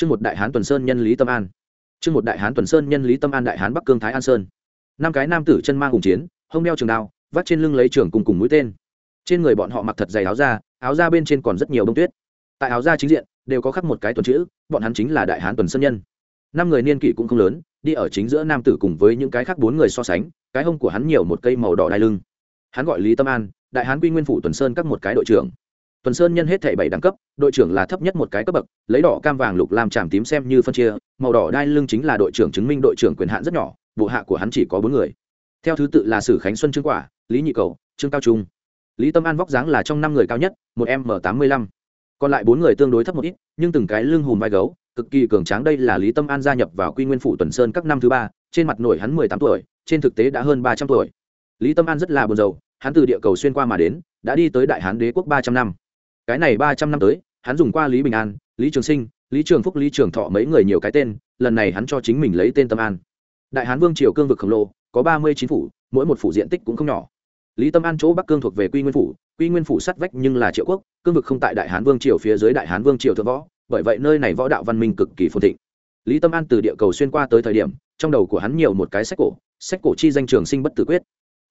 Chương một đại hán tuần sơn nhân lý tâm an. Chương một đại hán tuần sơn nhân lý tâm an đại hán Bắc Cương Thái An Sơn. Năm cái nam tử chân mang cùng chiến, hông đeo trường đao, vắt trên lưng lấy trường cùng cùng mũi tên. Trên người bọn họ mặc thật dày áo da, áo da bên trên còn rất nhiều bông tuyết. Tại áo da chính diện đều có khắc một cái tuần chữ, bọn hắn chính là đại hán tuần sơn nhân. Năm người niên kỷ cũng không lớn, đi ở chính giữa nam tử cùng với những cái khác bốn người so sánh, cái hông của hắn nhiều một cây màu đỏ đai lưng. Hắn gọi Lý Tâm An, đại hán quy nguyên phủ tuần sơn các một cái đội trưởng tuần sơn nhân hết thảy bảy đẳng cấp, đội trưởng là thấp nhất một cái cấp bậc, lấy đỏ, cam, vàng, lục làm tràm, tím xem như phân chia, màu đỏ đai lưng chính là đội trưởng chứng minh đội trưởng quyền hạn rất nhỏ, bộ hạ của hắn chỉ có bốn người. Theo thứ tự là sử khánh xuân trương quả, lý nhị cầu, trương cao trung. Lý tâm an vóc dáng là trong năm người cao nhất, một m tám mươi lăm. Còn lại bốn người tương đối thấp một ít, nhưng từng cái lưng hùm vai gấu, cực kỳ cường tráng đây là lý tâm an gia nhập vào quy nguyên phủ tuần sơn các năm thứ ba, trên mặt nổi hắn mười tám tuổi, trên thực tế đã hơn ba trăm tuổi. Lý tâm an rất là buồn rầu, hắn từ địa cầu xuyên qua mà đến, đã đi tới đại hán đế quốc ba trăm năm cái này ba trăm năm tới, hắn dùng qua lý bình an, lý trường sinh, lý trường phúc, lý trường thọ mấy người nhiều cái tên, lần này hắn cho chính mình lấy tên tâm an. Đại hán vương triều cương vực khổng lồ, có ba mươi chín phủ, mỗi một phủ diện tích cũng không nhỏ. Lý tâm an chỗ bắc cương thuộc về quy nguyên phủ, quy nguyên phủ sát vách nhưng là triệu quốc, cương vực không tại đại hán vương triều phía dưới đại hán vương triều thượng võ, bởi vậy nơi này võ đạo văn minh cực kỳ phồn thịnh. Lý tâm an từ địa cầu xuyên qua tới thời điểm, trong đầu của hắn nhiều một cái sách cổ sách cổ chi danh trường sinh bất tử quyết.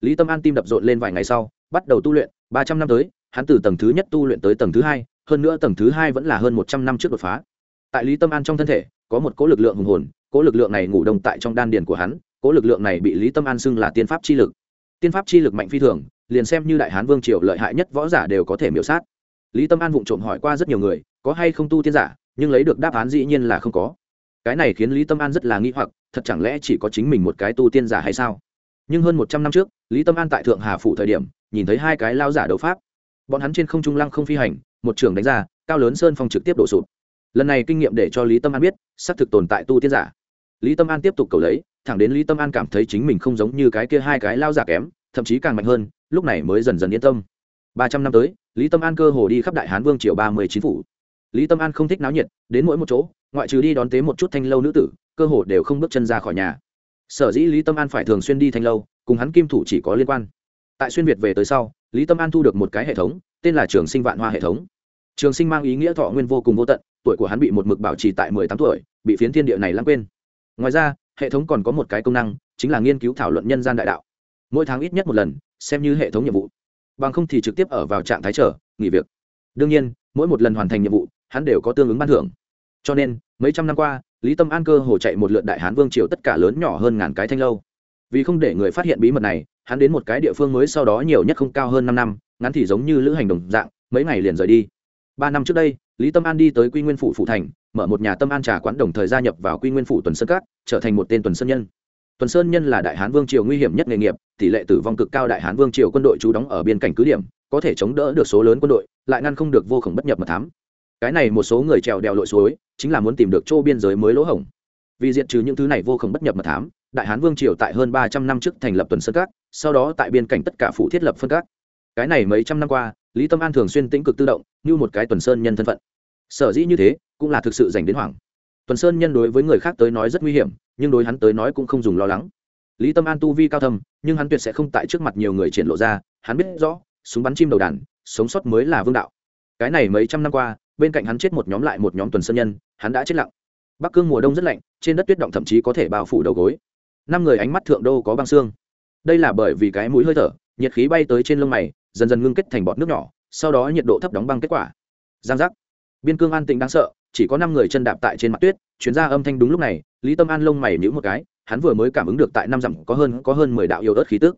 Lý tâm an tim đập rộn lên vài ngày sau, bắt đầu tu luyện, ba trăm năm tới hắn từ tầng thứ nhất tu luyện tới tầng thứ hai, hơn nữa tầng thứ hai vẫn là hơn một trăm năm trước đột phá. Tại lý tâm an trong thân thể, có một cỗ lực lượng hùng hồn, cỗ lực lượng này ngủ đông tại trong đan điền của hắn, cỗ lực lượng này bị lý tâm an xưng là tiên pháp chi lực. Tiên pháp chi lực mạnh phi thường, liền xem như đại hán vương triều lợi hại nhất võ giả đều có thể miễu sát. Lý tâm an vụng trộm hỏi qua rất nhiều người, có hay không tu tiên giả, nhưng lấy được đáp án dĩ nhiên là không có. Cái này khiến lý tâm an rất là nghi hoặc, thật chẳng lẽ chỉ có chính mình một cái tu tiên giả hay sao? Nhưng hơn một trăm năm trước, lý tâm an tại thượng hà phủ thời điểm, nhìn thấy hai cái lao giả đấu pháp bọn hắn trên không trung lăng không phi hành, một trường đánh ra, cao lớn sơn phong trực tiếp đổ sụp. Lần này kinh nghiệm để cho lý tâm an biết, xác thực tồn tại tu tiên giả. Lý tâm an tiếp tục cầu lấy, thẳng đến lý tâm an cảm thấy chính mình không giống như cái kia hai cái lao giả kém, thậm chí càng mạnh hơn, lúc này mới dần dần yên tâm. Ba trăm năm tới, lý tâm an cơ hồ đi khắp đại hán vương triều ba mươi chín phủ. Lý tâm an không thích náo nhiệt, đến mỗi một chỗ, ngoại trừ đi đón tế một chút thanh lâu nữ tử, cơ hồ đều không bước chân ra khỏi nhà. Sở dĩ lý tâm an phải thường xuyên đi thanh lâu, cùng hắn kim thủ chỉ có liên quan. Tại xuyên việt về tới sau lý tâm an thu được một cái hệ thống, tên là trường sinh vạn hoa hệ thống. Trường sinh mang ý nghĩa thọ nguyên vô cùng vô tận, tuổi của hắn bị một mực bảo trì tại mười tám tuổi, bị phiến thiên địa này lãng quên. Ngoài ra, hệ thống còn có một cái công năng, chính là nghiên cứu thảo luận nhân gian đại đạo. Mỗi tháng ít nhất một lần, xem như hệ thống nhiệm vụ. Bằng không thì trực tiếp ở vào trạng thái trở nghỉ việc. Đương nhiên, mỗi một lần hoàn thành nhiệm vụ, hắn đều có tương ứng ban thưởng. Cho nên, mấy trăm năm qua, lý tâm an cơ hồ chạy một lượt đại hán vương triều tất cả lớn nhỏ hơn ngàn cái thanh lâu. Vì không để người phát hiện bí mật này hắn đến một cái địa phương mới sau đó nhiều nhất không cao hơn năm năm, ngắn thì giống như lữ hành đồng dạng, mấy ngày liền rời đi. Ba năm trước đây, lý tâm an đi tới quy nguyên phủ phụ thành, mở một nhà tâm an trà quán đồng thời gia nhập vào quy nguyên phủ tuần sơn cát trở thành một tên tuần sơn nhân. Tuần sơn nhân là đại hán vương triều nguy hiểm nhất nghề nghiệp, tỷ lệ tử vong cực cao đại hán vương triều quân đội trú đóng ở biên cảnh cứ điểm, có thể chống đỡ được số lớn quân đội, lại ngăn không được vô khổng bất nhập mật thám. Cái này một số người trèo đèo lội suối, chính là muốn tìm được chỗ biên giới mới lỗ hổng. Vì diệt trừ những thứ này vô khổng bất nhập mật thám đại hán vương triều tại hơn ba trăm năm trước thành lập tuần sơn các, sau đó tại biên cảnh tất cả phủ thiết lập phân các. Cái này mấy trăm năm qua, lý tâm an thường xuyên tĩnh cực tự động, như một cái tuần sơn nhân thân phận. Sở dĩ như thế, cũng là thực sự dành đến hoảng. Tuần sơn nhân đối với người khác tới nói rất nguy hiểm, nhưng đối hắn tới nói cũng không dùng lo lắng. Lý tâm an tu vi cao thâm, nhưng hắn tuyệt sẽ không tại trước mặt nhiều người triển lộ ra, hắn biết rõ, súng bắn chim đầu đàn, sống sót mới là vương đạo. Cái này mấy trăm năm qua, bên cạnh hắn chết một nhóm lại một nhóm tuần sơn nhân, hắn đã chết lặng. Bắc cương mùa đông rất lạnh, trên đất tuyết động thậm chí có thể bao phủ đầu gối năm người ánh mắt thượng đô có băng xương. Đây là bởi vì cái mũi hơi thở, nhiệt khí bay tới trên lông mày, dần dần ngưng kết thành bọt nước nhỏ, sau đó nhiệt độ thấp đóng băng kết quả. Giang giác. Biên cương an tĩnh đáng sợ, chỉ có năm người chân đạp tại trên mặt tuyết, chuyến ra âm thanh đúng lúc này, lý tâm an lông mày nhữ một cái, hắn vừa mới cảm ứng được tại năm dặm có hơn có hơn mười đạo yêu ớt khí tức.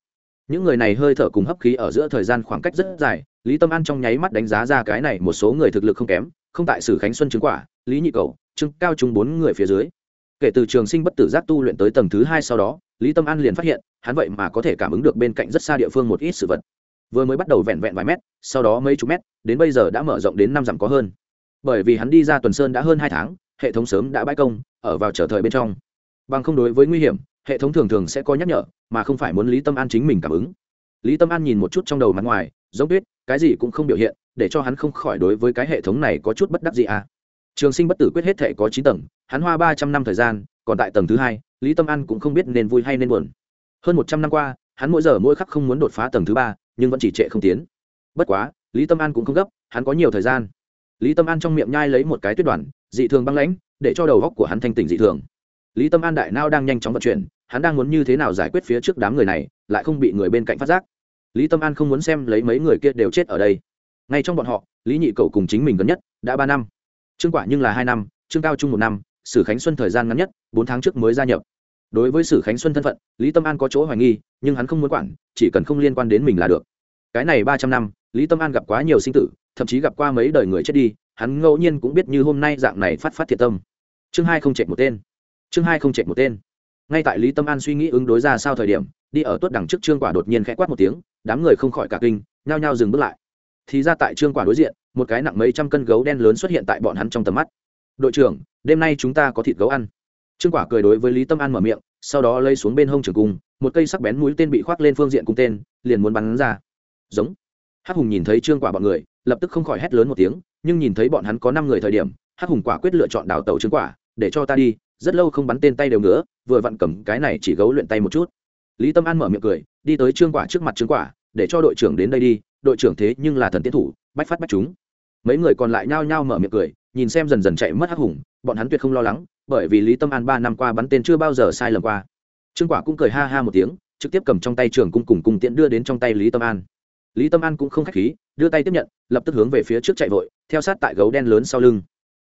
Những người này hơi thở cùng hấp khí ở giữa thời gian khoảng cách rất dài, lý tâm an trong nháy mắt đánh giá ra cái này một số người thực lực không kém, không tại sử khánh xuân chứng quả, lý nhị cầu trưng cao trung bốn người phía dưới kể từ trường sinh bất tử giác tu luyện tới tầng thứ hai sau đó, lý tâm an liền phát hiện, hắn vậy mà có thể cảm ứng được bên cạnh rất xa địa phương một ít sự vật. Vừa mới bắt đầu vẹn vẹn vài mét, sau đó mấy chục mét, đến bây giờ đã mở rộng đến năm dặm có hơn. Bởi vì hắn đi ra tuần sơn đã hơn hai tháng, hệ thống sớm đã bãi công, ở vào trở thời bên trong. Bằng không đối với nguy hiểm, hệ thống thường thường sẽ có nhắc nhở, mà không phải muốn lý tâm an chính mình cảm ứng. Lý tâm an nhìn một chút trong đầu mặt ngoài, giống tuyết, cái gì cũng không biểu hiện, để cho hắn không khỏi đối với cái hệ thống này có chút bất đắc gì à. Trường sinh bất tử quyết hết thể có chín tầng hắn hoa ba trăm năm thời gian, còn tại tầng thứ hai, lý tâm an cũng không biết nên vui hay nên buồn. Hơn một trăm năm qua, hắn mỗi giờ mỗi khắc không muốn đột phá tầng thứ ba, nhưng vẫn chỉ trệ không tiến. Bất quá, lý tâm an cũng không gấp, hắn có nhiều thời gian. Lý tâm an trong miệng nhai lấy một cái tuyết đoàn, dị thường băng lãnh, để cho đầu góc của hắn thanh tỉnh dị thường. Lý tâm an đại nao đang nhanh chóng vận chuyển, hắn đang muốn như thế nào giải quyết phía trước đám người này, lại không bị người bên cạnh phát giác. Lý tâm an không muốn xem lấy mấy người kia đều chết ở đây. Ngay trong bọn họ, lý nhị cầu cùng chính mình gần nhất đã ba năm. Trương quả nhưng là hai năm, trương cao trung một năm sử khánh xuân thời gian ngắn nhất, bốn tháng trước mới gia nhập. Đối với sử khánh xuân thân phận, lý tâm an có chỗ hoài nghi, nhưng hắn không muốn quản, chỉ cần không liên quan đến mình là được. Cái này ba trăm năm, lý tâm an gặp quá nhiều sinh tử, thậm chí gặp qua mấy đời người chết đi, hắn ngẫu nhiên cũng biết như hôm nay dạng này phát phát thiệt tâm. Chương hai không chạy một tên. Chương hai không chạy một tên. Ngay tại lý tâm an suy nghĩ ứng đối ra sao thời điểm, đi ở tuất đằng trước trương quả đột nhiên khẽ quát một tiếng, đám người không khỏi cả kinh, nhao nhao dừng bước lại. Thì ra tại trương quả đối diện, một cái nặng mấy trăm cân gấu đen lớn xuất hiện tại bọn hắn trong tầm mắt đội trưởng, đêm nay chúng ta có thịt gấu ăn. Trương quả cười đối với lý tâm an mở miệng, sau đó lấy xuống bên hông trường cung, một cây sắc bén mũi tên bị khoác lên phương diện cung tên, liền muốn bắn ra. Giống. Hắc hùng nhìn thấy trương quả bọn người, lập tức không khỏi hét lớn một tiếng, nhưng nhìn thấy bọn hắn có năm người thời điểm, hắc hùng quả quyết lựa chọn đào tàu trương quả, để cho ta đi, rất lâu không bắn tên tay đều nữa, vừa vặn cầm cái này chỉ gấu luyện tay một chút. Lý tâm an mở miệng cười, đi tới trương quả trước mặt trương quả, để cho đội trưởng đến đây đi, đội trưởng thế nhưng là thần tiến thủ, bách phát bách chúng. Mấy người còn lại nhao nhao mở miệng cười nhìn xem dần dần chạy mất hắc hùng, bọn hắn tuyệt không lo lắng, bởi vì lý tâm an ba năm qua bắn tên chưa bao giờ sai lầm qua. Trương quả cũng cười ha ha một tiếng, trực tiếp cầm trong tay trường cung cùng cùng tiện đưa đến trong tay lý tâm an. Lý tâm an cũng không k h á c h khí, đưa tay tiếp nhận, lập tức hướng về phía trước chạy vội, theo sát tại gấu đen lớn sau lưng.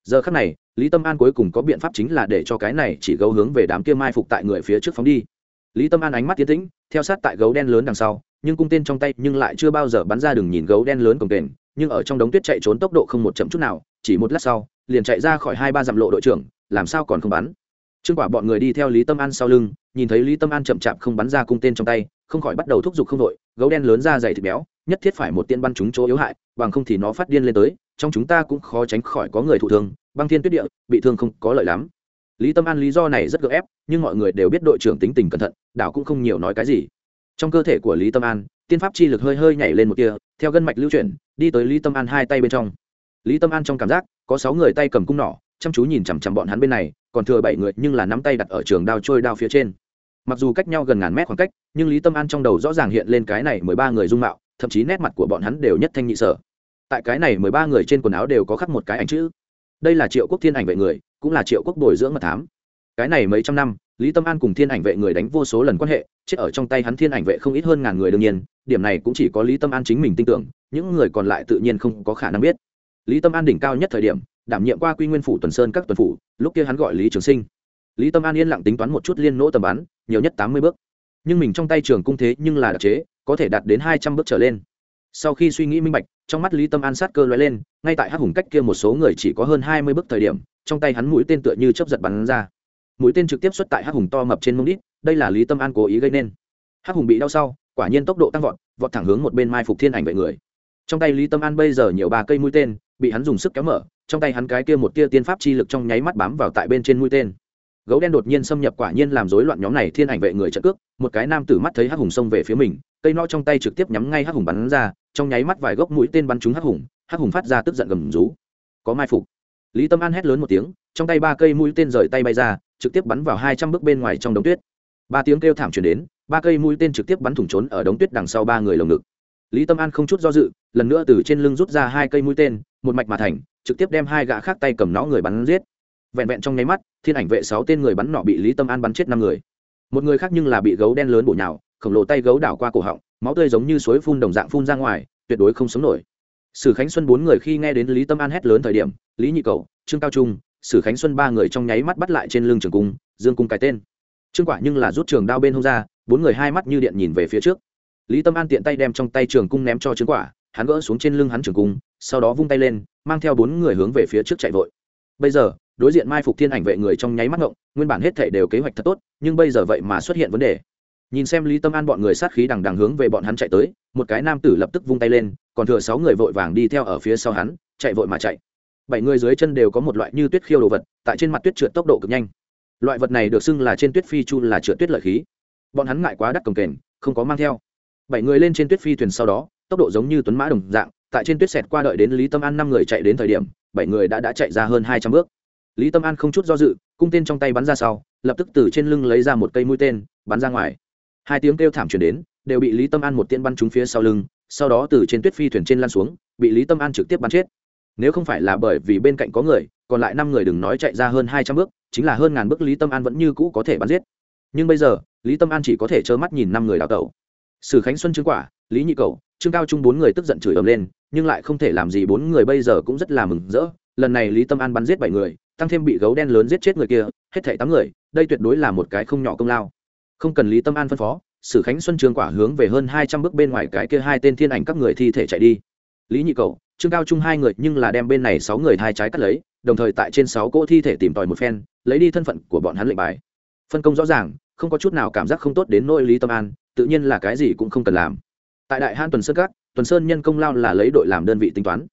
Giờ khắc này, lý tâm an cuối cùng có biện pháp chính là để cho cái này chỉ gấu hướng về đám kia mai phục tại người phía trước phóng đi. Lý tâm an ánh mắt tiến tĩnh, theo sát tại gấu đen lớn đằng sau, nhưng cung tên trong tay nhưng lại chưa bao giờ bắn ra đường nhìn gấu đen lớn cổng kềnh, nhưng ở trong đống tuyết chạy trốn tốc độ không một chậm chút nào chỉ một lát sau, liền chạy ra khỏi hai ba dặm lộ đội trưởng, làm sao còn không bắn? Trương quả bọn người đi theo lý tâm an sau lưng, nhìn thấy lý tâm an chậm chạp không bắn ra cung tên trong tay, không khỏi bắt đầu thúc giục không đội, gấu đen lớn ra dày thịt béo, nhất thiết phải một tiên bắn chúng chỗ yếu hại, bằng không thì nó phát điên lên tới, trong chúng ta cũng khó tránh khỏi có người thụ thương, băng thiên tuyết địa, bị thương không có lợi lắm. Lý tâm an lý do này rất gợ ép, nhưng mọi người đều biết đội trưởng tính tình cẩn thận, đảo cũng không nhiều nói cái gì. Trong cơ thể của lý tâm an, tiên pháp chi lực hơi hơi nhảy lên một kia theo gân mạch lưu chuyển, đi tới lý tâm an hai tay bên trong lý tâm an trong cảm giác, có sáu người tay cầm cung nỏ, chăm chú nhìn chằm chằm bọn hắn bên này, còn thừa bảy người nhưng là nắm tay đặt ở trường đao trôi đao phía trên. Mặc dù cách nhau gần ngàn mét khoảng cách, nhưng lý tâm an trong đầu rõ ràng hiện lên cái này mười ba người dung mạo, thậm chí nét mặt của bọn hắn đều nhất thanh nhị sở. Tại cái này mười ba người trên quần áo đều có khắc một cái ảnh chữ. Đây là triệu quốc thiên ảnh vệ người, cũng là triệu quốc bồi dưỡng mật thám. Cái này mấy trăm năm, lý tâm an cùng thiên ảnh vệ người đánh vô số lần quan hệ, chết ở trong tay hắn thiên ảnh vệ không ít hơn ngàn người đương nhiên, điểm này cũng chỉ có lý tâm an chính mình tin tưởng, những người còn lại tự nhiên không có khả năng biết lý tâm an đỉnh cao nhất thời điểm, đảm nhiệm qua quy nguyên phủ tuần sơn các tuần phủ, lúc kia hắn gọi lý trường sinh. Lý tâm an yên lặng tính toán một chút liên nỗ tầm bắn, nhiều nhất tám mươi bước. Nhưng mình trong tay trường cung thế nhưng là đặc chế, có thể đạt đến hai trăm bước trở lên. Sau khi suy nghĩ minh bạch, trong mắt lý tâm an sát cơ l lên, ngay tại hắc hùng cách kia một số người chỉ có hơn hai mươi bước thời điểm, trong tay hắn mũi tên tựa như chấp giật bắn ra. Mũi tên trực tiếp xuất tại hắc hùng to mập trên mông đít, đây là lý tâm an cố ý gây nên. Hắc hùng bị đau sau, quả nhiên tốc độ tăng vọt vọt thẳng hướng một bên mai phục thiên ảnh vệ người. Trong tay lý tâm an bây giờ nhiều ba cây mũi tên bị hắn dùng sức kéo mở, trong tay hắn cái kia một tia tiên pháp chi lực trong nháy mắt bám vào tại bên trên mũi tên. Gấu đen đột nhiên xâm nhập quả nhiên làm rối loạn nhóm này thiên ảnh vệ người trận cước, một cái nam tử mắt thấy hắc hùng xông về phía mình, cây no trong tay trực tiếp nhắm ngay hắc hùng bắn ra, trong nháy mắt vài gốc mũi tên bắn trúng hắc hùng hắc hùng phát ra tức giận gầm rú. Có mai phục. Lý tâm an hét lớn một tiếng, trong tay ba cây mũi tên rời tay bay ra, trực tiếp bắn vào hai trăm bước bên ngoài trong đống tuyết. Ba tiếng kêu thảm chuyển đến, ba cây mũi tên trực tiếp bắn thủng trốn ở đống tuyết đằng sau ba người lồng ngực. Lý tâm an không chút do dự, lần nữa từ trên lưng rút ra hai cây mũi tên một mạch mà thành, trực tiếp đem hai gã khác tay cầm nó người bắn giết. Vẹn vẹn trong nháy mắt, thiên ảnh vệ sáu tên người bắn nọ bị lý tâm an bắn chết năm người. Một người khác nhưng là bị gấu đen lớn bổ nhào, khổng lồ tay gấu đảo qua cổ họng, máu tươi giống như suối phun đồng dạng phun ra ngoài, tuyệt đối không sống nổi. Sử khánh xuân bốn người khi nghe đến lý tâm an hét lớn thời điểm, lý nhị cầu, trương cao trung, sử khánh xuân ba người trong nháy mắt bắt lại trên lưng trường cung, dương cung cái tên. Trương quả nhưng là rút trường đao bên hông ra, bốn người hai mắt như điện nhìn về phía trước. Lý tâm an tiện tay đem trong tay trường cung ném cho trương quả, hắn gỡ xuống trên lưng hắn trường cung sau đó vung tay lên, mang theo bốn người hướng về phía trước chạy vội. Bây giờ, đối diện mai phục thiên ảnh vệ người trong nháy mắt ngộng, nguyên bản hết thể đều kế hoạch thật tốt, nhưng bây giờ vậy mà xuất hiện vấn đề. Nhìn xem lý tâm an bọn người sát khí đằng đằng hướng về bọn hắn chạy tới, một cái nam tử lập tức vung tay lên, còn thừa sáu người vội vàng đi theo ở phía sau hắn, chạy vội mà chạy. Bảy người dưới chân đều có một loại như tuyết khiêu đồ vật, tại trên mặt tuyết trượt tốc độ cực nhanh. Loại vật này được xưng là trên tuyết phi chu là trượt tuyết lợi khí. Bọn hắn ngại quá đắt cồng kềnh, không có mang theo. Bảy người lên trên tuyết phi thuyền sau đó, tốc độ giống như tuấn mã đồng dạng tại trên tuyết xẹt qua đợi đến lý tâm an năm người chạy đến thời điểm, bảy người đã đã chạy ra hơn hai trăm bước. Lý tâm an không chút do dự, cung tên trong tay bắn ra sau, lập tức từ trên lưng lấy ra một cây mũi tên, bắn ra ngoài. Hai tiếng kêu thảm chuyển đến, đều bị lý tâm an một tiên bắn trúng phía sau lưng, sau đó từ trên tuyết phi thuyền trên lan xuống, bị lý tâm an trực tiếp bắn chết. Nếu không phải là bởi vì bên cạnh có người, còn lại năm người đừng nói chạy ra hơn hai trăm bước, chính là hơn ngàn bước lý tâm an vẫn như cũ có thể bắn giết. Nhưng bây giờ, lý tâm an chỉ có thể trơ mắt nhìn năm người đào tẩu. Sử khánh xuân trương quả, lý nhị cầu trương cao trung bốn người tức giận chửi ầm lên nhưng lại không thể làm gì, bốn người bây giờ cũng rất là mừng rỡ. Lần này lý tâm an bắn giết bảy người, tăng thêm bị gấu đen lớn giết chết người kia, hết thảy tám người, đây tuyệt đối là một cái không nhỏ công lao. Không cần lý tâm an phân phó, sử khánh xuân trường quả hướng về hơn hai trăm bước bên ngoài cái kia hai tên thiên ảnh các người thi thể chạy đi. Lý nhị cầu trương cao Chung hai người nhưng là đem bên này sáu người hai trái cắt lấy, đồng thời tại trên sáu cỗ thi thể tìm tòi một phen, lấy đi thân phận của bọn hắn lệnh bài. Phân công rõ ràng, không có chút nào cảm giác không tốt đến nỗi lý tâm an, tự nhiên là cái gì cũng không cần làm. Tại đại han tuần sơn các tuần sơn nhân công lao là lấy đội làm đơn vị tính toán.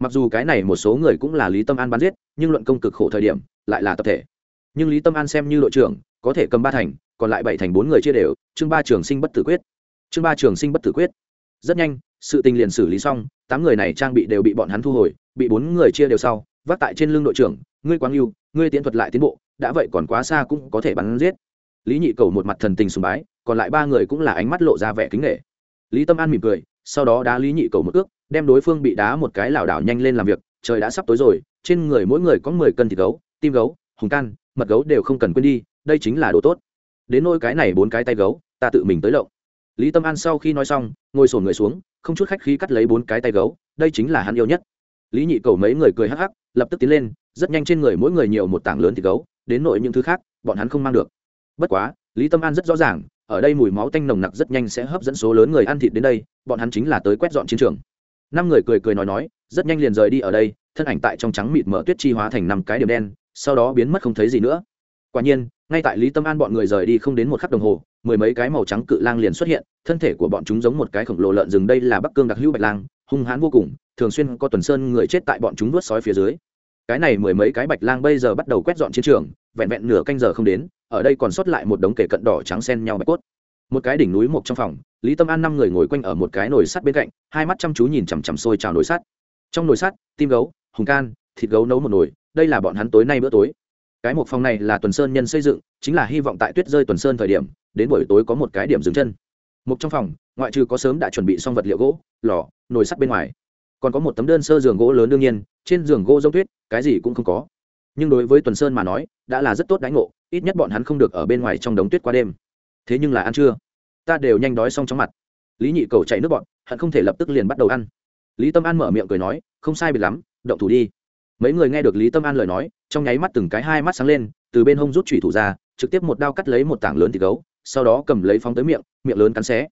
Mặc dù cái này một số người cũng là lý tâm an bắn giết, nhưng luận công cực khổ thời điểm, lại là tập thể. Nhưng lý tâm an xem như đội trưởng, có thể cầm ba thành, còn lại bảy thành bốn người chia đều, chương ba trường sinh bất tử quyết. Chương ba trường sinh bất tử quyết. Rất nhanh, sự tình liền xử lý xong, tám người này trang bị đều bị bọn hắn thu hồi, bị bốn người chia đều sau, vác tại trên lưng đội trưởng, ngươi quang yêu, ngươi tiến thuật lại tiến bộ, đã vậy còn quá xa cũng có thể bắn giết. Lý nhị cầu một mặt thần tình sùng bái, còn lại ba người cũng là ánh mắt lộ ra vẻ kính nghệ lý tâm an mỉm cười sau đó đá lý nhị cầu một ước, đem đối phương bị đá một cái lảo đảo nhanh lên làm việc, trời đã sắp tối rồi, trên người mỗi người có mười cân thịt gấu, tim gấu, hùng can, mật gấu đều không cần quên đi, đây chính là đồ tốt. Đến nôi cái này bốn cái tay gấu, ta tự mình tới lộng. Lý tâm an sau khi nói xong, ngồi sổn người xuống, không chút khách khí cắt lấy bốn cái tay gấu, đây chính là hắn yêu nhất. Lý nhị cầu mấy người cười hắc hắc, lập tức tiến lên, rất nhanh trên người mỗi người nhiều một tảng lớn thịt gấu, đến nội những thứ khác, bọn hắn không mang được. Bất quá, lý tâm an rất rõ ràng ở đây mùi máu tanh nồng nặc rất nhanh sẽ hấp dẫn số lớn người ăn thịt đến đây, bọn hắn chính là tới quét dọn chiến trường. Năm người cười cười nói nói, rất nhanh liền rời đi ở đây, thân ảnh tại trong trắng mịt mở tuyết chi hóa thành năm cái điểm đen, sau đó biến mất không thấy gì nữa. Quả nhiên, ngay tại lý tâm an bọn người rời đi không đến một khắc đồng hồ, mười mấy cái màu trắng cự lang liền xuất hiện, thân thể của bọn chúng giống một cái khổng lồ lợn rừng đây là bắc cương đặc hữu bạch lang, hung hãn vô cùng, thường xuyên có tuần sơn người chết tại bọn chúng nuốt sói phía dưới. Cái này mười mấy cái bạch lang bây giờ bắt đầu quét dọn chiến trường vẹn vẹn nửa canh giờ không đến, ở đây còn sót lại một đống kể cận đỏ trắng xen nhau bạch cốt. Một cái đỉnh núi một trong phòng, lý tâm an năm người ngồi quanh ở một cái nồi sắt bên cạnh, hai mắt chăm chú nhìn chằm chằm sôi trào nồi sắt. Trong nồi sắt, tim gấu, hùng can, thịt gấu nấu một nồi, đây là bọn hắn tối nay bữa tối. Cái một phòng này là tuần sơn nhân xây dựng, chính là hy vọng tại tuyết rơi tuần sơn thời điểm, đến buổi tối có một cái điểm dừng chân. Một trong phòng, ngoại trừ có sớm đã chuẩn bị xong vật liệu gỗ, lò, nồi sắt bên ngoài, còn có một tấm đơn sơ giường gỗ lớn đương nhiên, trên giường gỗ giống tuyết, cái gì cũng không có nhưng đối với tuần sơn mà nói, đã là rất tốt đánh ngộ, ít nhất bọn hắn không được ở bên ngoài trong đống tuyết qua đêm. Thế nhưng là ăn chưa ta đều nhanh đói xong chóng mặt. Lý nhị cầu chạy nước bọn, hắn không thể lập tức liền bắt đầu ăn. Lý tâm an mở miệng cười nói, không sai biệt lắm, động thủ đi. Mấy người nghe được lý tâm an lời nói, trong nháy mắt từng cái hai mắt sáng lên, từ bên hông rút thủy thủ ra, trực tiếp một đao cắt lấy một tảng lớn thịt gấu, sau đó cầm lấy phóng tới miệng miệng lớn cắn xé.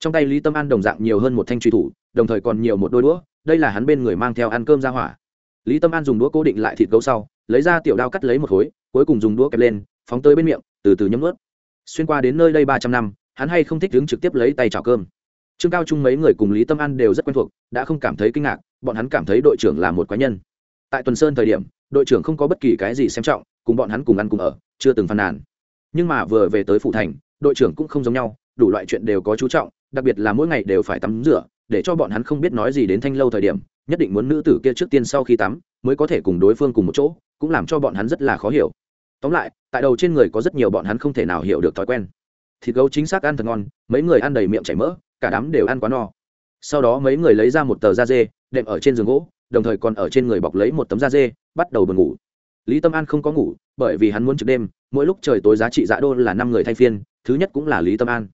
Trong tay lý tâm an đồng dạng nhiều hơn một thanh truy thủ, đồng thời còn nhiều một đôi đũa, đây là hắn bên người mang theo ăn cơm ra hỏa. Lý tâm an dùng đũa cố định lại thịt gấu sau lấy ra tiểu đao cắt lấy một khối, cuối cùng dùng đũa kẹp lên, phóng tới bên miệng, từ từ nhấm ướt xuyên qua đến nơi đây ba trăm năm, hắn hay không thích đứng trực tiếp lấy tay chảo cơm. Trương cao trung mấy người cùng lý tâm an đều rất quen thuộc, đã không cảm thấy kinh ngạc, bọn hắn cảm thấy đội trưởng là một quái nhân. Tại tuần sơn thời điểm, đội trưởng không có bất kỳ cái gì xem trọng, cùng bọn hắn cùng ăn cùng ở, chưa từng phàn nàn. Nhưng mà vừa về tới phủ thành, đội trưởng cũng không giống nhau, đủ loại chuyện đều có chú trọng, đặc biệt là mỗi ngày đều phải tắm rửa để cho bọn hắn không biết nói gì đến thanh lâu thời điểm, nhất định muốn nữ tử kia trước tiên sau khi tắm, mới có thể cùng đối phương cùng một chỗ, cũng làm cho bọn hắn rất là khó hiểu. Tóm lại, tại đầu trên người có rất nhiều bọn hắn không thể nào hiểu được thói quen. Thịt gấu chính xác ăn thật ngon, mấy người ăn đầy miệng chảy mỡ, cả đám đều ăn quá no. Sau đó mấy người lấy ra một tờ da dê, đệm ở trên giường gỗ, đồng thời còn ở trên người bọc lấy một tấm da dê, bắt đầu buồn ngủ. Lý tâm an không có ngủ, bởi vì hắn muốn trực đêm, mỗi lúc trời tối giá trị dạ đô là năm người thay phiên, thứ nhất cũng là lý tâm an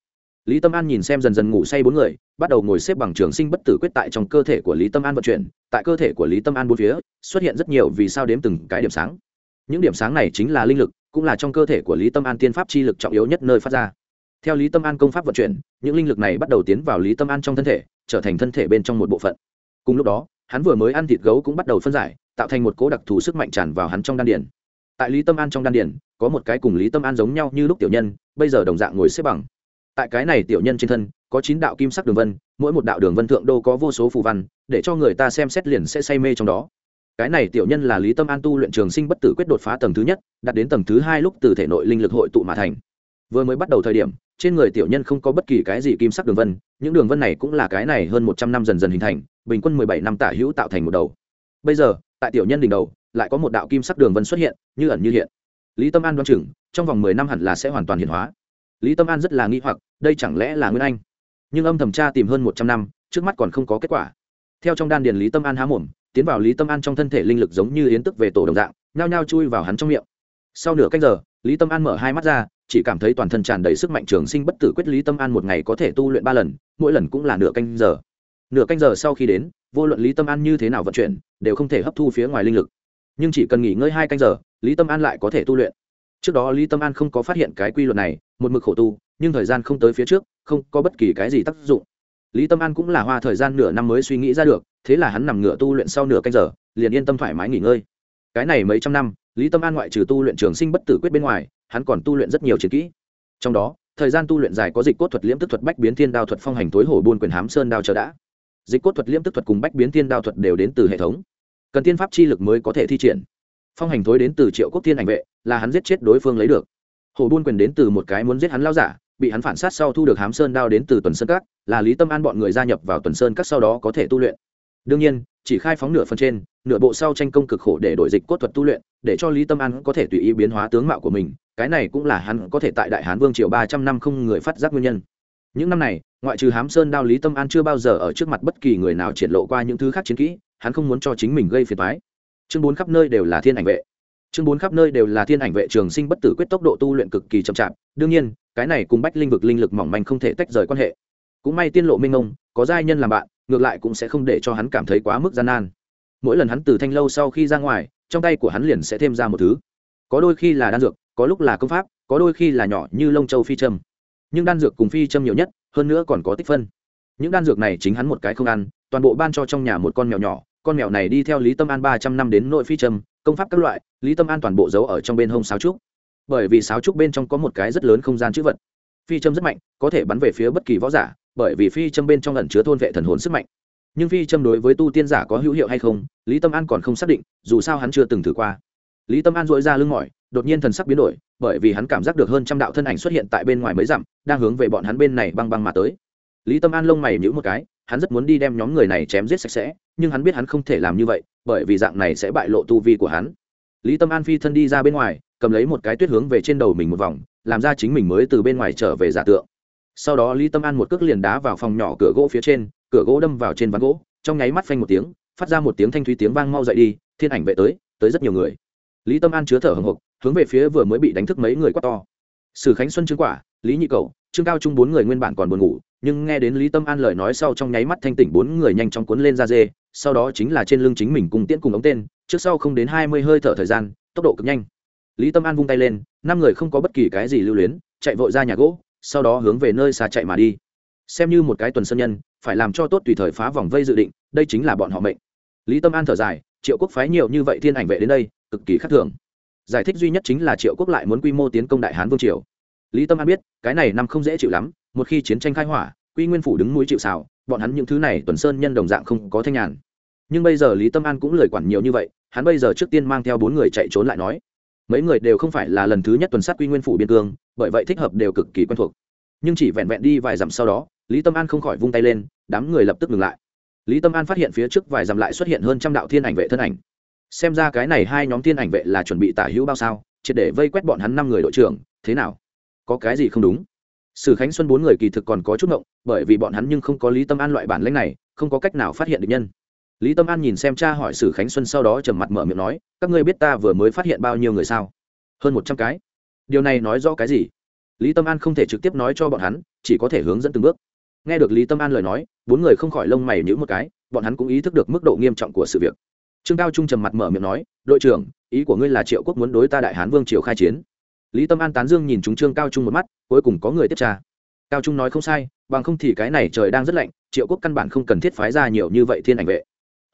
lý tâm an nhìn xem dần dần ngủ say bốn người, bắt đầu ngồi xếp bằng trường sinh bất tử quyết tại trong cơ thể của lý tâm an vận chuyển. Tại cơ thể của lý tâm an bốn phía, xuất hiện rất nhiều vì sao đếm từng cái điểm sáng. Những điểm sáng này chính là linh lực, cũng là trong cơ thể của lý tâm an tiên pháp chi lực trọng yếu nhất nơi phát ra. Theo lý tâm an công pháp vận chuyển, những linh lực này bắt đầu tiến vào lý tâm an trong thân thể, trở thành thân thể bên trong một bộ phận. Cùng lúc đó, hắn vừa mới ăn thịt gấu cũng bắt đầu phân giải, tạo thành một cố đặc thù sức mạnh tràn vào hắn trong đan điển tại lý tâm an trong đan điển có một cái cùng lý tâm an giống nhau như lúc tiểu nhân, bây giờ đồng dạng ngồi xếp bằng tại cái này tiểu nhân trên thân, có chín đạo kim sắc đường vân, mỗi một đạo đường vân thượng đô có vô số phù văn, để cho người ta xem xét liền sẽ say mê trong đó. Cái này tiểu nhân là lý tâm an tu luyện trường sinh bất tử quyết đột phá tầng thứ nhất, đạt đến tầng thứ hai lúc từ thể nội linh lực hội tụ mà thành. Vừa mới bắt đầu thời điểm, trên người tiểu nhân không có bất kỳ cái gì kim sắc đường vân, những đường vân này cũng là cái này hơn một trăm năm dần dần hình thành, bình quân mười bảy năm tả hữu tạo thành một đầu. Bây giờ, tại tiểu nhân đỉnh đầu, lại có một đạo kim sắc đường vân xuất hiện, như ẩn như hiện. Lý tâm an đoán chừng, trong vòng mười năm hẳn là sẽ hoàn toàn hiện hóa lý tâm an rất là nghi hoặc, đây chẳng lẽ là nguyên anh? Nhưng âm thẩm tra tìm hơn một trăm năm, trước mắt còn không có kết quả. Theo trong đan điền lý tâm an há mồm, tiến vào lý tâm an trong thân thể linh lực giống như yến tức về tổ đồng dạng, nhao nhao chui vào hắn trong miệng. Sau nửa canh giờ, lý tâm an mở hai mắt ra, chỉ cảm thấy toàn thân tràn đầy sức mạnh trường sinh bất tử quyết lý tâm an một ngày có thể tu luyện ba lần, mỗi lần cũng là nửa canh giờ. Nửa canh giờ sau khi đến, vô luận lý tâm an như thế nào vận chuyển, đều không thể hấp thu phía ngoài linh lực. Nhưng chỉ cần nghỉ ngơi hai canh giờ, lý tâm an lại có thể tu luyện trước đó lý tâm an không có phát hiện cái quy luật này, một mực khổ tu, nhưng thời gian không tới phía trước, không có bất kỳ cái gì tác dụng. Lý tâm an cũng là hoa thời gian nửa năm mới suy nghĩ ra được, thế là hắn nằm ngửa tu luyện sau nửa canh giờ, liền yên tâm thoải mái nghỉ ngơi. Cái này mấy trăm năm, lý tâm an ngoại trừ tu luyện trường sinh bất tử quyết bên ngoài, hắn còn tu luyện rất nhiều chiến kỹ. Trong đó, thời gian tu luyện dài có dịch cốt thuật liễm tức thuật bách biến thiên đao thuật phong hành tối hổ buôn quyền hám sơn đao chờ đã. Dịch cốt thuật liễm tức thuật cùng bách biến thiên đao thuật đều đến từ hệ thống. Cần tiên pháp chi lực mới có thể thi triển. Phong hành thối đến từ triệu quốc thiên ảnh vệ là hắn giết chết đối phương lấy được. Hồ buôn quyền đến từ một cái muốn giết hắn lao giả, bị hắn phản sát sau thu được hám sơn đao đến từ tuần sơn các, là lý tâm an bọn người gia nhập vào tuần sơn các sau đó có thể tu luyện. Đương nhiên, chỉ khai phóng nửa phần trên, nửa bộ sau tranh công cực khổ để đổi dịch cốt thuật tu luyện, để cho lý tâm an có thể tùy ý biến hóa tướng mạo của mình, cái này cũng là hắn có thể tại đại hán vương triều ba trăm năm không người phát giác nguyên nhân. Những năm này, ngoại trừ hám sơn đao lý tâm an chưa bao giờ ở trước mặt bất kỳ người nào triển lộ qua những thứ khác chiến kỹ, hắn không muốn cho chính mình gây phiền thoái chương bốn khắp nơi đều là thiên ảnh vệ chương bốn khắp nơi đều là thiên ảnh vệ trường sinh bất tử quyết tốc độ tu luyện cực kỳ chậm chạp. Đương nhiên, cái này cùng bách linh vực linh lực mỏng manh không thể tách rời quan hệ. Cũng may tiên lộ minh ông, có giai nhân làm bạn, ngược lại cũng sẽ không để cho hắn cảm thấy quá mức gian nan. Mỗi lần hắn từ thanh lâu sau khi ra ngoài, trong tay của hắn liền sẽ thêm ra một thứ. Có đôi khi là đan dược, có lúc là công pháp, có đôi khi là nhỏ như lông châu phi châm. Nhưng đan dược cùng phi châm nhiều nhất, hơn nữa còn có tích phân. Những đan dược này chính hắn một cái không ăn, toàn bộ ban cho trong nhà một con mèo nhỏ, con mèo này đi theo lý tâm an ba trăm năm đến nội phi trầm công pháp các loại, lý tâm an toàn bộ giấu ở trong bên hông sáo trúc. Bởi vì sáo trúc bên trong có một cái rất lớn không gian chữ vật. Phi châm rất mạnh, có thể bắn về phía bất kỳ võ giả, bởi vì phi châm bên trong lần chứa thôn vệ thần hồn sức mạnh. Nhưng phi châm đối với tu tiên giả có hữu hiệu hay không, lý tâm an còn không xác định, dù sao hắn chưa từng thử qua. Lý tâm an dội ra lưng mỏi, đột nhiên thần sắc biến đổi, bởi vì hắn cảm giác được hơn trăm đạo thân ảnh xuất hiện tại bên ngoài mấy dặm, đang hướng về bọn hắn bên này băng băng mà tới. Lý tâm an lông mày nhữ một cái hắn rất muốn đi đem nhóm người này chém giết sạch sẽ, nhưng hắn biết hắn không thể làm như vậy, bởi vì dạng này sẽ bại lộ tu vi của hắn. Lý tâm an phi thân đi ra bên ngoài, cầm lấy một cái tuyết hướng về trên đầu mình một vòng, làm ra chính mình mới từ bên ngoài trở về giả tượng. Sau đó lý tâm an một cước liền đá vào phòng nhỏ cửa gỗ phía trên, cửa gỗ đâm vào trên ván gỗ, trong nháy mắt phanh một tiếng, phát ra một tiếng thanh thúy tiếng vang mau dậy đi, thiên ảnh vệ tới tới rất nhiều người. Lý tâm an chứa thở hồng hộc, hướng về phía vừa mới bị đánh thức mấy người quát to sử khánh xuân trương quả, lý nhị cầu trương cao trung bốn người nguyên bản còn buồn ngủ, nhưng nghe đến lý tâm an lời nói sau trong nháy mắt thanh tỉnh bốn người nhanh chóng cuốn lên ra dê, sau đó chính là trên lưng chính mình cùng tiễn cùng ống tên, trước sau không đến hai mươi hơi thở thời gian, tốc độ cực nhanh. Lý tâm an vung tay lên, năm người không có bất kỳ cái gì lưu luyến, chạy vội ra nhà gỗ, sau đó hướng về nơi xa chạy mà đi. Xem như một cái tuần sân nhân, phải làm cho tốt tùy thời phá vòng vây dự định, đây chính là bọn họ mệnh. Lý tâm an thở dài, triệu quốc phái nhiều như vậy thiên ảnh vệ đến đây, cực kỳ khắc thường giải thích duy nhất chính là triệu quốc lại muốn quy mô tiến công đại hán vương triều. Lý tâm an biết, cái này năm không dễ chịu lắm, một khi chiến tranh khai hỏa, quy nguyên phủ đứng núi chịu xào bọn hắn những thứ này tuần sơn nhân đồng dạng không có thanh nhàn. Nhưng bây giờ lý tâm an cũng lời quản nhiều như vậy, hắn bây giờ trước tiên mang theo bốn người chạy trốn lại nói. Mấy người đều không phải là lần thứ nhất tuần sát quy nguyên phủ biên cương, bởi vậy thích hợp đều cực kỳ quen thuộc. Nhưng chỉ vẹn vẹn đi vài dặm sau đó, lý tâm an không khỏi vung tay lên, đám người lập tức ngừng lại. Lý tâm an phát hiện phía trước vài dặm lại xuất hiện hơn trăm đạo thiên ảnh vệ thân ảnh xem ra cái này hai nhóm thiên ảnh vệ là chuẩn bị tả hữu bao sao, triệt để vây quét bọn hắn năm người đội trưởng, thế nào? Có cái gì không đúng? Sử khánh xuân bốn người kỳ thực còn có chút ngộng, bởi vì bọn hắn nhưng không có lý tâm an loại bản lãnh này, không có cách nào phát hiện được nhân. Lý tâm an nhìn xem cha hỏi sử khánh xuân sau đó trầm mặt mở miệng nói, các ngươi biết ta vừa mới phát hiện bao nhiêu người sao? Hơn một trăm cái. Điều này nói rõ cái gì? Lý tâm an không thể trực tiếp nói cho bọn hắn, chỉ có thể hướng dẫn từng bước. Nghe được lý tâm an lời nói, bốn người không khỏi lông mày nhữ một cái, bọn hắn cũng ý thức được mức độ nghiêm trọng của sự việc trương cao trung trầm mặt mở miệng nói, đội trưởng, ý của ngươi là triệu quốc muốn đối ta đại hán vương triều khai chiến. Lý tâm an tán dương nhìn chúng trương cao trung một mắt, cuối cùng có người tiếp tra. Cao trung nói không sai, bằng không thì cái này trời đang rất lạnh, triệu quốc căn bản không cần thiết phái ra nhiều như vậy thiên ảnh vệ.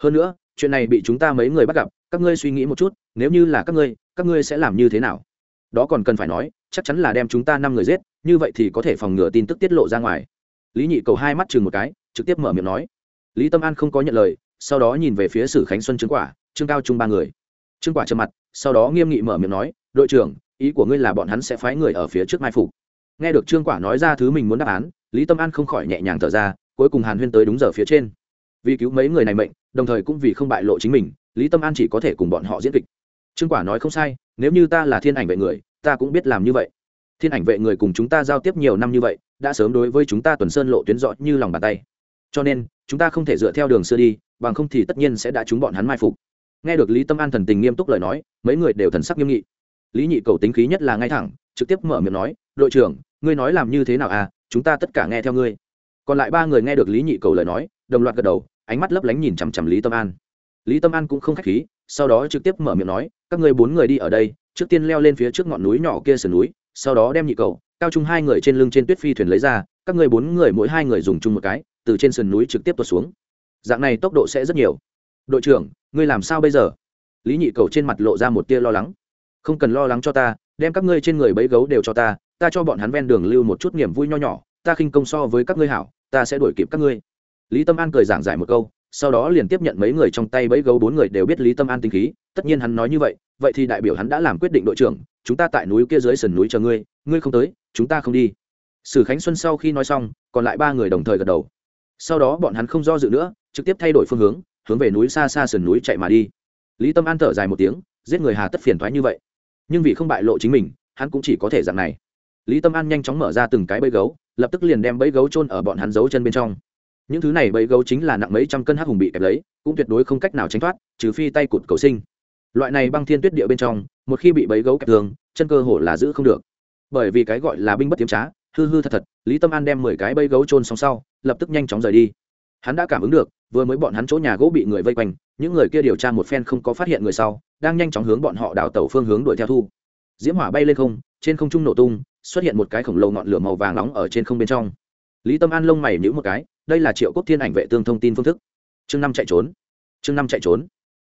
Hơn nữa, chuyện này bị chúng ta mấy người bắt gặp, các ngươi suy nghĩ một chút, nếu như là các ngươi các ngươi sẽ làm như thế nào? Đó còn cần phải nói, chắc chắn là đem chúng ta năm người giết, như vậy thì có thể phòng ngừa tin tức tiết lộ ra ngoài. Lý nhị cầu hai mắt chừng một cái, trực tiếp mở miệng nói. Lý tâm an không có nhận lời sau đó nhìn về phía sử khánh xuân trương quả, trương cao trung ba người. Trương quả trầm mặt, sau đó nghiêm nghị mở miệng nói, đội trưởng, ý của ngươi là bọn hắn sẽ phái người ở phía trước mai phục. Nghe được trương quả nói ra thứ mình muốn đáp án, lý tâm an không khỏi nhẹ nhàng thở ra, cuối cùng hàn huyên tới đúng giờ phía trên. Vì cứu mấy người này mệnh, đồng thời cũng vì không bại lộ chính mình, lý tâm an chỉ có thể cùng bọn họ diễn kịch. Trương quả nói không sai, nếu như ta là thiên ảnh vệ người, ta cũng biết làm như vậy. Thiên ảnh vệ người cùng chúng ta giao tiếp nhiều năm như vậy, đã sớm đối với chúng ta tuần sơn lộ tuyến rõ như lòng bàn tay. Cho nên, chúng ta không thể dựa theo đường xưa đi bằng không thì tất nhiên sẽ đã trúng bọn hắn mai phục. Nghe được lý tâm an thần tình nghiêm túc lời nói, mấy người đều thần sắc nghiêm nghị. Lý nhị cầu tính khí nhất là ngay thẳng, trực tiếp mở miệng nói, đội trưởng, ngươi nói làm như thế nào à? Chúng ta tất cả nghe theo ngươi. Còn lại ba người nghe được lý nhị cầu lời nói, đồng loạt gật đầu, ánh mắt lấp lánh nhìn chằm chằm lý tâm an. Lý tâm an cũng không k h á c h khí, sau đó trực tiếp mở miệng nói, các ngươi bốn người đi ở đây, trước tiên leo lên phía trước ngọn núi nhỏ kia sườn núi, sau đó đem nhị cầu, cao chung hai người trên lưng trên tuyết phi thuyền lấy ra, các ngươi bốn người mỗi hai người dùng chung một cái, từ trên sườn núi trực tiếp tuột xuống dạng này tốc độ sẽ rất nhiều. Đội trưởng, ngươi làm sao bây giờ? Lý nhị cầu trên mặt lộ ra một tia lo lắng. Không cần lo lắng cho ta, đem các ngươi trên người bẫy gấu đều cho ta ta cho bọn hắn ven đường lưu một chút niềm vui nho nhỏ, ta khinh công so với các ngươi hảo, ta sẽ đuổi kịp các ngươi. Lý tâm an cười giảng giải một câu, sau đó liền tiếp nhận mấy người trong tay bẫy gấu, bốn người đều biết lý tâm an tính khí, tất nhiên hắn nói như vậy vậy thì đại biểu hắn đã làm quyết định đội trưởng, chúng ta tại núi kia dưới sườn núi chờ ngươi ngươi không tới, chúng ta không đi. Sử khánh xuân sau khi nói xong, còn lại ba người đồng thời gật đầu sau đó bọn hắn không do dự nữa, trực tiếp thay đổi phương hướng hướng về núi xa xa sườn núi chạy mà đi. Lý tâm an thở dài một tiếng, giết người hà tất phiền thoái như vậy. Nhưng vì không bại lộ chính mình, hắn cũng chỉ có thể dạng này. Lý tâm an nhanh chóng mở ra từng cái bẫy gấu, lập tức liền đem bẫy gấu trôn ở bọn hắn giấu chân bên trong. Những thứ này bẫy gấu chính là nặng mấy trăm cân hắc hùng bị kẹp lấy, cũng tuyệt đối không cách nào tránh thoát, trừ phi tay cụt cầu sinh. Loại này băng thiên tuyết địa bên trong, một khi bị bẫy gấu kẹp thường chân cơ hồ là giữ không được. Bởi vì cái gọi là binh bất tiếm trá hư hư thật thật, lý tâm an đem mười cái bẫy gấu trôn xong sau, lập tức nhanh chóng rời đi. Hắn đã cảm ứng được, vừa mới bọn hắn chỗ nhà gỗ bị người vây quanh, những người kia điều tra một phen không có phát hiện người sau, đang nhanh chóng hướng bọn họ đào tẩu phương hướng đuổi theo thu. Diễm hỏa bay lên không, trên không trung nổ tung, xuất hiện một cái khổng lồ ngọn lửa màu vàng nóng ở trên không bên trong. Lý tâm an lông mày nhữ một cái, đây là triệu quốc thiên ảnh vệ tương thông tin phương thức. Chương năm chạy trốn. Chương năm chạy trốn.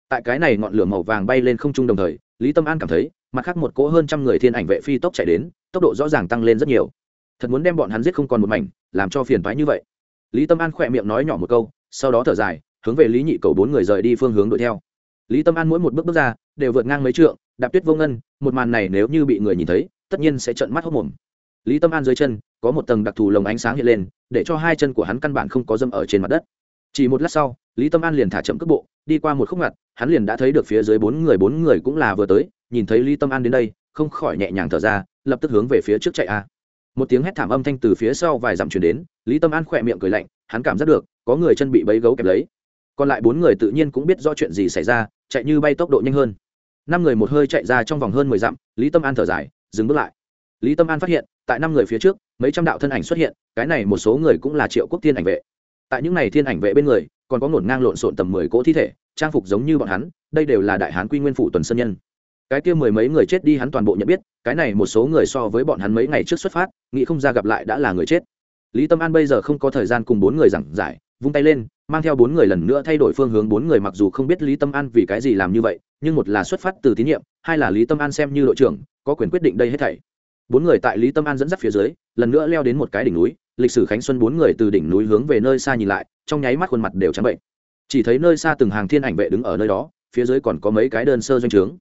Tại cái này ngọn lửa màu vàng bay lên không trung đồng thời, lý tâm an cảm thấy, mặt khác một cỗ hơn trăm người thiên ảnh vệ phi tốc chạy đến, tốc độ rõ ràng tăng lên rất nhiều thật muốn đem bọn hắn giết không còn một mảnh, làm cho phiền thoái như vậy. Lý tâm an khỏe miệng nói nhỏ một câu, sau đó thở dài, hướng về lý nhị cầu bốn người rời đi phương hướng đuổi theo. Lý tâm an mỗi một bước bước ra, đều vượt ngang mấy trượng, đạp tuyết vô ngân, một màn này nếu như bị người nhìn thấy, tất nhiên sẽ trợn mắt hốc mồm. Lý tâm an dưới chân, có một tầng đặc thù lồng ánh sáng hiện lên, để cho hai chân của hắn căn bản không có dâm ở trên mặt đất. Chỉ một lát sau, lý tâm an liền thả chậm cước bộ, đi qua một khúc ngặt, hắn liền đã thấy được phía dưới bốn người bốn người cũng là vừa tới, nhìn thấy lý tâm an đến đây, không khỏi nhẹ nhàng thở ra, lập tức hướng về phía trước chạy a một tiếng hét thảm âm thanh từ phía sau vài dặm chuyển đến, lý tâm an khỏe miệng cười lạnh, hắn cảm giác được, có người chân bị bấy gấu kẹp lấy. Còn lại bốn người tự nhiên cũng biết rõ chuyện gì xảy ra, chạy như bay tốc độ nhanh hơn. Năm người một hơi chạy ra trong vòng hơn mười dặm, lý tâm an thở dài, dừng bước lại. Lý tâm an phát hiện, tại năm người phía trước, mấy trăm đạo thân ảnh xuất hiện, cái này một số người cũng là triệu quốc thiên ảnh vệ. Tại những n à y thiên ảnh vệ bên người, còn có ngổn ngang lộn xộn tầm mười cỗ thi thể, trang phục giống như bọn hắn, đây đều là đại hán quy nguyên phủ tuần sân nhân. Cái kia mười mấy người chết đi hắn toàn bộ nhận biết, cái này một số người so với bọn hắn mấy ngày trước xuất phát nghĩ không ra gặp lại đã là người chết. Lý tâm an bây giờ không có thời gian cùng bốn người giảng giải, vung tay lên, mang theo bốn người lần nữa thay đổi phương hướng. Bốn người mặc dù không biết lý tâm an vì cái gì làm như vậy, nhưng một là xuất phát từ tín nhiệm, hai là lý tâm an xem như đội trưởng, có quyền quyết định đây hết thảy. Bốn người tại lý tâm an dẫn dắt phía dưới, lần nữa leo đến một cái đỉnh núi, lịch sử khánh xuân bốn người từ đỉnh núi hướng về nơi xa nhìn lại, trong nháy mắt khuôn mặt đều trắng bệnh. Chỉ thấy nơi xa từng hàng thiên ảnh vệ đứng ở nơi đó, phía dưới còn có mấy cái đơn sơ doanh trướng.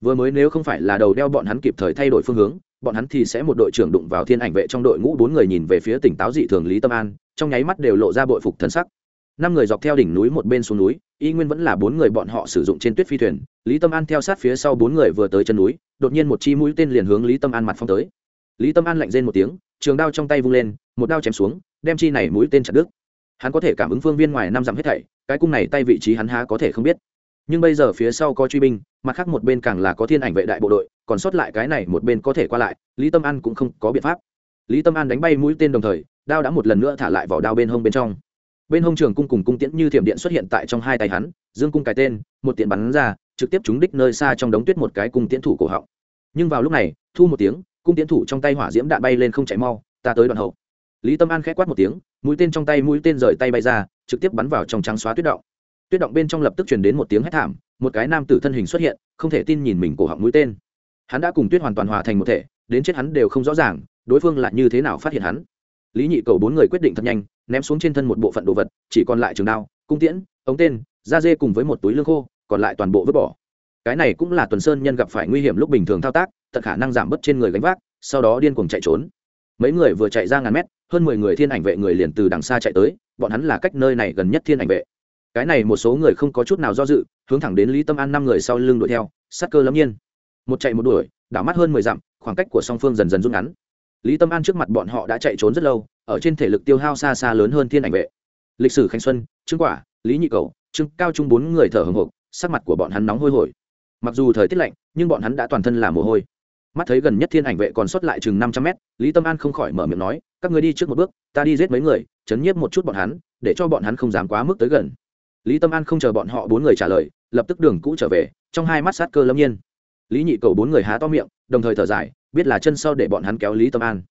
Vừa mới nếu không phải là đầu đeo bọn hắn kịp thời thay đổi phương hướng bọn hắn thì sẽ một đội trưởng đụng vào thiên ảnh vệ trong đội ngũ, bốn người nhìn về phía tỉnh táo dị thường lý tâm an, trong nháy mắt đều lộ ra bội phục thân sắc. Năm người dọc theo đỉnh núi một bên xuống núi, y nguyên vẫn là bốn người bọn họ sử dụng trên tuyết phi thuyền. Lý tâm an theo sát phía sau bốn người vừa tới chân núi, đột nhiên một chi mũi tên liền hướng lý tâm an mặt phong tới. Lý tâm an lạnh rên một tiếng, trường đao trong tay vung lên, một đao chém xuống, đem chi này mũi tên chặt đứt. Hắn có thể cảm ứng phương viên ngoài năm dặm hết thảy, cái cung này tay vị trí hắn há có thể không biết nhưng bây giờ phía sau có truy binh, mặt khác một bên càng là có thiên ảnh vệ đại bộ đội, còn sót lại cái này một bên có thể qua lại, lý tâm an cũng không có biện pháp. Lý tâm an đánh bay mũi tên đồng thời, đao đã một lần nữa thả lại vỏ đao bên hông bên trong. Bên hông trường cung cùng cung tiễn như thiểm điện xuất hiện tại trong hai tay hắn, dương cung cái tên, một tiện bắn ra, trực tiếp trúng đích nơi xa trong đống tuyết một cái cung tiễn thủ cổ họng. Nhưng vào lúc này, thu một tiếng, cung tiễn thủ trong tay hỏa diễm đạn bay lên không chạy mau, ta tới đoạn hậu. Lý tâm an khẽ quát một tiếng, mũi tên trong tay mũi tên rời tay bay ra, trực tiếp bắn vào trong trắng xóa tuyết động tuyết động bên trong lập tức truyền đến một tiếng hét thảm, một cái nam tử thân hình xuất hiện, không thể tin nhìn mình cổ họng mũi tên. Hắn đã cùng tuyết hoàn toàn hòa thành một thể, đến chết hắn đều không rõ ràng, đối phương là như thế nào phát hiện hắn. Lý nhị cầu bốn người quyết định thật nhanh, ném xuống trên thân một bộ phận đồ vật, chỉ còn lại trường đao, cung tiễn, ống tên, da dê cùng với một túi lương khô, còn lại toàn bộ vứt bỏ. Cái này cũng là tuần sơn nhân gặp phải nguy hiểm lúc bình thường thao tác, tận khả năng giảm bớt trên người gánh vác, sau đó điên cuồng chạy trốn. Mấy người vừa chạy ra ngàn mét, hơn mười người thiên ảnh vệ người liền từ đằng xa chạy tới, bọn hắn là cách nơi này gần nhất thiên ảnh vệ cái này một số người không có chút nào do dự, hướng thẳng đến lý tâm an năm người sau lưng đuổi theo, sát cơ lâm nhiên. Một chạy một đuổi, đảo mắt hơn mười dặm, khoảng cách của song phương dần dần rút ngắn. Lý tâm an trước mặt bọn họ đã chạy trốn rất lâu, ở trên thể lực tiêu hao xa xa lớn hơn thiên ảnh vệ. Lịch sử khánh xuân, trương quả, lý nhị cầu, trương cao trung bốn người thở hồng hộc, sắc mặt của bọn hắn nóng hôi hổi. Mặc dù thời tiết lạnh, nhưng bọn hắn đã toàn thân là mồ hôi. Mắt thấy gần nhất thiên ảnh vệ còn sót lại chừng năm trăm mét, lý tâm an không khỏi mở miệng nói, các người đi trước một bước, ta đi giết mấy người, chấn nhiếp một chút bọn hắn, để cho bọn hắn không dám quá mức tới gần lý tâm an không chờ bọn họ bốn người trả lời, lập tức đường cũ trở về, trong hai mắt sát cơ lâm nhiên. Lý nhị cầu bốn người há to miệng, đồng thời thở dài, biết là chân sau để bọn hắn kéo lý tâm an.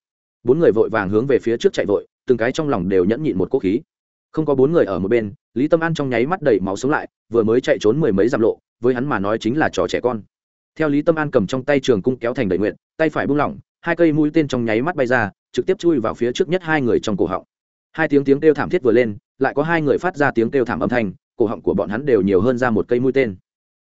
Bốn người vội vàng hướng về phía trước chạy vội, từng cái trong lòng đều nhẫn nhịn một quốc khí. Không có bốn người ở một bên, lý tâm an trong nháy mắt đầy máu sống lại, vừa mới chạy trốn mười mấy dặm lộ, với hắn mà nói chính là trò trẻ con. Theo lý tâm an cầm trong tay trường cung kéo thành đầy nguyện tay phải buông lỏng, hai cây mũi tên trong nháy mắt bay ra, trực tiếp chui vào phía trước nhất hai người trong cổ họng. Hai tiếng tiếng kêu thảm thiết vừa lên, lại có hai người phát ra tiếng kêu thảm âm thanh cổ họng của bọn hắn đều nhiều hơn ra một cây mũi tên.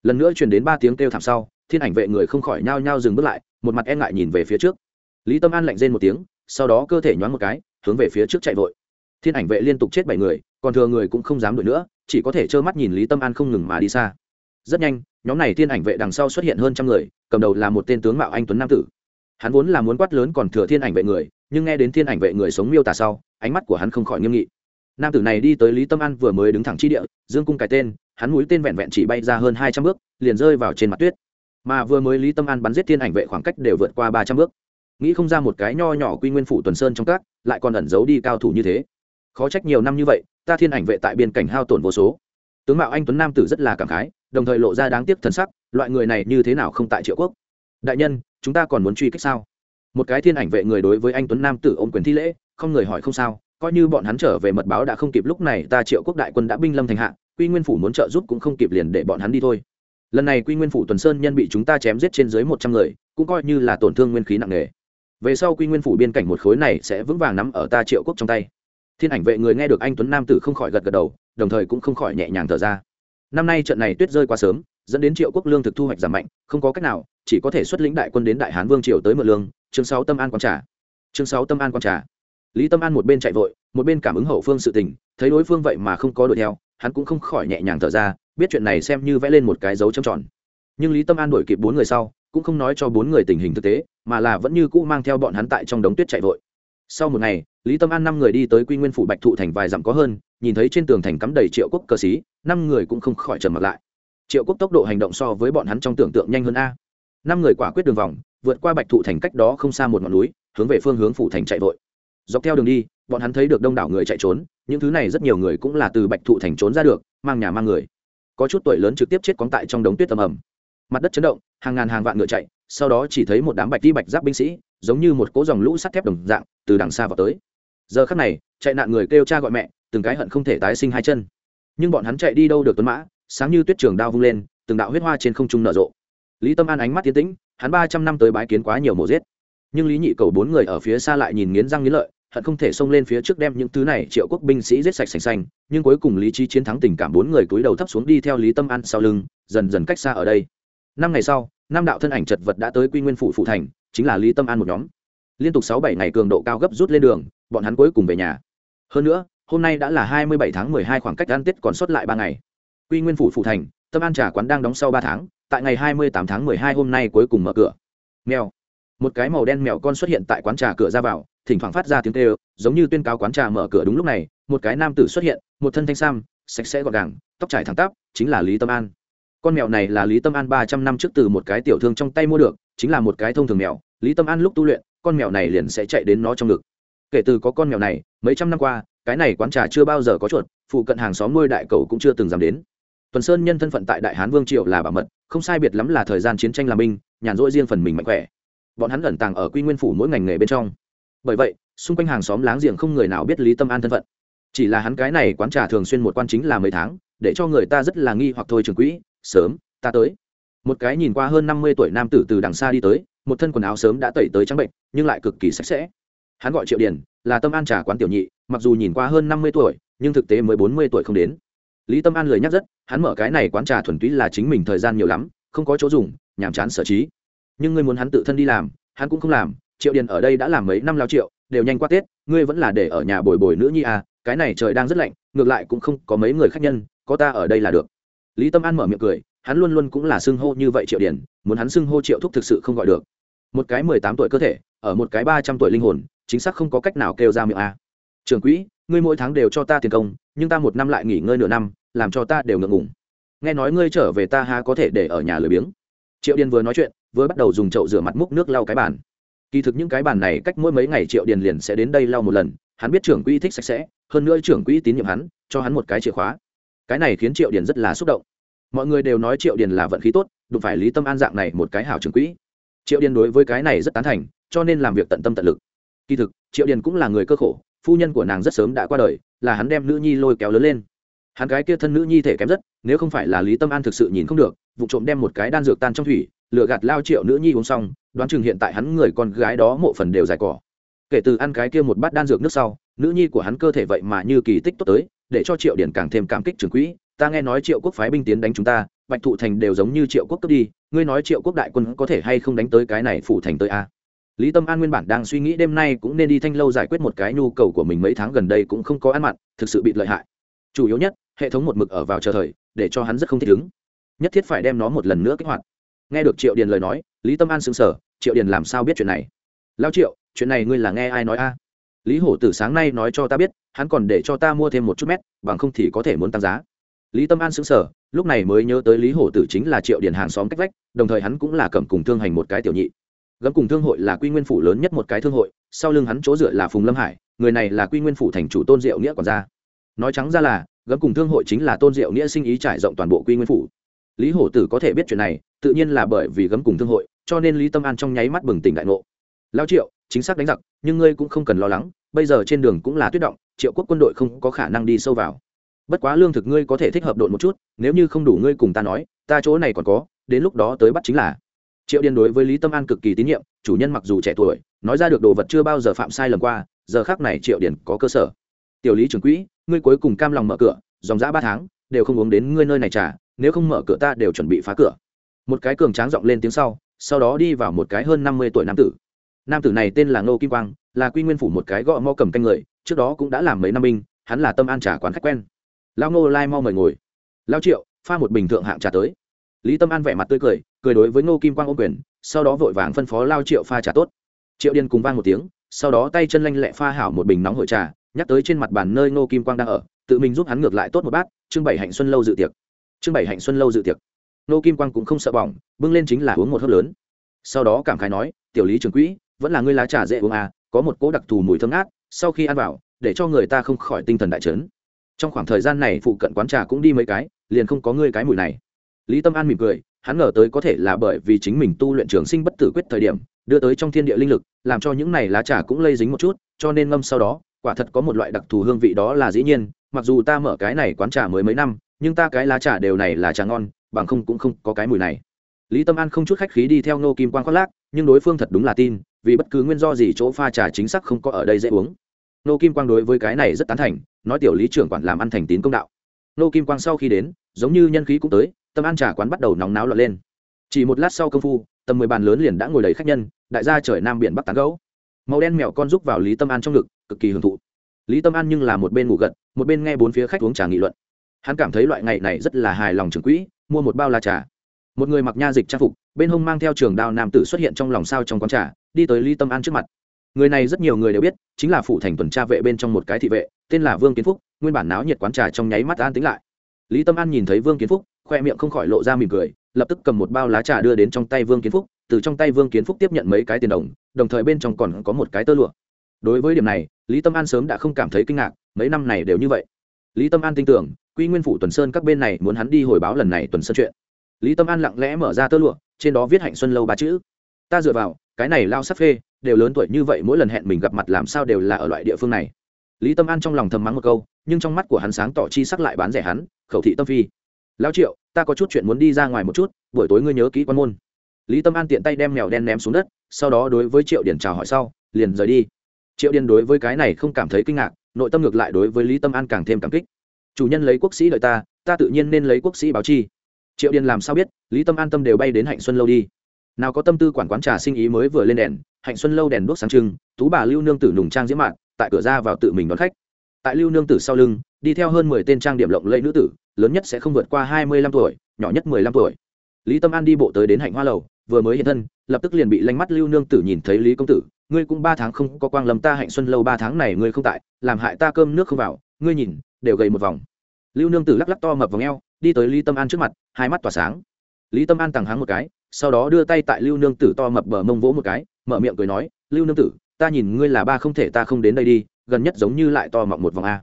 Lần nữa truyền đến ba tiếng kêu thảm sau, thiên ảnh vệ người không khỏi nhao nhao dừng bước lại, một mặt e ngại nhìn về phía trước. Lý tâm an lạnh rên một tiếng, sau đó cơ thể nhoáng một cái, hướng về phía trước chạy vội. Thiên ảnh vệ liên tục chết bảy người, còn thừa người cũng không dám đuổi nữa, chỉ có thể trơ mắt nhìn lý tâm an không ngừng mà đi xa. Rất nhanh, nhóm này thiên ảnh vệ đằng sau xuất hiện hơn trăm người, cầm đầu là một tên tướng mạo anh tuấn nam tử. Hắn vốn là muốn quát lớn còn thừa thiên ảnh vệ người, nhưng nghe đến thiên ảnh vệ người sống miêu tả sau, ánh mắt của hắn không khỏi nghiêm nghị nam tử này đi tới lý tâm an vừa mới đứng thẳng chi địa, dương cung cái tên, hắn mũi tên vẹn vẹn chỉ bay ra hơn hai trăm bước, liền rơi vào trên mặt tuyết. Mà vừa mới lý tâm an bắn giết thiên ảnh vệ khoảng cách đều vượt qua ba trăm bước. Nghĩ không ra một cái nho nhỏ quy nguyên phủ tuần sơn trong các, lại còn ẩn giấu đi cao thủ như thế. Khó trách nhiều năm như vậy, ta thiên ảnh vệ tại biên cảnh hao tổn vô số. Tướng mạo anh tuấn nam tử rất là cảm khái, đồng thời lộ ra đáng tiếc thần sắc, loại người này như thế nào không tại triệu quốc? Đại nhân, chúng ta còn muốn truy kích sao? Một cái thiên ảnh vệ người đối với anh tuấn nam tử ôm quyền thi lễ, không người hỏi không sao coi như bọn hắn trở về mật báo đã không kịp lúc này ta triệu quốc đại quân đã binh lâm thành hạ, quy nguyên phủ muốn trợ giúp cũng không kịp liền để bọn hắn đi thôi. Lần này quy nguyên phủ tuần sơn nhân bị chúng ta chém giết trên dưới một trăm người, cũng coi như là tổn thương nguyên khí nặng nề. Về sau quy nguyên phủ biên cảnh một khối này sẽ vững vàng nắm ở ta triệu quốc trong tay. Thiên ảnh vệ người nghe được anh tuấn nam tử không khỏi gật gật đầu, đồng thời cũng không khỏi nhẹ nhàng thở ra. Năm nay trận này tuyết rơi quá sớm, dẫn đến triệu quốc lương thực thu hoạch giảm mạnh, không có cách nào, chỉ có thể xuất lĩnh đại quân đến đại hán vương triều tới mượn lương. Chương sáu tâm an quán trà. Chương sáu tâm an quán trà lý tâm an một bên chạy vội, một bên cảm ứng hậu phương sự tình, thấy đối phương vậy mà không có đuổi theo, hắn cũng không khỏi nhẹ nhàng thở ra, biết chuyện này xem như vẽ lên một cái dấu trầm tròn. Nhưng lý tâm an đuổi kịp bốn người sau, cũng không nói cho bốn người tình hình thực tế, mà là vẫn như cũ mang theo bọn hắn tại trong đống tuyết chạy vội. Sau một ngày, lý tâm an năm người đi tới quy nguyên phủ bạch thụ thành vài dặm có hơn, nhìn thấy trên tường thành cắm đầy triệu quốc cờ xí, năm người cũng không khỏi trầm mặt lại. Triệu quốc tốc độ hành động so với bọn hắn trong tưởng tượng nhanh hơn a. Năm người quả quyết đường vòng, vượt qua bạch thụ thành cách đó không xa một ngọn núi, hướng về phương hướng phủ thành chạy vội dọc theo đường đi, bọn hắn thấy được đông đảo người chạy trốn, những thứ này rất nhiều người cũng là từ bạch thụ thành trốn ra được, mang nhà mang người. Có chút tuổi lớn trực tiếp chết cóng tại trong đống tuyết tầm ẩm mặt đất chấn động, hàng ngàn hàng vạn ngựa chạy, sau đó chỉ thấy một đám bạch đi bạch giáp binh sĩ, giống như một cỗ dòng lũ sắt thép đồng dạng, từ đằng xa vào tới. Giờ khắc này, chạy nạn người kêu cha gọi mẹ, từng cái hận không thể tái sinh hai chân. Nhưng bọn hắn chạy đi đâu được tuấn mã, sáng như tuyết trường đao vung lên, từng đạo huyết hoa trên không trung nở rộ. Lý tâm an ánh mắt tiến tĩnh, hắn ba trăm năm tới bái kiến quá nhiều mổ giết nhưng lý nhị cầu bốn người ở phía xa lại nhìn nghiến răng nghiến lợi, hận không thể xông lên phía trước đem những thứ này triệu quốc binh sĩ giết sạch sành xanh, nhưng cuối cùng lý trí chiến thắng tình cảm bốn người cúi đầu thấp xuống đi theo lý tâm an sau lưng, dần dần cách xa ở đây. Năm ngày sau, năm đạo thân ảnh chật vật đã tới quy nguyên phủ phụ thành, chính là lý tâm an một nhóm. Liên tục sáu bảy ngày cường độ cao gấp rút lên đường, bọn hắn cuối cùng về nhà. Hơn nữa, hôm nay đã là hai mươi bảy tháng mười hai khoảng cách ăn tết còn sót lại ba ngày. Quy nguyên phủ phụ thành, tâm an trà quán đang đóng sau ba tháng, tại ngày hai mươi tám tháng mười hai hôm nay cuối cùng mở cửa. Nghèo một cái màu đen mèo con xuất hiện tại quán trà cửa ra vào, thỉnh thoảng phát ra tiếng kêu, giống như tuyên cáo quán trà mở cửa đúng lúc này, một cái nam tử xuất hiện, một thân thanh sam, sạch sẽ gọn gàng, tóc trải thẳng tắp, chính là lý tâm an. Con mèo này là lý tâm an ba trăm năm trước từ một cái tiểu thương trong tay mua được, chính là một cái thông thường mèo, lý tâm an lúc tu luyện, con mèo này liền sẽ chạy đến nó trong ngực. Kể từ có con mèo này, mấy trăm năm qua, cái này quán trà chưa bao giờ có chuột, phụ cận hàng xóm nuôi đại cầu cũng chưa từng dám đến. Tuần sơn nhân thân phận tại đại hán vương triệu là bảo mật, không sai biệt lắm là thời gian chiến tranh làm binh nhàn rỗi riêng phần mình mạnh khỏe bọn hắn ẩn tàng ở quy nguyên phủ mỗi ngành nghề bên trong. Bởi vậy, xung quanh hàng xóm láng giềng không người nào biết lý tâm an thân phận. Chỉ là hắn cái này quán trà thường xuyên một quan chính là mấy tháng, để cho người ta rất là nghi hoặc thôi trường quỹ, sớm, ta tới. Một cái nhìn qua hơn năm mươi tuổi nam tử từ đằng xa đi tới, một thân quần áo sớm đã tẩy tới trắng bệnh, nhưng lại cực kỳ sạch sẽ. Hắn gọi triệu điển là tâm an trà quán tiểu nhị, mặc dù nhìn qua hơn năm mươi tuổi, nhưng thực tế mới bốn mươi tuổi không đến. Lý tâm an lời nhắc rất, hắn mở cái này quán trà thuần túy là chính mình thời gian nhiều lắm, không có chỗ dùng, nhàm chán sở trí nhưng ngươi muốn hắn tự thân đi làm, hắn cũng không làm, triệu điền ở đây đã làm mấy năm lao triệu, đều nhanh qua tết, ngươi vẫn là để ở nhà bồi bồi nữ nhi à cái này trời đang rất lạnh, ngược lại cũng không có mấy người khách nhân, có ta ở đây là được. Lý tâm an mở miệng cười, hắn luôn luôn cũng là xưng hô như vậy triệu điển muốn hắn xưng hô triệu thúc thực sự không gọi được. Một cái mười tám tuổi cơ thể, ở một cái ba trăm tuổi linh hồn, chính xác không có cách nào kêu ra miệng a. Trường quỹ, ngươi mỗi tháng đều cho ta tiền công, nhưng ta một năm lại nghỉ ngơi nửa năm, làm cho ta đều ngượng ngùng. Nghe nói ngươi trở về ta ha có thể để ở nhà lười biếng. Triệu điền vừa nói chuyện vừa bắt đầu dùng chậu rửa mặt múc nước lau cái bàn. Kỳ thực những cái bàn này cách mỗi mấy ngày triệu điền liền sẽ đến đây lau một lần, hắn biết trưởng quỹ thích sạch sẽ, hơn nữa trưởng quỹ tín nhiệm hắn, cho hắn một cái chìa khóa. Cái này khiến triệu điền rất là xúc động. Mọi người đều nói triệu điền là vận khí tốt, đụng phải lý tâm an dạng này một cái hảo trưởng quỹ. Triệu điền đối với cái này rất tán thành, cho nên làm việc tận tâm tận lực. Kỳ thực, triệu điền cũng là người cơ khổ, phu nhân của nàng rất sớm đã qua đời, là hắn đem nữ nhi lôi kéo lớn lên. Hắn cái kia thân nữ nhi thể kém rất, nếu không phải là lý tâm an thực sự nhìn không được, vụ trộm đem một cái đan dược tan trong thủy lựa gạt lao triệu nữ nhi uống xong, đoán chừng hiện tại hắn người con gái đó mộ phần đều dài cỏ. Kể từ ăn cái kia một bát đan dược nước sau, nữ nhi của hắn cơ thể vậy mà như kỳ tích tốt tới, để cho triệu điển càng thêm cảm kích trường quỹ. Ta nghe nói triệu quốc phái binh tiến đánh chúng ta, bạch thụ thành đều giống như triệu quốc cướp đi, ngươi nói triệu quốc đại quân có thể hay không đánh tới cái này phủ thành tới a? Lý tâm an nguyên bản đang suy nghĩ đêm nay cũng nên đi thanh lâu giải quyết một cái nhu cầu của mình mấy tháng gần đây cũng không có ăn mặn, thực sự bị lợi hại. Chủ yếu nhất, hệ thống một mực ở vào chờ thời, để cho hắn rất không thích ứng. Nhất thiết phải đem nó một lần nữa kích hoạt nghe được triệu điền lời nói, lý tâm an sững sờ, triệu điền làm sao biết chuyện này? Lao triệu, chuyện này ngươi là nghe ai nói a? Lý hổ tử sáng nay nói cho ta biết, hắn còn để cho ta mua thêm một chút mét, bằng không thì có thể muốn tăng giá. Lý tâm an sững sờ, lúc này mới nhớ tới lý hổ tử chính là triệu điền hàng xóm cách vách, đồng thời hắn cũng là cầm cùng thương hành một cái tiểu nhị. Gấm cùng thương hội là quy nguyên phủ lớn nhất một cái thương hội, sau lưng hắn chỗ dựa là phùng lâm hải, người này là quy nguyên phủ thành chủ tôn diệu nghĩa còn ra nói trắng ra là, gấm cùng thương hội chính là tôn diệu nghĩa sinh ý trải rộng toàn bộ quy nguyên phủ lý hổ tử có thể biết chuyện này, tự nhiên là bởi vì gấm cùng thương hội, cho nên lý tâm an trong nháy mắt bừng tỉnh đại ngộ. Lao triệu, chính xác đánh giặc, nhưng ngươi cũng không cần lo lắng, bây giờ trên đường cũng là tuyết động, triệu quốc quân đội không có khả năng đi sâu vào. Bất quá lương thực ngươi có thể thích hợp độn một chút, nếu như không đủ ngươi cùng ta nói, ta chỗ này còn có, đến lúc đó tới bắt chính là. Triệu điền đối với lý tâm an cực kỳ tín nhiệm, chủ nhân mặc dù trẻ tuổi, nói ra được đồ vật chưa bao giờ phạm sai lầm qua, giờ khác này triệu điền có cơ sở. Tiểu lý trưởng quỹ, ngươi cuối cùng cam lòng mở cửa, dòng dã ba tháng, đều không uống đến ngươi nơi này trả nếu không mở cửa ta đều chuẩn bị phá cửa. Một cái cường tráng giọng lên tiếng sau sau đó đi vào một cái hơn năm mươi tuổi nam tử. Nam tử này tên là ngô kim quang, là quy nguyên phủ một cái gõ mo cầm canh người, trước đó cũng đã làm mấy năm binh, hắn là tâm an trà quán khách quen. Lao ngô lai mau mời ngồi. Lao triệu, pha một bình thượng hạng trà tới. Lý tâm an vẻ mặt tươi cười cười đối với ngô kim quang ô quyền, sau đó vội vàng phân phó lao triệu pha trà tốt. Triệu điên cùng vang một tiếng, sau đó tay chân lanh lẹ pha hảo một bình nóng hội trà, nhắc tới trên mặt bàn nơi ngô kim quang đang ở, tự mình giúp hắn ngược lại tốt một bát trưng bày hạnh xuân lâu dự tiệc chương bảy hạnh xuân lâu dự tiệc. Nô kim quang cũng không sợ bỏng, bưng lên chính là uống một hớp lớn. Sau đó cảm khái nói, tiểu lý trường quỹ, vẫn là ngươi lá trà dễ uống à có một cỗ đặc thù mùi thơm ngát, sau khi ăn vào, để cho người ta không khỏi tinh thần đại chấn. Trong khoảng thời gian này phụ cận quán trà cũng đi mấy cái, liền không có ngươi cái mùi này. Lý tâm an mỉm cười, hắn ngờ tới có thể là bởi vì chính mình tu luyện trường sinh bất tử quyết thời điểm, đưa tới trong thiên địa linh lực, làm cho những này lá trà cũng lây dính một chút, cho nên ngâm sau đó, quả thật có một loại đặc thù hương vị đó là dĩ nhiên, mặc dù ta mở cái này quán trà mới mấy năm nhưng ta cái lá trà đều này là trà ngon, bằng không cũng không có cái mùi này. Lý tâm an không chút khách khí đi theo Nô kim quan khoác lác, nhưng đối phương thật đúng là tin, vì bất cứ nguyên do gì chỗ pha trà chính xác không có ở đây dễ uống. Nô kim quang đối với cái này rất tán thành, nói tiểu lý trưởng quản làm ăn thành tín công đạo. Nô kim quang sau khi đến, giống như nhân khí cũng tới, tâm ăn trà quán bắt đầu nóng náo lọt lên. Chỉ một lát sau công phu, tầm mười bàn lớn liền đã ngồi đầy khách nhân, đại gia trời nam biển bắc tán gấu màu đen mèo con rúc vào lý tâm an trong ngực, cực kỳ hưởng thụ. Lý tâm an nhưng là một bên ngủ gật, một bên nghe bốn phía khách uống trà nghị luận hắn cảm thấy loại ngày này rất là hài lòng trường quỹ, mua một bao la trà. Một người mặc nha dịch trang phục, bên hông mang theo trường đao nam tử xuất hiện trong lòng sao trong quán trà, đi tới lý tâm an trước mặt. Người này rất nhiều người đều biết, chính là phụ thành tuần tra vệ bên trong một cái thị vệ, tên là vương kiến phúc, nguyên bản náo nhiệt quán trà trong nháy mắt an tính lại. Lý tâm an nhìn thấy vương kiến phúc, khoe miệng không khỏi lộ ra mỉm cười, lập tức cầm một bao lá trà đưa đến trong tay vương kiến phúc, từ trong tay vương kiến phúc tiếp nhận mấy cái tiền đồng đồng thời bên trong còn có một cái tơ lụa. Đối với điểm này, lý tâm an sớm đã không cảm thấy kinh ngạc, mấy năm này đều như vậy lý tâm an tin tưởng, quy nguyên phủ tuần sơn các bên này muốn hắn đi hồi báo lần này tuần sơn chuyện. Lý tâm an lặng lẽ mở ra tơ lụa, trên đó viết hạnh xuân lâu ba chữ. Ta dựa vào, cái này lao sắc phê, đều lớn tuổi như vậy mỗi lần hẹn mình gặp mặt làm sao đều là ở loại địa phương này. Lý tâm an trong lòng thầm mắng một câu, nhưng trong mắt của hắn sáng tỏ chi sắc lại bán rẻ hắn, khẩu thị tâm phi. Lão triệu, ta có chút chuyện muốn đi ra ngoài một chút, buổi tối ngươi nhớ kỹ quan môn. Lý tâm an tiện tay đem mèo đen ném xuống đất, sau đó đối với triệu điển chào hỏi sau, liền rời đi. Triệu điển đối với cái này không cảm thấy kinh ngạc nội tâm ngược lại đối với lý tâm an càng thêm cảm kích chủ nhân lấy quốc sĩ đợi ta ta tự nhiên nên lấy quốc sĩ báo chi triệu điền làm sao biết lý tâm an tâm đều bay đến hạnh xuân lâu đi nào có tâm tư quản quán trà sinh ý mới vừa lên đèn hạnh xuân lâu đèn đuốc sáng trưng tú bà lưu nương tử nùng trang diễm mạn tại cửa ra vào tự mình đón khách tại lưu nương tử sau lưng đi theo hơn mười tên trang điểm lộng lẫy nữ tử lớn nhất sẽ không vượt qua hai mươi lăm tuổi nhỏ nhất mười lăm tuổi lý tâm an đi bộ tới đến hạnh hoa lầu vừa mới hiện thân, lập tức liền bị lanh mắt lưu nương tử nhìn thấy lý công tử. Ngươi cũng ba tháng không có quang lâm ta hạnh xuân lâu ba tháng này ngươi không tại, làm hại ta cơm nước không vào, ngươi nhìn, đều gầy một vòng. Lưu nương tử lắc lắc to mập vòng eo đi tới lý tâm an trước mặt, hai mắt tỏa sáng. Lý tâm an tằng háng một cái, sau đó đưa tay tại lưu nương tử to mập bờ mông vỗ một cái, mở miệng cười nói, lưu nương tử, ta nhìn ngươi là ba không thể ta không đến đây đi, gần nhất giống như lại to mọng một vòng a.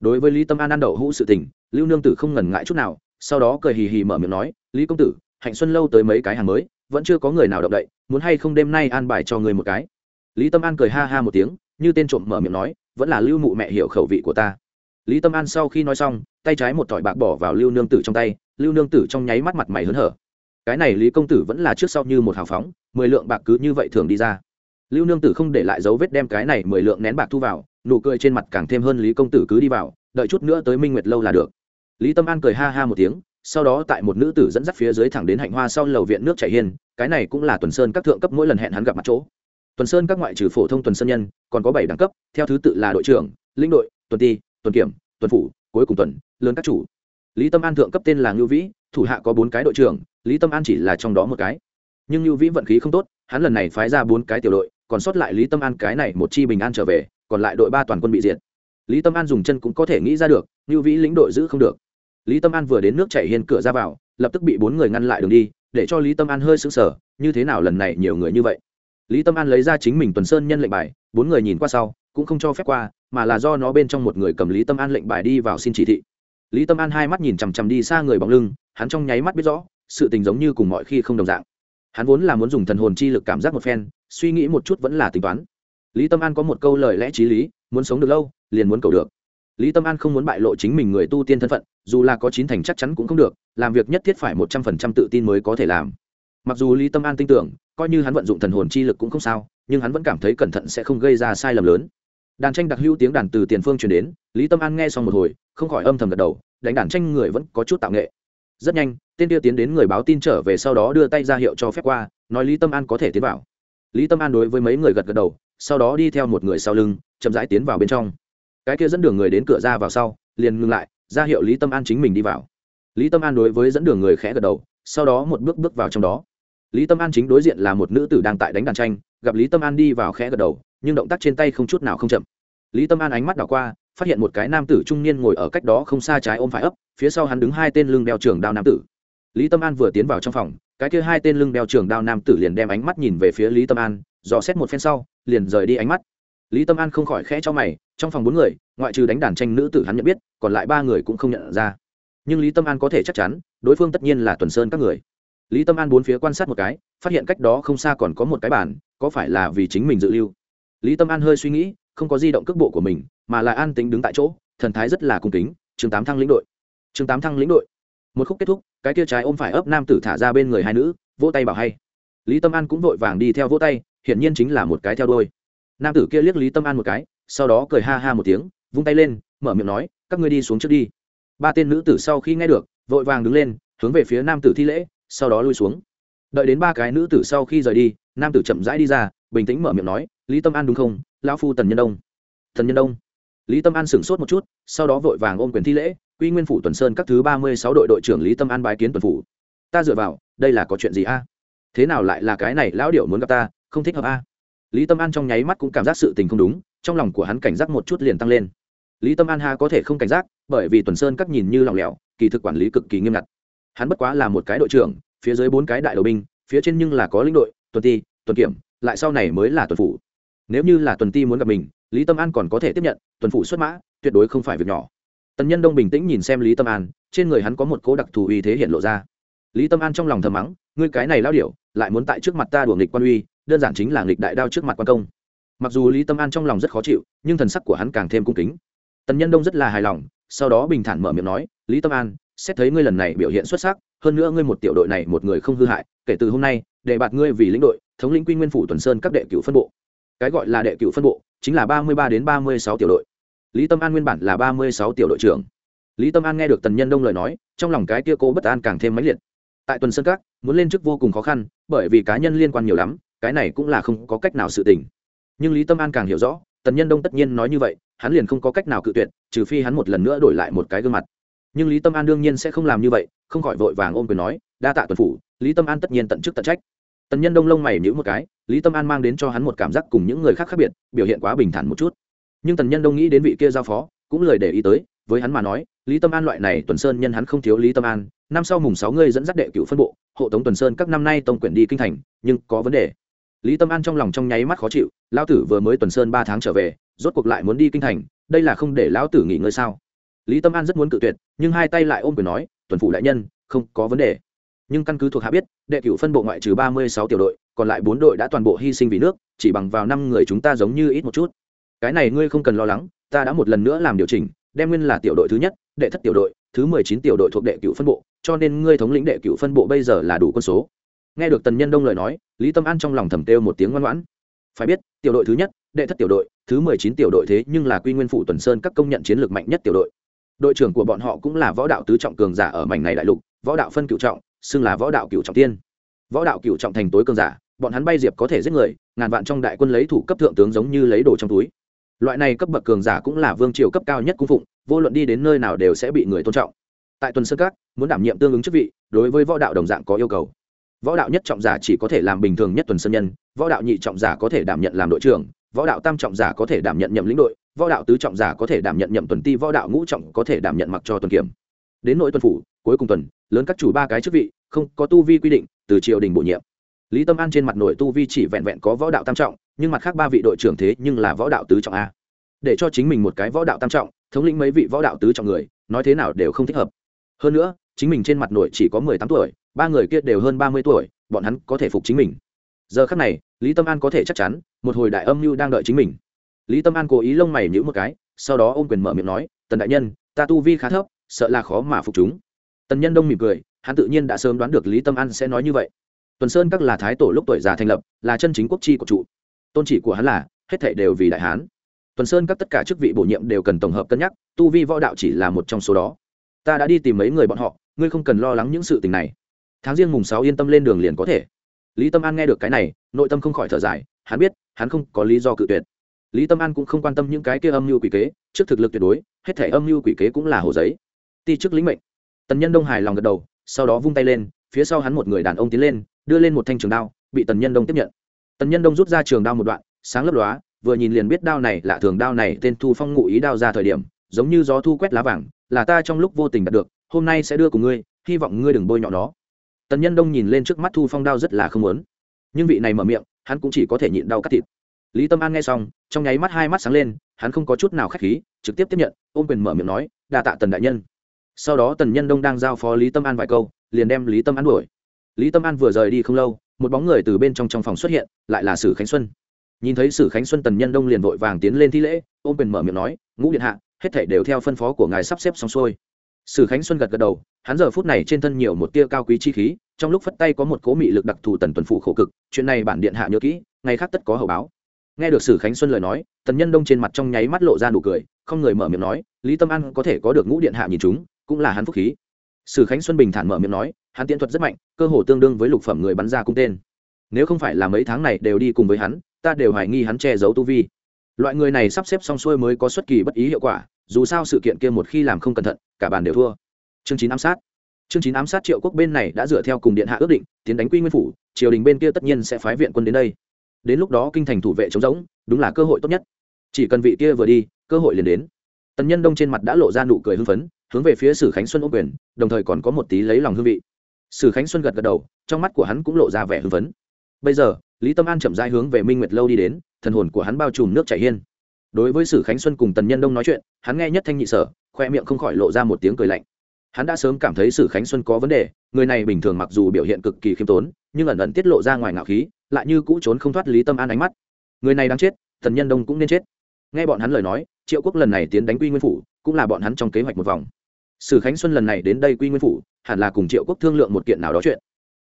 Đối với lý tâm an ăn đậu hũ sự tình, lưu nương tử không ngần ngại chút nào, sau đó cười hì hì mở miệng nói, lý công tử, hạnh xuân lâu tới mấy cái hàng mới vẫn chưa có người nào động đậy, muốn hay không đêm nay an bài cho người một cái. Lý tâm an cười ha ha một tiếng, như tên trộm mở miệng nói, vẫn là lưu mụ mẹ hiểu khẩu vị của ta. Lý tâm an sau khi nói xong, tay trái một tỏi bạc bỏ vào lưu nương tử trong tay, lưu nương tử trong nháy mắt mặt mày hớn hở. Cái này lý công tử vẫn là trước sau như một hào phóng, mười lượng bạc cứ như vậy thường đi ra. Lưu nương tử không để lại dấu vết đem cái này mười lượng nén bạc thu vào, nụ cười trên mặt càng thêm hơn lý công tử cứ đi vào, đợi chút nữa tới minh nguyệt lâu là được. Lý tâm an cười ha ha một tiếng sau đó tại một nữ tử dẫn dắt phía dưới thẳng đến hạnh hoa sau lầu viện nước chảy hiên, cái này cũng là tuần sơn các thượng cấp mỗi lần hẹn hắn gặp mặt chỗ. Tuần sơn các ngoại trừ phổ thông tuần sơn nhân, còn có bảy đẳng cấp, theo thứ tự là đội trưởng, lĩnh đội, tuần ti, tuần kiểm, tuần phủ, cuối cùng tuần, lớn các chủ. Lý tâm an thượng cấp tên là ngưu vĩ, thủ hạ có bốn cái đội trưởng, lý tâm an chỉ là trong đó một cái. Nhưng ngưu vĩ vận khí không tốt, hắn lần này phái ra bốn cái tiểu đội, còn sót lại lý tâm an cái này một chi bình an trở về, còn lại đội ba toàn quân bị diệt. Lý tâm an dùng chân cũng có thể nghĩ ra được, ngưu vĩ lĩnh đội giữ không được lý tâm an vừa đến nước chảy hiên cửa ra vào, lập tức bị bốn người ngăn lại đường đi, để cho lý tâm an hơi sững sờ, như thế nào lần này nhiều người như vậy. Lý tâm an lấy ra chính mình tuần sơn nhân lệnh bài, bốn người nhìn qua sau, cũng không cho phép qua, mà là do nó bên trong một người cầm lý tâm an lệnh bài đi vào xin chỉ thị. Lý tâm an hai mắt nhìn chằm chằm đi xa người bóng lưng, hắn trong nháy mắt biết rõ, sự tình giống như cùng mọi khi không đồng dạng. Hắn vốn là muốn dùng thần hồn chi lực cảm giác một phen, suy nghĩ một chút vẫn là tính toán. Lý tâm an có một câu lời lẽ t r í lý, muốn sống được lâu, liền muốn cầu được lý tâm an không muốn bại lộ chính mình người tu tiên thân phận, dù là có chín thành chắc chắn cũng không được, làm việc nhất thiết phải một trăm phần trăm tự tin mới có thể làm. Mặc dù lý tâm an tin tưởng, coi như hắn vận dụng thần hồn chi lực cũng không sao, nhưng hắn vẫn cảm thấy cẩn thận sẽ không gây ra sai lầm lớn. Đàn tranh đặc hữu tiếng đàn từ tiền phương truyền đến, lý tâm an nghe xong một hồi, không khỏi âm thầm gật đầu, đánh đàn tranh người vẫn có chút tạo nghệ. Rất nhanh, tên tiêu tiến đến người báo tin trở về sau đó đưa tay ra hiệu cho phép qua, nói lý tâm an có thể tiến vào. Lý tâm an đối với mấy người gật gật đầu, sau đó đi theo một người sau lưng, chậm rãi tiến vào bên trong cái kia dẫn đường người đến cửa ra vào sau, liền ngừng lại, ra hiệu lý tâm an chính mình đi vào. Lý tâm an đối với dẫn đường người khẽ gật đầu, sau đó một bước bước vào trong đó. Lý tâm an chính đối diện là một nữ tử đang tại đánh đàn tranh, gặp lý tâm an đi vào khẽ gật đầu, nhưng động tác trên tay không chút nào không chậm. Lý tâm an ánh mắt đảo qua, phát hiện một cái nam tử trung niên ngồi ở cách đó không xa trái ôm phải ấp, phía sau hắn đứng hai tên lưng đeo trường đao nam tử. Lý tâm an vừa tiến vào trong phòng, cái kia hai tên lưng đeo trường đao nam tử liền đem ánh mắt nhìn về phía lý tâm an, dò xét một phen sau, liền rời đi ánh mắt lý tâm an không khỏi khẽ cho mày, trong phòng bốn người, ngoại trừ đánh đàn tranh nữ tử hắn nhận biết, còn lại ba người cũng không nhận ra. Nhưng lý tâm an có thể chắc chắn, đối phương tất nhiên là tuần sơn các người. Lý tâm an bốn phía quan sát một cái, phát hiện cách đó không xa còn có một cái bản có phải là vì chính mình dự lưu? Lý tâm an hơi suy nghĩ, không có di động cước bộ của mình, mà là an tính đứng tại chỗ, thần thái rất là cung kính chương tám thăng lĩnh đội chương tám thăng lĩnh đội. Một khúc kết thúc, cái kia trái ôm phải ấp nam tử thả ra bên người hai nữ, vỗ tay bảo hay. Lý tâm an cũng vội vàng đi theo vỗ tay, hiển nhiên chính là một cái theo đôi nam tử kia liếc lý tâm an một cái, sau đó cười ha ha một tiếng, vung tay lên, mở miệng nói, các ngươi đi xuống trước đi. Ba tên nữ tử sau khi nghe được, vội vàng đứng lên, hướng về phía nam tử thi lễ, sau đó lui xuống. Đợi đến ba cái nữ tử sau khi rời đi, nam tử chậm rãi đi ra, bình tĩnh mở miệng nói, lý tâm an đúng không? Lão phu tần nhân đông. Thần nhân đông. Lý tâm an sửng sốt một chút, sau đó vội vàng ôm quyền thi lễ, quy nguyên phủ tuần sơn các thứ ba mươi sáu đội đội trưởng lý tâm an bái kiến tuần phủ. Ta dựa vào, đây là có chuyện gì a? Thế nào lại là cái này, lão điệu muốn gặp ta, không thích hợp a? Lý tâm an trong nháy mắt cũng cảm giác sự tình không đúng, trong lòng của hắn cảnh giác một chút liền tăng lên. Lý tâm an ha có thể không cảnh giác, bởi vì tuần sơn các nhìn như lòng lẻo, kỳ thực quản lý cực kỳ nghiêm ngặt. Hắn bất quá là một cái đội trưởng, phía dưới bốn cái đại đội binh, phía trên nhưng là có lĩnh đội, tuần ti, tuần kiểm, lại sau này mới là tuần phủ. Nếu như là tuần ti muốn gặp mình, lý tâm an còn có thể tiếp nhận, tuần phủ xuất mã, tuyệt đối không phải việc nhỏ. Tần nhân đông bình tĩnh nhìn xem lý tâm an, trên người hắn có một cố đặc thù uy thế hiện lộ ra. Lý tâm an trong lòng thầm mắng, ngươi cái này lao điểu, lại muốn tại trước mặt ta đuổi nghịch quan uy đơn giản chính là nghịch đại đao trước mặt quan công. Mặc dù lý tâm an trong lòng rất khó chịu, nhưng thần sắc của hắn càng thêm cung kính. Tần nhân đông rất là hài lòng, sau đó bình thản mở miệng nói, lý tâm an, xét thấy ngươi lần này biểu hiện xuất sắc, hơn nữa ngươi một tiểu đội này một người không hư hại, kể từ hôm nay, để bạt ngươi vì lĩnh đội, thống lĩnh quy nguyên phủ tuần sơn các đệ cựu phân bộ. Cái gọi là đệ cựu phân bộ chính là ba mươi ba đến ba mươi sáu tiểu đội. Lý tâm an nguyên bản là ba mươi sáu tiểu đội trưởng. Lý tâm an nghe được tần nhân đông lời nói, trong lòng cái kia cố bất an càng thêm mãnh liệt. Tại tuần sơn các, muốn lên chức vô cùng khó khăn, bởi vì cá nhân liên quan nhiều lắm cái này cũng là không có cách nào sự tình. Nhưng lý tâm an càng hiểu rõ, tần nhân đông tất nhiên nói như vậy, hắn liền không có cách nào cự tuyệt, trừ phi hắn một lần nữa đổi lại một cái gương mặt. Nhưng lý tâm an đương nhiên sẽ không làm như vậy, không khỏi vội vàng ôm quyền nói, đa tạ tuần phủ, lý tâm an tất nhiên tận chức tận trách. Tần nhân đông lông mày nhữ một cái, lý tâm an mang đến cho hắn một cảm giác cùng những người khác khác biệt, biểu hiện quá bình thản một chút. Nhưng tần nhân đông nghĩ đến vị kia giao phó, cũng lời để ý tới, với hắn mà nói, lý tâm an loại này tuần sơn nhân hắn không thiếu lý tâm an. Năm sau mùng sáu ngươi dẫn dắt đệ cựu phân bộ, hộ tống tuần sơn các năm nay tông quyển đi kinh thành, nhưng có vấn đề lý tâm an trong lòng trong nháy mắt khó chịu, lão tử vừa mới tuần sơn ba tháng trở về, rốt cuộc lại muốn đi kinh thành, đây là không để lão tử nghỉ ngơi sao? Lý tâm an rất muốn cự tuyệt, nhưng hai tay lại ôm quyền nói, tuần phủ đại nhân, không có vấn đề. Nhưng căn cứ thuộc hạ biết, đệ cửu phân bộ ngoại trừ ba mươi sáu tiểu đội, còn lại bốn đội đã toàn bộ hy sinh vì nước, chỉ bằng vào năm người chúng ta giống như ít một chút. Cái này ngươi không cần lo lắng, ta đã một lần nữa làm điều chỉnh, đem nguyên là tiểu đội thứ nhất, đệ thất tiểu đội, thứ mười chín tiểu đội thuộc đệ cửu phân bộ, cho nên ngươi thống lĩnh đệ cửu phân bộ bây giờ là đủ quân số nghe được tần nhân đông lời nói, lý tâm an trong lòng thầm têu một tiếng ngoan ngoãn. Phải biết, tiểu đội thứ nhất, đệ thất tiểu đội, thứ mười chín tiểu đội thế nhưng là quy nguyên phủ tuần sơn các công nhận chiến lược mạnh nhất tiểu đội. Đội trưởng của bọn họ cũng là võ đạo tứ trọng cường giả ở mảnh này đại lục, võ đạo phân cựu trọng, xưng là võ đạo cựu trọng tiên. Võ đạo cựu trọng thành tối cường giả, bọn hắn bay diệp có thể giết người, ngàn vạn trong đại quân lấy thủ cấp thượng tướng giống như lấy đồ trong túi. Loại này cấp bậc cường giả cũng là vương triều cấp cao nhất cung phụng, vô luận đi đến nơi nào đều sẽ bị người tôn trọng. Tại tuần sơn các, muốn đảm nhiệm tương ứng chức vị, đối với võ đạo đồng dạng có yêu cầu võ đạo nhất trọng giả chỉ có thể làm bình thường nhất tuần sơn nhân, võ đạo nhị trọng giả có thể đảm nhận làm đội trưởng, võ đạo tam trọng giả có thể đảm nhận nhậm lĩnh đội, võ đạo tứ trọng giả có thể đảm nhận nhậm tuần ti, võ đạo ngũ trọng có thể đảm nhận mặc cho tuần kiểm. Đến nội tuần phủ, cuối cùng tuần, lớn các chủ ba cái chức vị, không có tu vi quy định, từ triều đình bổ nhiệm. Lý tâm an trên mặt nội tu vi chỉ vẹn vẹn có võ đạo tam trọng, nhưng mặt khác ba vị đội trưởng thế nhưng là võ đạo tứ trọng a. Để cho chính mình một cái võ đạo tam trọng, thống lĩnh mấy vị võ đạo tứ trọng người, nói thế nào đều không thích hợp. Hơn nữa, chính mình trên mặt nội chỉ có mười tám tuổi ba người kia đều hơn ba mươi tuổi, bọn hắn có thể phục chính mình. Giờ khắc này, lý tâm an có thể chắc chắn, một hồi đại âm mưu đang đợi chính mình. Lý tâm an cố ý lông mày nhữ một cái, sau đó ôm quyền mở miệng nói, tần đại nhân, ta tu vi khá thấp, sợ là khó mà phục chúng. Tần nhân đông mỉm cười, hắn tự nhiên đã sớm đoán được lý tâm an sẽ nói như vậy. Tuần sơn các là thái tổ lúc tuổi già thành lập, là chân chính quốc chi của trụ tôn chỉ của hắn là, hết thảy đều vì đại hán. Tuần sơn các tất cả chức vị bổ nhiệm đều cần tổng hợp cân nhắc, tu vi võ đạo chỉ là một trong số đó. Ta đã đi tìm mấy người bọn họ, ngươi không cần lo lắng những sự tình này tháng riêng mùng sáu yên tâm lên đường liền có thể. Lý tâm an nghe được cái này, nội tâm không khỏi thở dài, hắn biết, hắn không có lý do cự tuyệt. Lý tâm an cũng không quan tâm những cái kia âm mưu quỷ kế, trước thực lực tuyệt đối, hết thể âm mưu quỷ kế cũng là hồ giấy. Ti chức lĩnh mệnh. Tần nhân đông hài lòng gật đầu, sau đó vung tay lên, phía sau hắn một người đàn ông tiến lên, đưa lên một thanh trường đao, bị tần nhân đông tiếp nhận. Tần nhân đông rút ra trường đao một đoạn, sáng lấp lóa, vừa nhìn liền biết đao này là thường đao này, tên thu phong ngụ ý đao ra thời điểm, giống như gió thu quét lá vàng, là ta trong lúc vô tình đạt được, hôm nay sẽ đưa cùng ngươi, hy vọng ngươi đừng bôi nhọ nó tần nhân đông nhìn lên trước mắt thu phong đao rất là không muốn. Nhưng vị này mở miệng, hắn cũng chỉ có thể nhịn đau cắt thịt. Lý tâm an nghe xong, trong nháy mắt hai mắt sáng lên, hắn không có chút nào k h á c h khí, trực tiếp tiếp nhận, ôm quyền mở miệng nói, đa tạ tần đại nhân. Sau đó tần nhân đông đang giao phó lý tâm an vài câu, liền đem lý tâm an đuổi. Lý tâm an vừa rời đi không lâu, một bóng người từ bên trong trong phòng xuất hiện, lại là sử khánh xuân. Nhìn thấy sử khánh xuân tần nhân đông liền vội vàng tiến lên thi lễ, ôm quyền mở miệng nói, ngũ điện hạ, hết thể đều theo phân phó của ngài sắp xếp xong xuôi sử khánh xuân gật gật đầu, hắn giờ phút này trên thân nhiều một tia cao quý chi khí, trong lúc phất tay có một cố mị lực đặc thù tần tuần phụ khổ cực, chuyện này bản điện hạ nhớ kỹ, ngày khác tất có hậu báo. Nghe được sử khánh xuân lời nói, tần nhân đông trên mặt trong nháy mắt lộ ra nụ cười, không người mở miệng nói, lý tâm an có thể có được ngũ điện hạ nhìn chúng, cũng là hắn phúc khí. Sử khánh xuân bình thản mở miệng nói, hắn tiễn thuật rất mạnh, cơ hồ tương đương với lục phẩm người bắn ra cung tên. Nếu không phải là mấy tháng này đều đi cùng với hắn, ta đều hoài nghi hắn che giấu tu vi loại người này sắp xếp xong xuôi mới có xuất kỳ bất ý hiệu quả, dù sao sự kiện kia một khi làm không cẩn thận, cả bàn đều thua. Chương chín ám sát. Chương chín ám sát triệu quốc bên này đã dựa theo cùng điện hạ ước định, tiến đánh quy nguyên phủ, triều đình bên kia tất nhiên sẽ phái viện quân đến đây. Đến lúc đó kinh thành thủ vệ chống rỗng, đúng là cơ hội tốt nhất. Chỉ cần vị kia vừa đi, cơ hội liền đến. Tần nhân đông trên mặt đã lộ ra nụ cười hưng phấn, hướng về phía sử khánh xuân ô quyền, đồng thời còn có một tí lấy lòng hương vị. Sử khánh xuân gật gật đầu, trong mắt của hắn cũng lộ ra vẻ hưng phấn. Bây giờ lý tâm an chậm rãi hướng về minh nguyệt lâu đi đến, thần hồn của hắn bao trùm nước chảy hiên. Đối với sử khánh xuân cùng tần nhân đông nói chuyện, hắn nghe nhất thanh nhị sở, khoe miệng không khỏi lộ ra một tiếng cười lạnh. Hắn đã sớm cảm thấy sử khánh xuân có vấn đề, người này bình thường mặc dù biểu hiện cực kỳ khiêm tốn, nhưng ẩn ẩn tiết lộ ra ngoài ngạo khí, lại như cũ trốn không thoát lý tâm an ánh mắt. Người này đang chết, Tần nhân đông cũng nên chết. Nghe bọn hắn lời nói, triệu quốc lần này tiến đánh quy nguyên phủ, cũng là bọn hắn trong kế hoạch một vòng. Sử khánh xuân lần này đến đây quy nguyên phủ, hẳn là cùng triệu quốc thương lượng một kiện nào đó chuyện.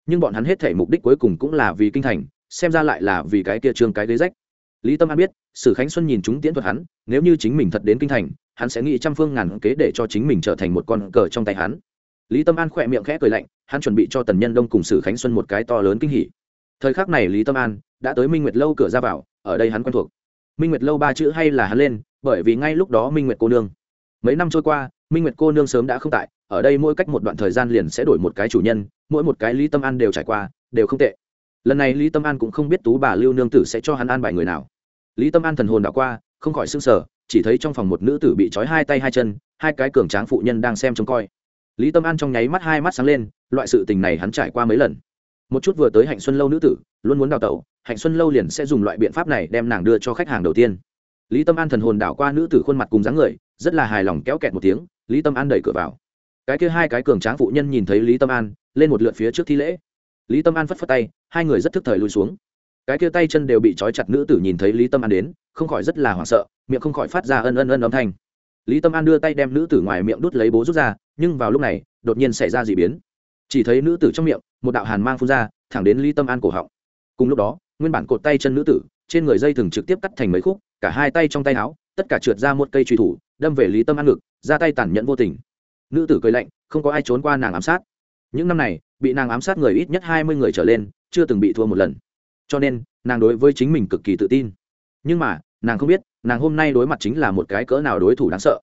Nhưng bọn hắn hết thể mục đích cuối cùng cũng là vì kinh thành xem ra lại là vì cái kia trương cái ghế rách. Lý tâm an biết, sử khánh xuân nhìn chúng tiễn thuật hắn, nếu như chính mình thật đến kinh thành, hắn sẽ nghĩ trăm phương ngàn kế để cho chính mình trở thành một con cờ trong tay hắn. Lý tâm an khỏe miệng khẽ cười lạnh, hắn chuẩn bị cho tần nhân đông cùng sử khánh xuân một cái to lớn kinh hỉ. Thời khắc này lý tâm an đã tới minh nguyệt lâu cửa ra vào, ở đây hắn quen thuộc. Minh nguyệt lâu ba chữ hay là hắn lên, bởi vì ngay lúc đó minh nguyệt cô nương. Mấy năm trôi qua, minh nguyệt cô nương sớm đã không tại, ở đây mỗi cách một đoạn thời gian liền sẽ đổi một cái chủ nhân, mỗi một cái lý tâm an đều trải qua, đều không tệ lần này lý tâm an cũng không biết tú bà lưu nương tử sẽ cho hắn an bài người nào. Lý tâm an thần hồn đã qua, không khỏi s ư n g sở chỉ thấy trong phòng một nữ tử bị trói hai tay hai chân, hai cái cường tráng phụ nhân đang xem trông coi. Lý tâm an trong nháy mắt hai mắt sáng lên, loại sự tình này hắn trải qua mấy lần. Một chút vừa tới hạnh xuân lâu nữ tử, luôn muốn đào tẩu, hạnh xuân lâu liền sẽ dùng loại biện pháp này đem nàng đưa cho khách hàng đầu tiên. Lý tâm an thần hồn đảo qua nữ tử khuôn mặt cùng dáng người, rất là hài lòng kéo kẹt một tiếng, lý tâm an đẩy cửa vào. Cái kia hai cái cường tráng phụ nhân nhìn thấy lý tâm an, lên một lượt phía trước thi lễ. Lý tâm an phất phất tay hai người rất thức thời lùi xuống. Cái kia tay chân đều bị trói chặt nữ tử nhìn thấy lý tâm an đến, không khỏi rất là hoảng sợ, miệng không khỏi phát ra ân ân ân âm thanh. Lý tâm an đưa tay đem nữ tử ngoài miệng đút lấy bố rút ra, nhưng vào lúc này, đột nhiên xảy ra d ị biến. Chỉ thấy nữ tử trong miệng, một đạo hàn mang phun ra, thẳng đến lý tâm an cổ họng. Cùng lúc đó, nguyên bản cột tay chân nữ tử, trên người dây thừng trực tiếp cắt thành mấy khúc, cả hai tay trong tay áo, tất cả trượt ra một cây truy thủ, đâm về lý tâm an ngực, ra tay tàn nhẫn vô tình. Nữ tử cười lạnh, không có ai trốn qua nàng ám sát. Những năm này, bị nàng ám sát người ít nhất hai mươi người trở lên chưa từng bị thua một lần. Cho nên, nàng đối với chính mình cực kỳ tự tin. Nhưng mà, nàng không biết, nàng hôm nay đối mặt chính là một cái cỡ nào đối thủ đáng sợ.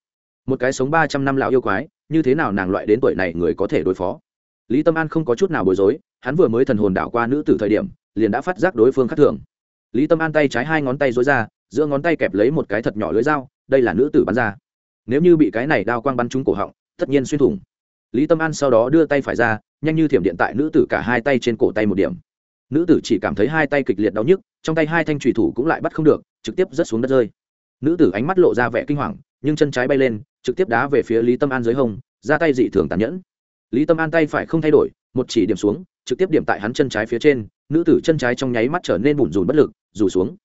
Một cái sống ba trăm năm lão yêu quái, như thế nào nàng loại đến tuổi này người có thể đối phó? Lý tâm an không có chút nào bối rối, hắn vừa mới thần hồn đảo qua nữ tử thời điểm, liền đã phát giác đối phương khác thường. Lý tâm an tay trái hai ngón tay dối ra, giữa ngón tay kẹp lấy một cái thật nhỏ lưới dao, đây là nữ tử bắn ra. Nếu như bị cái này đao quang bắn trúng cổ họng, tất nhiên xuyên thủng. Lý tâm an sau đó đưa tay phải ra, nhanh như thiểm điện tại nữ tử cả hai tay trên cổ tay một điểm nữ tử chỉ cảm thấy hai tay kịch liệt đau nhức, trong tay hai thanh thủy thủ cũng lại bắt không được, trực tiếp rớt xuống đất rơi. Nữ tử ánh mắt lộ ra vẻ kinh hoàng, nhưng chân trái bay lên, trực tiếp đá về phía lý tâm an dưới hông, ra tay dị thường tàn nhẫn. Lý tâm an tay phải không thay đổi, một chỉ điểm xuống, trực tiếp điểm tại hắn chân trái phía trên, nữ tử chân trái trong nháy mắt trở nên bùn rùn bất lực, rủ xuống.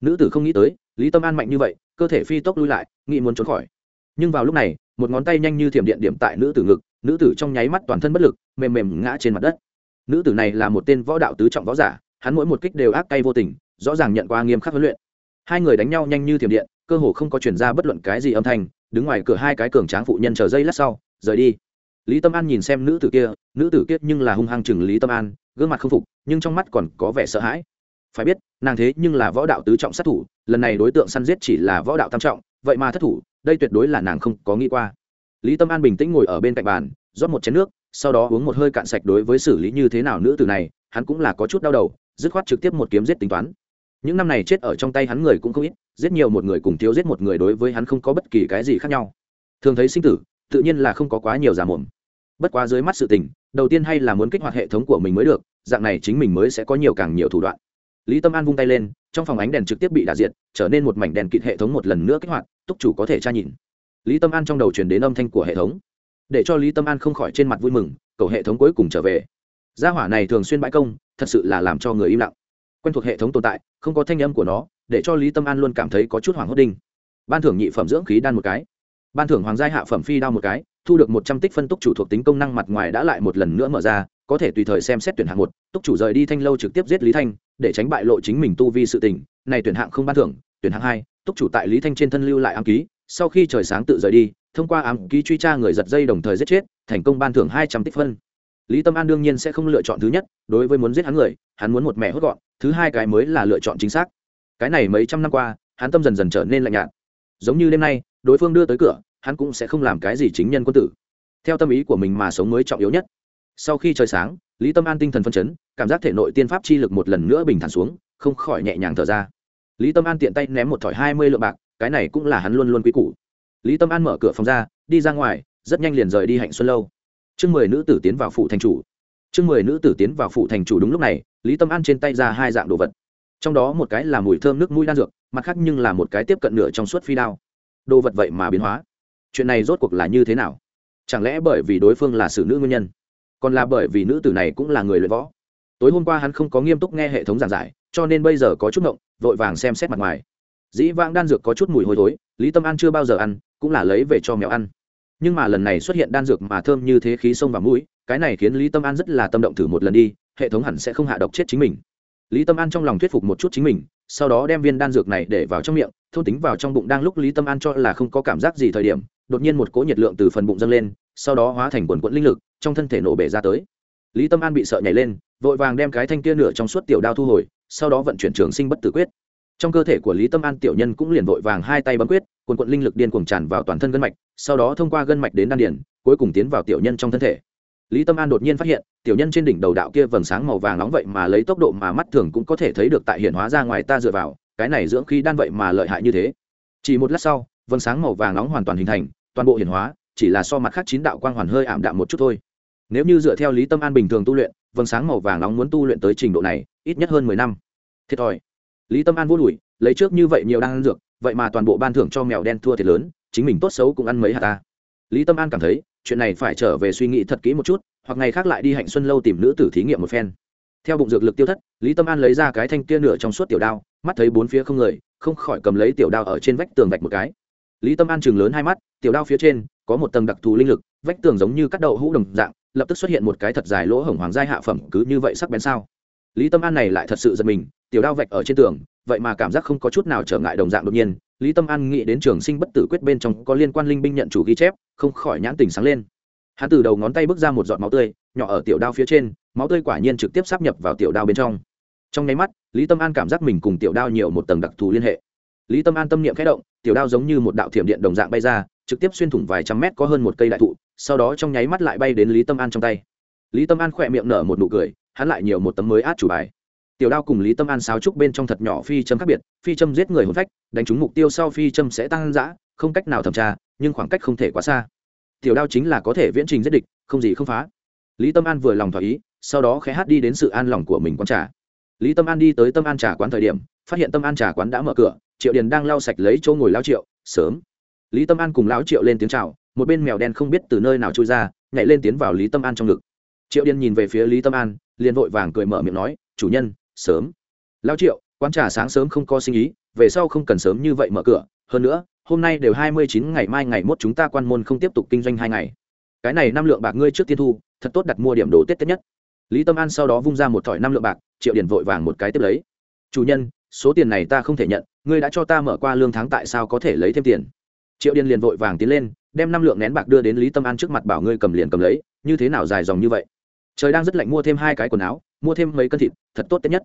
Nữ tử không nghĩ tới, lý tâm an mạnh như vậy, cơ thể phi tốc lui lại, nghĩ muốn trốn khỏi. Nhưng vào lúc này, một ngón tay nhanh như thiểm điện điểm tại nữ tử ngực, nữ tử trong nháy mắt toàn thân bất lực, mềm mềm ngã trên mặt đất nữ tử này là một tên võ đạo tứ trọng võ giả, hắn mỗi một kích đều ác tay vô tình, rõ ràng nhận qua nghiêm khắc huấn luyện. Hai người đánh nhau nhanh như thiểm điện, cơ hồ không có chuyển ra bất luận cái gì âm thanh, đứng ngoài cửa hai cái cường tráng phụ nhân chờ dây lát sau, rời đi. Lý tâm an nhìn xem nữ tử kia, nữ tử kia nhưng là hung hăng chừng lý tâm an, gương mặt không phục, nhưng trong mắt còn có vẻ sợ hãi. Phải biết, nàng thế nhưng là võ đạo tứ trọng sát thủ, lần này đối tượng săn giết chỉ là võ đạo tam trọng, vậy mà thất thủ, đây tuyệt đối là nàng không có nghĩ qua. Lý tâm an bình tĩnh ngồi ở bên cạnh bàn, rót một chén nước sau đó uống một hơi cạn sạch đối với xử lý như thế nào nữ tử này, hắn cũng là có chút đau đầu, dứt khoát trực tiếp một kiếm giết tính toán. Những năm này chết ở trong tay hắn người cũng không ít, giết nhiều một người cùng thiếu giết một người đối với hắn không có bất kỳ cái gì khác nhau. Thường thấy sinh tử, tự nhiên là không có quá nhiều giả mồm. Bất quá dưới mắt sự tình, đầu tiên hay là muốn kích hoạt hệ thống của mình mới được, dạng này chính mình mới sẽ có nhiều càng nhiều thủ đoạn. Lý tâm an vung tay lên, trong phòng ánh đèn trực tiếp bị đả diệt, trở nên một mảnh đèn kịt hệ thống một lần nữa kích hoạt, túc chủ có thể tra nhìn. Lý tâm an trong đầu truyền đến âm thanh của hệ thống để cho lý tâm an không khỏi trên mặt vui mừng, cầu hệ thống cuối cùng trở về. Gia hỏa này thường xuyên bãi công, thật sự là làm cho người im lặng. Quen thuộc hệ thống tồn tại, không có thanh âm của nó, để cho lý tâm an luôn cảm thấy có chút hoảng hốt đinh. Ban thưởng nhị phẩm dưỡng khí đan một cái. Ban thưởng hoàng gia hạ phẩm phi đao một cái, thu được một trăm tích phân túc chủ thuộc tính công năng mặt ngoài đã lại một lần nữa mở ra, có thể tùy thời xem xét tuyển hạng một, túc chủ rời đi thanh lâu trực tiếp giết lý thanh, để tránh bại lộ chính mình tu vi sự tình. Này tuyển hạng không ban thưởng, tuyển hạng hai, túc chủ tại lý thanh trên thân lưu lại ám ký, sau khi trời sáng tự rời đi thông qua ám ký truy tra người giật dây đồng thời giết chết, thành công ban thưởng hai trăm tích phân. Lý tâm an đương nhiên sẽ không lựa chọn thứ nhất, đối với muốn giết hắn người, hắn muốn một mẹ hốt gọn, thứ hai cái mới là lựa chọn chính xác. Cái này mấy trăm năm qua, hắn tâm dần dần trở nên lạnh nhạt. Giống như đêm nay, đối phương đưa tới cửa, hắn cũng sẽ không làm cái gì chính nhân quân tử. Theo tâm ý của mình mà sống mới trọng yếu nhất. Sau khi trời sáng, lý tâm an tinh thần phân chấn, cảm giác thể nội tiên pháp chi lực một lần nữa bình thản xuống, không khỏi nhẹ nhàng thở ra. Lý tâm an tiện tay ném một thỏi hai mươi lượng bạc, cái này cũng là hắn luôn luôn quý củ lý tâm an mở cửa phòng ra, đi ra ngoài, rất nhanh liền rời đi hạnh xuân lâu. Chương mười nữ tử tiến vào phụ thành chủ. Chương mười nữ tử tiến vào phụ thành chủ đúng lúc này, lý tâm an trên tay ra hai dạng đồ vật. Trong đó một cái là mùi thơm nước mũi đan dược, mặt khác nhưng là một cái tiếp cận nửa trong suốt phi đao. Đồ vật vậy mà biến hóa. Chuyện này rốt cuộc là như thế nào? Chẳng lẽ bởi vì đối phương là xử nữ nguyên nhân? Còn là bởi vì nữ tử này cũng là người luyện võ? Tối hôm qua hắn không có nghiêm túc nghe hệ thống giảng giải, cho nên bây giờ có chút ngộng, vội vàng xem xét mặt ngoài. Dĩ vãng đan dược có chút mùi hôi thối, lý tâm an chưa bao giờ ăn cũng là lấy về cho mèo ăn. Nhưng mà lần này xuất hiện đan dược mà thơm như thế khí sông và mũi, cái này khiến lý tâm an rất là tâm động thử một lần đi, hệ thống hẳn sẽ không hạ độc chết chính mình. Lý tâm an trong lòng thuyết phục một chút chính mình, sau đó đem viên đan dược này để vào trong miệng, thôn tính vào trong bụng đang lúc lý tâm an cho là không có cảm giác gì thời điểm, đột nhiên một cỗ nhiệt lượng từ phần bụng dâng lên, sau đó hóa thành quần quẫn linh lực, trong thân thể nổ bể ra tới. Lý tâm an bị sợ nhảy lên, vội vàng đem cái thanh kia nửa trong suốt tiểu đao thu hồi, sau đó vận chuyển trường sinh bất tử quyết trong cơ thể của lý tâm an tiểu nhân cũng liền vội vàng hai tay bấm quyết quần quận linh lực điên cuồng tràn vào toàn thân gân mạch, sau đó thông qua gân mạch đến đan điển cuối cùng tiến vào tiểu nhân trong thân thể. Lý tâm an đột nhiên phát hiện, tiểu nhân trên đỉnh đầu đạo kia vầng sáng màu vàng nóng vậy mà lấy tốc độ mà mắt thường cũng có thể thấy được tại hiện hóa ra ngoài ta dựa vào, cái này dưỡng khí đan vậy mà lợi hại như thế. Chỉ một lát sau, vầng sáng màu vàng nóng hoàn toàn hình thành, toàn bộ hiển hóa, chỉ là so mặt khác chín đạo quang hoàn hơi ảm đạm một chút thôi. Nếu như dựa theo lý tâm an bình thường tu luyện, vầng sáng màu vàng nóng muốn tu luyện tới trình độ này, ít nhất hơn mười năm. Thiệt thòi lý tâm an vô đùi, lấy trước như vậy nhiều đang ăn dược, vậy mà toàn bộ ban thưởng cho mèo đen thua thiệt lớn, chính mình tốt xấu cũng ăn mấy hạt ta. Lý tâm an cảm thấy, chuyện này phải trở về suy nghĩ thật kỹ một chút, hoặc ngày khác lại đi hạnh xuân lâu tìm nữ tử thí nghiệm một phen. Theo bụng dược lực tiêu thất, lý tâm an lấy ra cái thanh kia nửa trong suốt tiểu đao, mắt thấy bốn phía không người, không khỏi cầm lấy tiểu đao ở trên vách tường vạch một cái. Lý tâm an chừng lớn hai mắt, tiểu đao phía trên có một tầng đặc thù linh lực, vách tường giống như cắt đậu hũ đồng dạng, lập tức xuất hiện một cái thật dài lỗ hổng hoàng giai hạ phẩm, cứ như vậy sắc bén sao? Lý tâm an này lại thật sự giật mình tiểu đao vạch ở trên tường, vậy mà cảm giác không có chút nào trở ngại đồng dạng đột nhiên, lý tâm an nghĩ đến trường sinh bất tử quyết bên trong có liên quan linh binh nhận chủ ghi chép, không khỏi nhãn tình sáng lên. Hắn từ đầu ngón tay bước ra một giọt máu tươi, nhỏ ở tiểu đao phía trên, máu tươi quả nhiên trực tiếp sắp nhập vào tiểu đao bên trong. Trong nháy mắt, lý tâm an cảm giác mình cùng tiểu đao nhiều một tầng đặc thù liên hệ. Lý tâm an tâm niệm khẽ động, tiểu đao giống như một đạo thiểm điện đồng dạng bay ra, trực tiếp xuyên thủng vài trăm mét có hơn một cây đại thụ, sau đó trong nháy mắt lại bay đến lý tâm an trong tay. Lý tâm an khỏe miệng nở một nụ cười, hắn lại nhiều một tấm mới át chủ bài tiểu đao cùng lý tâm an sáo trúc bên trong thật nhỏ phi châm khác biệt, phi châm giết người hồn phách, đánh trúng mục tiêu sau phi châm sẽ tăng giã không cách nào thẩm tra, nhưng khoảng cách không thể quá xa. Tiểu đao chính là có thể viễn trình giết địch, không gì không phá. Lý tâm an vừa lòng thỏa ý, sau đó khé hát đi đến sự an lòng của mình quán trà. Lý tâm an đi tới tâm an trà quán thời điểm, phát hiện tâm an trà quán đã mở cửa, triệu điền đang lau sạch lấy chỗ ngồi lao triệu, sớm. Lý tâm an cùng lão triệu lên tiếng c h à o một bên mèo đen không biết từ nơi nào trôi ra, nhảy lên tiến vào lý tâm an trong ngực. Triệu điền nhìn về phía lý tâm an, liền vội vàng cười mở miệng nói, chủ nhân sớm. Lao triệu, quán trà sáng sớm không có sinh ý, về sau không cần sớm như vậy mở cửa. Hơn nữa, hôm nay đều hai mươi chín, ngày mai ngày mốt chúng ta quan môn không tiếp tục kinh doanh hai ngày. Cái này năm lượng bạc ngươi trước tiên thu, thật tốt đặt mua điểm đồ tết tết nhất. Lý tâm an sau đó vung ra một thỏi năm lượng bạc, triệu điền vội vàng một cái tiếp lấy. Chủ nhân, số tiền này ta không thể nhận, ngươi đã cho ta mở qua lương tháng tại sao có thể lấy thêm tiền? Triệu điền liền vội vàng tiến lên, đem năm lượng nén bạc đưa đến lý tâm an trước mặt bảo ngươi cầm liền cầm lấy, như thế nào dài dòng như vậy? Trời đang rất lạnh mua thêm hai cái quần áo, mua thêm mấy cân thịt, thật tốt tết nhất.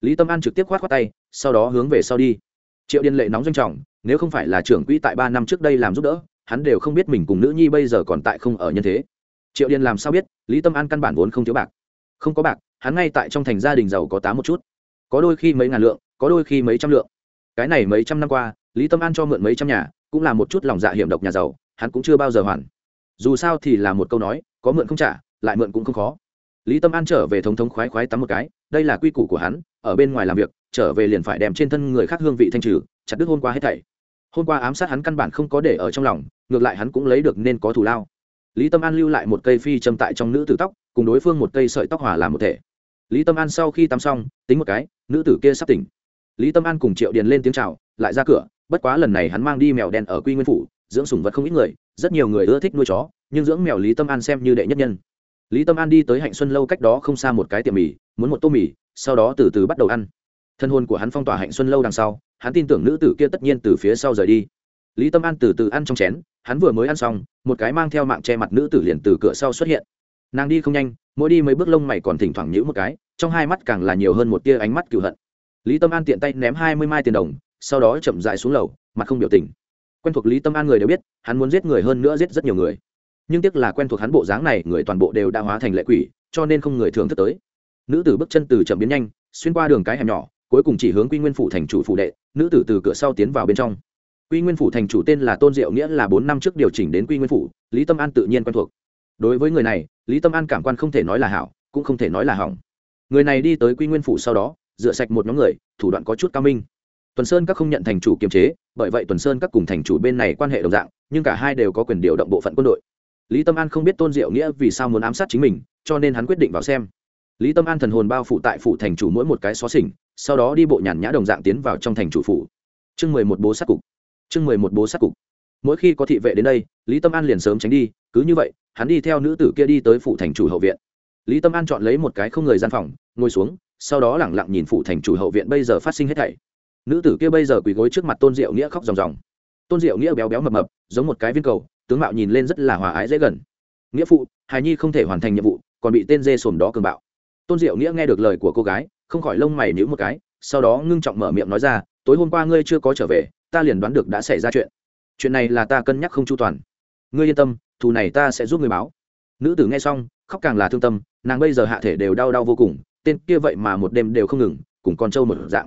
Lý tâm an trực tiếp khoát khoát tay, sau đó hướng về sau đi. Triệu điền lệ nóng doanh trọng, nếu không phải là trưởng quỹ tại ba năm trước đây làm giúp đỡ, hắn đều không biết mình cùng nữ nhi bây giờ còn tại không ở nhân thế. Triệu điền làm sao biết, lý tâm an căn bản vốn không thiếu bạc. Không có bạc, hắn ngay tại trong thành gia đình giàu có tám một chút. Có đôi khi mấy ngàn lượng, có đôi khi mấy trăm lượng. Cái này mấy trăm năm qua, lý tâm an cho mượn mấy trăm nhà, cũng là một chút lòng dạ hiểm độc nhà giàu, hắn cũng chưa bao giờ hoàn. Dù sao thì là một câu nói, có mượn không trả, lại mượn cũng không khó lý tâm an trở về thống thống khoái khoái tắm một cái, đây là quy củ của hắn, ở bên ngoài làm việc, trở về liền phải đem trên thân người khác hương vị thanh trừ, chặt đứt hôm qua hết thảy. Hôm qua ám sát hắn căn bản không có để ở trong lòng, ngược lại hắn cũng lấy được nên có thù lao. Lý tâm an lưu lại một cây phi châm tại trong nữ tử tóc, cùng đối phương một cây sợi tóc hòa làm một thể. Lý tâm an sau khi tắm xong, tính một cái, nữ tử kia sắp tỉnh. Lý tâm an cùng triệu điền lên tiếng c h à o lại ra cửa, bất quá lần này hắn mang đi mèo đen ở quy nguyên phủ, dưỡng sủng vật không ít người, rất nhiều người ưa thích nuôi chó, nhưng dưỡng mèo lý tâm an xem như đệ nhất nhân lý tâm an đi tới hạnh xuân lâu cách đó không xa một cái tiệm mì, muốn một tô mì, sau đó từ từ bắt đầu ăn. Thân hôn của hắn phong tỏa hạnh xuân lâu đằng sau, hắn tin tưởng nữ tử kia tất nhiên từ phía sau rời đi. Lý tâm an từ từ ăn trong chén, hắn vừa mới ăn xong, một cái mang theo mạng che mặt nữ tử liền từ cửa sau xuất hiện. Nàng đi không nhanh, mỗi đi mấy bước lông mày còn thỉnh thoảng nhữ một cái, trong hai mắt càng là nhiều hơn một tia ánh mắt cựu hận. Lý tâm an tiện tay ném hai mươi mai tiền đồng, sau đó chậm dại xuống lầu, mặt không biểu tình. Quen thuộc lý tâm an người đều biết, hắn muốn giết người hơn nữa giết rất nhiều người nhưng tiếc là quen thuộc hắn bộ dáng này, người toàn bộ đều đã hóa thành lệ quỷ, cho nên không người thường thức tới. Nữ tử bước chân từ chậm biến nhanh, xuyên qua đường cái hẻm nhỏ, cuối cùng chỉ hướng quy nguyên phủ thành chủ phụ đệ, nữ tử từ cửa sau tiến vào bên trong. Quy nguyên phủ thành chủ tên là tôn diệu nghĩa là bốn năm trước điều chỉnh đến quy nguyên phủ, lý tâm an tự nhiên quen thuộc. Đối với người này, lý tâm an cảm quan không thể nói là hảo, cũng không thể nói là hỏng. Người này đi tới quy nguyên phủ sau đó, rửa sạch một nhóm người, thủ đoạn có chút cao minh. Tuần sơn các không nhận thành chủ kiềm chế, bởi vậy tuần sơn các cùng thành chủ bên này quan hệ đồng dạng, nhưng cả hai đều có quyền điều động bộ phận quân đội lý tâm an không biết tôn diệu nghĩa vì sao muốn ám sát chính mình, cho nên hắn quyết định vào xem. Lý tâm an thần hồn bao phủ tại phủ thành chủ mỗi một cái xó xỉnh, sau đó đi bộ nhàn nhã đồng dạng tiến vào trong thành chủ phủ. Chương mười một bố sát cục. Chương mười một bố sát cục. Mỗi khi có thị vệ đến đây, lý tâm an liền sớm tránh đi, cứ như vậy, hắn đi theo nữ tử kia đi tới phủ thành chủ hậu viện. Lý tâm an chọn lấy một cái không người gian phòng, ngồi xuống, sau đó lẳng lặng nhìn phủ thành chủ hậu viện bây giờ phát sinh hết thảy. Nữ tử kia bây giờ quỳ gối trước mặt tôn diệu nghĩa khóc ròng ròng. Tôn diệu nghĩa béo béo mập mập, giống một cái viên cầu tướng mạo nhìn lên rất là hòa ái dễ gần. Nghĩa phụ hài nhi không thể hoàn thành nhiệm vụ, còn bị tên dê sồn đó cường bạo. Tôn diệu nghĩa nghe được lời của cô gái, không khỏi lông mày nhíu một cái, sau đó ngưng trọng mở miệng nói ra, tối hôm qua ngươi chưa có trở về, ta liền đoán được đã xảy ra chuyện. Chuyện này là ta cân nhắc không chu toàn. Ngươi yên tâm, thù này ta sẽ giúp ngươi báo. Nữ tử nghe xong, khóc càng là thương tâm, nàng bây giờ hạ thể đều đau đau vô cùng, tên kia vậy mà một đêm đều không ngừng, cùng con trâu một dạng.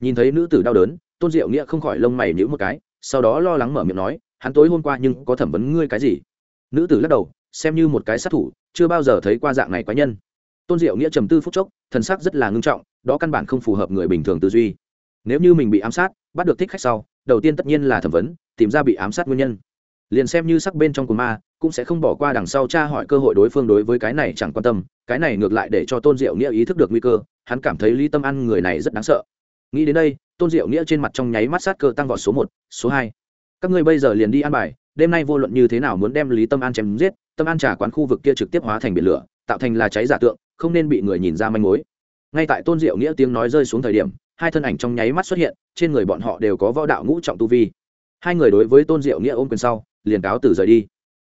Nhìn thấy nữ tử đau đớn, tôn diệu nghĩa không khỏi lông mày nhíu một cái, sau đó lo lắng mở miệng nói hắn tối hôm qua nhưng có thẩm vấn ngươi cái gì? Nữ tử lắc đầu, xem như một cái sát thủ, chưa bao giờ thấy qua dạng này quái nhân. Tôn diệu nghĩa trầm tư phúc chốc, thần sắc rất là ngưng trọng, đó căn bản không phù hợp người bình thường tư duy. Nếu như mình bị ám sát, bắt được thích khách sau, đầu tiên tất nhiên là thẩm vấn, tìm ra bị ám sát nguyên nhân. Liền xem như sắc bên trong của ma, cũng sẽ không bỏ qua đằng sau tra hỏi cơ hội đối phương đối với cái này chẳng quan tâm, cái này ngược lại để cho tôn diệu nghĩa ý thức được nguy cơ, hắn cảm thấy lý tâm ăn người này rất đáng sợ. Nghĩ đến đây, tôn diệu nghĩa trên mặt trong nháy mắt sát cơ tăng vọt số một, số hai các ngươi bây giờ liền đi ăn bài, đêm nay vô luận như thế nào muốn đem lý tâm an chém giết, tâm an trả quán khu vực kia trực tiếp hóa thành biển lửa, tạo thành là cháy giả tượng, không nên bị người nhìn ra manh mối. Ngay tại tôn diệu nghĩa tiếng nói rơi xuống thời điểm, hai thân ảnh trong nháy mắt xuất hiện, trên người bọn họ đều có võ đạo ngũ trọng tu vi. Hai người đối với tôn diệu nghĩa ôm quyền sau, liền cáo từ rời đi.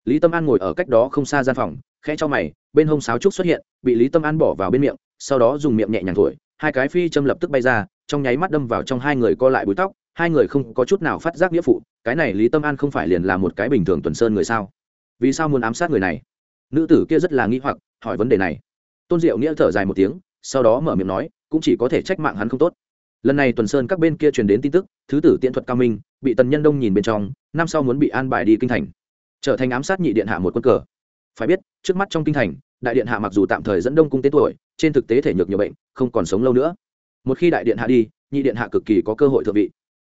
Lý tâm an ngồi ở cách đó không xa gian phòng, khẽ cho mày, bên hông sáo trúc xuất hiện, bị lý tâm an bỏ vào bên miệng, sau đó dùng miệng nhẹ nhàng thổi, hai cái phi châm lập tức bay ra, trong nháy mắt đâm vào trong hai người co lại búi tóc hai người không có chút nào phát giác nghĩa phụ, cái này lý tâm an không phải liền là một cái bình thường tuần sơn người sao? Vì sao muốn ám sát người này? Nữ tử kia rất là nghĩ hoặc, hỏi vấn đề này. Tôn diệu nghĩa thở dài một tiếng, sau đó mở miệng nói, cũng chỉ có thể trách mạng hắn không tốt. Lần này tuần sơn các bên kia truyền đến tin tức, thứ tử tiễn thuật cao minh, bị tần nhân đông nhìn bên trong, năm sau muốn bị an bài đi kinh thành. Trở thành ám sát nhị điện hạ một quân cờ. Phải biết, trước mắt trong kinh thành, đại điện hạ mặc dù tạm thời dẫn đông cung tên tuổi, trên thực tế thể nhược nhiều bệnh, không còn sống lâu nữa. Một khi đại điện hạ đi, nhị điện hạ cực kỳ có cơ hội thượng vị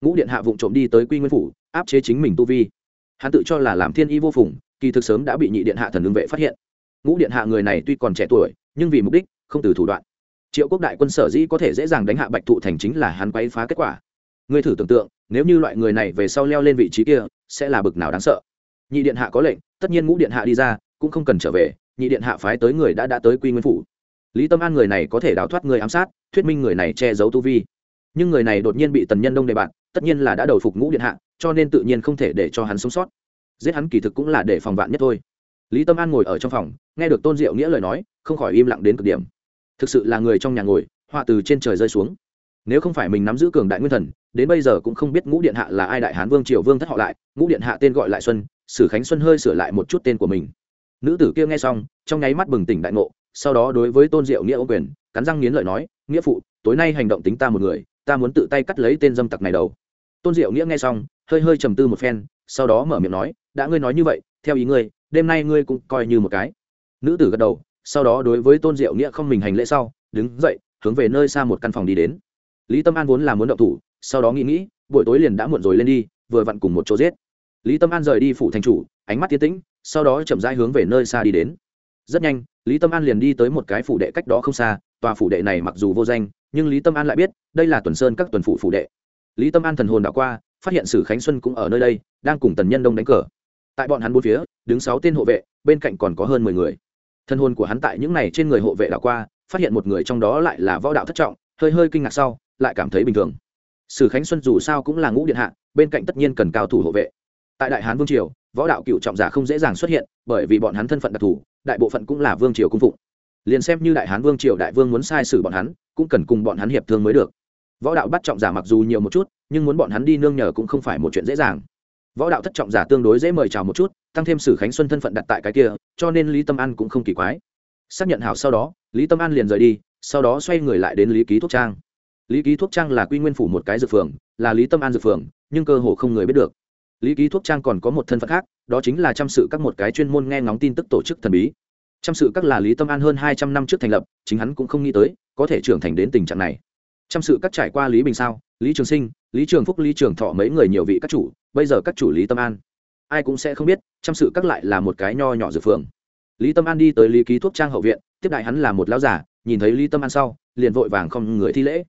ngũ điện hạ vụng trộm đi tới quy nguyên phủ, áp chế chính mình tu vi. Hắn tự cho là làm thiên y vô phùng, kỳ thực sớm đã bị nhị điện hạ thần lương vệ phát hiện. Ngũ điện hạ người này tuy còn trẻ tuổi, nhưng vì mục đích, không từ thủ đoạn. Triệu quốc đại quân sở dĩ có thể dễ dàng đánh hạ bạch thụ thành chính là hắn quấy phá kết quả. Ngươi thử tưởng tượng, nếu như loại người này về sau leo lên vị trí kia, sẽ là bực nào đáng sợ. Nhị điện hạ có lệnh, tất nhiên ngũ điện hạ đi ra, cũng không cần trở về, nhị điện hạ phái tới người đã đã tới quy nguyên phủ. Lý tâm an người này có thể đào thoát người ám sát, thuyết minh người này che giấu tu vi. Nhưng người này đột nhiên bị tần nhân đông đề bạn tất nhiên là đã đầu phục ngũ điện hạ, cho nên tự nhiên không thể để cho hắn sống sót. Giết hắn kỳ thực cũng là để phòng vạn nhất thôi. Lý tâm an ngồi ở trong phòng, nghe được tôn diệu nghĩa lời nói, không khỏi im lặng đến cực điểm. Thực sự là người trong nhà ngồi, họa từ trên trời rơi xuống. Nếu không phải mình nắm giữ cường đại nguyên thần, đến bây giờ cũng không biết ngũ điện hạ là ai đại hán vương triều vương thất họ lại, ngũ điện hạ tên gọi lại xuân, sử khánh xuân hơi sửa lại một chút tên của mình. Nữ tử kia nghe xong, trong nháy mắt bừng tỉnh đại ngộ, sau đó đối với tôn diệu nghĩa ô quyền, cắn răng nghiến lợi nói, nghĩa phụ, tối nay hành động tính ta một người, ta muốn tự tay cắt lấy tên dâm tặc này đầu tôn diệu nghĩa nghe xong, hơi hơi trầm tư một phen, sau đó mở miệng nói, đã ngươi nói như vậy, theo ý ngươi, đêm nay ngươi cũng coi như một cái. Nữ tử gật đầu, sau đó đối với tôn diệu nghĩa không mình hành lễ sau, đứng dậy, hướng về nơi xa một căn phòng đi đến. Lý tâm an vốn là muốn động thủ, sau đó nghĩ nghĩ, buổi tối liền đã muộn rồi lên đi, vừa vặn cùng một chỗ giết. Lý tâm an rời đi phủ thành chủ, ánh mắt tiến tĩnh, sau đó chậm rãi hướng về nơi xa đi đến. Rất nhanh, lý tâm an liền đi tới một cái phủ đệ cách đó không xa, tòa phủ đệ này mặc dù vô danh, nhưng lý tâm an lại biết, đây là tuần sơn các tuần phủ phủ đệ lý tâm an thần hồn đảo qua, phát hiện sử khánh xuân cũng ở nơi đây, đang cùng tần nhân đông đánh cờ. Tại bọn hắn bốn phía, đứng sáu tên hộ vệ, bên cạnh còn có hơn mười người. Thân hồn của hắn tại những này trên người hộ vệ đảo qua, phát hiện một người trong đó lại là võ đạo thất trọng, hơi hơi kinh ngạc sau, lại cảm thấy bình thường. Sử khánh xuân dù sao cũng là ngũ điện hạ, bên cạnh tất nhiên cần cao thủ hộ vệ. Tại đại hán vương triều, võ đạo cựu trọng giả không dễ dàng xuất hiện, bởi vì bọn hắn thân phận đặc thù, đại bộ phận cũng là vương triều cung phụng. Liền xem như đại hán vương triều đại vương muốn sai sử bọn hắn, cũng cần cùng bọn hắn hiệp thương mới được võ đạo bắt trọng giả mặc dù nhiều một chút, nhưng muốn bọn hắn đi nương nhờ cũng không phải một chuyện dễ dàng. Võ đạo thất trọng giả tương đối dễ mời chào một chút, tăng thêm sử khánh xuân thân phận đặt tại cái kia, cho nên lý tâm an cũng không kỳ quái. Xác nhận hảo sau đó, lý tâm an liền rời đi, sau đó xoay người lại đến lý ký thuốc trang. Lý ký thuốc trang là quy nguyên phủ một cái dược phường, là lý tâm an dược phường, nhưng cơ hồ không người biết được. Lý ký thuốc trang còn có một thân phận khác, đó chính là chăm sự các một cái chuyên môn nghe ngóng tin tức tổ chức thần bí. Chăm sự các là lý tâm an hơn hai trăm năm trước thành lập, chính hắn cũng không nghĩ tới, có thể trưởng thành đến tình trạng này chăm sự các trải qua lý bình sao? Lý trường sinh, lý trường phúc, lý trường thọ mấy người nhiều vị các chủ, bây giờ các chủ lý tâm an. Ai cũng sẽ không biết chăm sự các lại là một cái nho nhỏ dược phường. Lý tâm an đi tới lý ký thuốc trang hậu viện, tiếp đại hắn là một lão giả, nhìn thấy lý tâm an sau, liền vội vàng không người thi lễ.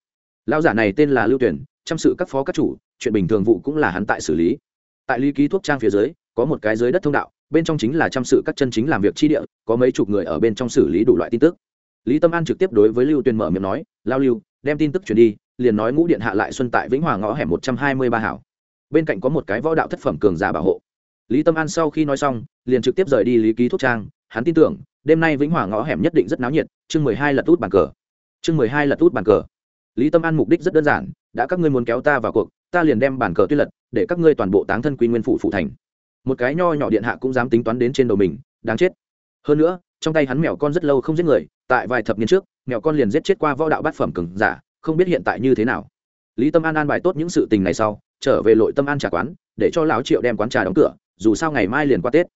Lão giả này tên là lưu tuyển chăm sự các phó các chủ, chuyện bình thường vụ cũng là hắn tại xử lý. Tại lý ký thuốc trang phía dưới, có một cái dưới đất thông đạo, bên trong chính là chăm sự các chân chính làm việc chi địa, có mấy chục người ở bên trong xử lý đủ loại tin tức. Lý tâm an trực tiếp đối với lưu tuyên mở miệng nói, lao lưu đem tin tức truyền đi, liền nói ngũ điện hạ lại xuân tại vĩnh hòa ngõ hẻm một trăm hai mươi ba hảo. Bên cạnh có một cái võ đạo thất phẩm cường giả bảo hộ. Lý tâm an sau khi nói xong, liền trực tiếp rời đi lý ký thuốc trang, hắn tin tưởng, đêm nay vĩnh hòa ngõ hẻm nhất định rất náo nhiệt, chương mười hai lật út bàn cờ. Chương mười hai lật út bàn cờ. Lý tâm an mục đích rất đơn giản, đã các ngươi muốn kéo ta vào cuộc, ta liền đem bàn cờ tuyết lật, để các ngươi toàn bộ táng thân quy nguyên phủ phụ thành. Một cái nho nhỏ điện hạ cũng dám tính toán đến trên đầu mình, đáng chết. Hơn nữa trong tay hắn mèo con rất lâu không giết người, tại vài thập niên trước, mèo con liền giết chết qua võ đạo bát phẩm cường giả, không biết hiện tại như thế nào. Lý tâm an an bài tốt những sự tình này sau, trở về lội tâm an trà quán, để cho lão triệu đem quán trà đóng cửa, dù sao ngày mai liền qua tết.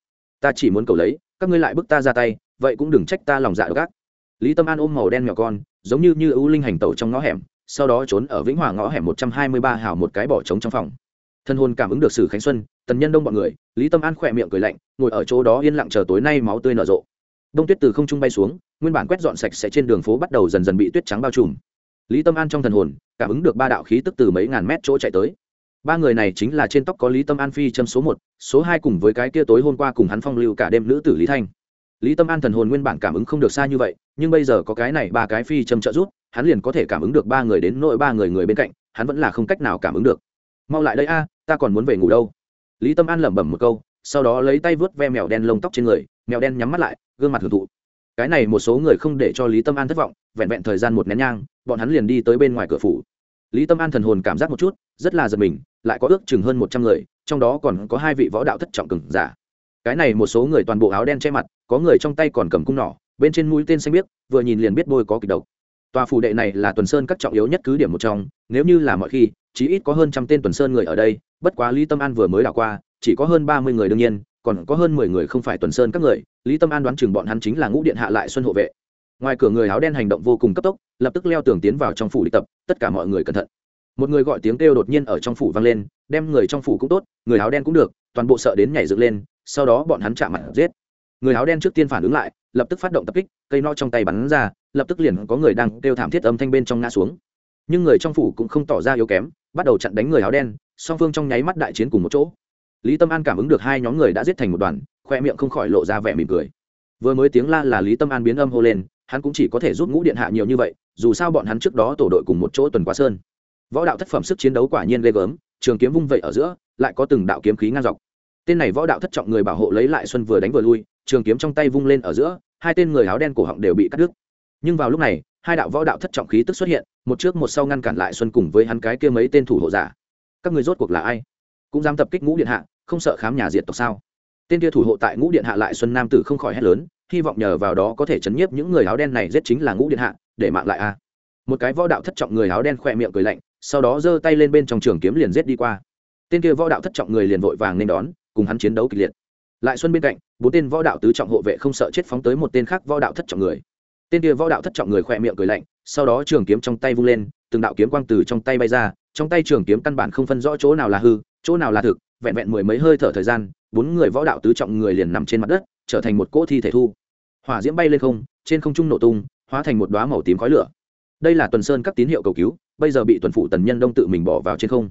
Ta chỉ muốn cầu lấy, các ngươi lại bức ta ra tay, vậy cũng đừng trách ta lòng dạ gác. Lý tâm an ôm màu đen mèo con, giống như như ưu linh hành tẩu trong ngõ hẻm, sau đó trốn ở vĩnh hòa ngõ hẻm một trăm hai mươi ba hào một cái bỏ trống trong phòng. Thân hồn cảm ứng được sử khánh xuân, tần nhân đông bọn người, lý tâm an khỏe miệng cười lạnh, ngồi ở chỗ đó yên lặng chờ tối nay máu tươi nở rộ đông tuyết từ không trung bay xuống, nguyên bản quét dọn sạch sẽ trên đường phố bắt đầu dần dần bị tuyết trắng bao trùm. Lý tâm an trong thần hồn, cảm ứng được ba đạo khí tức từ mấy ngàn mét chỗ chạy tới. Ba người này chính là trên tóc có lý tâm an phi châm số một, số hai cùng với cái kia tối hôm qua cùng hắn phong lưu cả đêm nữ tử lý thanh. Lý tâm an thần hồn nguyên bản cảm ứng không được xa như vậy, nhưng bây giờ có cái này ba cái phi châm trợ rút hắn liền có thể cảm ứng được ba người đến nội ba người người bên cạnh, hắn vẫn là không cách nào cảm ứng được. Mau lại đây a, ta còn muốn về ngủ đâu. Lý tâm an lẩm bẩm một câu, sau đó lấy tay vớt ve mèo đen lông tóc trên người mèo đen nhắm mắt lại, gương mặt hưởng thụ. Cái này một số người không để cho lý tâm an thất vọng, vẹn vẹn thời gian một nén nhang, bọn hắn liền đi tới bên ngoài cửa phủ. Lý tâm an thần hồn cảm giác một chút, rất là giật mình, lại có ước chừng hơn một trăm người, trong đó còn có hai vị võ đạo thất trọng cừng giả. Cái này một số người toàn bộ áo đen che mặt, có người trong tay còn cầm cung nỏ, bên trên mũi tên xanh biếc, vừa nhìn liền biết bôi có kịch độc. Tòa phủ đệ này là tuần sơn các trọng yếu nhất cứ điểm một trong, nếu như là mọi khi chỉ ít có hơn trăm tên tuần sơn người ở đây, bất quá lý tâm an vừa mới đảo qua, chỉ có hơn ba mươi người đương nhiên còn có hơn mười người không phải tuần sơn các người, lý tâm an đoán chừng bọn hắn chính là ngũ điện hạ lại xuân hộ vệ. Ngoài cửa người áo đen hành động vô cùng cấp tốc, lập tức leo tường tiến vào trong phủ địch tập, tất cả mọi người cẩn thận. Một người gọi tiếng kêu đột nhiên ở trong phủ vang lên, đem người trong phủ cũng tốt, người áo đen cũng được, toàn bộ sợ đến nhảy dựng lên, sau đó bọn hắn chạm mặt giết. Người áo đen trước tiên phản ứng lại, lập tức phát động tập kích, cây no trong tay bắn ra, lập tức liền có người đang kêu thảm thiết âm thanh bên trong ngã xuống. Nhưng người trong phủ cũng không tỏ ra yếu kém, bắt đầu chặn đánh người áo đen, song phương trong nháy mắt đại chiến cùng một chỗ lý tâm an cảm ứng được hai nhóm người đã giết thành một đoàn, khoe miệng không khỏi lộ ra vẻ mỉm cười. Vừa mới tiếng la là lý tâm an biến âm hô lên, hắn cũng chỉ có thể giúp ngũ điện hạ nhiều như vậy, dù sao bọn hắn trước đó tổ đội cùng một chỗ tuần quá sơn. Võ đạo thất phẩm sức chiến đấu quả nhiên ghê gớm, trường kiếm vung vậy ở giữa, lại có từng đạo kiếm khí ngang dọc. Tên này võ đạo thất trọng người bảo hộ lấy lại xuân vừa đánh vừa lui, trường kiếm trong tay vung lên ở giữa, hai tên người áo đen cổ họng đều bị cắt đứt. Nhưng vào lúc này, hai đạo võ đạo thất trọng khí tức xuất hiện, một trước một sau ngăn cản lại xuân cùng với hắn cái kia mấy tên thủ hộ giả. Các người rốt cuộc là ai? Cũng dám tập kích ngũ điện hạ, không sợ khám nhà diệt tộc sao? Tên kia thủ hộ tại ngũ điện hạ lại xuân nam tử không khỏi hét lớn, hy vọng nhờ vào đó có thể chấn nhiếp những người áo đen này giết chính là ngũ điện hạ, để mạng lại a. Một cái võ đạo thất trọng người áo đen khỏe miệng cười lạnh, sau đó giơ tay lên bên trong trường kiếm liền giết đi qua. Tên kia võ đạo thất trọng người liền vội vàng nên đón, cùng hắn chiến đấu kịch liệt. Lại xuân bên cạnh, bốn tên võ đạo tứ trọng hộ vệ không sợ chết phóng tới một tên khác võ đạo thất trọng người. Tên kia võ đạo thất trọng người khỏe miệng cười lạnh, sau đó trường kiếm trong tay vung lên, từng đạo kiếm quang từ trong tay bay ra, trong tay trường kiếm căn bản không phân rõ chỗ nào là hư chỗ nào là thực, vẹn vẹn mười mấy hơi thở thời gian, bốn người võ đạo tứ trọng người liền nằm trên mặt đất, trở thành một cỗ thi thể thu. Hỏa diễm bay lên không, trên không trung nổ tung, hóa thành một đoá màu tím khói lửa. Đây là tuần sơn các tín hiệu cầu cứu, bây giờ bị tuần phủ tần nhân đông tự mình bỏ vào trên không.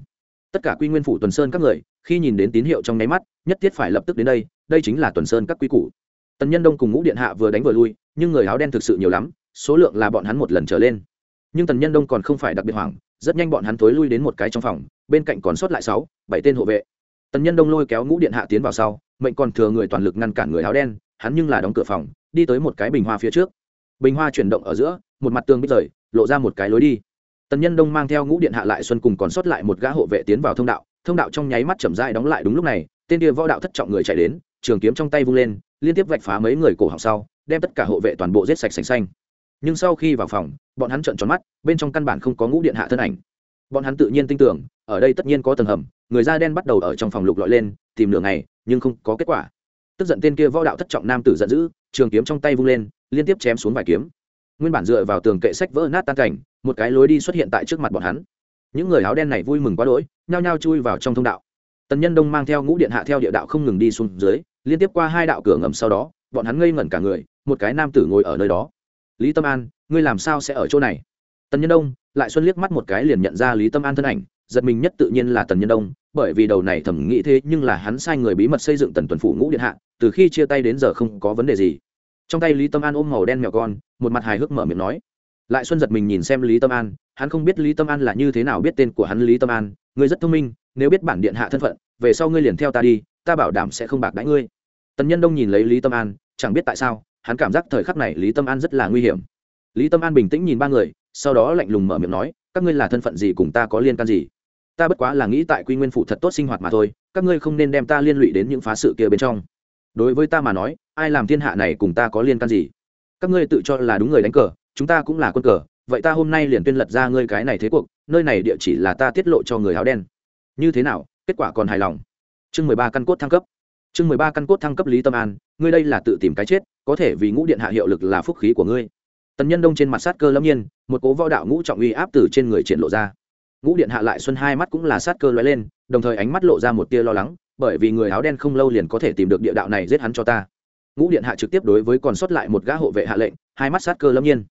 Tất cả quy nguyên phủ tuần sơn các người, khi nhìn đến tín hiệu trong nháy mắt, nhất thiết phải lập tức đến đây đây chính là tuần sơn các quy củ. Tần nhân đông cùng ngũ điện hạ vừa đánh vừa lui, nhưng người áo đen thực sự nhiều lắm, số lượng là bọn hắn một lần trở lên. Nhưng tần nhân đông còn không phải đặc biệt hoảng, rất nhanh bọn hắn thối lui đến một cái trong phòng bên cạnh còn sót lại sáu, bảy tên hộ vệ. Tần nhân đông lôi kéo ngũ điện hạ tiến vào sau, mệnh còn thừa người toàn lực ngăn cản người áo đen, hắn nhưng là đóng cửa phòng, đi tới một cái bình hoa phía trước. Bình hoa chuyển động ở giữa, một mặt tường bích rời, lộ ra một cái lối đi. Tần nhân đông mang theo ngũ điện hạ lại xuân cùng còn sót lại một gã hộ vệ tiến vào thông đạo thông đạo trong nháy mắt chậm dai đóng lại đúng lúc này, tên kia võ đạo thất trọng người chạy đến, trường kiếm trong tay vung lên, liên tiếp vạch phá mấy người cổ họng sau, đem tất cả hộ vệ toàn bộ giết sạch sành xanh. Nhưng sau khi vào phòng, bọn hắn trợn tròn mắt, bên trong căn bản không có ngũ điện hạ thân ảnh bọn hắn tự nhiên tin tưởng, ở đây tất nhiên có tầng hầm, người da đen bắt đầu ở trong phòng lục lọi lên, tìm nửa ngày, nhưng không có kết quả. Tức giận tên kia võ đạo thất trọng nam tử giận dữ, trường kiếm trong tay vung lên, liên tiếp chém xuống vài kiếm. Nguyên bản dựa vào tường kệ sách vỡ nát tan cảnh, một cái lối đi xuất hiện tại trước mặt bọn hắn. Những người áo đen này vui mừng quá đỗi, nhao nhao chui vào trong thông đạo. Tần nhân đông mang theo ngũ điện hạ theo địa đạo không ngừng đi xuống dưới, liên tiếp qua hai đạo cửa ngầm sau đó, bọn hắn ngây ngẩn cả người, một cái nam tử ngồi ở nơi đó. Lý tâm an, ngươi làm sao sẽ ở chỗ này? Tần nhân đông lại xuân liếc mắt một cái liền nhận ra lý tâm an thân ảnh, giật mình nhất tự nhiên là tần nhân đông, bởi vì đầu này thẩm nghĩ thế nhưng là hắn sai người bí mật xây dựng tần tuần phủ ngũ điện hạ, từ khi chia tay đến giờ không có vấn đề gì. Trong tay lý tâm an ôm màu đen mèo con, một mặt hài hước mở miệng nói. Lại xuân giật mình nhìn xem lý tâm an, hắn không biết lý tâm an là như thế nào biết tên của hắn lý tâm an, ngươi rất thông minh, nếu biết bản điện hạ thân phận, về sau ngươi liền theo ta đi, ta bảo đảm sẽ không bạc đãi ngươi. Tần nhân đông nhìn lấy lý tâm an, chẳng biết tại sao, hắn cảm giác thời khắc này lý tâm an rất là nguy hiểm. Lý tâm an bình tĩnh nhìn ba người sau đó lạnh lùng mở miệng nói, các ngươi là thân phận gì cùng ta có liên can gì? Ta bất quá là nghĩ tại quy nguyên phụ thật tốt sinh hoạt mà thôi, các ngươi không nên đem ta liên lụy đến những phá sự kia bên trong. Đối với ta mà nói, ai làm thiên hạ này cùng ta có liên can gì? Các ngươi tự cho là đúng người đánh cờ, chúng ta cũng là quân cờ, vậy ta hôm nay liền tuyên lật ra ngươi cái này thế cuộc, nơi này địa chỉ là ta tiết lộ cho người áo đen. Như thế nào, kết quả còn hài lòng? Chương mười ba căn cốt thăng cấp. Chương mười ba căn cốt thăng cấp lý tâm an, ngươi đây là tự tìm cái chết, có thể vì ngũ điện hạ hiệu lực là phúc khí của ngươi. Tần nhân đông trên mặt sát cơ lâm nhiên một cố võ đạo ngũ trọng uy áp từ trên người triển lộ ra. Ngũ điện hạ lại xuân hai mắt cũng là sát cơ lóe lên, đồng thời ánh mắt lộ ra một tia lo lắng, bởi vì người áo đen không lâu liền có thể tìm được địa đạo này giết hắn cho ta. Ngũ điện hạ trực tiếp đối với còn sót lại một gã hộ vệ hạ lệnh, hai mắt sát cơ lâm nhiên.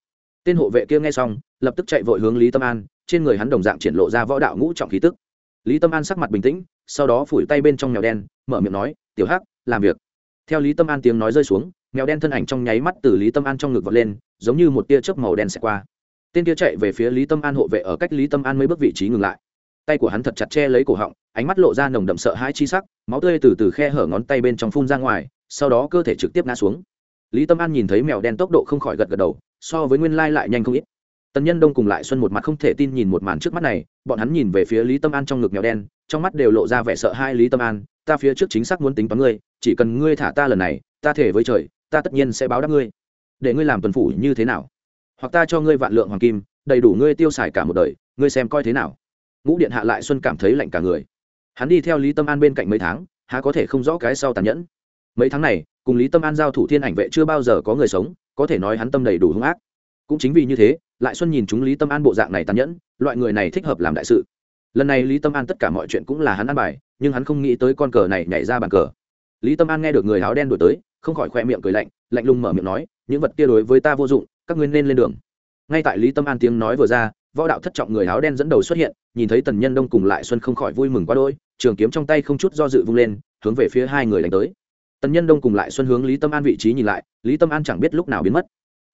Tên hộ vệ kia nghe xong, lập tức chạy vội hướng lý tâm an, trên người hắn đồng dạng triển lộ ra võ đạo ngũ trọng khí tức. Lý tâm an sắc mặt bình tĩnh, sau đó phủi tay bên trong mèo đen, mở miệng nói, tiểu hắc, làm việc. Theo lý tâm an tiếng nói rơi xuống, mèo đen thân ảnh trong nháy mắt từ lý tâm an trong ngực vọt lên, giống như một tia chớp màu đen xẹt qua tên kia chạy về phía lý tâm an hộ vệ ở cách lý tâm an mấy bước vị trí ngừng lại. Tay của hắn thật chặt che lấy cổ họng, ánh mắt lộ ra nồng đậm sợ hãi chi sắc, máu tươi từ từ khe hở ngón tay bên trong phun ra ngoài, sau đó cơ thể trực tiếp ngã xuống. Lý tâm an nhìn thấy mèo đen tốc độ không khỏi gật gật đầu, so với nguyên lai lại nhanh không ít. Tần nhân đông cùng lại xuân một mặt không thể tin nhìn một màn trước mắt này, bọn hắn nhìn về phía lý tâm an trong ngực mèo đen, trong mắt đều lộ ra vẻ sợ hai lý tâm an, ta phía trước chính xác muốn tính toán ngươi, chỉ cần ngươi thả ta lần này, ta thể với trời, ta tất nhiên sẽ báo đáp ngươi. Để ngươi làm tuần phủ như thế nào? Hoặc ta cho ngươi vạn lượng hoàng kim, đầy đủ ngươi tiêu xài cả một đời, ngươi xem coi thế nào. Ngũ điện hạ lại xuân cảm thấy lạnh cả người. Hắn đi theo lý tâm an bên cạnh mấy tháng, há có thể không rõ cái sau tàn nhẫn. Mấy tháng này, cùng lý tâm an giao thủ thiên ảnh vệ chưa bao giờ có người sống, có thể nói hắn tâm đầy đủ hung ác. Cũng chính vì như thế, lại xuân nhìn chúng lý tâm an bộ dạng này tàn nhẫn, loại người này thích hợp làm đại sự. Lần này lý tâm an tất cả mọi chuyện cũng là hắn ăn bài, nhưng hắn không nghĩ tới con cờ này nhảy ra bàn cờ. Lý tâm an nghe được người áo đen đổi tới, không khỏi khoe miệng cười lạnh lạnh lùng mở miệng nói, những vật kia đối với ta vô dụng các ngươi nên lên đường. Ngay tại lý tâm an tiếng nói vừa ra, võ đạo thất trọng người áo đen dẫn đầu xuất hiện, nhìn thấy tần nhân đông cùng lại xuân không khỏi vui mừng quá đôi trường kiếm trong tay không chút do dự vung lên, hướng về phía hai người đánh tới. Tần nhân đông cùng lại xuân hướng lý tâm an vị trí nhìn lại, lý tâm an chẳng biết lúc nào biến mất.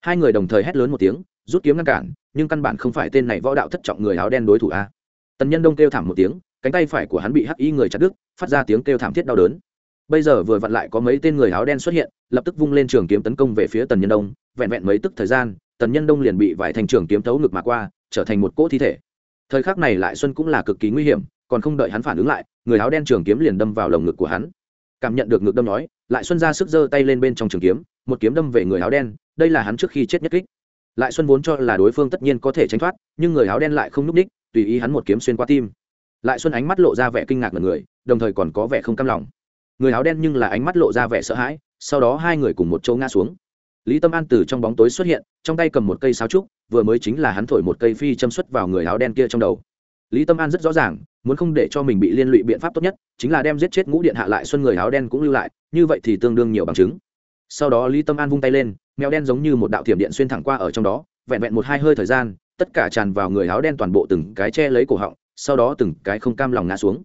Hai người đồng thời hét lớn một tiếng, rút kiếm ngăn cản, nhưng căn bản không phải tên này võ đạo thất trọng người áo đen đối thủ a. Tần nhân đông kêu thảm một tiếng, cánh tay phải của hắn bị hắc y người chặt đứt, phát ra tiếng kêu thảm thiết đau đớn. Bây giờ vừa vặn lại có mấy tên người áo đen xuất hiện, lập tức vung lên trường kiếm tấn công về phía tần nhân đông vẹn vẹn mấy tức thời gian, tần nhân đông liền bị vài thành trường kiếm thấu ngực mà qua, trở thành một cỗ thi thể. Thời khắc này lại xuân cũng là cực kỳ nguy hiểm, còn không đợi hắn phản ứng lại, người áo đen trường kiếm liền đâm vào lồng ngực của hắn. Cảm nhận được ngực đâm nói, lại xuân ra sức giơ tay lên bên trong trường kiếm, một kiếm đâm về người áo đen, đây là hắn trước khi chết nhất kích. Lại xuân vốn cho là đối phương tất nhiên có thể tránh thoát, nhưng người áo đen lại không n ú c đích, tùy ý hắn một kiếm xuyên qua tim. Lại xuân ánh mắt lộ ra vẻ kinh ngạc ngần người, đồng thời còn có vẻ không cam lòng. Người áo đen nhưng là ánh mắt lộ ra vẻ sợ hãi, sau đó hai người cùng một chỗ ngã xuống lý tâm an từ trong bóng tối xuất hiện, trong tay cầm một cây sáo trúc, vừa mới chính là hắn thổi một cây phi châm xuất vào người áo đen kia trong đầu. Lý tâm an rất rõ ràng, muốn không để cho mình bị liên lụy biện pháp tốt nhất, chính là đem giết chết ngũ điện hạ lại xuân người áo đen cũng lưu lại, như vậy thì tương đương nhiều bằng chứng. Sau đó lý tâm an vung tay lên, mèo đen giống như một đạo thiểm điện xuyên thẳng qua ở trong đó, vẹn vẹn một hai hơi thời gian, tất cả tràn vào người áo đen toàn bộ từng cái che lấy cổ họng, sau đó từng cái không cam lòng ngã xuống.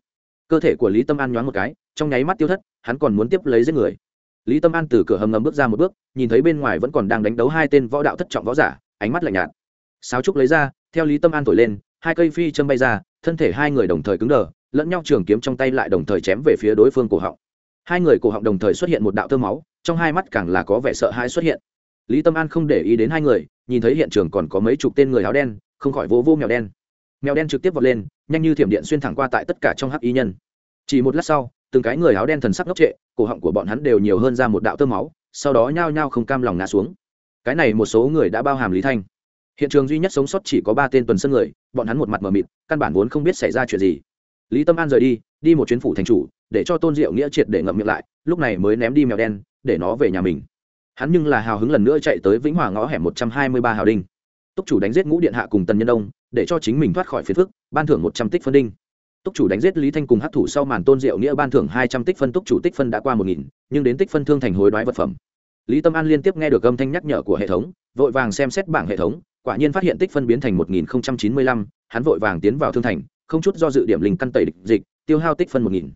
Cơ thể của lý tâm an nhoáng một cái, trong nháy mắt tiêu thất, hắn còn muốn tiếp lấy giết người lý tâm an từ cửa hầm ngầm bước ra một bước, nhìn thấy bên ngoài vẫn còn đang đánh đấu hai tên võ đạo thất trọng võ giả, ánh mắt lạnh nhạt. Sáo trúc lấy ra, theo lý tâm an thổi lên, hai cây phi châm bay ra, thân thể hai người đồng thời cứng đờ, lẫn nhau trường kiếm trong tay lại đồng thời chém về phía đối phương cổ họng. Hai người cổ họng đồng thời xuất hiện một đạo thơ máu, trong hai mắt càng là có vẻ sợ hãi xuất hiện. Lý tâm an không để ý đến hai người, nhìn thấy hiện trường còn có mấy chục tên người áo đen, không khỏi vô vô mèo đen. Mèo đen trực tiếp vọt lên, nhanh như thiểm điện xuyên thẳng qua tại tất cả trong hắc y nhân. Chỉ một lát sau, từng cái người áo đen thần sắc ngốc trệ cổ họng của bọn hắn đều nhiều hơn ra một đạo tơ máu, sau đó nhao nhao không cam lòng ngã xuống. Cái này một số người đã bao hàm lý thanh. Hiện trường duy nhất sống sót chỉ có ba tên tuần sân người, bọn hắn một mặt mờ mịt, căn bản vốn không biết xảy ra chuyện gì. Lý tâm an rời đi đi một chuyến phủ thành chủ, để cho tôn diệu nghĩa triệt để ngậm miệng lại, lúc này mới ném đi mèo đen, để nó về nhà mình. Hắn nhưng là hào hứng lần nữa chạy tới vĩnh hòa ngõ hẻm một trăm hai mươi ba hào đinh. Túc chủ đánh giết ngũ điện hạ cùng tần nhân đông, để cho chính mình thoát khỏi phiền phức, ban thưởng một trăm tích phân đinh túc chủ đánh giết lý thanh cùng hát thủ sau màn tôn diệu nghĩa ban thưởng hai trăm tích phân, túc chủ tích phân đã qua một nghìn, nhưng đến tích phân thương thành hối đoái vật phẩm. Lý tâm an liên tiếp nghe được âm thanh nhắc nhở của hệ thống, vội vàng xem xét bảng hệ thống, quả nhiên phát hiện tích phân biến thành một nghìn chín mươi lăm, hắn vội vàng tiến vào thương thành, không chút do dự điểm linh căn tẩy địch dịch, tiêu hao tích phân một nghìn.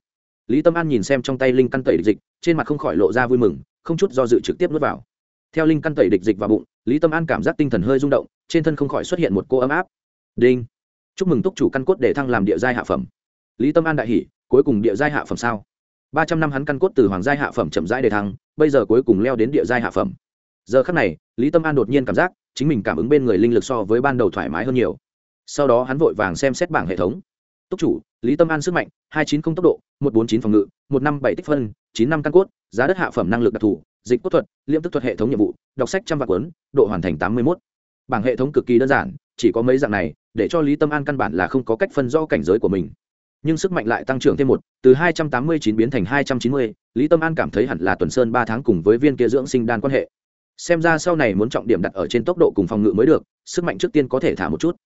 Lý tâm an nhìn xem trong tay linh căn tẩy địch dịch, trên mặt không khỏi lộ ra vui mừng, không chút do dự trực tiếp nuốt vào. Theo linh căn tẩy địch dịch vào bụng, lý tâm an cảm giác tinh thần hơi rung động, trên thân không khỏi xuất hiện một cô ấm áp. Đinh. Chúc mừng túc chủ căn cốt để thăng làm địa giai hạ phẩm lý tâm an đại hỷ cuối cùng địa giai hạ phẩm sao? Ba trăm năm hắn căn cốt từ hoàng giai hạ phẩm chậm rãi để thăng, bây giờ cuối cùng leo đến địa giai hạ phẩm. Giờ khắc này, lý tâm an đột nhiên cảm giác chính mình cảm ứng bên người linh lực so với ban đầu thoải mái hơn nhiều. Sau đó hắn vội vàng xem xét bảng hệ thống. Túc chủ, lý tâm an sức mạnh, hai chín không tốc độ, một bốn chín phòng ngự, một năm bảy tích phân, chín năm căn cốt, giá đất hạ phẩm năng lực đặc thù, dịch cốt thuật liễm tức thuật hệ thống nhiệm vụ, đọc sách trăm vạn cuốn, độ hoàn thành tám mươi một bảng hệ thống cực kỳ đơn giản, chỉ có mấy dạng này, để cho lý tâm an căn bản là không có cách phân do cảnh giới của mình nhưng sức mạnh lại tăng trưởng thêm một, từ hai trăm tám mươi chín biến thành hai trăm chín mươi. Lý tâm an cảm thấy hẳn là tuần sơn ba tháng cùng với viên kia dưỡng sinh đan quan hệ. Xem ra sau này muốn trọng điểm đặt ở trên tốc độ cùng phòng ngự mới được, sức mạnh trước tiên có thể thả một chút.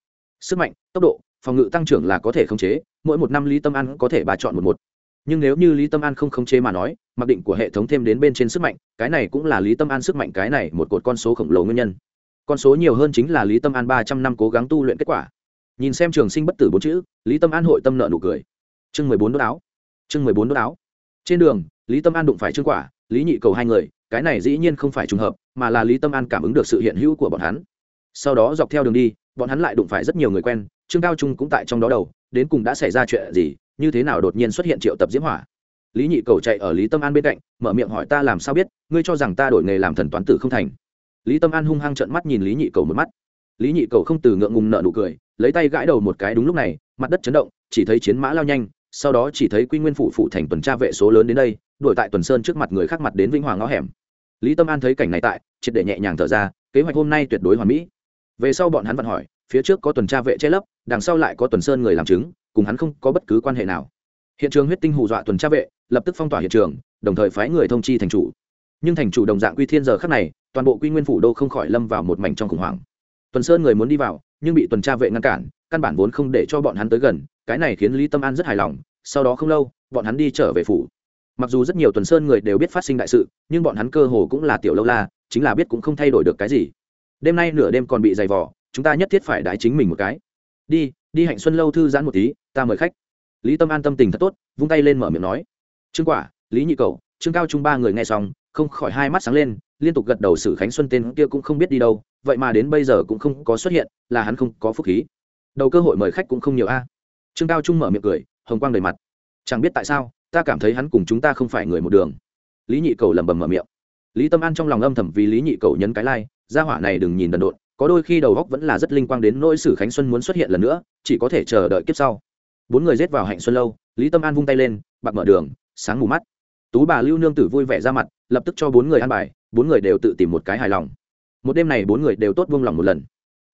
Sức mạnh, tốc độ, phòng ngự tăng trưởng là có thể khống chế, mỗi một năm lý tâm an có thể bà chọn một một. Nhưng nếu như lý tâm an không khống chế mà nói, mặc định của hệ thống thêm đến bên trên sức mạnh, cái này cũng là lý tâm an sức mạnh cái này một cột con số khổng lồ nguyên nhân. Con số nhiều hơn chính là lý tâm an ba trăm năm cố gắng tu luyện kết quả nhìn xem trường sinh bất tử bốn chữ, lý tâm an hội tâm nợ nụ cười. Chương mười bốn đốt áo. Chương mười bốn đốt áo. Trên đường, lý tâm an đụng phải trương quả, lý nhị cầu hai người, cái này dĩ nhiên không phải trùng hợp, mà là lý tâm an cảm ứng được sự hiện hữu của bọn hắn. Sau đó dọc theo đường đi, bọn hắn lại đụng phải rất nhiều người quen, trương cao trung cũng tại trong đó đầu, đến cùng đã xảy ra chuyện gì, như thế nào đột nhiên xuất hiện triệu tập diễm hỏa. Lý nhị cầu chạy ở lý tâm an bên cạnh, mở miệng hỏi ta làm sao biết, ngươi cho rằng ta đổi nghề làm thần toán tử không thành. Lý tâm an hung hăng trợn mắt nhìn lý nhị cầu một mắt lý nhị cầu không từ ngượng ngùng nợ nụ cười, lấy tay gãi đầu một cái đúng lúc này, mặt đất chấn động, chỉ thấy chiến mã lao nhanh, sau đó chỉ thấy quy nguyên phủ phụ thành tuần tra vệ số lớn đến đây, đuổi tại tuần sơn trước mặt người khác mặt đến vĩnh hoàng ngõ hẻm. Lý tâm an thấy cảnh này tại, triệt để nhẹ nhàng thở ra, kế hoạch hôm nay tuyệt đối hoàn mỹ. Về sau bọn hắn vẫn hỏi, phía trước có tuần tra vệ che lấp, đằng sau lại có tuần sơn người làm chứng, cùng hắn không có bất cứ quan hệ nào. Hiện trường huyết tinh hù dọa tuần tra vệ, lập tức phong tỏa hiện trường, đồng thời phái người thông chi thành chủ. Nhưng thành chủ đồng dạng quy thiên giờ khắc này, toàn bộ quy nguyên phủ đô không khỏi lâm vào một mảnh trong khủng hoảng tuần sơn người muốn đi vào, nhưng bị tuần tra vệ ngăn cản, căn bản vốn không để cho bọn hắn tới gần, cái này khiến lý tâm an rất hài lòng, sau đó không lâu, bọn hắn đi trở về phủ. Mặc dù rất nhiều tuần sơn người đều biết phát sinh đại sự, nhưng bọn hắn cơ hồ cũng là tiểu lâu la, chính là biết cũng không thay đổi được cái gì. Đêm nay nửa đêm còn bị dày vò, chúng ta nhất thiết phải đái chính mình một cái. Đi đi hạnh xuân lâu thư giãn một tí, ta mời khách. Lý tâm an tâm tình thật tốt, vung tay lên mở miệng nói. Trương quả, lý nhị cầu trương cao trung ba người nghe xong, không khỏi hai mắt sáng lên, liên tục gật đầu sử khánh xuân tên kia cũng không biết đi đâu vậy mà đến bây giờ cũng không có xuất hiện là hắn không có phúc khí. Đầu cơ hội mời khách cũng không nhiều a. À. Trương cao trung mở miệng cười hồng quang đầy mặt. Chẳng biết tại sao ta cảm thấy hắn cùng chúng ta không phải người một đường. Lý nhị cầu lẩm bẩm mở miệng. Lý tâm an trong lòng âm thầm vì lý nhị cầu nhấn cái lai、like, gia hỏa này đừng nhìn đần độn có đôi khi đầu góc vẫn là rất linh quang đến nỗi sử khánh xuân muốn xuất hiện lần nữa chỉ có thể chờ đợi kiếp sau. Bốn người rết vào hạnh xuân lâu lý tâm an vung tay lên bạc mở đường sáng mù mắt. Tú bà lưu nương tử vui vẻ ra mặt lập tức cho bốn người ăn bài bốn người đều tự tìm một cái hài lòng một đêm này bốn người đều tốt vung lòng một lần.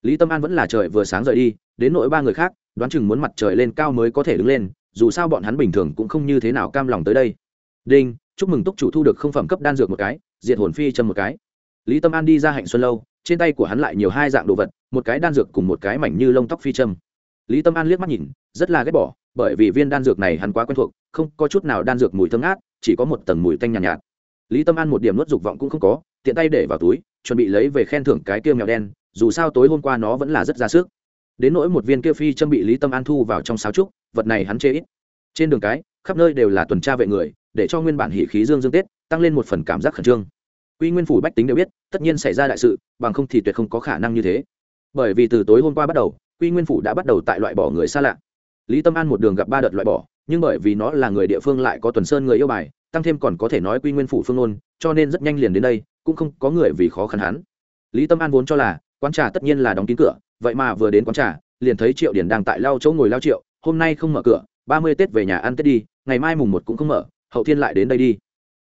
Lý tâm an vẫn là trời vừa sáng rời đi đến nỗi ba người khác đoán chừng muốn mặt trời lên cao mới có thể đứng lên dù sao bọn hắn bình thường cũng không như thế nào cam lòng tới đây. Đinh chúc mừng túc chủ thu được không phẩm cấp đan dược một cái diệt hồn phi châm một cái. Lý tâm an đi ra hạnh xuân lâu trên tay của hắn lại nhiều hai dạng đồ vật một cái đan dược cùng một cái mảnh như lông tóc phi châm. Lý tâm an liếc mắt nhìn rất là ghét bỏ bởi vì viên đan dược này hắn quá quen thuộc không có chút nào đan dược mùi thơm ngát chỉ có một tầng mùi tanh nhàn nhạt, nhạt. Lý tâm an một điểm nuốt dục vọng cũng không có tiện tay để vào túi chuẩn bị lấy về khen thưởng cái kia mèo đen, dù sao tối hôm qua nó vẫn là rất ra sức. Đến nỗi một viên kia phi châm bị lý tâm an thu vào trong sáo trúc, vật này hắn chê ít. Trên đường cái, khắp nơi đều là tuần tra vệ người, để cho nguyên bản hỉ khí dương dương tết, tăng lên một phần cảm giác khẩn trương. Quy nguyên phủ bách tính đều biết, tất nhiên xảy ra đại sự, bằng không thì tuyệt không có khả năng như thế. Bởi vì từ tối hôm qua bắt đầu, quy nguyên phủ đã bắt đầu tại loại bỏ người xa lạ. Lý tâm an một đường gặp ba đợt loại bỏ, nhưng bởi vì nó là người địa phương lại có tuần sơn người yêu bài, tăng thêm còn có thể nói quy nguyên phủ phương ôn cho nên rất nhanh liền đến đây cũng không có người vì khó khăn hắn. Lý tâm an vốn cho là, quán trà tất nhiên là đóng kín cửa, vậy mà vừa đến quán trà, liền thấy triệu điển đang tại lao chỗ ngồi lao triệu, hôm nay không mở cửa, ba mươi tết về nhà ăn tết đi, ngày mai mùng một cũng không mở, hậu thiên lại đến đây đi.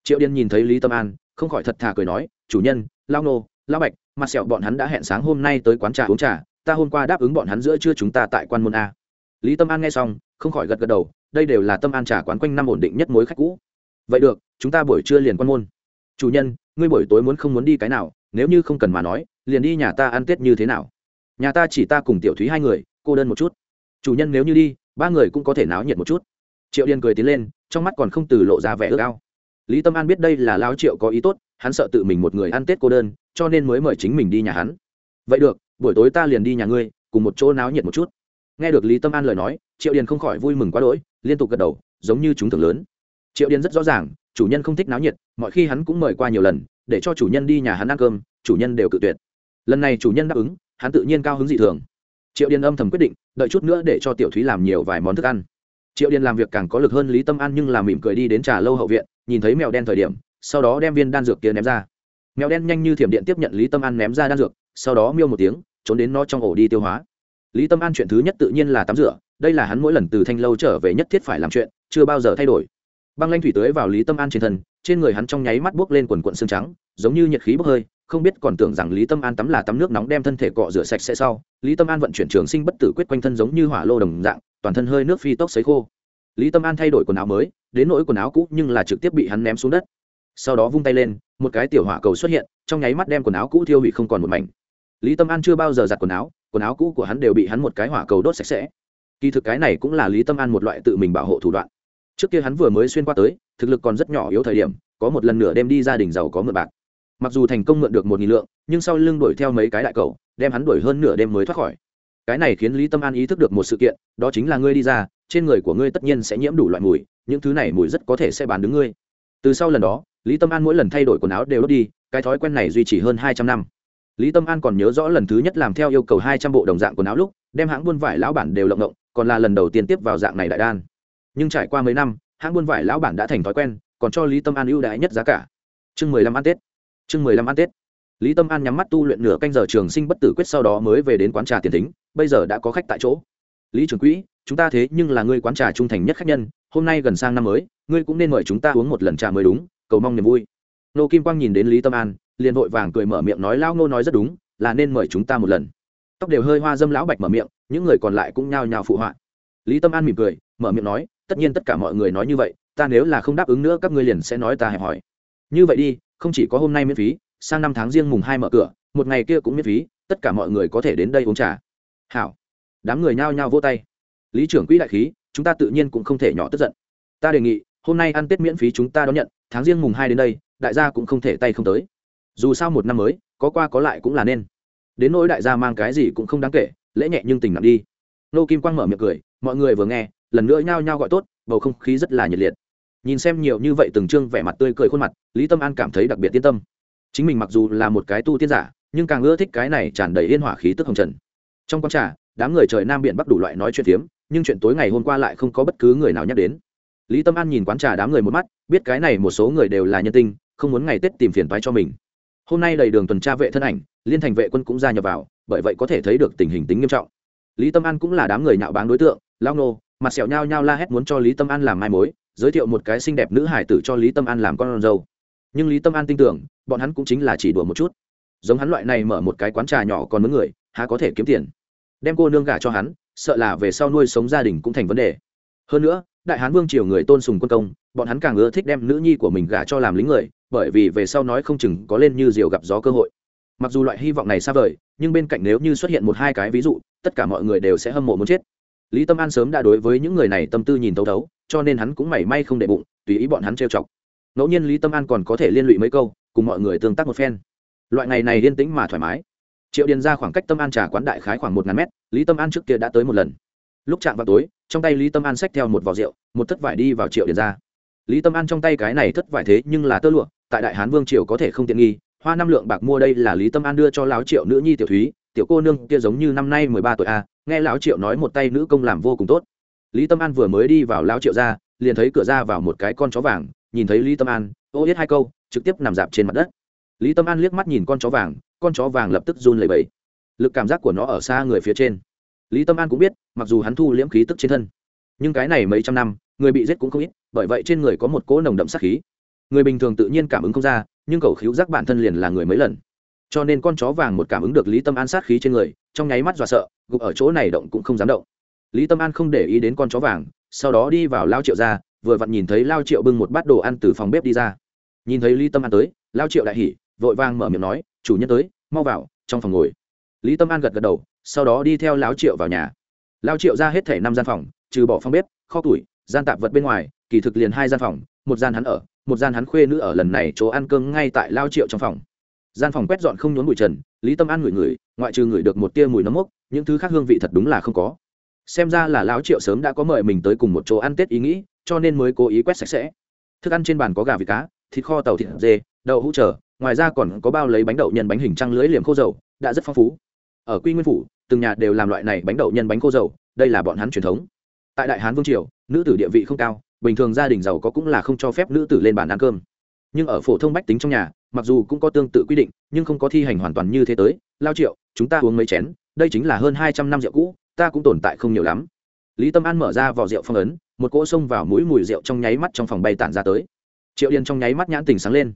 Triệu điền nhìn thấy lý tâm an, không khỏi thật thà cười nói, chủ nhân, lao nô, lao bạch, mặt sẹo bọn hắn đã hẹn sáng hôm nay tới quán trà uống trà, ta hôm qua đáp ứng bọn hắn giữa trưa chúng ta tại quan môn a. Lý tâm an nghe xong, không khỏi gật gật đầu, đây đều là tâm an trà quán quanh năm ổn định nhất mối khách cũ. Vậy được, chúng ta buổi trưa liền quan môn. Chủ nhân ngươi buổi tối muốn không muốn đi cái nào, nếu như không cần mà nói, liền đi nhà ta ăn tết như thế nào. Nhà ta chỉ ta cùng tiểu thúy hai người, cô đơn một chút. Chủ nhân nếu như đi, ba người cũng có thể náo nhiệt một chút. Triệu điền cười tiến lên, trong mắt còn không từ lộ ra vẻ ước ao. Lý tâm an biết đây là lao triệu có ý tốt, hắn sợ tự mình một người ăn tết cô đơn, cho nên mới mời chính mình đi nhà hắn. Vậy được, buổi tối ta liền đi nhà ngươi, cùng một chỗ náo nhiệt một chút. Nghe được lý tâm an lời nói, triệu điền không khỏi vui mừng quá đỗi, liên tục gật đầu, giống như chúng thường lớn. Triệu điền rất rõ ràng chủ nhân không thích náo nhiệt, mọi khi hắn cũng mời qua nhiều lần, để cho chủ nhân đi nhà hắn ăn cơm, chủ nhân đều cự tuyệt. Lần này chủ nhân đáp ứng, hắn tự nhiên cao hứng dị thường. Triệu điền âm thầm quyết định, đợi chút nữa để cho tiểu thúy làm nhiều vài món thức ăn. Triệu điền làm việc càng có lực hơn lý tâm an nhưng làm mỉm cười đi đến trà lâu hậu viện, nhìn thấy mèo đen thời điểm, sau đó đem viên đan dược kia ném ra. Mèo đen nhanh như thiểm điện tiếp nhận lý tâm an ném ra đan dược, sau đó miêu một tiếng, trốn đến nó trong ổ đi tiêu hóa. Lý tâm an chuyện thứ nhất tự nhiên là tắm rửa, đây là hắn mỗi lần từ thanh lâu trở về nhất thiết phải làm chuyện, chưa bao giờ thay đổi băng lanh thủy tưới vào lý tâm an trên thân, trên người hắn trong nháy mắt buốc lên quần quận xương trắng, giống như nhiệt khí bốc hơi, không biết còn tưởng rằng lý tâm an tắm là tắm nước nóng đem thân thể cọ rửa sạch sẽ sau, lý tâm an vận chuyển trường sinh bất tử quyết quanh thân giống như hỏa lô đồng dạng, toàn thân hơi nước phi tốc xấy khô. Lý tâm an thay đổi quần áo mới, đến nỗi quần áo cũ nhưng là trực tiếp bị hắn ném xuống đất. Sau đó vung tay lên, một cái tiểu hỏa cầu xuất hiện, trong nháy mắt đem quần áo cũ thiêu hủy không còn một mảnh. Lý tâm an chưa bao giờ giặt quần áo quần áo cũ của hắn đều bị hắn một cái hỏa cầu đốt sạch sẽ. Kỳ thực cái này cũng là lý tâm an một loại tự mình bảo hộ thủ đoạn trước kia hắn vừa mới xuyên qua tới, thực lực còn rất nhỏ yếu thời điểm, có một lần nửa đem đi gia đình giàu có mượn bạc. Mặc dù thành công mượn được một nghìn lượng, nhưng sau lưng đuổi theo mấy cái đại cầu, đem hắn đuổi hơn nửa đêm mới thoát khỏi. Cái này khiến lý tâm an ý thức được một sự kiện, đó chính là ngươi đi ra, trên người của ngươi tất nhiên sẽ nhiễm đủ loại mùi, những thứ này mùi rất có thể sẽ bán đứng ngươi. Từ sau lần đó, lý tâm an mỗi lần thay đổi quần áo đều đốt đi, cái thói quen này duy trì hơn hai trăm năm. Lý tâm an còn nhớ rõ lần thứ nhất làm theo yêu cầu hai trăm bộ đồng dạng quần áo lúc, đem hãng buôn vải lão bản đều lộng lộng còn là lần đầu tiên tiếp vào dạng này đại đan nhưng trải qua mấy năm, hãng buôn vải lão bản đã thành thói quen, còn cho lý tâm an ưu đãi nhất giá cả. Chương mười lăm ăn tết. Chương mười lăm ăn tết. Lý tâm an nhắm mắt tu luyện nửa canh giờ trường sinh bất tử quyết sau đó mới về đến quán trà tiền thính, bây giờ đã có khách tại chỗ. Lý trưởng quỹ, chúng ta thế nhưng là ngươi quán trà trung thành nhất khách nhân, hôm nay gần sang năm mới, ngươi cũng nên mời chúng ta uống một lần trà mới đúng, cầu mong niềm vui. Nô kim quang nhìn đến lý tâm an, liền vội vàng cười mở miệng nói, lão ngô nói rất đúng, là nên mời chúng ta một lần. Tóc đều hơi hoa dâm lão bạch mở miệng, những người còn lại cũng nhao nhao phụ họa. Lý tâm an mỉm cười, mở miệng nói tất nhiên tất cả mọi người nói như vậy, ta nếu là không đáp ứng nữa, các ngươi liền sẽ nói ta hẹp hỏi như vậy đi, không chỉ có hôm nay miễn phí, sang năm tháng riêng mùng hai mở cửa, một ngày kia cũng miễn phí, tất cả mọi người có thể đến đây uống trà. Hảo. Đám người nhao nhao vô tay. Lý trưởng quỹ đại khí, chúng ta tự nhiên cũng không thể nhỏ tức giận. Ta đề nghị, hôm nay ăn tết miễn phí chúng ta đón nhận, tháng riêng mùng hai đến đây, đại gia cũng không thể tay không tới. Dù sao một năm mới, có qua có lại cũng là nên. Đến nỗi đại gia mang cái gì cũng không đáng kể, lễ nhẹ nhưng tình nặng đi. Nô kim quang mở miệng cười, mọi người vừa nghe lần nữa nhao nhao gọi tốt, bầu không khí rất là nhiệt liệt. Nhìn xem nhiều như vậy từng chương vẻ mặt tươi cười khuôn mặt, lý tâm an cảm thấy đặc biệt yên tâm. Chính mình mặc dù là một cái tu tiên giả, nhưng càng ưa thích cái này tràn đầy yên hỏa khí tức hồng trần. Trong quán trà, đám người trời nam biển bắc đủ loại nói chuyện phiếm, nhưng chuyện tối ngày hôm qua lại không có bất cứ người nào nhắc đến. Lý tâm an nhìn quán trà đám người một mắt, biết cái này một số người đều là nhân tinh, không muốn ngày tết tìm phiền toái cho mình. Hôm nay đầy đường tuần tra vệ thân ảnh, liên thành vệ quân cũng ra nhập vào, bởi vậy có thể thấy được tình hình tính nghiêm trọng. Lý tâm an cũng là đám người nhạo báng đối tượng lao nô mặt sẹo nhao nhao la hét muốn cho lý tâm an làm mai mối, giới thiệu một cái xinh đẹp nữ hải tử cho lý tâm an làm con dâu. Nhưng lý tâm an tin tưởng, bọn hắn cũng chính là chỉ đùa một chút. Giống hắn loại này mở một cái quán trà nhỏ còn mướn người, há có thể kiếm tiền. Đem cô nương gả cho hắn, sợ là về sau nuôi sống gia đình cũng thành vấn đề. Hơn nữa, đại hán vương triều người tôn sùng quân công, bọn hắn càng ưa thích đem nữ nhi của mình gả cho làm lính người, bởi vì về sau nói không chừng có lên như diều gặp gió cơ hội. Mặc dù loại hy vọng này xa vời, nhưng bên cạnh nếu như xuất hiện một hai cái ví dụ, tất cả mọi người đều sẽ hâm mộ muốn chết lý tâm an sớm đã đối với những người này tâm tư nhìn thấu thấu, cho nên hắn cũng mảy may không để bụng, tùy ý bọn hắn trêu chọc. Ngẫu nhiên lý tâm an còn có thể liên lụy mấy câu, cùng mọi người tương tác một phen. Loại ngày này yên tĩnh mà thoải mái. Triệu điền ra khoảng cách tâm an trà quán đại khái khoảng một ngàn mét, lý tâm an trước kia đã tới một lần. Lúc chạm vào tối, trong tay lý tâm an xách theo một vỏ rượu, một thất vải đi vào triệu điền ra. Lý tâm an trong tay cái này thất vải thế nhưng là tơ lụa, tại đại hán vương triều có thể không tiện nghi, hoa năm lượng bạc mua đây là lý tâm an đưa cho lão triệu nữ nhi tiểu thúy, tiểu cô nương kia giống như năm nay mười ba tuổi a nghe lão triệu nói một tay nữ công làm vô cùng tốt. Lý tâm an vừa mới đi vào lão triệu ra, liền thấy cửa ra vào một cái con chó vàng, nhìn thấy lý tâm an, ô yết hai câu, trực tiếp nằm dạp trên mặt đất. Lý tâm an liếc mắt nhìn con chó vàng, con chó vàng lập tức run lẩy bẩy. Lực cảm giác của nó ở xa người phía trên. Lý tâm an cũng biết, mặc dù hắn thu liễm khí tức trên thân, nhưng cái này mấy trăm năm, người bị giết cũng không ít, bởi vậy trên người có một cỗ nồng đậm sát khí. Người bình thường tự nhiên cảm ứng không ra, nhưng cầu khíu giác bản thân liền là người mấy lần. Cho nên con chó vàng một cảm ứng được lý tâm an sát khí trên người trong nháy mắt dọa sợ, gục ở chỗ này động cũng không dám động. Lý tâm an không để ý đến con chó vàng, sau đó đi vào lao triệu ra, vừa vặn nhìn thấy lao triệu bưng một bát đồ ăn từ phòng bếp đi ra. Nhìn thấy lý tâm an tới, lao triệu đại hỉ, vội vàng mở miệng nói, chủ nhân tới, mau vào, trong phòng ngồi. Lý tâm an gật gật đầu, sau đó đi theo lao triệu vào nhà. Lao triệu ra hết thẻ năm gian phòng, trừ bỏ phòng bếp, kho tủi, gian tạp vật bên ngoài, kỳ thực liền hai gian phòng, một gian hắn ở, một gian hắn khuê nữ ở lần này chỗ ăn cơm ngay tại lao triệu trong phòng gian phòng quét dọn không nhốn bụi trần, lý tâm an ngửi ngửi, ngoại trừ ngửi được một tia mùi nấm mốc, những thứ khác hương vị thật đúng là không có. Xem ra là lão triệu sớm đã có mời mình tới cùng một chỗ ăn tết ý nghĩ, cho nên mới cố ý quét sạch sẽ. Thức ăn trên bàn có gà vịt cá, thịt kho tàu thịt dê, đậu hũ trở, ngoài ra còn có bao lấy bánh đậu nhân bánh hình trăng lưới liềm khô dầu, đã rất phong phú. Ở quy nguyên phủ, từng nhà đều làm loại này bánh đậu nhân bánh khô dầu, đây là bọn hắn truyền thống. Tại đại hán vương triều, nữ tử địa vị không cao, bình thường gia đình giàu có cũng là không cho phép nữ tử lên bàn ăn cơm nhưng ở phổ thông bách tính trong nhà, mặc dù cũng có tương tự quy định, nhưng không có thi hành hoàn toàn như thế tới. Lao triệu, chúng ta uống mấy chén, đây chính là hơn hai trăm năm rượu cũ, ta cũng tồn tại không nhiều lắm. Lý tâm an mở ra vỏ rượu phong ấn, một cỗ xông vào mũi mùi rượu trong nháy mắt trong phòng bay tản ra tới. Triệu điền trong nháy mắt nhãn tình sáng lên.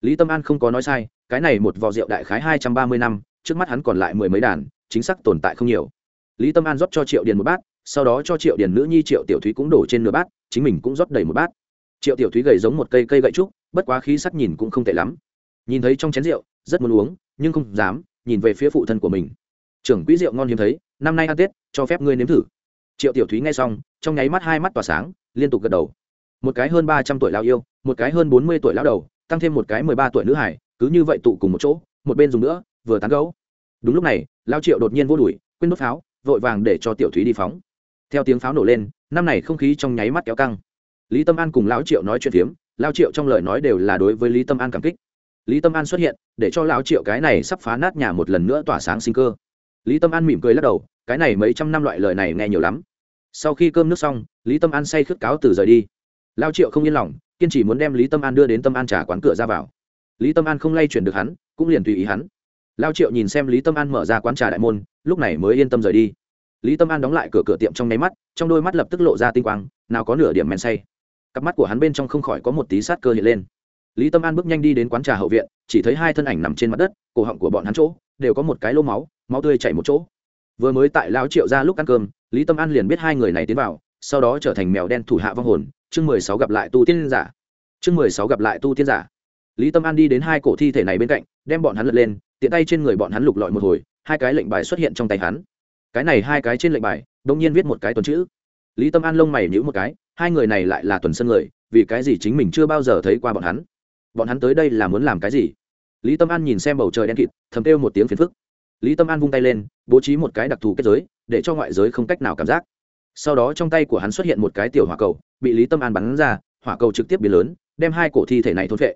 Lý tâm an không có nói sai, cái này một vỏ rượu đại khái hai trăm ba mươi năm, trước mắt hắn còn lại mười mấy đàn, chính xác tồn tại không nhiều. Lý tâm an rót cho triệu điền một bát, sau đó cho triệu điền nữ nhi triệu tiểu thúy cũng đổ trên nửa bát, chính mình cũng rót đầy một bát. Triệu tiểu thúy gầy giống một cây cây gậy trúc bất quá khí sắc nhìn cũng không tệ lắm. Nhìn thấy trong chén rượu, rất muốn uống, nhưng không dám, nhìn về phía phụ thân của mình. Trưởng quỹ rượu ngon hiếm thấy, năm nay ăn tết, cho phép ngươi nếm thử. Triệu tiểu thúy nghe xong, trong nháy mắt hai mắt tỏa sáng, liên tục gật đầu. Một cái hơn ba trăm tuổi lao yêu, một cái hơn bốn mươi tuổi lao đầu, tăng thêm một cái mười ba tuổi nữ hải cứ như vậy tụ cùng một chỗ, một bên dùng nữa, vừa tán gấu đúng lúc này lao triệu đột nhiên vô đuổi, quên đốt pháo, vội vàng để cho tiểu thúy đi phóng. Theo tiếng pháo nổ lên, năm này không khí trong nháy mắt kéo căng. Lý tâm an cùng lão triệu nói chuyện phiếm lao triệu trong lời nói đều là đối với lý tâm an cảm kích. Lý tâm an xuất hiện, để cho lão triệu cái này sắp phá nát nhà một lần nữa tỏa sáng sinh cơ. Lý tâm an mỉm cười lắc đầu, cái này mấy trăm năm loại lời này nghe nhiều lắm. Sau khi cơm nước xong, lý tâm an say khước cáo từ rời đi. Lao triệu không yên lòng, kiên trì muốn đem lý tâm an đưa đến tâm an trả quán cửa ra vào. Lý tâm an không lay chuyển được hắn, cũng liền tùy ý hắn. Lao triệu nhìn xem lý tâm an mở ra quán trà đại môn, lúc này mới yên tâm rời đi. Lý tâm an đóng lại cửa cửa tiệm trong nháy mắt, trong đôi mắt lập tức lộ ra tinh quang, nào có nửa điểm men say cặp mắt của hắn bên trong không khỏi có một tí sát cơ hiện lên. Lý tâm an bước nhanh đi đến quán trà hậu viện, chỉ thấy hai thân ảnh nằm trên mặt đất, cổ họng của bọn hắn chỗ đều có một cái lô máu máu tươi chảy một chỗ. Vừa mới tại lao triệu ra lúc ăn cơm, lý tâm an liền biết hai người này tiến vào, sau đó trở thành mèo đen thủ hạ vong hồn, chương mười sáu gặp lại tu tiên giả. Chương mười sáu gặp lại tu tiên giả. Lý tâm an đi đến hai cổ thi thể này bên cạnh, đem bọn hắn lật lên, tiện tay trên người bọn hắn lục lọi một hồi, hai cái lệnh bài xuất hiện trong tay hắn. Cái này hai cái trên lệnh bài đông nhiên viết một cái tuần chữ lý tâm an lông mày nhữ một cái, hai người này lại là tuần sân người, vì cái gì chính mình chưa bao giờ thấy qua bọn hắn? Bọn hắn tới đây là muốn làm cái gì? Lý tâm an nhìn xem bầu trời đen kịt, thầm kêu một tiếng phiền phức. Lý tâm an vung tay lên, bố trí một cái đặc thù kết giới, để cho ngoại giới không cách nào cảm giác. Sau đó trong tay của hắn xuất hiện một cái tiểu hỏa cầu, bị lý tâm an bắn ra, hỏa cầu trực tiếp biến lớn, đem hai cổ thi thể này thôn vệ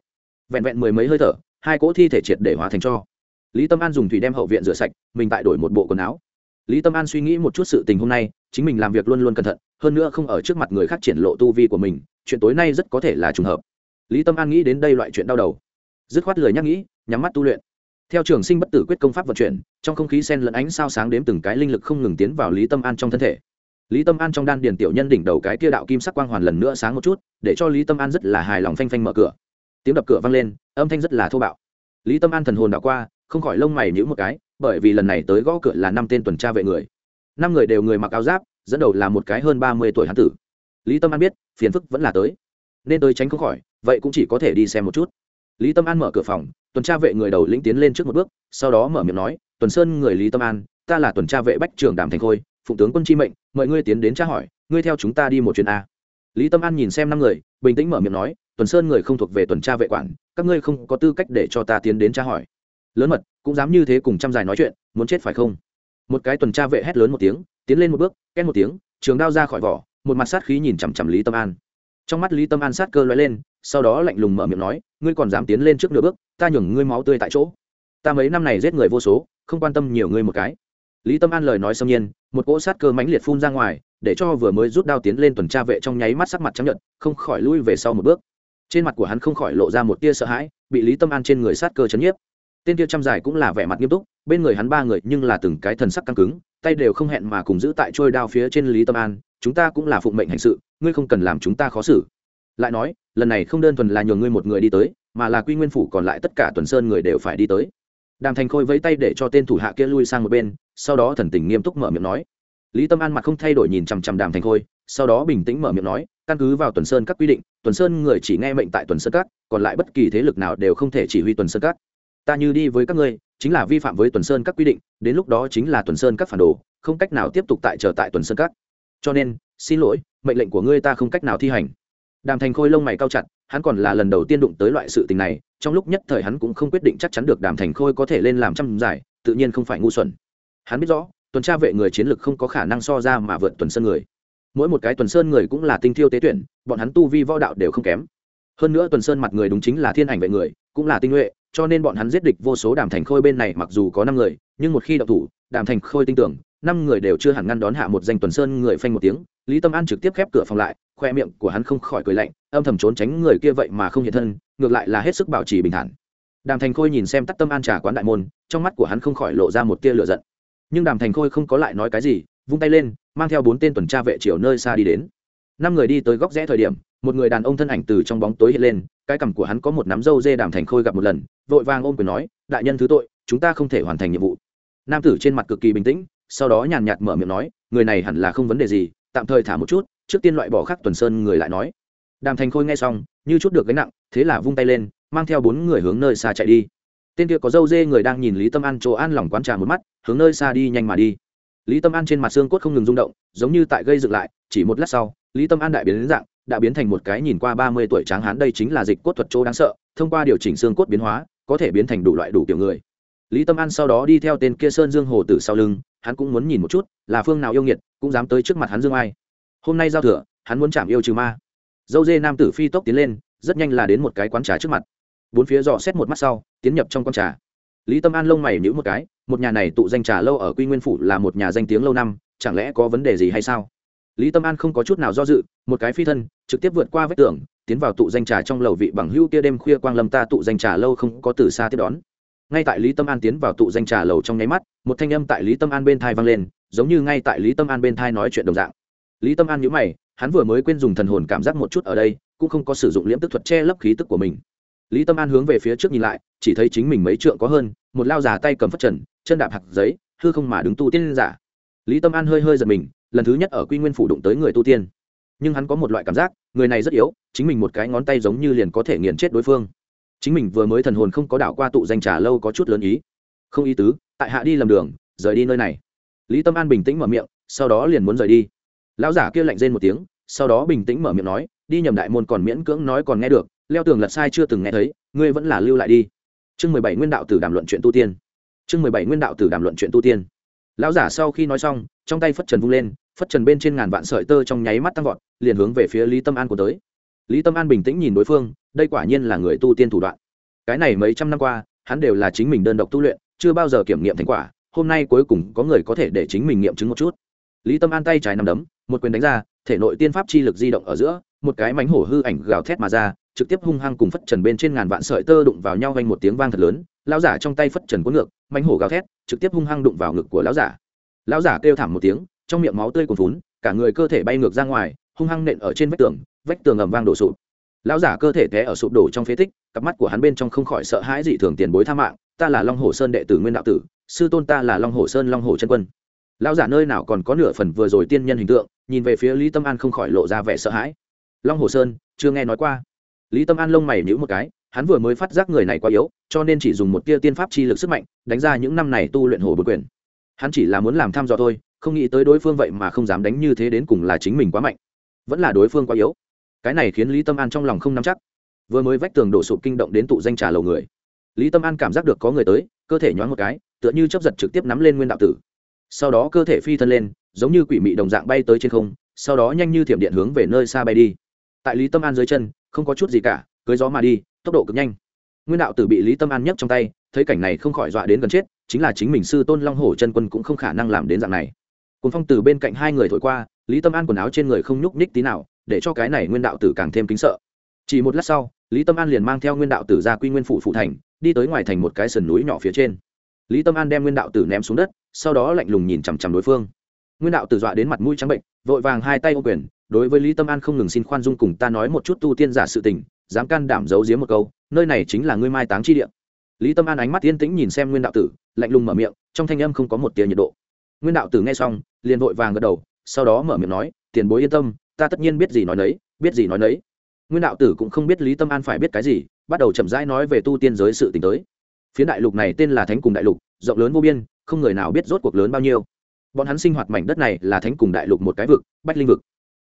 vẹn vẹn mười mấy hơi thở, hai cỗ thi thể triệt để hóa thành cho. Lý tâm an dùng thủy đem hậu viện rửa sạch, mình tại đổi một bộ quần áo. Lý tâm an suy nghĩ một chút sự tình hôm nay, chính mình làm việc luôn luôn cẩn thận hơn nữa không ở trước mặt người khác triển lộ tu vi của mình, chuyện tối nay rất có thể là trùng hợp. Lý tâm an nghĩ đến đây loại chuyện đau đầu. Dứt khoát lời nhắc nghĩ, nhắm mắt tu luyện. Theo trường sinh bất tử quyết công pháp vận chuyển, trong không khí sen lẫn ánh sao sáng đếm từng cái linh lực không ngừng tiến vào lý tâm an trong thân thể. Lý tâm an trong đan điền tiểu nhân đỉnh đầu cái kia đạo kim sắc quang hoàn lần nữa sáng một chút, để cho lý tâm an rất là hài lòng phanh phanh mở cửa. Tiếng đập cửa vang lên, âm thanh rất là thô bạo. Lý tâm an thần hồn đảo qua, không khỏi lông mày nhữ một cái, bởi vì lần này tới gõ cửa là năm tên tuần tra vệ người. Năm người đều người mặc áo giáp dẫn đầu là một cái hơn ba mươi tuổi hán tử. Lý tâm an biết, phiền phức vẫn là tới. Nên tới tránh không khỏi, vậy cũng chỉ có thể đi xem một chút. Lý tâm an mở cửa phòng, tuần tra vệ người đầu lĩnh tiến lên trước một bước, sau đó mở miệng nói, tuần sơn, người lý tâm an, ta là tuần tra vệ bách trưởng đàm thành khôi, phụng tướng quân chi mệnh, mời ngươi tiến đến tra hỏi, ngươi theo chúng ta đi một chuyến a. Lý tâm an nhìn xem năm người, bình tĩnh mở miệng nói, tuần sơn, người không thuộc về tuần tra vệ quản, các ngươi không có tư cách để cho ta tiến đến tra hỏi. Lớn mật, cũng dám như thế cùng trăm dài nói chuyện, muốn chết phải không? Một cái tuần tra vệ hét lớn một tiếng tiến lên một bước ken một tiếng, trường đao ra khỏi vỏ, một mặt sát khí nhìn chằm chằm lý tâm an. Trong mắt lý tâm an sát cơ l lên, sau đó lạnh lùng mở miệng nói, ngươi còn dám tiến lên trước nửa bước, ta nhường ngươi máu tươi tại chỗ. Ta mấy năm này giết người vô số, không quan tâm nhiều ngươi một cái. Lý tâm an lời nói xâm nhiên, một cỗ sát cơ mãnh liệt phun ra ngoài, để cho vừa mới rút đao tiến lên tuần tra vệ trong nháy mắt sắc mặt chấp nhận không khỏi lui về sau một bước. Trên mặt của hắn không khỏi lộ ra một tia sợ hãi, bị lý tâm an trên người sát cơ chấn nhiếp. Tên tia chăm dài cũng là vẻ mặt nghiêm túc, bên người hắn ba người nhưng là từng cái thần sắc căng cứng tay đều không hẹn mà cùng giữ tại trôi đao phía trên lý tâm an, chúng ta cũng là phụng mệnh hành sự, ngươi không cần làm chúng ta khó xử. Lại nói, lần này không đơn thuần là nhường ngươi một người đi tới, mà là quy nguyên phủ còn lại tất cả tuần sơn người đều phải đi tới. Đàm thành khôi vẫy tay để cho tên thủ hạ kia lui sang một bên, sau đó thần tình nghiêm túc mở miệng nói. Lý tâm an mặt không thay đổi nhìn chằm chằm đàm thành khôi, sau đó bình tĩnh mở miệng nói, căn cứ vào tuần sơn các quy định, tuần sơn người chỉ nghe mệnh tại tuần sơn các, còn lại bất kỳ thế lực nào đều không thể chỉ huy tuần sơn các. Ta như đi với các ngươi chính là vi phạm với tuần sơn các quy định, đến lúc đó chính là tuần sơn các phản đồ, không cách nào tiếp tục tại trở tại tuần sơn các. Cho nên, xin lỗi, mệnh lệnh của ngươi ta không cách nào thi hành. Đàm thành khôi lông mày cao chặt, hắn còn là lần đầu tiên đụng tới loại sự tình này, trong lúc nhất thời hắn cũng không quyết định chắc chắn được đàm thành khôi có thể lên làm trăm giải, tự nhiên không phải ngu xuẩn. Hắn biết rõ, tuần tra vệ người chiến lực không có khả năng so ra mà vượt tuần sơn người. Mỗi một cái tuần sơn người cũng là tinh thiêu tế tuyển, bọn hắn tu vi võ đạo đều không kém. Hơn nữa tuần sơn mặt người đúng chính là thiên ảnh vệ người, cũng là tinh nhuệ cho nên bọn hắn giết địch vô số đàm thành khôi bên này mặc dù có năm người, nhưng một khi đậu thủ, đàm thành khôi tin tưởng, năm người đều chưa hẳn ngăn đón hạ một danh tuần sơn người phanh một tiếng. Lý tâm an trực tiếp khép cửa phòng lại, khoe miệng của hắn không khỏi cười lạnh, âm thầm trốn tránh người kia vậy mà không hiện thân, ngược lại là hết sức bảo trì bình thản. Đàm thành khôi nhìn xem tắt tâm an trả quán đại môn, trong mắt của hắn không khỏi lộ ra một tia lửa giận. Nhưng đàm thành khôi không có lại nói cái gì, vung tay lên, mang theo bốn tên tuần tra vệ chiều nơi xa đi đến năm người đi tới góc rẽ thời điểm, một người đàn ông thân ảnh từ trong bóng tối hiện lên, cái cằm của hắn có một nắm râu dê đàm thành khôi gặp một lần, vội vàng ôm quyền nói, đại nhân thứ tội, chúng ta không thể hoàn thành nhiệm vụ. Nam tử trên mặt cực kỳ bình tĩnh, sau đó nhàn nhạt mở miệng nói, người này hẳn là không vấn đề gì, tạm thời thả một chút, trước tiên loại bỏ khắc tuần sơn người lại nói. Đàm thành khôi nghe xong, như chút được gánh nặng, thế là vung tay lên, mang theo bốn người hướng nơi xa chạy đi. Tên kia có dâu dê người đang nhìn lý tâm an chỗ an lòng quán trà một mắt, hướng nơi xa đi nhanh mà đi. Lý tâm an trên mặt xương cốt không ngừng rung động, giống như tại gây dựng lại, chỉ một lát sau lý tâm an đại biến dạng, đã biến thành một cái nhìn qua ba mươi tuổi tráng hán, đây chính là dịch cốt thuật chỗ đáng sợ, thông qua điều chỉnh xương cốt biến hóa, có thể biến thành đủ loại đủ kiểu người. Lý tâm an sau đó đi theo tên kia sơn dương hồ tử sau lưng, hắn cũng muốn nhìn một chút, là phương nào yêu nghiệt, cũng dám tới trước mặt hắn dương ai. Hôm nay giao thừa, hắn muốn chạm yêu trừ ma. Dâu dê nam tử phi tốc tiến lên, rất nhanh là đến một cái quán trà trước mặt. Bốn phía dò xét một mắt sau, tiến nhập trong quán trà. Lý tâm an lông mày nhữ một cái, một nhà này tụ danh trà lâu ở quy nguyên phủ là một nhà danh tiếng lâu năm, chẳng lẽ có vấn đề gì hay sao? Lý tâm an không có chút nào do dự, một cái phi thân, trực tiếp vượt qua vách tường, tiến vào tụ danh trà trong lầu vị bằng hưu kia đêm khuya quang lâm ta tụ danh trà lâu không có từ xa tiếp đón. Ngay tại lý tâm an tiến vào tụ danh trà lầu trong nháy mắt, một thanh âm tại lý tâm an bên thai vang lên, giống như ngay tại lý tâm an bên thai nói chuyện đồng dạng. Lý tâm an nhữ mày, hắn vừa mới quên dùng thần hồn cảm giác một chút ở đây, cũng không có sử dụng liễm tức thuật che lấp khí tức của mình. Lý tâm an hướng về phía trước nhìn lại, chỉ thấy chính mình mấy trượng có hơn, một lao già tay cầm phất trần, chân đạp hạt giấy, hư không mà đứng tu tiên giả. Lý tâm an hơi hơi giật mình lần thứ nhất ở quy nguyên phủ đụng tới người tu tiên. Nhưng hắn có một loại cảm giác, người này rất yếu, chính mình một cái ngón tay giống như liền có thể nghiền chết đối phương. Chính mình vừa mới thần hồn không có đảo qua tụ danh trà lâu có chút lớn ý. Không ý tứ, tại hạ đi lầm đường, rời đi nơi này. Lý tâm an bình tĩnh mở miệng, sau đó liền muốn rời đi. Lão giả kia lạnh rên một tiếng, sau đó bình tĩnh mở miệng nói, đi nhầm đại môn còn miễn cưỡng nói còn nghe được, leo tường lật sai chưa từng nghe thấy, ngươi vẫn là lưu lại đi. Chương mười bảy nguyên đạo tử đàm luận chuyện tu tiên. Chương mười bảy nguyên đạo tử đàm luận chuyện tu tiên lão giả sau khi nói xong, trong tay phất trần vung lên, phất trần bên trên ngàn vạn sợi tơ trong nháy mắt tăng vọt, liền hướng về phía lý tâm an của tới. Lý tâm an bình tĩnh nhìn đối phương, đây quả nhiên là người tu tiên thủ đoạn. Cái này mấy trăm năm qua, hắn đều là chính mình đơn độc tu luyện, chưa bao giờ kiểm nghiệm thành quả, hôm nay cuối cùng có người có thể để chính mình nghiệm chứng một chút. Lý tâm an tay trái nằm đấm, một quyền đánh ra, thể nội tiên pháp chi lực di động ở giữa, một cái mánh hổ hư ảnh gào thét mà ra trực tiếp hung hăng cùng phất trần bên trên ngàn vạn sợi tơ đụng vào nhau vang một tiếng vang thật lớn, lão giả trong tay phất trần cuốn ngược mánh hổ gào thét, trực tiếp hung hăng đụng vào ngực của lão giả. Lão giả kêu thảm một tiếng, trong miệng máu tươi cuồn vốn cả người cơ thể bay ngược ra ngoài, hung hăng nện ở trên vách tường vách tường ầm vang đổ sụp. Lão giả cơ thể té ở sụp đổ trong phế tích, cặp mắt của hắn bên trong không khỏi sợ hãi dị thường tiền bối tha mạng, ta là long hồ sơn đệ tử nguyên đạo tử, sư tôn ta là long hồ sơn long hồ chân quân. Lão giả nơi nào còn có nửa phần vừa rồi tiên nhân hình tượng, nhìn về phía lý tâm an không khỏi lộ ra vẻ sợ hãi. Long hồ sơn, chưa nghe nói qua lý tâm an lông mày nhữ một cái, hắn vừa mới phát giác người này quá yếu, cho nên chỉ dùng một tia tiên pháp chi lực sức mạnh, đánh ra những năm này tu luyện hồ bột quyền. Hắn chỉ là muốn làm thăm dò thôi, không nghĩ tới đối phương vậy mà không dám đánh như thế đến cùng là chính mình quá mạnh. Vẫn là đối phương quá yếu. Cái này khiến lý tâm an trong lòng không nắm chắc. Vừa mới vách tường đổ sụp kinh động đến tụ danh trà lầu người. Lý tâm an cảm giác được có người tới, cơ thể nhoáng một cái, tựa như chấp giật trực tiếp nắm lên nguyên đạo tử. Sau đó cơ thể phi thân lên, giống như quỷ mị đồng dạng bay tới trên không, sau đó nhanh như thiểm điện hướng về nơi xa bay đi. Tại lý tâm an dưới chân không có chút gì cả, cưới gió mà đi, tốc độ cực nhanh. Nguyên đạo tử bị lý tâm an nhấc trong tay, thấy cảnh này không khỏi dọa đến gần chết, chính là chính mình sư tôn long hổ chân quân cũng không khả năng làm đến dạng này. Cuốn phong từ bên cạnh hai người thổi qua, lý tâm an quần áo trên người không nhúc nhích tí nào, để cho cái này nguyên đạo tử càng thêm kính sợ. Chỉ một lát sau, lý tâm an liền mang theo nguyên đạo tử ra quy nguyên phủ phụ thành, đi tới ngoài thành một cái sườn núi nhỏ phía trên. Lý tâm an đem nguyên đạo tử ném xuống đất, sau đó lạnh lùng nhìn chằm chằm đối phương. Nguyên đạo tử dọa đến mặt mũi trắng bệnh, vội vàng hai tay ô quyền đối với lý tâm an không ngừng xin khoan dung cùng ta nói một chút tu tiên giả sự tình, dám can đảm giấu giếm một câu, nơi này chính là ngươi mai táng chi địa. Lý tâm an ánh mắt yên tĩnh nhìn xem nguyên đạo tử, lạnh lùng mở miệng, trong thanh âm không có một tia nhiệt độ. Nguyên đạo tử nghe xong, liền vội vàng gật đầu, sau đó mở miệng nói, tiền bối yên tâm, ta tất nhiên biết gì nói nấy, biết gì nói nấy. Nguyên đạo tử cũng không biết lý tâm an phải biết cái gì, bắt đầu chậm rãi nói về tu tiên giới sự t ì n h tới. Phía đại lục này tên là thánh cùng đại lục, rộng lớn vô biên, không người nào biết rốt cuộc lớn bao nhiêu. Bọn hắn sinh hoạt mảnh đất này là thánh cùng đại lục một cái vực, bách linh vực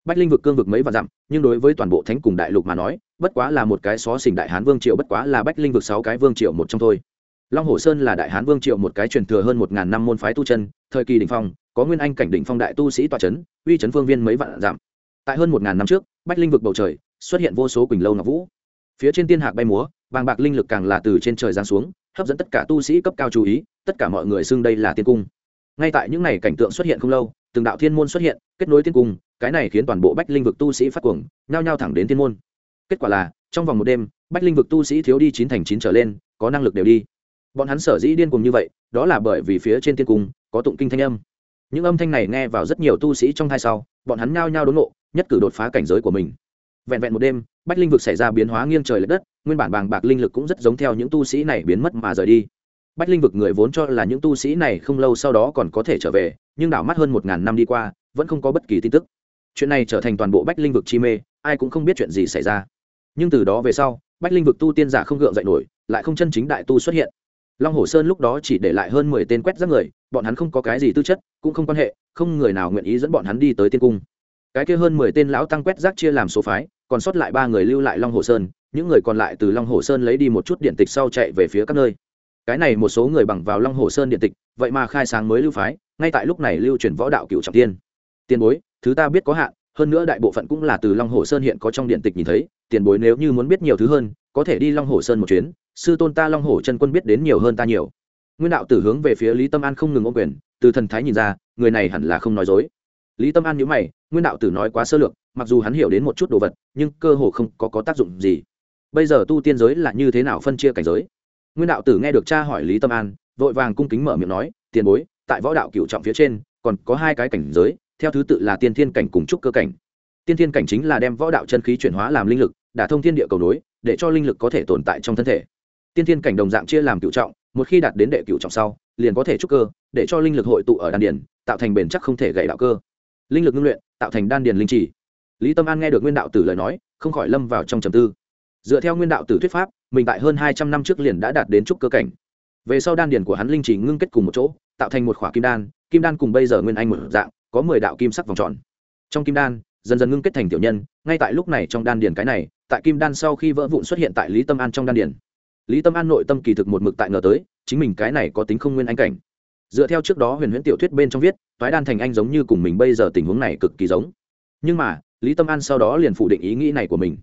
bách linh vực cương vực mấy và dặm nhưng đối với toàn bộ thánh cùng đại lục mà nói bất quá là một cái xó xỉnh đại hán vương triệu, bất quá là bách linh vực sáu cái vương triệu một trong thôi. Long hồ sơn là đại hán vương triệu một cái truyền thừa hơn một ngàn năm môn phái tu chân thời kỳ đ ỉ n h phong có nguyên anh cảnh đ ỉ n h phong đại tu sĩ tòa c h ấ n uy c h ấ n phương viên mấy vạn dặm. Tại hơn một ngàn năm trước bách linh vực bầu trời xuất hiện vô số quỳnh lâu ngọc vũ. Phía trên tiên hạc bay múa vàng bạc linh lực càng là từ trên trời giáng xuống hấp dẫn tất cả tu sĩ cấp cao chú ý tất cả mọi người xưng đây là tiên cung. Ngay tại những ngày cảnh tượng xuất hiện không lâu từng đạo thiên môn xuất hiện kết nối tiên cung cái này khiến toàn bộ bách linh vực tu sĩ phát cuồng, nhao nhao thẳng đến thiên môn. Kết quả là, trong vòng một đêm, bách linh vực tu sĩ thiếu đi chín thành chín trở lên, có năng lực đều đi. Bọn hắn sở dĩ điên cùng như vậy, đó là bởi vì phía trên tiên cung, có tụng kinh thanh âm. Những âm thanh này nghe vào rất nhiều tu sĩ trong thai sau, bọn hắn nhao nhao đốn nộ nhất cử đột phá cảnh giới của mình. Vẹn vẹn một đêm, bách linh vực xảy ra biến hóa nghiêng trời l ệ đất, nguyên bản bàng bạc linh lực cũng rất giống theo những tu sĩ này biến mất mà rời đi. Bách linh vực người vốn cho là những tu sĩ này không lâu sau đó còn có thể trở về, nhưng đảo mắt hơn một ngàn năm đi qua, vẫn không có bất kỳ tin tức chuyện này trở thành toàn bộ bách linh vực chi mê, ai cũng không biết chuyện gì xảy ra. Nhưng từ đó về sau, bách linh vực tu tiên giả không gượng dậy nổi, lại không chân chính đại tu xuất hiện. Long hồ sơn lúc đó chỉ để lại hơn mười tên quét rác người, bọn hắn không có cái gì tư chất, cũng không quan hệ, không người nào nguyện ý dẫn bọn hắn đi tới tiên cung. Cái kia hơn mười tên lão tăng quét rác chia làm số phái, còn sót lại ba người lưu lại long hồ sơn, những người còn lại từ long hồ sơn lấy đi một chút điện tịch sau chạy về phía các nơi. Cái này một số người bằng vào long hồ sơn điện tịch, vậy mà khai sáng mới lưu phái, ngay tại lúc này lưu truyền võ đạo cựu trọng tiên tiền bối thứ ta biết có hạn hơn nữa đại bộ phận cũng là từ long hồ sơn hiện có trong điện tịch nhìn thấy tiền bối nếu như muốn biết nhiều thứ hơn có thể đi long hồ sơn một chuyến sư tôn ta long hồ chân quân biết đến nhiều hơn ta nhiều. Nguyên đạo tử hướng về phía lý tâm an không ngừng ô quyền từ thần thái nhìn ra người này hẳn là không nói dối. Lý tâm an nhớ mày nguyên đạo tử nói quá sơ lược mặc dù hắn hiểu đến một chút đồ vật nhưng cơ hồ không có, có tác dụng gì. Bây giờ tu tiên giới là như thế nào phân chia cảnh giới? Nguyên đạo tử nghe được cha hỏi lý tâm an vội vàng cung kính mở miệng nói tiền bối tại võ đạo cựu trọng phía trên còn có hai cái cảnh giới theo thứ tự là tiên thiên cảnh cùng trúc cơ cảnh. Tiên thiên cảnh chính là đem võ đạo chân khí chuyển hóa làm linh lực, đả thông thiên địa cầu nối, để cho linh lực có thể tồn tại trong thân thể. Tiên thiên cảnh đồng dạng chia làm cựu trọng, một khi đạt đến đệ cựu trọng sau, liền có thể trúc cơ, để cho linh lực hội tụ ở đan điền, tạo thành bền chắc không thể gãy đạo cơ. Linh lực ngưng luyện, tạo thành đan điền linh trì. Lý tâm an nghe được nguyên đạo tử lời nói, không khỏi lâm vào trong trầm tư. Dựa theo nguyên đạo tử thuyết pháp, mình tại hơn hai trăm năm trước liền đã đạt đến trúc cơ cảnh. Về sau đan điền của hắn linh trì ngưng kết cùng một chỗ, tạo thành một khỏa kim đan kim đan cùng bây giờ nguyên anh một dạng có mười đạo kim sắc vòng tròn. Trong kim đan, dần dần ngưng kết thành tiểu nhân, ngay tại lúc này trong đan điền cái này, tại kim đan sau khi vỡ vụn xuất hiện tại lý tâm an trong đan điền. Lý tâm an nội tâm kỳ thực một mực tại ngờ tới, chính mình cái này có tính không nguyên anh cảnh. Dựa theo trước đó huyền huyễn tiểu thuyết bên trong viết, toái đan thành anh giống như cùng mình bây giờ tình huống này cực kỳ giống. Nhưng mà, lý tâm an sau đó liền phủ định ý nghĩ này của mình.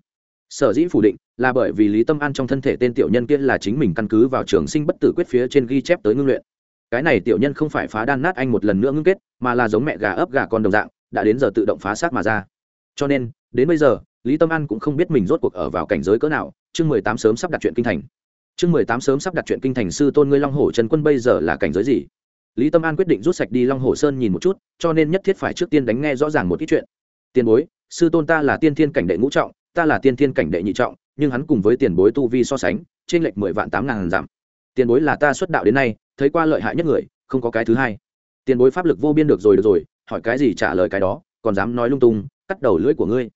Sở dĩ phủ định là bởi vì lý tâm an trong thân thể tên tiểu nhân kia là chính mình căn cứ vào trường sinh bất tử quyết phía trên ghi chép tới ngưng luyện cái này tiểu nhân không phải phá đan nát anh một lần nữa ngưng kết, mà là giống mẹ gà ấp gà con đồng dạng, đã đến giờ tự động phá xác mà ra. Cho nên, đến bây giờ, lý tâm an cũng không biết mình rốt cuộc ở vào cảnh giới cỡ nào. Chương mười tám sớm sắp đặt chuyện kinh thành. Chương mười tám sớm sắp đặt chuyện kinh thành sư tôn ngươi long hổ trần quân bây giờ là cảnh giới gì? Lý tâm an quyết định rút sạch đi long hồ sơn nhìn một chút, cho nên nhất thiết phải trước tiên đánh nghe rõ ràng một ít chuyện. Tiền bối, sư tôn ta là tiên thiên cảnh đệ ngũ trọng, ta là tiên thiên cảnh đệ nhị trọng, nhưng hắn cùng với tiền bối tu vi so sánh trên lệch mười vạn tám ngàn giảm. Tiền bối là ta xuất đạo đến nay thấy qua lợi hại nhất người, không có cái thứ hai. Tiền bối pháp lực vô biên được rồi được rồi, hỏi cái gì trả lời cái đó, còn dám nói lung tung, cắt đầu lưỡi của ngươi.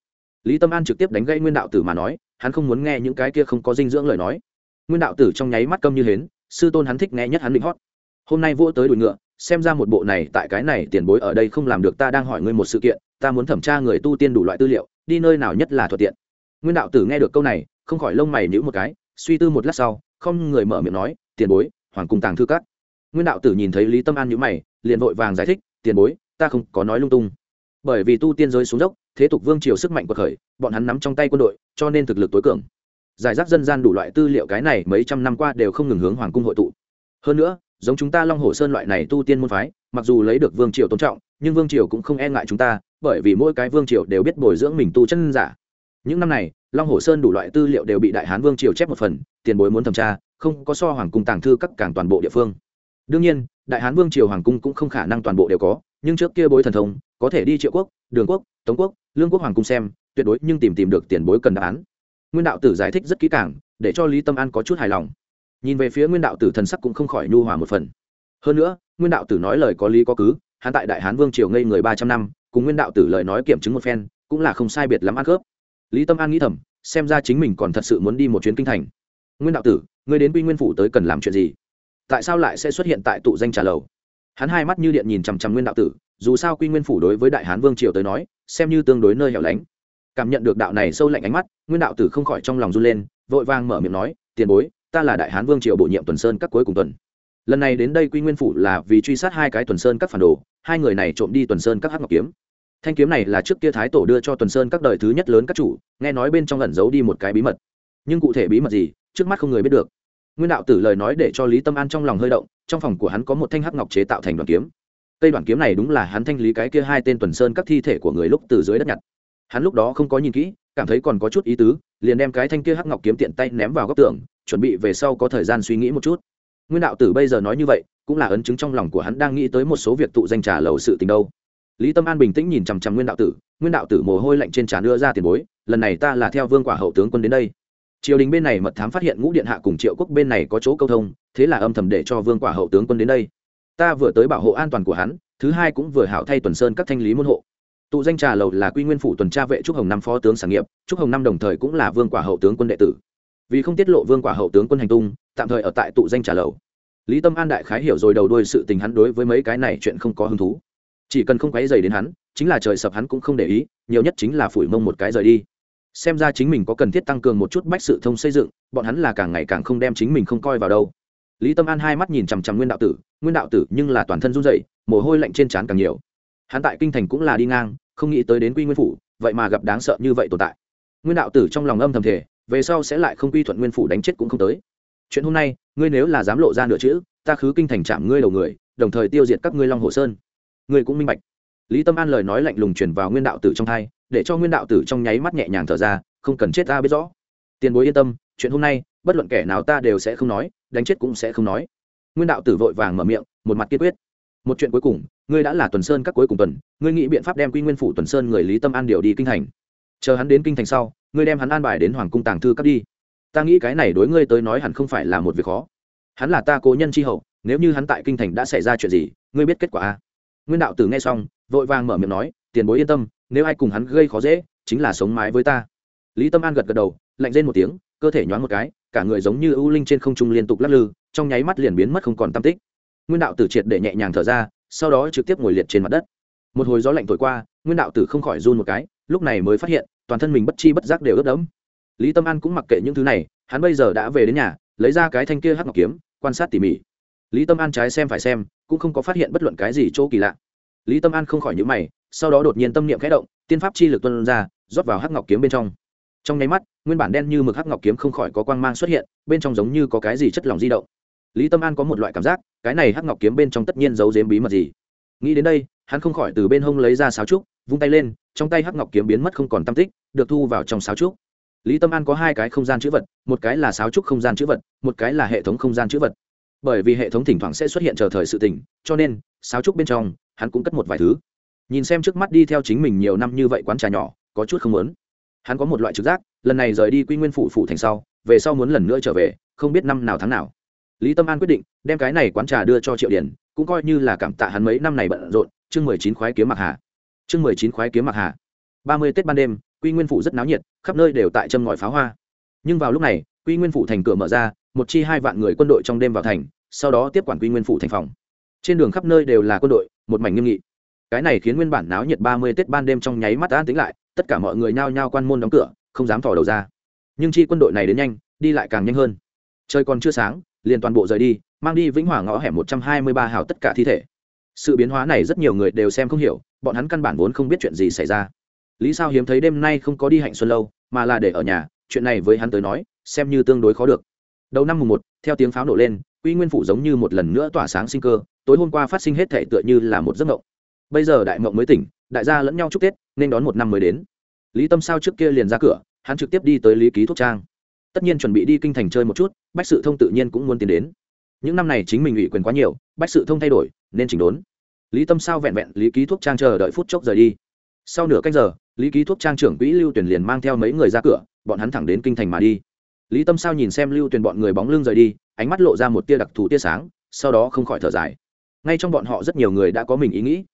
Lý tâm an trực tiếp đánh gây nguyên đạo tử mà nói, hắn không muốn nghe những cái kia không có dinh dưỡng lời nói. Nguyên đạo tử trong nháy mắt câm như hến, sư tôn hắn thích nghe nhất hắn định hót. Hôm nay vua tới đùi ngựa, xem ra một bộ này tại cái này tiền bối ở đây không làm được ta đang hỏi ngươi một sự kiện, ta muốn thẩm tra người tu tiên đủ loại tư liệu, đi nơi nào nhất là thuận tiện. Nguyên đạo tử nghe được câu này, không khỏi lông mày nhíu một cái, suy tư một lát sau, không người mở miệng nói, tiền bối, hoàng cung tàng thư cát nguyên đạo tử nhìn thấy lý tâm an nhíu mày, liền vội vàng giải thích, tiền bối, ta không có nói lung tung. Bởi vì tu tiên giới xuống dốc, thế tục vương triều sức mạnh của khởi, bọn hắn nắm trong tay quân đội, cho nên thực lực tối cường. Giải rác dân gian đủ loại tư liệu cái này mấy trăm năm qua đều không ngừng hướng hoàng cung hội tụ. Hơn nữa, giống chúng ta long hồ sơn loại này tu tiên môn phái, mặc dù lấy được vương triều tôn trọng, nhưng vương triều cũng không e ngại chúng ta, bởi vì mỗi cái vương triều đều biết bồi dưỡng mình tu chân giả. Những năm này, long hồ sơn đủ loại tư liệu đều bị đại hán vương triều chép một phần, tiền bối muốn thẩm tra, không có so hoàng cung tàng thư các cảng toàn bộ địa phương đương nhiên, đại hán vương triều hoàng cung cũng không khả năng toàn bộ đều có, nhưng trước kia bối thần thông, có thể đi triệu quốc, đường quốc, tống quốc, lương quốc hoàng cung xem, tuyệt đối nhưng tìm tìm được tiền bối cần đáp án. Nguyên đạo tử giải thích rất kỹ càng, để cho lý tâm an có chút hài lòng. Nhìn về phía nguyên đạo tử thần sắc cũng không khỏi nhu hòa một phần. Hơn nữa, nguyên đạo tử nói lời có lý có cứ, hắn tại đại hán vương triều ngây người ba trăm năm, cùng nguyên đạo tử lời nói kiểm chứng một phen, cũng là không sai biệt lắm ăn khớp. Lý tâm an nghĩ thầm, xem ra chính mình còn thật sự muốn đi một chuyến kinh thành. Nguyên đạo tử người đến quy nguyên phủ tới cần làm chuyện gì? Tại sao lại sẽ xuất hiện tại tụ danh trà lầu? Hắn hai mắt như điện nhìn chằm chằm nguyên đạo tử, dù sao quy nguyên phủ đối với đại hán vương triều tới nói, xem như tương đối nơi hẻo lánh. Cảm nhận được đạo này sâu lạnh ánh mắt, nguyên đạo tử không khỏi trong lòng run lên, vội vàng mở miệng nói, tiền bối, ta là đại hán vương triều bổ nhiệm tuần sơn các cuối cùng tuần. Lần này đến đây quy nguyên phủ là vì truy sát hai cái tuần sơn các phản đồ, hai người này trộm đi tuần sơn các hắc ngọc kiếm. Thanh kiếm này là trước kia thái tổ đưa cho tuần sơn các đời thứ nhất lớn các chủ, nghe nói bên trong ẩn giấu đi một cái bí mật. Nhưng cụ thể bí mật gì, trước mắt không người biết được nguyên đạo tử lời nói để cho lý tâm an trong lòng hơi động, trong phòng của hắn có một thanh hắc ngọc chế tạo thành đoàn kiếm. Cây đoàn kiếm này đúng là hắn thanh lý cái kia hai tên tuần sơn các thi thể của người lúc từ dưới đất nhặt. Hắn lúc đó không có nhìn kỹ, cảm thấy còn có chút ý tứ, liền đem cái thanh kia hắc ngọc kiếm tiện tay ném vào góc tường, chuẩn bị về sau có thời gian suy nghĩ một chút. Nguyên đạo tử bây giờ nói như vậy, cũng là ấn chứng trong lòng của hắn đang nghĩ tới một số việc tụ danh trà lầu sự tình đâu. Lý tâm an bình tĩnh nhìn chằm chằm nguyên đạo tử, nguyên đạo tử mồ hôi lạnh trên trán đưa ra tiền bối, lần này ta là theo vương quả hậu tướng quân đến đây triều đình bên này mật thám phát hiện ngũ điện hạ cùng triệu quốc bên này có chỗ câu thông, thế là âm thầm để cho vương quả hậu tướng quân đến đây. Ta vừa tới bảo hộ an toàn của hắn, thứ hai cũng vừa hảo thay tuần sơn các thanh lý môn hộ. Tụ danh trà lầu là quy nguyên phủ tuần tra vệ trúc hồng năm phó tướng sản nghiệp, trúc hồng năm đồng thời cũng là vương quả hậu tướng quân đệ tử. Vì không tiết lộ vương quả hậu tướng quân hành tung, tạm thời ở tại tụ danh trà lầu. Lý tâm an đại khái hiểu rồi đầu đuôi sự tình hắn đối với mấy cái này chuyện không có hứng thú. Chỉ cần không quấy dày đến hắn, chính là trời sập hắn cũng không để ý, nhiều nhất chính là phủi mông một cái rời đi xem ra chính mình có cần thiết tăng cường một chút bách sự thông xây dựng, bọn hắn là càng ngày càng không đem chính mình không coi vào đâu. Lý tâm an hai mắt nhìn chằm chằm nguyên đạo tử, nguyên đạo tử nhưng là toàn thân run dậy mồ hôi lạnh trên trán càng nhiều. Hắn tại kinh thành cũng là đi ngang, không nghĩ tới đến quy nguyên phủ, vậy mà gặp đáng sợ như vậy tồn tại. Nguyên đạo tử trong lòng âm thầm thể về sau sẽ lại không quy thuận nguyên phủ đánh chết cũng không tới. Chuyện hôm nay, ngươi nếu là dám lộ ra nửa chữ, ta khứ kinh thành chạm ngươi đầu người, đồng thời tiêu diệt các ngươi long hồ sơn. Ngươi cũng minh bạch. Lý tâm an lời nói lạnh lùng truyền vào nguyên đạo tử trong thai để cho nguyên đạo tử trong nháy mắt nhẹ nhàng thở ra, không cần chết ta biết rõ. Tiền bối yên tâm, chuyện hôm nay, bất luận kẻ nào ta đều sẽ không nói, đánh chết cũng sẽ không nói. Nguyên đạo tử vội vàng mở miệng, một mặt kiên quyết. Một chuyện cuối cùng, ngươi đã là tuần sơn các cuối cùng tuần, ngươi nghĩ biện pháp đem quy nguyên phủ tuần sơn người lý tâm an điều đi kinh thành. Chờ hắn đến kinh thành sau, ngươi đem hắn an bài đến hoàng cung tàng thư cấp đi. Ta nghĩ cái này đối ngươi tới nói hẳn không phải là một việc khó. Hắn là ta cố nhân tri hậu, nếu như hắn tại kinh thành đã xảy ra chuyện gì, ngươi biết kết quả a. Nguyên đạo tử nghe xong, vội vàng mở miệng nói tiền bối yên tâm, nếu ai cùng hắn gây khó dễ, chính là sống mái với ta. Lý tâm an gật gật đầu, lạnh lên một tiếng, cơ thể nhoáng một cái, cả người giống như ưu linh trên không trung liên tục lắc lư, trong nháy mắt liền biến mất không còn tam tích. Nguyên đạo tử triệt để nhẹ nhàng thở ra, sau đó trực tiếp ngồi liệt trên mặt đất. Một hồi gió lạnh thổi qua, nguyên đạo tử không khỏi run một cái, lúc này mới phát hiện, toàn thân mình bất chi bất giác đều ướt đẫm. Lý tâm an cũng mặc kệ những thứ này, hắn bây giờ đã về đến nhà, lấy ra cái thanh kia hắc ngọc kiếm, quan sát tỉ mỉ. Lý tâm an trái xem phải xem, cũng không có phát hiện bất luận cái gì chỗ kỳ lạ lý tâm an không khỏi nhữ mày, sau đó đột nhiên tâm niệm khẽ động, tiên pháp chi lực tuân ra, rót vào hắc ngọc kiếm bên trong. Trong nháy mắt, nguyên bản đen như mực hắc ngọc kiếm không khỏi có quang mang xuất hiện, bên trong giống như có cái gì chất lỏng di động. Lý tâm an có một loại cảm giác, cái này hắc ngọc kiếm bên trong tất nhiên giấu giếm bí mật gì. Nghĩ đến đây, hắn không khỏi từ bên hông lấy ra sáo trúc, vung tay lên, trong tay hắc ngọc kiếm biến mất không còn tam tích, được thu vào trong sáo trúc. Lý tâm an có hai cái không gian chữ vật, một cái là sáo trúc không gian chữ vật, một cái là hệ thống không gian chữ vật. Bởi vì hệ thống thỉnh thoảng sẽ xuất hiện chờ thời sự tỉnh, cho nên, sáo trúc bên trong hắn cũng cất một vài thứ. Nhìn xem trước mắt đi theo chính mình nhiều năm như vậy quán trà nhỏ, có chút không muốn. Hắn có một loại trực giác, lần này rời đi quy nguyên phủ phủ thành sau, về sau muốn lần nữa trở về, không biết năm nào tháng nào. Lý tâm an quyết định, đem cái này quán trà đưa cho triệu điển cũng coi như là cảm tạ hắn mấy năm này bận rộn, chương mười chín khoái kiếm mặc hà. Chương mười chín khoái kiếm mặc hà. Ba mươi tết ban đêm, quy nguyên phủ rất náo nhiệt, khắp nơi đều tại châm ngòi pháo hoa. Nhưng vào lúc này, quy nguyên phủ thành cửa mở ra, một chi hai vạn người quân đội trong đêm vào thành, sau đó tiếp quản quy nguyên phủ thành phòng trên đường khắp nơi đều là quân đội, một mảnh nghiêm nghị. Cái này khiến nguyên bản náo nhiệt ba mươi tết ban đêm trong nháy mắt an tính lại, tất cả mọi người nhao nhao quan môn đóng cửa, không dám thò đầu ra. Nhưng chi quân đội này đến nhanh, đi lại càng nhanh hơn. Trời còn chưa sáng, liền toàn bộ rời đi, mang đi vĩnh hòa ngõ hẻm một trăm hai mươi ba hào tất cả thi thể. Sự biến hóa này rất nhiều người đều xem không hiểu, bọn hắn căn bản vốn không biết chuyện gì xảy ra. Lý sao hiếm thấy đêm nay không có đi hạnh xuân lâu, mà là để ở nhà, chuyện này với hắn tới nói, xem như tương đối khó được. Đầu năm mùng một, theo tiếng pháo nổ lên quy nguyên phủ giống như một lần nữa tỏa sáng sinh cơ, tối hôm qua phát sinh hết thể tựa như là một giấc mộng. Bây giờ đại mộng mới tỉnh, đại gia lẫn nhau chúc tết, nên đón một năm mới đến. Lý tâm sao trước kia liền ra cửa, hắn trực tiếp đi tới lý ký thuốc trang. Tất nhiên chuẩn bị đi kinh thành chơi một chút, bách sự thông tự nhiên cũng muốn tiến đến. Những năm này chính mình ủy quyền quá nhiều, bách sự thông thay đổi, nên chỉnh đốn. Lý tâm sao vẹn vẹn lý ký thuốc trang chờ đợi phút chốc rời đi. Sau nửa canh giờ, lý ký thuốc trang trưởng quỹ lưu tuyển liền mang theo mấy người ra cửa, bọn hắn thẳng đến kinh thành mà đi. Lý tâm sao nhìn xem lưu tuyển bọn người bóng lưng rời đi ánh mắt lộ ra một tia đặc thù tia sáng, sau đó không khỏi thở dài. Ngay trong bọn họ rất nhiều người đã có mình ý nghĩ.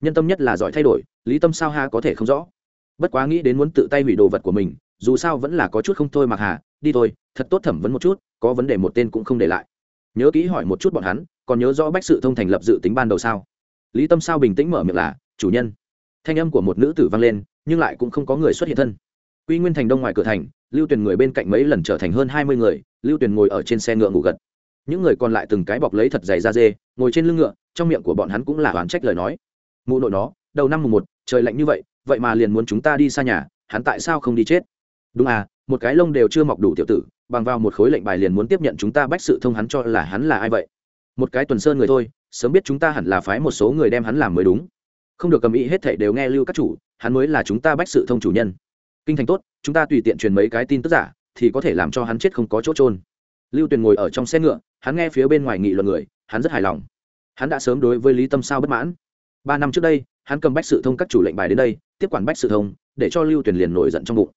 Nhân tâm nhất là giỏi thay đổi, lý tâm sao ha có thể không rõ. Bất quá nghĩ đến muốn tự tay hủy đồ vật của mình, dù sao vẫn là có chút không thôi mặc hà, đi thôi, thật tốt thẩm vấn một chút, có vấn đề một tên cũng không để lại. Nhớ kỹ hỏi một chút bọn hắn, còn nhớ rõ bách sự thông thành lập dự tính ban đầu sao? Lý tâm sao bình tĩnh mở miệng là, chủ nhân. Thanh âm của một nữ tử vang lên, nhưng lại cũng không có người xuất hiện thân quy nguyên thành đông ngoài cửa thành, lưu tuyền người bên cạnh mấy lần trở thành hơn hai mươi người, lưu tuyền ngồi ở trên xe ngựa ngủ gật. Những người còn lại từng cái bọc lấy thật dày da dê, ngồi trên lưng ngựa, trong miệng của bọn hắn cũng là oán trách lời nói. Mụ nội nó, đầu năm mùng một, trời lạnh như vậy vậy mà liền muốn chúng ta đi xa nhà, hắn tại sao không đi chết? Đúng à một cái lông đều chưa mọc đủ tiểu tử, bằng vào một khối lệnh bài liền muốn tiếp nhận chúng ta bách sự thông hắn cho là hắn là ai vậy? Một cái tuần sơn người thôi, sớm biết chúng ta hẳn là phái một số người đem hắn làm mới đúng. Không được cầm ý hết thảy đều nghe lưu các chủ, hắn mới là chúng ta bách sự thông chủ nhân kinh thành tốt, chúng ta tùy tiện truyền mấy cái tin tức giả, thì có thể làm cho hắn chết không có chỗ trôn lưu tuyền ngồi ở trong xe ngựa, hắn nghe phía bên ngoài nghị luận người, hắn rất hài lòng. Hắn đã sớm đối với lý tâm sao bất mãn. Ba năm trước đây, hắn cầm bách sự thông các chủ lệnh bài đến đây, tiếp quản bách sự thông, để cho lưu tuyền liền nổi giận trong bụng.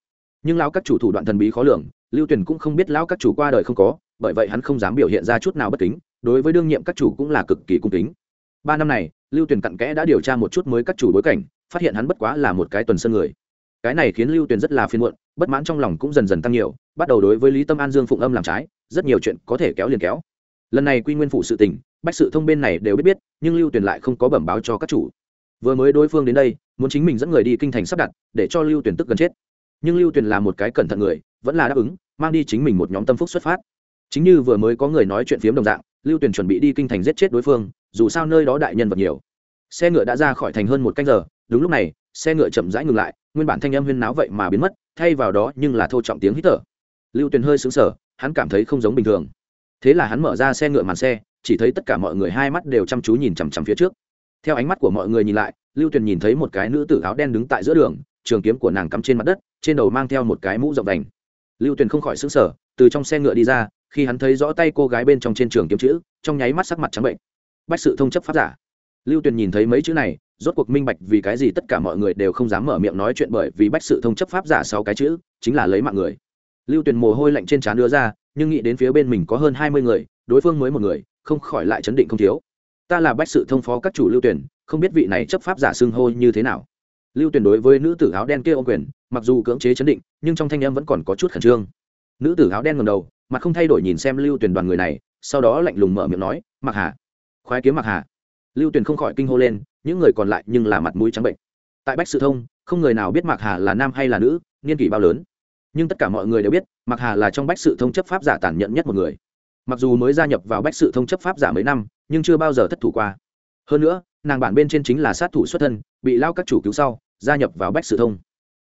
Nhưng lão các chủ thủ đoạn thần bí khó lường, lưu tuyền cũng không biết lão các chủ qua đời không có, bởi vậy hắn không dám biểu hiện ra chút nào bất kính, đối với đương nhiệm các chủ cũng là cực kỳ cung kính. Ba năm này, lưu tuyền cặn kẽ đã điều tra một chút mới các chủ bối cảnh, phát hiện hắn bất quá là một cái tuần sân người cái này khiến lưu tuyền rất là phiên muộn, bất mãn trong lòng cũng dần dần tăng nhiều, bắt đầu đối với lý tâm an, dương phụng âm làm trái, rất nhiều chuyện có thể kéo liền kéo. Lần này quy nguyên phụ sự tình, bách sự thông bên này đều biết biết, nhưng lưu tuyền lại không có bẩm báo cho các chủ. Vừa mới đối phương đến đây, muốn chính mình dẫn người đi kinh thành sắp đặt, để cho lưu tuyền tức gần chết. Nhưng lưu tuyền là một cái cẩn thận người, vẫn là đáp ứng, mang đi chính mình một nhóm tâm phúc xuất phát. Chính như vừa mới có người nói chuyện phiếm đồng dạng, lưu tuyền chuẩn bị đi kinh thành giết chết đối phương, dù sao nơi đó đại nhân vật nhiều. Xe ngựa đã ra khỏi thành hơn một canh giờ, đúng lúc này xe ngựa chậm rãi ngừng lại, nguyên bản thanh âm huyên náo vậy mà biến mất, thay vào đó nhưng là thô trọng tiếng hít thở. Lưu tuyền hơi xứng sở hắn cảm thấy không giống bình thường. Thế là hắn mở ra xe ngựa màn xe, chỉ thấy tất cả mọi người hai mắt đều chăm chú nhìn chằm chằm phía trước. Theo ánh mắt của mọi người nhìn lại, lưu tuyền nhìn thấy một cái nữ tử áo đen đứng tại giữa đường, trường kiếm của nàng cắm trên mặt đất, trên đầu mang theo một cái mũ rộng đành lưu tuyền không khỏi xứng sở từ trong xe ngựa đi ra, khi hắn thấy rõ tay cô gái bên trong trên trường kiếm chữ, trong nháy mắt sắc mặt trắng bệnh. Bách sự thông chấp pháp giả. Lưu tuyền nhìn thấy mấy chữ này rốt cuộc minh bạch vì cái gì tất cả mọi người đều không dám mở miệng nói chuyện bởi vì bách sự thông chấp pháp giả sáu cái chữ, chính là lấy mạng người. Lưu tuyền mồ hôi lạnh trên trán đưa ra, nhưng nghĩ đến phía bên mình có hơn hai mươi người, đối phương mới một người, không khỏi lại chấn định không thiếu. Ta là bách sự thông phó các chủ lưu tuyển không biết vị này chấp pháp giả xưng hô như thế nào. Lưu tuyển đối với nữ tử áo đen kia ô quyền, mặc dù cưỡng chế chấn định, nhưng trong thanh âm vẫn còn có chút khẩn trương. Nữ tử áo đen ngầm đầu, mặt không thay đổi nhìn xem lưu tuyển đoàn người này, sau đó lạnh lùng mở miệng nói mặc hà, khoái kiếm mặc hà. Lưu tuyển không khỏi kinh hô lên những người còn lại nhưng là mặt mũi trắng bệnh. Tại bách sự thông, không người nào biết mạc hà là nam hay là nữ, niên kỷ bao lớn. Nhưng tất cả mọi người đều biết, mạc hà là trong bách sự thông chấp pháp giả tàn nhẫn nhất một người. Mặc dù mới gia nhập vào bách sự thông chấp pháp giả mấy năm, nhưng chưa bao giờ thất thủ qua. Hơn nữa, nàng bản bên trên chính là sát thủ xuất thân, bị lao các chủ cứu sau, gia nhập vào bách sự thông.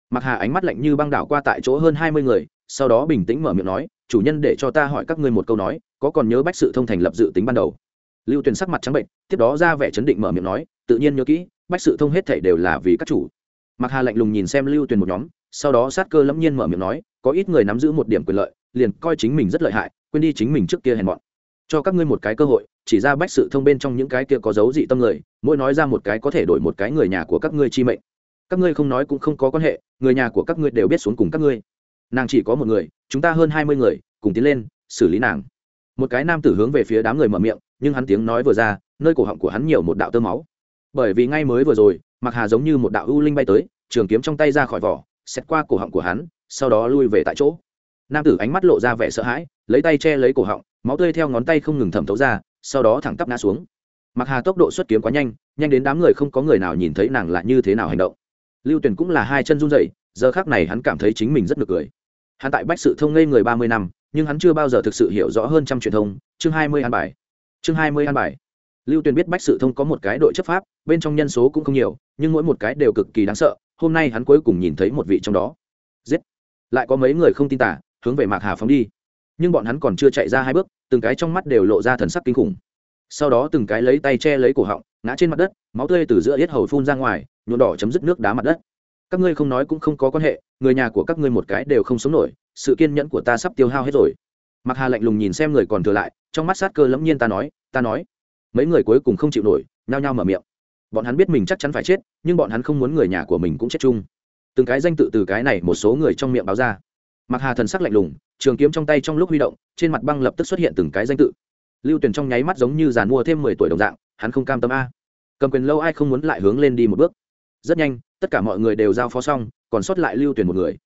Mặc hà ánh mắt lạnh như băng đảo qua tại chỗ hơn hai mươi người, sau đó bình tĩnh mở miệng nói, chủ nhân để cho ta hỏi các ngươi một câu nói, có còn nhớ bách sự thông thành lập dự tính ban đầu? Lưu tuyền sắc mặt trắng bệnh, tiếp đó ra vẻ chấn định mở miệng nói tự nhiên nhớ kỹ, bách sự thông hết thể đều là vì các chủ. Mặc hà lạnh lùng nhìn xem lưu tuyền một nhóm, sau đó sát cơ lẫm nhiên mở miệng nói, có ít người nắm giữ một điểm quyền lợi, liền coi chính mình rất lợi hại, quên đi chính mình trước kia hèn mọn. Cho các ngươi một cái cơ hội, chỉ ra bách sự thông bên trong những cái kia có dấu dị tâm người, mỗi nói ra một cái có thể đổi một cái người nhà của các ngươi chi mệnh. Các ngươi không nói cũng không có quan hệ, người nhà của các ngươi đều biết xuống cùng các ngươi. Nàng chỉ có một người, chúng ta hơn hai mươi người, cùng tiến lên, xử lý nàng. Một cái nam tử hướng về phía đám người mở miệng, nhưng hắn tiếng nói vừa ra, nơi cổ họng của hắn nhiều một đạo tơ máu bởi vì ngay mới vừa rồi mặc hà giống như một đạo ưu linh bay tới, trường kiếm trong tay ra khỏi vỏ xét qua cổ họng của hắn, sau đó lui về tại chỗ. Nam tử ánh mắt lộ ra vẻ sợ hãi, lấy tay che lấy cổ họng, máu tươi theo ngón tay không ngừng thẩm thấu ra, sau đó thẳng tắp ngã xuống. Mặc hà tốc độ xuất kiếm quá nhanh nhanh đến đám người không có người nào nhìn thấy nàng là như thế nào hành động. Lưu tuyển cũng là hai chân run dậy giờ khác này hắn cảm thấy chính mình rất nực cười. Hắn tại bách sự thông ngây người ba mươi năm, nhưng hắn chưa bao giờ thực sự hiểu rõ hơn trăm truyền thông. Chương hai mươi an bài. Chương hai mươi an bài lưu tuyền biết bách sự thông có một cái đội chấp pháp, bên trong nhân số cũng không nhiều, nhưng mỗi một cái đều cực kỳ đáng sợ, hôm nay hắn cuối cùng nhìn thấy một vị trong đó. Giết! Lại có mấy người không tin tả, hướng về mạc hà phóng đi. Nhưng bọn hắn còn chưa chạy ra hai bước, từng cái trong mắt đều lộ ra thần sắc kinh khủng. Sau đó từng cái lấy tay che lấy cổ họng, ngã trên mặt đất, máu tươi từ giữa hết hầu phun ra ngoài, nhuộm đỏ chấm dứt nước đá mặt đất. Các ngươi không nói cũng không có quan hệ, người nhà của các ngươi một cái đều không sống nổi, sự kiên nhẫn của ta sắp tiêu hao hết rồi. Mặc hà lạnh lùng nhìn xem người còn thừa lại, trong mắt sát cơ lẫm nhiên ta nói ta nói mấy người cuối cùng không chịu nổi, nhao nhao mở miệng. Bọn hắn biết mình chắc chắn phải chết, nhưng bọn hắn không muốn người nhà của mình cũng chết chung. Từng cái danh tự từ cái này một số người trong miệng báo ra. Mặc hà thần sắc lạnh lùng, trường kiếm trong tay trong lúc huy động, trên mặt băng lập tức xuất hiện từng cái danh tự. Lưu tuyển trong nháy mắt giống như giàn mua thêm mười tuổi đồng dạng, hắn không cam tâm a. Cầm quyền lâu ai không muốn lại hướng lên đi một bước. Rất nhanh, tất cả mọi người đều giao phó xong, còn sót lại lưu tuyển một người.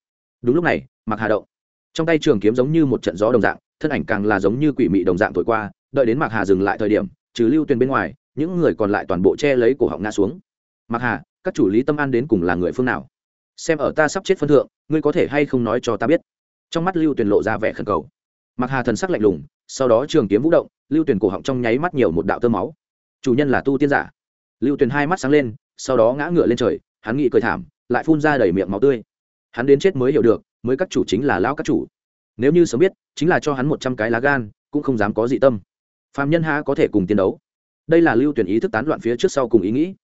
Đúng lúc này mặc hà động. Trong tay trường kiếm giống như một trận gió đồng dạng, thân ảnh càng là giống như quỷ mị đồng dạng thổi qua, đợi đến Mặc hà dừng lại thời điểm trừ lưu Tuyền bên ngoài, những người còn lại toàn bộ che lấy cổ họng ngã xuống. Mặc hà, các chủ lý tâm an đến cùng là người phương nào? Xem ở ta sắp chết phân thượng, ngươi có thể hay không nói cho ta biết? Trong mắt lưu Tuyền lộ ra vẻ khẩn cầu. Mặc hà thần sắc lạnh lùng, sau đó trường kiếm vũ động, lưu Tuyền cổ họng trong nháy mắt nhiều một đạo tơ máu. Chủ nhân là tu tiên giả. Lưu Tuyền hai mắt sáng lên, sau đó ngã ngựa lên trời, hắn nghĩ cười thảm, lại phun ra đầy miệng máu tươi. Hắn đến chết mới hiểu được, mới các chủ chính là lão các chủ. Nếu như sớm biết, chính là cho hắn một trăm cái lá gan, cũng không dám có dị tâm phạm nhân há có thể cùng tiến đấu? Đây là lưu tuyển ý thức tán loạn phía trước sau cùng ý nghĩ.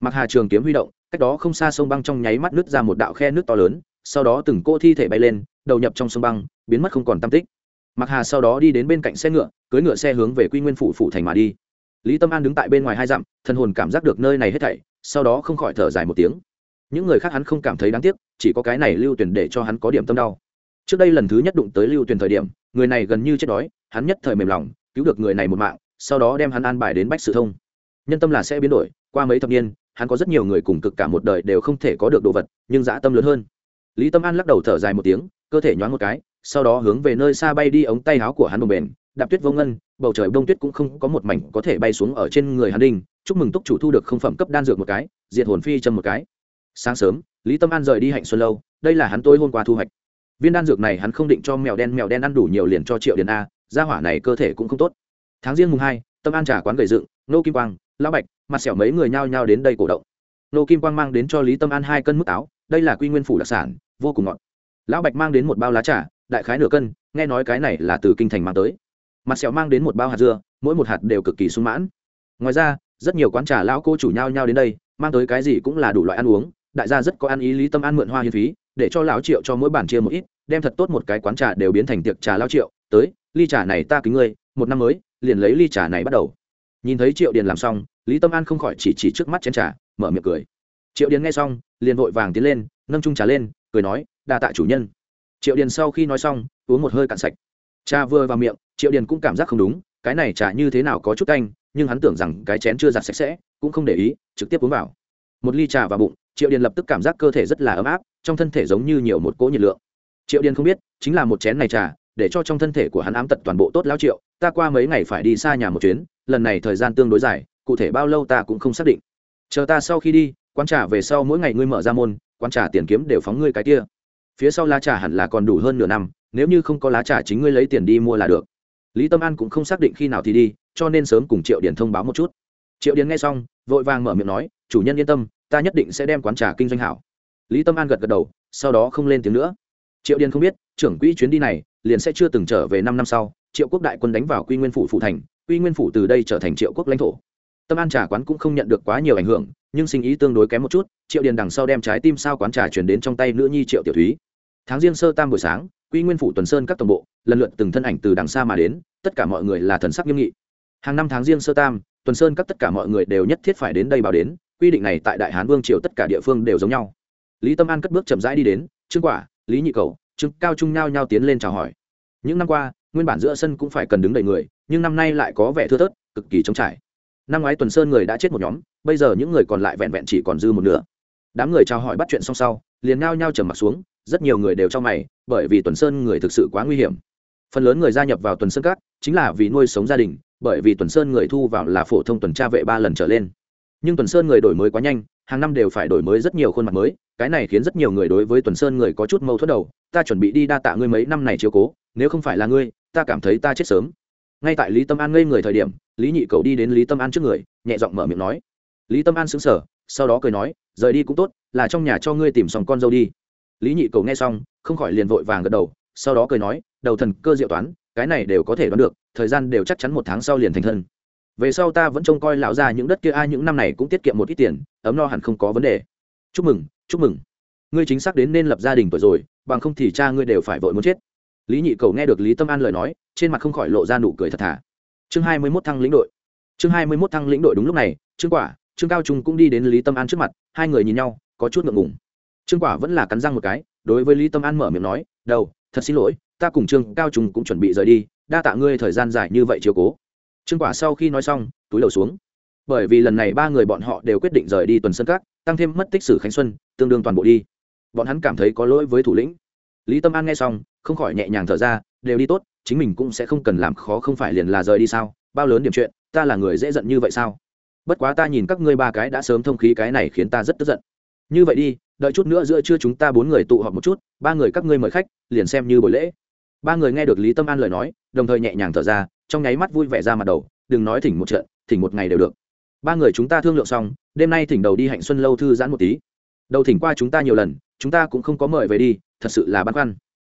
Mặc hà trường kiếm huy động, cách đó không xa sông băng trong nháy mắt nứt ra một đạo khe nước to lớn, sau đó từng cô thi thể bay lên, đầu nhập trong sông băng, biến mất không còn tam tích. Mặc hà sau đó đi đến bên cạnh xe ngựa cưới ngựa xe hướng về quy nguyên phủ phủ thành mà đi. Lý tâm an đứng tại bên ngoài hai dặm thân hồn cảm giác được nơi này hết thảy, sau đó không khỏi thở dài một tiếng. Những người khác hắn không cảm thấy đáng tiếc, chỉ có cái này lưu tuyển để cho hắn có điểm tâm đau. Trước đây lần thứ nhất đụng tới lưu tuyển thời điểm, người này gần như chết đói, hắn nhất thời mềm lòng cứu được người này một mạng, sau đó đem hắn an bài đến bách sự thông. Nhân tâm là sẽ biến đổi, qua mấy thập niên, hắn có rất nhiều người cùng cực cả một đời đều không thể có được đồ vật, nhưng dã tâm lớn hơn. Lý tâm an lắc đầu thở dài một tiếng, cơ thể nhoáng một cái, sau đó hướng về nơi xa bay đi ống tay áo của hắn bồng bền đạp tuyết vô ngân, bầu trời đông tuyết cũng không có một mảnh có thể bay xuống ở trên người hắn đinh. Chúc mừng túc chủ thu được không phẩm cấp đan dược một cái, diệt hồn phi châm một cái. Sáng sớm, lý tâm an rời đi hạnh xuân lâu, đây là hắn tôi hôm qua thu hoạch. Viên đan dược này hắn không định cho mèo đen mèo đen ăn đủ nhiều liền cho triệu điền a gia hỏa này cơ thể cũng không tốt. Tháng riêng mùng hai, tâm an trà quán gầy dựng nô kim quang, lão bạch, mặt sẹo mấy người nhao nhao đến đây cổ động. Nô kim quang mang đến cho lý tâm an hai cân mức táo đây là quy nguyên phủ đặc sản, vô cùng ngọt. Lão bạch mang đến một bao lá trà, đại khái nửa cân, nghe nói cái này là từ kinh thành mang tới. Mặt sẹo mang đến một bao hạt dưa, mỗi một hạt đều cực kỳ sung mãn. Ngoài ra, rất nhiều quán trà lão cô chủ nhau nhau đến đây, mang tới cái gì cũng là đủ loại ăn uống, đại gia rất có ăn ý lý tâm ăn mượn hoa hiến phí, để cho lão triệu cho mỗi bản chia một ít, đem thật tốt một cái quán trà đều biến thành tiệc trà lão triệu, tới ly trà này ta kính ngươi, một năm mới, liền lấy ly trà này bắt đầu. Nhìn thấy triệu điền làm xong, lý tâm an không khỏi chỉ chỉ trước mắt chén trà, mở miệng cười. Triệu điền nghe xong, liền vội vàng tiến lên, nâng trung trà lên, cười nói, đa tạ chủ nhân. Triệu điền sau khi nói xong, uống một hơi cạn sạch. Trà vừa vào miệng, triệu điền cũng cảm giác không đúng, cái này trà như thế nào có chút canh, nhưng hắn tưởng rằng cái chén chưa giặt sạch sẽ, cũng không để ý, trực tiếp uống vào. Một ly trà vào bụng, triệu điền lập tức cảm giác cơ thể rất là ấm áp, trong thân thể giống như nhiều một cỗ nhiệt lượng. Triệu điền không biết, chính là một chén này trà để cho trong thân thể của hắn ám tật toàn bộ tốt lão triệu, ta qua mấy ngày phải đi xa nhà một chuyến, lần này thời gian tương đối dài, cụ thể bao lâu ta cũng không xác định. Chờ ta sau khi đi, quán trà về sau mỗi ngày ngươi mở ra môn, quán trà tiền kiếm đều phóng ngươi cái kia. Phía sau lá trà hẳn là còn đủ hơn nửa năm, nếu như không có lá trà chính ngươi lấy tiền đi mua là được. Lý tâm an cũng không xác định khi nào thì đi, cho nên sớm cùng triệu điền thông báo một chút. Triệu điền nghe xong, vội vàng mở miệng nói, chủ nhân yên tâm, ta nhất định sẽ đem quán trà kinh doanh hảo. Lý tâm an gật gật đầu, sau đó không lên tiếng nữa. Triệu điền không biết, trưởng quỹ chuyến đi này liền sẽ chưa từng trở về năm năm sau, triệu quốc đại quân đánh vào quy nguyên phủ phụ thành, quy nguyên phủ từ đây trở thành triệu quốc lãnh thổ. Tâm an trà quán cũng không nhận được quá nhiều ảnh hưởng, nhưng sinh ý tương đối kém một chút, triệu điền đằng sau đem trái tim sao quán trà chuyển đến trong tay nữ nhi triệu tiểu thúy. Tháng riêng sơ tam buổi sáng, quy nguyên phủ tuần sơn các tổng bộ, lần lượt từng thân ảnh từ đằng xa mà đến, tất cả mọi người là thần sắc nghiêm nghị. Hàng năm tháng riêng sơ tam, tuần sơn các tất cả mọi người đều nhất thiết phải đến đây báo đến, quy định này tại đại hán vương triều tất cả địa phương đều giống nhau. Lý tâm an cất bước chậm rãi đi đến, trương quả, lý nhị cầu, trương cao trung nhao nhao tiến lên chào hỏi những năm qua, nguyên bản giữa sân cũng phải cần đứng đầy người, nhưng năm nay lại có vẻ thưa thớt, cực kỳ trống trải. Năm ngoái tuần sơn người đã chết một nhóm, bây giờ những người còn lại vẹn vẹn chỉ còn dư một nửa. Đám người chào hỏi bắt chuyện xong sau, liền nhao nhao trầm mặt xuống, rất nhiều người đều cho mày, bởi vì tuần sơn người thực sự quá nguy hiểm. Phần lớn người gia nhập vào tuần sơn các, chính là vì nuôi sống gia đình, bởi vì tuần sơn người thu vào là phổ thông tuần tra vệ ba lần trở lên. Nhưng tuần sơn người đổi mới quá nhanh, hàng năm đều phải đổi mới rất nhiều khuôn mặt mới, cái này khiến rất nhiều người đối với tuần sơn người có chút mâu thuẫn đầu, ta chuẩn bị đi đa tạ ngươi mấy năm này chiếu cố nếu không phải là ngươi, ta cảm thấy ta chết sớm. Ngay tại lý tâm an ngây người thời điểm, lý nhị cầu đi đến lý tâm an trước người, nhẹ giọng mở miệng nói. Lý tâm an xứng sở sau đó cười nói, rời đi cũng tốt, là trong nhà cho ngươi tìm xong con dâu đi. Lý nhị cầu nghe xong, không khỏi liền vội vàng gật đầu, sau đó cười nói, đầu thần cơ diệu toán, cái này đều có thể đoán được, thời gian đều chắc chắn một tháng sau liền thành thân. Về sau ta vẫn trông coi lão ra những đất kia, ai những năm này cũng tiết kiệm một ít tiền, ấm no hẳn không có vấn đề. Chúc mừng chúc mừng. Ngươi chính xác đến nên lập gia đình tuổi rồi, bằng không thì cha ngươi đều phải vội muốn chết lý nhị cầu nghe được lý tâm an lời nói trên mặt không khỏi lộ ra nụ cười thật thà. Chương hai mươi mốt thăng lĩnh đội. Chương hai mươi mốt thăng lĩnh đội đúng lúc này trương quả trương cao trung cũng đi đến lý tâm an trước mặt hai người nhìn nhau có chút ngượng ngùng. Trương quả vẫn là cắn răng một cái đối với lý tâm an mở miệng nói đầu, thật xin lỗi ta cùng trương cao trung cũng chuẩn bị rời đi đa tạ ngươi thời gian dài như vậy chiều cố. Trương quả sau khi nói xong túi đầu xuống. Bởi vì lần này ba người bọn họ đều quyết định rời đi tuần sân các tăng thêm mất tích sử khánh xuân tương đương toàn bộ đi. Bọn hắn cảm thấy có lỗi với thủ lĩnh. Lý tâm an nghe xong không khỏi nhẹ nhàng thở ra, đều đi tốt, chính mình cũng sẽ không cần làm khó không phải liền là rời đi sao? Bao lớn điểm chuyện, ta là người dễ giận như vậy sao? Bất quá ta nhìn các ngươi ba cái đã sớm thông khí cái này khiến ta rất tức giận. Như vậy đi, đợi chút nữa giữa trưa chúng ta bốn người tụ họp một chút, ba người các ngươi mời khách, liền xem như buổi lễ. Ba người nghe được lý tâm an lời nói, đồng thời nhẹ nhàng thở ra, trong nháy mắt vui vẻ ra mặt đầu, đừng nói thỉnh một trận, thỉnh một ngày đều được. Ba người chúng ta thương lượng xong, đêm nay thỉnh đầu đi hạnh xuân lâu thư giãn một tí. Đầu thỉnh qua chúng ta nhiều lần, chúng ta cũng không có mời về đi, thật sự là băn khoăn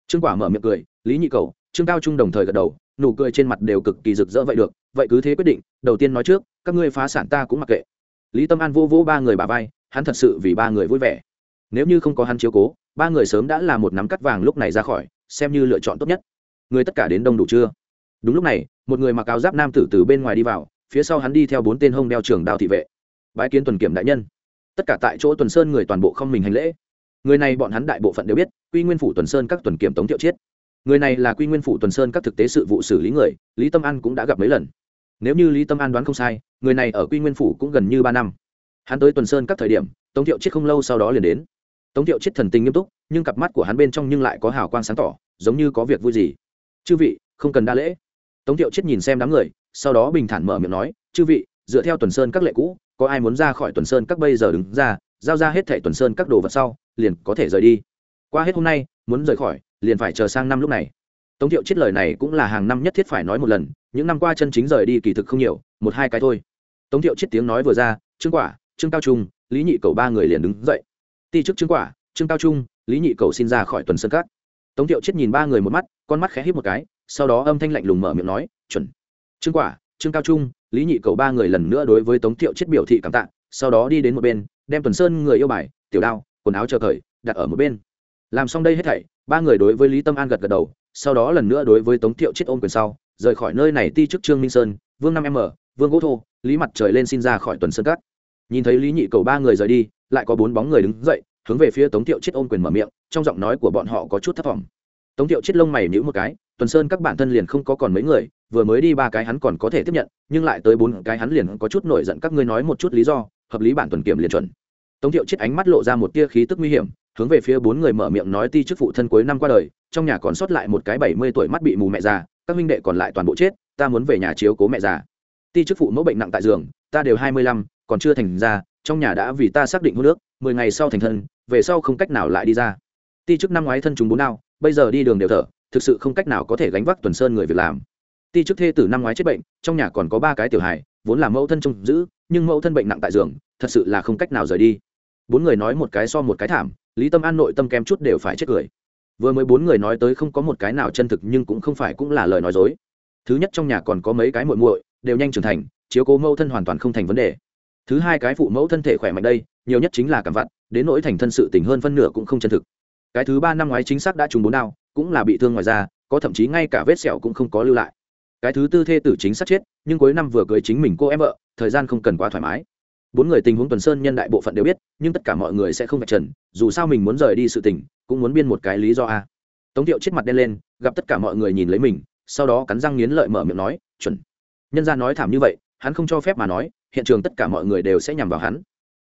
trương quả mở miệng cười, lý nhị cầu, trương cao trung đồng thời gật đầu, nụ cười trên mặt đều cực kỳ rực rỡ vậy được, vậy cứ thế quyết định, đầu tiên nói trước, các ngươi phá sản ta cũng mặc kệ. Lý tâm an vô vô ba người bà vai, hắn thật sự vì ba người vui vẻ. Nếu như không có hắn chiếu cố, ba người sớm đã là một nắm cắt vàng lúc này ra khỏi, xem như lựa chọn tốt nhất. Người tất cả đến đông đủ chưa đúng lúc này, một người mặc áo giáp nam tử từ bên ngoài đi vào, phía sau hắn đi theo bốn tên hông đeo trường đào thị vệ. Bãi kiến tuần kiểm đại nhân. Tất cả tại chỗ tuần sơn người toàn bộ không mình hành lễ người này bọn hắn đại bộ phận đều biết, quy nguyên phủ tuần sơn các tuần kiểm tống thiệu chiết. Người này là quy nguyên phủ tuần sơn các thực tế sự vụ xử lý người, lý tâm an cũng đã gặp mấy lần. Nếu như lý tâm an đoán không sai, người này ở quy nguyên phủ cũng gần như ba năm. Hắn tới tuần sơn các thời điểm, tống thiệu chết không lâu sau đó liền đến. Tống thiệu chết thần tình nghiêm túc, nhưng cặp mắt của hắn bên trong nhưng lại có hào quang sáng tỏ, giống như có việc vui gì. Chư vị, không cần đa lễ. Tống thiệu chết nhìn xem đám người, sau đó bình thản mở miệng nói, chư vị, dựa theo tuần sơn các lệ cũ, có ai muốn ra khỏi tuần sơn các bây giờ đứng ra, giao ra hết thẻ tuần sơn các đồ vật sau liền có thể rời đi. Qua hết hôm nay, muốn rời khỏi, liền phải chờ sang năm lúc này. Tống thiệu chết lời này cũng là hàng năm nhất thiết phải nói một lần, những năm qua chân chính rời đi kỳ thực không nhiều, một hai cái thôi. Tống thiệu chết tiếng nói vừa ra, trương quả, trương cao trung, lý nhị cầu ba người liền đứng dậy. Ti chức trương quả, trương cao trung, lý nhị cầu xin ra khỏi tuần sơn cát. tống thiệu chết nhìn ba người một mắt, con mắt khẽ hít một cái, sau đó âm thanh lạnh lùng mở miệng nói, chuẩn. Trương quả, trương cao trung, lý nhị cầu ba người lần nữa đối với tống thiệu chết biểu thị cảm tạ, sau đó đi đến một bên, đem tuần sơn người yêu bài, tiểu đao quần áo chờ cởi, đặt ở một bên. Làm xong đây hết thảy, ba người đối với lý tâm an gật gật đầu, sau đó lần nữa đối với tống thiệu chết ôm quyền sau, rời khỏi nơi này ti chức trương minh sơn, vương năm m, vương gỗ thô, lý mặt trời lên xin ra khỏi tuần sơn cát. Nhìn thấy lý nhị cầu ba người rời đi, lại có bốn bóng người đứng dậy, hướng về phía tống thiệu chết ôm quyền mở miệng, trong giọng nói của bọn họ có chút thất vọng tống thiệu chết lông mày nhữ một cái, tuần sơn các bản thân liền không có còn mấy người, vừa mới đi ba cái hắn còn có thể tiếp nhận, nhưng lại tới bốn cái hắn liền có chút nổi giận các ngươi nói một chút lý do, hợp lý bản tuần kiểm liền chuẩn tống thiệu chết ánh mắt lộ ra một tia khí tức nguy hiểm, hướng về phía bốn người mở miệng nói ti chức phụ thân cuối năm qua đời, trong nhà còn sót lại một cái bảy mươi tuổi mắt bị mù mẹ già, các huynh đệ còn lại toàn bộ chết, ta muốn về nhà chiếu cố mẹ già. Ti chức phụ mẫu bệnh nặng tại giường, ta đều hai mươi lăm, còn chưa thành ra, trong nhà đã vì ta xác định hô nước mười ngày sau thành thân, về sau không cách nào lại đi ra. Ti chức năm ngoái thân chúng bốn nào bây giờ đi đường đều thở, thực sự không cách nào có thể gánh vác tuần sơn người việc làm. Ti chức thê tử năm ngoái chết bệnh, trong nhà còn có ba cái tiểu hài, vốn là mẫu thân trông giữ, nhưng mẫu thân bệnh nặng tại giường, thật sự là không cách nào rời đi bốn người nói một cái so một cái thảm lý tâm an nội tâm kém chút đều phải chết cười. Vừa mới bốn người nói tới không có một cái nào chân thực nhưng cũng không phải cũng là lời nói dối. Thứ nhất trong nhà còn có mấy cái muội muội đều nhanh trưởng thành chiếu cố mẫu thân hoàn toàn không thành vấn đề. Thứ hai cái phụ mẫu thân thể khỏe mạnh đây nhiều nhất chính là cảm vặn đến nỗi thành thân sự tình hơn phân nửa cũng không chân thực. Cái thứ ba năm ngoái chính xác đã trùng bốn nào, cũng là bị thương ngoài ra có thậm chí ngay cả vết sẹo cũng không có lưu lại. Cái thứ tư thê tử chính xác chết nhưng cuối năm vừa cưới chính mình cô em vợ thời gian không cần quá thoải mái bốn người tình huống tuần sơn nhân đại bộ phận đều biết, nhưng tất cả mọi người sẽ không vạch trần, dù sao mình muốn rời đi sự tình, cũng muốn biên một cái lý do a. Tống thiệu chết mặt đen lên, gặp tất cả mọi người nhìn lấy mình, sau đó cắn răng nghiến lợi mở miệng nói, chuẩn. Nhân ra nói thảm như vậy, hắn không cho phép mà nói, hiện trường tất cả mọi người đều sẽ nhằm vào hắn.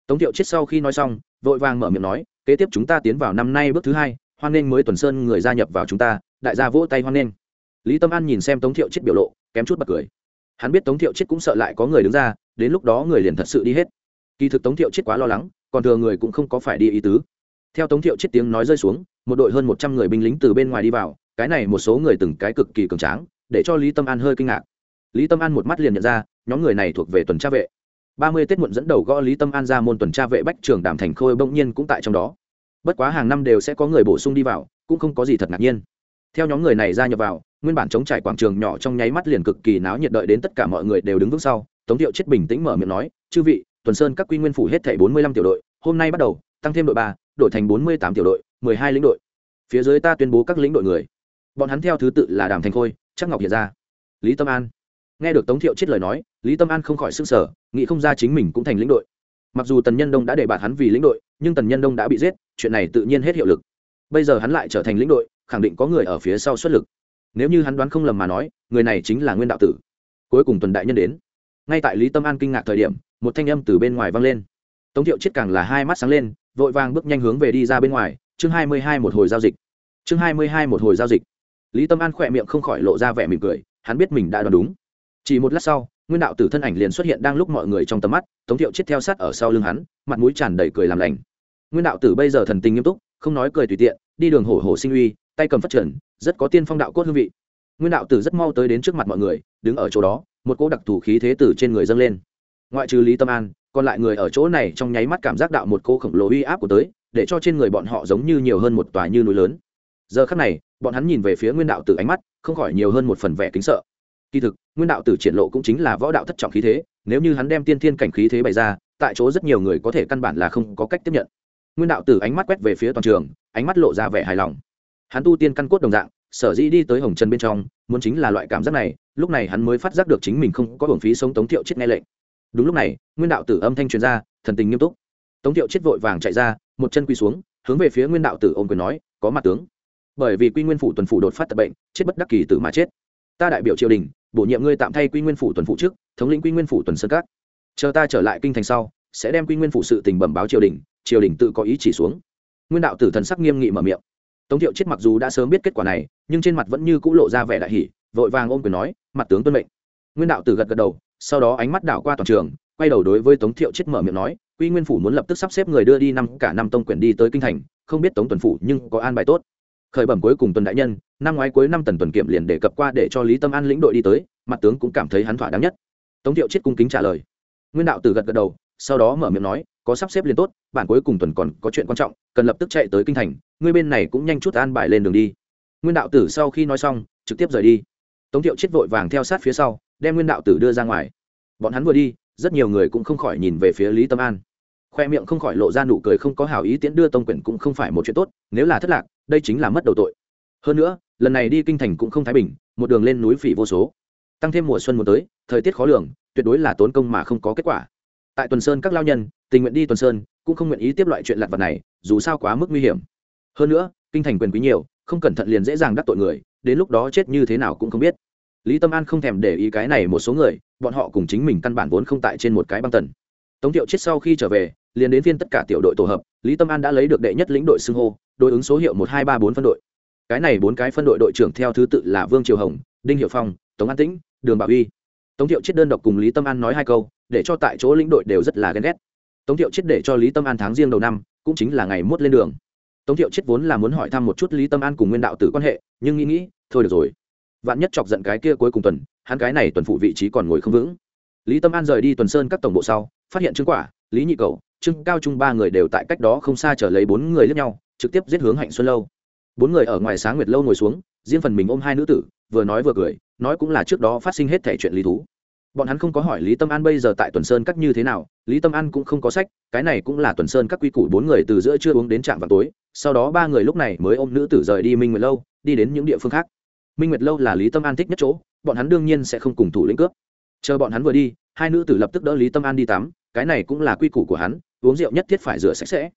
Tống thiệu chết sau khi nói xong, vội vàng mở miệng nói, kế tiếp chúng ta tiến vào năm nay bước thứ hai, hoan nghênh mới tuần sơn người gia nhập vào chúng ta, đại gia vỗ tay hoan nghênh. Lý tâm an nhìn xem tống thiệu chết biểu lộ, kém chút bật cười hắn biết tống thiệu chết cũng sợ lại có người đứng ra, đến lúc đó người liền thật sự đi hết. Kỳ thực tống thiệu chết quá lo lắng, còn thừa người cũng không có phải đi ý tứ. Theo tống thiệu chết tiếng nói rơi xuống, một đội hơn một trăm người binh lính từ bên ngoài đi vào, cái này một số người từng cái cực kỳ cường tráng, để cho lý tâm an hơi kinh ngạc. Lý tâm an một mắt liền nhận ra, nhóm người này thuộc về tuần tra vệ. Ba mươi tết muộn dẫn đầu gõ lý tâm an ra môn tuần tra vệ bách trường đàm thành khôi bỗng nhiên cũng tại trong đó. Bất quá hàng năm đều sẽ có người bổ sung đi vào, cũng không có gì thật ngạc nhiên. Theo nhóm người này ra nhập vào nguyên bản chống trải quảng trường nhỏ trong nháy mắt liền cực kỳ náo nhiệt đợi đến tất cả mọi người đều đứng vững sau, tống thiệu chết bình tĩnh mở miệng nói, chư vị, tuần sơn các quy nguyên phủ hết thảy bốn mươi lăm tiểu đội, hôm nay bắt đầu, tăng thêm đội ba, đội thành bốn mươi tám tiểu đội, mười hai lĩnh đội. Phía dưới ta tuyên bố các lĩnh đội người. Bọn hắn theo thứ tự là đàm thành khôi chắc ngọc hiện ra lý tâm an. Nghe được tống thiệu chết lời nói, lý tâm an không khỏi s ư n g sở nghĩ không ra chính mình cũng thành lĩnh đội. Mặc dù tần nhân đông đã để bạt hắn vì lĩnh đội, nhưng tần nhân đông đã bị giết, chuyện này tự nhiên hết hiệu lực. Bây giờ hắn lại trở thành lĩnh đội, khẳng định có người ở phía sau xuất lực nếu như hắn đoán không lầm mà nói, người này chính là nguyên đạo tử. Cuối cùng tuần đại nhân đến. Ngay tại lý tâm an kinh ngạc thời điểm, một thanh âm từ bên ngoài vang lên. Tống thiệu chết càng là hai mắt sáng lên, vội vàng bước nhanh hướng về đi ra bên ngoài, chương hai mươi hai một hồi giao dịch. Chương hai mươi hai một hồi giao dịch. Lý tâm an khỏe miệng không khỏi lộ ra vẻ mỉm cười, hắn biết mình đã đoán đúng. Chỉ một lát sau, nguyên đạo tử thân ảnh liền xuất hiện đang lúc mọi người trong tầm mắt, tống thiệu chết theo sát ở sau lưng hắn, mặt mũi tràn đầy cười làm lành. Nguyên đạo tử bây giờ thần tình nghiêm túc, không nói cười tùy tiện, đi đường hổ hổ sinh uy, tay cầm phát triển rất có tiên phong đạo cốt hương vị. Nguyên đạo tử rất mau tới đến trước mặt mọi người, đứng ở chỗ đó, một cỗ đặc thù khí thế tử trên người dâng lên. Ngoại trừ lý tâm an, còn lại người ở chỗ này trong nháy mắt cảm giác đạo một cô khổng lồ uy áp của tới, để cho trên người bọn họ giống như nhiều hơn một tòa như núi lớn. Giờ khắc này, bọn hắn nhìn về phía nguyên đạo tử ánh mắt, không khỏi nhiều hơn một phần vẻ kính sợ. Kỳ thực, nguyên đạo tử triển lộ cũng chính là võ đạo thất trọng khí thế, nếu như hắn đem tiên thiên cảnh khí thế bày ra, tại chỗ rất nhiều người có thể căn bản là không có cách tiếp nhận. Nguyên đạo tử ánh mắt quét về phía toàn trường, ánh mắt lộ ra vẻ hài lòng hắn tu tiên căn cốt đồng dạng, sở dĩ đi tới hồng trần bên trong, muốn chính là loại cảm giác này, lúc này hắn mới phát giác được chính mình không có hưởng phí sống tống thiệu chết nghe lệnh. Đúng lúc này, nguyên đạo tử âm thanh truyền ra, thần tình nghiêm túc. Tống thiệu chết vội vàng chạy ra, một chân quy xuống, hướng về phía nguyên đạo tử ôm quyền nói, có mặt tướng. Bởi vì quy nguyên phủ tuần phủ đột phát tập bệnh, chết bất đắc kỳ tử mà chết. Ta đại biểu triều đình, bổ nhiệm ngươi tạm thay quy nguyên phủ tuần phụ trước, thống lĩnh quy nguyên phủ tuần sơn các. Chờ ta trở lại kinh thành sau, sẽ đem quy nguyên phủ sự tình bẩm báo triều đình triều đình tự có ý chỉ xuống. Nguyên đạo tử thần sắc nghiêm nghị mở miệng tống thiệu chết mặc dù đã sớm biết kết quả này, nhưng trên mặt vẫn như cũ lộ ra vẻ đại hỷ vội vàng ôm quyền nói, mặt tướng tuân mệnh. Nguyên đạo tử gật gật đầu, sau đó ánh mắt đảo qua toàn trường, quay đầu đối với tống thiệu chết mở miệng nói, quy nguyên phủ muốn lập tức sắp xếp người đưa đi năm cả năm tông quyển đi tới kinh thành, không biết tống tuần phủ nhưng có an bài tốt. Khởi bẩm cuối cùng tuần đại nhân, năm ngoái cuối năm tần tuần kiểm liền đề cập qua để cho lý tâm an lĩnh đội đi tới, mặt tướng cũng cảm thấy hắn thỏa đáng nhất. Tống thiệu chết cung kính trả lời. Nguyên đạo tử gật gật đầu, sau đó mở miệng nói, có sắp xếp liền tốt, bản cuối cùng tuần còn có chuyện quan trọng, cần lập tức chạy tới kinh thành ngươi bên này cũng nhanh chút an bài lên đường đi. Nguyên đạo tử sau khi nói xong, trực tiếp rời đi. Tống thiệu chết vội vàng theo sát phía sau, đem nguyên đạo tử đưa ra ngoài. Bọn hắn vừa đi, rất nhiều người cũng không khỏi nhìn về phía lý tâm an. Khoe miệng không khỏi lộ ra nụ cười không có hảo ý tiễn đưa tông quyển cũng không phải một chuyện tốt, nếu là thất lạc, đây chính là mất đầu tội. Hơn nữa, lần này đi kinh thành cũng không thái bình, một đường lên núi phỉ vô số. Tăng thêm mùa xuân muốn tới, thời tiết khó lường, tuyệt đối là tốn công mà không có kết quả. Tại tuần sơn các lao nhân, tình nguyện đi tuần sơn, cũng không nguyện ý tiếp loại chuyện lặt vặt này, dù sao quá mức nguy hiểm hơn nữa, kinh thành quyền quý nhiều, không cẩn thận liền dễ dàng đắc tội người, đến lúc đó chết như thế nào cũng không biết. Lý tâm an không thèm để ý cái này một số người, bọn họ cùng chính mình căn bản vốn không tại trên một cái băng tần. Tống thiệu chết sau khi trở về, liền đến phiên tất cả tiểu đội tổ hợp, lý tâm an đã lấy được đệ nhất lĩnh đội xưng hô, đối ứng số hiệu một hai ba bốn phân đội. Cái này bốn cái phân đội đội trưởng theo thứ tự là vương triều hồng, đinh hiệu phong, tống an tĩnh, đường bảo uy. Tống thiệu chết đơn độc cùng lý tâm an nói hai câu, để cho tại chỗ lĩnh đội đều rất là ghen ghét. Tống thiệu chết để cho lý tâm an tháng riêng đầu năm, cũng chính là ngày mốt lên đường tống thiệu chết vốn là muốn hỏi thăm một chút lý tâm an cùng nguyên đạo tử quan hệ, nhưng nghĩ nghĩ, thôi được rồi. Vạn nhất chọc giận cái kia cuối cùng tuần, hắn cái này tuần phụ vị trí còn ngồi không vững. Lý tâm an rời đi tuần sơn các tổng bộ sau, phát hiện chứng quả, lý nhị cầu trương cao trung ba người đều tại cách đó không xa trở lấy bốn người lướt nhau, trực tiếp giết hướng hạnh xuân lâu. Bốn người ở ngoài sáng nguyệt lâu ngồi xuống, riêng phần mình ôm hai nữ tử, vừa nói vừa cười, nói cũng là trước đó phát sinh hết thể chuyện lý thú. Bọn hắn không có hỏi lý tâm an bây giờ tại tuần sơn các như thế nào, lý tâm an cũng không có sách, cái này cũng là tuần sơn các quy củ, bốn người từ giữa trưa uống đến trạm vào tối sau đó ba người lúc này mới ôm nữ tử rời đi minh nguyệt lâu, đi đến những địa phương khác. Minh nguyệt lâu là lý tâm an thích nhất chỗ, bọn hắn đương nhiên sẽ không cùng thủ lĩnh cướp. Chờ bọn hắn vừa đi, hai nữ tử lập tức đỡ lý tâm an đi tắm, cái này cũng là quy củ của hắn, uống rượu nhất thiết phải rửa sạch sẽ.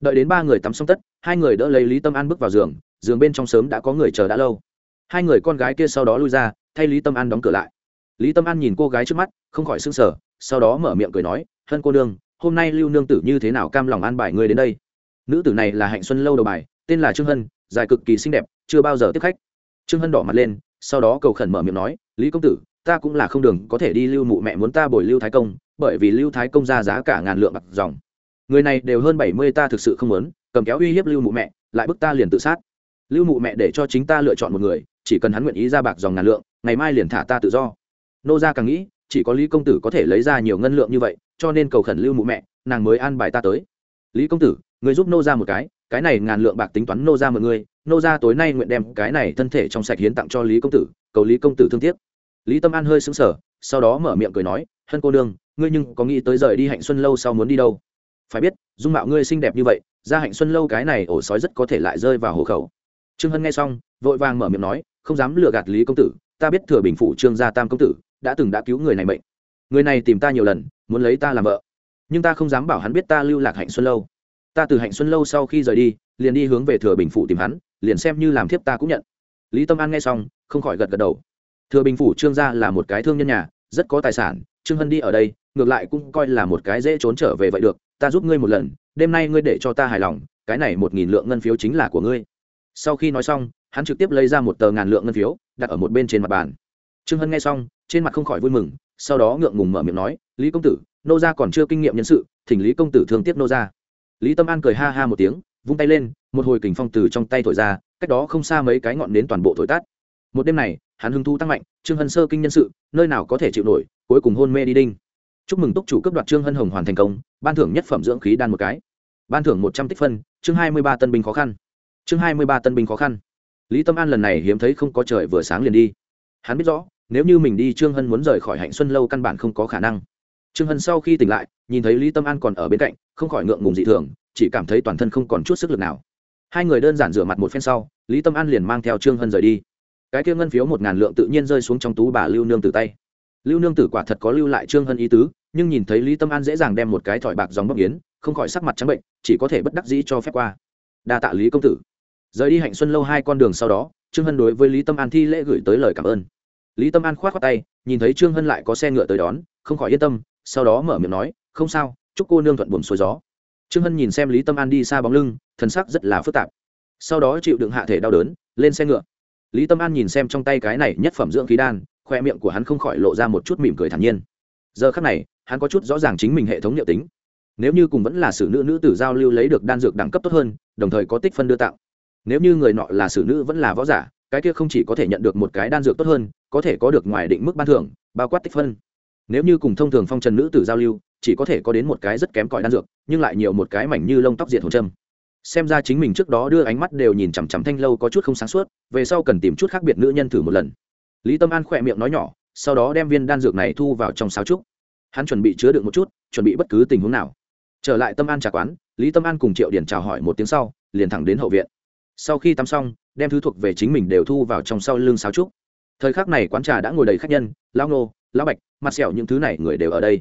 Đợi đến ba người tắm xong tất, hai người đỡ lấy lý tâm an bước vào giường giường bên trong sớm đã có người chờ đã lâu. Hai người con gái kia sau đó lui ra, thay lý tâm an đóng cửa lại. Lý tâm an nhìn cô gái trước mắt, không khỏi s ư n g sở sau đó mở miệng cười nói, hân cô nương, hôm nay lưu nương tử như thế nào cam lòng an bài ngươi đến đây? Nữ tử này là hạnh xuân lâu đầu bài, tên là trương hân, dài cực kỳ xinh đẹp, chưa bao giờ tiếp khách. Trương hân đỏ mặt lên, sau đó cầu khẩn mở miệng nói, lý công tử, ta cũng là không đường có thể đi lưu mụ mẹ muốn ta bồi lưu thái công, bởi vì lưu thái công ra giá cả ngàn lượng bạc dòng. Người này đều hơn bảy mươi ta thực sự không muốn, cầm kéo uy hiếp lưu mụ mẹ, lại bức ta liền tự sát. Lưu mụ mẹ để cho chính ta lựa chọn một người, chỉ cần hắn nguyện ý ra bạc dòng ngàn lượng, ngày mai liền thả ta tự do. Nô gia càng nghĩ, chỉ có lý công tử có thể lấy ra nhiều ngân lượng như vậy, cho nên cầu khẩn lưu mụ mẹ, nàng mới an bài ta tới. Lý công tử người giúp nô gia một cái cái này ngàn lượng bạc tính toán nô gia mọi người nô gia tối nay nguyện đem cái này thân thể trong sạch hiến tặng cho lý công tử, cầu lý công tử thương tiếc. Lý tâm an hơi sững sờ, sau đó mở miệng cười nói, hân cô đương ngươi nhưng có nghĩ tới rời đi hạnh xuân lâu sau muốn đi đâu? Phải biết, dung mạo ngươi xinh đẹp như vậy, ra hạnh xuân lâu cái này ổ sói rất có thể lại rơi vào hộ khẩu. Trương hân nghe xong, vội vàng mở miệng nói, không dám lừa gạt lý công tử, ta biết thừa bình phủ trương gia tam công tử đã từng đã cứu người này mệnh. Người này tìm ta nhiều lần, muốn lấy ta làm vợ, nhưng ta không dám bảo hắn biết ta lưu lạc hạnh xuân lâu ta từ hạnh xuân lâu sau khi rời đi, liền đi hướng về thừa bình phủ tìm hắn, liền xem như làm thiếp ta cũng nhận. Lý tâm an nghe xong, không khỏi gật gật đầu. Thừa bình phủ trương gia là một cái thương nhân nhà, rất có tài sản, trương hân đi ở đây, ngược lại cũng coi là một cái dễ trốn trở về vậy được, ta giúp ngươi một lần, đêm nay ngươi để cho ta hài lòng, cái này một nghìn lượng ngân phiếu chính là của ngươi. Sau khi nói xong, hắn trực tiếp lấy ra một tờ ngàn lượng ngân phiếu, đặt ở một bên trên mặt bàn. Trương hân nghe xong, trên mặt không khỏi vui mừng, sau đó ngượng ngùng mở miệng nói, lý công tử, nô gia còn chưa kinh nghiệm nhân sự, thỉnh lý công tử thương tiếp nô gia lý tâm an cười ha ha một tiếng, vung tay lên, một hồi kình phong từ trong tay thổi ra, cách đó không xa mấy cái ngọn nến toàn bộ thổi tắt. Một đêm này, hắn hưng thu tăng mạnh, trương hân sơ kinh nhân sự, nơi nào có thể chịu nổi, cuối cùng hôn mê đi đinh. Chúc mừng túc chủ cấp đoạt trương hân hồng hoàn thành công, ban thưởng nhất phẩm dưỡng khí đan một cái. Ban thưởng một trăm tích phân, chương hai mươi ba tân binh khó khăn. Chương hai mươi ba tân binh khó khăn. Lý tâm an lần này hiếm thấy không có trời vừa sáng liền đi. Hắn biết rõ, nếu như mình đi trương hân muốn rời khỏi hạnh xuân lâu căn bản không có khả năng trương hân sau khi tỉnh lại, nhìn thấy lý tâm an còn ở bên cạnh, không khỏi ngượng ngùng dị thường, chỉ cảm thấy toàn thân không còn chút sức lực nào. Hai người đơn giản rửa mặt một phen sau, lý tâm an liền mang theo trương hân rời đi. Cái kia ngân phiếu một ngàn lượng tự nhiên rơi xuống trong tú bà lưu nương từ tay. Lưu nương tử quả thật có lưu lại trương hân ý tứ, nhưng nhìn thấy lý tâm an dễ dàng đem một cái thỏi bạc dòng bóc yến, không khỏi sắc mặt trắng bệnh, chỉ có thể bất đắc dĩ cho phép qua. Đa tạ lý công tử. Rời đi hạnh xuân lâu hai con đường sau đó, trương hân đối với lý tâm an thi lễ gửi tới lời cảm ơn. Lý tâm an k h o á t khoác tay, nhìn thấy trương hân lại có xe ngựa tới đón, không khỏi yên tâm sau đó mở miệng nói, không sao, chúc cô nương thuận buồm xuôi gió. Trương hân nhìn xem lý tâm an đi xa bóng lưng, thần sắc rất là phức tạp. Sau đó chịu đựng hạ thể đau đớn, lên xe ngựa. Lý tâm an nhìn xem trong tay cái này nhất phẩm dưỡng khí đan, khoe miệng của hắn không khỏi lộ ra một chút mỉm cười thản nhiên. Giờ khắc này, hắn có chút rõ ràng chính mình hệ thống liệu tính. Nếu như cùng vẫn là sử nữ nữ tử giao lưu lấy được đan dược đẳng cấp tốt hơn, đồng thời có tích phân đưa tạo nếu như người nọ là sử nữ vẫn là võ giả, cái kia không chỉ có thể nhận được một cái đan dược tốt hơn, có thể có được ngoài định mức ban thưởng, bao quát tích phân nếu như cùng thông thường phong trần nữ tử giao lưu, chỉ có thể có đến một cái rất kém cỏi đan dược, nhưng lại nhiều một cái mảnh như lông tóc diện hồn trâm xem ra chính mình trước đó đưa ánh mắt đều nhìn chằm chằm thanh lâu có chút không sáng suốt, về sau cần tìm chút khác biệt nữ nhân thử một lần. Lý tâm an khỏe miệng nói nhỏ, sau đó đem viên đan dược này thu vào trong sáo trúc. Hắn chuẩn bị chứa được một chút, chuẩn bị bất cứ tình huống nào. Trở lại tâm an trà quán, lý tâm an cùng triệu điển chào hỏi một tiếng sau, liền thẳng đến hậu viện. Sau khi tắm xong, đem thứ thuộc về chính mình đều thu vào trong sau lưng sáo trúc. Thời khắc này quán trà đã ngồi đầy khách nhân lao nô lao bạch mặt sẹo những thứ này người đều ở đây.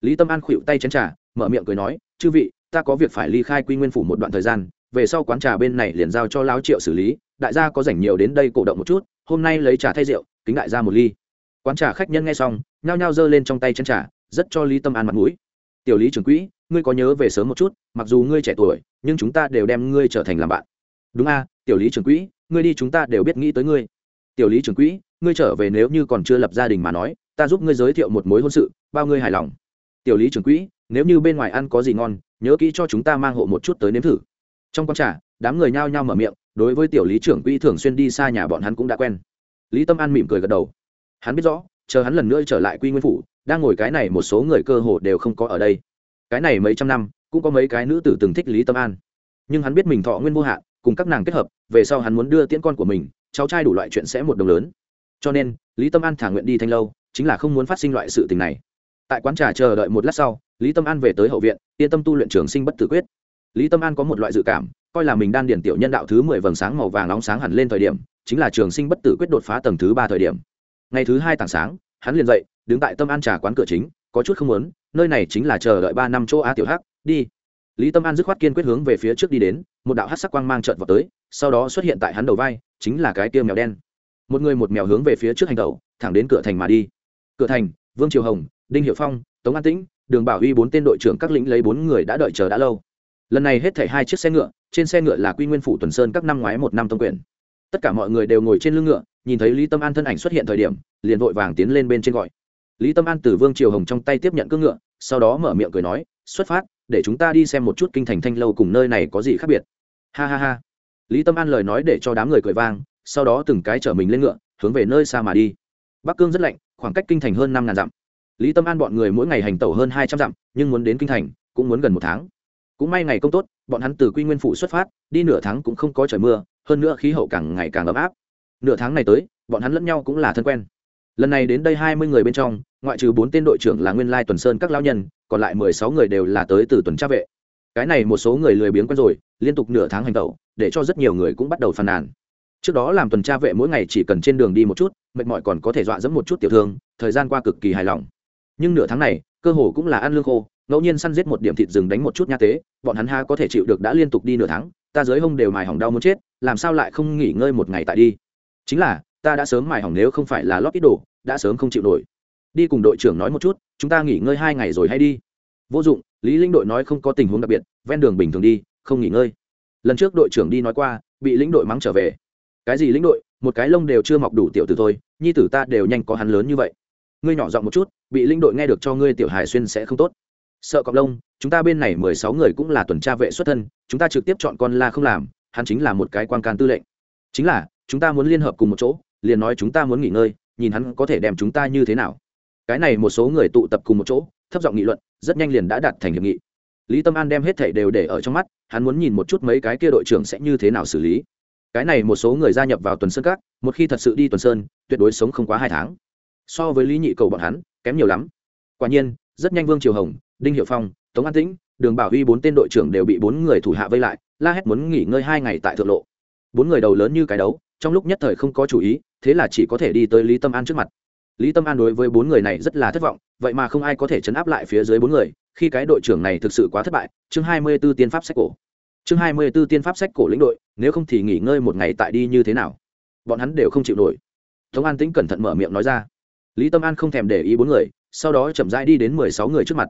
Lý tâm an khuỵu tay chén trà, mở miệng cười nói, chư vị, ta có việc phải ly khai quy nguyên phủ một đoạn thời gian, về sau quán trà bên này liền giao cho lao triệu xử lý, đại gia có rảnh nhiều đến đây cổ động một chút, hôm nay lấy trà thay rượu, kính đại gia một ly. Quán trà khách nhân nghe xong, nhao nhao giơ lên trong tay chân trà, rất cho lý tâm an mặt mũi. Tiểu lý trưởng quỹ, ngươi có nhớ về sớm một chút, mặc dù ngươi trẻ tuổi, nhưng chúng ta đều đem ngươi trở thành làm bạn. Đúng a, tiểu lý trưởng quỹ, ngươi đi chúng ta đều biết nghĩ tới ngươi. Tiểu lý trưởng quỹ, ngươi trở về nếu như còn chưa lập gia đình mà nói ta giúp ngươi giới thiệu một mối hôn sự, bao ngươi hài lòng. Tiểu lý trưởng quỹ, nếu như bên ngoài ăn có gì ngon, nhớ kỹ cho chúng ta mang hộ một chút tới nếm thử. Trong con trà, đám người nhao nhao mở miệng, đối với tiểu lý trưởng quỹ thường xuyên đi xa nhà bọn hắn cũng đã quen. Lý tâm an mỉm cười gật đầu. Hắn biết rõ, chờ hắn lần nữa trở lại quy nguyên phủ, đang ngồi cái này một số người cơ hồ đều không có ở đây. Cái này mấy trăm năm, cũng có mấy cái nữ tử từng thích lý tâm an. Nhưng hắn biết mình thọ nguyên vô hạn, cùng các nàng kết hợp, về sau hắn muốn đưa tiễn con của mình, cháu trai đủ loại chuyện sẽ một đồng lớn. Cho nên, lý tâm an thả nguyện đi thanh lâu chính là không muốn phát sinh loại sự tình này. Tại quán trà chờ đợi một lát sau, lý tâm an về tới hậu viện, yên tâm tu luyện trường sinh bất tử quyết. Lý tâm an có một loại dự cảm, coi là mình đan điển tiểu nhân đạo thứ mười vầng sáng màu vàng nóng sáng hẳn lên thời điểm, chính là trường sinh bất tử quyết đột phá tầng thứ ba thời điểm. Ngày thứ hai tảng sáng, hắn liền dậy, đứng tại tâm an trà quán cửa chính, có chút không muốn, nơi này chính là chờ đợi ba năm chỗ a tiểu hắc, đi. Lý tâm an dứt khoát kiên quyết hướng về phía trước đi đến, một đạo hát sắc quang mang trợn vào tới, sau đó xuất hiện tại hắn đầu vai, chính là cái tiêu mèo đen. Một người một mèo hướng về phía trước hành tẩu, thẳng đến cửa thành mà đi cửa thành, vương triều hồng, đinh hiệu phong, tống an tĩnh, đường bảo huy bốn tên đội trưởng các lĩnh lấy bốn người đã đợi chờ đã lâu. Lần này hết thảy hai chiếc xe ngựa, trên xe ngựa là quy nguyên phủ tuần sơn các năm ngoái một năm tông quyền. Tất cả mọi người đều ngồi trên lưng ngựa, nhìn thấy lý tâm an thân ảnh xuất hiện thời điểm, liền vội vàng tiến lên bên trên gọi. Lý tâm an từ vương triều hồng trong tay tiếp nhận cưỡng ngựa, sau đó mở miệng cười nói, xuất phát, để chúng ta đi xem một chút kinh thành thanh lâu cùng nơi này có gì khác biệt. Ha ha ha. Lý tâm an lời nói để cho đám người cười vang, sau đó từng cái chở mình lên ngựa, hướng về nơi xa mà đi. Bắc cương rất lạnh khoảng cách kinh thành hơn năm ngàn dặm. Lý tâm an bọn người mỗi ngày hành tẩu hơn hai trăm dặm, nhưng muốn đến kinh thành, cũng muốn gần một tháng. Cũng may ngày công tốt, bọn hắn từ quy nguyên phủ xuất phát, đi nửa tháng cũng không có trời mưa, hơn nữa khí hậu càng ngày càng ấm áp. Nửa tháng này tới, bọn hắn lẫn nhau cũng là thân quen. Lần này đến đây hai mươi người bên trong, ngoại trừ bốn tên đội trưởng là nguyên lai tuần sơn các lao nhân, còn lại mười sáu người đều là tới từ tuần tra vệ. Cái này một số người lười biếng quen rồi, liên tục nửa tháng hành tẩu, để cho rất nhiều người cũng bắt đầu phàn nàn trước đó làm tuần tra vệ mỗi ngày chỉ cần trên đường đi một chút, mệt mỏi còn có thể dọa dẫm một chút tiểu thương, thời gian qua cực kỳ hài lòng. Nhưng nửa tháng này, cơ hồ cũng là ăn lương khô, ngẫu nhiên săn giết một điểm thịt rừng đánh một chút nha tế, bọn hắn ha có thể chịu được đã liên tục đi nửa tháng, ta dưới hông đều mài hỏng đau muốn chết, làm sao lại không nghỉ ngơi một ngày tại đi? Chính là, ta đã sớm mài hỏng nếu không phải là lót ít đồ, đã sớm không chịu nổi. Đi cùng đội trưởng nói một chút, chúng ta nghỉ ngơi hai ngày rồi hay đi. Vô dụng, lý linh đội nói không có tình huống đặc biệt, ven đường bình thường đi, không nghỉ ngơi. Lần trước đội trưởng đi nói qua, bị lĩnh đội mắng trở về cái gì lĩnh đội, một cái lông đều chưa mọc đủ tiểu tử thôi, nhi tử ta đều nhanh có hắn lớn như vậy. Ngươi nhỏ giọng một chút, bị lĩnh đội nghe được cho ngươi tiểu hải xuyên sẽ không tốt. Sợ cọp lông, chúng ta bên này mười sáu người cũng là tuần tra vệ xuất thân, chúng ta trực tiếp chọn con la không làm, hắn chính là một cái quan can tư lệnh. Chính là, chúng ta muốn liên hợp cùng một chỗ, liền nói chúng ta muốn nghỉ ngơi, nhìn hắn có thể đem chúng ta như thế nào. Cái này một số người tụ tập cùng một chỗ, thấp giọng nghị luận, rất nhanh liền đã đạt thành hiệp nghị. Lý tâm an đem hết thảy đều để ở trong mắt, hắn muốn nhìn một chút mấy cái kia đội trưởng sẽ như thế nào xử lý cái này một số người gia nhập vào tuần sơn các, một khi thật sự đi tuần sơn, tuyệt đối sống không quá hai tháng. So với lý nhị cầu bọn hắn, kém nhiều lắm. Quả nhiên, rất nhanh vương triều hồng, đinh hiệu phong, tống an tĩnh, đường bảo huy bốn tên đội trưởng đều bị bốn người thủ hạ vây lại, la hét muốn nghỉ ngơi hai ngày tại thượng lộ. Bốn người đầu lớn như cái đấu, trong lúc nhất thời không có chủ ý, thế là chỉ có thể đi tới lý tâm an trước mặt. Lý tâm an đối với bốn người này rất là thất vọng, vậy mà không ai có thể chấn áp lại phía dưới bốn người, khi cái đội trưởng này thực sự quá thất bại, chương hai mươi b ố tiên pháp sách cổ chương hai mươi b ố tiên pháp sách cổ lĩnh đội, nếu không thì nghỉ ngơi một ngày tại đi như thế nào? Bọn hắn đều không chịu nổi. Tống an tĩnh cẩn thận mở miệng nói ra. Lý tâm an không thèm để ý bốn người, sau đó chậm rãi đi đến mười sáu người trước mặt.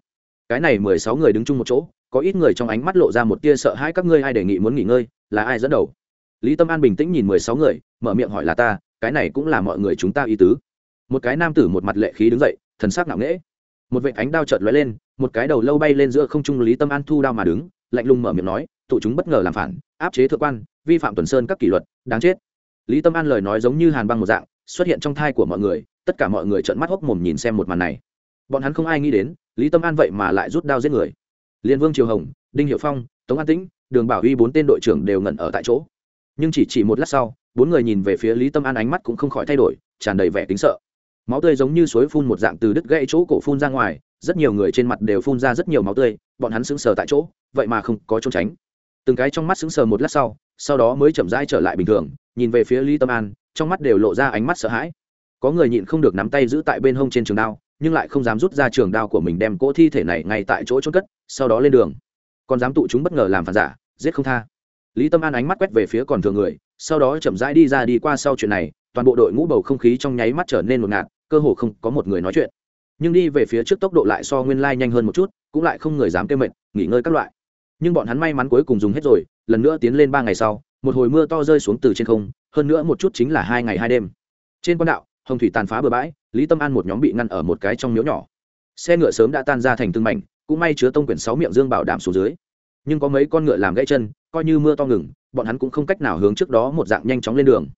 Cái này mười sáu người đứng chung một chỗ, có ít người trong ánh mắt lộ ra một tia sợ hãi, các ngươi ai đề nghị muốn nghỉ ngơi, là ai dẫn đầu? Lý tâm an bình tĩnh nhìn mười sáu người, mở miệng hỏi là ta, cái này cũng là mọi người chúng ta ý tứ. Một cái nam tử một mặt lệ khí đứng dậy, thần sắc nặng nễ một vệ ánh đao trợt lóe lên, một cái đầu lâu bay lên giữa không trung lý tâm an thu đao mà đứng, lạnh lùng mở miệng nói tụ chúng bất ngờ làm phản, áp chế thượng quan, vi phạm tuần sơn các kỷ luật, đáng chết. Lý tâm an lời nói giống như hàn băng một dạng, xuất hiện trong thai của mọi người, tất cả mọi người trợn mắt hốc mồm nhìn xem một màn này. Bọn hắn không ai nghĩ đến, lý tâm an vậy mà lại rút đao giết người. Liên vương triều hồng, đinh hiệu phong, tống an tĩnh, đường bảo uy bốn tên đội trưởng đều ngẩn ở tại chỗ. Nhưng chỉ chỉ một lát sau, bốn người nhìn về phía lý tâm an ánh mắt cũng không khỏi thay đổi, tràn đầy vẻ kính sợ. Máu tươi giống như suối phun một dạng từ đứt gãy chỗ cổ phun ra ngoài, rất nhiều người trên mặt đều phun ra rất nhiều máu tươi, bọn hắn sững sờ tại chỗ, vậy mà không có trốn tránh từng cái trong mắt sững sờ một lát sau sau đó mới chậm rãi trở lại bình thường, nhìn về phía lý tâm an, trong mắt đều lộ ra ánh mắt sợ hãi. Có người nhịn không được nắm tay giữ tại bên hông trên trường đao, nhưng lại không dám rút ra trường đao của mình đem cỗ thi thể này ngay tại chỗ trốn cất, sau đó lên đường. Còn dám tụ chúng bất ngờ làm phản giả, giết không tha. Lý tâm an ánh mắt quét về phía còn thừa người, sau đó chậm rãi đi ra đi qua sau chuyện này, toàn bộ đội ngũ bầu không khí trong nháy mắt trở nên ngột ngạt, cơ hồ không có một người nói chuyện. Nhưng đi về phía trước tốc độ lại so nguyên lai nhanh hơn một chút, cũng lại không người dám kêu mệt, nghỉ ngơi các loại nhưng bọn hắn may mắn cuối cùng dùng hết rồi, lần nữa tiến lên ba ngày sau, một hồi mưa to rơi xuống từ trên không, hơn nữa một chút chính là hai ngày hai đêm. Trên quan đạo, hồng thủy tàn phá bờ bãi, lý tâm an một nhóm bị ngăn ở một cái trong miếu nhỏ. Xe ngựa sớm đã tan ra thành tương mảnh, cũng may chứa tông quyển sáu miệng dương bảo đảm xuống dưới. Nhưng có mấy con ngựa làm gãy chân, coi như mưa to ngừng, bọn hắn cũng không cách nào hướng trước đó một dạng nhanh chóng lên đường.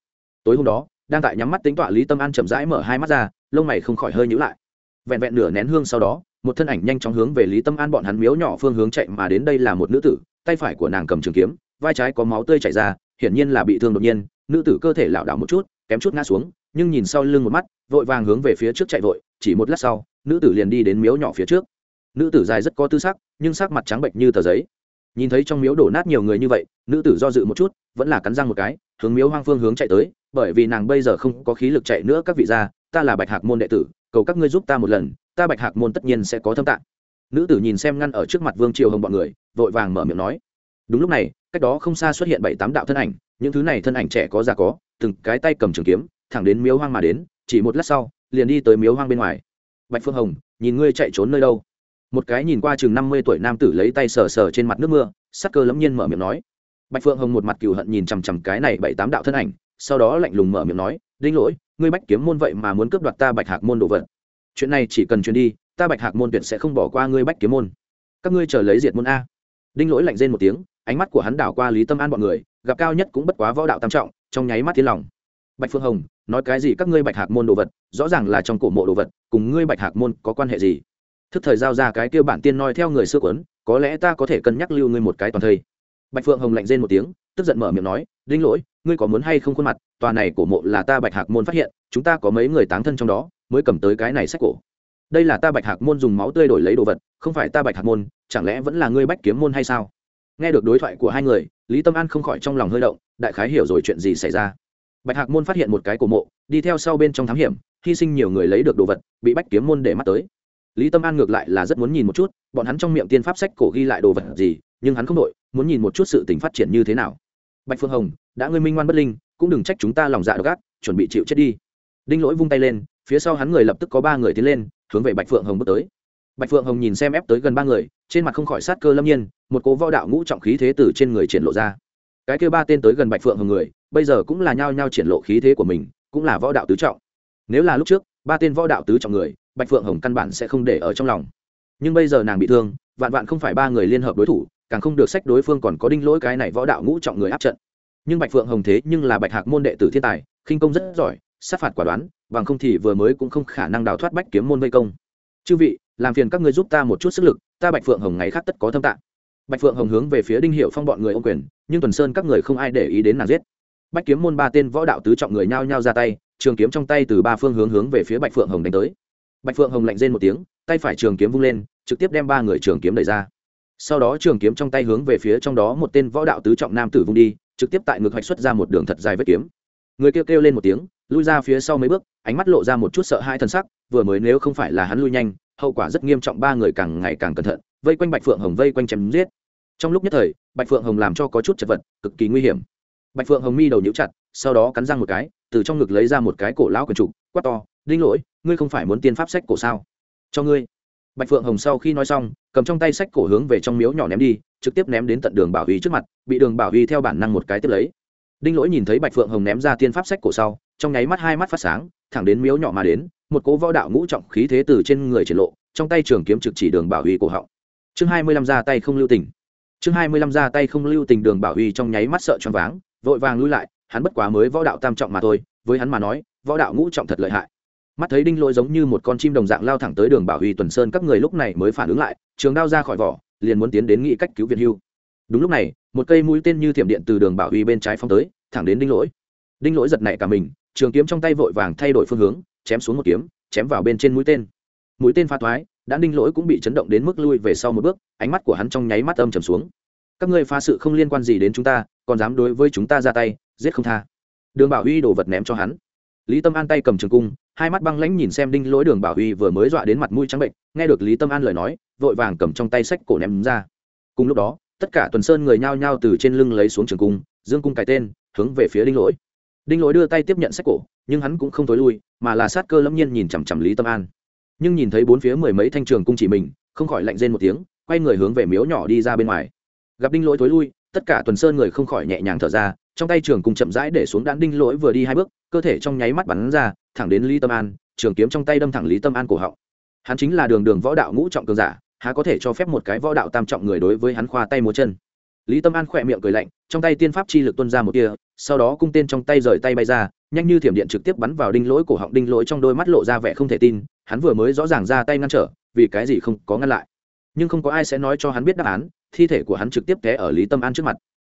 Tối hôm đó, đang tại nhắm mắt tính tọa lý tâm an chậm rãi mở hai mắt ra, lông mày không khỏi hơi nhữ lại. Vẹn vẹn nửa nén hương sau đó một thân ảnh nhanh chóng hướng về lý tâm an bọn hắn miếu nhỏ phương hướng chạy mà đến đây là một nữ tử, tay phải của nàng cầm trường kiếm, vai trái có máu tươi chảy ra, hiển nhiên là bị thương đột nhiên. Nữ tử cơ thể lảo đảo một chút, kém chút ngã xuống, nhưng nhìn sau lưng một mắt, vội vàng hướng về phía trước chạy vội, chỉ một lát sau, nữ tử liền đi đến miếu nhỏ phía trước. Nữ tử dài rất có tư sắc, nhưng sắc mặt trắng bệnh như tờ giấy. Nhìn thấy trong miếu đổ nát nhiều người như vậy, nữ tử do dự một chút, vẫn là cắn răng một cái, hướng miếu hoang phương hướng chạy tới, bởi vì nàng bây giờ không có khí lực chạy nữa, các vị gia, ta là bạch hạc môn đệ tử, cầu các ngươi giúp ta một lần ta bạch hạc môn tất nhiên sẽ có thâm tạng. Nữ tử nhìn xem ngăn ở trước mặt vương triều hồng bọn người, vội vàng mở miệng nói. Đúng lúc này, cách đó không xa xuất hiện bảy tám đạo thân ảnh, những thứ này thân ảnh trẻ có già có, từng cái tay cầm trường kiếm, thẳng đến miếu hoang mà đến, chỉ một lát sau, liền đi tới miếu hoang bên ngoài. Bạch phương hồng, nhìn ngươi chạy trốn nơi đâu? Một cái nhìn qua chừng năm mươi tuổi nam tử lấy tay sờ sờ trên mặt nước mưa, sắc cơ lẫm nhiên mở miệng nói. Bạch phượng hồng một mặt cừu hận nhìn chằm chằm cái này bảy tám đạo thân ảnh, sau đó lạnh lùng mở miệng nói, đinh lỗi, ngươi bách kiếm môn vậy mà muốn cướp đoạt ta bạch hạc môn đồ vật chuyện này chỉ cần truyền đi, ta bạch hạc môn tuyệt sẽ không bỏ qua ngươi bách kiếm môn. Các ngươi chờ lấy diệt môn a. Đinh lỗi lạnh rên một tiếng, ánh mắt của hắn đảo qua lý tâm an bọn người, gặp cao nhất cũng bất quá võ đạo tam trọng, trong nháy mắt thiên lòng. Bạch phương hồng, nói cái gì các ngươi bạch hạc môn đồ vật, rõ ràng là trong cổ mộ đồ vật, cùng ngươi bạch hạc môn có quan hệ gì? Thức thời giao ra cái kêu bản tiên nói theo người xưa quấn có lẽ ta có thể cân nhắc lưu ngươi một cái toàn thây. Bạch phượng hồng lạnh rên một tiếng, tức giận mở miệng nói, đinh lỗi, ngươi có muốn hay không khuôn mặt? Tòa này cổ mộ là ta bạch hạc môn phát hiện, chúng ta có mấy người táng thân trong đó mới cầm tới cái này sách cổ. Đây là ta bạch hạc môn dùng máu tươi đổi lấy đồ vật, không phải ta bạch hạc môn, chẳng lẽ vẫn là ngươi bách kiếm môn hay sao? Nghe được đối thoại của hai người, lý tâm an không khỏi trong lòng hơi động, đại khái hiểu rồi chuyện gì xảy ra. Bạch hạc môn phát hiện một cái cổ mộ, đi theo sau bên trong thám hiểm, hy sinh nhiều người lấy được đồ vật, bị bách kiếm môn để mắt tới. Lý tâm an ngược lại là rất muốn nhìn một chút, bọn hắn trong miệng tiên pháp sách cổ ghi lại đồ vật gì, nhưng hắn không đội muốn nhìn một chút sự tình phát triển như thế nào. Bạch phương hồng, đã ngươi minh ngoan bất linh, cũng đừng trách chúng ta lòng dạ độc ác, chuẩn bị chịu chết đi. Đinh lỗi vung tay lên phía sau hắn người lập tức có ba người tiến lên, hướng về bạch phượng hồng bước tới. Bạch phượng hồng nhìn xem ép tới gần ba người, trên mặt không khỏi sát cơ lâm nhiên, một cố võ đạo ngũ trọng khí thế từ trên người triển lộ ra. Cái kêu ba tên tới gần bạch phượng hồng người, bây giờ cũng là nhao nhao triển lộ khí thế của mình, cũng là võ đạo tứ trọng. Nếu là lúc trước, ba tên võ đạo tứ trọng người, bạch phượng hồng căn bản sẽ không để ở trong lòng. Nhưng bây giờ nàng bị thương, vạn vạn không phải ba người liên hợp đối thủ, càng không được sách đối phương còn có đinh lỗi cái này võ đạo ngũ trọng người áp trận. Nhưng bạch phượng hồng thế nhưng là bạch hạc môn đệ tử thiên tài, khinh công rất giỏi sát phạt quả đoán, bằng không thì vừa mới cũng không khả năng đào thoát bách kiếm môn vây công. Chư vị, làm phiền các ngươi giúp ta một chút sức lực, ta bạch phượng hồng ngày khác tất có thâm tạng. Bạch phượng hồng hướng về phía đinh hiệu phong bọn người ô quyền, nhưng tuần sơn các người không ai để ý đến nàng giết. Bách kiếm môn ba tên võ đạo tứ trọng người nhao nhao ra tay, trường kiếm trong tay từ ba phương hướng hướng về phía bạch phượng hồng đánh tới. Bạch phượng hồng lạnh rên một tiếng, tay phải trường kiếm vung lên, trực tiếp đem ba người trường kiếm đẩy ra. Sau đó trường kiếm trong tay hướng về phía trong đó một tên võ đạo tứ trọng nam tử vung đi, trực tiếp tại ngực hoạch xuất ra một đường thật dài vết kiếm. Người kêu kêu lên một tiếng lui ra phía sau mấy bước, ánh mắt lộ ra một chút sợ hai thân sắc, vừa mới nếu không phải là hắn lui nhanh, hậu quả rất nghiêm trọng ba người càng ngày càng cẩn thận, vây quanh bạch phượng hồng vây quanh chém giết. Trong lúc nhất thời, bạch phượng hồng làm cho có chút chật vật, cực kỳ nguy hiểm. Bạch phượng hồng mi đầu nhíu chặt, sau đó cắn răng một cái, từ trong ngực lấy ra một cái cổ lão quần trục, quát to, đinh lỗi, ngươi không phải muốn tiên pháp sách cổ sao? Cho ngươi. Bạch phượng hồng sau khi nói xong, cầm trong tay sách cổ hướng về trong miếu nhỏ ném đi, trực tiếp ném đến tận đường bảo huy trước mặt, bị đường bảo huy theo bản năng một cái tiếp lấy đinh lỗi nhìn thấy bạch phượng hồng ném ra tiên pháp sách cổ sau, trong nháy mắt hai mắt phát sáng, thẳng đến miếu nhỏ mà đến, một cố võ đạo ngũ trọng khí thế từ trên người triển lộ, trong tay trường kiếm trực chỉ đường bảo huy cổ họng. Chương hai mươi lăm ra tay không lưu tình. Chương hai mươi lăm ra tay không lưu tình đường bảo huy trong nháy mắt sợ choáng váng, vội vàng lui lại, hắn bất quá mới võ đạo tam trọng mà thôi, với hắn mà nói, võ đạo ngũ trọng thật lợi hại. Mắt thấy đinh lỗi giống như một con chim đồng dạng lao thẳng tới đường bảo huy tuần sơn, các người lúc này mới phản ứng lại, trường đao ra khỏi vỏ, liền muốn tiến đến nghĩ cách cứu Việt hưu đúng lúc này, một cây mũi tên như thiểm điện từ đường bảo huy bên trái phong tới, thẳng đến đinh lỗi. Đinh lỗi giật nảy cả mình, trường kiếm trong tay vội vàng thay đổi phương hướng, chém xuống một kiếm, chém vào bên trên mũi tên. Mũi tên pha thoái, đã đinh lỗi cũng bị chấn động đến mức lui về sau một bước, ánh mắt của hắn trong nháy mắt âm trầm xuống. Các ngươi phá sự không liên quan gì đến chúng ta, còn dám đối với chúng ta ra tay, giết không tha. Đường bảo huy đổ vật ném cho hắn. Lý tâm an tay cầm trường cung, hai mắt băng lãnh nhìn xem đinh lỗi đường bảo huy vừa mới dọa đến mặt mũi trắng bệnh nghe được lý tâm an lời nói, vội vàng cầm trong tay sách cổ ném ra. Cùng lúc đó tất cả tuần sơn người nhao nhao từ trên lưng lấy xuống trường cung, dương cung cái tên, hướng về phía đinh lỗi. Đinh lỗi đưa tay tiếp nhận sách cổ, nhưng hắn cũng không thối lui, mà là sát cơ lâm nhiên nhìn chằm chằm lý tâm an. Nhưng nhìn thấy bốn phía mười mấy thanh trường cung chỉ mình, không khỏi lạnh rên một tiếng, quay người hướng về miếu nhỏ đi ra bên ngoài. Gặp đinh lỗi thối lui, tất cả tuần sơn người không khỏi nhẹ nhàng thở ra, trong tay trường cung chậm rãi để xuống đạn đinh lỗi vừa đi hai bước, cơ thể trong nháy mắt bắn ra, thẳng đến lý tâm an, trường kiếm trong tay đâm thẳng lý tâm an cổ họng. Hắn chính là đường đường võ đạo ngũ trọng cường giả há có thể cho phép một cái võ đạo tam trọng người đối với hắn khoa tay múa chân. Lý tâm an khỏe miệng cười lạnh, trong tay tiên pháp chi lực tuân ra một tia, sau đó cung tên trong tay rời tay bay ra, nhanh như thiểm điện trực tiếp bắn vào đinh lỗi cổ họng, đinh lỗi trong đôi mắt lộ ra vẻ không thể tin, hắn vừa mới rõ ràng ra tay ngăn trở, vì cái gì không có ngăn lại. Nhưng không có ai sẽ nói cho hắn biết đáp án, thi thể của hắn trực tiếp té ở lý tâm an trước mặt.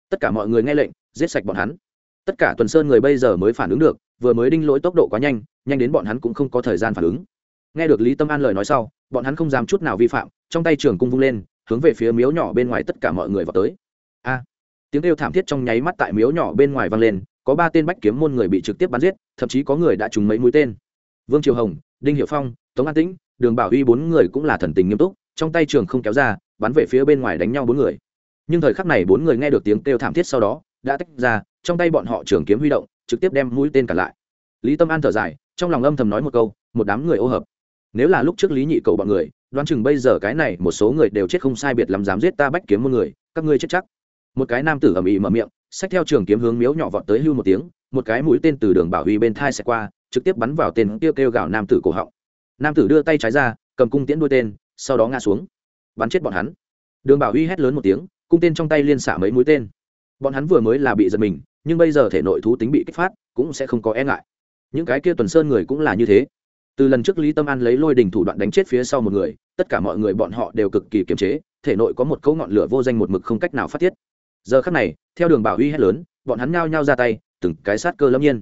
Tất cả mọi người nghe lệnh, giết sạch bọn hắn. Tất cả tuần sơn người bây giờ mới phản ứng được, vừa mới đinh lỗi tốc độ quá nhanh nhanh đến bọn hắn cũng không có thời gian phản ứng nghe được lý tâm an lời nói sau, bọn hắn không dám chút nào vi phạm, trong tay trường cung vung lên, hướng về phía miếu nhỏ bên ngoài tất cả mọi người vào tới. A! Tiếng kêu thảm thiết trong nháy mắt tại miếu nhỏ bên ngoài vang lên, có ba tên bách kiếm môn người bị trực tiếp bắn giết, thậm chí có người đã trúng mấy mũi tên. Vương triều hồng, đinh hiệu phong, tống an tĩnh, đường bảo Huy bốn người cũng là thần tình nghiêm túc, trong tay trường không kéo ra, bắn về phía bên ngoài đánh nhau bốn người. Nhưng thời khắc này bốn người nghe được tiếng kêu thảm thiết sau đó, đã tách ra, trong tay bọn họ trường kiếm huy động, trực tiếp đem mũi tên cả lại. Lý tâm an thở dài, trong lòng âm thầm nói một câu, một đám người ô hợp nếu là lúc trước lý nhị cầu bọn người đoán chừng bây giờ cái này một số người đều chết không sai biệt lắm dám giết ta bách kiếm một người các ngươi chết chắc. Một cái nam tử ầm ĩ mở miệng xách theo trường kiếm hướng miếu nhỏ vọt tới hưu một tiếng một cái mũi tên từ đường bảo huy bên thai xẹt qua trực tiếp bắn vào tên kia kêu, kêu gào nam tử cổ họng. Nam tử đưa tay trái ra cầm cung tiễn đuôi tên sau đó ngã xuống. Bắn chết bọn hắn. Đường bảo huy hét lớn một tiếng cung tên trong tay liên xả mấy mũi tên. Bọn hắn vừa mới là bị giật mình nhưng bây giờ thể nội thú tính bị kích phát cũng sẽ không có e ngại. Những cái kia tuần sơn người cũng là như thế từ lần trước lý tâm an lấy lôi đình thủ đoạn đánh chết phía sau một người, tất cả mọi người bọn họ đều cực kỳ kiềm chế, thể nội có một cấu ngọn lửa vô danh một mực không cách nào phát tiết. Giờ khắc này, theo đường bảo huy hét lớn, bọn hắn nhao nhao ra tay, từng cái sát cơ lâm nhiên.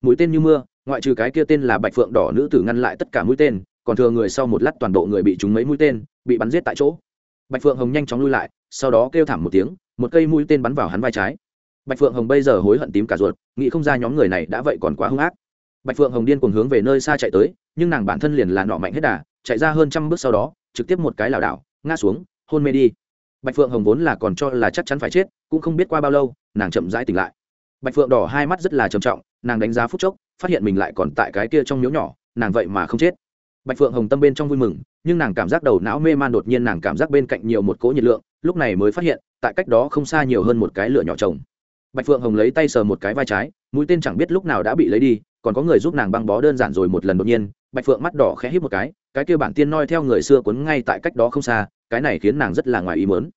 Mũi tên như mưa, ngoại trừ cái kia tên là bạch phượng đỏ nữ tử ngăn lại tất cả mũi tên, còn thừa người sau một lát toàn bộ người bị trúng mấy mũi tên, bị bắn giết tại chỗ. Bạch phượng hồng nhanh chóng lui lại, sau đó kêu thảm một tiếng, một cây mũi tên bắn vào hắn vai trái. Bạch phượng hồng bây giờ hối hận tím cả ruột, nghĩ không ra nhóm người này đã vậy còn quá hung ác bạch phượng hồng điên cuồng hướng về nơi xa chạy tới, nhưng nàng bản thân liền là nọ mạnh hết đà, chạy ra hơn trăm bước sau đó, trực tiếp một cái lảo đảo, ngã xuống, hôn mê đi. Bạch phượng hồng vốn là còn cho là chắc chắn phải chết, cũng không biết qua bao lâu, nàng chậm rãi tỉnh lại. Bạch phượng đỏ hai mắt rất là trầm trọng, nàng đánh giá phút chốc, phát hiện mình lại còn tại cái kia trong miếu nhỏ, nàng vậy mà không chết. Bạch phượng hồng tâm bên trong vui mừng, nhưng nàng cảm giác đầu não mê man đột nhiên, nàng cảm giác bên cạnh nhiều một cỗ nhiệt lượng, lúc này mới phát hiện, tại cách đó không xa nhiều hơn một cái lửa nhỏ trồng. Bạch phượng hồng lấy tay sờ một cái vai trái mũi tên chẳng biết lúc nào đã bị lấy đi, còn có người giúp nàng băng bó đơn giản rồi một lần đột nhiên, bạch phượng mắt đỏ khẽ hít một cái cái kia bản tiên noi theo người xưa quấn ngay tại cách đó không xa, cái này khiến nàng rất là ngoài ý mớn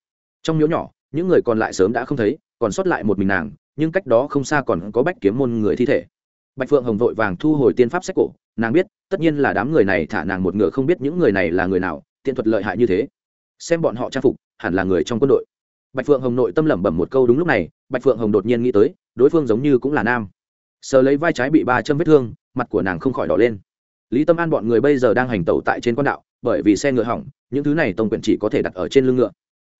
trong miếu nhỏ, những người còn lại sớm đã không thấy, còn sót lại một mình nàng, nhưng cách đó không xa còn có bách kiếm môn người thi thể. Bạch phượng hồng vội vàng thu hồi tiên pháp sách cổ, nàng biết, tất nhiên là đám người này thả nàng một ngựa không biết những người này là người nào, tiện thuật lợi hại như thế. Xem bọn họ trang phục, hẳn là người trong quân đội. Bạch phượng hồng nội tâm lẩm bẩm một câu đúng lúc này, bạch phượng hồng đột nhiên nghĩ tới đối phương giống như cũng là nam. Sờ lấy vai trái bị ba châm vết thương, mặt của nàng không khỏi đỏ lên. Lý tâm an bọn người bây giờ đang hành tẩu tại trên con đạo, bởi vì xe ngựa hỏng, những thứ này tông quyển chỉ có thể đặt ở trên lưng ngựa.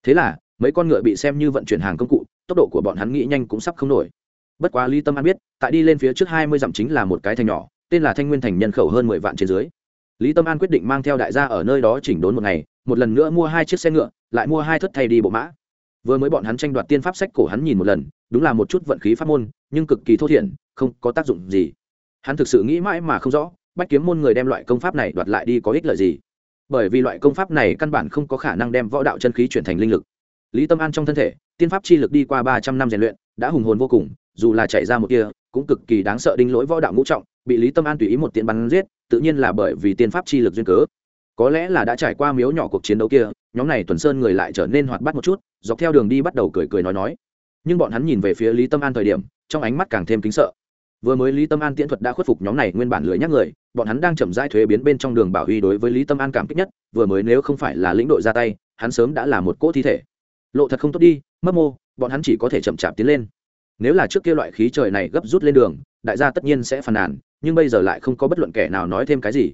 Thế là, mấy con ngựa bị xem như vận chuyển hàng công cụ, tốc độ của bọn hắn nghĩ nhanh cũng sắp không nổi. Bất quá lý tâm an biết, tại đi lên phía trước hai mươi dặm chính là một cái thành nhỏ, tên là thanh nguyên thành nhân khẩu hơn mười vạn trên dưới. Lý tâm an quyết định mang theo đại gia ở nơi đó chỉnh đốn một ngày, một lần nữa mua hai chiếc xe ngựa, lại mua hai thất thay đi bộ mã vừa mới bọn hắn tranh đoạt tiên pháp sách cổ hắn nhìn một lần, đúng là một chút vận khí pháp môn, nhưng cực kỳ thô thiển, không có tác dụng gì. Hắn thực sự nghĩ mãi mà không rõ, bách kiếm môn người đem loại công pháp này đoạt lại đi có ích lợi gì. Bởi vì loại công pháp này căn bản không có khả năng đem võ đạo chân khí chuyển thành linh lực. Lý tâm an trong thân thể, tiên pháp chi lực đi qua ba trăm năm rèn luyện, đã hùng hồn vô cùng, dù là chạy ra một kia, cũng cực kỳ đáng sợ đinh lỗi võ đạo ngũ trọng, bị lý tâm an tùy ý một tiện bắn giết, tự nhiên là bởi vì tiên pháp chi lực duyên cớ có lẽ là đã trải qua miếu nhỏ cuộc chiến đấu kia, nhóm này tuần sơn người lại trở nên hoạt bát một chút, dọc theo đường đi bắt đầu cười cười nói nói. Nhưng bọn hắn nhìn về phía lý tâm an thời điểm, trong ánh mắt càng thêm kính sợ. Vừa mới lý tâm an tiễn thuật đã khuất phục nhóm này nguyên bản lười nhắc người, bọn hắn đang chậm rãi thuế biến bên trong đường bảo huy đối với lý tâm an cảm kích nhất, vừa mới nếu không phải là lĩnh đội ra tay, hắn sớm đã là một cỗ thi thể. Lộ thật không tốt đi mất mô, bọn hắn chỉ có thể chậm chạp tiến lên. Nếu là trước kia loại khí trời này gấp rút lên đường, đại gia tất nhiên sẽ phàn nàn, nhưng bây giờ lại không có bất luận kẻ nào nói thêm cái gì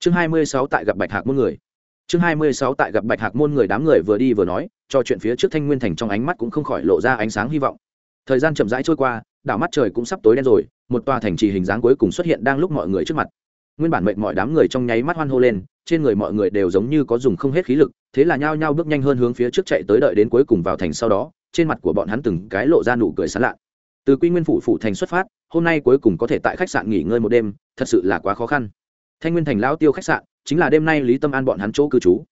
chương hai mươi sáu tại gặp bạch hạc môn người. Chương hai mươi sáu tại gặp bạch hạc môn người đám người vừa đi vừa nói, cho chuyện phía trước thanh nguyên thành trong ánh mắt cũng không khỏi lộ ra ánh sáng hy vọng. Thời gian chậm rãi trôi qua, đảo mắt trời cũng sắp tối đen rồi, một tòa thành trì hình dáng cuối cùng xuất hiện đang lúc mọi người trước mặt. Nguyên bản mệnh mọi đám người trong nháy mắt hoan hô lên, trên người mọi người đều giống như có dùng không hết khí lực, thế là nhao nhao bước nhanh hơn hướng phía trước chạy tới đợi đến cuối cùng vào thành sau đó, trên mặt của bọn hắn từng cái lộ ra nụ cười sán lạ. Từ quy nguyên phủ phủ thành xuất phát, hôm nay cuối cùng có thể tại khách sạn nghỉ ngơi một đêm, thật sự là quá khó khăn thanh nguyên thành lao tiêu khách sạn chính là đêm nay lý tâm an bọn hắn chỗ cư trú.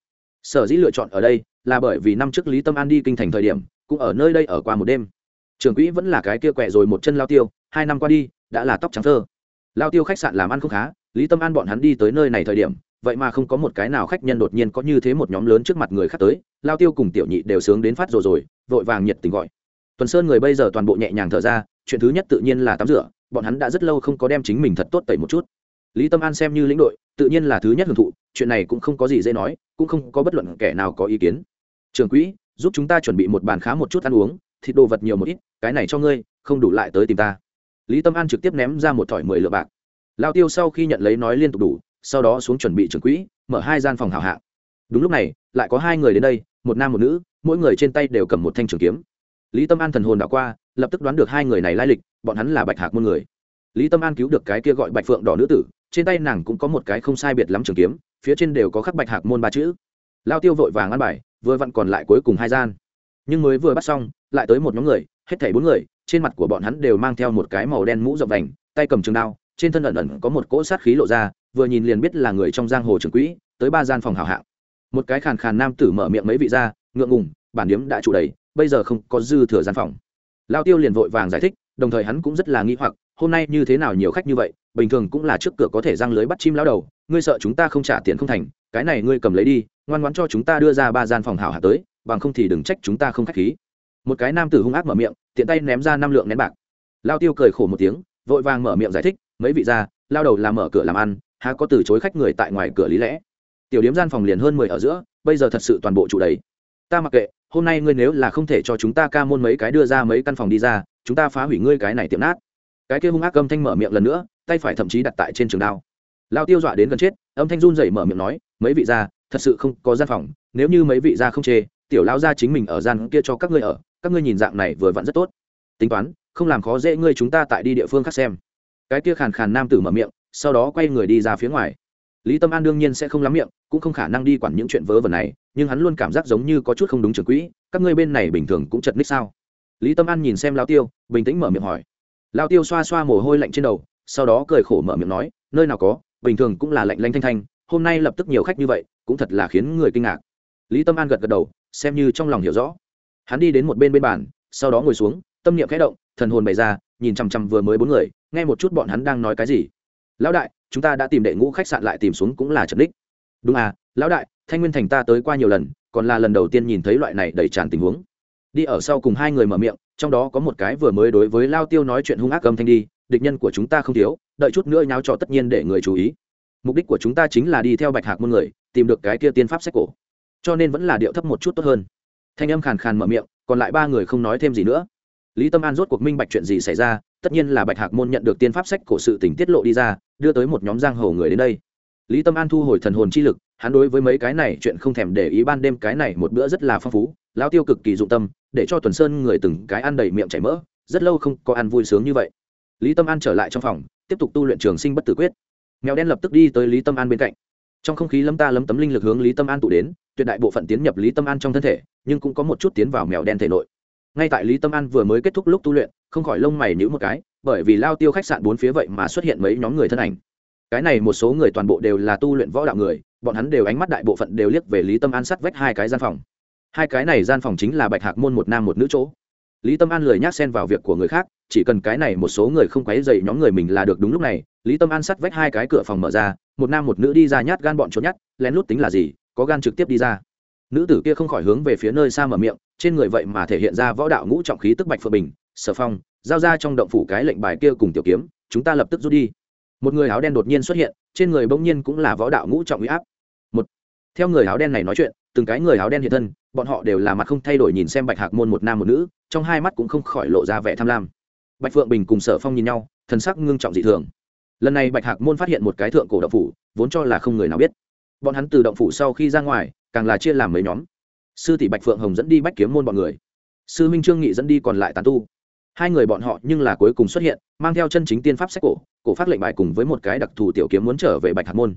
Sở dĩ lựa chọn ở đây là bởi vì năm trước lý tâm an đi kinh thành thời điểm, cũng ở nơi đây ở qua một đêm. Trường quỹ vẫn là cái kia quẹ rồi một chân lao tiêu, hai năm qua đi, đã là tóc trắng thơ. Lao tiêu khách sạn làm ăn không khá, lý tâm an bọn hắn đi tới nơi này thời điểm, vậy mà không có một cái nào khách nhân đột nhiên có như thế một nhóm lớn trước mặt người khác tới lao tiêu cùng tiểu nhị đều sướng đến phát rồi rồi, vội vàng nhiệt tình gọi. Tuần sơn người bây giờ toàn bộ nhẹ nhàng thở ra, chuyện thứ nhất tự nhiên là tắm rửa, bọn hắn đã rất lâu không có đem chính mình thật tốt tẩy một chút lý tâm an xem như lĩnh đội, tự nhiên là thứ nhất hưởng thụ, chuyện này cũng không có gì dễ nói, cũng không có bất luận kẻ nào có ý kiến. Trường quỹ, giúp chúng ta chuẩn bị một bàn khá một chút ăn uống, thịt đồ vật nhiều một ít, cái này cho ngươi, không đủ lại tới tìm ta. Lý tâm an trực tiếp ném ra một thỏi mười lượng bạc. Lao tiêu sau khi nhận lấy nói liên tục đủ, sau đó xuống chuẩn bị trường quỹ, mở hai gian phòng hào hạng. Đúng lúc này, lại có hai người đến đây, một nam một nữ, mỗi người trên tay đều cầm một thanh trường kiếm. Lý tâm an thần hồn đã qua, lập tức đoán được hai người này lai lịch, bọn hắn là bạch hạc môn người. Lý tâm an cứu được cái kia gọi bạch phượng đỏ nữ tử trên tay nàng cũng có một cái không sai biệt lắm trường kiếm, phía trên đều có khắc bạch hạc môn ba chữ. Lao tiêu vội vàng ăn bài, vừa vặn còn lại cuối cùng hai gian. Nhưng mới vừa bắt xong, lại tới một nhóm người, hết thảy bốn người, trên mặt của bọn hắn đều mang theo một cái màu đen mũ rộng vành, tay cầm trường đao, trên thân ẩn ẩn có một cỗ sát khí lộ ra, vừa nhìn liền biết là người trong giang hồ trường quỹ, tới ba gian phòng hảo hạng. Một cái khàn khàn nam tử mở miệng mấy vị ra, ngượng ngùng, bản điếm đã trụ đầy, bây giờ không có dư thừa gian phòng. Lao tiêu liền vội vàng giải thích, đồng thời hắn cũng rất là nghi hoặc hôm nay như thế nào nhiều khách như vậy, bình thường cũng là trước cửa có thể răng lưới bắt chim lao đầu, ngươi sợ chúng ta không trả tiền không thành, cái này ngươi cầm lấy đi, ngoan ngoãn cho chúng ta đưa ra ba gian phòng hảo hạ tới, bằng không thì đừng trách chúng ta không khách khí. Một cái nam tử hung ác mở miệng, tiện tay ném ra năm lượng nén bạc. Lao tiêu cười khổ một tiếng, vội vàng mở miệng giải thích, mấy vị ra lao đầu làm mở cửa làm ăn, há có từ chối khách người tại ngoài cửa lý lẽ. Tiểu điếm gian phòng liền hơn mười ở giữa, bây giờ thật sự toàn bộ trụ đấy ta mặc kệ, hôm nay ngươi nếu là không thể cho chúng ta ca môn mấy cái đưa ra mấy căn phòng đi ra, chúng ta phá hủy ngươi cái này tiệm nát cái kia hung ác âm thanh mở miệng lần nữa, tay phải thậm chí đặt tại trên trường đao. Lao tiêu dọa đến gần chết, âm thanh run rẩy mở miệng nói, mấy vị gia, thật sự không có gian phòng, nếu như mấy vị gia không chê, tiểu lao gia chính mình ở gian kia cho các ngươi ở, các ngươi nhìn dạng này vừa vặn rất tốt. Tính toán, không làm khó dễ ngươi chúng ta tại đi địa phương khác xem. Cái kia khàn khàn nam tử mở miệng, sau đó quay người đi ra phía ngoài. Lý tâm an đương nhiên sẽ không lắm miệng, cũng không khả năng đi quản những chuyện vớ vẩn này, nhưng hắn luôn cảm giác giống như có chút không đúng trường quỹ, các ngươi bên này bình thường cũng chật ních sao? Lý tâm an nhìn xem lao tiêu, bình tĩnh mở miệng hỏi lao tiêu xoa xoa mồ hôi lạnh trên đầu, sau đó cười khổ mở miệng nói, nơi nào có, bình thường cũng là lạnh lanh thanh thanh, hôm nay lập tức nhiều khách như vậy, cũng thật là khiến người kinh ngạc. Lý tâm an gật gật đầu, xem như trong lòng hiểu rõ. Hắn đi đến một bên bên bàn, sau đó ngồi xuống, tâm niệm khẽ động, thần hồn bày ra, nhìn chằm chằm vừa mới bốn người, nghe một chút bọn hắn đang nói cái gì. Lão đại, chúng ta đã tìm đệ ngũ khách sạn lại tìm xuống cũng là trật đích. Đúng à lão đại, thanh nguyên thành ta tới qua nhiều lần, còn là lần đầu tiên nhìn thấy loại này đầy tràn tình huống. Đi ở sau cùng hai người mở miệng trong đó có một cái vừa mới đối với lao tiêu nói chuyện hung ác âm thanh đi, địch nhân của chúng ta không thiếu, đợi chút nữa nháo trò tất nhiên để người chú ý. Mục đích của chúng ta chính là đi theo bạch hạc môn người, tìm được cái kia tiên pháp sách cổ. Cho nên vẫn là điệu thấp một chút tốt hơn. Thanh âm khàn khàn mở miệng, còn lại ba người không nói thêm gì nữa. Lý tâm an rốt cuộc minh bạch chuyện gì xảy ra, tất nhiên là bạch hạc môn nhận được tiên pháp sách cổ sự tỉnh tiết lộ đi ra, đưa tới một nhóm giang hồ người đến đây. Lý tâm an thu hồi thần hồn chi lực, hắn đối với mấy cái này chuyện không thèm để ý ban đêm cái này một bữa rất là phong phú, lao tiêu cực kỳ dụng tâm để cho tuần sơn người từng cái ăn đầy miệng chảy mỡ, rất lâu không có ăn vui sướng như vậy. Lý tâm an trở lại trong phòng, tiếp tục tu luyện trường sinh bất tử quyết. Mèo đen lập tức đi tới lý tâm an bên cạnh. Trong không khí lấm ta lấm tấm linh lực hướng lý tâm an tụ đến, tuyệt đại bộ phận tiến nhập lý tâm an trong thân thể, nhưng cũng có một chút tiến vào mèo đen thể nội. Ngay tại lý tâm an vừa mới kết thúc lúc tu luyện, không khỏi lông mày nhữ một cái, bởi vì lao tiêu khách sạn bốn phía vậy mà xuất hiện mấy nhóm người thân ảnh. Cái này một số người toàn bộ đều là tu luyện võ đạo người, bọn hắn đều ánh mắt đại bộ phận đều liếc về lý tâm an sắt vách hai cái gian phòng hai cái này gian phòng chính là bạch hạc môn một nam một nữ chỗ. Lý tâm an lười nhác xen vào việc của người khác, chỉ cần cái này một số người không quấy dậy nhóm người mình là được đúng lúc này, lý tâm an sắt vách hai cái cửa phòng mở ra, một nam một nữ đi ra nhát gan bọn trốn nhát, lén lút tính là gì, có gan trực tiếp đi ra. Nữ tử kia không khỏi hướng về phía nơi xa mở miệng, trên người vậy mà thể hiện ra võ đạo ngũ trọng khí tức bạch phượng bình, sở phong, giao ra trong động phủ cái lệnh bài kia cùng tiểu kiếm, chúng ta lập tức rút đi. Một người áo đen đột nhiên xuất hiện, trên người bỗng nhiên cũng là võ đạo ngũ trọng huy áp. Một, theo người áo đen này nói chuyện từng cái người áo đen hiện thân, bọn họ đều là mặt không thay đổi nhìn xem bạch hạc môn một nam một nữ, trong hai mắt cũng không khỏi lộ ra vẻ tham lam. Bạch phượng bình cùng sở phong nhìn nhau, thần sắc ngưng trọng dị thường. Lần này bạch hạc môn phát hiện một cái thượng cổ động phủ, vốn cho là không người nào biết. Bọn hắn từ động phủ sau khi ra ngoài, càng là chia làm mấy nhóm. Sư tỷ bạch phượng hồng dẫn đi bách kiếm môn bọn người. Sư minh trương nghị dẫn đi còn lại tán tu. Hai người bọn họ nhưng là cuối cùng xuất hiện, mang theo chân chính tiên pháp sách cổ cổ phát lệnh bài cùng với một cái đặc thù tiểu kiếm muốn trở về bạch hạc môn.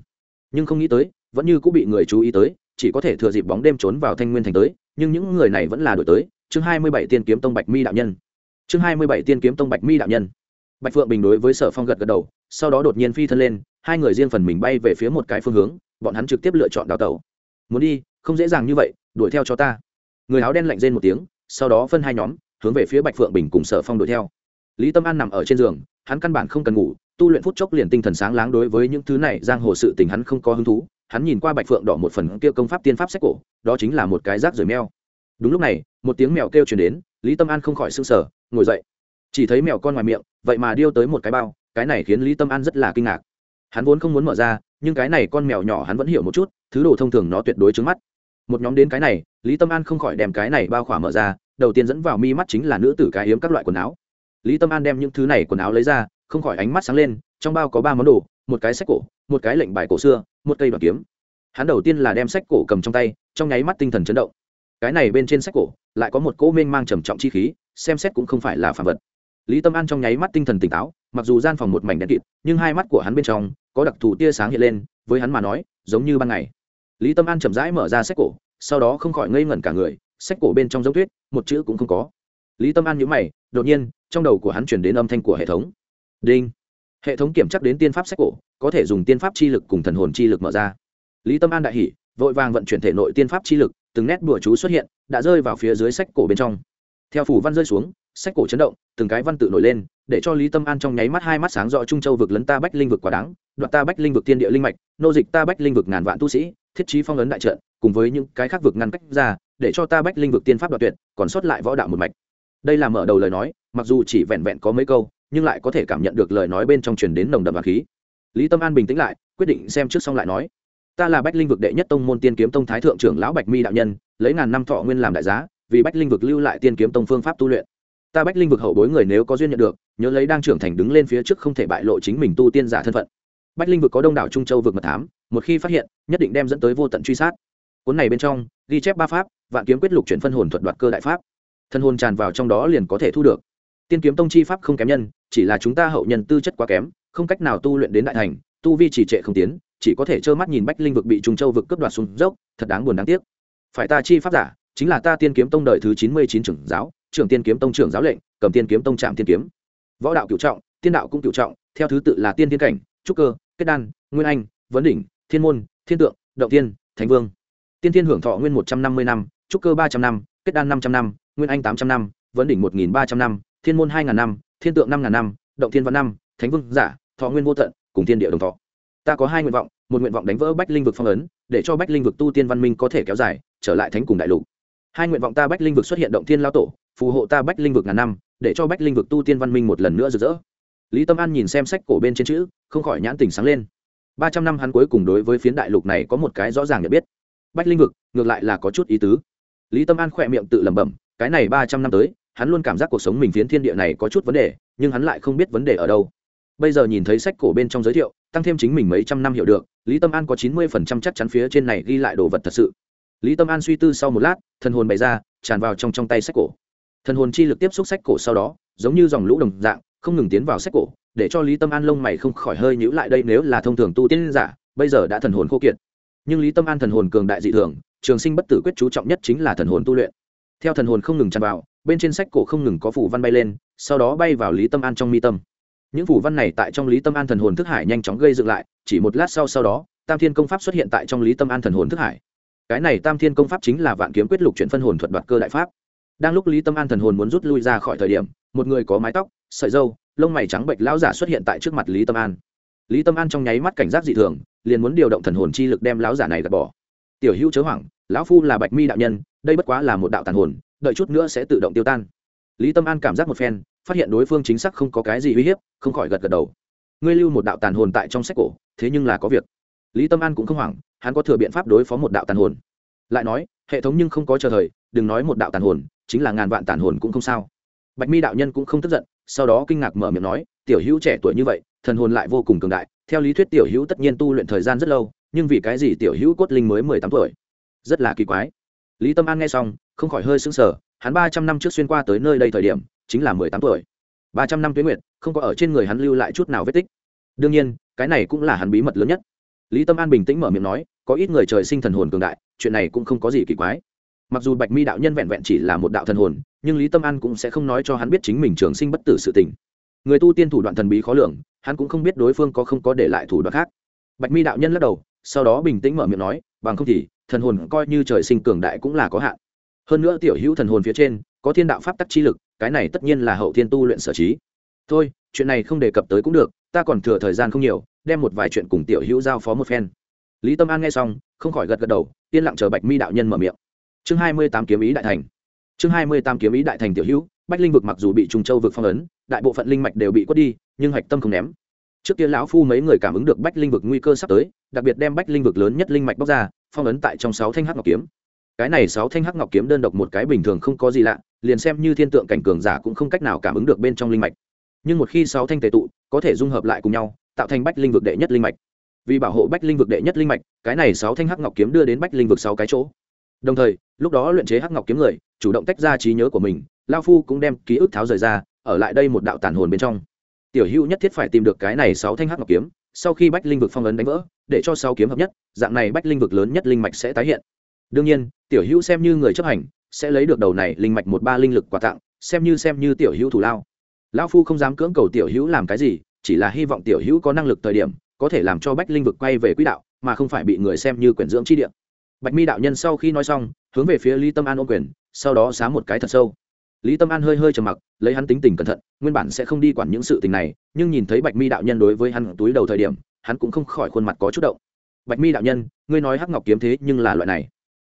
Nhưng không nghĩ tới, vẫn như cũng bị người chú ý tới chỉ có thể thừa dịp bóng đêm trốn vào thanh nguyên thành tới, nhưng những người này vẫn là đổi tới. Chương hai mươi bảy tiên kiếm tông bạch mi đạo nhân. Chương hai mươi bảy tiên kiếm tông bạch mi đạo nhân. Bạch phượng bình đối với sở phong gật gật đầu, sau đó đột nhiên phi thân lên, hai người riêng phần mình bay về phía một cái phương hướng, bọn hắn trực tiếp lựa chọn đào tẩu. Muốn đi, không dễ dàng như vậy, đuổi theo cho ta. Người áo đen lạnh rên một tiếng, sau đó phân hai nhóm, hướng về phía bạch phượng bình cùng sở phong đuổi theo. Lý tâm an nằm ở trên giường, hắn căn bản không cần ngủ, tu luyện phút chốc liền tinh thần sáng láng đối với những thứ này, giang hồ sự tình hắn không có hứng thú hắn nhìn qua bạch phượng đỏ một phần kia công pháp tiên pháp sách cổ, đó chính là một cái rác rời meo đúng lúc này, một tiếng mèo kêu chuyển đến, lý tâm an không khỏi s ư n g sở ngồi dậy. Chỉ thấy mèo con ngoài miệng, vậy mà điêu tới một cái bao, cái này khiến lý tâm an rất là kinh ngạc. Hắn vốn không muốn mở ra, nhưng cái này con mèo nhỏ hắn vẫn hiểu một chút, thứ đồ thông thường nó tuyệt đối trứng mắt. Một nhóm đến cái này, lý tâm an không khỏi đem cái này bao khỏa mở ra, đầu tiên dẫn vào mi mắt chính là nữ tử cái hiếm các loại quần áo. Lý tâm an đem những thứ này quần áo lấy ra, không khỏi ánh mắt sáng lên, trong bao có ba món đồ, một cái sách cổ một cái lệnh bài cổ xưa, một cây đoàn kiếm. Hắn đầu tiên là đem sách cổ cầm trong tay, trong nháy mắt tinh thần chấn động. Cái này bên trên sách cổ, lại có một cỗ mênh mang trầm trọng chi khí, xem xét cũng không phải là phạm vật. Lý tâm an trong nháy mắt tinh thần tỉnh táo, mặc dù gian phòng một mảnh đen kịt, nhưng hai mắt của hắn bên trong có đặc thù tia sáng hiện lên, với hắn mà nói, giống như ban ngày. Lý tâm an chậm rãi mở ra sách cổ, sau đó không khỏi ngây ngẩn cả người, sách cổ bên trong giống tuyết, một chữ cũng không có. Lý tâm an nhữ mày, đột nhiên, trong đầu của hắn chuyển đến âm thanh của hệ thống. Đinh. Hệ thống kiểm chắc đến tiên pháp sách cổ có thể dùng tiên pháp chi lực cùng thần hồn chi lực mở ra. Lý tâm an đại hỉ, vội vàng vận chuyển thể nội tiên pháp chi lực từng nét bùa chú xuất hiện đã rơi vào phía dưới sách cổ bên trong. Theo phủ văn rơi xuống sách cổ chấn động từng cái văn tự nổi lên để cho lý tâm an trong nháy mắt hai mắt sáng rõ trung châu vực lấn ta bách linh vực quá đáng đoạt ta bách linh vực tiên địa linh mạch nô dịch ta bách linh vực ngàn vạn tu sĩ thiết trí phong ấn đại trận cùng với những cái khác vực ngăn cách ra để cho ta bách linh vực tiên pháp đoạt tuyệt còn sót lại võ đạo một mạch. Đây là mở đầu lời nói mặc dù chỉ vẹn vẹn có mấy câu nhưng lại có thể cảm nhận được lời nói bên trong truyền đến nồng đậm và khí lý tâm an bình tĩnh lại, quyết định xem trước xong lại nói. Ta là bách linh vực đệ nhất tông môn tiên kiếm tông thái thượng trưởng lão bạch mi đạo nhân, lấy ngàn năm thọ nguyên làm đại giá, vì bách linh vực lưu lại tiên kiếm tông phương pháp tu luyện. Ta bách linh vực hậu bối người nếu có duyên nhận được, nhớ lấy đang trưởng thành đứng lên phía trước không thể bại lộ chính mình tu tiên giả thân phận. Bách linh vực có đông đảo trung châu vực mật thám, một khi phát hiện, nhất định đem dẫn tới vô tận truy sát. Cuốn này bên trong, ghi chép ba pháp, vạn kiếm quyết lục chuyển phân hồn thuật đoạt cơ đại pháp. Thân hồn tràn vào trong đó liền có thể thu được. Tiên kiếm tông chi pháp không kém nhân, chỉ là chúng ta hậu nhân tư chất quá kém không cách nào tu luyện đến đại thành, tu vi chỉ trệ không tiến, chỉ có thể trơ mắt nhìn bách linh vực bị trung châu vực cướp đoạt xuống dốc, thật đáng buồn đáng tiếc. Phải ta chi pháp giả, chính là ta tiên kiếm tông đời thứ chín mươi chín trưởng giáo, trưởng tiên kiếm tông trưởng giáo lệnh, cầm tiên kiếm tông trạm tiên kiếm. Võ đạo cựu trọng, tiên đạo cũng cựu trọng, theo thứ tự là tiên tiên cảnh, trúc cơ, kết đan, nguyên anh, vấn đỉnh, thiên môn, thiên tượng, động tiên thánh vương. Tiên thiên hưởng thọ nguyên một trăm năm mươi năm, trúc cơ ba trăm năm, kết đan năm trăm năm, nguyên anh tám trăm năm, vấn đỉnh một nghìn ba trăm năm, thiên môn hai ngàn năm, thiên tượng năm ngàn năm, động thiên văn năm, thánh vương giả thọ nguyên vô tận, cùng thiên địa đồng thọ. Ta có hai nguyện vọng, một nguyện vọng đánh vỡ bách linh vực phong ấn, để cho bách linh vực tu tiên văn minh có thể kéo dài, trở lại thánh cùng đại lục. Hai nguyện vọng ta bách linh vực xuất hiện động thiên lao tổ, phù hộ ta bách linh vực ngàn năm, để cho bách linh vực tu tiên văn minh một lần nữa rực rỡ. Lý tâm an nhìn xem sách cổ bên trên chữ, không khỏi nhãn tình sáng lên. Ba trăm năm hắn cuối cùng đối với phiến đại lục này có một cái rõ ràng nhận biết. Bách linh vực, ngược lại là có chút ý tứ. Lý tâm an khỏe miệng tự lẩm bẩm, cái này ba trăm năm tới, hắn luôn cảm giác cuộc sống mình phiến thiên địa này có chút vấn đề, nhưng hắn lại không biết vấn đề ở đâu bây giờ nhìn thấy sách cổ bên trong giới thiệu, tăng thêm chính mình mấy trăm năm hiểu được, lý tâm an có chín mươi phần trăm chắc chắn phía trên này ghi lại đồ vật thật sự. Lý tâm an suy tư sau một lát, thần hồn bày ra, tràn vào trong trong tay sách cổ. Thần hồn chi lực tiếp xúc sách cổ sau đó, giống như dòng lũ đồng dạng, không ngừng tiến vào sách cổ, để cho lý tâm an lông mày không khỏi hơi nhữ lại đây nếu là thông thường tu tiên giả, bây giờ đã thần hồn khô kiệt. Nhưng lý tâm an thần hồn cường đại dị thường, trường sinh bất tử quyết chú trọng nhất chính là thần hồn tu luyện. Theo thần hồn không ngừng tràn vào, bên trên sách cổ không ngừng có phủ văn bay lên, sau đó bay vào lý tâm an trong mi tâm những phủ văn này tại trong lý tâm an thần hồn thức hải nhanh chóng gây dựng lại, chỉ một lát sau sau đó, tam thiên công pháp xuất hiện tại trong lý tâm an thần hồn thức hải. Cái này tam thiên công pháp chính là vạn kiếm quyết lục chuyển phân hồn thuật đoạt cơ đại pháp. Đang lúc lý tâm an thần hồn muốn rút lui ra khỏi thời điểm, một người có mái tóc, sợi dâu lông mày trắng bệnh lão giả xuất hiện tại trước mặt lý tâm an. Lý tâm an trong nháy mắt cảnh giác dị thường, liền muốn điều động thần hồn chi lực đem lão giả này gạt bỏ. Tiểu hữu chớ hoảng, lão phu là bạch mi đạo nhân, đây bất quá là một đạo tàn hồn, đợi chút nữa sẽ tự động tiêu tan. Lý tâm an cảm giác một phen phát hiện đối phương chính xác không có cái gì uy hiếp, không khỏi gật gật đầu. Ngươi lưu một đạo tàn hồn tại trong sách cổ, thế nhưng là có việc. Lý tâm an cũng không hoảng, hắn có thừa biện pháp đối phó một đạo tàn hồn. Lại nói, hệ thống nhưng không có chờ thời, đừng nói một đạo tàn hồn, chính là ngàn vạn tàn hồn cũng không sao. Bạch mi đạo nhân cũng không tức giận, sau đó kinh ngạc mở miệng nói, tiểu hữu trẻ tuổi như vậy, thần hồn lại vô cùng cường đại, theo lý thuyết tiểu hữu tất nhiên tu luyện thời gian rất lâu, nhưng vì cái gì tiểu hữu cốt linh mới mười tám tuổi? Rất là kỳ quái. Lý tâm an nghe xong, không khỏi hơi sững sờ, hắn ba trăm năm trước xuyên qua tới nơi đây thời điểm chính là mười tám tuổi. Ba trăm năm tuyến nguyệt, không có ở trên người hắn lưu lại chút nào vết tích. Đương nhiên, cái này cũng là hắn bí mật lớn nhất. Lý tâm an bình tĩnh mở miệng nói, có ít người trời sinh thần hồn cường đại, chuyện này cũng không có gì kỳ quái. Mặc dù bạch mi đạo nhân vẹn vẹn chỉ là một đạo thần hồn, nhưng lý tâm an cũng sẽ không nói cho hắn biết chính mình trường sinh bất tử sự tình. Người tu tiên thủ đoạn thần bí khó lường, hắn cũng không biết đối phương có không có để lại thủ đoạn khác. Bạch mi đạo nhân lắc đầu, sau đó bình tĩnh mở miệng nói, bằng không thì, thần hồn coi như trời sinh cường đại cũng là có hạn. Hơn nữa tiểu hữu thần hồn phía trên, có thiên đạo pháp tắc chi lực cái này tất nhiên là hậu thiên tu luyện sở trí. Thôi, chuyện này không đề cập tới cũng được, ta còn thừa thời gian không nhiều, đem một vài chuyện cùng tiểu hữu giao phó một phen. Lý tâm an nghe xong, không khỏi gật gật đầu, yên lặng chờ bạch mi đạo nhân mở miệng. Chương hai mươi tám kiếm ý đại thành. Chương hai mươi tám kiếm ý đại thành tiểu hữu bách linh vực mặc dù bị trùng châu vực phong ấn, đại bộ phận linh mạch đều bị quất đi, nhưng hạch tâm không ném. Trước kia lão phu mấy người cảm ứng được bách linh vực nguy cơ sắp tới, đặc biệt đem bách linh vực lớn nhất linh mạch bóc ra, phong ấn tại trong sáu thanh hắc ngọc kiếm. Cái này sáu thanh hắc ngọc kiếm đơn độc một cái bình thường không có gì lạ liền xem như thiên tượng cảnh cường giả cũng không cách nào cảm ứng được bên trong linh mạch. Nhưng một khi sáu thanh tề tụ, có thể dung hợp lại cùng nhau, tạo thành bách linh vực đệ nhất linh mạch. Vì bảo hộ bách linh vực đệ nhất linh mạch, cái này sáu thanh hắc ngọc kiếm đưa đến bách linh vực sáu cái chỗ. Đồng thời, lúc đó luyện chế hắc ngọc kiếm người, chủ động tách ra trí nhớ của mình, lao phu cũng đem ký ức tháo rời ra, ở lại đây một đạo tàn hồn bên trong. Tiểu hữu nhất thiết phải tìm được cái này sáu thanh hắc ngọc kiếm, sau khi bách linh vực phong ấn đánh vỡ, để cho sáu kiếm hợp nhất, dạng này bách linh vực lớn nhất linh mạch sẽ tái hiện. Đương nhiên, tiểu hữu xem như người chấp hành sẽ lấy được đầu này linh mạch một ba linh lực quà tặng, xem như xem như tiểu hữu thủ lao. Lão phu không dám cưỡng cầu tiểu hữu làm cái gì, chỉ là hy vọng tiểu hữu có năng lực thời điểm, có thể làm cho bách linh vực quay về quỹ đạo, mà không phải bị người xem như quyển dưỡng chi điện bạch mi đạo nhân sau khi nói xong, hướng về phía lý tâm an ô quyền, sau đó xá một cái thật sâu. Lý tâm an hơi hơi trầm mặc, lấy hắn tính tình cẩn thận, nguyên bản sẽ không đi quản những sự tình này, nhưng nhìn thấy bạch mi đạo nhân đối với hắn túi đầu thời điểm, hắn cũng không khỏi khuôn mặt có chút động. Bạch mi đạo nhân, ngươi nói hắc ngọc kiếm thế nhưng là loại này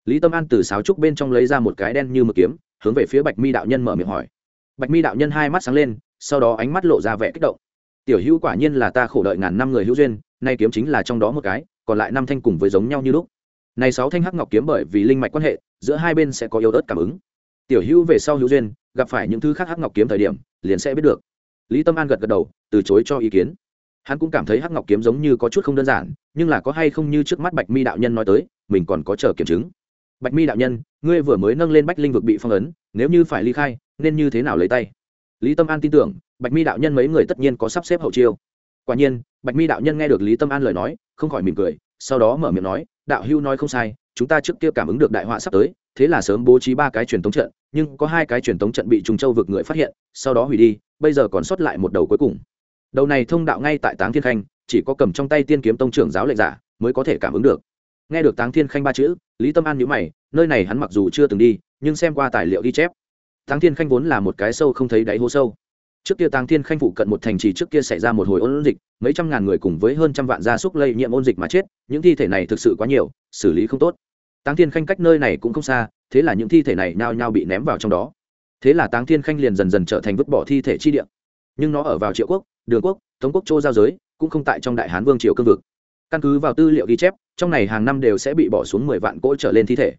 lý tâm an từ sáo trúc bên trong lấy ra một cái đen như mực kiếm, hướng về phía bạch mi đạo nhân mở miệng hỏi. Bạch mi đạo nhân hai mắt sáng lên, sau đó ánh mắt lộ ra vẻ kích động. Tiểu hữu quả nhiên là ta khổ đợi ngàn năm người hữu duyên, nay kiếm chính là trong đó một cái, còn lại năm thanh cùng với giống nhau như lúc. Này sáu thanh hắc ngọc kiếm bởi vì linh mạch quan hệ, giữa hai bên sẽ có yếu ớt cảm ứng. Tiểu hữu về sau hữu duyên, gặp phải những thứ khác hắc ngọc kiếm thời điểm, liền sẽ biết được. Lý tâm an gật gật đầu, từ chối cho ý kiến. Hắn cũng cảm thấy hắc ngọc kiếm giống như có chút không đơn giản, nhưng là có hay không như trước mắt bạch mi đạo nhân nói tới, mình còn có chờ kiểm chứng bạch mi đạo nhân, ngươi vừa mới nâng lên bách linh vực bị phong ấn, nếu như phải ly khai, nên như thế nào lấy tay? Lý tâm an tin tưởng, bạch mi đạo nhân mấy người tất nhiên có sắp xếp hậu chiêu. Quả nhiên, bạch mi đạo nhân nghe được lý tâm an lời nói, không khỏi mỉm cười, sau đó mở miệng nói, đạo hưu nói không sai, chúng ta trước kia cảm ứng được đại họa sắp tới, thế là sớm bố trí ba cái truyền tống trận, nhưng có hai cái truyền tống trận bị trùng châu vực người phát hiện, sau đó hủy đi, bây giờ còn sót lại một đầu cuối cùng. Đầu này thông đạo ngay tại táng thiên khanh, chỉ có cầm trong tay tiên kiếm tông trưởng giáo lệnh giả, mới có thể cảm ứng được nghe được táng thiên khanh ba chữ, lý tâm an nhữ mày, nơi này hắn mặc dù chưa từng đi, nhưng xem qua tài liệu ghi chép. Táng thiên khanh vốn là một cái sâu không thấy đáy hố sâu. Trước kia táng thiên khanh phụ cận một thành trì trước kia xảy ra một hồi ôn dịch, mấy trăm ngàn người cùng với hơn trăm vạn gia súc lây nhiễm ôn dịch mà chết, những thi thể này thực sự quá nhiều, xử lý không tốt. Táng thiên khanh cách nơi này cũng không xa, thế là những thi thể này nhao nhao bị ném vào trong đó. Thế là táng thiên khanh liền dần dần trở thành vứt bỏ thi thể chi địa. Nhưng nó ở vào triệu quốc, đường quốc, tống quốc châu giao giới, cũng không tại trong đại hán vương triều cương vực. Căn cứ vào tư liệu ghi chép trong này hàng năm đều sẽ bị bỏ xuống mười vạn cỗ trở lên thi thể.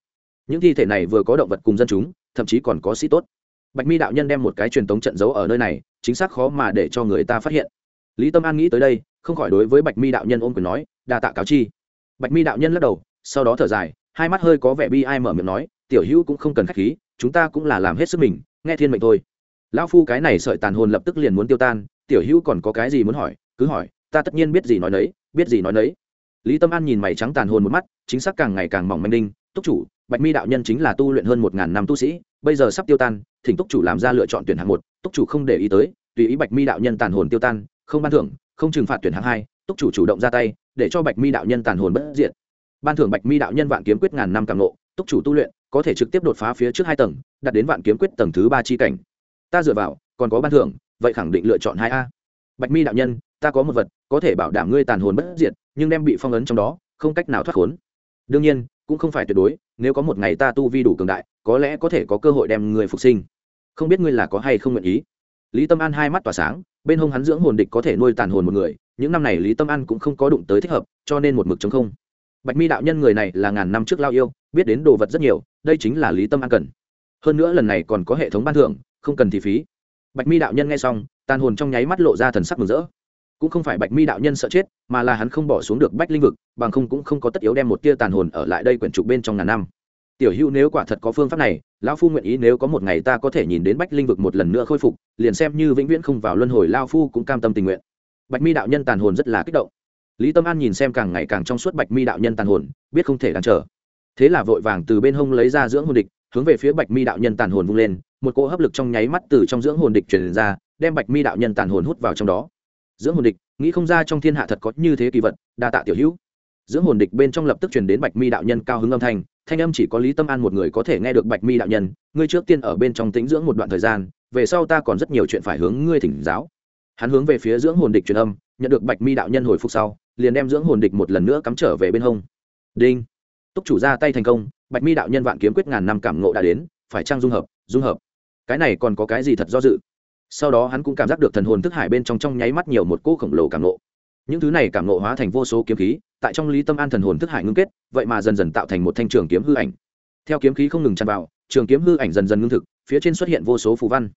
Những thi thể này vừa có động vật cùng dân chúng, thậm chí còn có sĩ tốt. Bạch mi đạo nhân đem một cái truyền tống trận giấu ở nơi này, chính xác khó mà để cho người ta phát hiện. Lý tâm an nghĩ tới đây, không khỏi đối với bạch mi đạo nhân ôm quyền nói, đa tạ cáo chi. Bạch mi đạo nhân lắc đầu, sau đó thở dài, hai mắt hơi có vẻ bi ai mở miệng nói, tiểu hữu cũng không cần k h á c h khí, chúng ta cũng là làm hết sức mình, nghe thiên mệnh thôi. Lão phu cái này sợi tàn hồn lập tức liền muốn tiêu tan, tiểu hữu còn có cái gì muốn hỏi? Cứ hỏi, ta tất nhiên biết gì nói nấy, biết gì nói nấy lý tâm an nhìn mày trắng tàn hồn một mắt, chính xác càng ngày càng mỏng manh đinh, túc chủ, bạch mi đạo nhân chính là tu luyện hơn một ngàn năm tu sĩ, bây giờ sắp tiêu tan, thỉnh túc chủ làm ra lựa chọn tuyển hạng một. Túc chủ không để ý tới, tùy ý bạch mi đạo nhân tàn hồn tiêu tan, không ban thưởng, không trừng phạt tuyển hạng hai, túc chủ chủ động ra tay, để cho bạch mi đạo nhân tàn hồn bất diệt. Ban thưởng bạch mi đạo nhân vạn kiếm quyết ngàn năm càng lộ. túc chủ tu luyện, có thể trực tiếp đột phá phía trước hai tầng đặt đến vạn kiếm quyết tầng thứ ba chi cảnh. Ta dựa vào, còn có ban thưởng, vậy khẳng định lựa chọn hai a. Bạch mi đạo nhân ta có một vật, có thể bảo đảm ngươi tàn hồn bất diệt, nhưng đem bị phong ấn trong đó, không cách nào thoát khốn. Đương nhiên, cũng không phải tuyệt đối, nếu có một ngày ta tu vi đủ cường đại, có lẽ có thể có cơ hội đem người phục sinh. Không biết ngươi là có hay không nguyện ý. Lý tâm an hai mắt tỏa sáng, bên hông hắn dưỡng hồn địch có thể nuôi tàn hồn một người, những năm này lý tâm an cũng không có đụng tới thích hợp, cho nên một mực chống không. Bạch mi đạo nhân người này là ngàn năm trước lao yêu, biết đến đồ vật rất nhiều, đây chính là lý tâm an cần. Hơn nữa lần này còn có hệ thống ban thưởng, không cần thì phí. Bạch mi đạo nhân nghe xong, tàn hồn trong nháy mắt lộ ra thần sắc mừng rỡ cũng không phải bạch mi đạo nhân sợ chết, mà là hắn không bỏ xuống được bách linh vực, bằng không cũng không có tất yếu đem một tia tàn hồn ở lại đây quyển trục bên trong ngàn năm. Tiểu hữu nếu quả thật có phương pháp này, lão phu nguyện ý nếu có một ngày ta có thể nhìn đến bách linh vực một lần nữa khôi phục, liền xem như vĩnh viễn không vào luân hồi lao phu cũng cam tâm tình nguyện. Bạch mi đạo nhân tàn hồn rất là kích động. Lý tâm an nhìn xem càng ngày càng trong suốt bạch mi đạo nhân tàn hồn, biết không thể cản trở. Thế là vội vàng từ bên hông lấy ra dưỡng hồn địch, hướng về phía bạch mi đạo nhân tàn hồn vung lên, một cỗ hấp lực trong nháy mắt từ trong dưỡng hồn địch truyền ra, đem bạch mi đạo nhân tàn hồn hút vào trong đó dưỡng hồn địch, nghĩ không ra trong thiên hạ thật có như thế kỳ vật, đa tạ tiểu hữu. Dưỡng hồn địch bên trong lập tức truyền đến bạch mi đạo nhân cao hứng âm thanh thanh âm chỉ có lý tâm an một người có thể nghe được bạch mi đạo nhân, ngươi trước tiên ở bên trong tĩnh dưỡng một đoạn thời gian, về sau ta còn rất nhiều chuyện phải hướng ngươi thỉnh giáo. Hắn hướng về phía dưỡng hồn địch truyền âm, nhận được bạch mi đạo nhân hồi phục sau, liền đem dưỡng hồn địch một lần nữa cắm trở về bên hông. Đinh. Túc chủ ra tay thành công, bạch mi đạo nhân vạn kiếm quyết ngàn năm cảm ngộ đã đến, phải trang dung hợp dung hợp? Cái này còn có cái gì thật do dự? Sau đó hắn cũng cảm giác được thần hồn thức hải bên trong trong nháy mắt nhiều một cỗ khổng lồ cảm nộ những thứ này cảm nộ hóa thành vô số kiếm khí, tại trong lý tâm an thần hồn thức hải ngưng kết, vậy mà dần dần tạo thành một thanh trường kiếm hư ảnh. Theo kiếm khí không ngừng tràn vào, trường kiếm hư ảnh dần dần ngưng thực, phía trên xuất hiện vô số phù văn.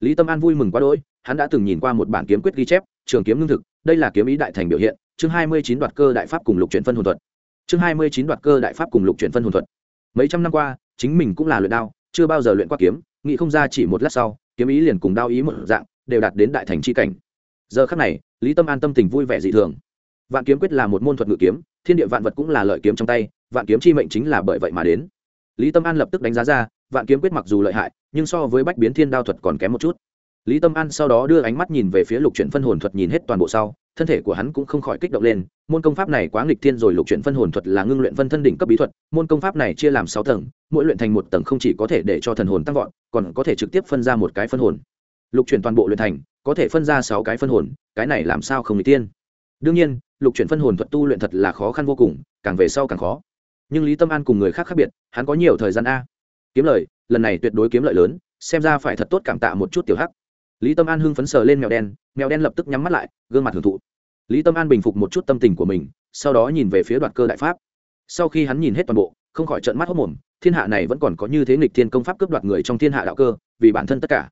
Lý tâm an vui mừng quá đỗi, hắn đã từng nhìn qua một bản kiếm quyết ghi chép, trường kiếm ngưng thực, đây là kiếm ý đại thành biểu hiện, chương hai mươi chín đoạt cơ đại pháp cùng lục chuyển phân hồn thuật. Chương hai mươi chín đoạt cơ đại pháp cùng lục chuyển phân hồn thuật. Mấy trăm năm qua, chính mình cũng là luyện đao, chưa bao giờ luyện qua kiếm, nghĩ không ra chỉ một lát sau kiếm ý liền cùng đao ý một dạng, đều đạt đến đại thành c h i cảnh. Giờ khắc này, lý tâm an tâm tình vui vẻ dị thường. Vạn kiếm quyết là một môn thuật ngự kiếm, thiên địa vạn vật cũng là lợi kiếm trong tay, vạn kiếm chi mệnh chính là bởi vậy mà đến. Lý tâm an lập tức đánh giá ra, vạn kiếm quyết mặc dù lợi hại, nhưng so với bách biến thiên đao thuật còn kém một chút lý tâm an sau đó đưa ánh mắt nhìn về phía lục chuyển phân hồn thuật nhìn hết toàn bộ sau, thân thể của hắn cũng không khỏi kích động lên, môn công pháp này quá nghịch thiên rồi, lục chuyển phân hồn thuật là ngưng luyện phân thân đỉnh cấp bí thuật, môn công pháp này chia làm sáu tầng, mỗi luyện thành một tầng không chỉ có thể để cho thần hồn tăng vọt, còn có thể trực tiếp phân ra một cái phân hồn. Lục chuyển toàn bộ luyện thành, có thể phân ra sáu cái phân hồn, cái này làm sao không nghịch tiên đương nhiên, lục chuyển phân hồn thuật tu luyện thật là khó khăn vô cùng, càng về sau càng khó. Nhưng lý tâm an cùng người khác khác biệt, hắn có nhiều thời gian a. Kiếm lợi lần này tuyệt đối kiếm lợi lớn, xem ra phải thật tốt cảm tạ một chút tiểu hắc lý tâm an hưng phấn sờ lên mèo đen mèo đen lập tức nhắm mắt lại, gương mặt hưởng thụ. Lý tâm an bình phục một chút tâm tình của mình, sau đó nhìn về phía đoạt cơ đại pháp. Sau khi hắn nhìn hết toàn bộ, không khỏi trận mắt hốc mồm, thiên hạ này vẫn còn có như thế nghịch thiên công pháp cướp đoạt người trong thiên hạ đạo cơ, vì bản thân tất cả.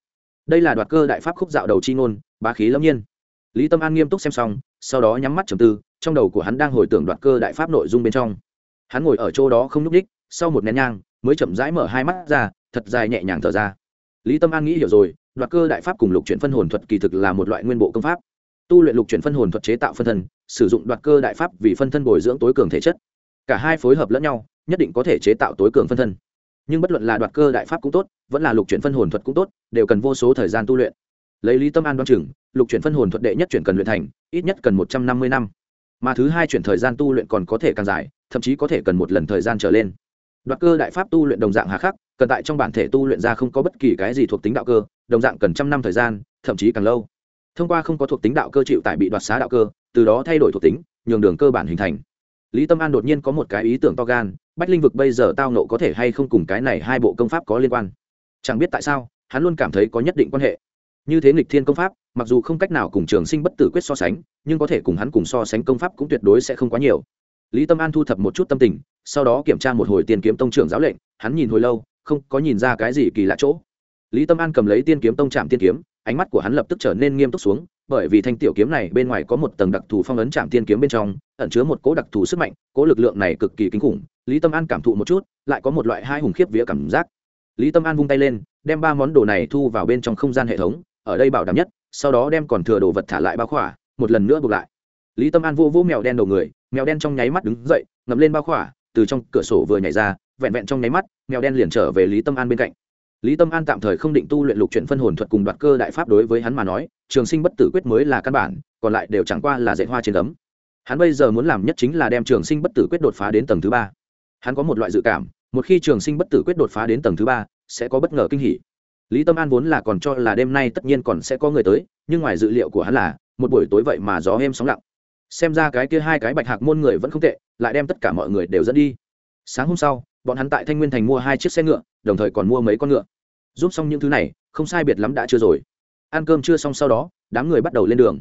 Đây là đoạt cơ đại pháp khúc dạo đầu chi ngôn, bá khí lâm nhiên. Lý tâm an nghiêm túc xem xong, sau đó nhắm mắt trầm tư, trong đầu của hắn đang hồi tưởng đoạt cơ đại pháp nội dung bên trong. Hắn ngồi ở chỗ đó không nhúc ních sau một nén nhang, mới chậm rãi mở hai mắt ra, thật dài nhẹ nhàng thở ra. Lý tâm an nghĩ hiểu rồi đoạt cơ đại pháp cùng lục chuyển phân hồn thuật kỳ thực là một loại nguyên bộ công pháp. Tu luyện lục chuyển phân hồn thuật chế tạo phân thân, sử dụng đoạt cơ đại pháp vì phân thân bồi dưỡng tối cường thể chất. Cả hai phối hợp lẫn nhau, nhất định có thể chế tạo tối cường phân thân. Nhưng bất luận là đoạt cơ đại pháp cũng tốt, vẫn là lục chuyển phân hồn thuật cũng tốt, đều cần vô số thời gian tu luyện. Lấy lý tâm an đoan chừng, lục chuyển phân hồn thuật đệ nhất chuyển cần luyện thành, ít nhất cần một trăm năm mươi năm. Mà thứ hai chuyển thời gian tu luyện còn có thể càng dài, thậm chí có thể cần một lần thời gian trở lên. Đoạt cơ đại pháp tu luyện đồng dạng hà khắc cần tại trong bản thể tu luyện ra không có bất kỳ cái gì thuộc tính đạo cơ, đồng dạng cần trăm năm thời gian, thậm chí càng lâu. Thông qua không có thuộc tính đạo cơ chịu tại bị đoạt xá đạo cơ, từ đó thay đổi thuộc tính, nhường đường cơ bản hình thành. Lý tâm an đột nhiên có một cái ý tưởng to gan, bách linh vực bây giờ tao nộ có thể hay không cùng cái này hai bộ công pháp có liên quan? Chẳng biết tại sao, hắn luôn cảm thấy có nhất định quan hệ. Như thế nghịch thiên công pháp, mặc dù không cách nào cùng trường sinh bất tử quyết so sánh, nhưng có thể cùng hắn cùng so sánh công pháp cũng tuyệt đối sẽ không quá nhiều. Lý tâm an thu thập một chút tâm tình, sau đó kiểm tra một hồi tiền kiếm tông trưởng giáo lệnh, hắn nhìn hồi lâu không có nhìn ra cái gì kỳ lạ chỗ. Lý tâm an cầm lấy tiên kiếm tông trạm tiên kiếm, ánh mắt của hắn lập tức trở nên nghiêm túc xuống, bởi vì thanh tiểu kiếm này bên ngoài có một tầng đặc thù phong ấn trạm tiên kiếm bên trong, ẩn chứa một cố đặc thù sức mạnh cố lực lượng này cực kỳ kinh khủng. Lý tâm an cảm thụ một chút, lại có một loại hai hùng khiếp vía cảm giác. Lý tâm an vung tay lên, đem ba món đồ này thu vào bên trong không gian hệ thống, ở đây bảo đảm nhất, sau đó đem còn thừa đồ vật thả lại bao khỏa, một lần nữa buộc lại. Lý tâm an vô vô mèo đen đầu người, mèo đen trong nháy mắt đứng dậy, ngậm lên bao khỏa, từ trong cửa sổ vừa nhảy ra, vẹn vẹn trong nháy mắt mèo đen liền trở về lý tâm an bên cạnh. Lý tâm an tạm thời không định tu luyện lục chuyện phân hồn thuật cùng đoạt cơ đại pháp đối với hắn mà nói, trường sinh bất tử quyết mới là căn bản, còn lại đều chẳng qua là dạy hoa trên tấm hắn bây giờ muốn làm nhất chính là đem trường sinh bất tử quyết đột phá đến tầng thứ ba. Hắn có một loại dự cảm, một khi trường sinh bất tử quyết đột phá đến tầng thứ ba, sẽ có bất ngờ kinh hỉ. Lý tâm an vốn là còn cho là đêm nay tất nhiên còn sẽ có người tới, nhưng ngoài dự liệu của hắn là, một buổi tối vậy mà gió êm sóng lặng. Xem ra cái kia hai cái bạch hạc môn người vẫn không tệ, lại đem tất cả mọi người đều dẫn đi. Sáng hôm sau bọn hắn tại thanh nguyên thành mua hai chiếc xe ngựa, đồng thời còn mua mấy con ngựa. Giúp xong những thứ này, không sai biệt lắm đã chưa rồi. Ăn cơm chưa xong sau đó, đám người bắt đầu lên đường.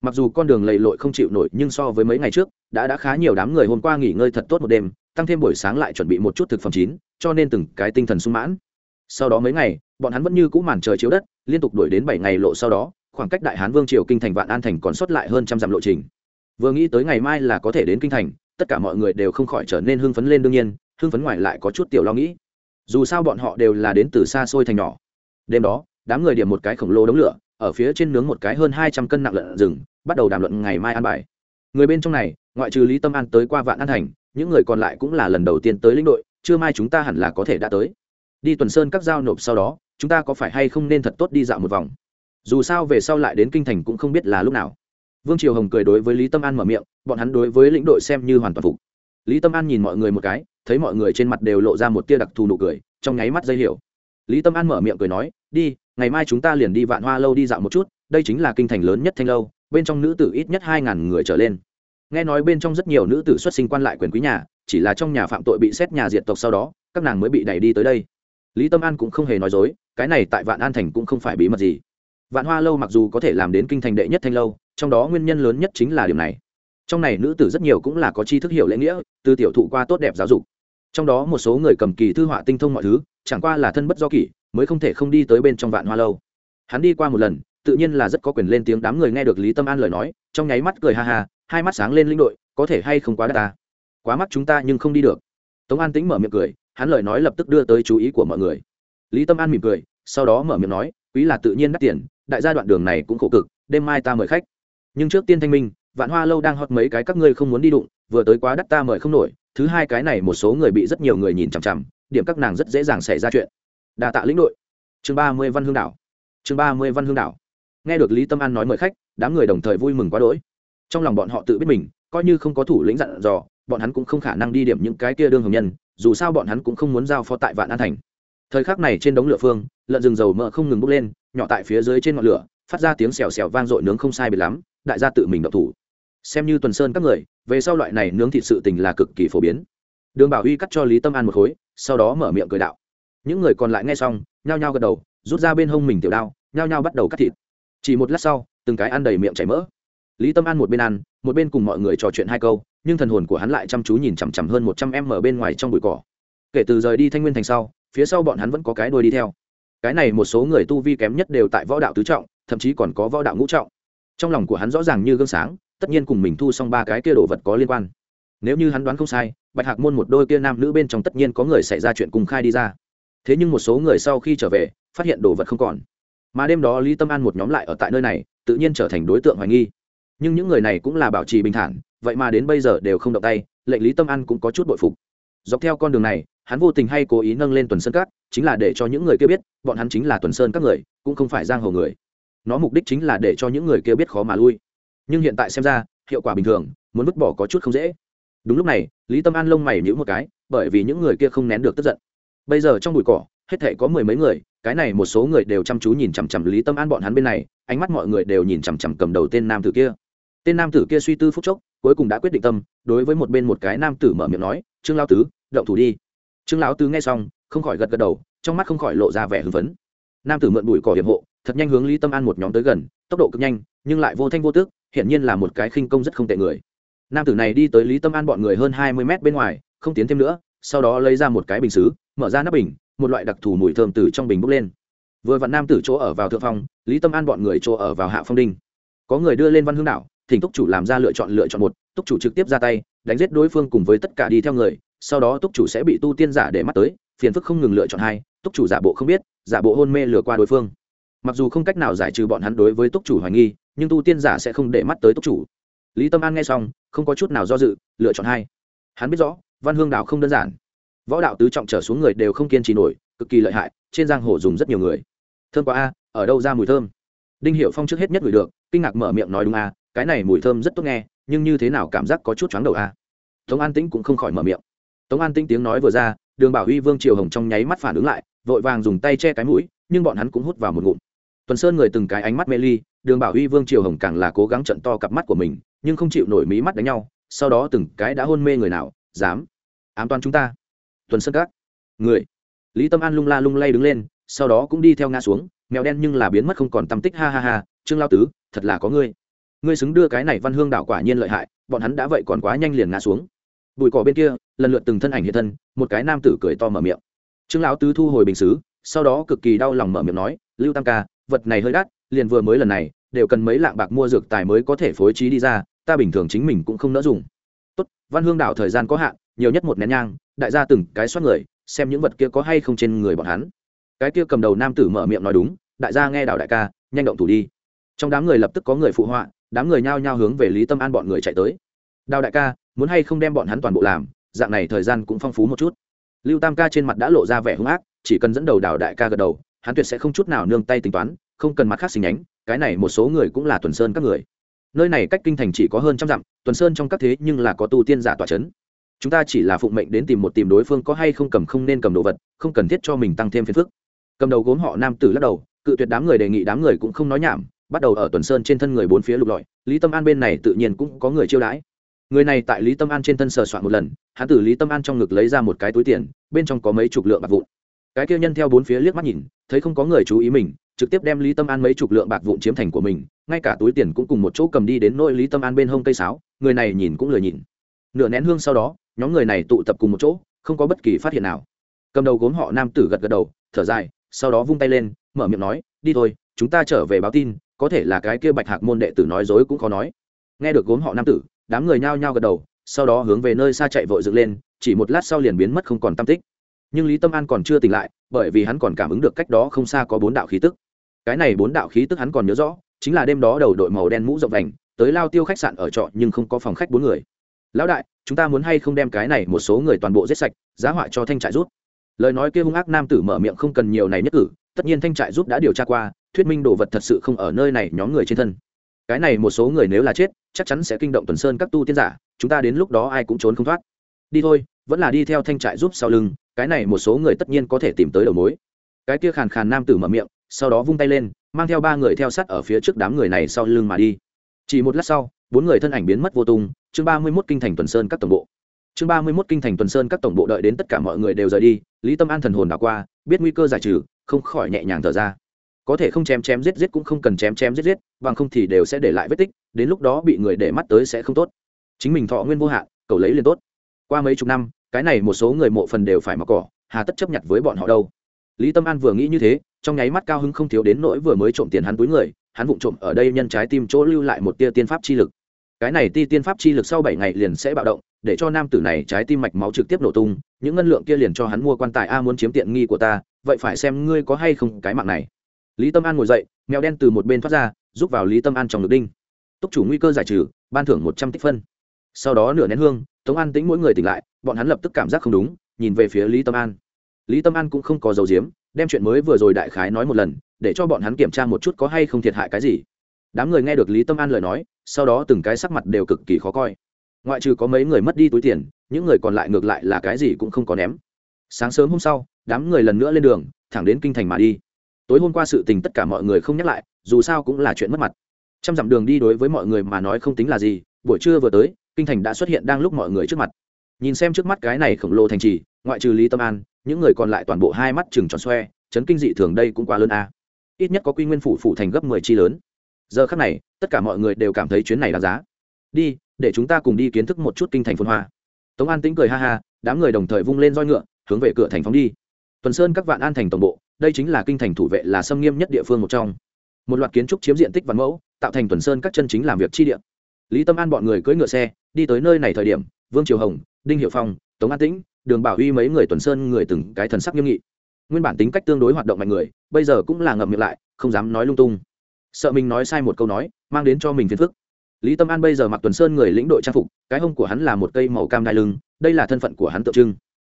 Mặc dù con đường lầy lội không chịu nổi, nhưng so với mấy ngày trước, đã đã khá nhiều đám người hôm qua nghỉ ngơi thật tốt một đêm, tăng thêm buổi sáng lại chuẩn bị một chút thực phẩm chín, cho nên từng cái tinh thần sung mãn. Sau đó mấy ngày, bọn hắn vẫn như cũ màn trời chiếu đất, liên tục đuổi đến bảy ngày lộ sau đó, khoảng cách đại hán vương triều kinh thành vạn an thành còn sót lại hơn trăm dặm lộ trình. Vừa nghĩ tới ngày mai là có thể đến kinh thành, tất cả mọi người đều không khỏi trở nên hưng phấn lên đương nhiên hưng phấn ngoài lại có chút tiểu lo nghĩ. Dù sao bọn họ đều là đến từ xa xôi thành nhỏ. Đêm đó, đám người điểm một cái khổng lồ đống lửa, ở phía trên nướng một cái hơn hai trăm cân nặng lợn rừng, bắt đầu đàm luận ngày mai ăn bài. Người bên trong này, ngoại trừ lý tâm an tới qua vạn an thành, những người còn lại cũng là lần đầu tiên tới lĩnh đội, chưa mai chúng ta hẳn là có thể đã tới. Đi tuần sơn các giao nộp sau đó, chúng ta có phải hay không nên thật tốt đi dạo một vòng? Dù sao về sau lại đến kinh thành cũng không biết là lúc nào. Vương triều hồng cười đối với lý tâm an mở miệng, bọn hắn đối với lĩnh đội xem như hoàn toàn phục. Lý tâm an nhìn mọi người một cái thấy mọi người trên mặt đều lộ ra một tia đặc thù nụ cười, trong nháy mắt dây hiểu. Lý tâm an mở miệng cười nói, đi, ngày mai chúng ta liền đi vạn hoa lâu đi dạo một chút, đây chính là kinh thành lớn nhất thanh lâu, bên trong nữ tử ít nhất hai ngàn người trở lên. Nghe nói bên trong rất nhiều nữ tử xuất sinh quan lại quyền quý nhà, chỉ là trong nhà phạm tội bị xét nhà diệt tộc sau đó, các nàng mới bị đẩy đi tới đây. Lý tâm an cũng không hề nói dối, cái này tại vạn an thành cũng không phải bí mật gì. Vạn hoa lâu mặc dù có thể làm đến kinh thành đệ nhất thanh lâu, trong đó nguyên nhân lớn nhất chính là điểm này. Trong này nữ tử rất nhiều cũng là có tri thức hiểu lễ nghĩa, từ tiểu thụ qua tốt đẹp giáo dục trong đó một số người cầm kỳ thư họa tinh thông mọi thứ, chẳng qua là thân bất do kỷ, mới không thể không đi tới bên trong vạn hoa lâu. Hắn đi qua một lần, tự nhiên là rất có quyền lên tiếng đám người nghe được lý tâm an lời nói, trong nháy mắt cười ha ha, hai mắt sáng lên linh đội, có thể hay không quá đắt ta? Quá mắt chúng ta nhưng không đi được. Tống an tính mở miệng cười, hắn lời nói lập tức đưa tới chú ý của mọi người. Lý tâm an mỉm cười, sau đó mở miệng nói, quý là tự nhiên đắt tiền, đại gia đoạn đường này cũng khổ cực, đêm mai ta mời khách. Nhưng trước tiên thanh minh, vạn hoa lâu đang hót mấy cái các ngươi không muốn đi đụng, vừa tới quá đắt ta mời không nổi thứ hai cái này một số người bị rất nhiều người nhìn chằm chằm, điểm các nàng rất dễ dàng xảy ra chuyện. Đà tạ lĩnh đội. Chương ba mươi văn hương đảo. Chương ba mươi văn hương đảo. Nghe được lý tâm an nói mời khách, đám người đồng thời vui mừng quá đỗi. Trong lòng bọn họ tự biết mình, coi như không có thủ lĩnh dặn dò, bọn hắn cũng không khả năng đi điểm những cái kia đương hồng nhân, dù sao bọn hắn cũng không muốn giao phó tại vạn an thành. Thời khắc này trên đống lửa phương, lợn rừng dầu mỡ không ngừng bốc lên, nhỏ tại phía dưới trên ngọn lửa, phát ra tiếng xèo xèo vang dội nướng không sai biệt lắm, đại gia tự mình đậu thủ xem như tuần sơn các người, về sau loại này nướng thịt sự tình là cực kỳ phổ biến. Đường bảo uy cắt cho lý tâm an một khối, sau đó mở miệng cười đạo. Những người còn lại nghe xong, nhao nhao gật đầu, rút ra bên hông mình tiểu đao, nhao nhao bắt đầu cắt thịt. Chỉ một lát sau, từng cái ăn đầy miệng chảy mỡ. Lý tâm ăn một bên ăn, một bên cùng mọi người trò chuyện hai câu, nhưng thần hồn của hắn lại chăm chú nhìn chằm chằm hơn một trăm em ở bên ngoài trong bụi cỏ. Kể từ rời đi thanh nguyên thành sau, phía sau bọn hắn vẫn có cái đuôi đi theo. Cái này một số người tu vi kém nhất đều tại võ đạo tứ trọng, thậm chí còn có võ đạo ngũ trọng. Trong lòng của hắn rõ ràng như gương sáng tất nhiên cùng mình thu xong ba cái kia đồ vật có liên quan. Nếu như hắn đoán không sai, bạch hạc môn một đôi kia nam nữ bên trong tất nhiên có người xảy ra chuyện cùng khai đi ra. Thế nhưng một số người sau khi trở về, phát hiện đồ vật không còn. Mà đêm đó lý tâm an một nhóm lại ở tại nơi này, tự nhiên trở thành đối tượng hoài nghi. Nhưng những người này cũng là bảo trì bình thản, vậy mà đến bây giờ đều không động tay, lệnh lý tâm an cũng có chút bội phục. Dọc theo con đường này, hắn vô tình hay cố ý nâng lên tuần sơn các, chính là để cho những người kia biết, bọn hắn chính là tuần sơn các người, cũng không phải giang hồ người. Nó mục đích chính là để cho những người kia biết khó mà lui nhưng hiện tại xem ra, hiệu quả bình thường, muốn vứt bỏ có chút không dễ. Đúng lúc này, lý tâm an lông mày nhữ một cái, bởi vì những người kia không nén được tức giận. Bây giờ trong bụi cỏ, hết thể có mười mấy người, cái này một số người đều chăm chú nhìn chằm chằm lý tâm an bọn hắn bên này, ánh mắt mọi người đều nhìn chằm chằm cầm đầu tên nam tử kia. Tên nam tử kia suy tư phúc chốc, cuối cùng đã quyết định tâm, đối với một bên một cái nam tử mở miệng nói, trương lao tứ, động thủ đi. Trương lão tứ nghe xong, không khỏi gật gật đầu, trong mắt không khỏi lộ ra vẻ hưng phấn. Nam tử mượn bụi cỏ hiểm hộ, thật nhanh hướng lý tâm an một nhóm tới gần, tốc độ cực nhanh, nhưng lại vô thanh vô tước hiển nhiên là một cái khinh công rất không tệ người. Nam tử này đi tới lý tâm an bọn người hơn hai mươi mét bên ngoài, không tiến thêm nữa, sau đó lấy ra một cái bình xứ, mở ra nắp bình, một loại đặc thù mùi thơm từ trong bình bốc lên. Vừa vặn nam tử chỗ ở vào thượng phong, lý tâm an bọn người chỗ ở vào hạ phong đinh. Có người đưa lên văn hương đảo thỉnh túc chủ làm ra lựa chọn lựa chọn một, túc chủ trực tiếp ra tay, đánh giết đối phương cùng với tất cả đi theo người, sau đó túc chủ sẽ bị tu tiên giả để mắt tới, phiền phức không ngừng lựa chọn hai, túc chủ giả bộ không biết, giả bộ hôn mê lừa qua đối phương. Mặc dù không cách nào giải trừ bọn hắn đối với túc chủ hoài nghi nhưng tu tiên giả sẽ không để mắt tới túc chủ. Lý tâm an nghe xong, không có chút nào do dự, lựa chọn hai. Hắn biết rõ, văn hương đạo không đơn giản. Võ đạo tứ trọng trở xuống người đều không kiên trì nổi, cực kỳ lợi hại, trên giang hồ dùng rất nhiều người. Thơm quá a, ở đâu ra mùi thơm? Đinh hiệu phong trước hết nhất người được, kinh ngạc mở miệng nói đúng a, cái này mùi thơm rất tốt nghe, nhưng như thế nào cảm giác có chút chóng đầu a? Tống an tĩnh cũng không khỏi mở miệng. Tống an tĩnh tiếng nói vừa ra, đường bảo huy vương triều hồng trong nháy mắt phản ứng lại, vội vàng dùng tay che cái mũi, nhưng bọn hắn cũng hút vào một ngụm. Tuần sơn người từng cái ánh mắt mê ly đường bảo huy, vương triều hồng càng là cố gắng trận to cặp mắt của mình, nhưng không chịu nổi mí mắt đánh nhau, sau đó từng cái đã hôn mê người nào, dám ám toán chúng ta. Tuần sơn các. Người. Lý tâm an lung la lung lay đứng lên, sau đó cũng đi theo ngã xuống, mèo đen nhưng là biến mất không còn tâm tích, ha ha ha, trương lao tứ, thật là có ngươi. Ngươi xứng đưa cái này văn hương đảo quả nhiên lợi hại, bọn hắn đã vậy còn quá nhanh liền ngã xuống. Bụi cỏ bên kia, lần lượt từng thân ảnh hiện thân, một cái nam tử cười to mở miệng. Trương lão tứ thu hồi bình xứ, sau đó cực kỳ đau lòng mở miệng nói, lưu tam ca, vật này hơi đắt liền vừa mới lần này, đều cần mấy lạng bạc mua dược tài mới có thể phối trí đi ra, ta bình thường chính mình cũng không nỡ dùng. Tốt, văn hương đảo thời gian có hạn, nhiều nhất một nén nhang, đại gia từng cái soát người, xem những vật kia có hay không trên người bọn hắn. Cái kia cầm đầu nam tử mở miệng nói đúng, đại gia nghe đảo đại ca, nhanh động thủ đi. Trong đám người lập tức có người phụ họa, đám người nhao nhao hướng về lý tâm an bọn người chạy tới. Đào đại ca, muốn hay không đem bọn hắn toàn bộ làm, dạng này thời gian cũng phong phú một chút. Lưu tam ca trên mặt đã lộ ra vẻ hung ác, chỉ cần dẫn đầu đào đại ca gật đầu, hắn tuyệt sẽ không chút nào nương tay tính toán không cần mặt khác xin nhánh, cái này một số người cũng là tuần sơn các người. Nơi này cách kinh thành chỉ có hơn trăm dặm, tuần sơn trong các thế nhưng là có tu tiên giả tọa c h ấ n chúng ta chỉ là phụng mệnh đến tìm một tìm đối phương có hay không cầm không nên cầm đồ vật, không cần thiết cho mình tăng thêm phiền phức. Cầm đầu gốm họ nam tử lắc đầu, cự tuyệt đám người đề nghị đám người cũng không nói nhảm, bắt đầu ở tuần sơn trên thân người bốn phía lục lọi, lý tâm an bên này tự nhiên cũng có người chiêu đãi. Người này tại lý tâm an trên thân sờ soạn một lần, hắn từ lý tâm an trong ngực lấy ra một cái túi tiền, bên trong có mấy chục lượng bạc vụn. Cái kia nhân theo bốn phía liếc mắt nhìn, thấy không có người chú ý mình trực tiếp đem lý tâm an mấy chục lượng bạc vụn chiếm thành của mình, ngay cả túi tiền cũng cùng một chỗ cầm đi đến nỗi lý tâm an bên hông cây sáo, người này nhìn cũng lười nhìn. Nửa nén hương sau đó, nhóm người này tụ tập cùng một chỗ, không có bất kỳ phát hiện nào. Cầm đầu gốm họ nam tử gật gật đầu, thở dài, sau đó vung tay lên, mở miệng nói, đi thôi, chúng ta trở về báo tin, có thể là cái kia bạch hạc môn đệ tử nói dối cũng khó nói. Nghe được gốm họ nam tử, đám người nhao nhao gật đầu, sau đó hướng về nơi xa chạy vội dựng lên, chỉ một lát sau liền biến mất không còn tam tích. Nhưng lý tâm an còn chưa tỉnh lại, bởi vì hắn còn cảm ứng được cách đó không xa có bốn đạo khí tức cái này bốn đạo khí tức hắn còn nhớ rõ, chính là đêm đó đầu đội màu đen mũ rộng vành, tới lao tiêu khách sạn ở trọ nhưng không có phòng khách bốn người. Lão đại, chúng ta muốn hay không đem cái này một số người toàn bộ giết sạch, giá họa cho thanh trại rút. Lời nói kia hung ác nam tử mở miệng không cần nhiều này nhất cử, tất nhiên thanh trại rút đã điều tra qua, thuyết minh đồ vật thật sự không ở nơi này nhóm người trên thân. Cái này một số người nếu là chết, chắc chắn sẽ kinh động tuần sơn các tu tiên giả, chúng ta đến lúc đó ai cũng trốn không thoát. Đi thôi, vẫn là đi theo thanh trại giúp sau lưng, cái này một số người tất nhiên có thể tìm tới đầu mối. Cái kia khàn khàn nam tử mở miệng sau đó vung tay lên, mang theo ba người theo sát ở phía trước đám người này sau lưng mà đi. Chỉ một lát sau, bốn người thân ảnh biến mất vô tung, chương ba mươi mốt kinh thành tuần sơn các tổng bộ. Chương ba mươi mốt kinh thành tuần sơn các tổng bộ đợi đến tất cả mọi người đều rời đi, lý tâm an thần hồn đã qua, biết nguy cơ giải trừ, không khỏi nhẹ nhàng thở ra. Có thể không chém chém giết giết cũng không cần chém chém giết giết, bằng không thì đều sẽ để lại vết tích, đến lúc đó bị người để mắt tới sẽ không tốt. Chính mình thọ nguyên vô hạn, cầu lấy liền tốt. Qua mấy chục năm, cái này một số người mộ phần đều phải mặc cỏ, hà tất chấp nhận với bọn họ đâu. Lý tâm an vừa nghĩ như thế trong nháy mắt cao hứng không thiếu đến nỗi vừa mới trộm tiền hắn túi người, hắn vụng trộm ở đây nhân trái tim chỗ lưu lại một tia tiên pháp chi lực. Cái này ti tiên pháp chi lực sau bảy ngày liền sẽ bạo động, để cho nam tử này trái tim mạch máu trực tiếp nổ tung, những ngân lượng kia liền cho hắn mua quan tài a muốn chiếm tiện nghi của ta, vậy phải xem ngươi có hay không cái mạng này. Lý tâm an ngồi dậy, mèo đen từ một bên thoát ra giúp vào lý tâm an trong ngực đinh. Túc chủ nguy cơ giải trừ, ban thưởng một trăm tích phân. Sau đó nửa nén hương, tống an tính mỗi người tỉnh lại, bọn hắn lập tức cảm giác không đúng, nhìn về phía lý tâm an. Lý tâm an cũng không có dầu diếm đem chuyện mới vừa rồi đại khái nói một lần, để cho bọn hắn kiểm tra một chút có hay không thiệt hại cái gì. Đám người nghe được lý tâm an lời nói, sau đó từng cái sắc mặt đều cực kỳ khó coi. Ngoại trừ có mấy người mất đi túi tiền, những người còn lại ngược lại là cái gì cũng không có ném. Sáng sớm hôm sau, đám người lần nữa lên đường, thẳng đến kinh thành mà đi. Tối hôm qua sự tình tất cả mọi người không nhắc lại, dù sao cũng là chuyện mất mặt. Trăm dặm đường đi đối với mọi người mà nói không tính là gì, buổi trưa vừa tới, kinh thành đã xuất hiện đang lúc mọi người trước mặt. Nhìn xem trước mắt cái này khổng lồ thành trì ngoại trừ lý tâm an, những người còn lại toàn bộ hai mắt chừng tròn xoe, chấn kinh dị thường đây cũng quá lớn a. Ít nhất có quy nguyên phủ phủ thành gấp mười chi lớn. Giờ khắc này, tất cả mọi người đều cảm thấy chuyến này đáng giá. Đi, để chúng ta cùng đi kiến thức một chút kinh thành phun hoa. Tống an tính cười ha ha, đám người đồng thời vung lên roi ngựa, hướng về cửa thành phóng đi. Tuần sơn các vạn an thành tổng bộ, đây chính là kinh thành thủ vệ là xâm nghiêm nhất địa phương một trong. Một loạt kiến trúc chiếm diện tích văn mẫu, tạo thành tuần sơn các chân chính làm việc chi địa. Lý tâm an bọn người cưỡi ngựa xe, đi tới nơi này thời điểm, vương triều hồng, đinh hiệu phong, tống an tĩnh đường bảo huy mấy người tuần sơn người từng cái thần sắc nghiêm nghị. Nguyên bản tính cách tương đối hoạt động mạnh người, bây giờ cũng là ngậm miệng lại, không dám nói lung tung. Sợ mình nói sai một câu nói, mang đến cho mình phiền phức. Lý tâm an bây giờ mặc tuần sơn người lĩnh đội trang phục, cái hông của hắn là một cây màu cam đai lưng, đây là thân phận của hắn tượng trưng.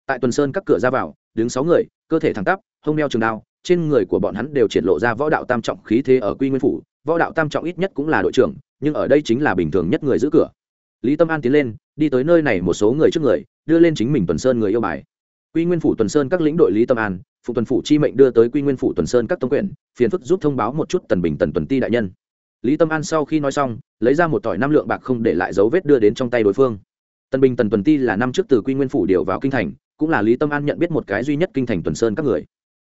Tại tuần sơn các cửa ra vào, đứng sáu người, cơ thể thẳng tắp, hông đeo trường đao, trên người của bọn hắn đều triển lộ ra võ đạo tam trọng khí thế ở quy nguyên phủ, võ đạo tam trọng ít nhất cũng là đội trưởng, nhưng ở đây chính là bình thường nhất người giữ cửa lý tâm an tiến lên, đi tới nơi này một số người trước người, đưa lên chính mình tuần sơn người yêu bài. Quy nguyên phủ tuần sơn các lĩnh đội lý tâm an, phụ tuần phủ chi mệnh đưa tới quy nguyên phủ tuần sơn các tông quyển phiền phức giúp thông báo một chút tần bình tần tuần ti đại nhân. Lý tâm an sau khi nói xong, lấy ra một tỏi năm lượng bạc không để lại dấu vết đưa đến trong tay đối phương. Tần bình tần tuần ti là năm trước từ quy nguyên phủ điều vào kinh thành, cũng là lý tâm an nhận biết một cái duy nhất kinh thành tuần sơn các người.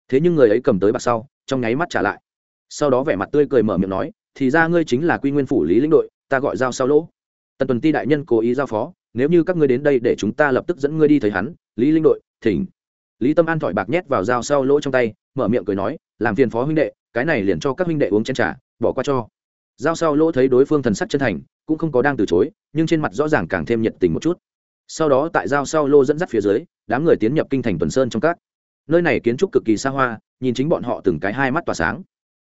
Thế nhưng người ấy cầm tới bạc sau, trong nháy mắt trả lại. Sau đó vẻ mặt tươi cười mở miệng nói, thì ra ngươi chính là quy nguyên phủ lý lĩnh đội, ta gọi giao sau lỗ tần tuần ti đại nhân cố ý giao phó, nếu như các ngươi đến đây để chúng ta lập tức dẫn ngươi đi thấy hắn, lý linh đội, thỉnh. Lý tâm an thỏi bạc nhét vào dao sau lỗ trong tay, mở miệng cười nói, làm phiền phó huynh đệ, cái này liền cho các huynh đệ uống chén trà, bỏ qua cho. Dao sau lỗ thấy đối phương thần sắc chân thành, cũng không có đang từ chối, nhưng trên mặt rõ ràng càng thêm nhiệt tình một chút. Sau đó tại dao sau lô dẫn dắt phía dưới, đám người tiến nhập kinh thành tuần sơn trong các. Nơi này kiến trúc cực kỳ xa hoa, nhìn chính bọn họ từng cái hai mắt tỏa sáng.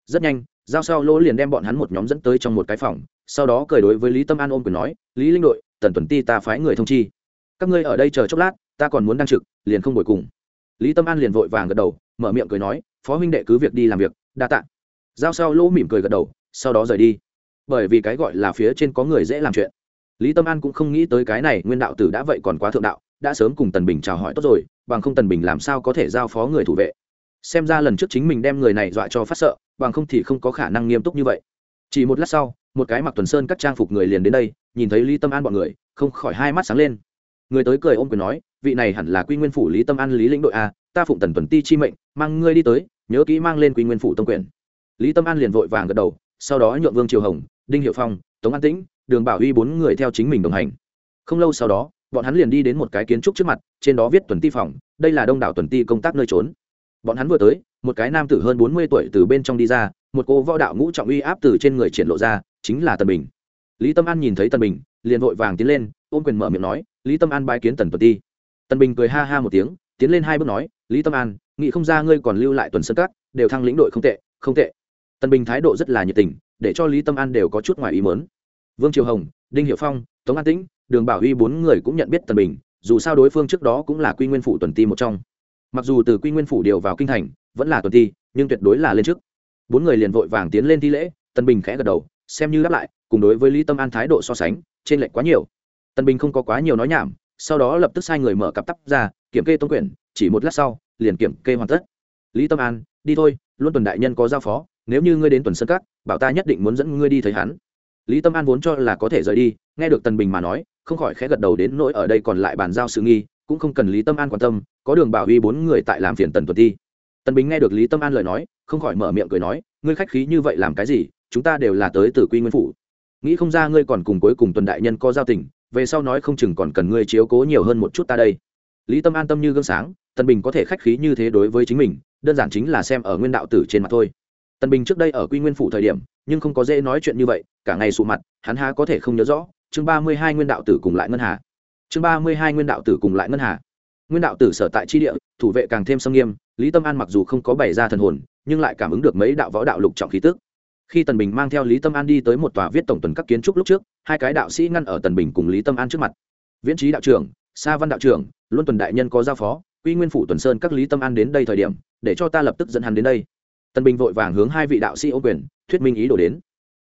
Rất nhanh giao sau lỗ liền đem bọn hắn một nhóm dẫn tới trong một cái phòng, sau đó cười đối với lý tâm an ôm quyền nói, lý linh đội, tần tuần ti ta phái người thông chi. Các ngươi ở đây chờ chốc lát, ta còn muốn đăng trực, liền không ngồi cùng. Lý tâm an liền vội vàng gật đầu, mở miệng cười nói, phó huynh đệ cứ việc đi làm việc, đa tạ. Giao sau lỗ mỉm cười gật đầu, sau đó rời đi. Bởi vì cái gọi là phía trên có người dễ làm chuyện. Lý tâm an cũng không nghĩ tới cái này, nguyên đạo tử đã vậy còn quá thượng đạo, đã sớm cùng tần bình chào hỏi tốt rồi, bằng không tần bình làm sao có thể giao phó người thủ vệ xem ra lần trước chính mình đem người này dọa cho phát sợ, bằng không thì không có khả năng nghiêm túc như vậy. Chỉ một lát sau, một cái mặc tuần sơn các trang phục người liền đến đây, nhìn thấy lý tâm an bọn người, không khỏi hai mắt sáng lên. Người tới cười ôm quyền nói, vị này hẳn là quy nguyên phủ lý tâm an lý lĩnh đội a, ta phụng tần tuần ti chi mệnh, mang ngươi đi tới, nhớ kỹ mang lên quy nguyên phủ tông quyền. Lý tâm an liền vội vàng gật đầu, sau đó nhượng vương triều hồng, đinh hiệu phong, tống an tĩnh, đường bảo huy bốn người theo chính mình đồng hành. Không lâu sau đó, bọn hắn liền đi đến một cái kiến trúc trước mặt, trên đó viết tuần ti phòng, đây là đông đảo tuần ti công tác nơi trốn bọn hắn vừa tới, một cái nam tử hơn bốn mươi tuổi từ bên trong đi ra, một cô võ đạo ngũ trọng uy áp từ trên người triển lộ ra, chính là tần bình. Lý tâm an nhìn thấy tần bình, liền vội vàng tiến lên, ôm quyền mở miệng nói, lý tâm an bái kiến tần tuần ti. Tần bình cười ha ha một tiếng, tiến lên hai bước nói, lý tâm an, nghĩ không ra ngươi còn lưu lại tuần sơn cát đều thăng lĩnh đội không tệ không tệ. Tần bình thái độ rất là nhiệt tình, để cho lý tâm an đều có chút ngoài ý mớn vương triều hồng, đinh hiệu phong, tống an tĩnh, đường bảo huy bốn người cũng nhận biết tần bình, dù sao đối phương trước đó cũng là quy nguyên phủ tuần ti một trong mặc dù từ quy nguyên phủ điều vào kinh thành, vẫn là tuần thi, nhưng tuyệt đối là lên trước. Bốn người liền vội vàng tiến lên thi lễ, tân bình khẽ gật đầu, xem như đáp lại, cùng đối với lý tâm an thái độ so sánh trên lệch quá nhiều. Tân bình không có quá nhiều nói nhảm, sau đó lập tức sai người mở cặp tắp ra, kiểm kê tông quyển, chỉ một lát sau, liền kiểm kê hoàn tất. Lý tâm an, đi thôi, luôn tuần đại nhân có giao phó, nếu như ngươi đến tuần sân cát bảo ta nhất định muốn dẫn ngươi đi thấy hắn. Lý tâm an vốn cho là có thể rời đi, nghe được tần bình mà nói, không khỏi khẽ gật đầu đến nỗi ở đây còn lại bàn giao sự nghi cũng không cần lý tâm an quan tâm, có đường bảo huy bốn người tại làm phiền tần tuần ti. Tần bình nghe được lý tâm an lời nói, không khỏi mở miệng cười nói, ngươi khách khí như vậy làm cái gì, chúng ta đều là tới từ quy nguyên phủ. Nghĩ không ra ngươi còn cùng cuối cùng tuần đại nhân có giao tình, về sau nói không chừng còn cần ngươi chiếu cố nhiều hơn một chút ta đây. Lý tâm an tâm như gương sáng, tần bình có thể khách khí như thế đối với chính mình, đơn giản chính là xem ở nguyên đạo tử trên mặt thôi. Tần bình trước đây ở quy nguyên phủ thời điểm, nhưng không có dễ nói chuyện như vậy, cả ngày sụ mặt, hắn há có thể không nhớ rõ, chương ba mươi hai nguyên đạo tử cùng lại ngân hà chương ba mươi hai nguyên đạo tử cùng lại ngân hà. Nguyên đạo tử sở tại tri địa, thủ vệ càng thêm sâm nghiêm, lý tâm an mặc dù không có bày ra thần hồn, nhưng lại cảm ứng được mấy đạo võ đạo lục trọng khí tức. Khi tần bình mang theo lý tâm an đi tới một tòa viết tổng tuần các kiến trúc lúc trước, hai cái đạo sĩ ngăn ở tần bình cùng lý tâm an trước mặt. Viễn trí đạo trưởng, sa văn đạo trưởng, luân tuần đại nhân có giao phó, quy nguyên phủ tuần sơn các lý tâm an đến đây thời điểm, để cho ta lập tức dẫn hắn đến đây. Tần bình vội vàng hướng hai vị đạo sĩ ô quyền, thuyết minh ý đồ đến.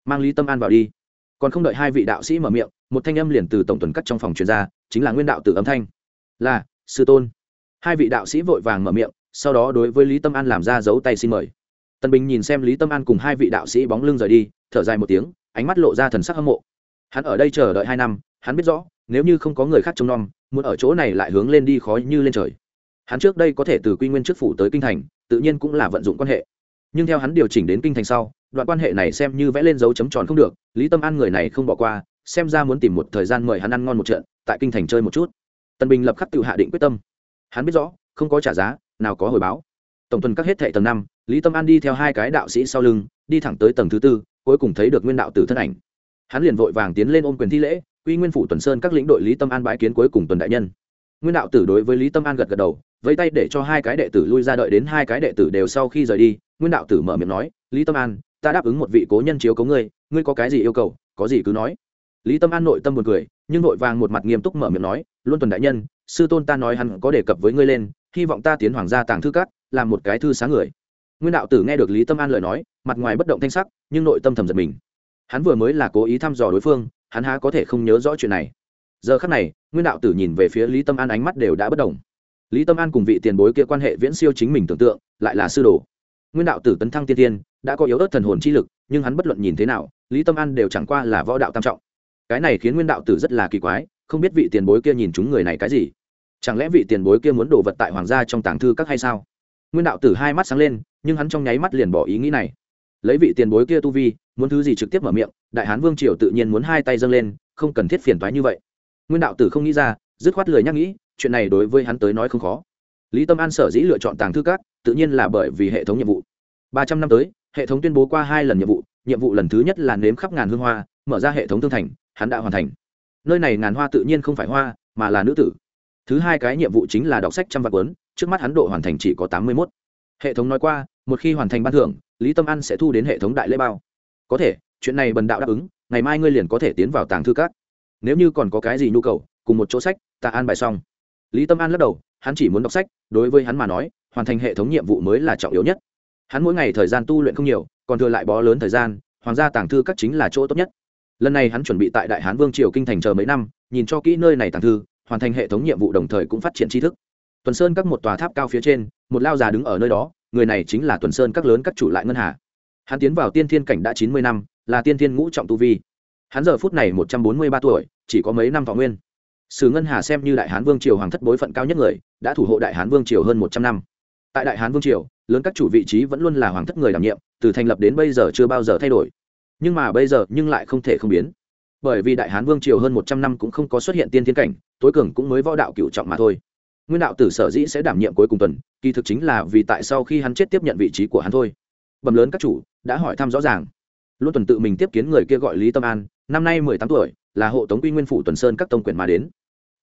Mang lý tâm an vào đi còn không đợi hai vị đạo sĩ mở miệng, một thanh âm liền từ tổng tuần cắt trong phòng truyền ra, chính là nguyên đạo tử âm thanh. Là, sư tôn. Hai vị đạo sĩ vội vàng mở miệng, sau đó đối với lý tâm an làm ra dấu tay xin mời. Tân bình nhìn xem lý tâm an cùng hai vị đạo sĩ bóng lưng rời đi, thở dài một tiếng, ánh mắt lộ ra thần sắc hâm mộ. Hắn ở đây chờ đợi hai năm, hắn biết rõ, nếu như không có người khác trông nom, muốn ở chỗ này lại hướng lên đi khó như lên trời. Hắn trước đây có thể từ quy nguyên trước phủ tới kinh thành, tự nhiên cũng là vận dụng quan hệ nhưng theo hắn điều chỉnh đến kinh thành sau, đoạn quan hệ này xem như vẽ lên dấu chấm tròn không được, lý tâm an người này không bỏ qua, xem ra muốn tìm một thời gian mời hắn ăn ngon một trận, tại kinh thành chơi một chút. Tần bình lập khắc tự hạ định quyết tâm. Hắn biết rõ, không có trả giá, nào có hồi báo. Tổng tuần các hết thệ tầng năm, lý tâm an đi theo hai cái đạo sĩ sau lưng, đi thẳng tới tầng thứ tư, cuối cùng thấy được nguyên đạo tử thân ảnh. Hắn liền vội vàng tiến lên ôm quyền thi lễ, quy nguyên phủ tuần sơn các lĩnh đội lý tâm an bãi kiến cuối cùng tuần đại nhân. Nguyên đạo tử đối với lý tâm an gật gật đầu, vẫy tay để cho hai cái đệ tử lui ra đợi đến hai cái đệ tử đều sau khi rời đi nguyên đạo tử mở miệng nói, lý tâm an, ta đáp ứng một vị cố nhân chiếu cấu ngươi ngươi có cái gì yêu cầu, có gì cứ nói. Lý tâm an nội tâm buồn cười, nhưng nội vàng một mặt nghiêm túc mở miệng nói luôn tuần đại nhân, sư tôn ta nói hắn có đề cập với ngươi lên, hy vọng ta tiến hoàng gia tàng thư cát làm một cái thư sáng người. Nguyên đạo tử nghe được lý tâm an lời nói, mặt ngoài bất động thanh sắc, nhưng nội tâm thầm giật mình. Hắn vừa mới là cố ý thăm dò đối phương, hắn há có thể không nhớ rõ chuyện này. Giờ khắc này, nguyên đạo tử nhìn về phía lý tâm an ánh mắt đều đã bất đồng lý tâm an cùng vị tiền bối kia quan hệ viễn siêu chính mình tưởng tượng, lại là sư đồ nguyên đạo tử tấn thăng tiên tiên, đã có yếu ớt thần hồn chi lực, nhưng hắn bất luận nhìn thế nào, lý tâm an đều chẳng qua là võ đạo tam trọng. Cái này khiến nguyên đạo tử rất là kỳ quái, không biết vị tiền bối kia nhìn chúng người này cái gì. Chẳng lẽ vị tiền bối kia muốn đổ vật tại hoàng gia trong tàng thư các hay sao? Nguyên đạo tử hai mắt sáng lên, nhưng hắn trong nháy mắt liền bỏ ý nghĩ này. Lấy vị tiền bối kia tu vi, muốn thứ gì trực tiếp mở miệng, đại hán vương triều tự nhiên muốn hai tay dâng lên, không cần thiết phiền toái như vậy. Nguyên đạo tử không nghĩ ra, dứt khoát lười nhắc nghĩ, chuyện này đối với hắn tới nói không khó. Lý tâm an sở dĩ lựa chọn tàng thư các tự nhiên là bởi vì hệ thống nhiệm vụ. Ba trăm năm tới, hệ thống tuyên bố qua hai lần nhiệm vụ nhiệm vụ lần thứ nhất là nếm khắp ngàn hương hoa, mở ra hệ thống thương thành, hắn đã hoàn thành. Nơi này ngàn hoa tự nhiên không phải hoa, mà là nữ tử. Thứ hai cái nhiệm vụ chính là đọc sách trăm vạn cuốn, trước mắt hắn độ hoàn thành chỉ có tám mươi mốt. Hệ thống nói qua, một khi hoàn thành ban thưởng, lý tâm an sẽ thu đến hệ thống đại lễ bao. Có thể, chuyện này bần đạo đáp ứng, ngày mai ngươi liền có thể tiến vào tàng thư các. Nếu như còn có cái gì nhu cầu, cùng một chỗ sách, ta an bài xong. Lý tâm an lắc đầu, hắn chỉ muốn đọc sách, đối với hắn mà nói hoàn thành hệ thống nhiệm vụ mới là trọng yếu nhất. Hắn mỗi ngày thời gian tu luyện không nhiều, còn thừa lại bó lớn thời gian, hoàng gia tàng thư các chính là chỗ tốt nhất. Lần này hắn chuẩn bị tại đại hán vương triều kinh thành chờ mấy năm, nhìn cho kỹ nơi này tàng thư, hoàn thành hệ thống nhiệm vụ đồng thời cũng phát triển tri thức. Tuần sơn các một tòa tháp cao phía trên, một lao già đứng ở nơi đó, người này chính là tuần sơn các lớn các chủ lại ngân hà. Hắn tiến vào tiên thiên cảnh đã chín mươi năm, là tiên thiên ngũ trọng tu vi. Hắn giờ phút này một trăm bốn mươi ba tuổi, chỉ có mấy năm thọ nguyên. Sử ngân hà xem như đại hán vương triều hoàng thất bối phận cao nhất người, đã thủ hộ đại hán vương triều hơn một trăm năm tại đại hán vương triều, lớn các chủ vị trí vẫn luôn là hoàng thất người đảm nhiệm, từ thành lập đến bây giờ chưa bao giờ thay đổi. Nhưng mà bây giờ nhưng lại không thể không biến. Bởi vì đại hán vương triều hơn một trăm năm cũng không có xuất hiện tiên thiên cảnh, tối cường cũng mới võ đạo cựu trọng mà thôi. Nguyên đạo tử sở dĩ sẽ đảm nhiệm cuối cùng tuần, kỳ thực chính là vì tại sau khi hắn chết tiếp nhận vị trí của hắn thôi. Bầm lớn các chủ, đã hỏi thăm rõ ràng. Luôn tuần tự mình tiếp kiến người kia gọi lý tâm an, năm nay mười tám tuổi, là hộ tống quy nguyên phủ tuần sơn các tông quyền mà đến.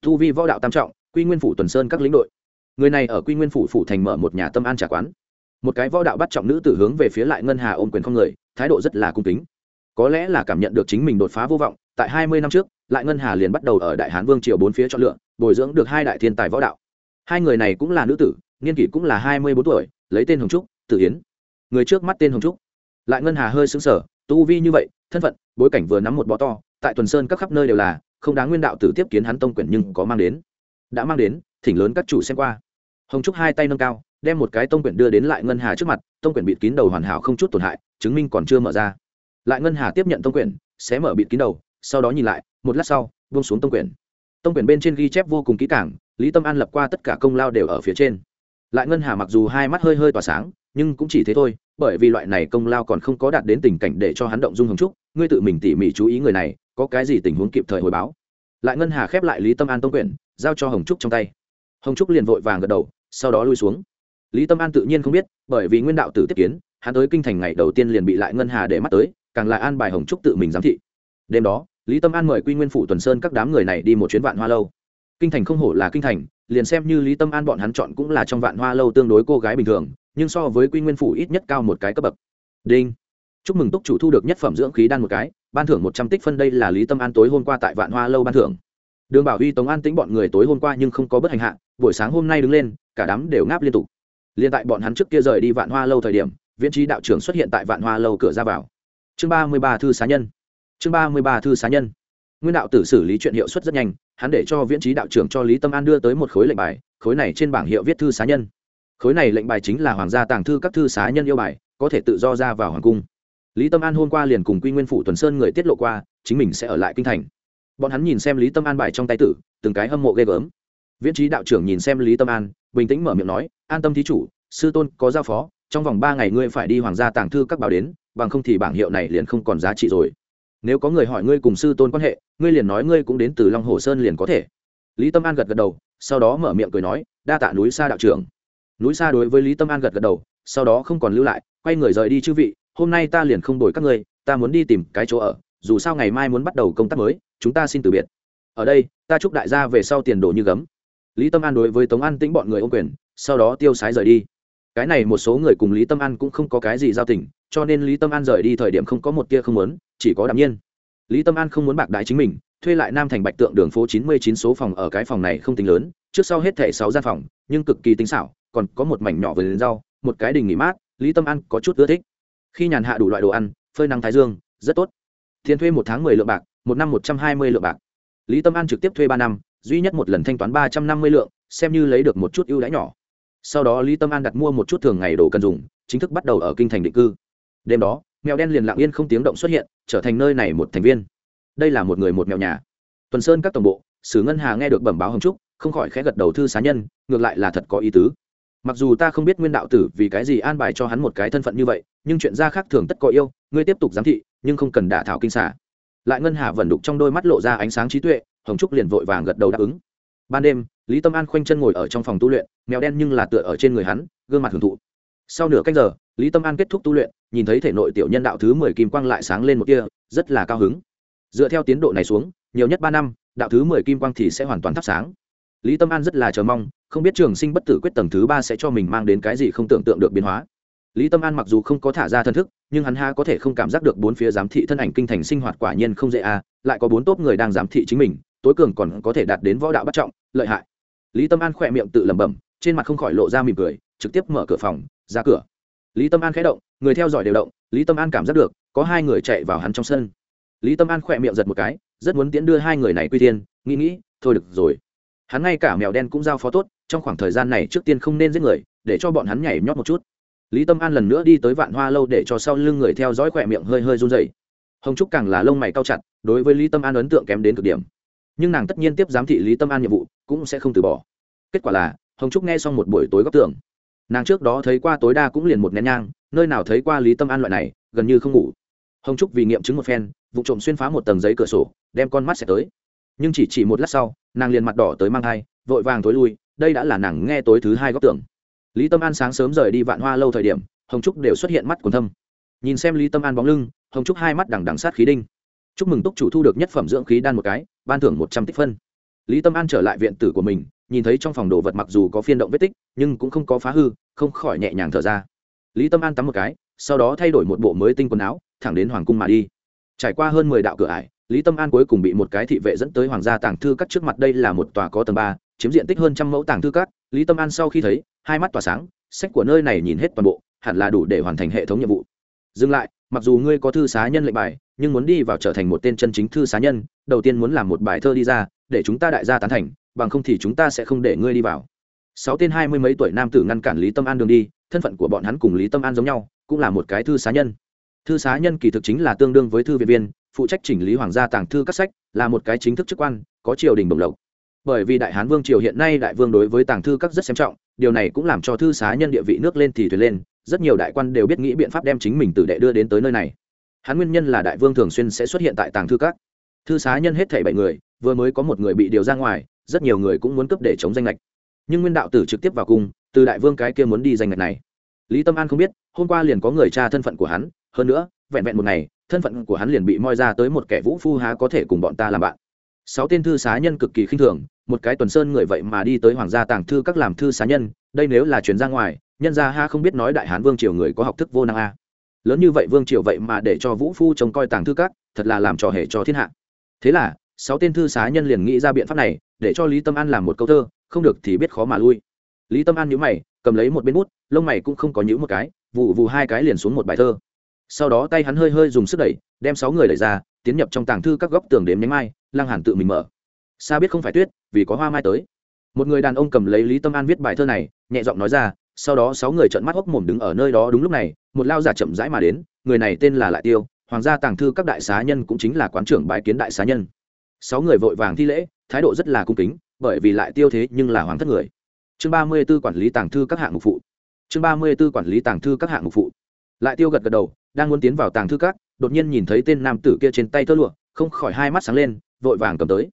Thu vi võ đạo tam trọng, quy nguyên phủ tuần sơn các lĩnh đội người này ở quy nguyên phủ phủ thành mở một nhà tâm an trả quán. Một cái võ đạo bắt trọng nữ tử hướng về phía lại ngân hà ôm quyền không người, thái độ rất là cung kính. Có lẽ là cảm nhận được chính mình đột phá vô vọng, tại hai mươi năm trước, lại ngân hà liền bắt đầu ở đại hán vương triều bốn phía chọn lựa, bồi dưỡng được hai đại thiên tài võ đạo. Hai người này cũng là nữ tử, niên kỷ cũng là hai mươi bốn tuổi, lấy tên hồng trúc, tử yến. Người trước mắt tên hồng trúc. Lại ngân hà hơi xứng sở tu vi như vậy, thân phận, bối cảnh vừa nắm một bó to, tại tuần sơn các khắp nơi đều là, không đáng nguyên đạo tử tiếp kiến hắn tông quyển nhưng có mang đến. Đã mang đến thỉnh lớn các chủ xem qua. Hồng trúc hai tay nâng cao, đem một cái tông quyển đưa đến lại ngân hà trước mặt, tông quyển bịt kín đầu hoàn hảo không chút tổn hại, chứng minh còn chưa mở ra. Lại ngân hà tiếp nhận tông quyển xé mở bịt kín đầu, sau đó nhìn lại, một lát sau, buông xuống tông quyển. Tông quyển bên trên ghi chép vô cùng kỹ càng, lý tâm an lập qua tất cả công lao đều ở phía trên. Lại ngân hà mặc dù hai mắt hơi hơi tỏa sáng, nhưng cũng chỉ thế thôi, bởi vì loại này công lao còn không có đạt đến tình cảnh để cho hắn động dung hồng trúc, ngươi tự mình tỉ mỉ chú ý người này, có cái gì tình huống kịp thời hồi báo. Lại ngân hà khép lại lý tâm an tông quyển, giao cho hồng trúc trong tay hồng trúc liền vội vàng gật đầu, sau đó lui xuống. Lý tâm an tự nhiên không biết, bởi vì nguyên đạo tử tiếp kiến, hắn tới kinh thành ngày đầu tiên liền bị lại ngân hà để mắt tới, càng lại an bài hồng trúc tự mình giám thị. Đêm đó, lý tâm an mời quy nguyên phủ tuần sơn các đám người này đi một chuyến vạn hoa lâu. Kinh thành không hổ là kinh thành, liền xem như lý tâm an bọn hắn chọn cũng là trong vạn hoa lâu tương đối cô gái bình thường, nhưng so với quy nguyên phủ ít nhất cao một cái cấp bậc. Đinh. Chúc mừng túc chủ thu được nhất phẩm dưỡng khí đan một cái, ban thưởng một trăm tích phân đây là lý tâm an tối hôm qua tại vạn hoa lâu ban thưởng. Đường bảo huy, tống an tính bọn người tối hôm qua nhưng không có bất hành hạ buổi sáng hôm nay đứng lên, cả đám đều ngáp liên tục. Liên tại bọn hắn trước kia rời đi vạn hoa lâu thời điểm, viễn trí đạo trưởng xuất hiện tại vạn hoa lâu cửa ra vào. Chương ba mươi ba thư xá nhân. Chương ba mươi ba thư xá nhân. Nguyên đạo tử xử lý chuyện hiệu suất rất nhanh, hắn để cho viễn trí đạo trưởng cho lý tâm an đưa tới một khối lệnh bài, khối này trên bảng hiệu viết thư xá nhân. Khối này lệnh bài chính là hoàng gia tàng thư các thư xá nhân yêu bài, có thể tự do ra vào hoàng cung. Lý tâm an hôm qua liền cùng quy nguyên phủ tuần sơn người tiết lộ qua, chính mình sẽ ở lại kinh thành. Bọn hắn nhìn xem lý tâm an bài trong tay tử, từng cái hâm mộ ghê gớm viễn trí đạo trưởng nhìn xem lý tâm an, bình tĩnh mở miệng nói, an tâm thí chủ, sư tôn có giao phó, trong vòng ba ngày ngươi phải đi hoàng gia tàng thư các báo đến, bằng không thì bảng hiệu này liền không còn giá trị rồi. Nếu có người hỏi ngươi cùng sư tôn quan hệ, ngươi liền nói ngươi cũng đến từ long hồ sơn liền có thể. Lý tâm an gật gật đầu, sau đó mở miệng cười nói, đa tạ núi xa đạo trưởng. Núi xa đối với lý tâm an gật gật đầu, sau đó không còn lưu lại, quay người rời đi chư vị, hôm nay ta liền không đổi các ngươi, ta muốn đi tìm cái chỗ ở, dù sao ngày mai muốn bắt đầu công tác mới, chúng ta xin từ biệt. Ở đây, ta chúc đại gia về sau tiền đồ như gấm lý tâm an đối với tống an tĩnh bọn người ô quyền, sau đó tiêu sái rời đi. Cái này một số người cùng lý tâm an cũng không có cái gì giao tình, cho nên lý tâm an rời đi thời điểm không có một tia không muốn, chỉ có đạm nhiên. Lý tâm an không muốn bạc đái chính mình, thuê lại nam thành bạch tượng đường phố chín mươi chín số phòng ở cái phòng này không tính lớn, trước sau hết thẻ sáu gian phòng, nhưng cực kỳ tinh xảo, còn có một mảnh nhỏ vườn rau, một cái đình nghỉ mát, lý tâm an có chút ưa thích. Khi nhàn hạ đủ loại đồ ăn, phơi nắng thái dương, rất tốt. Tiền thuê một tháng mười lượng bạc, một năm một trăm hai mươi lượng bạc. Lý tâm an trực tiếp thuê ba năm duy nhất một lần thanh toán ba trăm năm mươi lượng, xem như lấy được một chút ưu đãi nhỏ. Sau đó lý tâm an đặt mua một chút thường ngày đồ cần dùng, chính thức bắt đầu ở kinh thành định cư. Đêm đó, mèo đen liền lặng yên không tiếng động xuất hiện, trở thành nơi này một thành viên. Đây là một người một mèo nhà. Tuần sơn các tổng bộ, sử ngân hà nghe được bẩm báo hồng trúc, không khỏi khẽ gật đầu thư xá nhân, ngược lại là thật có ý tứ. Mặc dù ta không biết nguyên đạo tử vì cái gì an bài cho hắn một cái thân phận như vậy, nhưng chuyện ra khác thường tất có yêu, ngươi tiếp tục giám thị, nhưng không cần đả thảo kinh xả. Lại ngân hà vẩn đục trong đôi mắt lộ ra ánh sáng trí tuệ hồng trúc liền vội vàng gật đầu đáp ứng. Ban đêm, lý tâm an khoanh chân ngồi ở trong phòng tu luyện, mèo đen nhưng là tựa ở trên người hắn, gương mặt hưởng thụ. Sau nửa cách giờ, lý tâm an kết thúc tu luyện, nhìn thấy thể nội tiểu nhân đạo thứ mười kim quang lại sáng lên một kia rất là cao hứng. Dựa theo tiến độ này xuống, nhiều nhất ba năm, đạo thứ mười kim quang thì sẽ hoàn toàn thắp sáng. Lý tâm an rất là chờ mong, không biết trường sinh bất tử quyết tầng thứ ba sẽ cho mình mang đến cái gì không tưởng tượng được biến hóa. Lý tâm an mặc dù không có thả ra thân thức, nhưng hắn ha có thể không cảm giác được bốn phía giám thị thân ảnh kinh thành sinh hoạt quả nhiên không dễ à lại có bốn tốt người đang giám thị chính mình tối cường còn có thể đạt đến võ đạo bất trọng, lợi hại. Lý tâm an khỏe miệng tự lẩm bẩm, trên mặt không khỏi lộ ra mỉm cười, trực tiếp mở cửa phòng, ra cửa. Lý tâm an khẽ động, người theo dõi đều động, lý tâm an cảm giác được, có hai người chạy vào hắn trong sân. Lý tâm an khỏe miệng giật một cái, rất muốn tiễn đưa hai người này quy tiên nghĩ nghĩ, thôi được rồi. Hắn ngay cả mèo đen cũng giao phó tốt, trong khoảng thời gian này trước tiên không nên giết người, để cho bọn hắn nhảy nhót một chút. Lý tâm an lần nữa đi tới vạn hoa lâu để cho sau lưng người theo dõi khỏe miệng hơi hơi run dày hồng trúc càng là lông mày cao chặt, đối với lý tâm an ấn tượng kém đến cực điểm nhưng nàng tất nhiên tiếp giám thị lý tâm an nhiệm vụ cũng sẽ không từ bỏ kết quả là hồng trúc nghe xong một buổi tối góc tưởng nàng trước đó thấy qua tối đa cũng liền một nén nhang nơi nào thấy qua lý tâm an loại này gần như không ngủ hồng trúc vì nghiệm chứng một phen vụ trộm xuyên phá một tầng giấy cửa sổ đem con mắt sẽ tới nhưng chỉ chỉ một lát sau nàng liền mặt đỏ tới mang thai vội vàng tối lui đây đã là nàng nghe tối thứ hai góc tưởng lý tâm an sáng sớm rời đi vạn hoa lâu thời điểm hồng trúc đều xuất hiện mắt quần thâm nhìn xem lý tâm an bóng lưng hồng trúc hai mắt đằng đằng sát khí đinh chúc mừng túc chủ thu được nhất phẩm dưỡng khí đan một cái ban thưởng một trăm tích phân. Lý tâm an trở lại viện tử của mình, nhìn thấy trong phòng đồ vật mặc dù có phiên động vết tích, nhưng cũng không có phá hư, không khỏi nhẹ nhàng thở ra. Lý tâm an tắm một cái, sau đó thay đổi một bộ mới tinh quần áo, thẳng đến hoàng cung mà đi. Trải qua hơn mười đạo cửa ải, lý tâm an cuối cùng bị một cái thị vệ dẫn tới hoàng gia tàng thư các trước mặt đây là một tòa có tầng ba, chiếm diện tích hơn trăm mẫu tàng thư các. Lý tâm an sau khi thấy, hai mắt tỏa sáng, sách của nơi này nhìn hết toàn bộ, hẳn là đủ để hoàn thành hệ thống nhiệm vụ. Dừng lại, mặc dù ngươi có thư xá nhân lệnh bài, nhưng muốn đi vào trở thành một tên chân chính thư xá nhân đầu tiên muốn làm một bài thơ đi ra, để chúng ta đại gia tán thành, bằng không thì chúng ta sẽ không để ngươi đi vào. Sáu tên hai mươi mấy tuổi nam tử ngăn cản lý tâm an đường đi, thân phận của bọn hắn cùng lý tâm an giống nhau, cũng là một cái thư xá nhân. Thư xá nhân kỳ thực chính là tương đương với thư viện viên, phụ trách chỉnh lý hoàng gia tàng thư các sách, là một cái chính thức chức quan, có triều đình đồng lộc. Bởi vì đại hán vương triều hiện nay đại vương đối với tàng thư các rất xem trọng, điều này cũng làm cho thư xá nhân địa vị nước lên thì thuyền lên, rất nhiều đại quan đều biết nghĩ biện pháp đem chính mình tử đệ đưa đến tới nơi này. Hắn nguyên nhân là đại vương thường xuyên sẽ xuất hiện tại tàng thư các thư xá nhân hết thảy bảy người, vừa mới có một người bị điều ra ngoài, rất nhiều người cũng muốn cấp để chống danh lệch nhưng nguyên đạo tử trực tiếp vào cung, từ đại vương cái kia muốn đi danh lệch này. Lý tâm an không biết, hôm qua liền có người tra thân phận của hắn, hơn nữa, vẹn vẹn một ngày, thân phận của hắn liền bị moi ra tới một kẻ vũ phu há có thể cùng bọn ta làm bạn. Sáu tên thư xá nhân cực kỳ khinh thường, một cái tuần sơn người vậy mà đi tới hoàng gia tàng thư các làm thư xá nhân, đây nếu là chuyển ra ngoài, nhân gia ha không biết nói đại hán vương triều người có học thức vô năng a. Lớn như vậy vương triều vậy mà để cho vũ phu trông coi tàng thư các, thật là làm trò hề cho thiên hạ thế là, sáu tên thư xá nhân liền nghĩ ra biện pháp này, để cho lý tâm an làm một câu thơ, không được thì biết khó mà lui. Lý tâm an nhữ mày, cầm lấy một bên bút, lông mày cũng không có nhữ một cái vụ vụ hai cái liền xuống một bài thơ. Sau đó tay hắn hơi hơi dùng sức đẩy, đem sáu người đẩy ra, tiến nhập trong tàng thư các góc tường đếm nhánh mai, lăng hàn tự mình mở. Xa biết không phải tuyết, vì có hoa mai tới. Một người đàn ông cầm lấy lý tâm an viết bài thơ này, nhẹ giọng nói ra, sau đó sáu người trợn mắt hốc mồm đứng ở nơi đó đúng lúc này, một lao giả chậm rãi mà đến, người này tên là lại tiêu hoàng gia tàng thư các đại xá nhân cũng chính là quán trưởng bái kiến đại xá nhân. Sáu người vội vàng thi lễ, thái độ rất là cung kính, bởi vì lại tiêu thế nhưng là hoàng thất người. Chương ba mươi b ố quản lý tàng thư các hạng mục phụ. Chương ba mươi b ố quản lý tàng thư các hạng mục phụ. Lại tiêu gật gật đầu, đang muốn tiến vào tàng thư các, đột nhiên nhìn thấy tên nam tử kia trên tay thơ lụa, không khỏi hai mắt sáng lên, vội vàng cầm tới.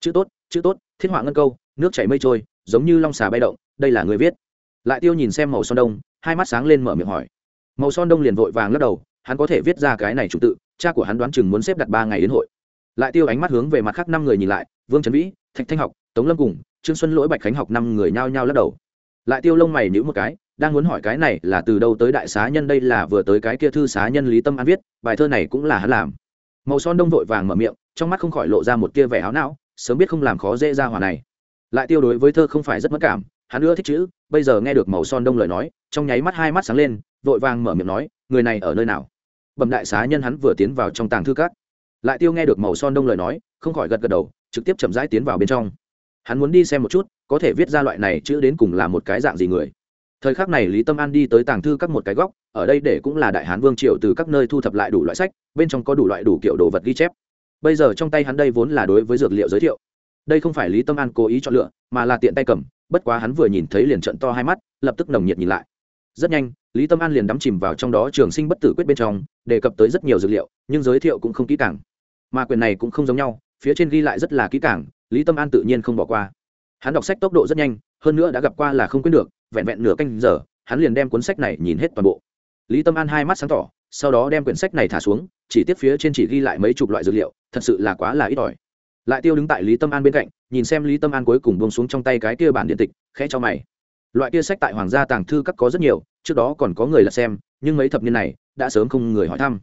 Chữ tốt chữ tốt, thiết họa ngân câu, nước chảy mây trôi, giống như long xà bay động, đây là người viết. Lại tiêu nhìn xem màu son đông, hai mắt sáng lên mở miệng hỏi. Màu son đông liền vội vàng lắc đầu hắn có thể viết ra cái này chủ tự, cha của hắn đoán chừng muốn xếp đặt ba ngày đến hội. Lại tiêu ánh mắt hướng về mặt khác năm người nhìn lại, vương trấn vĩ, thạch thanh học, tống lâm cùng, trương xuân lỗi bạch khánh học năm người nhao nhao lắc đầu. Lại tiêu lông mày nhữ một cái, đang muốn hỏi cái này là từ đâu tới đại xá nhân đây là vừa tới cái kia thư xá nhân lý tâm an viết, bài thơ này cũng là hắn làm. Màu son đông vội vàng mở miệng, trong mắt không khỏi lộ ra một kia vẻ háo não, sớm biết không làm khó dễ ra hòa này. Lại tiêu đối với thơ không phải rất mất cảm, hắn ưa thích chữ, bây giờ nghe được màu son đông lời nói, trong nháy mắt hai mắt sáng lên, vội vàng mở miệng nói, người này ở nơi nào? Bẩm đại xá nhân hắn vừa tiến vào trong tàng thư cát lại tiêu nghe được màu son đông lời nói, không khỏi gật gật đầu, trực tiếp chậm rãi tiến vào bên trong. Hắn muốn đi xem một chút, có thể viết ra loại này chữ đến cùng là một cái dạng gì người. Thời khắc này lý tâm an đi tới tàng thư các một cái góc, ở đây để cũng là đại hán vương triều từ các nơi thu thập lại đủ loại sách, bên trong có đủ loại đủ kiểu đồ vật ghi chép. Bây giờ trong tay hắn đây vốn là đối với dược liệu giới thiệu. Đây không phải lý tâm an cố ý chọn lựa, mà là tiện tay cầm, bất quá hắn vừa nhìn thấy liền trận to hai mắt, lập tức nồng nhiệt nhìn lại. Rất nhanh, lý tâm an liền đắm chìm vào trong đó trường sinh bất tử quyết bên trong đề cập tới rất nhiều dược liệu, nhưng giới thiệu cũng không kỹ càng. Mà quyền này cũng không giống nhau, phía trên ghi lại rất là kỹ càng, lý tâm an tự nhiên không bỏ qua. Hắn đọc sách tốc độ rất nhanh, hơn nữa đã gặp qua là không quên được, vẹn vẹn nửa canh giờ, hắn liền đem cuốn sách này nhìn hết toàn bộ. Lý tâm an hai mắt sáng tỏ, sau đó đem quyển sách này thả xuống, chỉ tiếp phía trên chỉ ghi lại mấy chục loại dược liệu, thật sự là quá là ít ỏi. Lại tiêu đứng tại lý tâm an bên cạnh, nhìn xem lý tâm an cuối cùng buông xuống trong tay cái kia bản điện tịch, khẽ cho mày. Loại kia sách tại hoàng gia tàng thư các có rất nhiều trước đó còn có người là xem, nhưng mấy thập niên này, đã sớm không người hỏi thăm.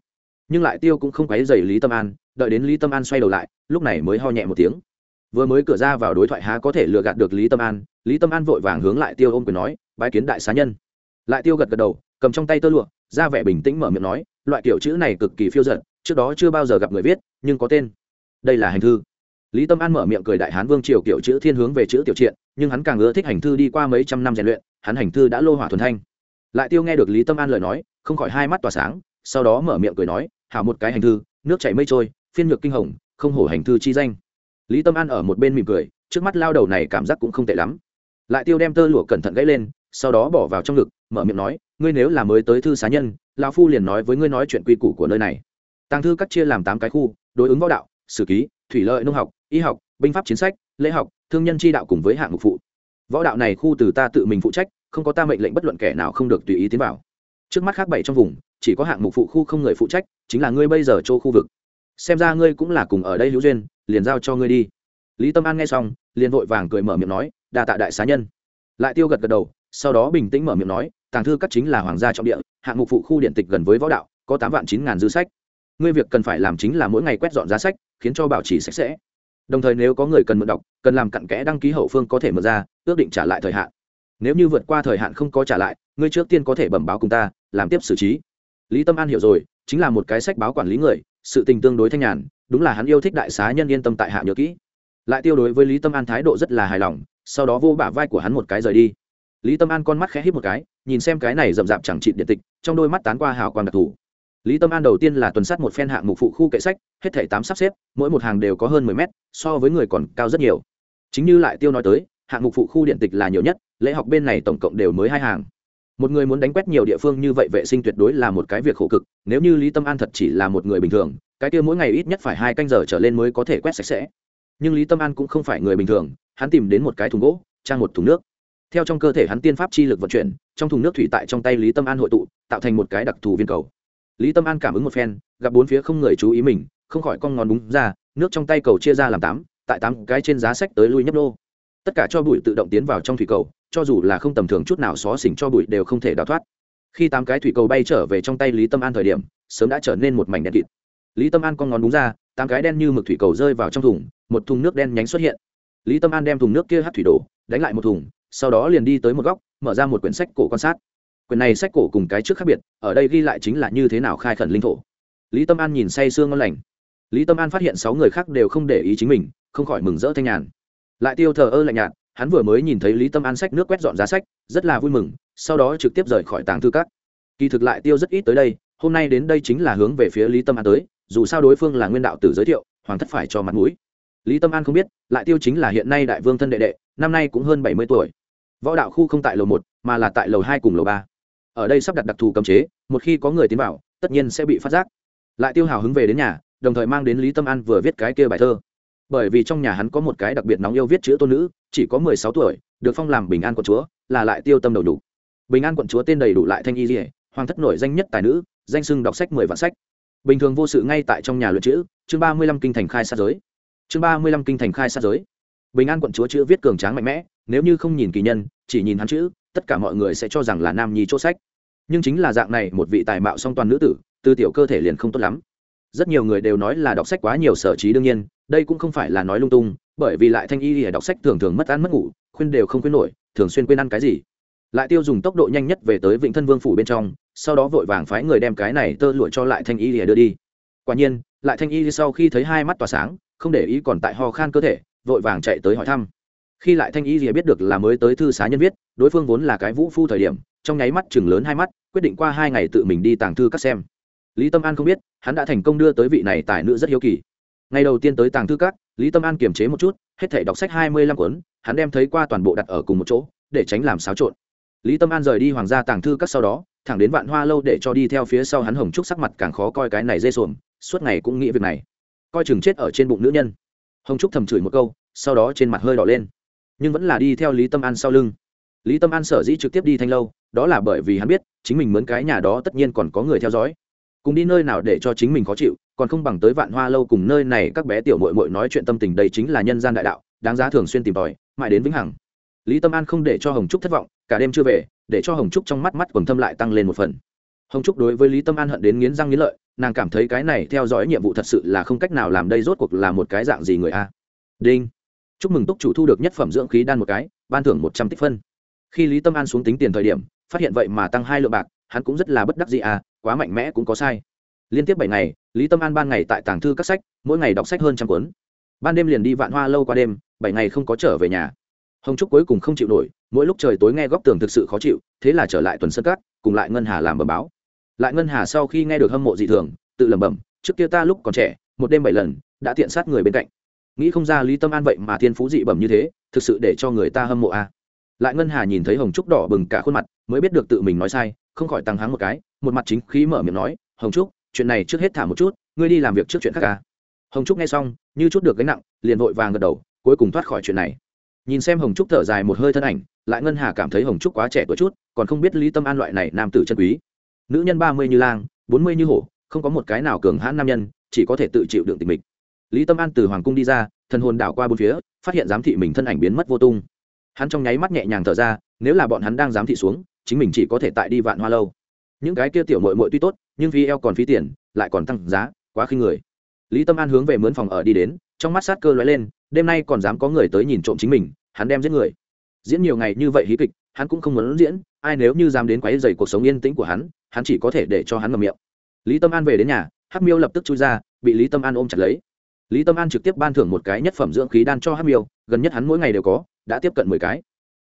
Nhưng lại tiêu cũng không quấy dày lý tâm an, đợi đến lý tâm an xoay đầu lại, lúc này mới ho nhẹ một tiếng. Vừa mới cửa ra vào đối thoại há có thể lừa gạt được lý tâm an, lý tâm an vội vàng hướng lại tiêu ôm quyền nói, bái kiến đại xá nhân. Lại tiêu gật gật đầu, cầm trong tay tơ lụa, ra vẻ bình tĩnh mở miệng nói, loại kiểu chữ này cực kỳ phiêu giận trước đó chưa bao giờ gặp người viết, nhưng có tên. Đây là hành thư. Lý tâm an mở miệng cười đại hán vương triều kiểu chữ thiên hướng về chữ tiểu triện, nhưng hắn càng ưa thích hành thư đi qua mấy trăm năm rèn luyện, hắn hành thư đã lô hỏa thuần thanh lại tiêu nghe được lý tâm an lời nói, không khỏi hai mắt tỏa sáng, sau đó mở miệng cười nói, hảo một cái hành thư, nước chảy mây trôi, phiên nhược kinh hồng, không hổ hành thư chi danh. Lý tâm an ở một bên mỉm cười, trước mắt lao đầu này cảm giác cũng không tệ lắm. Lại tiêu đem tơ lụa cẩn thận gãy lên, sau đó bỏ vào trong ngực, mở miệng nói, ngươi nếu là mới tới thư xá nhân, lão phu liền nói với ngươi nói chuyện quy củ của nơi này. Tàng thư cắt chia làm tám cái khu, đối ứng võ đạo, sử ký, thủy lợi nông học, y học, binh pháp chiến sách, lễ học, thương nhân tri đạo cùng với hạng mục phụ. Võ đạo này khu từ ta tự mình phụ trách không có ta mệnh lệnh bất luận kẻ nào không được tùy ý tiến vào. Trước mắt khác bảy trong vùng, chỉ có hạng mục phụ khu không người phụ trách, chính là ngươi bây giờ chỗ khu vực. Xem ra ngươi cũng là cùng ở đây hữu duyên, liền giao cho ngươi đi. Lý tâm an nghe xong, liền vội vàng cười mở miệng nói đà tạ đại xá nhân. Lại tiêu gật gật đầu, sau đó bình tĩnh mở miệng nói, tàng thư các chính là hoàng gia trọng địa, hạng mục phụ khu điện tịch gần với võ đạo, có tám vạn chín ngàn dư sách. Ngươi việc cần phải làm chính là mỗi ngày quét dọn giá sách, khiến cho bảo trì sạch sẽ. Đồng thời nếu có người cần mượn đọc, cần làm cặn kẽ đăng ký hậu phương có thể mượn ra, ước định trả lại thời hạn nếu như vượt qua thời hạn không có trả lại, ngươi trước tiên có thể bẩm báo cùng ta, làm tiếp xử trí. Lý tâm an hiểu rồi, chính là một cái sách báo quản lý người, sự tình tương đối thanh nhàn, đúng là hắn yêu thích đại xá nhân yên tâm tại hạ nhớ kỹ. Lại tiêu đối với lý tâm an thái độ rất là hài lòng, sau đó vô bả vai của hắn một cái rời đi. Lý tâm an con mắt khẽ hít một cái, nhìn xem cái này rậm rạp chẳng trị điện tịch, trong đôi mắt tán qua hào quang đặc thù. Lý tâm an đầu tiên là tuần sát một phen hạng mục phụ khu kệ sách, hết thảy tám sắp xếp, mỗi một hàng đều có hơn mười mét, so với người còn cao rất nhiều. Chính như lại tiêu nói tới, hạng mục phụ khu điện tịch là nhiều nhất lễ học bên này tổng cộng đều mới hai hàng. Một người muốn đánh quét nhiều địa phương như vậy vệ sinh tuyệt đối là một cái việc khổ cực, nếu như lý tâm an thật chỉ là một người bình thường, cái kia mỗi ngày ít nhất phải hai canh giờ trở lên mới có thể quét sạch sẽ. Nhưng lý tâm an cũng không phải người bình thường, hắn tìm đến một cái thùng gỗ, trang một thùng nước. Theo trong cơ thể hắn tiên pháp chi lực vận chuyển, trong thùng nước thủy tại trong tay lý tâm an hội tụ, tạo thành một cái đặc thù viên cầu. Lý tâm an cảm ứng một phen, gặp bốn phía không người chú ý mình, không khỏi con ngón búng ra, nước trong tay cầu chia ra làm tám, tại tám cái trên giá sách tới lui nhấp đô tất cả cho bụi tự động tiến vào trong thủy cầu, cho dù là không tầm thường chút nào xó xỉnh cho bụi đều không thể đào thoát. Khi tám cái thủy cầu bay trở về trong tay lý tâm an thời điểm, sớm đã trở nên một mảnh đen kịt. Lý tâm an con ngón đúng ra, tám cái đen như mực thủy cầu rơi vào trong thùng, một thùng nước đen nhánh xuất hiện. Lý tâm an đem thùng nước kia hắt thủy đổ, đánh lại một thùng, sau đó liền đi tới một góc, mở ra một quyển sách cổ quan sát. Quyển này sách cổ cùng cái trước khác biệt, ở đây ghi lại chính là như thế nào khai khẩn linh thổ. Lý tâm an nhìn say sương ngon lành. Lý tâm an phát hiện sáu người khác đều không để ý chính mình, không khỏi mừng rỡ thanh nhàn lại tiêu thờ ơ lạnh nhạt, hắn vừa mới nhìn thấy lý tâm an sách nước quét dọn giá sách, rất là vui mừng, sau đó trực tiếp rời khỏi tàng thư các. Kỳ thực lại tiêu rất ít tới đây, hôm nay đến đây chính là hướng về phía lý tâm an tới, dù sao đối phương là nguyên đạo tử giới thiệu, hoàng thất phải cho mặt mũi. Lý tâm an không biết, lại tiêu chính là hiện nay đại vương thân đệ đệ, năm nay cũng hơn bảy mươi tuổi. Võ đạo khu không tại lầu một, mà là tại lầu hai cùng lầu ba. Ở đây sắp đặt đặc thù cấm chế, một khi có người tiến vào, tất nhiên sẽ bị phát giác. Lại tiêu hào hứng về đến nhà, đồng thời mang đến lý tâm an vừa viết cái kia bài thơ bởi vì trong nhà hắn có một cái đặc biệt nóng yêu viết chữ tôn nữ, chỉ có mười sáu tuổi, được phong làm bình an quận chúa, là lại tiêu tâm đầu đủ. Bình an quận chúa tên đầy đủ lại thanh y dỉa hoàng thất nổi danh nhất tài nữ, danh sưng đọc sách mười vạn sách. Bình thường vô sự ngay tại trong nhà luyện chữ, chương ba mươi lăm kinh thành khai sát giới. Chương ba mươi lăm kinh thành khai sát giới. Bình an quận chúa chữ viết cường tráng mạnh mẽ, nếu như không nhìn kỳ nhân, chỉ nhìn hắn chữ, tất cả mọi người sẽ cho rằng là nam nhi chỗ sách. Nhưng chính là dạng này, một vị tài mạo song toàn nữ tử từ tiểu cơ thể liền không tốt lắm. Rất nhiều người đều nói là đọc sách quá nhiều sở trí đương nhiên đây cũng không phải là nói lung tung, bởi vì lại thanh y thì đọc sách thường thường mất ăn mất ngủ, khuyên đều không khuyên nổi, thường xuyên quên ăn cái gì. Lại tiêu dùng tốc độ nhanh nhất về tới vịnh thân vương phủ bên trong, sau đó vội vàng phái người đem cái này tơ lụa cho lại thanh y lìa đưa đi. Quả nhiên, lại thanh y sau khi thấy hai mắt tỏa sáng, không để ý còn tại ho khan cơ thể, vội vàng chạy tới hỏi thăm. Khi lại thanh y rìa biết được là mới tới thư xá nhân viết, đối phương vốn là cái vũ phu thời điểm, trong nháy mắt chừng lớn hai mắt, quyết định qua hai ngày tự mình đi tàng thư các xem. Lý tâm an không biết, hắn đã thành công đưa tới vị này tài nữ rất hiếu kỳ ngày đầu tiên tới tàng thư các, lý tâm an kiềm chế một chút, hết thể đọc sách hai mươi lăm cuốn, hắn đem thấy qua toàn bộ đặt ở cùng một chỗ, để tránh làm xáo trộn. Lý tâm an rời đi hoàng gia tàng thư các sau đó, thẳng đến vạn hoa lâu để cho đi theo phía sau hắn hồng trúc sắc mặt càng khó coi cái này dê xuồng, suốt ngày cũng nghĩ việc này. Coi chừng chết ở trên bụng nữ nhân. Hồng trúc thầm chửi một câu, sau đó trên mặt hơi đỏ lên. Nhưng vẫn là đi theo lý tâm an sau lưng. Lý tâm an sở dĩ trực tiếp đi thanh lâu, đó là bởi vì hắn biết, chính mình mướn cái nhà đó tất nhiên còn có người theo dõi cùng đi nơi nào để cho chính mình khó chịu, còn không bằng tới vạn hoa lâu cùng nơi này các bé tiểu mội mội nói chuyện tâm tình đây chính là nhân gian đại đạo, đáng giá thường xuyên tìm tòi, mãi đến vĩnh hằng. Lý tâm an không để cho hồng trúc thất vọng, cả đêm chưa về, để cho hồng trúc trong mắt mắt quần thâm lại tăng lên một phần. Hồng trúc đối với lý tâm an hận đến nghiến răng nghiến lợi, nàng cảm thấy cái này theo dõi nhiệm vụ thật sự là không cách nào làm đây rốt cuộc là một cái dạng gì người a. Đinh. Chúc mừng túc chủ thu được nhất phẩm dưỡng khí đan một cái, ban thưởng một trăm tích phân. Khi lý tâm an xuống tính tiền thời điểm, phát hiện vậy mà tăng hai lượng bạc, hắn cũng rất là bất đắc gì à quá mạnh mẽ cũng có sai. Liên tiếp bảy ngày, lý tâm an ban ngày tại tàng thư các sách, mỗi ngày đọc sách hơn trăm cuốn. Ban đêm liền đi vạn hoa lâu qua đêm, bảy ngày không có trở về nhà. Hồng trúc cuối cùng không chịu nổi, mỗi lúc trời tối nghe góc tường thực sự khó chịu, thế là trở lại tuần sân cát, cùng lại ngân hà làm bờ báo. Lại ngân hà sau khi nghe được hâm mộ dị thường, tự lẩm bẩm, trước kia ta lúc còn trẻ, một đêm bảy lần, đã tiện sát người bên cạnh. Nghĩ không ra lý tâm an vậy mà thiên phú dị bẩm như thế, thực sự để cho người ta hâm mộ a. à lại ngân hà nhìn thấy hồng trúc đỏ bừng cả khuôn mặt, mới biết được tự mình nói sai, không khỏi tăng háng một cái, một mặt chính khí mở miệng nói, hồng trúc, chuyện này trước hết thả một chút, ngươi đi làm việc trước chuyện khác ca à. hồng trúc nghe xong, như chút được gánh nặng, liền vội vàng gật đầu, cuối cùng thoát khỏi chuyện này. Nhìn xem hồng trúc thở dài một hơi thân ảnh, lại ngân hà cảm thấy hồng trúc quá trẻ tuổi chút, còn không biết lý tâm an loại này nam tử chân quý. Nữ nhân ba mươi như lang, bốn mươi như hổ, không có một cái nào cường hãn nam nhân, chỉ có thể tự chịu đựng tình mình. Lý tâm an từ hoàng cung đi ra, thần hồn đảo qua bốn phía, phát hiện giám thị mình thân ảnh biến mất vô tung hắn trong nháy mắt nhẹ nhàng thở ra, nếu là bọn hắn đang giám thị xuống, chính mình chỉ có thể tại đi vạn hoa lâu. Những cái kia tiểu mội mội tuy tốt, nhưng vì eo còn phí tiền, lại còn tăng giá, quá khinh người. Lý tâm an hướng về mướn phòng ở đi đến, trong mắt sát cơ lóe lên, đêm nay còn dám có người tới nhìn trộm chính mình, hắn đem giết người. Diễn nhiều ngày như vậy hí kịch, hắn cũng không muốn diễn, ai nếu như dám đến quáy dày cuộc sống yên tĩnh của hắn hắn chỉ có thể để cho hắn ngầm miệng. Lý tâm an về đến nhà, hắc miêu lập tức chui ra, bị lý tâm an ôm chặt lấy lý tâm an trực tiếp ban thưởng một cái nhất phẩm dưỡng khí đan cho hát miêu, gần nhất hắn mỗi ngày đều có, đã tiếp cận mười cái.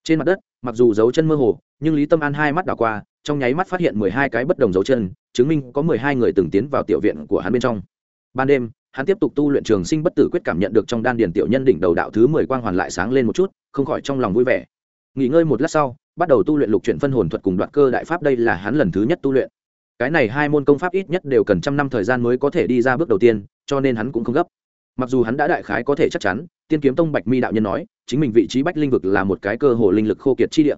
Trên mặt đất, mặc dù dấu chân mơ hồ, nhưng lý tâm an hai mắt đảo qua, trong nháy mắt phát hiện mười hai cái bất đồng dấu chân, chứng minh có mười hai người từng tiến vào tiểu viện của hắn bên trong. Ban đêm, hắn tiếp tục tu luyện trường sinh bất tử quyết cảm nhận được trong đan điền tiểu nhân đỉnh đầu đạo thứ mười quang hoàn lại sáng lên một chút, không khỏi trong lòng vui vẻ. Nghỉ ngơi một lát sau, bắt đầu tu luyện lục chuyển phân hồn thuật cùng đoạn cơ đại pháp đây là hắn lần thứ nhất tu luyện. Cái này hai môn công pháp ít nhất đều cần trăm năm thời gian mới có thể đi ra bước đầu tiên, cho nên hắn cũng không gấp mặc dù hắn đã đại khái có thể chắc chắn, tiên kiếm tông bạch mi đạo nhân nói, chính mình vị trí bách linh vực là một cái cơ hồ linh lực khô kiệt chi địa.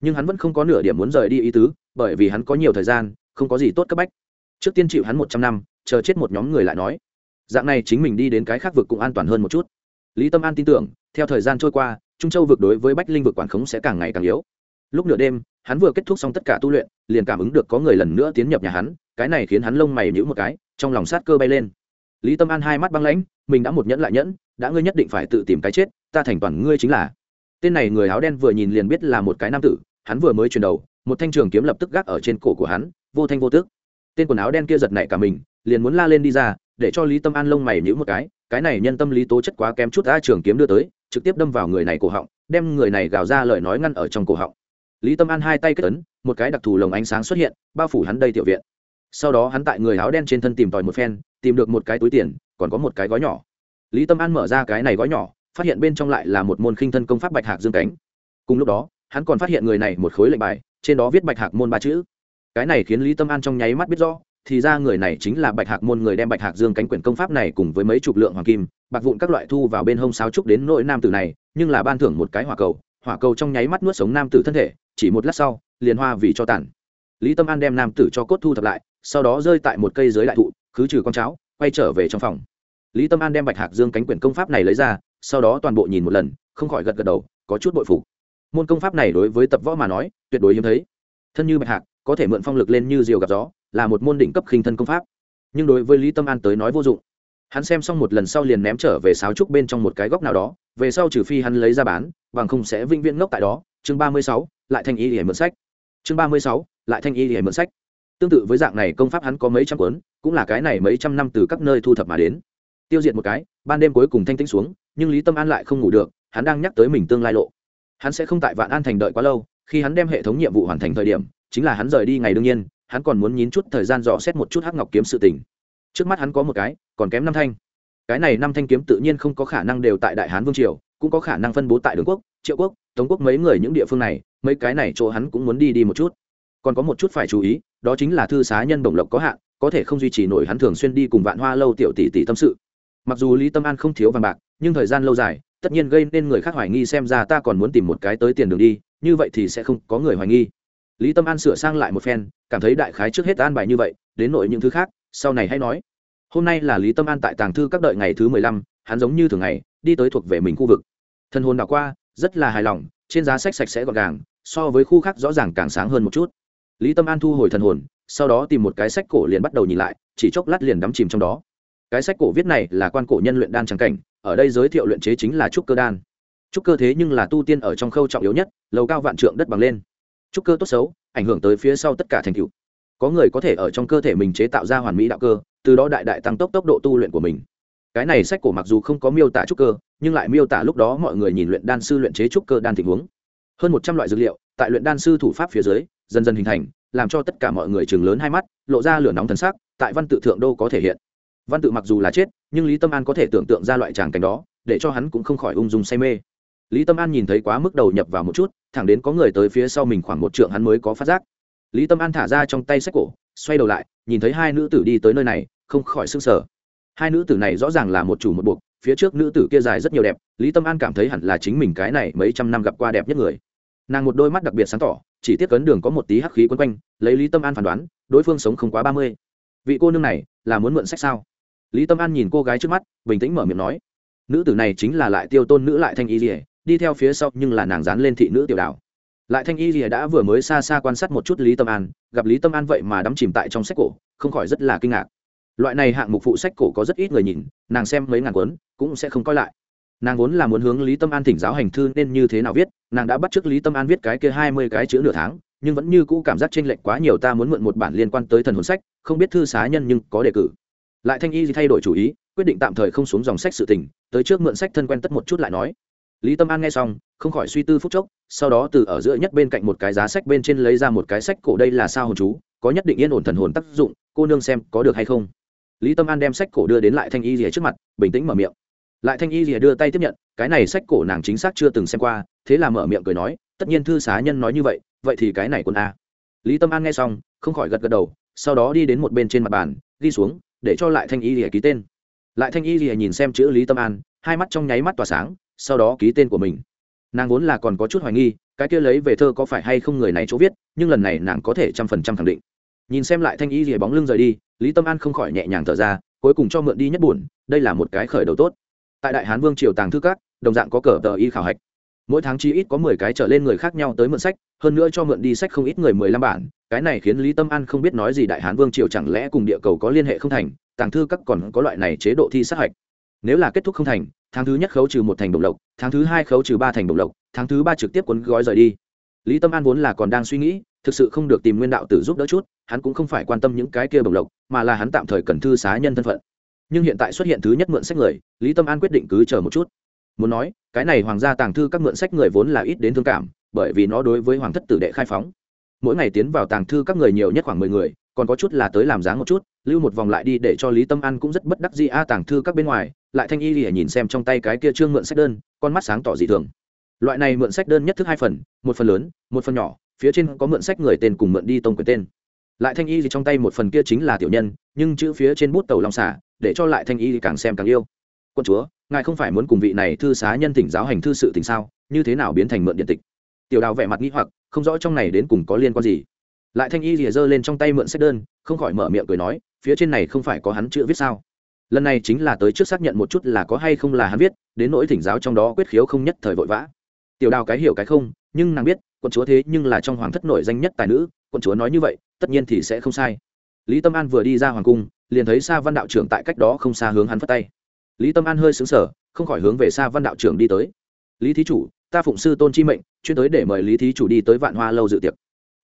Nhưng hắn vẫn không có nửa điểm muốn rời đi ý tứ, bởi vì hắn có nhiều thời gian, không có gì tốt cấp bách. Trước tiên chịu hắn một trăm năm, chờ chết một nhóm người lại nói. Dạng này chính mình đi đến cái khác vực cũng an toàn hơn một chút. Lý tâm an tin tưởng, theo thời gian trôi qua, trung châu vực đối với bách linh vực quản khống sẽ càng ngày càng yếu. Lúc nửa đêm, hắn vừa kết thúc xong tất cả tu luyện, liền cảm ứng được có người lần nữa tiến nhập nhà hắn, cái này khiến hắn lông mày nhữ một cái, trong lòng sát cơ bay lên lý tâm an hai mắt băng lãnh, mình đã một nhẫn lại nhẫn, đã ngươi nhất định phải tự tìm cái chết, ta thành toàn ngươi chính là. Tên này người áo đen vừa nhìn liền biết là một cái nam tử, hắn vừa mới chuyển đầu, một thanh trường kiếm lập tức gác ở trên cổ của hắn, vô thanh vô tức. Tên quần áo đen kia giật nảy cả mình, liền muốn la lên đi ra, để cho lý tâm an lông mày nhữ một cái cái này nhân tâm lý tố chất quá kém chút a trường kiếm đưa tới, trực tiếp đâm vào người này cổ họng, đem người này gào ra lời nói ngăn ở trong cổ họng. Lý tâm an hai tay kết ấn, một cái đặc thù lồng ánh sáng xuất hiện, bao phủ hắn đây tiểu viện sau đó hắn tại người áo đen trên thân tìm tòi một phen, tìm được một cái túi tiền, còn có một cái gói nhỏ. Lý tâm an mở ra cái này gói nhỏ, phát hiện bên trong lại là một môn khinh thân công pháp bạch hạc dương cánh. Cùng lúc đó, hắn còn phát hiện người này một khối lệnh bài, trên đó viết bạch hạc môn ba chữ. Cái này khiến lý tâm an trong nháy mắt biết rõ, thì ra người này chính là bạch hạc môn người đem bạch hạc dương cánh quyển công pháp này cùng với mấy chục lượng hoàng kim, bạc vụn các loại thu vào bên hông sáo trúc đến nỗi nam tử này, nhưng là ban thưởng một cái hỏa cầu hỏa cầu trong nháy mắt nuốt sống nam tử thân thể, chỉ một lát sau, liền hoa vì cho tản lý tâm an đem nam tử cho cốt thu thập lại, sau đó rơi tại một cây dưới đại thụ, khứ trừ con cháo, quay trở về trong phòng. Lý tâm an đem bạch hạc dương cánh quyển công pháp này lấy ra, sau đó toàn bộ nhìn một lần, không khỏi gật gật đầu, có chút bội phục. Môn công pháp này đối với tập võ mà nói, tuyệt đối hiếm thấy. Thân như bạch hạc, có thể mượn phong lực lên như diều gặp gió, là một môn đỉnh cấp khinh thân công pháp. Nhưng đối với lý tâm an tới nói vô dụng. Hắn xem xong một lần sau liền ném trở về sáo trúc bên trong một cái góc nào đó, về sau trừ phi hắn lấy ra bán, bằng không sẽ vĩnh viễn ngốc tại đó. Chương ba mươi sáu, lại thanh ý để mượn sách. Chương ba mươi sáu lại thanh y để mượn sách. Tương tự với dạng này công pháp hắn có mấy trăm cuốn, cũng là cái này mấy trăm năm từ các nơi thu thập mà đến. Tiêu diệt một cái, ban đêm cuối cùng thanh tĩnh xuống, nhưng lý tâm an lại không ngủ được, hắn đang nhắc tới mình tương lai lộ. Hắn sẽ không tại vạn an thành đợi quá lâu, khi hắn đem hệ thống nhiệm vụ hoàn thành thời điểm, chính là hắn rời đi ngày đương nhiên, hắn còn muốn nhín chút thời gian dò xét một chút hắc ngọc kiếm sự tình. Trước mắt hắn có một cái, còn kém năm thanh. Cái này năm thanh kiếm tự nhiên không có khả năng đều tại đại hán vương triều, cũng có khả năng phân bố tại đường quốc, triệu quốc, tống quốc mấy người những địa phương này, mấy cái này chỗ hắn cũng muốn đi đi một chút còn có một chút phải chú ý, đó chính là thư xá nhân đồng lộc có hạn, có thể không duy trì nổi hắn thường xuyên đi cùng vạn hoa lâu tiểu tỷ tỷ tâm sự. Mặc dù lý tâm an không thiếu vàng bạc, nhưng thời gian lâu dài, tất nhiên gây nên người khác hoài nghi xem ra ta còn muốn tìm một cái tới tiền đường đi, như vậy thì sẽ không có người hoài nghi. Lý tâm an sửa sang lại một phen, cảm thấy đại khái trước hết an bài như vậy, đến nội những thứ khác, sau này hãy nói. Hôm nay là lý tâm an tại tàng thư các đợi ngày thứ mười lăm, hắn giống như thường ngày, đi tới thuộc về mình khu vực. Thân hồn đảo qua, rất là hài lòng, trên giá sách sạch sẽ gọn gàng, so với khu khác rõ ràng càng sáng hơn một chút lý tâm an thu hồi thần hồn, sau đó tìm một cái sách cổ liền bắt đầu nhìn lại, chỉ chốc lát liền đắm chìm trong đó. Cái sách cổ viết này là quan cổ nhân luyện đan trắng cảnh, ở đây giới thiệu luyện chế chính là trúc cơ đan. Trúc cơ thế nhưng là tu tiên ở trong khâu trọng yếu nhất, lầu cao vạn trượng đất bằng lên. Trúc cơ tốt xấu, ảnh hưởng tới phía sau tất cả thành tựu. Có người có thể ở trong cơ thể mình chế tạo ra hoàn mỹ đạo cơ, từ đó đại đại tăng tốc tốc độ tu luyện của mình. Cái này sách cổ mặc dù không có miêu tả trúc cơ, nhưng lại miêu tả lúc đó mọi người nhìn luyện đan sư luyện chế trúc cơ đan tình huống. Hơn một trăm loại dược liệu, tại luyện đan sư thủ pháp phía dưới dần dần hình thành, làm cho tất cả mọi người chừng lớn hai mắt, lộ ra lửa nóng thần sắc, tại văn tự thượng đô có thể hiện. Văn tự mặc dù là chết, nhưng lý tâm an có thể tưởng tượng ra loại tràng cảnh đó, để cho hắn cũng không khỏi ung dung say mê. Lý tâm an nhìn thấy quá mức đầu nhập vào một chút, thẳng đến có người tới phía sau mình khoảng một trượng hắn mới có phát giác. Lý tâm an thả ra trong tay sách cổ, xoay đầu lại, nhìn thấy hai nữ tử đi tới nơi này, không khỏi s ư n g sở hai nữ tử này rõ ràng là một chủ một buộc, phía trước nữ tử kia dài rất nhiều đẹp, lý tâm an cảm thấy hẳn là chính mình cái này mấy trăm năm gặp qua đẹp nhất người. Nàng một đôi mắt đặc biệt sáng tỏ chỉ tiếp cấn đường có một tí hắc khí quấn quanh, lấy lý tâm an phán đoán, đối phương sống không quá ba mươi. Vị cô nương này, là muốn mượn sách sao? Lý tâm an nhìn cô gái trước mắt, bình tĩnh mở miệng nói. Nữ tử này chính là lại tiêu tôn nữ lại thanh y rỉa đi theo phía sau nhưng là nàng dán lên thị nữ tiểu đảo. Lại thanh y rỉa đã vừa mới xa xa quan sát một chút lý tâm an, gặp lý tâm an vậy mà đắm chìm tại trong sách cổ, không khỏi rất là kinh ngạc. Loại này hạng mục phụ sách cổ có rất ít người nhìn, nàng xem mấy ngàn cuốn, cũng sẽ không coi lại nàng vốn là muốn hướng lý tâm an thỉnh giáo hành thư nên như thế nào viết, nàng đã bắt t r ư ớ c lý tâm an viết cái kia hai mươi cái chữ nửa tháng, nhưng vẫn như cũ cảm giác tranh lệch quá nhiều ta muốn mượn một bản liên quan tới thần hồn sách, không biết thư xá nhân nhưng có đề cử. Lại thanh y gì thay đổi chủ ý, quyết định tạm thời không xuống dòng sách sự tình, tới trước mượn sách thân quen tất một chút lại nói. Lý tâm an nghe xong, không khỏi suy tư phúc chốc, sau đó từ ở giữa nhất bên cạnh một cái giá sách bên trên lấy ra một cái sách cổ đây là sao hồn chú, có nhất định yên ổn thần hồn tác dụng, cô nương xem có được hay không. Lý tâm an đem sách cổ đưa đến lại thanh y rìa trước mặt, bình tĩnh mở miệng lại thanh y rìa đưa tay tiếp nhận, cái này sách cổ nàng chính xác chưa từng xem qua, thế là mở miệng cười nói, tất nhiên thư xá nhân nói như vậy vậy thì cái này quân a. Lý tâm an nghe xong, không khỏi gật gật đầu, sau đó đi đến một bên trên mặt bàn, ghi xuống, để cho lại thanh y rìa ký tên. Lại thanh y rìa nhìn xem chữ lý tâm an, hai mắt trong nháy mắt tỏa sáng, sau đó ký tên của mình. Nàng vốn là còn có chút hoài nghi, cái kia lấy về thơ có phải hay không người này chỗ viết, nhưng lần này nàng có thể trăm phần trăm khẳng định. Nhìn xem lại thanh y rìa bóng lưng rời đi, lý tâm an không khỏi nhẹ nhàng thở ra, cuối cùng cho mượn đi nhất buồn, đây là một cái khởi đầu tốt tại đại hán vương triều tàng thư các, đồng dạng có cờ tờ y khảo hạch. Mỗi tháng chi ít có mười cái trở lên người khác nhau tới mượn sách, hơn nữa cho mượn đi sách không ít người mười lăm bản, cái này khiến lý tâm an không biết nói gì đại hán vương triều chẳng lẽ cùng địa cầu có liên hệ không thành, tàng thư các còn có loại này chế độ thi sát hạch. Nếu là kết thúc không thành, tháng thứ nhất khấu trừ một thành đồng lộc, tháng thứ hai khấu trừ ba thành đồng lộc, tháng thứ ba trực tiếp cuốn gói rời đi. Lý tâm an vốn là còn đang suy nghĩ, thực sự không được tìm nguyên đạo tử giúp đỡ chút, hắn cũng không phải quan tâm những cái kia đồng lộc, mà là hắn tạm thời cần thư xá nhân thân phận nhưng hiện tại xuất hiện thứ nhất mượn sách người, lý tâm an quyết định cứ chờ một chút. Muốn nói, cái này hoàng gia tàng thư các mượn sách người vốn là ít đến thương cảm, bởi vì nó đối với hoàng thất tử đệ khai phóng. Mỗi ngày tiến vào tàng thư các người nhiều nhất khoảng mười người, còn có chút là tới làm dáng một chút, lưu một vòng lại đi để cho lý tâm an cũng rất bất đắc gì a tàng thư các bên ngoài, lại thanh y lìa nhìn xem trong tay cái kia trương mượn sách đơn, con mắt sáng tỏ dị thường. Loại này mượn sách đơn nhất thức hai phần, một phần lớn, một phần nhỏ, phía trên có mượn sách người tên cùng mượn đi tông quyền tên lại thanh y gì trong tay một phần kia chính là tiểu nhân, nhưng chữ phía trên bút tàu long xả, để cho lại thanh y càng xem càng yêu. Quân chúa, ngài không phải muốn cùng vị này thư xá nhân tỉnh giáo hành thư sự tình sao? Như thế nào biến thành mượn điện tịch? Tiểu đào vẻ mặt nghĩ hoặc, không rõ trong này đến cùng có liên quan gì. Lại thanh y rìa giơ lên trong tay mượn sách đơn, không khỏi mở miệng cười nói, phía trên này không phải có hắn chữ viết sao? Lần này chính là tới trước xác nhận một chút là có hay không là hắn viết, đến nỗi thỉnh giáo trong đó quyết khiếu không nhất thời vội vã. Tiểu đào cái hiểu cái không, nhưng nàng biết quận chúa thế nhưng là trong hoàng thất nổi danh nhất tài nữ quận chúa nói như vậy tất nhiên thì sẽ không sai. Lý tâm an vừa đi ra hoàng cung, liền thấy sa văn đạo trưởng tại cách đó không xa hướng hắn phất tay. Lý tâm an hơi xứng sở không khỏi hướng về sa văn đạo trưởng đi tới. Lý thí chủ, ta phụng sư tôn chi mệnh, chuyên tới để mời lý thí chủ đi tới vạn hoa lâu dự tiệc.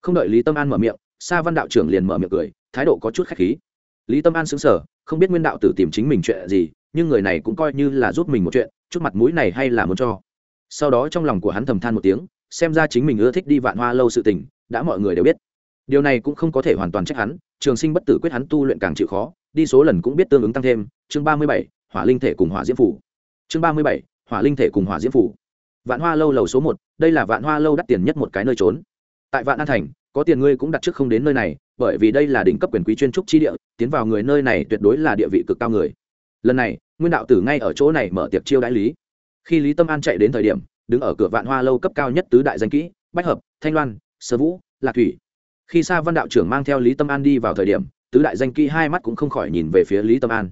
Không đợi lý tâm an mở miệng, sa văn đạo trưởng liền mở miệng cười, thái độ có chút khách khí. Lý tâm an xứng sở không biết nguyên đạo tử tìm chính mình chuyện gì, nhưng người này cũng coi như là giúp mình một chuyện, chút mặt mũi này hay là muốn cho. Sau đó trong lòng của hắn thầm than một tiếng, xem ra chính mình ưa thích đi vạn hoa lâu sự tình, đã mọi người đều biết điều này cũng không có thể hoàn toàn trách hắn, trường sinh bất tử quyết hắn tu luyện càng chịu khó, đi số lần cũng biết tương ứng tăng thêm. Chương ba mươi bảy, hỏa linh thể cùng hỏa diễm phủ. Chương ba mươi bảy, hỏa linh thể cùng hỏa diễm phủ. Vạn hoa lâu lầu số một, đây là vạn hoa lâu đắt tiền nhất một cái nơi trốn. Tại vạn an thành, có tiền ngươi cũng đặt trước không đến nơi này, bởi vì đây là đỉnh cấp quyền quý chuyên trúc chi địa, tiến vào người nơi này tuyệt đối là địa vị cực cao người. Lần này, nguyên đạo tử ngay ở chỗ này mở tiệc chiêu đãi lý. Khi lý tâm an chạy đến thời điểm, đứng ở cửa vạn hoa lâu cấp cao nhất tứ đại danh kỹ, bách hợp, thanh loan sơ vũ, lạc thủy khi sa văn đạo trưởng mang theo lý tâm an đi vào thời điểm, tứ đại danh kỹ hai mắt cũng không khỏi nhìn về phía lý tâm an.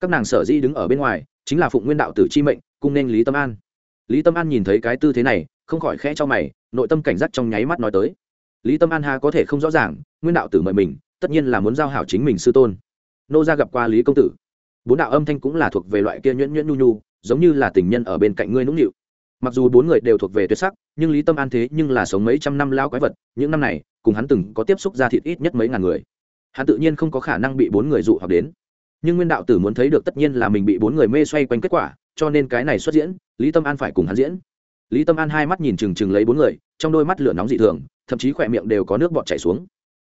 Các nàng sở di đứng ở bên ngoài, chính là phụng nguyên đạo tử chi mệnh, cung nên lý tâm an. Lý tâm an nhìn thấy cái tư thế này, không khỏi khẽ cho mày, nội tâm cảnh giác trong nháy mắt nói tới. Lý tâm an ha có thể không rõ ràng, nguyên đạo tử mời mình, tất nhiên là muốn giao hảo chính mình sư tôn. Nô ra gặp qua lý công tử. Bốn đạo âm thanh cũng là thuộc về loại kia nhuyễn nhuyễn nhu nhu, giống như là tình nhân ở bên cạnh ngươi nũng nịu mặc dù bốn người đều thuộc về tuyệt sắc, nhưng lý tâm an thế nhưng là sống mấy trăm năm lao quái vật, những năm này, cùng hắn từng có tiếp xúc ra thịt ít nhất mấy ngàn người. Hắn tự nhiên không có khả năng bị bốn người dụ hoặc đến. Nhưng nguyên đạo tử muốn thấy được tất nhiên là mình bị bốn người mê xoay quanh kết quả, cho nên cái này xuất diễn, lý tâm an phải cùng hắn diễn. Lý tâm an hai mắt nhìn trừng trừng lấy bốn người, trong đôi mắt lửa nóng dị thường, thậm chí khỏe miệng đều có nước bọt chảy xuống.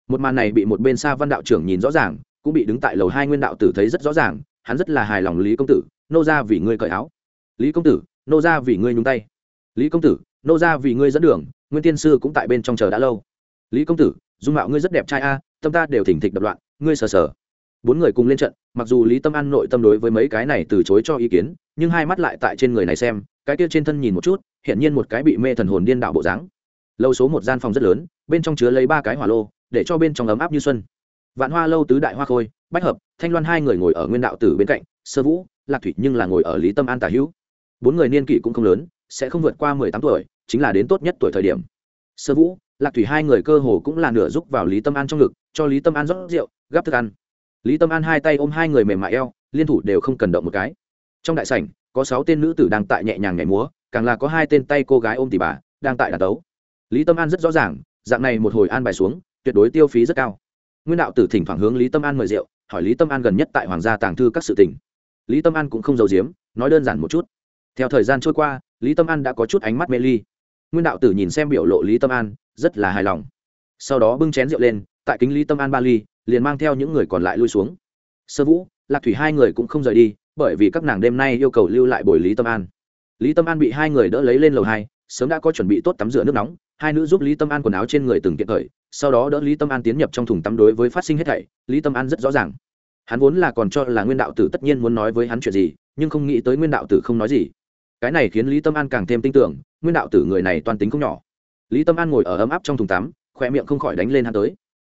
Một màn này bị một bên xa văn đạo trưởng nhìn rõ ràng, cũng bị đứng tại lầu hai nguyên đạo tử thấy rất rõ ràng, hắn rất là hài lòng lý công tử, nô ra vì ngươi cởi áo. Lý công tử nô ra vì ngươi nhúng tay. Lý công tử, nô ra vì ngươi dẫn đường, nguyên tiên sư cũng tại bên trong chờ đã lâu. Lý công tử, dung mạo ngươi rất đẹp trai a, tâm ta đều thỉnh thịch đập loạn, ngươi sờ sờ. Bốn người cùng lên trận, mặc dù lý tâm an nội tâm đối với mấy cái này từ chối cho ý kiến, nhưng hai mắt lại tại trên người này xem, cái kia trên thân nhìn một chút, hiển nhiên một cái bị mê thần hồn điên đạo bộ dáng. Lâu số một gian phòng rất lớn, bên trong chứa lấy ba cái hỏa lô, để cho bên trong ấm áp như xuân. Vạn hoa lâu tứ đại hoa khôi, bách hợp, thanh loan hai người ngồi ở nguyên đạo tử bên cạnh, sơ vũ, lạc thủy nhưng là ngồi ở lý tâm an tả hữu bốn người niên kỷ cũng không lớn, sẽ không vượt qua mười tám tuổi, chính là đến tốt nhất tuổi thời điểm. Sơ vũ, lạc thủy hai người cơ hồ cũng là nửa giúp vào lý tâm an trong ngực, cho lý tâm an rót rượu, gắp thức ăn. Lý tâm an hai tay ôm hai người mềm mại eo, liên thủ đều không cần động một cái. Trong đại sảnh, có sáu tên nữ tử đang tại nhẹ nhàng nhảy múa, càng là có hai tên tay cô gái ôm tỷ bà, đang tại đà tấu. Lý tâm an rất rõ ràng, dạng này một hồi an bài xuống, tuyệt đối tiêu phí rất cao. Nguyên đạo tử thỉnh thoảng hướng lý tâm an mời rượu, hỏi lý tâm an gần nhất tại hoàng gia tàng thư các sự tình. Lý tâm an cũng không giàu giếm, nói đơn giản một chút theo thời gian trôi qua, lý tâm an đã có chút ánh mắt mê ly. Nguyên đạo tử nhìn xem biểu lộ lý tâm an, rất là hài lòng. Sau đó bưng chén rượu lên, tại kính lý tâm an ba ly, liền mang theo những người còn lại lui xuống. Sơ vũ, lạc thủy hai người cũng không rời đi, bởi vì các nàng đêm nay yêu cầu lưu lại bồi lý tâm an. Lý tâm an bị hai người đỡ lấy lên lầu hai, sớm đã có chuẩn bị tốt tắm rửa nước nóng, hai nữ giúp lý tâm an quần áo trên người từng kiện thời, sau đó đỡ lý tâm an tiến nhập trong thùng tắm đối với phát sinh hết thảy, lý tâm an rất rõ ràng. Hắn vốn là còn cho là nguyên đạo tử tất nhiên muốn nói với hắn chuyện gì, nhưng không nghĩ tới nguyên đạo tử không nói gì cái này khiến lý tâm an càng thêm tin tưởng, nguyên đạo tử người này toàn tính không nhỏ. Lý tâm an ngồi ở ấm áp trong thùng tắm khoe miệng không khỏi đánh lên hắn tới.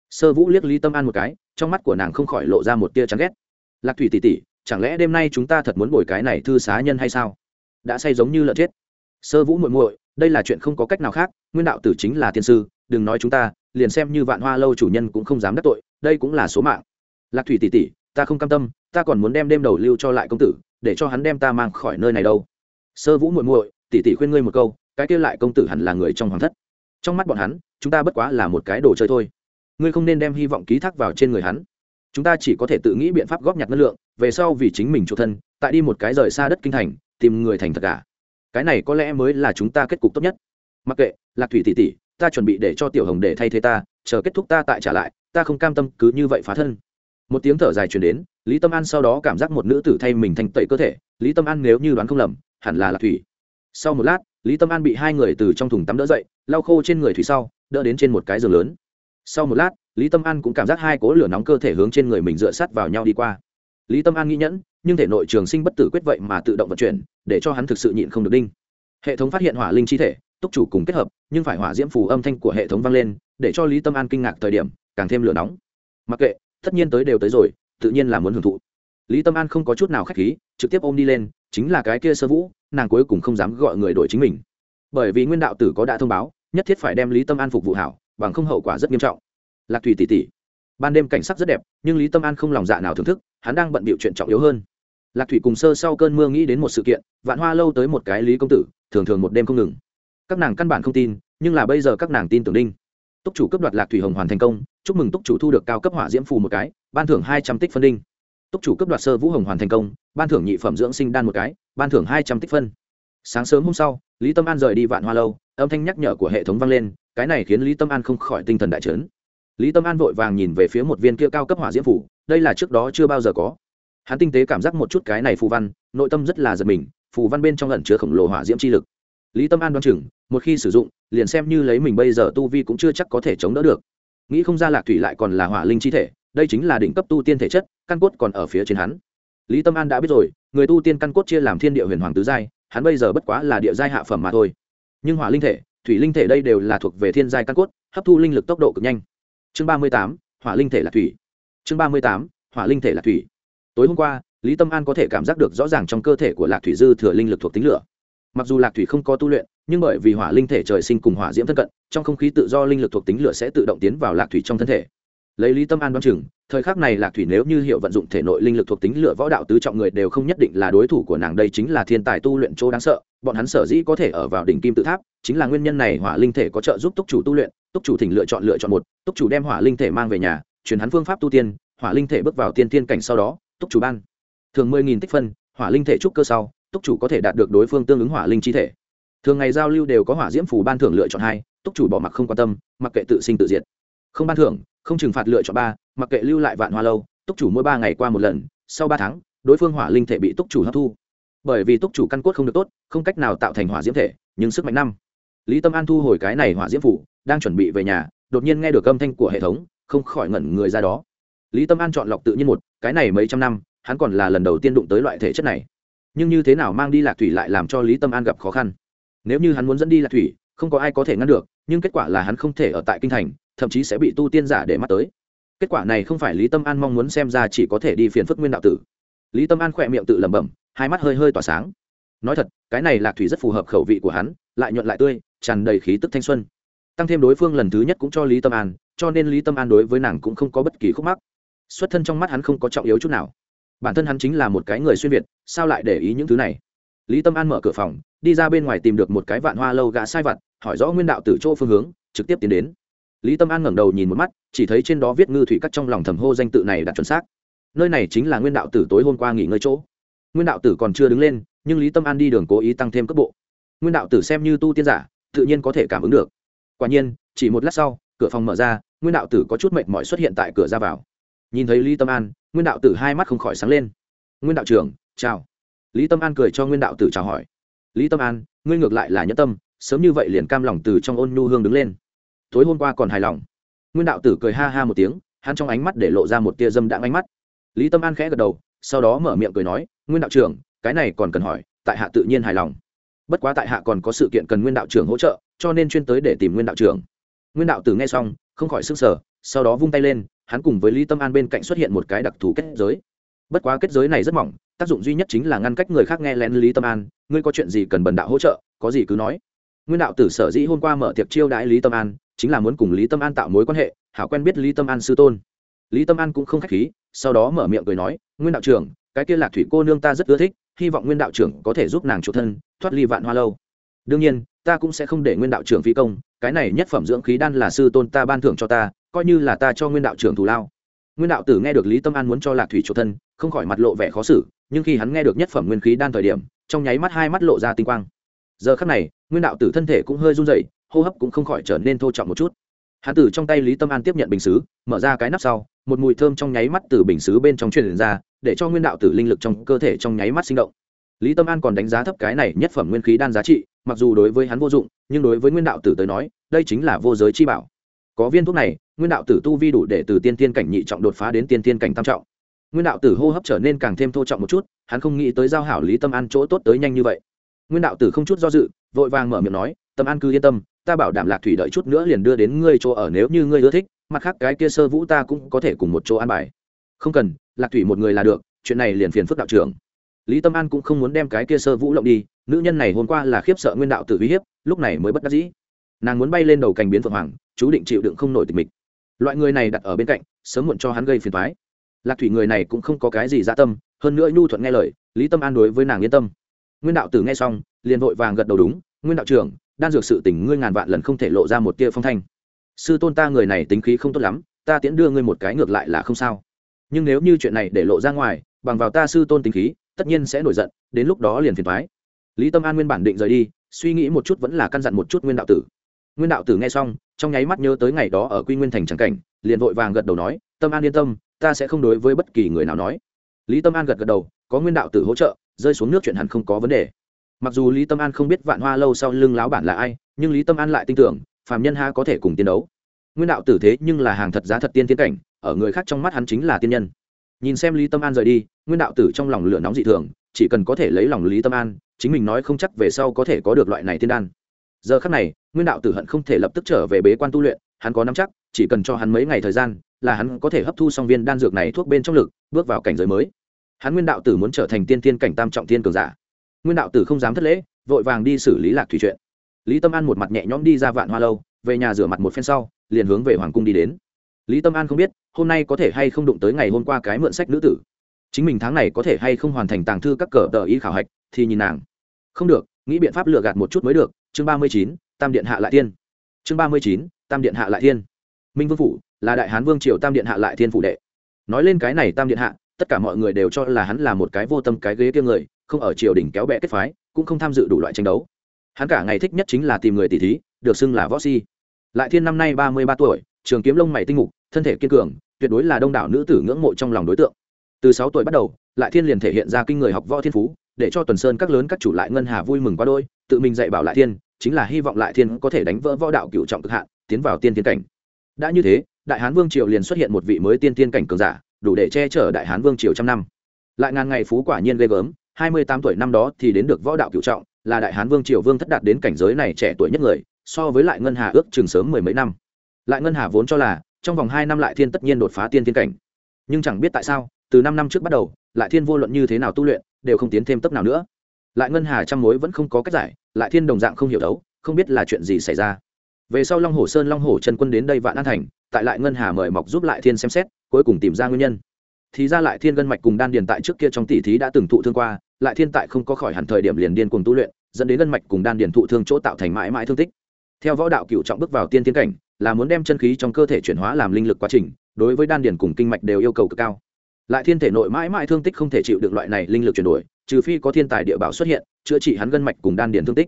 Sơ vũ liếc lý tâm an một cái, trong mắt của nàng không khỏi lộ ra một tia chán ghét. Lạc thủy tỉ tỉ chẳng lẽ đêm nay chúng ta thật muốn bồi cái này thư xá nhân hay sao? Đã say giống như lợn chết. Sơ vũ muội muội, đây là chuyện không có cách nào khác, nguyên đạo tử chính là tiên sư, đừng nói chúng ta, liền xem như vạn hoa lâu chủ nhân cũng không dám đắc tội, đây cũng là số mạng. Lạc thủy tỉ tỉ ta không cam tâm, ta còn muốn đem đêm đầu lưu cho lại công tử, để cho hắn đem ta mang khỏi nơi này đâu sơ vũ muội muội, tỷ tỷ khuyên ngươi một câu, cái kia lại công tử hẳn là người trong hoàng thất. Trong mắt bọn hắn, chúng ta bất quá là một cái đồ chơi thôi. Ngươi không nên đem hy vọng ký thác vào trên người hắn. Chúng ta chỉ có thể tự nghĩ biện pháp góp nhặt năng lượng, về sau vì chính mình chủ thân, tại đi một cái rời xa đất kinh thành, tìm người thành thật cả. Cái này có lẽ mới là chúng ta kết cục tốt nhất. Mặc kệ, lạc thủy tỷ tỷ, ta chuẩn bị để cho tiểu hồng để thay thế ta, chờ kết thúc ta tại trả lại, ta không cam tâm cứ như vậy phá thân. Một tiếng thở dài truyền đến, lý tâm an sau đó cảm giác một nữ tử thay mình thành tẩy cơ thể, lý tâm an nếu như đoán không lầm hẳn là lạc thủy. Sau một lát, lý tâm an bị hai người từ trong thùng tắm đỡ dậy, lau khô trên người thủy sau, đỡ đến trên một cái giường lớn. Sau một lát, lý tâm an cũng cảm giác hai cố lửa nóng cơ thể hướng trên người mình dựa sát vào nhau đi qua. Lý tâm an nghĩ nhẫn, nhưng thể nội trường sinh bất tử quyết vậy mà tự động vận chuyển, để cho hắn thực sự nhịn không được đinh. Hệ thống phát hiện hỏa linh chi thể, túc chủ cùng kết hợp, nhưng phải hỏa diễm phù âm thanh của hệ thống vang lên, để cho lý tâm an kinh ngạc thời điểm, càng thêm lửa nóng. Mặc kệ, tất nhiên tới đều tới rồi, tự nhiên là muốn hưởng thụ. Lý tâm an không có chút nào k h á c h khí, trực tiếp ôm đi lên chính là cái kia sơ vũ, nàng cuối cùng không dám gọi người đổi chính mình. Bởi vì nguyên đạo tử có đã thông báo, nhất thiết phải đem lý tâm an phục vụ hảo, bằng không hậu quả rất nghiêm trọng. Lạc thủy tỷ tỷ, ban đêm cảnh sắc rất đẹp, nhưng lý tâm an không lòng dạ nào thưởng thức, hắn đang bận bịu chuyện trọng yếu hơn. Lạc thủy cùng sơ sau cơn mưa nghĩ đến một sự kiện, vạn hoa lâu tới một cái lý công tử, thường thường một đêm không ngừng. Các nàng căn bản không tin, nhưng là bây giờ các nàng tin tưởng đinh. Túc chủ cấp đoạt lạc thủy hồng hoàn thành công, chúc mừng túc chủ thu được cao cấp hỏa diễm phù một cái, ban thưởng hai trăm tích phân đinh túc chủ cấp đoạt sơ vũ hồng hoàn thành công, ban thưởng nhị phẩm dưỡng sinh đan một cái, ban thưởng hai trăm tích phân. Sáng sớm hôm sau, lý tâm an rời đi vạn hoa lâu, âm thanh nhắc nhở của hệ thống vang lên, cái này khiến lý tâm an không khỏi tinh thần đại trấn lý tâm an vội vàng nhìn về phía một viên kia cao cấp hỏa diễm phủ, đây là trước đó chưa bao giờ có. Hắn tinh tế cảm giác một chút cái này phù văn, nội tâm rất là giật mình, phù văn bên trong lẩn chứa khổng lồ hỏa diễm chi lực. Lý tâm an đoán chừng, một khi sử dụng, liền xem như lấy mình bây giờ tu vi cũng chưa chắc có thể chống đỡ được. Nghĩ không ra lạc thủy lại còn là hỏa linh chi thể đây chính là đỉnh cấp tu tiên thể chất, căn cốt còn ở phía trên hắn. Lý tâm an đã biết rồi, người tu tiên căn cốt chia làm thiên địa huyền hoàng tứ giai, hắn bây giờ bất quá là địa giai hạ phẩm mà thôi. Nhưng hỏa linh thể, thủy linh thể đây đều là thuộc về thiên giai căn cốt, hấp thu linh lực tốc độ cực nhanh. Chương ba mươi tám, hỏa linh thể là thủy. Chương ba mươi tám, hỏa linh thể là thủy. Tối hôm qua, lý tâm an có thể cảm giác được rõ ràng trong cơ thể của lạc thủy dư thừa linh lực thuộc tính lửa. Mặc dù lạc thủy không có tu luyện, nhưng bởi vì hỏa linh thể trời sinh cùng hỏa diễm thân cận, trong không khí tự do linh lực thuộc tính lửa sẽ tự động tiến vào lạc thủy trong thân thể lấy lý tâm an đoán chừng, thời khắc này lạc thủy nếu như hiệu vận dụng thể nội linh lực thuộc tính lửa võ đạo tứ trọng người đều không nhất định là đối thủ của nàng, đây chính là thiên tài tu luyện chỗ đáng sợ, bọn hắn sở dĩ có thể ở vào đỉnh kim tự tháp, chính là nguyên nhân này hỏa linh thể có trợ giúp túc chủ tu luyện, túc chủ thỉnh lựa chọn lựa chọn một, túc chủ đem hỏa linh thể mang về nhà, truyền hắn phương pháp tu tiên, hỏa linh thể bước vào tiên tiên cảnh sau đó, túc chủ ban. Thường mười nghìn tích phân, hỏa linh thể trúc cơ sau, túc chủ có thể đạt được đối phương tương ứng hỏa linh chi thể. Thường ngày giao lưu đều có hỏa diễm phủ ban thưởng lựa chọn hai, túc chủ bỏ mặc không quan tâm, mặc kệ tự sinh tự diệt không ban thưởng, không trừng phạt lựa chọn ba, mặc kệ lưu lại vạn hoa lâu, túc chủ mỗi ba ngày qua một lần, sau ba tháng, đối phương hỏa linh thể bị túc chủ hấp thu. Bởi vì túc chủ căn cốt không được tốt, không cách nào tạo thành hỏa diễm thể, nhưng sức mạnh năm. Lý tâm an thu hồi cái này hỏa diễm phủ, đang chuẩn bị về nhà, đột nhiên nghe được âm thanh của hệ thống, không khỏi ngẩn người ra đó. Lý tâm an chọn lọc tự nhiên một, cái này mấy trăm năm, hắn còn là lần đầu tiên đụng tới loại thể chất này. Nhưng như thế nào mang đi lạc thủy lại làm cho lý tâm an gặp khó khăn? Nếu như hắn muốn dẫn đi lạc thủy, không có ai có thể ngăn được, nhưng kết quả là hắn không thể ở tại kinh thành thậm chí sẽ bị tu tiên giả để mắt tới. Kết quả này không phải lý tâm an mong muốn xem ra chỉ có thể đi phiền phức nguyên đạo tử. Lý tâm an khỏe miệng tự lẩm bẩm, hai mắt hơi hơi tỏa sáng. Nói thật, cái này lạc thủy rất phù hợp khẩu vị của hắn, lại nhuận lại tươi, tràn đầy khí tức thanh xuân. Tăng thêm đối phương lần thứ nhất cũng cho lý tâm an, cho nên lý tâm an đối với nàng cũng không có bất kỳ khúc mắc. Xuất thân trong mắt hắn không có trọng yếu chút nào. Bản thân hắn chính là một cái người xuyên việt, sao lại để ý những thứ này? Lý tâm an mở cửa phòng, đi ra bên ngoài tìm được một cái vạn hoa lâu gã sai vặt, hỏi rõ nguyên đạo từ chỗ phương hướng, trực tiếp tiến đến lý tâm an ngẩng đầu nhìn một mắt, chỉ thấy trên đó viết ngư thủy cắt trong lòng thầm hô danh tự này đã chuẩn xác. Nơi này chính là nguyên đạo tử tối hôm qua nghỉ ngơi chỗ. Nguyên đạo tử còn chưa đứng lên, nhưng lý tâm an đi đường cố ý tăng thêm cấp bộ. Nguyên đạo tử xem như tu tiên giả, tự nhiên có thể cảm ứng được. Quả nhiên, chỉ một lát sau, cửa phòng mở ra, nguyên đạo tử có chút mệt mỏi xuất hiện tại cửa ra vào. Nhìn thấy lý tâm an, nguyên đạo tử hai mắt không khỏi sáng lên. Nguyên đạo trưởng, chào. Lý tâm an cười cho nguyên đạo tử chào hỏi. Lý tâm an, ngươi ngược lại là nhẫn tâm, sớm như vậy liền cam lòng từ trong ôn nhu hương đứng lên tối hôm qua còn hài lòng. Nguyên đạo tử cười ha ha một tiếng, hắn trong ánh mắt để lộ ra một tia dâm đãng ánh mắt. Lý tâm an khẽ gật đầu, sau đó mở miệng cười nói, nguyên đạo trưởng, cái này còn cần hỏi, tại hạ tự nhiên hài lòng. Bất quá tại hạ còn có sự kiện cần nguyên đạo trưởng hỗ trợ, cho nên chuyên tới để tìm nguyên đạo trưởng. Nguyên đạo tử nghe xong, không khỏi sức sở sau đó vung tay lên, hắn cùng với lý tâm an bên cạnh xuất hiện một cái đặc thù kết giới. Bất quá kết giới này rất mỏng, tác dụng duy nhất chính là ngăn cách người khác nghe lén lý tâm an, ngươi có chuyện gì cần bần đạo hỗ trợ, có gì cứ nói. Nguyên đạo tử sở dĩ hôm qua mở tiệc chiêu đãi lý tâm an chính là muốn cùng lý tâm an tạo mối quan hệ, hảo quen biết lý tâm an sư tôn. Lý tâm an cũng không k h á c h khí, sau đó mở miệng cười nói, nguyên đạo trưởng, cái kia lạc thủy cô nương ta rất ưa thích, hy vọng nguyên đạo trưởng có thể giúp nàng chủ thân, thoát ly vạn hoa lâu. Đương nhiên, ta cũng sẽ không để nguyên đạo trưởng phi công, cái này nhất phẩm dưỡng khí đan là sư tôn ta ban thưởng cho ta, coi như là ta cho nguyên đạo trưởng thù lao. Nguyên đạo tử nghe được lý tâm an muốn cho lạc thủy chủ thân, không khỏi mặt lộ vẻ khó xử, nhưng khi hắn nghe được nhất phẩm nguyên khí đan thời điểm, trong nháy mắt hai mắt lộ ra tinh quang. Giờ khắc này, nguyên đạo tử thân thể cũng hơi run rẩy hô hấp cũng không khỏi trở nên thô trọng một chút. Hắn tử trong tay lý tâm an tiếp nhận bình xứ, mở ra cái nắp sau, một mùi thơm trong nháy mắt từ bình xứ bên trong truyền ra, để cho nguyên đạo tử linh lực trong cơ thể trong nháy mắt sinh động. Lý tâm an còn đánh giá thấp cái này nhất phẩm nguyên khí đan giá trị, mặc dù đối với hắn vô dụng, nhưng đối với nguyên đạo tử tới nói, đây chính là vô giới chi bảo. Có viên thuốc này, nguyên đạo tử tu vi đủ để từ tiên tiên cảnh nhị trọng đột phá đến tiên tiên cảnh tam trọng. Nguyên đạo tử hô hấp trở nên càng thêm thô trọng một chút, hắn không nghĩ tới giao hảo lý tâm an chỗ tốt tới nhanh như vậy. Nguyên đạo tử không chút do dự, vội vàng mở miệng nói, tâm an cứ yên tâm ta bảo đảm lạc thủy đợi chút nữa liền đưa đến ngươi chỗ ở nếu như ngươi ưa thích, mặt khác cái kia sơ vũ ta cũng có thể cùng một chỗ an bài. Không cần, lạc thủy một người là được, chuyện này liền phiền phức đạo trưởng. Lý tâm an cũng không muốn đem cái kia sơ vũ lộng đi, nữ nhân này hôm qua là khiếp sợ nguyên đạo tử uy hiếp, lúc này mới bất đắc dĩ. Nàng muốn bay lên đầu cành biến phượng hoàng, chú định chịu đựng không nổi tịch mịch. Loại người này đặt ở bên cạnh, sớm muộn cho hắn gây phiền thoái lạc thủy người này cũng không có cái gì dã tâm, hơn nữa nhu thuận nghe lời, lý tâm an đối với nàng yên tâm. Nguyên đạo tử nghe xong, liền vội vàng gật đầu đúng, nguyên đạo trưởng đan dược sự tình ngươi ngàn vạn lần không thể lộ ra một tia phong thanh. Sư tôn ta người này tính khí không tốt lắm, ta tiễn đưa ngươi một cái ngược lại là không sao. Nhưng nếu như chuyện này để lộ ra ngoài, bằng vào ta sư tôn tính khí, tất nhiên sẽ nổi giận, đến lúc đó liền phiền thoái lý tâm an nguyên bản định rời đi, suy nghĩ một chút vẫn là căn dặn một chút nguyên đạo tử. Nguyên đạo tử nghe xong, trong nháy mắt nhớ tới ngày đó ở quy nguyên thành trắng cảnh, liền vội vàng gật đầu nói, tâm an yên tâm, ta sẽ không đối với bất kỳ người nào nói. Lý tâm an gật gật đầu, có nguyên đạo tử hỗ trợ, rơi xuống nước chuyện hẳn không có vấn đề mặc dù lý tâm an không biết vạn hoa lâu sau lưng láo bản là ai, nhưng lý tâm an lại tin tưởng, phàm nhân ha có thể cùng tiến đấu. Nguyên đạo tử thế nhưng là hàng thật giá thật tiên tiến cảnh, ở người khác trong mắt hắn chính là tiên nhân. Nhìn xem lý tâm an rời đi, nguyên đạo tử trong lòng lửa nóng dị thường, chỉ cần có thể lấy lòng lý tâm an, chính mình nói không chắc về sau có thể có được loại này tiên đan. Giờ khắc này, nguyên đạo tử hận không thể lập tức trở về bế quan tu luyện, hắn có nắm chắc, chỉ cần cho hắn mấy ngày thời gian, là hắn có thể hấp thu xong viên đan dược này thuốc bên trong lực, bước vào cảnh giới mới. Hắn nguyên đạo tử muốn trở thành tiên tiên cảnh tam trọng tiên cường giả nguyên đạo tử không dám thất lễ, vội vàng đi xử lý lạc thủy chuyện. Lý tâm an một mặt nhẹ nhõm đi ra vạn hoa lâu, về nhà rửa mặt một phen sau, liền hướng về hoàng cung đi đến. Lý tâm an không biết, hôm nay có thể hay không đụng tới ngày hôm qua cái mượn sách nữ tử. Chính mình tháng này có thể hay không hoàn thành tàng thư các cờ tờ ý khảo hạch, thì nhìn nàng. Không được, nghĩ biện pháp lừa gạt một chút mới được, chương ba mươi chín, tam điện hạ lại thiên. Chương ba mươi chín, tam điện hạ lại thiên. Minh vương phủ, là đại hán vương triều tam điện hạ lại thiên phủ đệ. Nói lên cái này tam điện hạ, tất cả mọi người đều cho là hắn là một cái vô tâm cái ghế kia người không ở triều đình kéo bè kết phái, cũng không tham dự đủ loại tranh đấu. Hắn cả ngày thích nhất chính là tìm người tỷ thí, được xưng là võ si. Lại thiên năm nay ba mươi ba tuổi, trường kiếm lông mày tinh mục, thân thể kiên cường, tuyệt đối là đông đảo nữ tử ngưỡng mộ trong lòng đối tượng. Từ sáu tuổi bắt đầu, lại thiên liền thể hiện ra kinh người học võ thiên phú, để cho tuần sơn các lớn các chủ lại ngân hà vui mừng quá đôi, tự mình dạy bảo lại thiên, chính là hy vọng lại thiên có thể đánh vỡ võ đạo cựu trọng cực hạn, tiến vào tiên thiên cảnh. Đã như thế, đại hán vương triều liền xuất hiện một vị mới tiên tiên cảnh cường giả, đủ để che chở đại hán vương triều trăm năm. Lại ngàn ngày phú quả nhiên ghê gớm hai mươi tám tuổi năm đó thì đến được võ đạo cựu trọng, là đại hán vương triều vương thất đạt đến cảnh giới này trẻ tuổi nhất người, so với lại ngân hà ước chừng sớm mười mấy năm. Lại ngân hà vốn cho là, trong vòng hai năm lại thiên tất nhiên đột phá tiên tiên cảnh. Nhưng chẳng biết tại sao, từ năm năm trước bắt đầu, lại thiên vô luận như thế nào tu luyện, đều không tiến thêm tấp nào nữa. Lại ngân hà trăm mối vẫn không có cách giải, lại thiên đồng dạng không hiểu đấu, không biết là chuyện gì xảy ra. Về sau long hồ sơn long hồ trần quân đến đây vạn an thành, tại lại ngân hà mời mọc giúp lại thiên xem xét, cuối cùng tìm ra nguyên nhân. Thì ra lại thiên gân mạch cùng đan điền tại trước kia trong tỷ thí đã từng thụ thương qua lại thiên tại không có khỏi hẳn thời điểm liền điên cuồng tu luyện, dẫn đến gân mạch cùng đan điền thụ thương chỗ tạo thành mãi mãi thương tích. Theo võ đạo cựu trọng bước vào tiên tiến cảnh, là muốn đem chân khí trong cơ thể chuyển hóa làm linh lực quá trình, đối với đan điền cùng kinh mạch đều yêu cầu cực cao. Lại thiên thể nội mãi mãi thương tích không thể chịu được loại này linh lực chuyển đổi, trừ phi có thiên tài địa bảo xuất hiện, chữa trị hắn gân mạch cùng đan điền thương tích.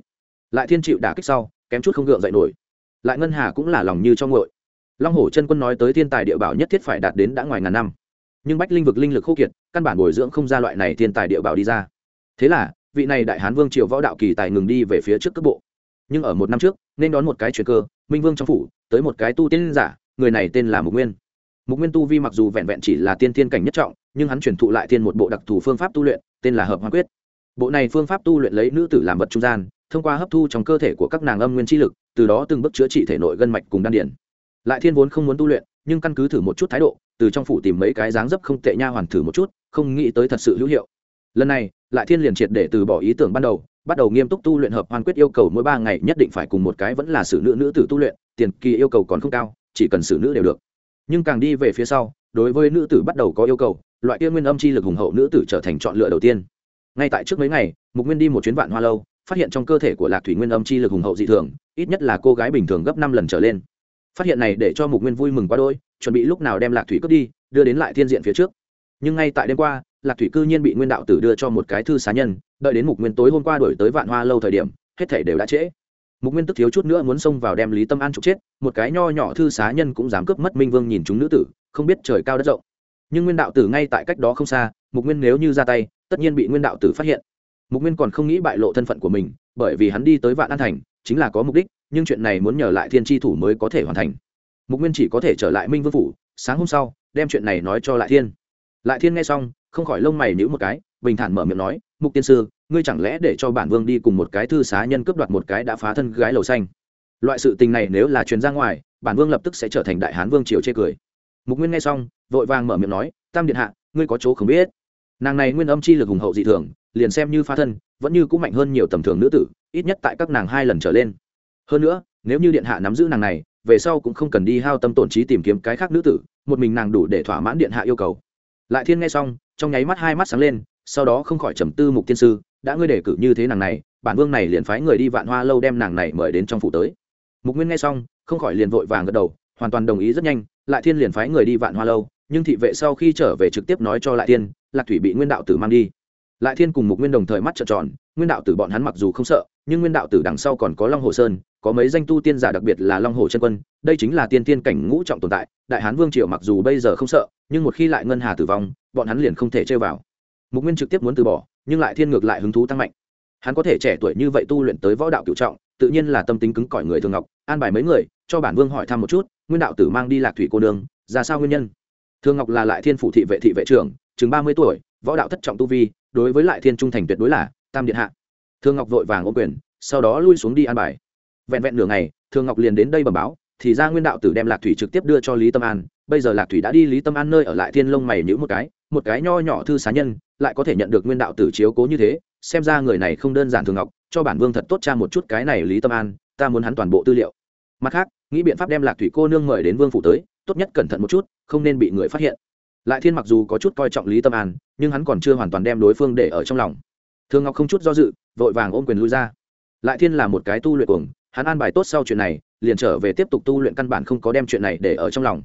Lại thiên chịu đả kích sau, kém chút không gượng dậy nổi. Lại ngân hà cũng là lòng như cho ngội long hổ chân quân nói tới thiên tài địa bảo nhất thiết phải đạt đến đã ngoài ngàn năm. Nhưng bách linh vực linh lực khô kiệt, căn bản bồi dưỡng không ra loại này thiên tài địa bảo đi ra thế là, vị này đại hán vương triều võ đạo kỳ tài ngừng đi về phía trước cấp bộ. Nhưng ở một năm trước, nên đón một cái chuyện cơ, minh vương trong phủ, tới một cái tu tiên giả, người này tên là mục nguyên. Mục nguyên tu vi mặc dù vẹn vẹn chỉ là tiên tiên cảnh nhất trọng, nhưng hắn chuyển thụ lại thiên một bộ đặc thù phương pháp tu luyện, tên là hợp hoa quyết. Bộ này phương pháp tu luyện lấy nữ tử làm vật trung gian, thông qua hấp thu trong cơ thể của các nàng âm nguyên chi lực, từ đó từng bước chữa trị thể nội gân mạch cùng đan điển. Lại thiên vốn không muốn tu luyện, nhưng căn cứ thử một chút thái độ, từ trong phủ tìm mấy cái dáng dấp không tệ nha hoàn thử một chút, không nghĩ tới thật sự hữu hiệu lần này, lại thiên liền triệt để từ bỏ ý tưởng ban đầu, bắt đầu nghiêm túc tu luyện hợp hoàn quyết yêu cầu mỗi ba ngày nhất định phải cùng một cái vẫn là xử nữ nữ tử tu luyện, tiền kỳ yêu cầu còn không cao, chỉ cần xử nữ đều được. Nhưng càng đi về phía sau, đối với nữ tử bắt đầu có yêu cầu, loại kia nguyên âm chi lực hùng hậu nữ tử trở thành chọn lựa đầu tiên. Ngay tại trước mấy ngày, mục nguyên đi một chuyến vạn hoa lâu, phát hiện trong cơ thể của lạc thủy nguyên âm chi lực hùng hậu dị thường, ít nhất là cô gái bình thường gấp năm lần trở lên. Phát hiện này để cho mục nguyên vui mừng quá đôi chuẩn bị lúc nào đem lạc thủy cướp đi, đưa đến lại thiên diện phía trước. Nhưng ngay tại đêm qua lạc thủy cư nhiên bị nguyên đạo tử đưa cho một cái thư xá nhân, đợi đến mục nguyên tối hôm qua đổi tới vạn hoa lâu thời điểm, hết thể đều đã trễ. Mục nguyên tức thiếu chút nữa muốn xông vào đem lý tâm an trục chết, một cái nho nhỏ thư xá nhân cũng dám cướp mất minh vương nhìn chúng nữ tử, không biết trời cao đất rộng. Nhưng nguyên đạo tử ngay tại cách đó không xa, mục nguyên nếu như ra tay, tất nhiên bị nguyên đạo tử phát hiện. Mục nguyên còn không nghĩ bại lộ thân phận của mình, bởi vì hắn đi tới vạn an thành, chính là có mục đích, nhưng chuyện này muốn nhờ lại thiên tri thủ mới có thể hoàn thành. Mục nguyên chỉ có thể trở lại minh vương phủ, sáng hôm sau, đem chuyện này nói cho lại thiên. Lại thiên nghe xong không khỏi lông mày nhíu một cái, bình thản mở miệng nói, mục tiên sư, ngươi chẳng lẽ để cho bản vương đi cùng một cái thư xá nhân cướp đoạt một cái đã phá thân gái lầu xanh? Loại sự tình này nếu là truyền ra ngoài, bản vương lập tức sẽ trở thành đại hán vương triều chê cười. Mục nguyên nghe xong, vội vàng mở miệng nói, tam điện hạ, ngươi có chỗ không biết. Nàng này nguyên âm chi lực hùng hậu dị thường, liền xem như phá thân, vẫn như cũng mạnh hơn nhiều tầm thường nữ tử, ít nhất tại các nàng hai lần trở lên. Hơn nữa, nếu như điện hạ nắm giữ nàng này, về sau cũng không cần đi hao tâm tổn trí tìm kiếm cái khác nữ tử, một mình nàng đủ để thỏa mãn điện hạ yêu cầu. Lại thiên nghe xong trong nháy mắt hai mắt sáng lên, sau đó không khỏi trầm tư mục tiên sư, đã ngươi đề cử như thế nàng này, bản vương này liền phái người đi vạn hoa lâu đem nàng này mời đến trong phủ tới. Mục nguyên nghe xong, không khỏi liền vội vàng gật đầu, hoàn toàn đồng ý rất nhanh, lại thiên liền phái người đi vạn hoa lâu, nhưng thị vệ sau khi trở về trực tiếp nói cho lại thiên, lạc thủy bị nguyên đạo tử mang đi. Lại thiên cùng Mục nguyên đồng thời mắt trợn tròn nguyên đạo tử bọn hắn mặc dù không sợ, nhưng nguyên đạo tử đằng sau còn có long hồ sơn, có mấy danh tu tiên giả đặc biệt là long hồ chân quân, đây chính là tiên tiên cảnh ngũ trọng tồn tại, đại hán vương triều mặc dù bây giờ không sợ, nhưng một khi lại ngân hà tử vong, bọn hắn liền không thể chơi vào. Mục nguyên trực tiếp muốn từ bỏ, nhưng lại thiên ngược lại hứng thú tăng mạnh. Hắn có thể trẻ tuổi như vậy tu luyện tới võ đạo cựu trọng, tự nhiên là tâm tính cứng cỏi người thường ngọc, an bài mấy người, cho bản vương hỏi thăm một chút, nguyên đạo tử mang đi lạc thủy cô đường ra sao nguyên nhân? Thường ngọc là lại thiên phủ thị vệ thị vệ trưởng, chừng ba mươi tuổi, võ đạo thất trọng tu vi, đối với lại thiên trung thành tuyệt đối là tam điện hạ. Thương ngọc vội vàng ô quyền, sau đó lui xuống đi an bài. Vẹn vẹn nửa ngày, thương ngọc liền đến đây bẩm báo, thì ra nguyên đạo tử đem lạc thủy trực tiếp đưa cho lý tâm an. Bây giờ lạc thủy đã đi lý tâm an nơi ở lại thiên lông mày nhữ một cái một cái nho nhỏ thư xá nhân, lại có thể nhận được nguyên đạo tử chiếu cố như thế, xem ra người này không đơn giản thường ngọc, cho bản vương thật tốt cha một chút cái này lý tâm an, ta muốn hắn toàn bộ tư liệu. Mặt khác, nghĩ biện pháp đem lạc thủy cô nương mời đến vương phủ tới, tốt nhất cẩn thận một chút, không nên bị người phát hiện. Lại thiên mặc dù có chút coi trọng lý tâm an, nhưng hắn còn chưa hoàn toàn đem đối phương để ở trong lòng thường ngọc không chút do dự, vội vàng ôm quyền lui ra. Lại thiên là một cái tu luyện cuồng, hắn an bài tốt sau chuyện này, liền trở về tiếp tục tu luyện căn bản không có đem chuyện này để ở trong lòng.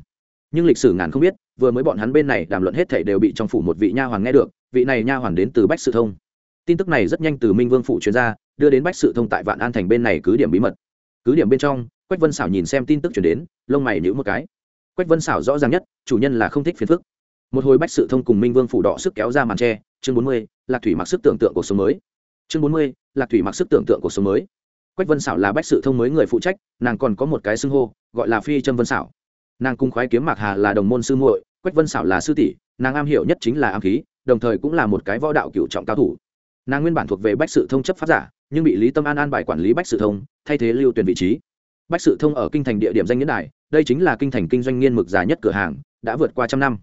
Nhưng lịch sử ngàn không biết, vừa mới bọn hắn bên này đàm luận hết thảy đều bị trong phủ một vị nha hoàn nghe được, vị này nha hoàn đến từ bách sự thông. Tin tức này rất nhanh từ minh vương phủ chuyên gia đưa đến bách sự thông tại vạn an thành bên này cứ điểm bí mật. Cứ điểm bên trong, quách vân xảo nhìn xem tin tức chuyển đến, lông mày nhữ một cái. Quách vân xảo rõ ràng nhất, chủ nhân là không thích phiền phức một hồi bách sự thông cùng minh vương phủ đỏ sức kéo ra màn tre, chương bốn mươi, lạc thủy mặc sức tưởng tượng cuộc sống mới. Chương bốn mươi, lạc thủy mặc sức tưởng tượng cuộc sống mới. Quách vân xảo là bách sự thông mới người phụ trách, nàng còn có một cái xưng hô, gọi là phi trâm vân xảo nàng cung khoái kiếm mạc hà là đồng môn sư muội, quách vân xảo là sư tỷ, nàng am hiểu nhất chính là am khí, đồng thời cũng là một cái võ đạo cựu trọng cao thủ. Nàng nguyên bản thuộc về bách sự thông chấp pháp giả, nhưng bị lý tâm an an bài quản lý bách sự thông, thay thế lưu tuyển vị trí. Bách sự thông ở kinh thành địa điểm danh nghĩa đài, đây chính là kinh thành kinh doanh nghiên mực dài nhất cửa hàng, đã vượt qua trăm năm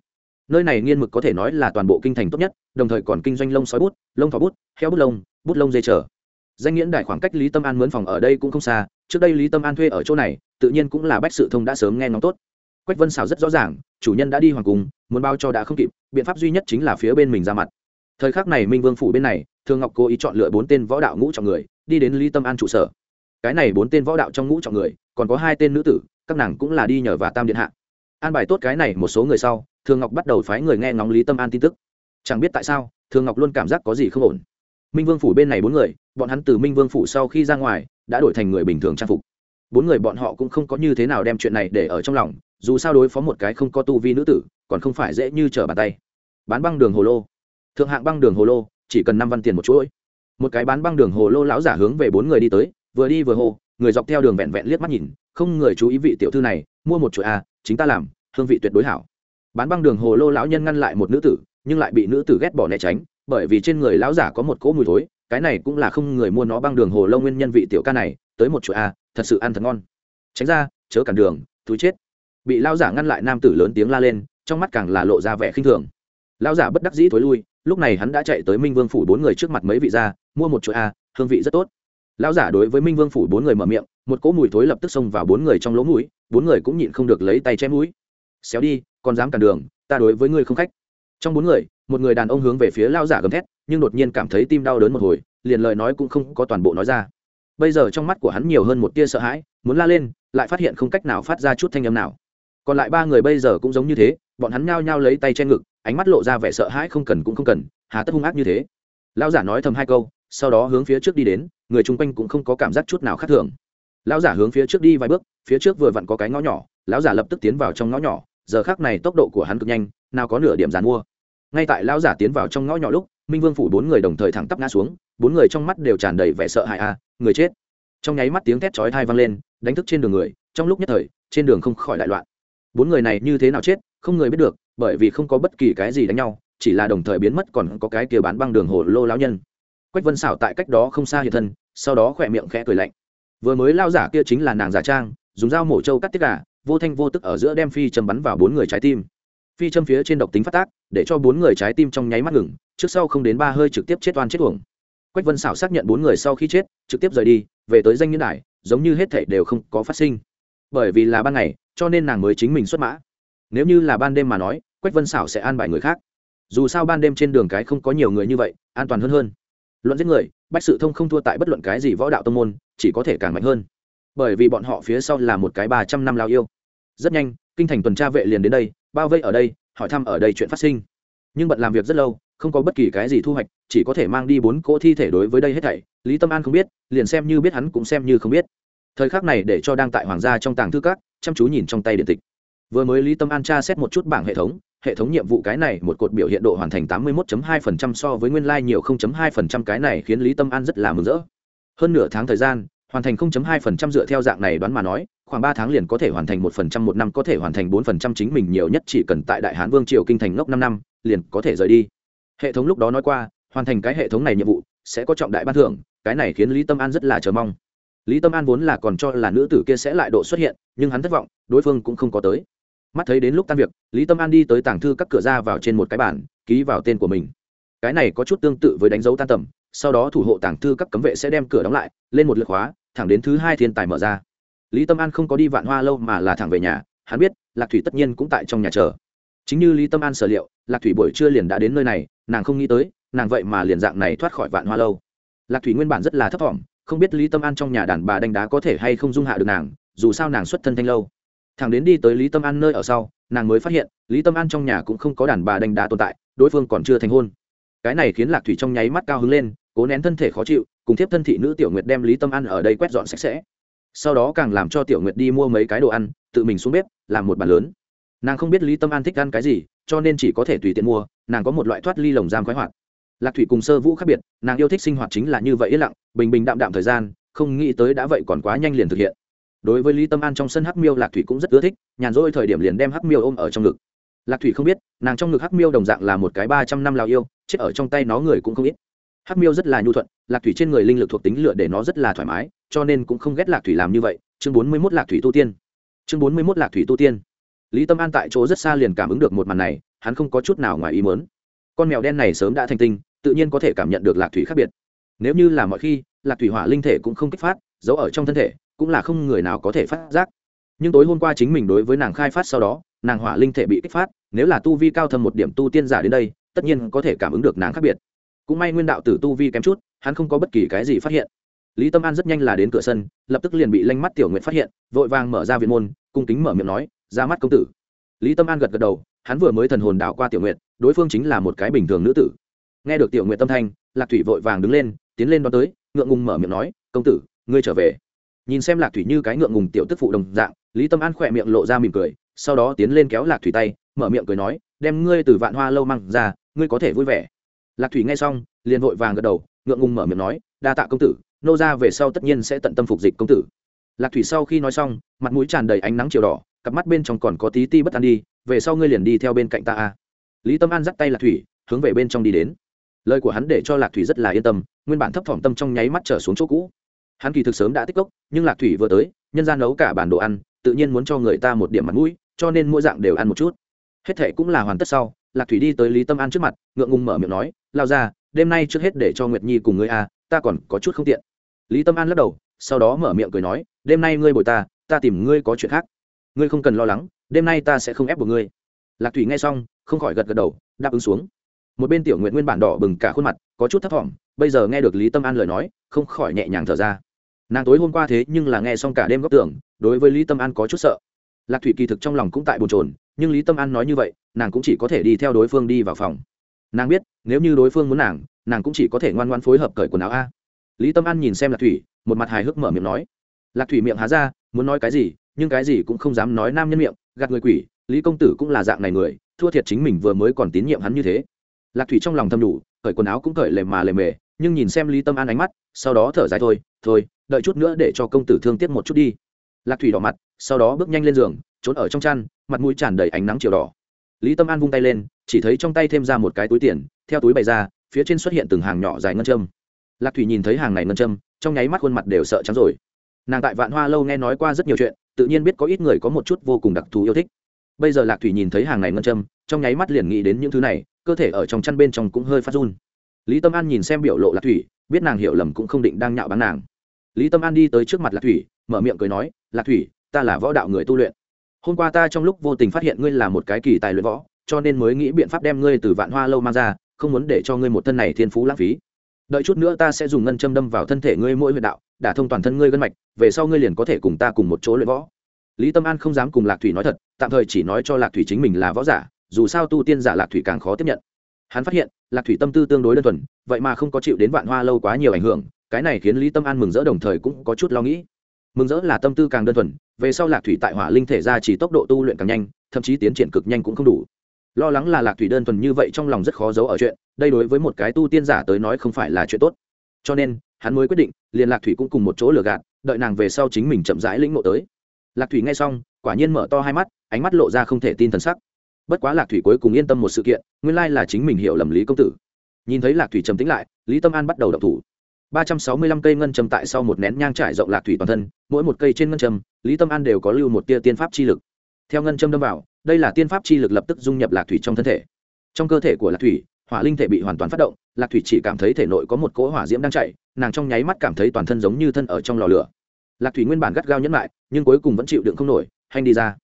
nơi này nghiên mực có thể nói là toàn bộ kinh thành tốt nhất, đồng thời còn kinh doanh lông sói bút, lông thỏ bút, heo bút lông bút lông dây trở. Danh nghĩa đài khoảng cách lý tâm an mướn phòng ở đây cũng không xa, trước đây lý tâm an thuê ở chỗ này, tự nhiên cũng là bách sự thông đã sớm nghe ngóng tốt. Quách vân xào rất rõ ràng, chủ nhân đã đi hoàng cung, muốn bao cho đã không kịp, biện pháp duy nhất chính là phía bên mình ra mặt. Thời khắc này minh vương phủ bên này, thương ngọc cố ý chọn lựa bốn tên võ đạo ngũ trọng người, đi đến lý tâm an trụ sở. Cái này bốn tên võ đạo trong ngũ trọng người, còn có hai tên nữ tử, các nàng cũng là đi nhờ và tam điện hạ. An bài tốt cái này một số người sau thường ngọc bắt đầu phái người nghe ngóng lý tâm an tin tức chẳng biết tại sao thường ngọc luôn cảm giác có gì không ổn minh vương phủ bên này bốn người bọn hắn từ minh vương phủ sau khi ra ngoài đã đổi thành người bình thường trang phục bốn người bọn họ cũng không có như thế nào đem chuyện này để ở trong lòng dù sao đối phó một cái không có tu vi nữ tử còn không phải dễ như trở bàn tay bán băng đường hồ lô thượng hạng băng đường hồ lô chỉ cần năm văn tiền một chuỗi một cái bán băng đường hồ lô lão giả hướng về bốn người đi tới vừa đi vừa hô người dọc theo đường vẹn vẹn liếc mắt nhìn không người chú ý vị tiểu thư này mua một chuỗi a à, chính ta làm hương vị tuyệt đối hảo bán băng đường hồ lô lão nhân ngăn lại một nữ tử nhưng lại bị nữ tử ghét bỏ né tránh bởi vì trên người lão giả có một cỗ mùi thối cái này cũng là không người mua nó băng đường hồ lô nguyên nhân vị tiểu ca này tới một chuỗi a à, thật sự ăn thật ngon. Tránh ra chớ cản đường túi chết. Bị lão giả ngăn lại nam tử lớn tiếng la lên trong mắt càng là lộ ra vẻ khinh thường. Lão giả bất đắc dĩ thối lui lúc này hắn đã chạy tới minh vương phủ bốn người trước mặt mấy vị ra mua một chuỗi a hương vị rất tốt. Lão giả đối với minh vương phủ bốn người mở miệng một cỗ mùi thối lập tức xông vào bốn người trong lỗ mũi bốn người cũng nhịn không được lấy tay che mũi xéo đi còn dám cản đường, ta đối với ngươi không khách. Trong bốn người, một người đàn ông hướng về phía lao giả gầm thét, nhưng đột nhiên cảm thấy tim đau đớn một hồi, liền lời nói cũng không có toàn bộ nói ra. Bây giờ trong mắt của hắn nhiều hơn một tia sợ hãi, muốn la lên, lại phát hiện không cách nào phát ra chút thanh âm nào. Còn lại ba người bây giờ cũng giống như thế, bọn hắn nhao nhao lấy tay che ngực, ánh mắt lộ ra vẻ sợ hãi không cần cũng không cần, hà tất hung ác như thế. Lão giả nói thầm hai câu, sau đó hướng phía trước đi đến, người chung quanh cũng không có cảm giác chút nào khác thường. Lão giả hướng phía trước đi vài bước, phía trước vừa vặn có cái ngõ nhỏ, lão giả lập tức tiến vào trong ngõ nhỏ giờ khác này tốc độ của hắn cực nhanh, nào có nửa điểm dàn mua. Ngay tại lão giả tiến vào trong ngõ nhỏ lúc, minh vương phủ bốn người đồng thời thẳng tắp ngã xuống, bốn người trong mắt đều tràn đầy vẻ sợ hãi a người chết. Trong nháy mắt tiếng thét chói thai vang lên, đánh thức trên đường người, trong lúc nhất thời, trên đường không khỏi đại loạn. Bốn người này như thế nào chết, không người biết được, bởi vì không có bất kỳ cái gì đánh nhau, chỉ là đồng thời biến mất còn có cái kia bán băng đường hồ lô lão nhân. Quách vân xảo tại cách đó không xa hiện thân, sau đó khỏe miệng khẽ cười lạnh. Vừa mới lao giả kia chính là nàng giả trang, dùng dao mổ trâu cắt tiết gà vô thanh vô tức ở giữa đem phi châm bắn vào bốn người trái tim. Phi châm phía trên độc tính phát tác, để cho bốn người trái tim trong nháy mắt ngừng, trước sau không đến ba hơi trực tiếp chết oan chết uổng. Quách vân xảo xác nhận bốn người sau khi chết, trực tiếp rời đi, về tới danh nghĩa đài, giống như hết thể đều không có phát sinh. Bởi vì là ban ngày, cho nên nàng mới chính mình xuất mã. Nếu như là ban đêm mà nói, quách vân xảo sẽ an bài người khác. Dù sao ban đêm trên đường cái không có nhiều người như vậy, an toàn hơn hơn. Luận giết người, bách sự thông không thua tại bất luận cái gì võ đạo tông môn, chỉ có thể càng mạnh hơn bởi vì bọn họ phía sau là một cái ba trăm năm lao yêu. Rất nhanh, kinh thành tuần tra vệ liền đến đây, bao vây ở đây, hỏi thăm ở đây chuyện phát sinh. Nhưng bận làm việc rất lâu, không có bất kỳ cái gì thu hoạch, chỉ có thể mang đi bốn cỗ thi thể đối với đây hết thảy. Lý tâm an không biết, liền xem như biết hắn cũng xem như không biết. Thời khắc này để cho đang tại hoàng gia trong tàng thư các, chăm chú nhìn trong tay điện tịch. Vừa mới lý tâm an tra xét một chút bảng hệ thống hệ thống nhiệm vụ cái này một cột biểu hiện độ hoàn thành tám mươi 81.2% so với nguyên lai nhiều 0.2% cái này khiến lý tâm an rất là mừng rỡ. Hơn nửa tháng thời gian hoàn thành 0.2% dựa theo dạng này đoán mà nói, khoảng ba tháng liền có thể hoàn thành một phần trăm, một năm có thể hoàn thành bốn phần trăm chính mình nhiều nhất chỉ cần tại đại hán vương triều kinh thành ngốc năm năm, liền có thể rời đi. Hệ thống lúc đó nói qua, hoàn thành cái hệ thống này nhiệm vụ, sẽ có trọng đại ban thưởng, cái này khiến lý tâm an rất là chờ mong. Lý tâm an vốn là còn cho là nữ tử kia sẽ lại độ xuất hiện, nhưng hắn thất vọng, đối phương cũng không có tới. Mắt thấy đến lúc tan việc, lý tâm an đi tới tàng thư các cửa ra vào trên một cái bản ký vào tên của mình. Cái này có chút tương tự với đánh dấu tan tầm, sau đó thủ hộ tàng thư các cấm vệ sẽ đem cửa đóng lại, lên một lượt khóa thẳng đến thứ hai thiên tài mở ra. Lý tâm an không có đi vạn hoa lâu mà là thẳng về nhà, hắn biết, lạc thủy tất nhiên cũng tại trong nhà chờ. Chính như lý tâm an sở liệu, lạc thủy buổi trưa liền đã đến nơi này, nàng không nghĩ tới, nàng vậy mà liền dạng này thoát khỏi vạn hoa lâu. Lạc thủy nguyên bản rất là thấp t không biết lý tâm an trong nhà đàn bà đánh đá có thể hay không dung hạ được nàng, dù sao nàng xuất thân thanh lâu. Thằng đến đi tới lý tâm an nơi ở sau, nàng mới phát hiện, lý tâm an trong nhà cũng không có đàn bà đánh đá tồn tại, đối phương còn chưa thành hôn. Cái này khiến lạc thủy trong nháy mắt cao hứng lên, cố nén thân thể khó chịu cùng tiếp thân thị nữ tiểu nguyệt đem lý tâm an ở đây quét dọn sạch sẽ. Sau đó càng làm cho tiểu nguyệt đi mua mấy cái đồ ăn, tự mình xuống bếp, làm một bàn lớn. Nàng không biết lý tâm an thích ăn cái gì, cho nên chỉ có thể tùy tiện mua, nàng có một loại thoát ly lồng giam khoái hoạt. Lạc thủy cùng sơ vũ khác biệt, nàng yêu thích sinh hoạt chính là như vậy yên lặng, bình bình đạm đạm thời gian, không nghĩ tới đã vậy còn quá nhanh liền thực hiện. Đối với lý tâm an trong sân hắc miêu, lạc thủy cũng rất ưa thích, nhàn rỗi thời điểm liền đem hắc miêu ôm ở trong ngực. Lạc thủy không biết, nàng trong ngực hắc miêu đồng dạng là một cái ba trăm năm lào yêu, chết ở trong tay nó người cũng không ít hắc miêu rất là nhu thuận, lạc thủy trên người linh lực thuộc tính lửa để nó rất là thoải mái, cho nên cũng không ghét lạc thủy làm như vậy. Chương bốn mươi mốt lạc thủy tu tiên. Chương bốn mươi mốt lạc thủy tu tiên. Lý tâm an tại chỗ rất xa liền cảm ứng được một màn này, hắn không có chút nào ngoài ý mớn con mèo đen này sớm đã thành tinh, tự nhiên có thể cảm nhận được lạc thủy khác biệt. Nếu như là mọi khi, lạc thủy hỏa linh thể cũng không kích phát, giấu ở trong thân thể, cũng là không người nào có thể phát giác. Nhưng tối hôm qua chính mình đối với nàng khai phát sau đó, nàng hỏa linh thể bị kích phát, nếu là tu vi cao thâm một điểm tu tiên giả đến đây, tất nhiên có thể cảm ứng được nàng khác biệt cũng may nguyên đạo tử tu vi kém chút, hắn không có bất kỳ cái gì phát hiện. Lý tâm an rất nhanh là đến cửa sân, lập tức liền bị lanh mắt tiểu nguyện phát hiện, vội vàng mở ra viện môn, cung kính mở miệng nói, ra mắt công tử. Lý tâm an gật gật đầu, hắn vừa mới thần hồn đảo qua tiểu nguyện đối phương chính là một cái bình thường nữ tử. Nghe được tiểu nguyện tâm thanh, lạc thủy vội vàng đứng lên, tiến lên đón tới, ngượng ngùng mở miệng nói, công tử, ngươi trở về. Nhìn xem lạc thủy như cái ngượng ngùng tiểu tức phụ đồng dạng, lý tâm an khỏe miệng lộ ra mỉm cười, sau đó tiến lên kéo lạc thủy tay, mở miệng cười nói, đem ngươi từ vạn hoa lâu măng ra, ngươi có thể vui vẻ lạc thủy nghe xong, liền vội vàng gật đầu, ngượng ngùng mở miệng nói, đa tạ công tử, nô ra về sau tất nhiên sẽ tận tâm phục dịch công tử. Lạc thủy sau khi nói xong, mặt mũi tràn đầy ánh nắng chiều đỏ, cặp mắt bên trong còn có tí ti bất an đi, về sau ngươi liền đi theo bên cạnh ta a. Lý tâm an dắt tay lạc thủy, hướng về bên trong đi đến. Lời của hắn để cho lạc thủy rất là yên tâm, nguyên bản thấp thỏm tâm trong nháy mắt trở xuống chỗ cũ. Hắn kỳ thực sớm đã tích cốc, nhưng lạc thủy vừa tới, nhân gian nấu cả bản đồ ăn, tự nhiên muốn cho người ta một điểm mặt mũi, cho nên mỗi dạng đều ăn một chút. Hết thệ cũng là hoàn tất sau lạc thủy đi tới lý tâm an trước mặt, ngượng ngùng mở miệng nói, lao ra, đêm nay trước hết để cho nguyệt nhi cùng ngươi a ta còn có chút không tiện. Lý tâm an lắc đầu, sau đó mở miệng cười nói, đêm nay ngươi bồi ta ta tìm ngươi có chuyện khác. Ngươi không cần lo lắng, đêm nay ta sẽ không ép buộc ngươi. Lạc thủy nghe xong, không khỏi gật gật đầu, đáp ứng xuống. Một bên tiểu nguyện nguyên bản đỏ bừng cả khuôn mặt, có chút thấp t bây giờ nghe được lý tâm an lời nói, không khỏi nhẹ nhàng thở ra. Nàng tối hôm qua thế nhưng là nghe xong cả đêm góc tưởng đối với lý tâm an có chút sợ. Lạc thủy kỳ thực trong lòng cũng tại bồn trồn nhưng lý tâm an nói như vậy nàng cũng chỉ có thể đi theo đối phương đi vào phòng nàng biết nếu như đối phương muốn nàng nàng cũng chỉ có thể ngoan ngoan phối hợp cởi quần áo a lý tâm an nhìn xem lạc thủy một mặt hài hước mở miệng nói lạc thủy miệng há ra muốn nói cái gì nhưng cái gì cũng không dám nói nam nhân miệng gạt người quỷ lý công tử cũng là dạng này người thua thiệt chính mình vừa mới còn tín nhiệm hắn như thế lạc thủy trong lòng thâm đủ cởi quần áo cũng cởi lề mà lề mề nhưng nhìn xem lý tâm an ánh mắt sau đó thở dài thôi thôi đợi chút nữa để cho công tử thương tiếc một chút đi lạc thủy đỏ mặt sau đó bước nhanh lên giường trốn ở trong chăn mặt mũi tràn đầy ánh nắng chiều đỏ. Lý tâm an vung tay lên, chỉ thấy trong tay thêm ra một cái túi tiền, theo túi bày ra, phía trên xuất hiện từng hàng nhỏ dài ngân châm. Lạc thủy nhìn thấy hàng này ngân châm, trong nháy mắt khuôn mặt đều sợ trắng rồi. Nàng tại vạn hoa lâu nghe nói qua rất nhiều chuyện, tự nhiên biết có ít người có một chút vô cùng đặc thù yêu thích. Bây giờ lạc thủy nhìn thấy hàng này ngân châm, trong nháy mắt liền nghĩ đến những thứ này, cơ thể ở trong chăn bên trong cũng hơi phát run. Lý tâm an nhìn xem biểu lộ lạc thủy, biết nàng hiểu lầm cũng không định đang nhạo bán nàng. Lý tâm an đi tới trước mặt lạc thủy, mở miệng cười nói, lạc thủy, ta là võ đạo người tu luyện hôm qua ta trong lúc vô tình phát hiện ngươi là một cái kỳ tài luyện võ, cho nên mới nghĩ biện pháp đem ngươi từ vạn hoa lâu mang ra, không muốn để cho ngươi một thân này thiên phú lãng phí. Đợi chút nữa ta sẽ dùng ngân châm đâm vào thân thể ngươi mỗi huyệt đạo, đả thông toàn thân ngươi gân mạch, về sau ngươi liền có thể cùng ta cùng một chỗ luyện võ. Lý tâm an không dám cùng lạc thủy nói thật, tạm thời chỉ nói cho lạc thủy chính mình là võ giả, dù sao tu tiên giả lạc thủy càng khó tiếp nhận. Hắn phát hiện, lạc thủy tâm tư tương đối đơn thuần, vậy mà không có chịu đến vạn hoa lâu quá nhiều ảnh hưởng, cái này khiến lý tâm an mừng rỡ đồng thời cũng có chút lo nghĩ. Mừng rỡ là tâm tư càng đơn thuần về sau lạc thủy tại hỏa linh thể ra chỉ tốc độ tu luyện càng nhanh, thậm chí tiến triển cực nhanh cũng không đủ. Lo lắng là lạc thủy đơn thuần như vậy trong lòng rất khó giấu ở chuyện, đây đối với một cái tu tiên giả tới nói không phải là chuyện tốt. Cho nên, hắn mới quyết định, liền lạc thủy cũng cùng một chỗ lừa gạt, đợi nàng về sau chính mình chậm rãi lĩnh ngộ tới. Lạc thủy nghe xong, quả nhiên mở to hai mắt, ánh mắt lộ ra không thể tin t sắc. Bất quá lạc thủy cuối cùng yên tâm một sự kiện, nguyên lai là chính mình hiểu lầm lý công tử. Nhìn thấy lạc thủy trầm tính lại, lý tâm an bắt đầu đập thủ ba trăm sáu mươi lăm cây ngân châm tại sau một nén nhang trải rộng lạc thủy toàn thân, mỗi một cây trên ngân châm, lý tâm an đều có lưu một tia tiên pháp chi lực. Theo ngân châm đâm vào, đây là tiên pháp chi lực lập tức dung nhập lạc thủy trong thân thể. Trong cơ thể của lạc thủy, hỏa linh thể bị hoàn toàn phát động, lạc thủy chỉ cảm thấy thể nội có một cỗ hỏa diễm đang chạy, nàng trong nháy mắt cảm thấy toàn thân giống như thân ở trong lò lửa. Lạc thủy nguyên bản gắt gao nhẫn lại, nhưng cuối cùng vẫn chịu đựng không nổi hành đi ra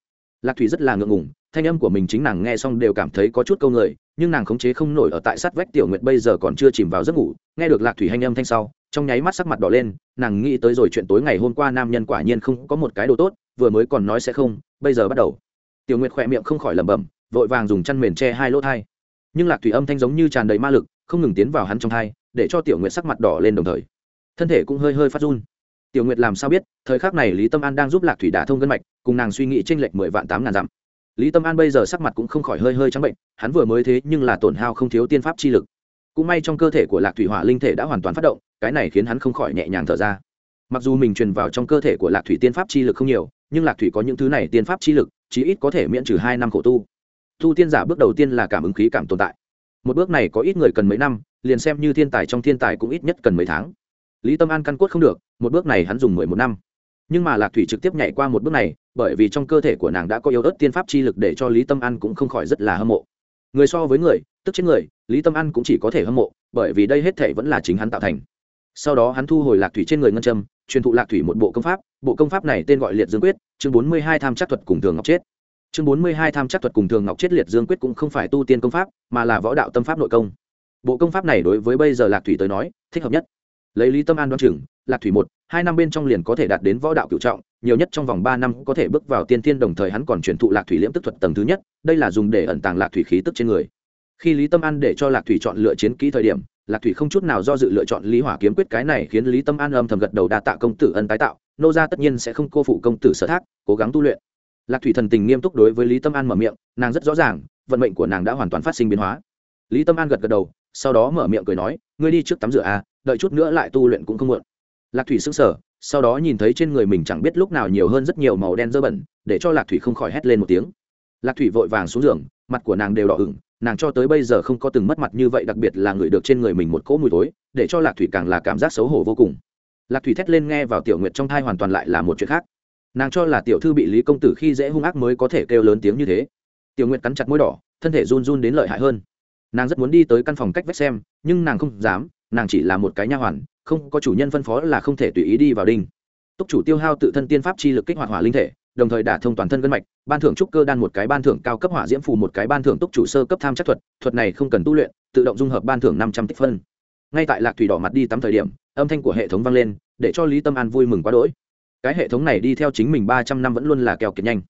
lạc thủy rất là ngượng ngùng, thanh âm của mình chính nàng nghe xong đều cảm thấy có chút câu người, nhưng nàng khống chế không nổi ở tại sát vách tiểu nguyệt bây giờ còn chưa chìm vào giấc ngủ, nghe được lạc thủy hành âm thanh sau, trong nháy mắt sắc mặt đỏ lên, nàng nghĩ tới rồi chuyện tối ngày hôm qua nam nhân quả nhiên không có một cái đồ tốt, vừa mới còn nói sẽ không, bây giờ bắt đầu. Tiểu nguyệt khỏe miệng không khỏi lẩm bẩm, vội vàng dùng chăn mền che hai lỗ thai. Nhưng lạc thủy âm thanh giống như tràn đầy ma lực, không ngừng tiến vào hắn trong thai, để cho tiểu nguyệt sắc mặt đỏ lên đồng thời. Thân thể cũng hơi hơi phát run tiểu nguyệt làm sao biết, thời khắc này lý tâm an đang giúp lạc thủy đả thông gân mạch, cùng nàng suy nghĩ tranh lệch mười vạn tám ngàn dặm. Lý tâm an bây giờ sắc mặt cũng không khỏi hơi hơi trắng bệnh, hắn vừa mới thế nhưng là tổn hao không thiếu tiên pháp chi lực. Cũng may trong cơ thể của lạc thủy hỏa linh thể đã hoàn toàn phát động, cái này khiến hắn không khỏi nhẹ nhàng thở ra. Mặc dù mình truyền vào trong cơ thể của lạc thủy tiên pháp chi lực không nhiều, nhưng lạc thủy có những thứ này tiên pháp chi lực, chí ít có thể miễn trừ hai năm khổ tu. Tu tiên giả bước đầu tiên là cảm ứng khí cảm tồn tại. Một bước này có ít người cần mấy năm, liền xem như thiên tài trong thiên tài cũng ít nhất cần mấy tháng lý tâm an căn cốt không được, một bước này hắn dùng mười một năm. Nhưng mà lạc thủy trực tiếp nhảy qua một bước này, bởi vì trong cơ thể của nàng đã có yếu ớt tiên pháp chi lực để cho lý tâm an cũng không khỏi rất là hâm mộ. Người so với người, tức chết người, lý tâm an cũng chỉ có thể hâm mộ, bởi vì đây hết thể vẫn là chính hắn tạo thành. Sau đó hắn thu hồi lạc thủy trên người ngân châm, truyền thụ lạc thủy một bộ công pháp, bộ công pháp này tên gọi liệt dương quyết, chương bốn mươi hai tham chắc thuật cùng thường ngọc chết. Chương bốn mươi hai tham chắc thuật cùng thường ngọc chết liệt dương quyết cũng không phải tu tiên công pháp, mà là võ đạo tâm pháp nội công. Bộ công pháp này đối với bây giờ lạc thủy tới nói, thích hợp nhất lấy lý tâm an đoán chừng, lạc thủy một, hai năm bên trong liền có thể đạt đến võ đạo cựu trọng, nhiều nhất trong vòng ba năm có thể bước vào tiên thiên đồng thời hắn còn truyền thụ lạc thủy liễm tức thuật tầng thứ nhất, đây là dùng để ẩn tàng lạc thủy khí tức trên người. Khi lý tâm an để cho lạc thủy chọn lựa chiến kỹ thời điểm, lạc thủy không chút nào do dự lựa chọn lý hỏa kiếm quyết cái này khiến lý tâm an âm thầm gật đầu đa tạ công tử ân tái tạo, nô gia tất nhiên sẽ không cô phụ công tử sở thác, cố gắng tu luyện. Lạc thủy thần tình nghiêm túc đối với lý tâm an mở miệng, nàng rất rõ ràng, vận mệnh của nàng đã hoàn toàn phát sinh biến hóa. Lý tâm an gật gật đầu, sau đó mở miệng cười nói, ngươi đi trước tắm rửa à đợi chút nữa lại tu luyện cũng không muộn. Lạc thủy sững sờ, sau đó nhìn thấy trên người mình chẳng biết lúc nào nhiều hơn rất nhiều màu đen dơ bẩn, để cho lạc thủy không khỏi hét lên một tiếng. Lạc thủy vội vàng xuống giường, mặt của nàng đều đỏ ửng, nàng cho tới bây giờ không có từng mất mặt như vậy, đặc biệt là người được trên người mình một cỗ mùi tối để cho lạc thủy càng là cảm giác xấu hổ vô cùng. Lạc thủy thét lên nghe vào tiểu nguyệt trong thai hoàn toàn lại là một chuyện khác. Nàng cho là tiểu thư bị lý công tử khi dễ hung ác mới có thể kêu lớn tiếng như thế. Tiểu nguyệt cắn chặt môi đỏ, thân thể run run đến lợi hại hơn. Nàng rất muốn đi tới căn phòng cách vách xem, nhưng nàng không dám nàng chỉ là một cái nha hoàn, không có chủ nhân phân phó là không thể tùy ý đi vào đinh. Túc chủ tiêu hao tự thân tiên pháp chi lực kích hoạt hỏa linh thể, đồng thời đả thông toàn thân gân mạch, ban thưởng trúc cơ đan một cái ban thưởng cao cấp hỏa diễm phù một cái ban thưởng túc chủ sơ cấp tham chắc thuật thuật này không cần tu luyện, tự động dung hợp ban thưởng năm trăm tích phân. Ngay tại lạc thủy đỏ mặt đi tắm thời điểm, âm thanh của hệ thống vang lên, để cho lý tâm an vui mừng quá đỗi. Cái hệ thống này đi theo chính mình ba trăm năm vẫn luôn là kèo kiệt nhanh.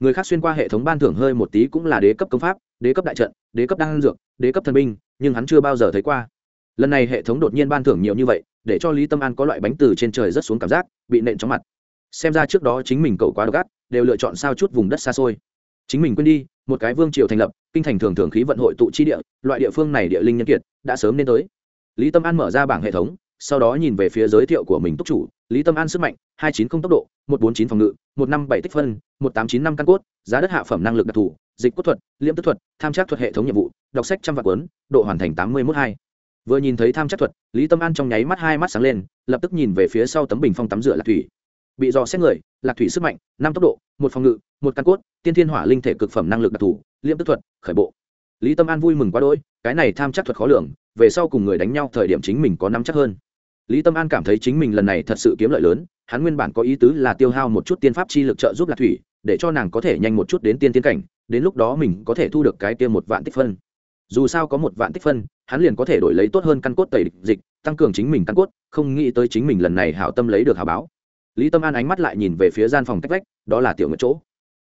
Người khác xuyên qua hệ thống ban thưởng hơi một tí cũng là đế cấp công pháp, đế cấp đại trận, đế cấp đan dược, đế cấp thần binh, nhưng hắn chưa bao giờ thấy qua lần này hệ thống đột nhiên ban thưởng nhiều như vậy, để cho lý tâm an có loại bánh từ trên trời rất xuống cảm giác, bị nện trong mặt. Xem ra trước đó chính mình cầu quá độc ác, đều lựa chọn sao chút vùng đất xa xôi. Chính mình quên đi, một cái vương triều thành lập, kinh thành thường thường khí vận hội tụ chi địa, loại địa phương này địa linh nhân kiệt, đã sớm nên tới. Lý tâm an mở ra bảng hệ thống, sau đó nhìn về phía giới thiệu của mình túc chủ, lý tâm an sức mạnh, hai chín không tốc độ, một bốn chín phòng ngự, một năm bảy tích phân, một tám chín năm căn cốt, giá đất hạ phẩm năng lực đặc thù, dịch cốt thuật, liễm tức thuật, tham trác thuật hệ thống nhiệm vụ, đọc sách trăm vạn cuốn, độ hoàn thành tám mươi mốt hai vừa nhìn thấy tham chắc thuật, lý tâm an trong nháy mắt hai mắt sáng lên, lập tức nhìn về phía sau tấm bình phong tắm rửa lạc thủy. Bị dò xét người, lạc thủy sức mạnh, năm tốc độ, một phòng ngự, một căn cốt, tiên thiên hỏa linh thể cực phẩm năng lực đặc thù liêm tức thuật, khởi bộ. Lý tâm an vui mừng quá đỗi, cái này tham chắc thuật khó lường, về sau cùng người đánh nhau thời điểm chính mình có nắm chắc hơn. Lý tâm an cảm thấy chính mình lần này thật sự kiếm lợi lớn, hắn nguyên bản có ý tứ là tiêu hao một chút tiên pháp chi lực trợ giúp lạc thủy, để cho nàng có thể nhanh một chút đến tiên tiến cảnh, đến lúc đó mình có thể thu được cái tiêm một vạn tích phân. Dù sao có một vạn tích phân hắn liền có thể đổi lấy tốt hơn căn cốt tẩy dịch, tăng cường chính mình căn cốt, không nghĩ tới chính mình lần này hảo tâm lấy được hảo báo. Lý tâm an ánh mắt lại nhìn về phía gian phòng cách vách, đó là tiểu nguyệt chỗ.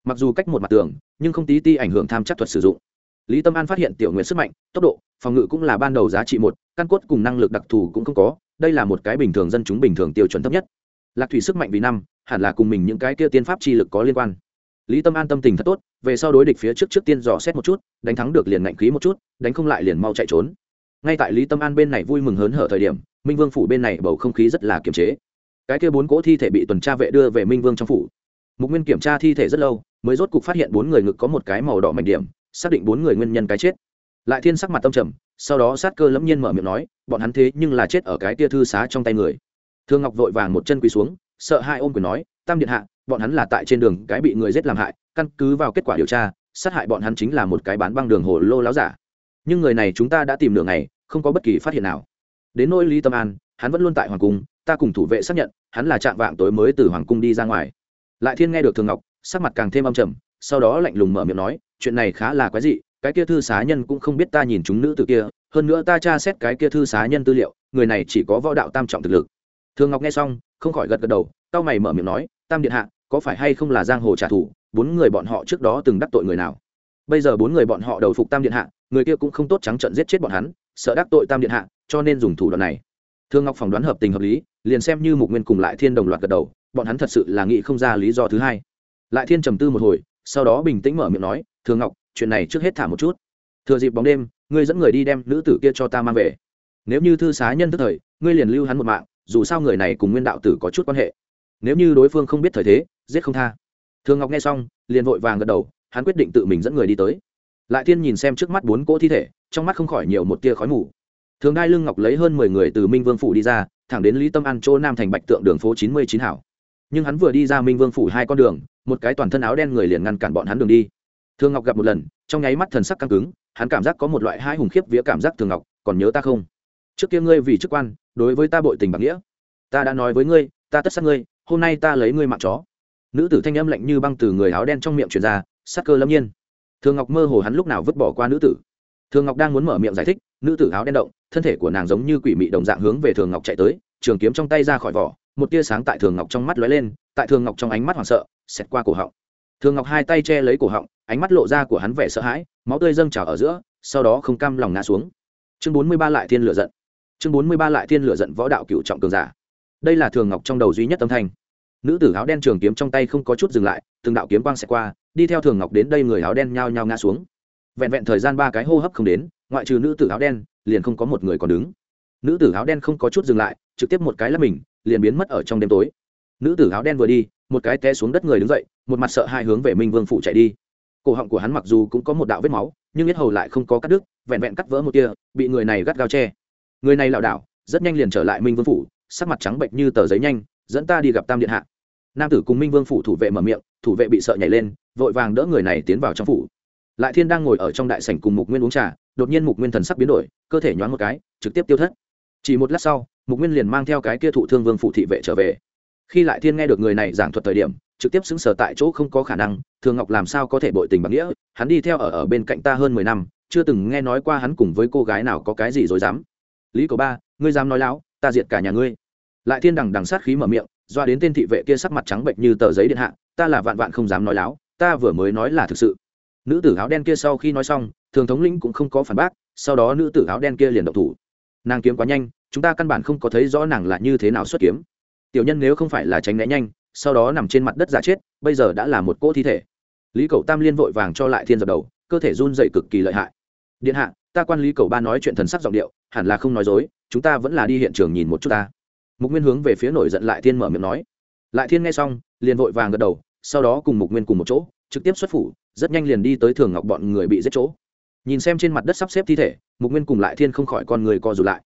Mặc dù cách một mặt tường, nhưng không tí ti ảnh hưởng tham chắc thuật sử dụng. Lý tâm an phát hiện tiểu nguyệt sức mạnh, tốc độ, phòng ngự cũng là ban đầu giá trị một, căn cốt cùng năng lực đặc thù cũng không có, đây là một cái bình thường dân chúng bình thường tiêu chuẩn thấp nhất. Lạc thủy sức mạnh vì năm, hẳn là cùng mình những cái kia tiên pháp chi lực có liên quan. Lý tâm an tâm tình thật tốt, về sau đối địch phía trước trước tiên dò xét một chút, đánh thắng được liền ngạnh khí một chút, đánh không lại liền mau chạy trốn ngay tại lý tâm an bên này vui mừng hớn hở thời điểm, minh vương phủ bên này bầu không khí rất là kiềm chế. Cái kia bốn cỗ thi thể bị tuần tra vệ đưa về minh vương trong phủ. Mục nguyên kiểm tra thi thể rất lâu, mới rốt cục phát hiện bốn người ngực có một cái màu đỏ mảnh điểm, xác định bốn người nguyên nhân cái chết. Lại thiên sắc mặt tâm trầm, sau đó sát cơ lẫm nhiên mở miệng nói, bọn hắn thế nhưng là chết ở cái tia thư xá trong tay người. Thương ngọc vội vàng một chân quỳ xuống, sợ hai ôm quyền nói, tam điện hạ, bọn hắn là tại trên đường, cái bị người giết làm hại, căn cứ vào kết quả điều tra, sát hại bọn hắn chính là một cái bán băng đường hồ lô láo giả. Nhưng người này chúng ta đã tìm đường này không có bất kỳ phát hiện nào. Đến nỗi lý tâm an, hắn vẫn luôn tại hoàng cung, ta cùng thủ vệ xác nhận, hắn là trạng vạng tối mới từ hoàng cung đi ra ngoài. Lại thiên nghe được thường ngọc, sắc mặt càng thêm âm trầm, sau đó lạnh lùng mở miệng nói, chuyện này khá là quái dị, cái kia thư xá nhân cũng không biết ta nhìn chúng nữ từ kia, hơn nữa ta tra xét cái kia thư xá nhân tư liệu, người này chỉ có võ đạo tam trọng thực lực. Thường ngọc nghe xong, không khỏi gật gật đầu tao mày mở miệng nói, tam điện hạ, có phải hay không là giang hồ trả thù, bốn người bọn họ trước đó từng đắc tội người nào? Bây giờ bốn người bọn họ đầu phục tam điện hạ, người kia cũng không tốt trắng trận giết chết bọn hắn sợ đắc tội tam điện hạ, cho nên dùng thủ đoạn này. Thương ngọc phỏng đoán hợp tình hợp lý, liền xem như mục nguyên cùng lại thiên đồng loạt gật đầu, bọn hắn thật sự là nghĩ không ra lý do thứ hai. Lại thiên trầm tư một hồi, sau đó bình tĩnh mở miệng nói, thương ngọc, chuyện này trước hết thả một chút. Thừa dịp bóng đêm, ngươi dẫn người đi đem nữ tử kia cho ta mang về. Nếu như thư xá nhân tức thời, ngươi liền lưu hắn một mạng, dù sao người này cùng nguyên đạo tử có chút quan hệ. Nếu như đối phương không biết thời thế, giết không tha. Thường ngọc nghe xong, liền vội vàng gật đầu, hắn quyết định tự mình dẫn người đi tới lại thiên nhìn xem trước mắt bốn cỗ thi thể, trong mắt không khỏi nhiều một tia khói mù. Thường đai lưng ngọc lấy hơn mười người từ minh vương phủ đi ra, thẳng đến lý tâm an chỗ nam thành bạch tượng đường phố chín mươi chín hảo. Nhưng hắn vừa đi ra minh vương phủ hai con đường, một cái toàn thân áo đen người liền ngăn cản bọn hắn đường đi. Thường ngọc gặp một lần, trong nháy mắt thần sắc căng cứng, hắn cảm giác có một loại hai hùng khiếp vía cảm giác thường ngọc, còn nhớ ta không? Trước kia ngươi vì chức quan, đối với ta bội tình bạc nghĩa. Ta đã nói với ngươi, ta tất sát ngươi, hôm nay ta lấy ngươi mạng chó. Nữ tử thanh âm lạnh như băng từ người áo đen trong miệng truyền ra sắc cơ lâm nhiên thường ngọc mơ hồ hắn lúc nào vứt bỏ qua nữ tử. Thường ngọc đang muốn mở miệng giải thích, nữ tử áo đen động, thân thể của nàng giống như quỷ mị đồng dạng hướng về thường ngọc chạy tới, trường kiếm trong tay ra khỏi vỏ, một tia sáng tại thường ngọc trong mắt lóe lên, tại thường ngọc trong ánh mắt hoảng sợ, xẹt qua cổ họng. Thường ngọc hai tay che lấy cổ họng, ánh mắt lộ ra của hắn vẻ sợ hãi, máu tươi dâng trào ở giữa, sau đó không cam lòng ngã xuống. Chương bốn mươi ba lại thiên lựa giận. Chương bốn mươi ba lại thiên lựa giận võ đạo cựu trọng cường giả. Đây là thường ngọc trong đầu duy nhất âm thanh. Nữ tử áo đen trường kiếm trong tay không có chút dừng lại, từng đạo kiếm quang xẹt qua đi theo thường ngọc đến đây người áo đen nhao nhao ngã xuống. Vẹn vẹn thời gian ba cái hô hấp không đến, ngoại trừ nữ tử áo đen, liền không có một người còn đứng. Nữ tử áo đen không có chút dừng lại, trực tiếp một cái là mình, liền biến mất ở trong đêm tối. Nữ tử áo đen vừa đi, một cái té xuống đất người đứng dậy, một mặt sợ hai hướng về minh vương phụ chạy đi. Cổ họng của hắn mặc dù cũng có một đạo vết máu, nhưng yết hầu lại không có cắt đứt, vẹn vẹn cắt vỡ một tia, bị người này gắt gao che. Người này lảo đảo, rất nhanh liền trở lại minh vương phủ, sắc mặt trắng bệnh như tờ giấy nhanh, dẫn ta đi gặp tam điện hạ nam tử cùng minh vương phủ thủ vệ mở miệng, thủ vệ bị sợ nhảy lên, vội vàng đỡ người này tiến vào trong phủ. Lại thiên đang ngồi ở trong đại sảnh cùng mục nguyên uống trà, đột nhiên mục nguyên thần sắc biến đổi, cơ thể nhoáng một cái, trực tiếp tiêu thất. Chỉ một lát sau, mục nguyên liền mang theo cái kia thụ thương vương phủ thị vệ trở về. Khi lại thiên nghe được người này giảng thuật thời điểm, trực tiếp xứng sở tại chỗ không có khả năng, thường ngọc làm sao có thể bội tình bằng nghĩa, hắn đi theo ở ở bên cạnh ta hơn mười năm, chưa từng nghe nói qua hắn cùng với cô gái nào có cái gì rồi dám. Lý cầu ba, ngươi dám nói láo, ta diệt cả nhà ngươi. Lại thiên đằng đằng sát khí mở miệng doa đến tên thị vệ kia sắc mặt trắng bệnh như tờ giấy điện hạ, ta là vạn vạn không dám nói láo, ta vừa mới nói là thực sự. Nữ tử áo đen kia sau khi nói xong, thường thống lĩnh cũng không có phản bác, sau đó nữ tử áo đen kia liền động thủ. Nàng kiếm quá nhanh, chúng ta căn bản không có thấy rõ nàng là như thế nào xuất kiếm. Tiểu nhân nếu không phải là tránh né nhanh, sau đó nằm trên mặt đất giả chết, bây giờ đã là một cỗ thi thể. Lý cầu tam liên vội vàng cho lại thiên dập đầu, cơ thể run dậy cực kỳ lợi hại. Điện hạ, ta quan lý cầu ba nói chuyện thần sắc giọng điệu, hẳn là không nói dối, chúng ta vẫn là đi hiện trường nhìn một chút ta mục nguyên hướng về phía nổi giận lại thiên mở miệng nói. Lại thiên nghe xong, liền vội vàng gật đầu, sau đó cùng mục nguyên cùng một chỗ, trực tiếp xuất phủ, rất nhanh liền đi tới thường ngọc bọn người bị giết chỗ. Nhìn xem trên mặt đất sắp xếp thi thể, mục nguyên cùng lại thiên không khỏi con người co rụt lại.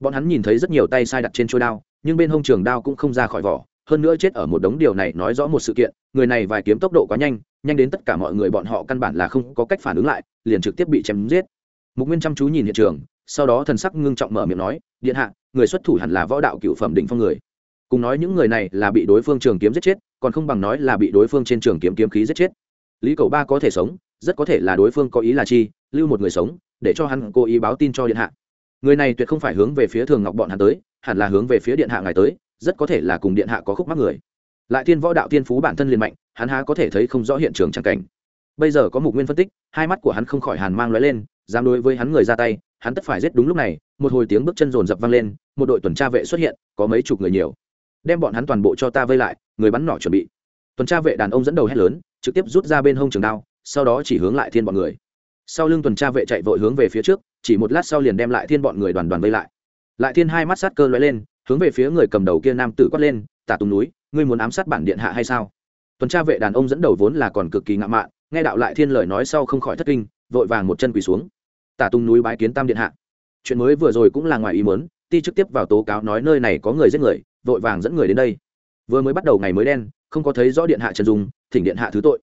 Bọn hắn nhìn thấy rất nhiều tay sai đặt trên trôi đao, nhưng bên hông trường đao cũng không ra khỏi vỏ, hơn nữa chết ở một đống điều này nói rõ một sự kiện, người này vài kiếm tốc độ quá nhanh nhanh đến tất cả mọi người bọn họ căn bản là không có cách phản ứng lại, liền trực tiếp bị chém giết. Mục nguyên chăm chú nhìn hiện trường sau đó thần sắc ngưng trọng mở miệng nói, điện hạ, người xuất thủ hẳn là võ đạo cựu phẩm đỉnh phong người. Cùng nói những người này là bị đối phương trường kiếm giết chết, còn không bằng nói là bị đối phương trên trường kiếm kiếm khí giết chết. Lý cầu ba có thể sống, rất có thể là đối phương có ý là chi, lưu một người sống, để cho hắn cố ý báo tin cho điện hạ. Người này tuyệt không phải hướng về phía thường ngọc bọn hắn tới, hẳn là hướng về phía điện hạ ngài tới, rất có thể là cùng điện hạ có khúc mắc người. Lại thiên võ đạo thiên phú bản thân liền mạnh, hắn há có thể thấy không rõ hiện trường tràng cảnh. Bây giờ có mục nguyên phân tích, hai mắt của hắn không khỏi hàn mang lóe lên, dám đối với hắn người ra tay hắn tất phải giết đúng lúc này, một hồi tiếng bước chân rồn rập vang lên, một đội tuần tra vệ xuất hiện, có mấy chục người nhiều. Đem bọn hắn toàn bộ cho ta vây lại, người bắn nỏ chuẩn bị. Tuần tra vệ đàn ông dẫn đầu hét lớn, trực tiếp rút ra bên hông trường đao, sau đó chỉ hướng lại thiên bọn người. Sau lưng tuần tra vệ chạy vội hướng về phía trước, chỉ một lát sau liền đem lại thiên bọn người đoàn đoàn vây lại. Lại thiên hai mắt sát cơ lóe lên, hướng về phía người cầm đầu kia nam tử quát lên, tả tùng núi, ngươi muốn ám sát bản điện hạ hay sao? Tuần tra vệ đàn ông dẫn đầu vốn là còn cực kỳ ngạo mạn, nghe đạo lại thiên lời nói sau không khỏi thất kinh, vội vàng một chân quỳ xuống tả Tung núi bái kiến tam điện hạ. Chuyện mới vừa rồi cũng là ngoài ý muốn, ti trực tiếp vào tố cáo nói nơi này có người giết người, vội vàng dẫn người đến đây. Vừa mới bắt đầu ngày mới đen, không có thấy rõ điện hạ trần dung, thỉnh điện hạ thứ tội.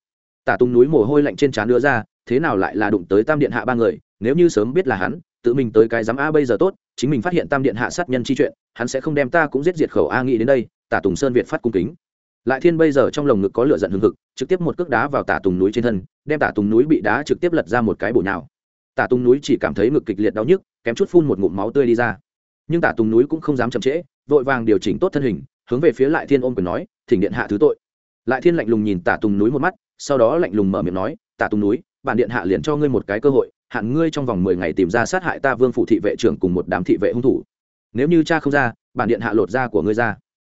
Tả Tung núi mồ hôi lạnh trên trán đưa ra, thế nào lại là đụng tới tam điện hạ ba người, nếu như sớm biết là hắn, tự mình tới cái giám a bây giờ tốt, chính mình phát hiện tam điện hạ sát nhân chi chuyện, hắn sẽ không đem ta cũng giết diệt khẩu a nghĩ đến đây, tả tùng sơn việt phát cung kính. Lại thiên bây giờ trong lồng ngực có lửa giận hừng hực, trực tiếp một cước đá vào tả tùng núi trên thân, đem tả tùng núi bị đá trực tiếp lật ra một cái bổ nào tả tùng núi chỉ cảm thấy ngực kịch liệt đau nhức, kém chút phun một ngụm máu tươi đi ra. Nhưng tả tùng núi cũng không dám chậm trễ, vội vàng điều chỉnh tốt thân hình, hướng về phía lại thiên ôm quyền nói, thỉnh điện hạ thứ tội. Lại thiên lạnh lùng nhìn tả tùng núi một mắt, sau đó lạnh lùng mở miệng nói, tả tùng núi, bản điện hạ liền cho ngươi một cái cơ hội, hạn ngươi trong vòng mười ngày tìm ra sát hại ta vương phủ thị vệ trưởng cùng một đám thị vệ hung thủ. Nếu như cha không ra, bản điện hạ lột da của ngươi ra.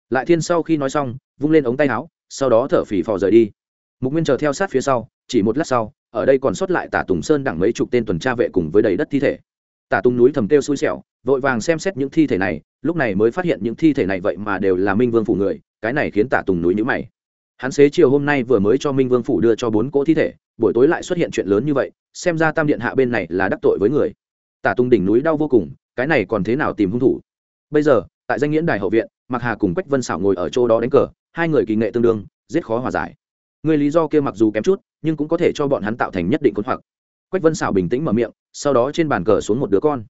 Lại thiên sau khi nói xong, vung lên ống tay áo, sau đó thở phì phò rời đi. Mục nguyên chờ theo sát phía sau, chỉ một lát sau ở đây còn sót lại tả tùng sơn đẳng mấy chục tên tuần tra vệ cùng với đầy đất thi thể. Tả tùng núi thầm kêu xui xẻo, vội vàng xem xét những thi thể này, lúc này mới phát hiện những thi thể này vậy mà đều là minh vương phủ người, cái này khiến tả tùng núi nhữ mày. Hắn xế chiều hôm nay vừa mới cho minh vương phủ đưa cho bốn cỗ thi thể, buổi tối lại xuất hiện chuyện lớn như vậy, xem ra tam điện hạ bên này là đắc tội với người. Tả tùng đỉnh núi đau vô cùng, cái này còn thế nào tìm hung thủ? Bây giờ, tại danh nghĩa đài hậu viện mặc hà cùng quách vân xảo ngồi ở chỗ đó đánh cờ, hai người kỳ nghệ tương đương, giết khó hòa giải người lý do kia mặc dù kém chút, nhưng cũng có thể cho bọn hắn tạo thành nhất định cốt hoặc. Quách vân xảo bình tĩnh mở miệng, sau đó trên bàn cờ xuống một đứa con.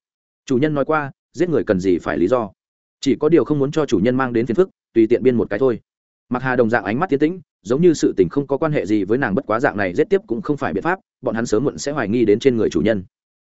Chủ nhân nói qua, giết người cần gì phải lý do. Chỉ có điều không muốn cho chủ nhân mang đến phiền phức, tùy tiện biên một cái thôi. Mặc hà đồng dạng ánh mắt tiến tĩnh, giống như sự tình không có quan hệ gì với nàng bất quá dạng này giết tiếp cũng không phải biện pháp, bọn hắn sớm muộn sẽ hoài nghi đến trên người chủ nhân.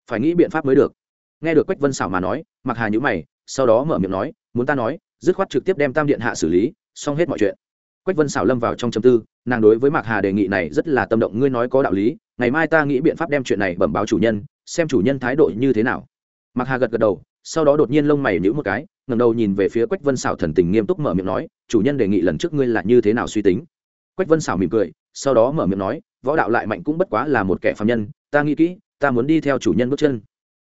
Phải nghĩ biện pháp mới được. Nghe được quách vân xảo mà nói, mặc hà nhữ mày, sau đó mở miệng nói, muốn ta nói, dứt khoát trực tiếp đem tam điện hạ xử lý, xong hết mọi chuyện quách vân xảo lâm vào trong châm tư, nàng đối với mạc hà đề nghị này rất là tâm động, ngươi nói có đạo lý, ngày mai ta nghĩ biện pháp đem chuyện này bẩm báo chủ nhân, xem chủ nhân thái độ như thế nào. Mạc hà gật gật đầu, sau đó đột nhiên lông mày nhữ một cái ngầm đầu nhìn về phía quách vân xảo thần tình nghiêm túc mở miệng nói, chủ nhân đề nghị lần trước ngươi là như thế nào suy tính. Quách vân xảo mỉm cười, sau đó mở miệng nói, võ đạo lại mạnh cũng bất quá là một kẻ phạm nhân, ta nghĩ kỹ, ta muốn đi theo chủ nhân bước chân.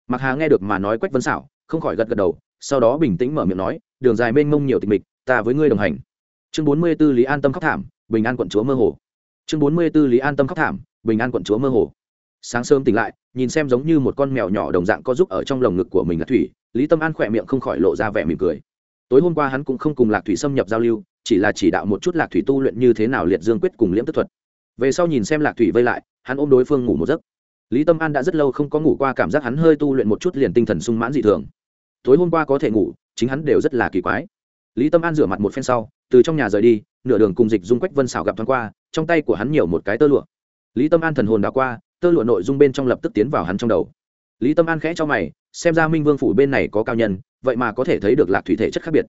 Mạc hà nghe được mà nói quách vân xảo, không khỏi gật gật đầu, sau đó bình tĩnh mở miệng nói, đường dài mênh mông nhiều tịch mịch, ta với ngươi đồng hành chương bốn mươi b ố lý an tâm khóc thảm, bình an quận chúa mơ hồ. Chương bốn mươi b ố lý an tâm khóc thảm, bình an quận chúa mơ hồ. Sáng sớm tỉnh lại, nhìn xem giống như một con mèo nhỏ đồng dạng có giúp ở trong lồng ngực của mình là thủy, lý tâm an khỏe miệng không khỏi lộ ra vẻ mỉm cười. Tối hôm qua hắn cũng không cùng lạc thủy xâm nhập giao lưu, chỉ là chỉ đạo một chút lạc thủy tu luyện như thế nào liệt dương quyết cùng liễm tức thuật. Về sau nhìn xem lạc thủy vây lại, hắn ôm đối phương ngủ một giấc. Lý tâm an đã rất lâu không có ngủ qua, cảm giác hắn hơi tu luyện một chút liền tinh thần sung mãn dị thường. Tối hôm qua có thể ngủ, chính hắn đều rất là kỳ quái. Lý tâm an rửa mặt một phen sau từ trong nhà rời đi, nửa đường cùng dịch dung quách vân xảo gặp thoáng qua, trong tay của hắn nhiều một cái tơ lụa. Lý tâm an thần hồn đã qua, tơ lụa nội dung bên trong lập tức tiến vào hắn trong đầu. Lý tâm an khẽ cho mày, xem ra minh vương phủ bên này có cao nhân, vậy mà có thể thấy được lạc thủy thể chất khác biệt.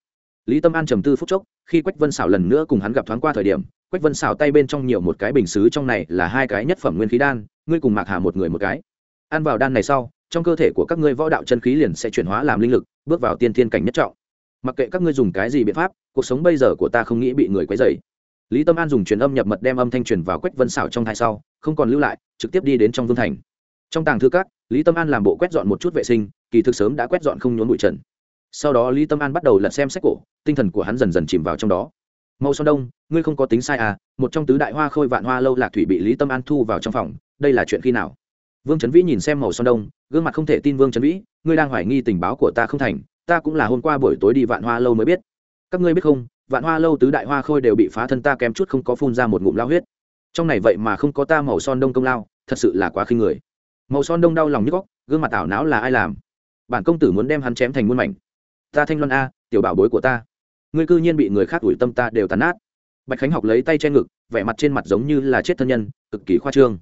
Lý tâm an trầm tư phút chốc, khi quách vân xảo lần nữa cùng hắn gặp thoáng qua thời điểm, quách vân xảo tay bên trong nhiều một cái bình xứ trong này là hai cái nhất phẩm nguyên khí đan, ngươi cùng mạc hà một người một cái. Ăn vào đan này sau, trong cơ thể của các ngươi võ đạo chân khí liền sẽ chuyển hóa làm linh lực, bước vào tiên thiên cảnh nhất trọng mặc kệ các ngươi dùng cái gì biện pháp, cuộc sống bây giờ của ta không nghĩ bị người quấy dày lý tâm an dùng truyền âm nhập mật đem âm thanh truyền vào quách vân xảo trong thai sau, không còn lưu lại, trực tiếp đi đến trong vương thành. Trong tàng thư các, lý tâm an làm bộ quét dọn một chút vệ sinh, kỳ thực sớm đã quét dọn không nhốn bụi trần. Sau đó lý tâm an bắt đầu lật xem sách cổ, tinh thần của hắn dần dần chìm vào trong đó. Màu son đông, ngươi không có tính sai à một trong tứ đại hoa khôi vạn hoa lâu lạc thủy bị lý tâm an thu vào trong phòng, đây là chuyện khi nào? Vương trấn vĩ nhìn xem màu son đông, gương mặt không thể tin vương trấn vĩ, ngươi đang hoài nghi tình báo của ta không thành ta cũng là hôm qua buổi tối đi vạn hoa lâu mới biết. Các ngươi biết không, vạn hoa lâu tứ đại hoa khôi đều bị phá thân ta kém chút không có phun ra một ngụm lao huyết. Trong này vậy mà không có ta màu son đông công lao, thật sự là quá khinh người. Màu son đông đau lòng nhức góc gương mặt ảo não là ai làm? Bản công tử muốn đem hắn chém thành muôn mảnh. Ta thanh loan a, tiểu bảo bối của ta. Ngươi cư nhiên bị người khác ủi tâm ta đều tàn nát. Bạch khánh học lấy tay che ngực, vẻ mặt trên mặt giống như là chết thân nhân, cực kỳ khoa trương.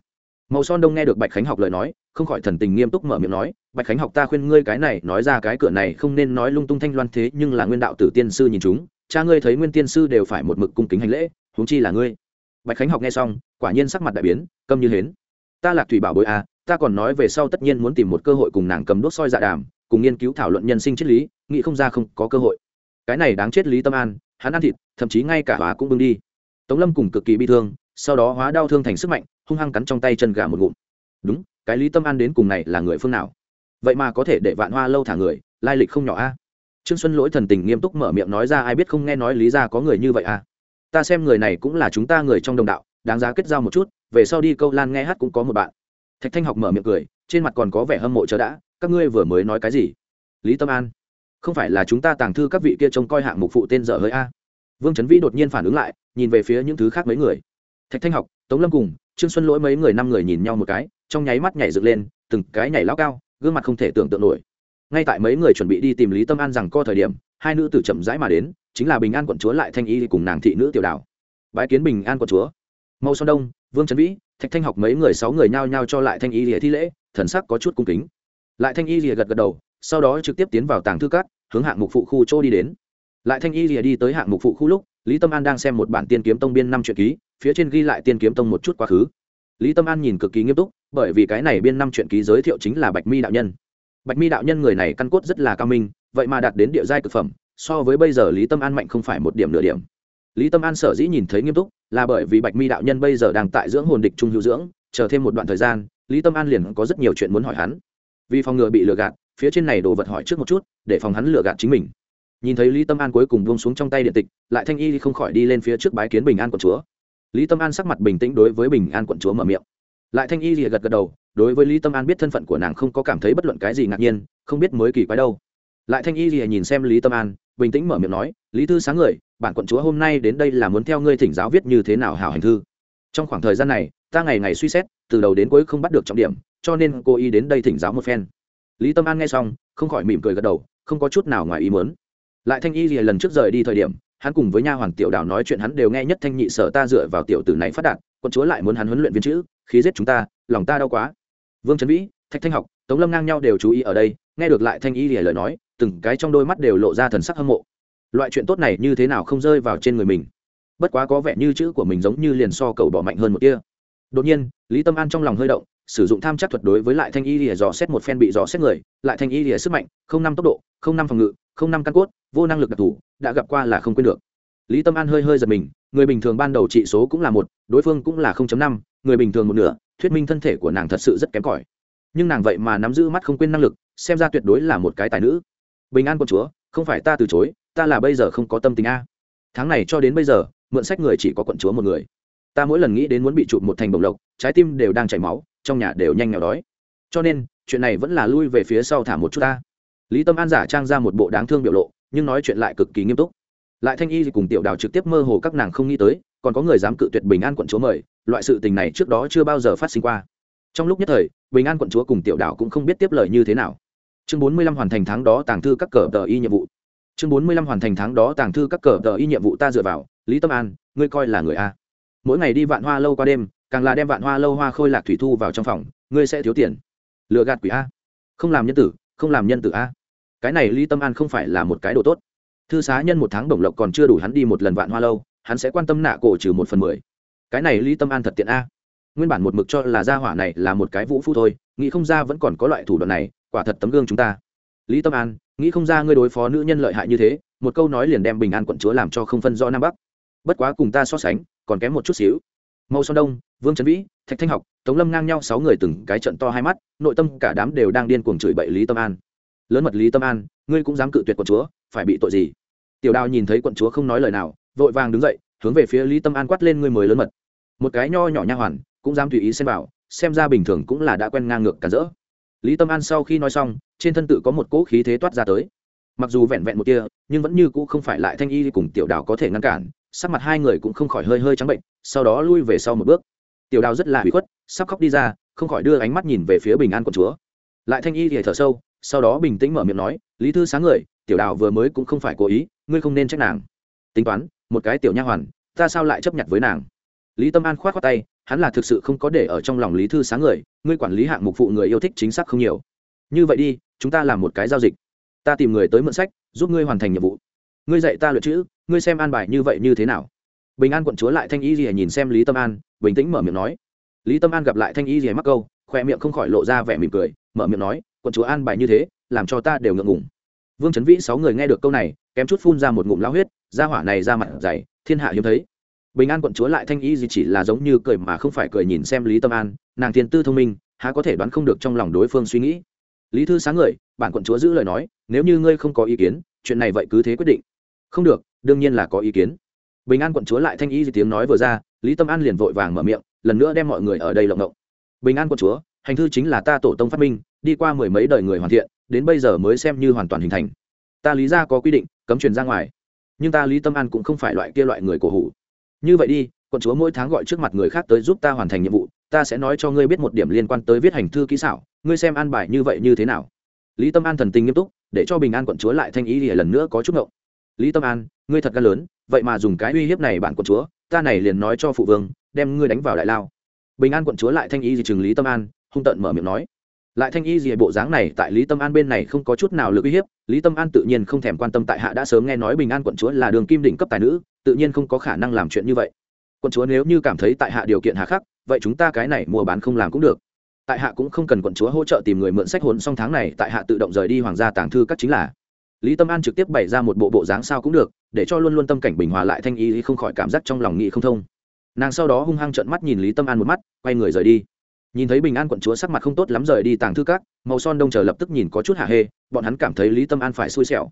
Màu son đông nghe được bạch khánh học lời nói, không khỏi thần tình nghiêm túc mở miệng nói bạch khánh học ta khuyên ngươi cái này, nói ra cái cửa này không nên nói lung tung thanh loan thế, nhưng là nguyên đạo tử tiên sư nhìn chúng, cha ngươi thấy nguyên tiên sư đều phải một mực cung kính hành lễ, huống chi là ngươi. Bạch khánh học nghe xong, quả nhiên sắc mặt đại biến, câm như hến. Ta lạc thủy bảo bối à ta còn nói về sau tất nhiên muốn tìm một cơ hội cùng nàng cầm đốt soi dạ đàm, cùng nghiên cứu thảo luận nhân sinh triết lý, nghĩ không ra không có cơ hội. Cái này đáng chết lý tâm an, hắn ăn thịt, thậm chí ngay cả hóa cũng bưng đi. Tống lâm cùng cực kỳ bi thương, sau đó hóa đau thương thành sức mạnh, hung hăng cắn trong tay chân gà một ngụm. Đúng, cái lý tâm an đến cùng này là người phương nào? Vậy mà có thể để vạn hoa lâu thả người, lai lịch không nhỏ a. Trương xuân lỗi thần tình nghiêm túc mở miệng nói ra, ai biết không nghe nói lý ra có người như vậy a ta xem người này cũng là chúng ta người trong đồng đạo, đáng giá kết giao một chút, về sau đi câu lan nghe hát cũng có một bạn. Thạch thanh học mở miệng cười, trên mặt còn có vẻ hâm mộ chờ đã, các ngươi vừa mới nói cái gì? Lý tâm an, không phải là chúng ta tàng thư các vị kia trông coi hạng mục phụ tên dở hơi a? Vương trấn vĩ đột nhiên phản ứng lại, nhìn về phía những thứ khác mấy người. Thạch thanh học, tống lâm cùng, trương xuân lỗi mấy người năm người nhìn nhau một cái, trong nháy mắt nhảy dựng lên, từng cái nhảy lao cao gương mặt không thể tưởng tượng nổi. Ngay tại mấy người chuẩn bị đi tìm lý tâm an rằng co thời điểm, hai nữ tử chậm rãi mà đến, chính là bình an quận chúa lại thanh y cùng nàng thị nữ tiểu đảo bái kiến bình an quận chúa. Mâu son đông, vương trấn vĩ, thạch thanh học mấy người sáu người nhao nhao cho lại thanh y lìa thi lễ, thần sắc có chút cung kính. Lại thanh y lìa gật gật đầu, sau đó trực tiếp tiến vào tàng thư cát hướng hạng mục phụ khu chỗ đi đến. Lại thanh y lìa đi tới hạng mục phụ khu lúc, lý tâm an đang xem một bản tiên kiếm tông biên năm truyện ký, phía trên ghi lại tiên kiếm tông một chút quá khứ. Lý tâm an nhìn cực kỳ nghiêm túc bởi vì cái này biên năm truyện ký giới thiệu chính là bạch mi đạo nhân. Bạch mi đạo nhân người này căn cốt rất là cao minh, vậy mà đạt đến địa giai cực phẩm, so với bây giờ lý tâm an mạnh không phải một điểm nửa điểm. Lý tâm an sở dĩ nhìn thấy nghiêm túc là bởi vì bạch mi đạo nhân bây giờ đang tại dưỡng hồn địch trung hữu dưỡng, chờ thêm một đoạn thời gian, lý tâm an liền có rất nhiều chuyện muốn hỏi hắn. Vì phòng ngừa bị lừa gạt, phía trên này đồ vật hỏi trước một chút, để phòng hắn lừa gạt chính mình. Nhìn thấy lý tâm an cuối cùng buông xuống trong tay điện tịch, lại thanh y không khỏi đi lên phía trước bái kiến bình an quận chúa. Lý tâm an sắc mặt bình tĩnh đối với bình an quận chúa mở miệng lại thanh y lìa gật gật đầu, đối với lý tâm an biết thân phận của nàng không có cảm thấy bất luận cái gì ngạc nhiên, không biết mới kỳ quái đâu. Lại thanh y lìa nhìn xem lý tâm an, bình tĩnh mở miệng nói, lý thư sáng người bản quận chúa hôm nay đến đây là muốn theo ngươi thỉnh giáo viết như thế nào hảo hành thư. Trong khoảng thời gian này, ta ngày ngày suy xét, từ đầu đến cuối không bắt được trọng điểm, cho nên cô y đến đây thỉnh giáo một phen. Lý tâm an nghe xong, không khỏi mỉm cười gật đầu, không có chút nào ngoài ý muốn. Lại thanh y lìa lần trước rời đi thời điểm hắn cùng với nha hoàn tiểu đào nói chuyện hắn đều nghe nhất thanh nhị sở ta dựa vào tiểu tử này phát đạt, quân chúa lại muốn hắn huấn luyện viên chữ, khí giết chúng ta, lòng ta đau quá. Vương trấn vĩ, thạch thanh học, tống lâm ngang nhau đều chú ý ở đây, nghe được lại thanh y lìa lời nói, từng cái trong đôi mắt đều lộ ra thần sắc hâm mộ. Loại chuyện tốt này như thế nào không rơi vào trên người mình? Bất quá có vẻ như chữ của mình giống như liền so cầu bỏ mạnh hơn một kia đột nhiên, lý tâm an trong lòng hơi động sử dụng tham chắc thuật đối với lại thanh y lìa dò xét một phen bị dò xét người, lại thanh y lìa sức mạnh, không năm tốc độ, không năm phòng ngự, không năm căn cốt, vô năng lực đặc thù, đã gặp qua là không quên được. Lý tâm an hơi hơi giật mình, người bình thường ban đầu trị số cũng là một, đối phương cũng là năm, người bình thường một nửa, thuyết minh thân thể của nàng thật sự rất kém cỏi. Nhưng nàng vậy mà nắm giữ mắt không quên năng lực, xem ra tuyệt đối là một cái tài nữ. Bình an quân chúa, không phải ta từ chối, ta là bây giờ không có tâm tình a. Tháng này cho đến bây giờ, mượn sách người chỉ có quận chúa một người. Ta mỗi lần nghĩ đến muốn bị chụp một thành bồng lộc, trái tim đều đang chảy máu trong nhà đều nhanh nghèo đói. Cho nên, chuyện này vẫn là lui về phía sau thả một chút ta. Lý tâm an giả trang ra một bộ đáng thương biểu lộ, nhưng nói chuyện lại cực kỳ nghiêm túc. Lại thanh y cùng tiểu đào trực tiếp mơ hồ các nàng không nghĩ tới, còn có người dám cự tuyệt bình an quận chúa mời, loại sự tình này trước đó chưa bao giờ phát sinh qua. Trong lúc nhất thời, bình an quận chúa cùng tiểu đào cũng không biết tiếp lời như thế nào. Chương bốn mươi lăm hoàn thành tháng đó tàng thư các cờ tờ y nhiệm vụ. Chương bốn mươi lăm hoàn thành tháng đó tàng thư các cờ tờ y nhiệm vụ ta dựa vào, lý tâm an, ngươi coi là người a. Mỗi ngày đi vạn hoa lâu qua đêm càng là đem vạn hoa lâu hoa khôi lạc thủy thu vào trong phòng, ngươi sẽ thiếu tiền. Lựa gạt quỷ a. Không làm nhân tử, không làm nhân tử a. Cái này lý tâm an không phải là một cái đồ tốt. Thư xá nhân một tháng bổng lộc còn chưa đủ hắn đi một lần vạn hoa lâu, hắn sẽ quan tâm nạ cổ trừ một phần mười. Cái này lý tâm an thật tiện a. Nguyên bản một mực cho là gia hỏa này là một cái vũ phu thôi, nghĩ không ra vẫn còn có loại thủ đoạn này, quả thật tấm gương chúng ta. Lý tâm an, nghĩ không ra ngươi đối phó nữ nhân lợi hại như thế, một câu nói liền đem bình an quận chúa làm cho không phân rõ nam bắc. Bất quá cùng ta so sánh, còn kém một chút xíu mâu son đông, vương trấn vĩ, thạch thanh học, tống lâm ngang nhau sáu người từng cái trận to hai mắt, nội tâm cả đám đều đang điên cuồng chửi bậy lý tâm an. Lớn mật lý tâm an, ngươi cũng dám cự tuyệt quận chúa, phải bị tội gì? Tiểu đào nhìn thấy quận chúa không nói lời nào, vội vàng đứng dậy, hướng về phía lý tâm an quát lên ngươi mới lớn mật. Một cái nho nhỏ nha hoàn, cũng dám tùy ý xem vào, xem ra bình thường cũng là đã quen ngang ngược cản rỡ. Lý tâm an sau khi nói xong, trên thân tự có một cỗ khí thế toát ra tới. Mặc dù vẹn vẹn một kia nhưng vẫn như cũ không phải lại thanh y cùng tiểu đào có thể ngăn cản, sắc mặt hai người cũng không khỏi hơi hơi trắng bệnh sau đó lui về sau một bước. Tiểu đào rất là hủy khuất, sắp khóc đi ra, không khỏi đưa ánh mắt nhìn về phía bình an quận chúa. Lại thanh y thì thở sâu, sau đó bình tĩnh mở miệng nói, lý thư sáng người, tiểu đào vừa mới cũng không phải cố ý, ngươi không nên trách nàng. Tính toán, một cái tiểu nha hoàn, ta sao lại chấp nhận với nàng? Lý tâm an k h o á t khoác tay, hắn là thực sự không có để ở trong lòng lý thư sáng người, ngươi quản lý hạng mục phụ người yêu thích chính xác không nhiều. Như vậy đi, chúng ta làm một cái giao dịch. Ta tìm người tới mượn sách, giúp ngươi hoàn thành nhiệm vụ. Ngươi dạy ta luyện chữ, ngươi xem an bài như vậy như thế nào bình an quận chúa lại thanh y rìa nhìn xem lý tâm an, bình tĩnh mở miệng nói. Lý tâm an gặp lại thanh y rìa mắc câu khoe miệng không khỏi lộ ra vẻ mỉm cười, mở miệng nói, quận chúa an bài như thế, làm cho ta đều ngượng ngùng. Vương trấn vĩ sáu người nghe được câu này, kém chút phun ra một ngụm lao huyết, ra hỏa này ra mặt dày, thiên hạ hiếm thấy. Bình an quận chúa lại thanh y gì chỉ là giống như cười mà không phải cười nhìn xem lý tâm an, nàng thiên tư thông minh, há có thể đoán không được trong lòng đối phương suy nghĩ. Lý thư sáng người, bản quận chúa giữ lời nói, nếu như ngươi không có ý kiến, chuyện này vậy cứ thế quyết định. Không được, đương nhiên là có ý kiến bình an quận chúa lại thanh y gì tiếng nói vừa ra, lý tâm an liền vội vàng mở miệng, lần nữa đem mọi người ở đây lộng động. Bình an quận chúa, hành thư chính là ta tổ tông phát minh, đi qua mười mấy đời người hoàn thiện, đến bây giờ mới xem như hoàn toàn hình thành. Ta lý ra có quy định, cấm truyền ra ngoài. Nhưng ta lý tâm an cũng không phải loại kia loại người cổ hủ. Như vậy đi, quận chúa mỗi tháng gọi trước mặt người khác tới giúp ta hoàn thành nhiệm vụ, ta sẽ nói cho ngươi biết một điểm liên quan tới viết hành thư kỹ xảo, ngươi xem an bài như vậy như thế nào. Lý tâm an thần tình nghiêm túc, để cho bình an quận chúa lại thanh ý thì lần nữa có chút ngộng. Lý tâm an, ngươi thật gan lớn vậy mà dùng cái uy hiếp này bản quận chúa, ta này liền nói cho phụ vương, đem ngươi đánh vào đại lao. Bình an quận chúa lại thanh ý gì chừng lý tâm an, hung tận mở miệng nói. Lại thanh y gì bộ dáng này, tại lý tâm an bên này không có chút nào lực uy hiếp, lý tâm an tự nhiên không thèm quan tâm tại hạ đã sớm nghe nói bình an quận chúa là đường kim đỉnh cấp tài nữ, tự nhiên không có khả năng làm chuyện như vậy. Quận chúa nếu như cảm thấy tại hạ điều kiện hà khắc, vậy chúng ta cái này mua bán không làm cũng được. Tại hạ cũng không cần quận chúa hỗ trợ tìm người mượn sách hồn, song tháng này tại hạ tự động rời đi hoàng gia tàng thư các chính là lý tâm an trực tiếp bày ra một bộ bộ dáng sao cũng được, để cho luôn luôn tâm cảnh bình hòa lại thanh y không khỏi cảm giác trong lòng nghị không thông. Nàng sau đó hung hăng trợn mắt nhìn lý tâm an một mắt, quay người rời đi. Nhìn thấy bình an quận chúa sắc mặt không tốt lắm rời đi tàng thư các, màu son đông chờ lập tức nhìn có chút hạ hê, bọn hắn cảm thấy lý tâm an phải xui xẻo.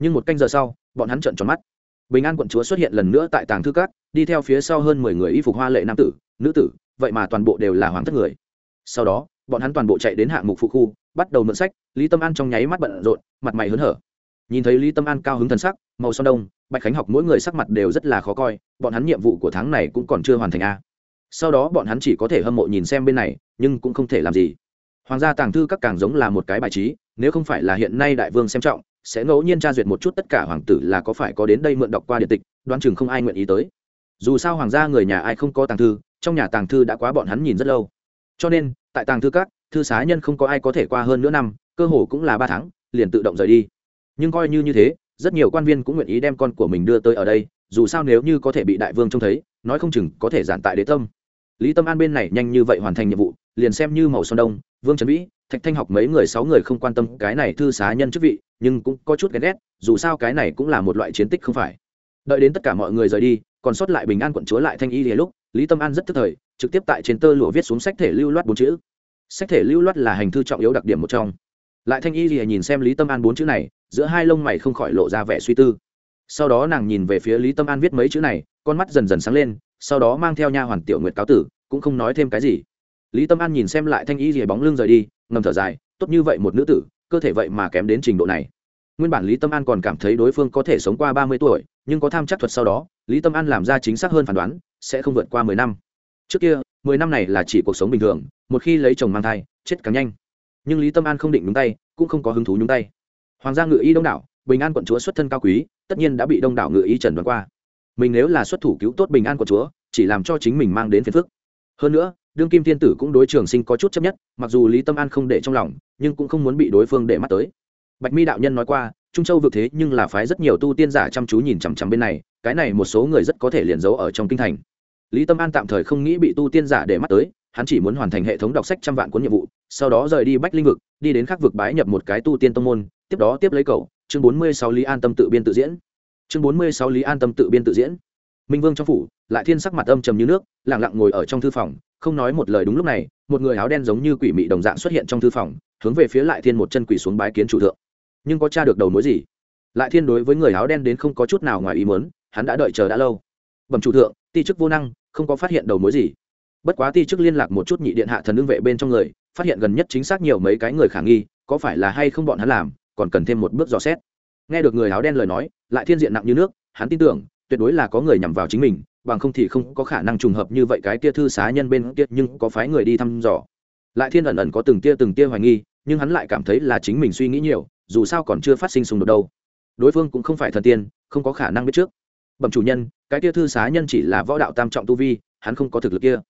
Nhưng một canh giờ sau, bọn hắn trợn tròn mắt. Bình an quận chúa xuất hiện lần nữa tại tàng thư các, đi theo phía sau hơn mười người y phục hoa lệ nam tử, nữ tử, vậy mà toàn bộ đều là hoàng thất người. Sau đó, bọn hắn toàn bộ chạy đến hạng mục phụ khu, bắt đầu mượn sách, lý tâm an trong nháy mắt bận rộn, mặt mày hớn hở nhìn thấy lý tâm an cao hứng thần sắc, màu son đông, bạch khánh học mỗi người sắc mặt đều rất là khó coi, bọn hắn nhiệm vụ của tháng này cũng còn chưa hoàn thành a. Sau đó bọn hắn chỉ có thể hâm mộ nhìn xem bên này, nhưng cũng không thể làm gì. Hoàng gia tàng thư các càng giống là một cái bài trí, nếu không phải là hiện nay đại vương xem trọng, sẽ ngẫu nhiên tra duyệt một chút tất cả hoàng tử là có phải có đến đây mượn đọc qua điện tịch, đoán chừng không ai nguyện ý tới. Dù sao hoàng gia người nhà ai không có tàng thư, trong nhà tàng thư đã quá bọn hắn nhìn rất lâu. Cho nên, tại tàng thư các, thư xá nhân không có ai có thể qua hơn nửa năm, cơ hồ cũng là ba tháng, liền tự động rời đi nhưng coi như như thế, rất nhiều quan viên cũng nguyện ý đem con của mình đưa tới ở đây, dù sao nếu như có thể bị đại vương trông thấy, nói không chừng có thể giản tại đế tâm. Lý tâm an bên này nhanh như vậy hoàn thành nhiệm vụ, liền xem như màu xuân đông, vương trần vĩ, thạch thanh học mấy người sáu người không quan tâm cái này thư xá nhân chức vị, nhưng cũng có chút ghét ghét, dù sao cái này cũng là một loại chiến tích không phải. Đợi đến tất cả mọi người rời đi, còn sót lại bình an quận chúa lại thanh y lúc, lý tâm an rất tức thời, trực tiếp tại trên tơ lụa viết xuống sách thể lưu loát bốn chữ. Sách thể lưu loát là hành thư trọng yếu đặc điểm một trong. Lại thanh y nhìn xem lý tâm an bốn chữ này giữa hai lông mày không khỏi lộ ra vẻ suy tư. Sau đó nàng nhìn về phía lý tâm an viết mấy chữ này, con mắt dần dần sáng lên, sau đó mang theo nha hoàn tiểu nguyệt cáo tử, cũng không nói thêm cái gì. Lý tâm an nhìn xem lại thanh y rìa bóng lưng rời đi, ngầm thở dài, tốt như vậy một nữ tử, cơ thể vậy mà kém đến trình độ này. Nguyên bản lý tâm an còn cảm thấy đối phương có thể sống qua ba mươi tuổi, nhưng có tham chắc thuật sau đó, lý tâm an làm ra chính xác hơn phán đoán, sẽ không vượt qua mười năm. Trước kia, mười năm này là chỉ cuộc sống bình thường, một khi lấy chồng mang thai, chết càng nhanh. Nhưng lý tâm an không định nhúng tay, cũng không có hứng thú nhúng tay hoàng gia ngự y đông đảo, bình an quận chúa xuất thân cao quý, tất nhiên đã bị đông đảo ngự y trần đoán qua. Mình nếu là xuất thủ cứu tốt bình an quận chúa, chỉ làm cho chính mình mang đến phiền phức. Hơn nữa, đương kim thiên tử cũng đối trường sinh có chút chấp nhất, mặc dù lý tâm an không để trong lòng, nhưng cũng không muốn bị đối phương để mắt tới. Bạch mi đạo nhân nói qua, trung châu vượt thế nhưng là phái rất nhiều tu tiên giả chăm chú nhìn chằm chằm bên này, cái này một số người rất có thể liền giấu ở trong kinh thành. Lý tâm an tạm thời không nghĩ bị tu tiên giả để mắt tới, hắn chỉ muốn hoàn thành hệ thống đọc sách trăm vạn cuốn nhiệm vụ, sau đó rời đi bách linh vực, đi đến khắc vực bái nhập một cái tu tiên tông môn tiếp đó tiếp lấy cầu chương bốn mươi sáu lý an tâm tự biên tự diễn. Chương bốn mươi sáu lý an tâm tự biên tự diễn. Minh vương trong phủ, lại thiên sắc mặt âm trầm như nước lẳng lặng ngồi ở trong thư phòng, không nói một lời đúng lúc này, một người áo đen giống như quỷ mị đồng dạng xuất hiện trong thư phòng, hướng về phía lại thiên một chân quỷ xuống bái kiến chủ thượng. Nhưng có cha được đầu mối gì? Lại thiên đối với người áo đen đến không có chút nào ngoài ý muốn, hắn đã đợi chờ đã lâu. Bẩm chủ thượng, ti chức vô năng, không có phát hiện đầu mối gì. Bất quá ti chức liên lạc một chút nhị điện hạ thần lương vệ bên trong người, phát hiện gần nhất chính xác nhiều mấy cái người khả nghi, có phải là hay không bọn hắn làm? Còn cần thêm một bước dò xét. Nghe được người áo đen lời nói, lại thiên diện nặng như nước, hắn tin tưởng, tuyệt đối là có người nhằm vào chính mình, bằng không thì không có khả năng trùng hợp như vậy cái kia thư xá nhân bên kia, nhưng có phái người đi thăm dò. Lại thiên ẩn ẩn có từng tia từng tia hoài nghi, nhưng hắn lại cảm thấy là chính mình suy nghĩ nhiều, dù sao còn chưa phát sinh xung đột đâu. Đối phương cũng không phải thần tiên, không có khả năng biết trước. Bẩm chủ nhân, cái kia thư xá nhân chỉ là võ đạo tam trọng tu vi, hắn không có thực lực kia.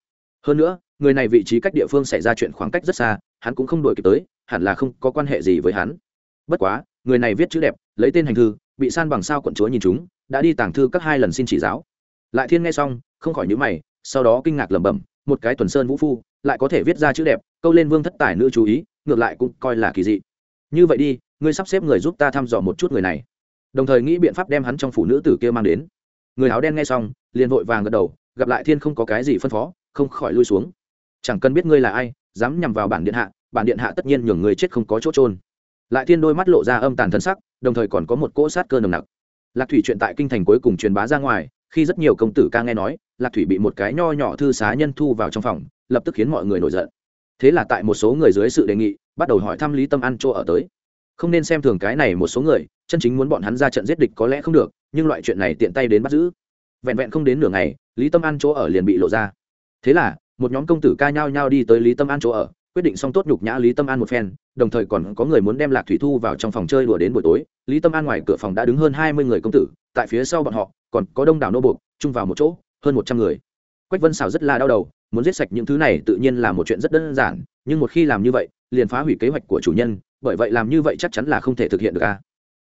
Hơn nữa, người này vị trí cách địa phương xảy ra chuyện khoảng cách rất xa, hắn cũng không đổi kịp tới, hẳn là không có quan hệ gì với hắn bất quá, người này viết chữ đẹp, lấy tên hành thư, bị san bằng sao quận chúa nhìn chúng, đã đi tàng thư các hai lần xin chỉ giáo. Lại thiên nghe xong, không khỏi nhữ mày, sau đó kinh ngạc lẩm bẩm, một cái tuần sơn vũ phu, lại có thể viết ra chữ đẹp, câu lên vương thất tài nữ chú ý, ngược lại cũng coi là kỳ dị. Như vậy đi, ngươi sắp xếp người giúp ta thăm dò một chút người này. Đồng thời nghĩ biện pháp đem hắn trong phụ nữ tử kia mang đến. Người áo đen nghe xong, liền vội vàng gật đầu, gặp lại thiên không có cái gì phân phó, không khỏi lui xuống. Chẳng cần biết ngươi là ai, dám nhằm vào bản điện hạ, bản điện hạ tất nhiên nhường người chết không có chỗ trôn lại thiên đôi mắt lộ ra âm tàn thân sắc, đồng thời còn có một cỗ sát cơ nồng nặc. Lạc thủy chuyện tại kinh thành cuối cùng truyền bá ra ngoài, khi rất nhiều công tử ca nghe nói, lạc thủy bị một cái nho nhỏ thư xá nhân thu vào trong phòng, lập tức khiến mọi người nổi giận. Thế là tại một số người dưới sự đề nghị, bắt đầu hỏi thăm lý tâm ăn chỗ ở tới. Không nên xem thường cái này một số người, chân chính muốn bọn hắn ra trận giết địch có lẽ không được, nhưng loại chuyện này tiện tay đến bắt giữ. Vẹn vẹn không đến nửa ngày, lý tâm an chỗ ở liền bị lộ ra. Thế là, một nhóm công tử ca nhao nhao đi tới lý tâm an chỗ ở quyết định xong tốt nhục nhã lý tâm an một phen, đồng thời còn có người muốn đem lạc thủy thu vào trong phòng chơi đùa đến buổi tối. Lý tâm an ngoài cửa phòng đã đứng hơn hai mươi người công tử, tại phía sau bọn họ, còn có đông đảo nô buộc, chung vào một chỗ, hơn một trăm người. Quách vân xào rất là đau đầu, muốn giết sạch những thứ này tự nhiên là một chuyện rất đơn giản, nhưng một khi làm như vậy, liền phá hủy kế hoạch của chủ nhân, bởi vậy làm như vậy chắc chắn là không thể thực hiện được a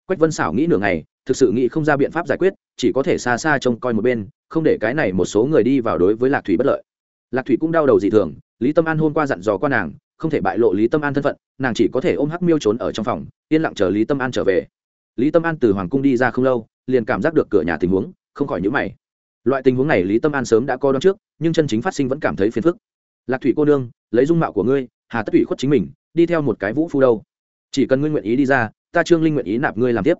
quách vân xảo nghĩ nửa ngày, thực sự nghĩ không ra biện pháp giải quyết, chỉ có thể xa xa trông coi một bên, không để cái này một số người đi vào đối với lạc thủy bất lợi. Lạc thủy cũng đau đầu dị thường, lý tâm an hôm qua dặn dò qua nàng không thể bại lộ lý tâm an thân phận, nàng chỉ có thể ôm hắc miêu trốn ở trong phòng, yên lặng chờ lý tâm an trở về. Lý tâm an từ hoàng cung đi ra không lâu, liền cảm giác được cửa nhà tình huống, không khỏi nhữ mày. Loại tình huống này lý tâm an sớm đã coi đón trước, nhưng chân chính phát sinh vẫn cảm thấy phiền phức. Lạc thủy cô nương, lấy dung mạo của ngươi, hà tất ủy khuất chính mình, đi theo một cái vũ phu đâu. Chỉ cần ngươi nguyện ý đi ra, ta trương linh nguyện ý nạp ngươi làm tiếp.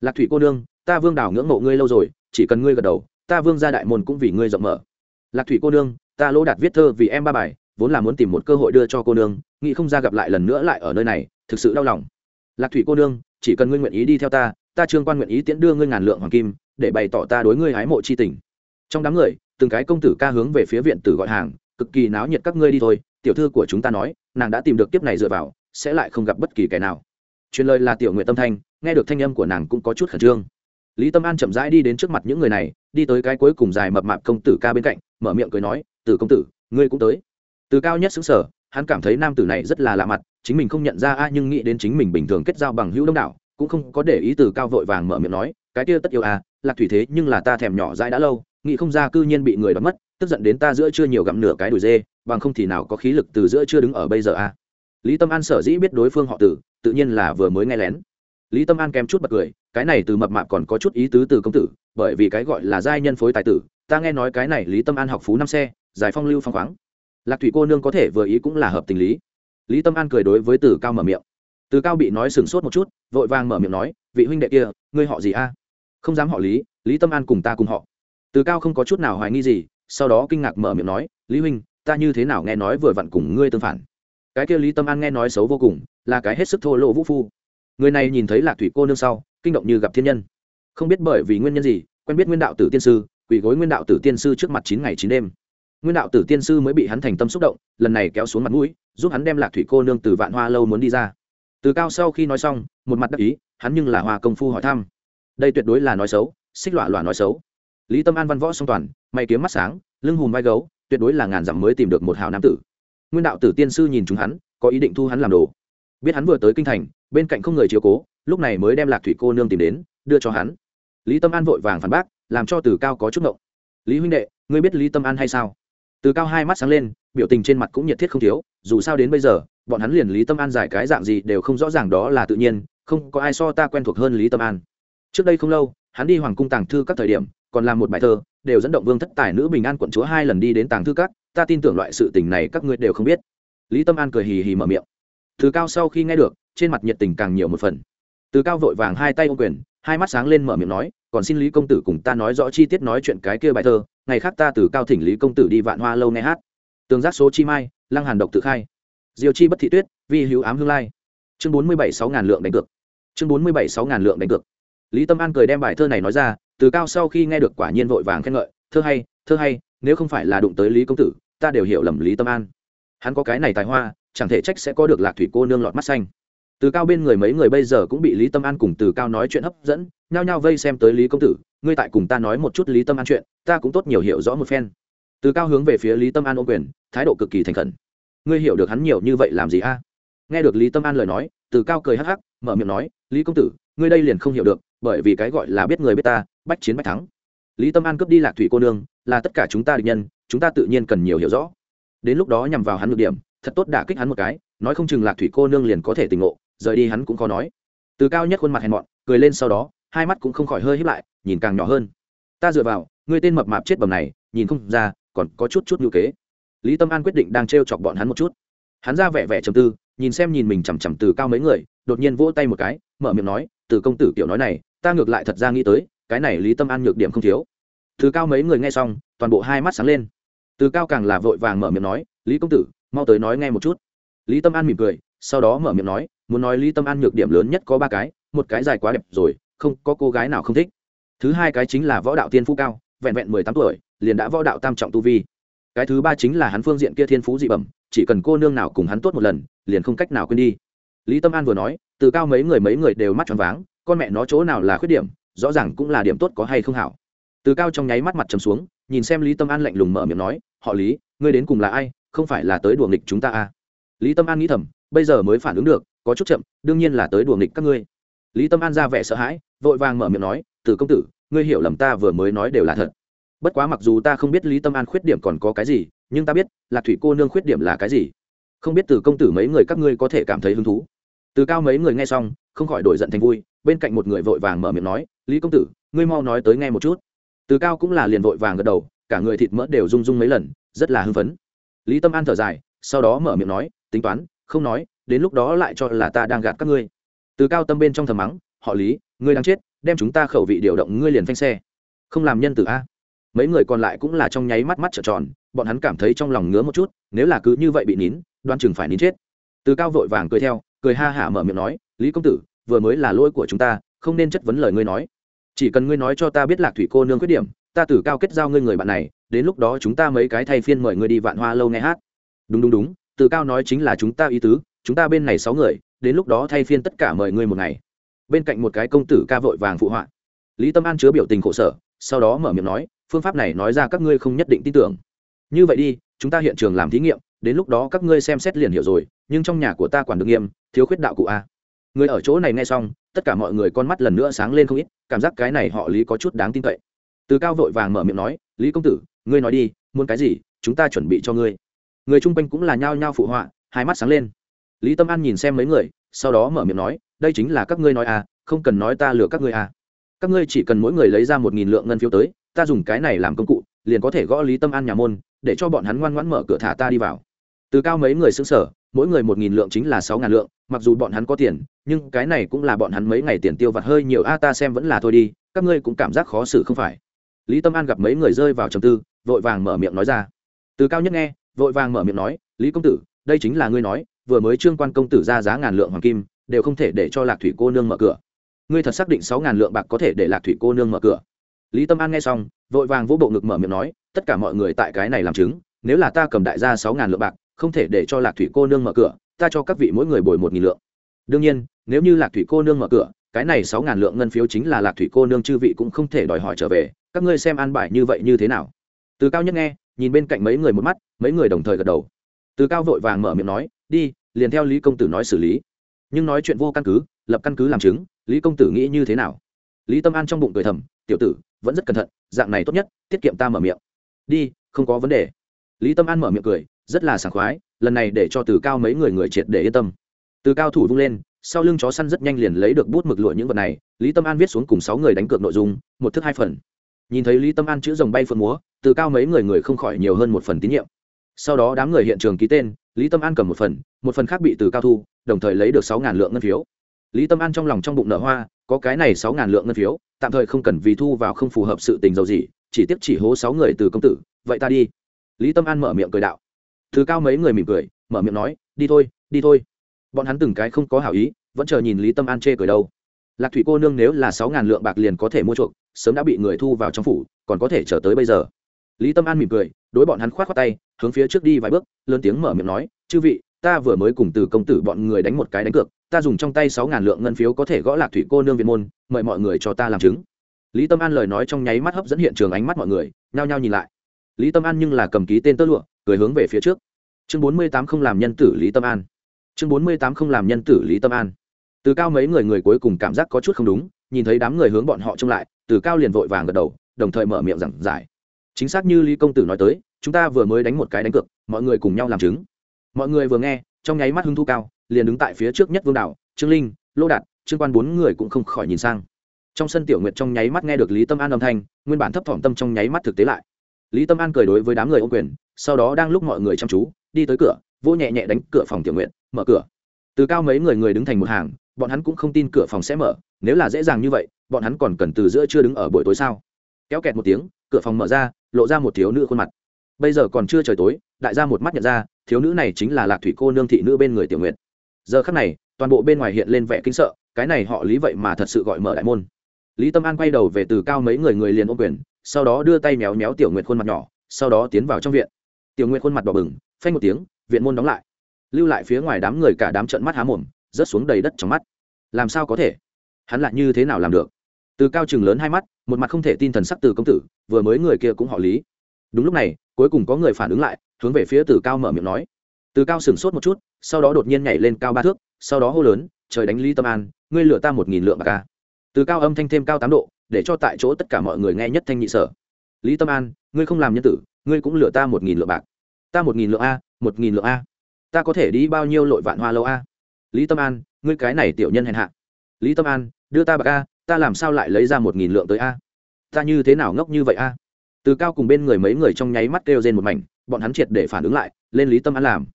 Lạc thủy cô nương, ta vương đảo ngưỡng mộ ngươi lâu rồi, chỉ cần ngươi gật đầu, ta vương ra đại môn cũng vì ngươi rộng mở. Lạc thủy cô nương, ta lỗ đạt viết thơ vì em ba bài vốn là muốn tìm một cơ hội đưa cho cô nương, nghĩ không ra gặp lại lần nữa lại ở nơi này, thực sự đau lòng. Lạc thủy cô nương, chỉ cần ngươi nguyện ý đi theo ta ta trương quan nguyện ý tiễn đưa ngươi ngàn lượng hoàng kim, để bày tỏ ta đối ngươi hái mộ c h i tình. Trong đám người, từng cái công tử ca hướng về phía viện tử gọi hàng, cực kỳ náo nhiệt các ngươi đi thôi, tiểu thư của chúng ta nói, nàng đã tìm được kiếp này dựa vào, sẽ lại không gặp bất kỳ kẻ nào. Truyền lời là tiểu nguyện tâm thanh, nghe được thanh âm của nàng cũng có chút khẩn trương. Lý tâm an chậm rãi đi đến trước mặt những người này, đi tới cái cuối cùng dài mập mạp công tử ca bên cạnh, mở miệng cười nói từ công tử, ngươi cũng tới từ cao nhất xứng sở, hắn cảm thấy nam tử này rất là lạ mặt, chính mình không nhận ra a nhưng nghĩ đến chính mình bình thường kết giao bằng hữu đông đảo, cũng không có để ý từ cao vội vàng mở miệng nói, cái kia tất yêu a lạc thủy thế nhưng là ta thèm nhỏ dãi đã lâu, nghĩ không ra cư nhiên bị người đ mất, tức giận đến ta giữa chưa nhiều gặm nửa cái đùi dê, bằng không thì nào có khí lực từ giữa chưa đứng ở bây giờ a lý tâm an sở dĩ biết đối phương họ tử, tự nhiên là vừa mới nghe lén. Lý tâm an kém chút bật cười, cái này từ mập mạp còn có chút ý tứ từ công tử, bởi vì cái gọi là giai nhân phối tài tử, ta nghe nói cái này lý tâm an học phú năm xe, giải phong lưu phong khoáng lạc thủy cô nương có thể vừa ý cũng là hợp tình lý. Lý tâm an cười đối với từ cao mở miệng. Từ cao bị nói sừng sốt một chút, vội vàng mở miệng nói, vị huynh đệ kia, ngươi họ gì a? Không dám họ lý lý tâm an cùng ta cùng họ. Từ cao không có chút nào hoài nghi gì, sau đó kinh ngạc mở miệng nói, lý huynh, ta như thế nào nghe nói vừa vặn cùng ngươi tương phản? Cái kia lý tâm an nghe nói xấu vô cùng, là cái hết sức thô lỗ vũ phu. Người này nhìn thấy lạc thủy cô nương sau, kinh động như gặp thiên nhân. Không biết bởi vì nguyên nhân gì, quen biết nguyên đạo tử tiên sư, quỳ gối nguyên đạo tử tiên sư trước mặt chín ngày chín đêm nguyên đạo tử tiên sư mới bị hắn thành tâm xúc động, lần này kéo xuống mặt mũi, giúp hắn đem lạc thủy cô nương từ vạn hoa lâu muốn đi ra. Từ cao sau khi nói xong, một mặt đắc ý, hắn nhưng là hoa công phu hỏi thăm. Đây tuyệt đối là nói xấu, xích lọa lọa nói xấu. Lý tâm an văn võ song toàn mày kiếm mắt sáng, lưng hùm vai gấu, tuyệt đối là ngàn dặm mới tìm được một hào nam tử. Nguyên đạo tử tiên sư nhìn chúng hắn, có ý định thu hắn làm đồ. Biết hắn vừa tới kinh thành, bên cạnh không người chiếu cố, lúc này mới đem lạc thủy cô nương tìm đến, đưa cho hắn. Lý tâm an vội vàng phản bác, làm cho từ cao có chút ngộng. Lý huynh đệ, ngươi biết lý tâm an hay sao? Từ cao hai mắt sáng lên, biểu tình trên mặt cũng nhiệt thiết không thiếu, dù sao đến bây giờ, bọn hắn liền lý tâm an giải cái dạng gì đều không rõ ràng đó là tự nhiên, không có ai so ta quen thuộc hơn lý tâm an. Trước đây không lâu, hắn đi hoàng cung tàng thư các thời điểm, còn làm một bài thơ, đều dẫn động vương thất tài nữ bình an quận chúa hai lần đi đến tàng thư các, ta tin tưởng loại sự tình này các ngươi đều không biết. Lý tâm an cười hì hì mở miệng. Từ cao sau khi nghe được, trên mặt nhiệt tình càng nhiều một phần. Từ cao vội vàng hai tay ô quyền hai mắt sáng lên mở miệng nói, còn xin lý công tử cùng ta nói rõ chi tiết nói chuyện cái kia bài thơ, ngày khác ta từ cao thỉnh lý công tử đi vạn hoa lâu nghe hát. Tường giác số chi mai, lăng hàn độc tự khai. Diều chi bất thị tuyết, vi hữu ám hương lai. Chương bốn mươi bảy sáu ngàn lượng đánh cược. Chương bốn mươi bảy sáu ngàn lượng đánh cược. Lý tâm an cười đem bài thơ này nói ra, từ cao sau khi nghe được quả nhiên vội vàng khen ngợi, thơ hay thơ hay, nếu không phải là đụng tới lý công tử, ta đều hiểu lầm lý tâm an. Hắn có cái này tài hoa, chẳng thể trách sẽ có được lạc thủy cô nương lọt mắt xanh từ cao bên người mấy người bây giờ cũng bị lý tâm an cùng từ cao nói chuyện hấp dẫn, nhao nhao vây xem tới lý công tử, ngươi tại cùng ta nói một chút lý tâm an chuyện, ta cũng tốt nhiều hiểu rõ một phen. Từ cao hướng về phía lý tâm an ô quyền, thái độ cực kỳ thành khẩn. Ngươi hiểu được hắn nhiều như vậy làm gì a? Nghe được lý tâm an lời nói, từ cao cười hắc hắc, mở miệng nói, lý công tử, ngươi đây liền không hiểu được, bởi vì cái gọi là biết người biết ta, bách chiến bách thắng. Lý tâm an cướp đi lạc thủy cô nương, là tất cả chúng ta địch nhân, chúng ta tự nhiên cần nhiều hiểu rõ. Đến lúc đó nhằm vào hắn được điểm, thật tốt đả kích hắn một cái, nói không chừng lạc thủy cô nương liền có thể tình ngộ rời đi hắn cũng khó nói. Từ cao nhất khuôn mặt hèn mọn, cười lên sau đó, hai mắt cũng không khỏi hơi hít lại, nhìn càng nhỏ hơn. Ta dựa vào người tên mập mạp chết bầm này, nhìn không ra, còn có chút chút ngữ kế. Lý tâm an quyết định đang t chọc bọn hắn một chút. Hắn ra vẻ vẻ trầm tư, nhìn xem nhìn mình chằm chằm từ cao mấy người, đột nhiên vỗ tay một cái, mở miệng nói, từ công tử kiểu nói này, ta ngược lại thật ra nghĩ tới, cái này lý tâm an nhược điểm không thiếu. Từ cao mấy người nghe xong, toàn bộ hai mắt sáng lên. Từ cao càng là vội vàng mở miệng nói, lý công tử, mau tới nói nghe một chút. Lý tâm an mỉm cười, sau đó mở miệng nói muốn nói lý tâm an nhược điểm lớn nhất có ba cái, một cái dài quá đẹp rồi, không, có cô gái nào không thích. Thứ hai cái chính là võ đạo tiên phú cao, vẹn vẹn mười tám tuổi, liền đã võ đạo tam trọng tu vi. Cái thứ ba chính là hắn phương diện kia thiên phú dị bẩm, chỉ cần cô nương nào cùng hắn tốt một lần, liền không cách nào quên đi. Lý tâm an vừa nói, từ cao mấy người mấy người đều mắt tròn váng, con mẹ nó chỗ nào là khuyết điểm, rõ ràng cũng là điểm tốt có hay không hảo. Từ cao trong nháy mắt mặt trầm xuống, nhìn xem lý tâm an lạnh lùng mở miệng nói, họ lý, ngươi đến cùng là ai? Không phải là tới đùa nghịch chúng ta à? Lý tâm an nghĩ thầm, bây giờ mới phản ứng được có chút chậm, đương nhiên là tới đùa nghịch các ngươi. Lý tâm an ra vẻ sợ hãi, vội vàng mở miệng nói, từ công tử, ngươi hiểu lầm ta vừa mới nói đều là thật. Bất quá mặc dù ta không biết lý tâm an khuyết điểm còn có cái gì, nhưng ta biết, lạc thủy cô nương khuyết điểm là cái gì. Không biết từ công tử mấy người các ngươi có thể cảm thấy hứng thú. Từ cao mấy người nghe xong, không khỏi đổi giận thành vui, bên cạnh một người vội vàng mở miệng nói, lý công tử, ngươi mau nói tới nghe một chút. Từ cao cũng là liền vội vàng gật đầu, cả người thịt mỡ đều rung rung mấy lần, rất là hưng phấn. Lý tâm an thở dài, sau đó mở miệng nói, tính toán, không nói đến lúc đó lại cho là ta đang gạt các ngươi. Từ cao tâm bên trong thầm mắng, họ lý, ngươi đang chết, đem chúng ta khẩu vị điều động, ngươi liền phanh xe. Không làm nhân từ a. Mấy người còn lại cũng là trong nháy mắt mắt trợn tròn, bọn hắn cảm thấy trong lòng ngứa một chút, nếu là cứ như vậy bị nín, đoan chừng phải nín chết. Từ cao vội vàng cười theo, cười ha hả mở miệng nói, lý công tử, vừa mới là lỗi của chúng ta, không nên chất vấn lời ngươi nói. Chỉ cần ngươi nói cho ta biết lạc thủy cô nương khuyết điểm, ta từ cao kết giao ngươi người bạn này, đến lúc đó chúng ta mấy cái thay phiên mời ngươi đi vạn hoa lâu nghe hát. Đúng đúng đúng, từ cao nói chính là chúng ta ý tứ chúng ta bên này sáu người, đến lúc đó thay phiên tất cả mời ngươi một ngày. Bên cạnh một cái công tử ca vội vàng phụ họa. Lý tâm an chứa biểu tình khổ sở, sau đó mở miệng nói, phương pháp này nói ra các ngươi không nhất định tin tưởng. Như vậy đi, chúng ta hiện trường làm thí nghiệm, đến lúc đó các ngươi xem xét liền hiểu rồi, nhưng trong nhà của ta quản được nghiêm, thiếu khuyết đạo cụ a. Người ở chỗ này nghe xong, tất cả mọi người con mắt lần nữa sáng lên không ít, cảm giác cái này họ lý có chút đáng tin cậy. Từ cao vội vàng mở miệng nói, lý công tử, ngươi nói đi, muốn cái gì, chúng ta chuẩn bị cho ngươi. Người chung quanh cũng là nhao nhao phụ họa, hai mắt sáng lên lý tâm an nhìn xem mấy người, sau đó mở miệng nói, đây chính là các ngươi nói à không cần nói ta lừa các ngươi à. Các ngươi chỉ cần mỗi người lấy ra một nghìn lượng ngân phiếu tới, ta dùng cái này làm công cụ, liền có thể gõ lý tâm an nhà môn, để cho bọn hắn ngoan ngoãn mở cửa thả ta đi vào. Từ cao mấy người xứng sở mỗi người một nghìn lượng chính là sáu ngàn lượng, mặc dù bọn hắn có tiền, nhưng cái này cũng là bọn hắn mấy ngày tiền tiêu vặt hơi nhiều, a, ta xem vẫn là thôi đi, các ngươi cũng cảm giác khó xử không phải. Lý tâm an gặp mấy người rơi vào trầm tư, vội vàng mở miệng nói ra. Từ cao nhất nghe, vội vàng mở miệng nói, lý công tử, đây chính là ngươi nói vừa mới trương quan công tử ra giá ngàn lượng hoàng kim, đều không thể để cho lạc thủy cô nương mở cửa. Ngươi thật xác định sáu ngàn lượng bạc có thể để lạc thủy cô nương mở cửa. Lý tâm an nghe xong, vội vàng vỗ bộ ngực mở miệng nói, tất cả mọi người tại cái này làm chứng, nếu là ta cầm đại gia sáu ngàn lượng bạc, không thể để cho lạc thủy cô nương mở cửa, ta cho các vị mỗi người bồi một nghìn lượng. Đương nhiên, nếu như lạc thủy cô nương mở cửa, cái này sáu ngàn lượng ngân phiếu chính là lạc thủy cô nương chư vị cũng không thể đòi hỏi trở về, các ngươi xem an bài như vậy như thế nào? Từ cao nhất nghe, nhìn bên cạnh mấy người một mắt, mấy người đồng thời gật đầu. Từ cao vội vàng mở miệng nói đi, liền theo lý công tử nói xử lý. Nhưng nói chuyện vô căn cứ, lập căn cứ làm chứng, lý công tử nghĩ như thế nào? Lý tâm an trong bụng cười thầm, tiểu tử, vẫn rất cẩn thận, dạng này tốt nhất, tiết kiệm ta mở miệng. Đi, không có vấn đề. Lý tâm an mở miệng cười, rất là sảng khoái, lần này để cho từ cao mấy người người triệt để yên tâm. Từ cao thủ vung lên, sau lưng chó săn rất nhanh liền lấy được bút mực lụa những vật này, lý tâm an viết xuống cùng sáu người đánh cược nội dung, một thức hai phần. Nhìn thấy lý tâm an chữ dòng bay phượng múa, từ cao mấy người người không khỏi nhiều hơn một phần tín nhiệm sau đó đám người hiện trường ký tên, lý tâm an cầm một phần một phần khác bị từ cao thu, đồng thời lấy được sáu ngàn lượng ngân phiếu. Lý tâm an trong lòng trong bụng nở hoa, có cái này sáu ngàn lượng ngân phiếu, tạm thời không cần vì thu vào không phù hợp sự tình giàu gì, chỉ tiếp chỉ hố sáu người từ công tử, vậy ta đi. Lý tâm an mở miệng cười đạo. Thứ cao mấy người mỉm cười, mở miệng nói, đi thôi đi thôi. Bọn hắn từng cái không có hảo ý, vẫn chờ nhìn lý tâm an chê cười đâu. Lạc thủy cô nương nếu là sáu ngàn lượng bạc liền có thể mua chuộc, sớm đã bị người thu vào trong phủ, còn có thể chờ tới bây giờ lý tâm an mỉm cười, đối bọn hắn k h o á t khoác tay, hướng phía trước đi vài bước, lớn tiếng mở miệng nói, chư vị, ta vừa mới cùng từ công tử bọn người đánh một cái đánh cược, ta dùng trong tay sáu ngàn lượng ngân phiếu có thể gõ lạc thủy cô nương việt môn, mời mọi người cho ta làm chứng. Lý tâm an lời nói trong nháy mắt hấp dẫn hiện trường ánh mắt mọi người, nhao nhao nhìn lại. Lý tâm an nhưng là cầm ký tên tơ lụa, cười hướng về phía trước. Chương bốn mươi tám không làm nhân tử lý tâm an. Chương bốn mươi tám không làm nhân tử lý tâm an. Từ cao mấy người người cuối cùng cảm giác có chút không đúng, nhìn thấy đám người hướng bọn họ trông lại, từ cao liền vội vàng gật đầu, đồng thời mở miệng giảng giải chính xác như lý công tử nói tới chúng ta vừa mới đánh một cái đánh cược mọi người cùng nhau làm chứng. Mọi người vừa nghe trong nháy mắt hưng thu cao liền đứng tại phía trước nhất vương đảo, trương linh lô đạt trương quan bốn người cũng không khỏi nhìn sang. Trong sân tiểu nguyệt trong nháy mắt nghe được lý tâm an âm thanh nguyên bản thấp thỏm tâm trong nháy mắt thực tế lại. Lý tâm an cười đối với đám người ô quyền sau đó đang lúc mọi người chăm chú đi tới cửa vỗ nhẹ nhẹ đánh cửa phòng tiểu nguyện mở cửa. Từ cao mấy người người đứng thành một hàng bọn hắn cũng không tin cửa phòng sẽ mở nếu là dễ dàng như vậy bọn hắn còn cần từ giữa chưa đứng ở buổi tối sao? Kéo kẹt một tiếng cửa phòng mở ra, lộ ra một thiếu nữ khuôn mặt. Bây giờ còn chưa trời tối, đại gia một mắt nhận ra, thiếu nữ này chính là lạc thủy cô nương thị nữ bên người tiểu nguyện giờ khắc này, toàn bộ bên ngoài hiện lên vẻ kinh sợ, cái này họ lý vậy mà thật sự gọi mở đại môn. Lý tâm an quay đầu về từ cao mấy người người liền ôm quyền, sau đó đưa tay méo méo tiểu nguyện khuôn mặt nhỏ, sau đó tiến vào trong viện. Tiểu nguyện khuôn mặt đỏ bừng, phanh một tiếng, viện môn đóng lại. Lưu lại phía ngoài đám người cả đám trận mắt há mồm, rớt xuống đầy đất trong mắt. Làm sao có thể? Hắn lại như thế nào làm được? Từ cao chừng lớn hai mắt một mặt không thể tin thần sắc từ công tử, vừa mới người kia cũng họ lý. Đúng lúc này, cuối cùng có người phản ứng lại, hướng về phía từ cao mở miệng nói. Từ cao sửng sốt một chút, sau đó đột nhiên nhảy lên cao ba thước, sau đó hô lớn, trời đánh lý tâm an, ngươi lựa ta một nghìn lượng bạc ca từ cao âm thanh thêm cao tám độ, để cho tại chỗ tất cả mọi người nghe nhất thanh nhị sở. Lý tâm an, ngươi không làm nhân tử, ngươi cũng lựa ta một nghìn lượng bạc. Ta một nghìn lượng a, một nghìn lượng a. Ta có thể đi bao nhiêu lội vạn hoa lâu a? Lý tâm an, ngươi cái này tiểu nhân hèn hạ. Lý tâm an, đưa ta bạc a ta làm sao lại lấy ra một nghìn lượng tới a? Ta như thế nào ngốc như vậy a? Từ cao cùng bên người mấy người trong nháy mắt kêu rên một mảnh, bọn hắn triệt để phản ứng lại, lên lý tâm ăn làm.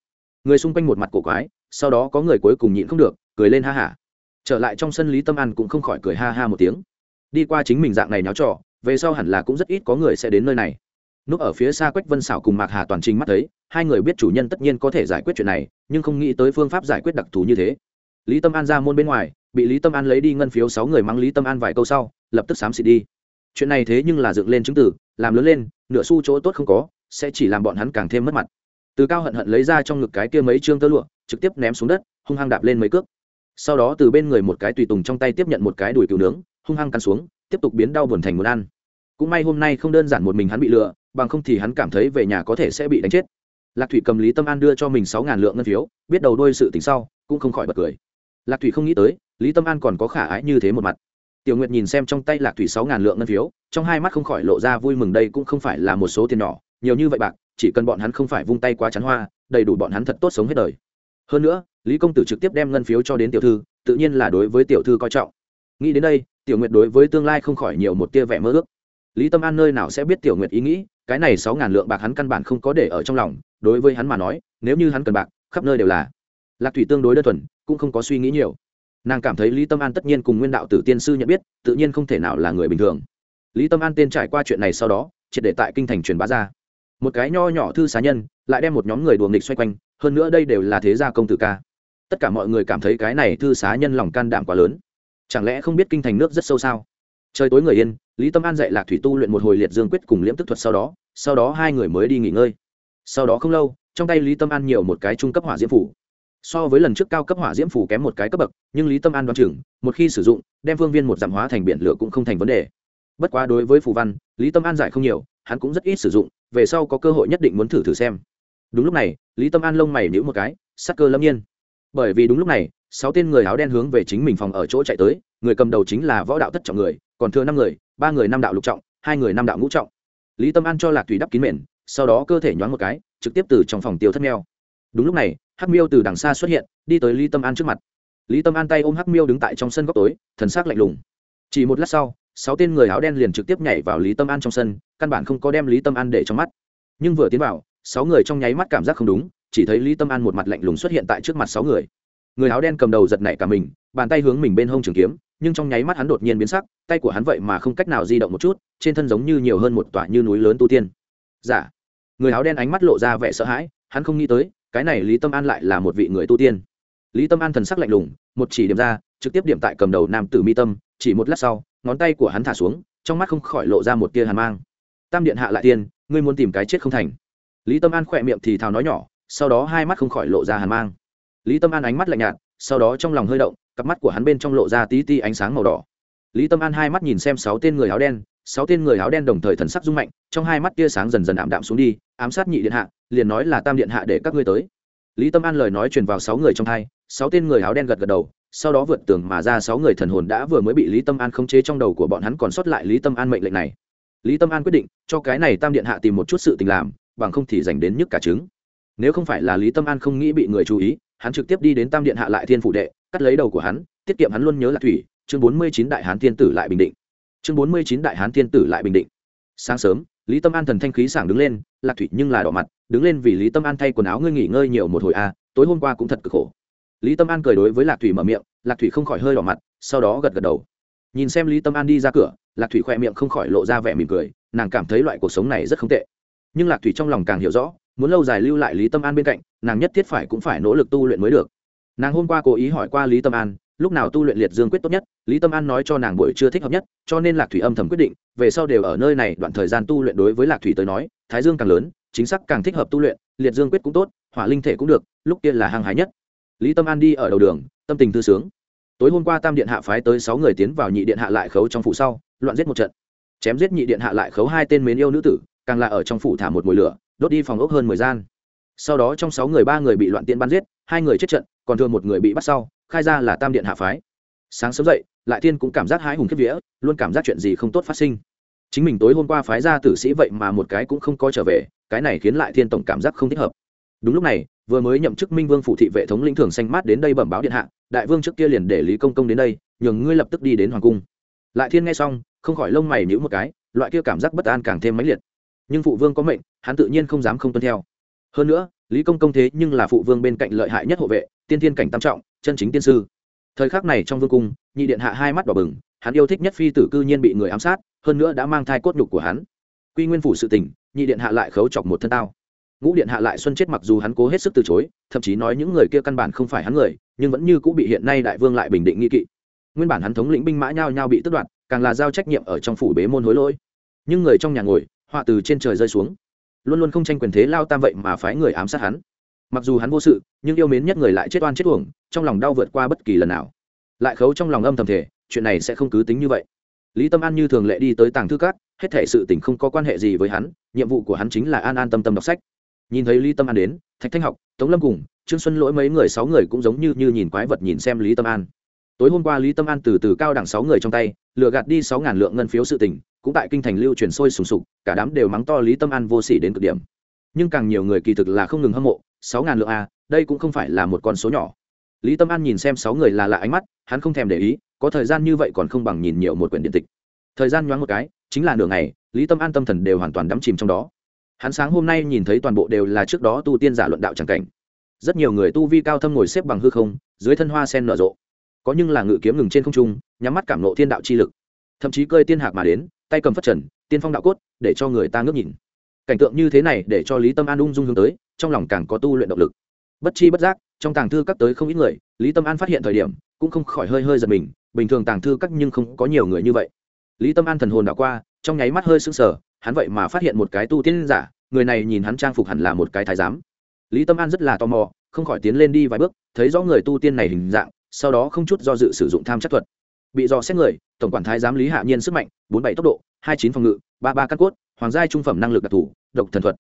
Người xung quanh một mặt cổ quái, sau đó có người cuối cùng nhịn không được, cười lên ha hả trở lại trong sân lý tâm ăn cũng không khỏi cười ha ha một tiếng. Đi qua chính mình dạng này náo trò, về sau hẳn là cũng rất ít có người sẽ đến nơi này. Núp ở phía xa quách vân xảo cùng mạc hà toàn trình mắt thấy, hai người biết chủ nhân tất nhiên có thể giải quyết chuyện này, nhưng không nghĩ tới phương pháp giải quyết đặc thù như thế lý tâm an ra môn bên ngoài, bị lý tâm an lấy đi ngân phiếu sáu người mang lý tâm an vài câu sau, lập tức xám xịt đi. Chuyện này thế nhưng là dựng lên chứng tử, làm lớn lên, nửa xu chỗ tốt không có, sẽ chỉ làm bọn hắn càng thêm mất mặt. Từ cao hận hận lấy ra trong ngực cái kia mấy chương tơ lụa, trực tiếp ném xuống đất, hung hăng đạp lên mấy cước. Sau đó từ bên người một cái tùy tùng trong tay tiếp nhận một cái đùi cừu nướng, hung hăng cắn xuống, tiếp tục biến đau buồn thành muốn ăn. Cũng may hôm nay không đơn giản một mình hắn bị lừa, bằng không thì hắn cảm thấy về nhà có thể sẽ bị đánh chết. Lạc thủy cầm lý tâm an đưa cho mình sáu ngàn lượng ngân phiếu, biết đầu đôi sự tình sau, cũng không khỏi bật cười lạc thủy không nghĩ tới, lý tâm an còn có khả ái như thế một mặt. Tiểu nguyệt nhìn xem trong tay lạc thủy sáu ngàn lượng ngân phiếu, trong hai mắt không khỏi lộ ra vui mừng đây cũng không phải là một số tiền nhỏ, nhiều như vậy bạc, chỉ cần bọn hắn không phải vung tay quá chắn hoa, đầy đủ bọn hắn thật tốt sống hết đời. Hơn nữa, lý công tử trực tiếp đem ngân phiếu cho đến tiểu thư, tự nhiên là đối với tiểu thư coi trọng. Nghĩ đến đây, tiểu nguyệt đối với tương lai không khỏi nhiều một tia vẻ mơ ước. Lý tâm an nơi nào sẽ biết tiểu nguyệt ý nghĩ, cái này sáu ngàn lượng bạc hắn căn bản không có để ở trong lòng, đối với hắn mà nói, nếu như hắn cần bạc, khắp nơi đều là lạc thủy tương đối đơn thuần, cũng không có suy nghĩ nhiều. Nàng cảm thấy lý tâm an tất nhiên cùng nguyên đạo tử tiên sư nhận biết, tự nhiên không thể nào là người bình thường. Lý tâm an tên trải qua chuyện này sau đó, triệt để tại kinh thành truyền bá ra. Một cái nho nhỏ thư xá nhân, lại đem một nhóm người đùa nghịch xoay quanh, hơn nữa đây đều là thế gia công tử ca. Tất cả mọi người cảm thấy cái này thư xá nhân lòng can đảm quá lớn. Chẳng lẽ không biết kinh thành nước rất sâu sao? Trời tối người yên, lý tâm an dạy lạc thủy tu luyện một hồi liệt dương quyết cùng liễm tức thuật sau đó sau đó hai người mới đi nghỉ ngơi. Sau đó không lâu, trong tay lý tâm an nhiều một cái trung cấp hỏa diễm phủ so với lần trước cao cấp hỏa diễm phủ kém một cái cấp bậc, nhưng lý tâm an đoán chừng, một khi sử dụng, đem phương viên một giảm hóa thành biển lửa cũng không thành vấn đề. Bất quá đối với phù văn, lý tâm an giải không nhiều, hắn cũng rất ít sử dụng, về sau có cơ hội nhất định muốn thử thử xem. Đúng lúc này, lý tâm an lông mày nhữ một cái, sắc cơ lâm nhiên. Bởi vì đúng lúc này, sáu tên người áo đen hướng về chính mình phòng ở chỗ chạy tới, người cầm đầu chính là võ đạo thất trọng người, còn thừa năm người, ba người năm đạo lục trọng, hai người năm đạo ngũ trọng. Lý tâm an cho lạc thủy đắp kín mền, sau đó cơ thể nhoáng một cái, trực tiếp từ trong phòng tiêu thất meo đúng lúc này hắc miêu từ đằng xa xuất hiện, đi tới lý tâm an trước mặt. Lý tâm an tay ôm hắc miêu đứng tại trong sân góc tối, thần s ắ c lạnh lùng. Chỉ một lát sau, sáu tên người áo đen liền trực tiếp nhảy vào lý tâm an trong sân, căn bản không có đem lý tâm an để trong mắt. Nhưng vừa tiến vào, sáu người trong nháy mắt cảm giác không đúng, chỉ thấy lý tâm an một mặt lạnh lùng xuất hiện tại trước mặt sáu người. Người áo đen cầm đầu giật nảy cả mình, bàn tay hướng mình bên hông trường kiếm, nhưng trong nháy mắt hắn đột nhiên biến sắc, tay của hắn vậy mà không cách nào di động một chút, trên thân giống như nhiều hơn một tòa như núi lớn tu tiên. Giả dạ. người áo đen ánh mắt lộ ra vẻ sợ hãi, hắn không nghĩ tới cái này lý tâm an lại là một vị người tu tiên. Lý tâm an thần sắc lạnh lùng, một chỉ điểm ra, trực tiếp điểm tại cầm đầu nam tử mi tâm, chỉ một lát sau, ngón tay của hắn thả xuống, trong mắt không khỏi lộ ra một tia hàn mang. Tam điện hạ lại tiên, ngươi muốn tìm cái chết không thành. Lý tâm an khỏe miệng thì thào nói nhỏ, sau đó hai mắt không khỏi lộ ra hàn mang. Lý tâm an ánh mắt lạnh nhạt, sau đó trong lòng hơi động, cặp mắt của hắn bên trong lộ ra tí ti ánh sáng màu đỏ. Lý tâm an hai mắt nhìn xem sáu tên người áo đen, sáu tên người áo đen đồng thời thần sắc rung mạnh, trong hai mắt tia sáng dần dần ảm đạm xuống đi ám sát nhị điện hạ, liền nói là tam điện hạ để các ngươi tới. Lý tâm an lời nói truyền vào sáu người trong thai sáu tên người áo đen gật gật đầu, sau đó vượt tường mà ra sáu người thần hồn đã vừa mới bị lý tâm an khống chế trong đầu của bọn hắn còn sót lại lý tâm an mệnh lệnh này. Lý tâm an quyết định cho cái này tam điện hạ tìm một chút sự tình làm, bằng không thì dành đến nhức cả trứng. Nếu không phải là lý tâm an không nghĩ bị người chú ý, hắn trực tiếp đi đến tam điện hạ lại thiên phủ đệ, cắt lấy đầu của hắn, tiết kiệm hắn luôn nhớ là thủy, chương bốn mươi chín đại hán thiên tử lại bình định. Chương bốn mươi chín đại hán thiên tử lại bình định. Sáng sớm lý tâm an thần thanh khí sảng đứng lên lạc thủy nhưng là đỏ mặt đứng lên vì lý tâm an thay quần áo ngươi nghỉ ngơi nhiều một hồi a à, tối hôm qua cũng thật cực khổ. Lý tâm an cười đối với lạc thủy mở miệng lạc thủy không khỏi hơi đỏ mặt sau đó gật gật đầu. Nhìn xem lý tâm an đi ra cửa lạc thủy khoe miệng không khỏi lộ ra vẻ mỉm cười nàng cảm thấy loại cuộc sống này rất không tệ. Nhưng lạc thủy trong lòng càng hiểu rõ muốn lâu dài lưu lại lý tâm an bên cạnh nàng nhất thiết phải cũng phải nỗ lực tu luyện mới được. Nàng hôm qua cố ý hỏi qua lý tâm an lúc nào tu luyện liệt dương quyết tốt nhất, lý tâm an nói cho nàng buổi chưa thích hợp nhất, cho nên lạc thủy âm thầm quyết định, về sau đều ở nơi này đoạn thời gian tu luyện đối với lạc thủy tới nói, thái dương càng lớn, chính xác càng thích hợp tu luyện, liệt dương quyết cũng tốt, hỏa linh thể cũng được, lúc kia là hăng hái nhất. Lý tâm an đi ở đầu đường, tâm tình thư sướng. Tối hôm qua tam điện hạ phái tới sáu người tiến vào nhị điện hạ lại khấu trong phủ sau, loạn giết một trận. Chém giết nhị điện hạ lại khấu hai tên mến yêu nữ tử, càng là ở trong phủ thả một mùi lửa, đốt đi phòng ốc hơn mười gian. Sau đó trong sáu người ba người bị loạn tiện bắn giết, hai người chết trận, còn thường một người bị bắt sau khai ra là tam điện hạ phái. Sáng sớm dậy, lại Thiên cũng cảm giác hãi hùng kiếp vía, luôn cảm giác chuyện gì không tốt phát sinh. Chính mình tối hôm qua phái ra tử sĩ vậy mà một cái cũng không có trở về, cái này khiến lại thiên tổng cảm giác không thích hợp. Đúng lúc này, vừa mới nhậm chức minh vương phụ thị vệ thống lĩnh thường xanh mát đến đây bẩm báo điện hạ, đại vương trước kia liền để lý công công đến đây, nhường ngươi lập tức đi đến hoàng cung. Lại thiên nghe xong, không khỏi lông mày nhữ một cái, loại kia cảm giác bất an càng thêm mãnh liệt. Nhưng phụ vương có mệnh, hắn tự nhiên không dám không tuân theo. Hơn nữa lý công công thế nhưng là phụ vương bên cạnh lợi hại nhất hộ vệ, tiên thiên cảnh tam trọng, chân chính tiên sư. Thời khắc này trong vương cung, nhị điện hạ hai mắt đỏ bừng, hắn yêu thích nhất phi tử cư nhiên bị người ám sát, hơn nữa đã mang thai cốt nhục của hắn. Quy nguyên phủ sự tình, nhị điện hạ lại khấu chọc một thân tao. Ngũ điện hạ lại xuân chết mặc dù hắn cố hết sức từ chối, thậm chí nói những người kia căn bản không phải hắn người, nhưng vẫn như cũng bị hiện nay đại vương lại bình định nghi kỵ. Nguyên bản hắn thống lĩnh binh mã nhao nhao bị tước đoạt, càng là giao trách nhiệm ở trong phủ bế môn hối lỗi. Nhưng người trong nhà ngồi, họa từ trên trời rơi xuống luôn luôn không tranh quyền thế lao tam vậy mà phái người ám sát hắn. Mặc dù hắn vô sự nhưng yêu mến nhất người lại chết oan chết uổng trong lòng đau vượt qua bất kỳ lần nào. Lại khấu trong lòng âm thầm thể chuyện này sẽ không cứ tính như vậy. Lý tâm an như thường lệ đi tới tàng thư cát hết thể sự tình không có quan hệ gì với hắn nhiệm vụ của hắn chính là an an tâm tâm đọc sách. Nhìn thấy lý tâm an đến thạch thanh học tống lâm cùng trương xuân lỗi mấy người sáu người cũng giống như, như nhìn quái vật nhìn xem lý tâm an. Tối hôm qua lý tâm an từ từ cao đẳng sáu người trong tay lừa gạt đi sáu ngàn lượng ngân phiếu sự tình cũng tại kinh thành lưu truyền sôi sùng sục, cả đám đều mắng to lý tâm an vô s ỉ đến cực điểm. Nhưng càng nhiều người kỳ thực là không ngừng hâm mộ, sáu ngàn lượng a đây cũng không phải là một con số nhỏ. Lý tâm an nhìn xem sáu người là lạ ánh mắt, hắn không thèm để ý, có thời gian như vậy còn không bằng nhìn nhiều một quyển điện tịch. Thời gian nhoáng một cái, chính là nửa ngày, lý tâm an tâm thần đều hoàn toàn đắm chìm trong đó. Hắn sáng hôm nay nhìn thấy toàn bộ đều là trước đó tu tiên giả luận đạo c cảnh. Rất nhiều người tu vi cao thâm ngồi xếp bằng hư không, dưới thân hoa sen nở rộ. Có nhưng là ngự kiếm ngừng trên không trung, nhắm mắt cảm nộ thiên đạo chi lực. Thậm chí cơi tiên hạc mà đến tay cầm phất trần, tiên phong đạo cốt, để cho người ta ngước nhìn. Cảnh tượng như thế này để cho lý tâm an ung dung hướng tới, trong lòng càng có tu luyện động lực. Bất chi bất giác, trong tàng thư các tới không ít người, lý tâm an phát hiện thời điểm, cũng không khỏi hơi hơi giật mình, bình thường tàng thư các nhưng không có nhiều người như vậy. Lý tâm an thần hồn đảo qua, trong nháy mắt hơi sững sờ, hắn vậy mà phát hiện một cái tu tiên giả, người này nhìn hắn trang phục hẳn là một cái thái giám. Lý tâm an rất là tò mò, không khỏi tiến lên đi vài bước, thấy rõ người tu tiên này hình dạng, sau đó không chút do dự sử dụng tham chất thuật. Bị dò xét người tổng quản thái giám lý hạ nhiên sức mạnh, bốn bảy tốc độ, hai chín phòng ngự, ba ba căn cốt, hoàng giai trung phẩm năng lực đặc thù, độc thần thuật.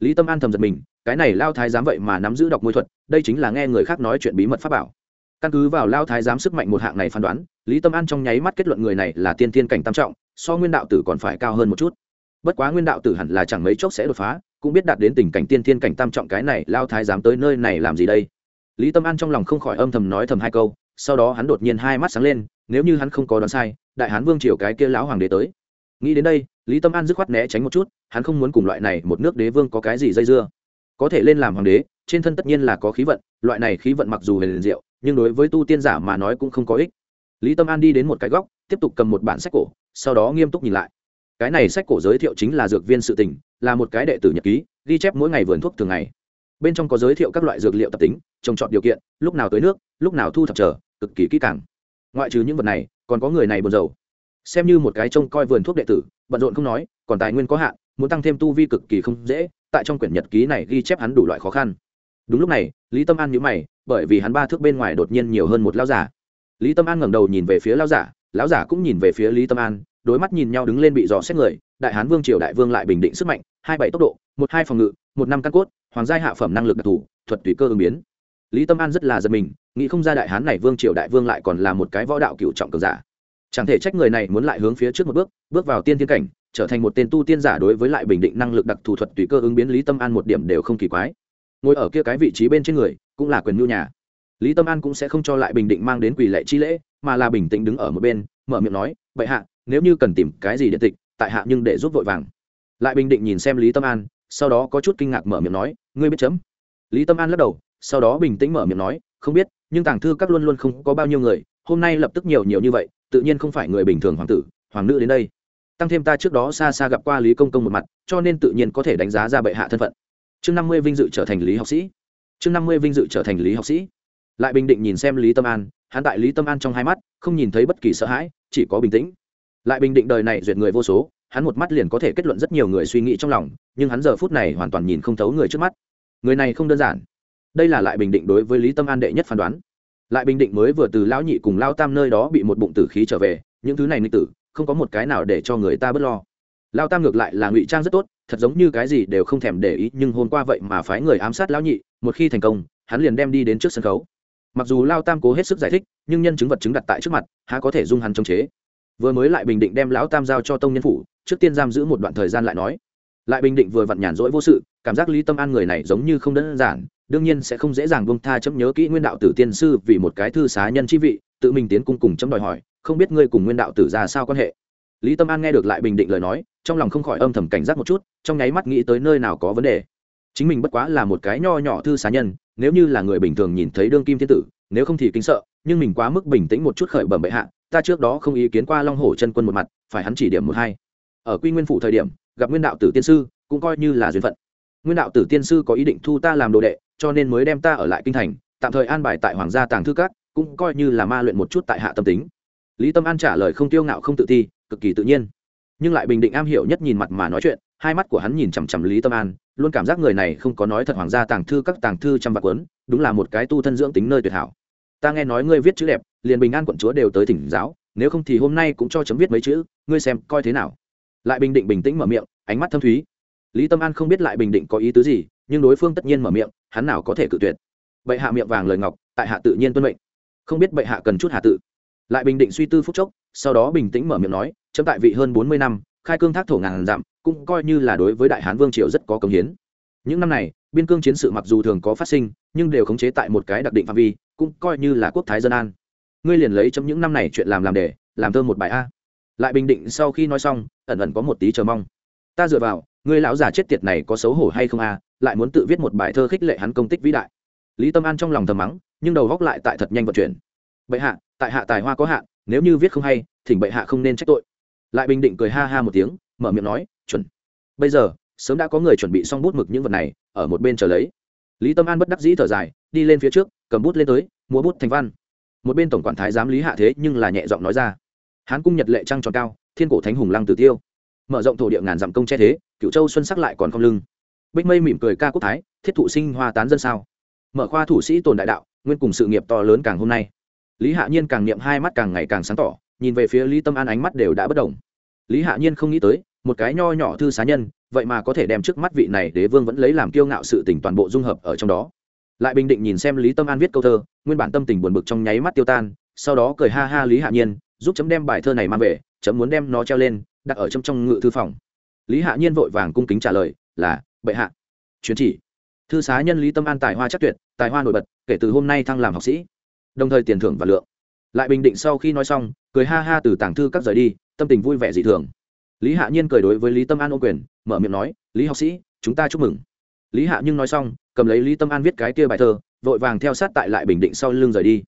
Lý tâm an thầm giật mình, cái này lao thái giám vậy mà nắm giữ độc môi thuật, đây chính là nghe người khác nói chuyện bí mật pháp bảo. Căn cứ vào lao thái giám sức mạnh một hạng này phán đoán, lý tâm an trong nháy mắt kết luận người này là tiên tiên cảnh tam trọng, so nguyên đạo tử còn phải cao hơn một chút. Bất quá nguyên đạo tử hẳn là chẳng mấy chốc sẽ đột phá, cũng biết đạt đến tình cảnh tiên tiên cảnh tam trọng cái này lao thái giám tới nơi này làm gì đây. Lý tâm an trong lòng không khỏi âm thầm nói thầm hai câu, sau đó hắn đột nhiên hai mắt sáng lên, nếu như hắn không có đoán sai đại hán vương triều cái kia lão hoàng đế tới. Nghĩ đến đây, lý tâm an dứt khoát né tránh một chút, hắn không muốn cùng loại này một nước đế vương có cái gì dây dưa. Có thể lên làm hoàng đế, trên thân tất nhiên là có khí vận, loại này khí vận mặc dù hề liền diệu, nhưng đối với tu tiên giả mà nói cũng không có ích. Lý tâm an đi đến một cái góc, tiếp tục cầm một bản sách cổ, sau đó nghiêm túc nhìn lại. Cái này sách cổ giới thiệu chính là dược viên sự tình, là một cái đệ tử nhật ký, ghi chép mỗi ngày vườn thuốc thường ngày. Bên trong có giới thiệu các loại dược liệu tập tính, trồng trọt điều kiện, lúc nào tới nước, lúc nào thu thập trở cực kỳ kỹ càng. Ngoại trừ những vật này còn có người này buồn rầu. Xem như một cái trông coi vườn thuốc đệ tử, bận rộn không nói, còn tài nguyên có hạn, muốn tăng thêm tu vi cực kỳ không dễ, tại trong quyển nhật ký này ghi chép hắn đủ loại khó khăn. Đúng lúc này, lý tâm an nhữ mày, bởi vì hắn ba thước bên ngoài đột nhiên nhiều hơn một lão giả. Lý tâm an ngẩng đầu nhìn về phía lão giả lão giả cũng nhìn về phía lý tâm an, đối mắt nhìn nhau đứng lên bị dò xét người, đại hán vương triều đại vương lại bình định sức mạnh, hai bảy tốc độ, một hai phòng ngự, một năm căn cốt, hoàng giai hạ phẩm năng lực đặc thù, thuật tùy cơ ứng biến lý tâm an rất là giật mình, nghĩ không ra đại hán này vương triều đại vương lại còn là một cái võ đạo cựu trọng cường giả. Chẳng thể trách người này muốn lại hướng phía trước một bước bước vào tiên tiên cảnh, trở thành một tên tu tiên giả đối với lại bình định năng lực đặc thù thuật tùy cơ ứng biến lý tâm an một điểm đều không kỳ quái. Ngồi ở kia cái vị trí bên trên người, cũng là quyền nhu nhà. Lý tâm an cũng sẽ không cho lại bình định mang đến quỳ lệ chi lễ, mà là bình tĩnh đứng ở một bên, mở miệng nói, bệ hạ, nếu như cần tìm cái gì điện tịch, tại hạ nhưng để giúp vội vàng. Lại bình định nhìn xem lý tâm an, sau đó có chút kinh ngạc mở miệng nói, ngươi biết chấm? Lý tâm an lắc đầu sau đó bình tĩnh mở miệng nói, không biết, nhưng tàng thư các luôn luôn không có bao nhiêu người, hôm nay lập tức nhiều nhiều như vậy, tự nhiên không phải người bình thường hoàng tử, hoàng nữ đến đây. Tăng thêm ta trước đó xa xa gặp qua lý công công một mặt, cho nên tự nhiên có thể đánh giá ra bệ hạ thân phận. Chương năm mươi vinh dự trở thành lý học sĩ. Chương năm mươi vinh dự trở thành lý học sĩ. Lại bình định nhìn xem lý tâm an, hắn tại lý tâm an trong hai mắt, không nhìn thấy bất kỳ sợ hãi, chỉ có bình tĩnh. Lại bình định đời này duyệt người vô số, hắn một mắt liền có thể kết luận rất nhiều người suy nghĩ trong lòng, nhưng hắn giờ phút này hoàn toàn nhìn không thấu người trước mắt. Người này không đơn giản đây là lại bình định đối với lý tâm an đệ nhất phán đoán. Lại bình định mới vừa từ lão nhị cùng lao tam nơi đó bị một bụng tử khí trở về, những thứ này nghịch tử, không có một cái nào để cho người ta bớt lo. Lao tam ngược lại là ngụy trang rất tốt, thật giống như cái gì đều không thèm để ý, nhưng hôm qua vậy mà phái người ám sát lão nhị, một khi thành công, hắn liền đem đi đến trước sân khấu. Mặc dù lao tam cố hết sức giải thích, nhưng nhân chứng vật chứng đặt tại trước mặt, há có thể dung hắn chống chế. Vừa mới lại bình định đem lão tam giao cho tông nhân phủ, trước tiên giam giữ một đoạn thời gian lại nói lại bình định vừa vặn nhàn rỗi vô sự, cảm giác lý tâm an người này giống như không đơn giản, đương nhiên sẽ không dễ dàng bông tha chấm nhớ kỹ nguyên đạo tử tiên sư vì một cái thư xá nhân chi vị, tự mình tiến cung cùng chấm đòi hỏi, không biết ngươi cùng nguyên đạo tử ra sao quan hệ. Lý tâm an nghe được lại bình định lời nói, trong lòng không khỏi âm thầm cảnh giác một chút, trong nháy mắt nghĩ tới nơi nào có vấn đề. Chính mình bất quá là một cái nho nhỏ thư xá nhân, nếu như là người bình thường nhìn thấy đương kim thiên tử, nếu không thì kính sợ, nhưng mình quá mức bình tĩnh một chút khởi bẩm bệ hạ, ta trước đó không ý kiến qua long hổ chân quân một mặt, phải hắn chỉ điểm một hai. Ở quy nguyên phủ thời điểm gặp nguyên đạo tử tiên sư, cũng coi như là duyên phận. Nguyên đạo tử tiên sư có ý định thu ta làm đồ đệ, cho nên mới đem ta ở lại kinh thành, tạm thời an bài tại hoàng gia tàng thư các, cũng coi như là ma luyện một chút tại hạ tâm tính. Lý tâm an trả lời không tiêu ngạo không tự ti, cực kỳ tự nhiên. Nhưng lại bình định am hiểu nhất nhìn mặt mà nói chuyện, hai mắt của hắn nhìn chằm chằm lý tâm an, luôn cảm giác người này không có nói thật hoàng gia tàng thư các tàng thư trăm vạn quấn đúng là một cái tu thân dưỡng tính nơi tuyệt hảo. Ta nghe nói ngươi viết chữ đẹp, liền bình an quận chúa đều tới thỉnh giáo, nếu không thì hôm nay cũng cho chấm viết mấy chữ, ngươi xem coi thế nào? Lại bình định bình tĩnh mở miệng, ánh mắt thâm thúy. Lý tâm an không biết lại bình định có ý tứ gì, nhưng đối phương tất nhiên mở miệng, hắn nào có thể cự tuyệt. Bệ hạ miệng vàng lời ngọc, tại hạ tự nhiên tuân mệnh. Không biết bệ hạ cần chút hạ tự. Lại bình định suy tư phúc chốc, sau đó bình tĩnh mở miệng nói, chấm tại vị hơn bốn mươi năm, khai cương thác thổ ngàn dặm, cũng coi như là đối với đại hán vương triều rất có công hiến. Những năm này, biên cương chiến sự mặc dù thường có phát sinh, nhưng đều khống chế tại một cái đặc định phạm vi, cũng coi như là quốc thái dân an. Ngươi liền lấy trong những năm này chuyện làm làm để làm thơ một bài a. Lại bình định sau khi nói xong ẩn ẩn có một tí chờ mong. Ta dựa vào người lão già chết tiệt này có xấu hổ hay không a lại muốn tự viết một bài thơ khích lệ hắn công tích vĩ đại. Lý tâm an trong lòng thầm mắng, nhưng đầu góc lại tại thật nhanh vận chuyển. Bệ hạ, tại hạ tài hoa có hạn, nếu như viết không hay, thỉnh bệ hạ không nên trách tội. Lại bình định cười ha ha một tiếng, mở miệng nói, chuẩn. Bây giờ, sớm đã có người chuẩn bị xong bút mực những vật này, ở một bên chờ lấy. Lý tâm an bất đắc dĩ thở dài, đi lên phía trước, cầm bút lên tới, múa bút thành văn. Một bên tổng quản thái giám lý hạ thế nhưng là nhẹ giọng nói ra. Hán cung nhật lệ trăng tròn cao thiên cổ thánh hùng lăng tử tiêu. Mở rộng thổ địa ngàn dặm công che thế cựu châu xuân sắc lại còn không lưng. Bích mây mỉm cười ca quốc thái, thiết thụ sinh hoa tán dân sao. Mở khoa thủ sĩ tồn đại đạo, nguyên cùng sự nghiệp to lớn càng hôm nay. Lý hạ nhiên càng niệm hai mắt càng ngày càng sáng tỏ, nhìn về phía lý tâm an ánh mắt đều đã bất đồng lý hạ nhiên không nghĩ tới, một cái nho nhỏ thư xá nhân, vậy mà có thể đem trước mắt vị này đế vương vẫn lấy làm kiêu ngạo sự tỉnh toàn bộ dung hợp ở trong đó. Lại bình định nhìn xem lý tâm an viết câu thơ, nguyên bản tâm tình buồn bực trong nháy mắt tiêu tan, sau đó cười ha ha lý hạ nhiên, giúp chấm đem bài thơ này mang về chấm muốn đem nó treo lên, đặt ở trong trong ngự thư phòng. Lý hạ nhiên vội vàng cung kính trả lời, là, bệ hạ. Chuyến chỉ. Thư xá nhân lý tâm an tài hoa chắc tuyệt, tài hoa nổi bật, kể từ hôm nay thăng làm học sĩ. Đồng thời tiền thưởng và lượng. Lại bình định sau khi nói xong, cười ha ha từ tảng thư các rời đi, tâm tình vui vẻ dị thường. Lý hạ nhiên cười đối với lý tâm an ô quyền, mở miệng nói, lý học sĩ, chúng ta chúc mừng. Lý hạ nhưng nói xong, cầm lấy lý tâm an viết cái kia bài thơ, vội vàng theo sát tại lại bình định sau lưng rời đi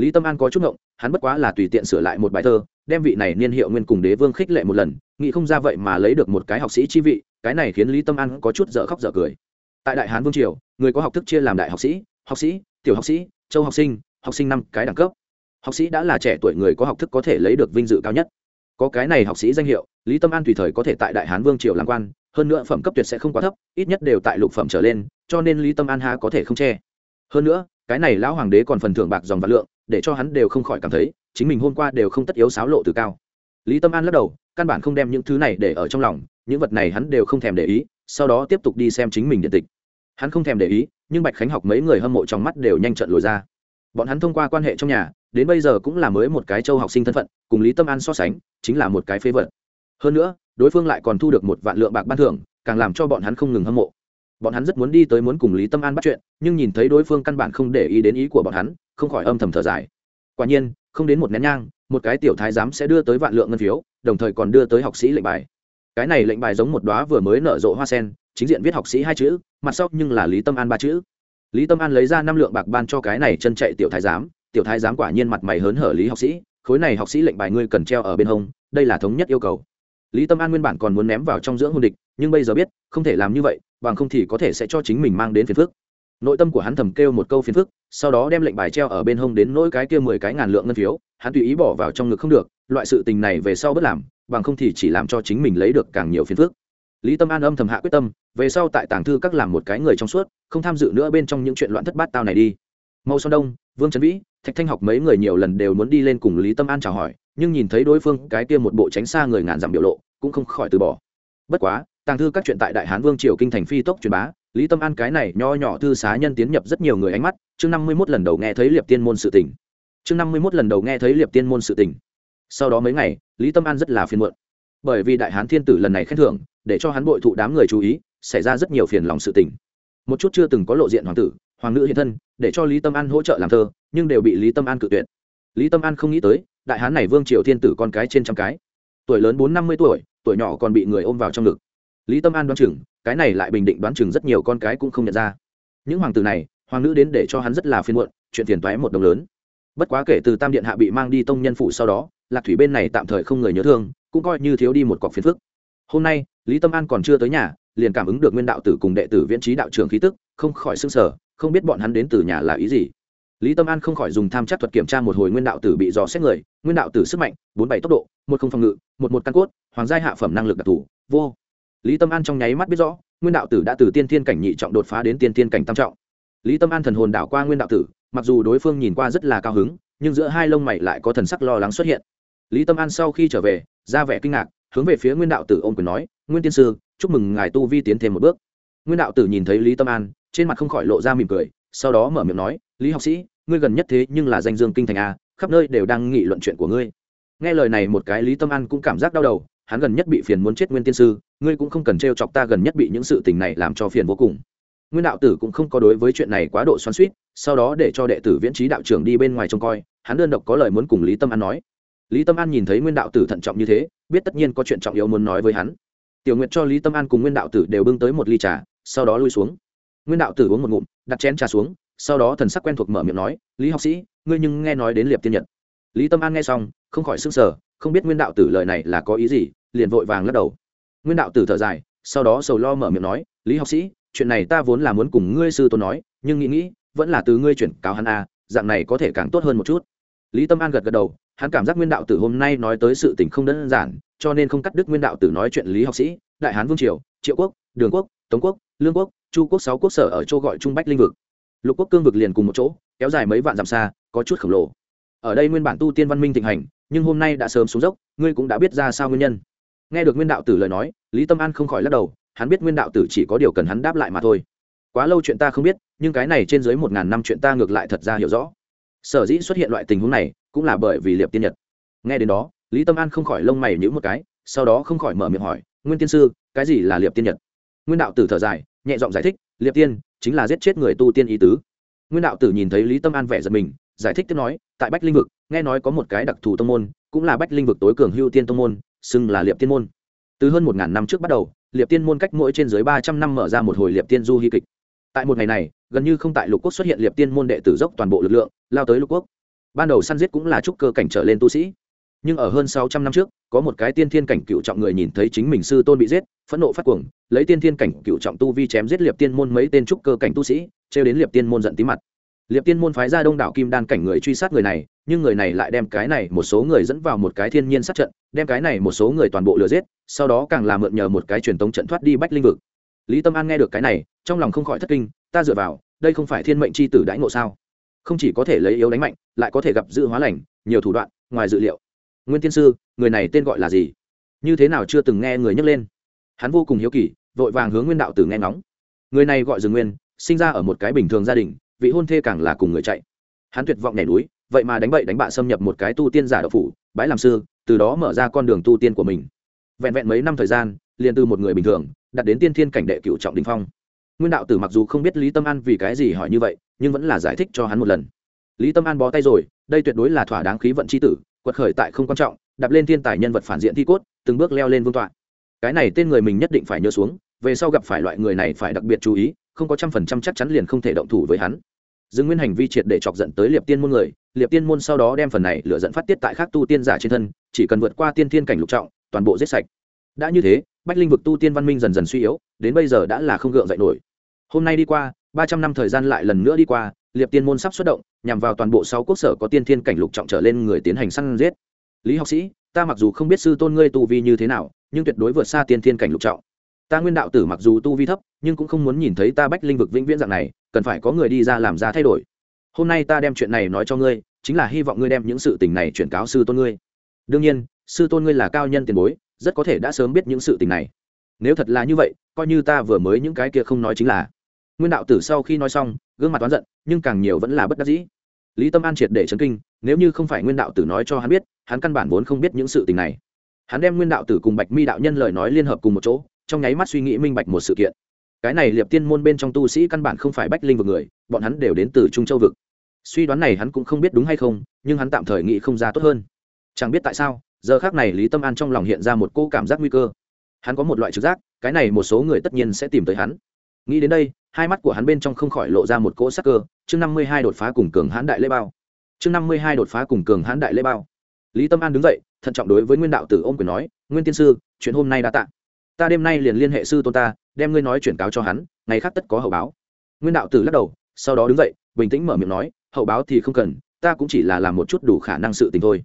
lý tâm an có chút ngộng, hắn bất quá là tùy tiện sửa lại một bài thơ, đem vị này niên hiệu nguyên cùng đế vương khích lệ một lần, nghĩ không ra vậy mà lấy được một cái học sĩ chi vị, cái này khiến lý tâm an có chút dở khóc dở cười. Tại đại hán vương triều, người có học thức chia làm đại học sĩ học sĩ, tiểu học sĩ, châu học sinh học sinh năm cái đẳng cấp. Học sĩ đã là trẻ tuổi người có học thức có thể lấy được vinh dự cao nhất. Có cái này học sĩ danh hiệu, lý tâm an tùy thời có thể tại đại hán vương triều làm quan, hơn nữa phẩm cấp tuyệt sẽ không quá thấp, ít nhất đều tại lục phẩm trở lên, cho nên lý tâm an ha có thể không che. Hơn nữa, cái này lão hoàng đế còn phần thưởng bạc dòng và lượng để cho hắn đều không khỏi cảm thấy, chính mình hôm qua đều không tất yếu sáo lộ từ cao. Lý tâm an lắc đầu, căn bản không đem những thứ này để ở trong lòng, những vật này hắn đều không thèm để ý, sau đó tiếp tục đi xem chính mình điện tịch. Hắn không thèm để ý, nhưng bạch khánh học mấy người hâm mộ trong mắt đều nhanh trận lùi ra. Bọn hắn thông qua quan hệ trong nhà, đến bây giờ cũng là mới một cái châu học sinh thân phận, cùng lý tâm an so sánh, chính là một cái phế vật. Hơn nữa, đối phương lại còn thu được một vạn lượng bạc ban thưởng, càng làm cho bọn hắn không ngừng hâm mộ. Bọn hắn rất muốn đi tới muốn cùng lý tâm an bắt chuyện, nhưng nhìn thấy đối phương căn bản không để ý đến ý của bọn hắn không khỏi âm thầm thở dài. Quả nhiên, không đến một nén nhang, một cái tiểu thái giám sẽ đưa tới vạn lượng ngân phiếu, đồng thời còn đưa tới học sĩ lệnh bài. Cái này lệnh bài giống một đoá vừa mới nở rộ hoa sen, chính diện viết học sĩ hai chữ, mặt sau nhưng là lý tâm an ba chữ. Lý tâm an lấy ra năm lượng bạc ban cho cái này chân chạy tiểu thái giám, tiểu thái giám quả nhiên mặt mày hớn hở lý học sĩ, khối này học sĩ lệnh bài ngươi cần treo ở bên hông, đây là thống nhất yêu cầu. Lý tâm an nguyên bản còn muốn ném vào trong dưỡng hôn địch, nhưng bây giờ biết, không thể làm như vậy, bằng không thì có thể sẽ cho chính mình mang đến phiền phức nội tâm của hắn thầm kêu một câu phiền phức, sau đó đem lệnh bài treo ở bên hông đến nỗi cái kia mười cái ngàn lượng ngân phiếu, hắn tùy ý bỏ vào trong ngực không được, loại sự tình này về sau bất làm, bằng không thì chỉ làm cho chính mình lấy được càng nhiều phiền phức. Lý tâm an âm thầm hạ quyết tâm, về sau tại tàng thư các làm một cái người trong suốt, không tham dự nữa bên trong những chuyện loạn thất bát tao này đi. Mâu son đông, vương trấn vĩ, thạch thanh học mấy người nhiều lần đều muốn đi lên cùng lý tâm an chào hỏi, nhưng nhìn thấy đối phương cái kia một bộ tránh xa người ngàn dặm biểu lộ, cũng không khỏi từ bỏ. Bất quá, tàng thư các chuyện tại đại hán vương triều kinh thành phi tốc truyền bá lý tâm an cái này nho nhỏ thư xá nhân tiến nhập rất nhiều người ánh mắt, chương năm mươi mốt lần đầu nghe thấy liệp tiên môn sự tỉnh chương năm mươi mốt lần đầu nghe thấy liệp tiên môn sự tỉnh sau đó mấy ngày, lý tâm an rất là phiền muộn. Bởi vì đại hán thiên tử lần này khen thưởng, để cho hắn bội thụ đám người chú ý, xảy ra rất nhiều phiền lòng sự tình. Một chút chưa từng có lộ diện hoàng tử, hoàng nữ hiện thân, để cho lý tâm an hỗ trợ làm thơ, nhưng đều bị lý tâm an cự tuyệt. Lý tâm an không nghĩ tới, đại hán này vương triều thiên tử con cái trên trăm cái. Tuổi lớn bốn năm mươi tuổi tuổi nhỏ còn bị người ôm vào trong ngực lý tâm an đoán chừng, cái này lại bình định đoán chừng rất nhiều con cái cũng không nhận ra. Những hoàng tử này, hoàng nữ đến để cho hắn rất là phiền muộn, chuyện tiền toái một đồng lớn. Bất quá kể từ tam điện hạ bị mang đi tông nhân phủ sau đó, lạc thủy bên này tạm thời không người nhớ thương, cũng coi như thiếu đi một cọc phiền phức. Hôm nay, lý tâm an còn chưa tới nhà, liền cảm ứng được nguyên đạo tử cùng đệ tử viễn trí đạo trưởng khí tức, không khỏi s ư n g sở không biết bọn hắn đến từ nhà là ý gì. Lý tâm an không khỏi dùng tham chắc thuật kiểm tra một hồi nguyên đạo tử bị dò xét người, nguyên đạo tử sức mạnh, bốn bảy tốc độ, một không phòng ngự, một một căn cốt, hoàng giai hạ phẩm năng lực đặc thù, vô lý tâm an trong nháy mắt biết rõ, nguyên đạo tử đã từ tiên thiên cảnh nhị trọng đột phá đến tiên thiên cảnh tam trọng. Lý tâm an thần hồn đảo qua nguyên đạo tử, mặc dù đối phương nhìn qua rất là cao hứng, nhưng giữa hai lông mày lại có thần sắc lo lắng xuất hiện. Lý tâm an sau khi trở về, ra vẻ kinh ngạc, hướng về phía nguyên đạo tử ôm quyền nói, nguyên tiên sư, chúc mừng ngài tu vi tiến thêm một bước. Nguyên đạo tử nhìn thấy lý tâm an, trên mặt không khỏi lộ ra mỉm cười, sau đó mở miệng nói, lý học sĩ, ngươi gần nhất thế nhưng là danh dương kinh thành a, khắp nơi đều đang nghị luận chuyện của ngươi. Nghe lời này một cái, lý tâm an cũng cảm giác đau đầu, hắn gần nhất bị phiền muốn chết nguyên tiên sư ngươi cũng không cần t chọc ta gần nhất bị những sự tình này làm cho phiền vô cùng. Nguyên đạo tử cũng không có đối với chuyện này quá độ xoắn suýt sau đó để cho đệ tử viễn trí đạo trưởng đi bên ngoài trông coi, hắn đơn độc có lời muốn cùng lý tâm an nói. Lý tâm an nhìn thấy nguyên đạo tử thận trọng như thế, biết tất nhiên có chuyện trọng yếu muốn nói với hắn. Tiểu nguyện cho lý tâm an cùng nguyên đạo tử đều bưng tới một ly trà, sau đó lui xuống. Nguyên đạo tử uống một ngụm, đặt chén trà xuống, sau đó thần sắc quen thuộc mở miệng nói, lý học sĩ, ngươi nhưng nghe nói đến liệp tiên nhật. Lý tâm an nghe xong, không khỏi s ư n g sở không biết nguyên đạo tử lời này là có ý gì, liền vội vàng lắc đầu nguyên đạo tử thở dài, sau đó sầu lo mở miệng nói, lý học sĩ, chuyện này ta vốn là muốn cùng ngươi sư tôn nói, nhưng nghĩ nghĩ, vẫn là từ ngươi chuyển cáo hắn a, dạng này có thể càng tốt hơn một chút. Lý tâm an gật gật đầu, hắn cảm giác nguyên đạo tử hôm nay nói tới sự tình không đơn giản, cho nên không cắt đứt nguyên đạo tử nói chuyện lý học sĩ, đại hán vương triều, triệu quốc, đường quốc, tống quốc, lương quốc, chu quốc, sáu quốc sở ở châu gọi trung bách linh vực. Lục quốc cương vực liền cùng một chỗ, kéo dài mấy vạn dặm xa, có chút khổng lồ. Ở đây nguyên bản tu tiên văn minh thịnh hành, nhưng hôm nay đã sớm xuống dốc, ngươi cũng đã biết ra sao nguyên nhân nghe được nguyên đạo tử lời nói, lý tâm an không khỏi lắc đầu, hắn biết nguyên đạo tử chỉ có điều cần hắn đáp lại mà thôi. Quá lâu chuyện ta không biết, nhưng cái này trên dưới một ngàn năm chuyện ta ngược lại thật ra hiểu rõ. Sở dĩ xuất hiện loại tình huống này, cũng là bởi vì liệp tiên nhật. Nghe đến đó, lý tâm an không khỏi lông mày nhữ một cái, sau đó không khỏi mở miệng hỏi, nguyên tiên sư, cái gì là liệp tiên nhật? Nguyên đạo tử thở dài, nhẹ giọng giải thích, liệp tiên chính là giết chết người tu tiên ý tứ. Nguyên đạo tử nhìn thấy lý tâm an vẻ giật mình, giải thích tiếp nói, tại bách linh vực, nghe nói có một cái đặc thù tông môn, cũng là bách linh vực tối cường hưu tiên tông môn xưng là liệp tiên môn. Từ hơn một ngàn năm trước bắt đầu, liệp tiên môn cách mỗi trên dưới ba trăm năm mở ra một hồi liệp tiên du hy kịch. Tại một ngày này, gần như không tại lục quốc xuất hiện liệp tiên môn đệ tử dốc toàn bộ lực lượng, lao tới lục quốc. Ban đầu săn giết cũng là trúc cơ cảnh trở lên tu sĩ. Nhưng ở hơn sáu trăm năm trước, có một cái tiên thiên cảnh cựu trọng người nhìn thấy chính mình sư tôn bị giết, phẫn nộ phát cuồng, lấy tiên thiên cảnh cựu trọng tu vi chém giết liệp tiên môn mấy tên trúc cơ cảnh tu sĩ, trêu đến liệp tiên môn giận tí mặt. Liệp tiên môn phái ra đông đảo kim đan cảnh người truy sát người này nhưng người này lại đem cái này một số người dẫn vào một cái thiên nhiên sát trận, đem cái này một số người toàn bộ lừa giết, sau đó càng làm mượn nhờ một cái truyền tống trận thoát đi bách linh vực. Lý tâm an nghe được cái này, trong lòng không khỏi thất kinh, ta dựa vào, đây không phải thiên mệnh c h i tử đãi ngộ sao? Không chỉ có thể lấy yếu đánh mạnh, lại có thể gặp dự hóa lành, nhiều thủ đoạn, ngoài dự liệu. Nguyên tiên sư, người này tên gọi là gì? Như thế nào chưa từng nghe người nhắc lên? Hắn vô cùng hiếu kỳ, vội vàng hướng nguyên đạo tử nghe ngóng. Người này gọi dương nguyên, sinh ra ở một cái bình thường gia đình, vị hôn thê càng là cùng người chạy. Hắn tuyệt vọng nhảy núi vậy mà đánh bậy đánh bạ xâm nhập một cái tu tiên giả độc phủ bãi làm sư, từ đó mở ra con đường tu tiên của mình. Vẹn vẹn mấy năm thời gian, liền từ một người bình thường đặt đến tiên thiên cảnh đệ cựu trọng đình phong. Nguyên đạo tử mặc dù không biết lý tâm an vì cái gì hỏi như vậy, nhưng vẫn là giải thích cho hắn một lần. Lý tâm an bó tay rồi, đây tuyệt đối là thỏa đáng khí vận c h i tử, quật khởi tại không quan trọng, đạp lên thiên tài nhân vật phản diện thi cốt, từng bước leo lên vương tọa. Cái này tên người mình nhất định phải nhớ xuống, về sau gặp phải loại người này phải đặc biệt chú ý, không có trăm phần trăm chắc chắn liền không thể động thủ với hắn dương nguyên hành vi triệt để chọc giận tới liệp tiên môn người, liệp tiên môn sau đó đem phần này lựa dẫn phát tiết tại các tu tiên giả trên thân, chỉ cần vượt qua tiên thiên cảnh lục trọng, toàn bộ giết sạch. Đã như thế, bách linh vực tu tiên văn minh dần dần suy yếu, đến bây giờ đã là không gượng dậy nổi. Hôm nay đi qua, ba trăm năm thời gian lại lần nữa đi qua, liệp tiên môn sắp xuất động, nhằm vào toàn bộ sáu quốc sở có tiên thiên cảnh lục trọng trở lên người tiến hành săn giết. Lý học sĩ, ta mặc dù không biết sư tôn ngươi tu vi như thế nào, nhưng tuyệt đối vượt xa tiên thiên cảnh lục trọng. Ta nguyên đạo tử mặc dù tu vi thấp, nhưng cũng không muốn nhìn thấy ta bách linh vực vĩnh viễn dạng này cần phải có người đi ra làm ra thay đổi. Hôm nay ta đem chuyện này nói cho ngươi, chính là hy vọng ngươi đem những sự tình này chuyển cáo sư tôn ngươi. Đương nhiên, sư tôn ngươi là cao nhân tiền bối, rất có thể đã sớm biết những sự tình này. Nếu thật là như vậy, coi như ta vừa mới những cái kia không nói chính là. Nguyên đạo tử sau khi nói xong, gương mặt toán giận, nhưng càng nhiều vẫn là bất đắc dĩ. Lý tâm an triệt để chấn kinh, nếu như không phải nguyên đạo tử nói cho hắn biết, hắn căn bản vốn không biết những sự tình này. Hắn đem nguyên đạo tử cùng bạch mi đạo nhân lời nói liên hợp cùng một chỗ, trong nháy mắt suy nghĩ minh bạch một sự kiện cái này liệp tiên môn bên trong tu sĩ căn bản không phải bách linh vực người, bọn hắn đều đến từ trung châu vực. Suy đoán này hắn cũng không biết đúng hay không, nhưng hắn tạm thời nghĩ không ra tốt hơn. Chẳng biết tại sao, giờ khác này lý tâm an trong lòng hiện ra một cô cảm giác nguy cơ. Hắn có một loại trực giác, cái này một số người tất nhiên sẽ tìm tới hắn. Nghĩ đến đây, hai mắt của hắn bên trong không khỏi lộ ra một cỗ sắc cơ, chương năm mươi hai đột phá cùng cường hãn đại lễ bao. Chương năm mươi hai đột phá cùng cường hãn đại lễ bao. Lý tâm an đứng dậy, thận trọng đối với nguyên đạo tử ôm quyền nói, nguyên tiên sư, chuyện hôm nay đã tạ. Ta đêm nay liền liên hệ sư tôn ta đem ngươi nói chuyển cáo cho hắn, ngày khác tất có hậu báo. Nguyên đạo tử lắc đầu, sau đó đứng dậy, bình tĩnh mở miệng nói, hậu báo thì không cần, ta cũng chỉ là làm một chút đủ khả năng sự tình thôi.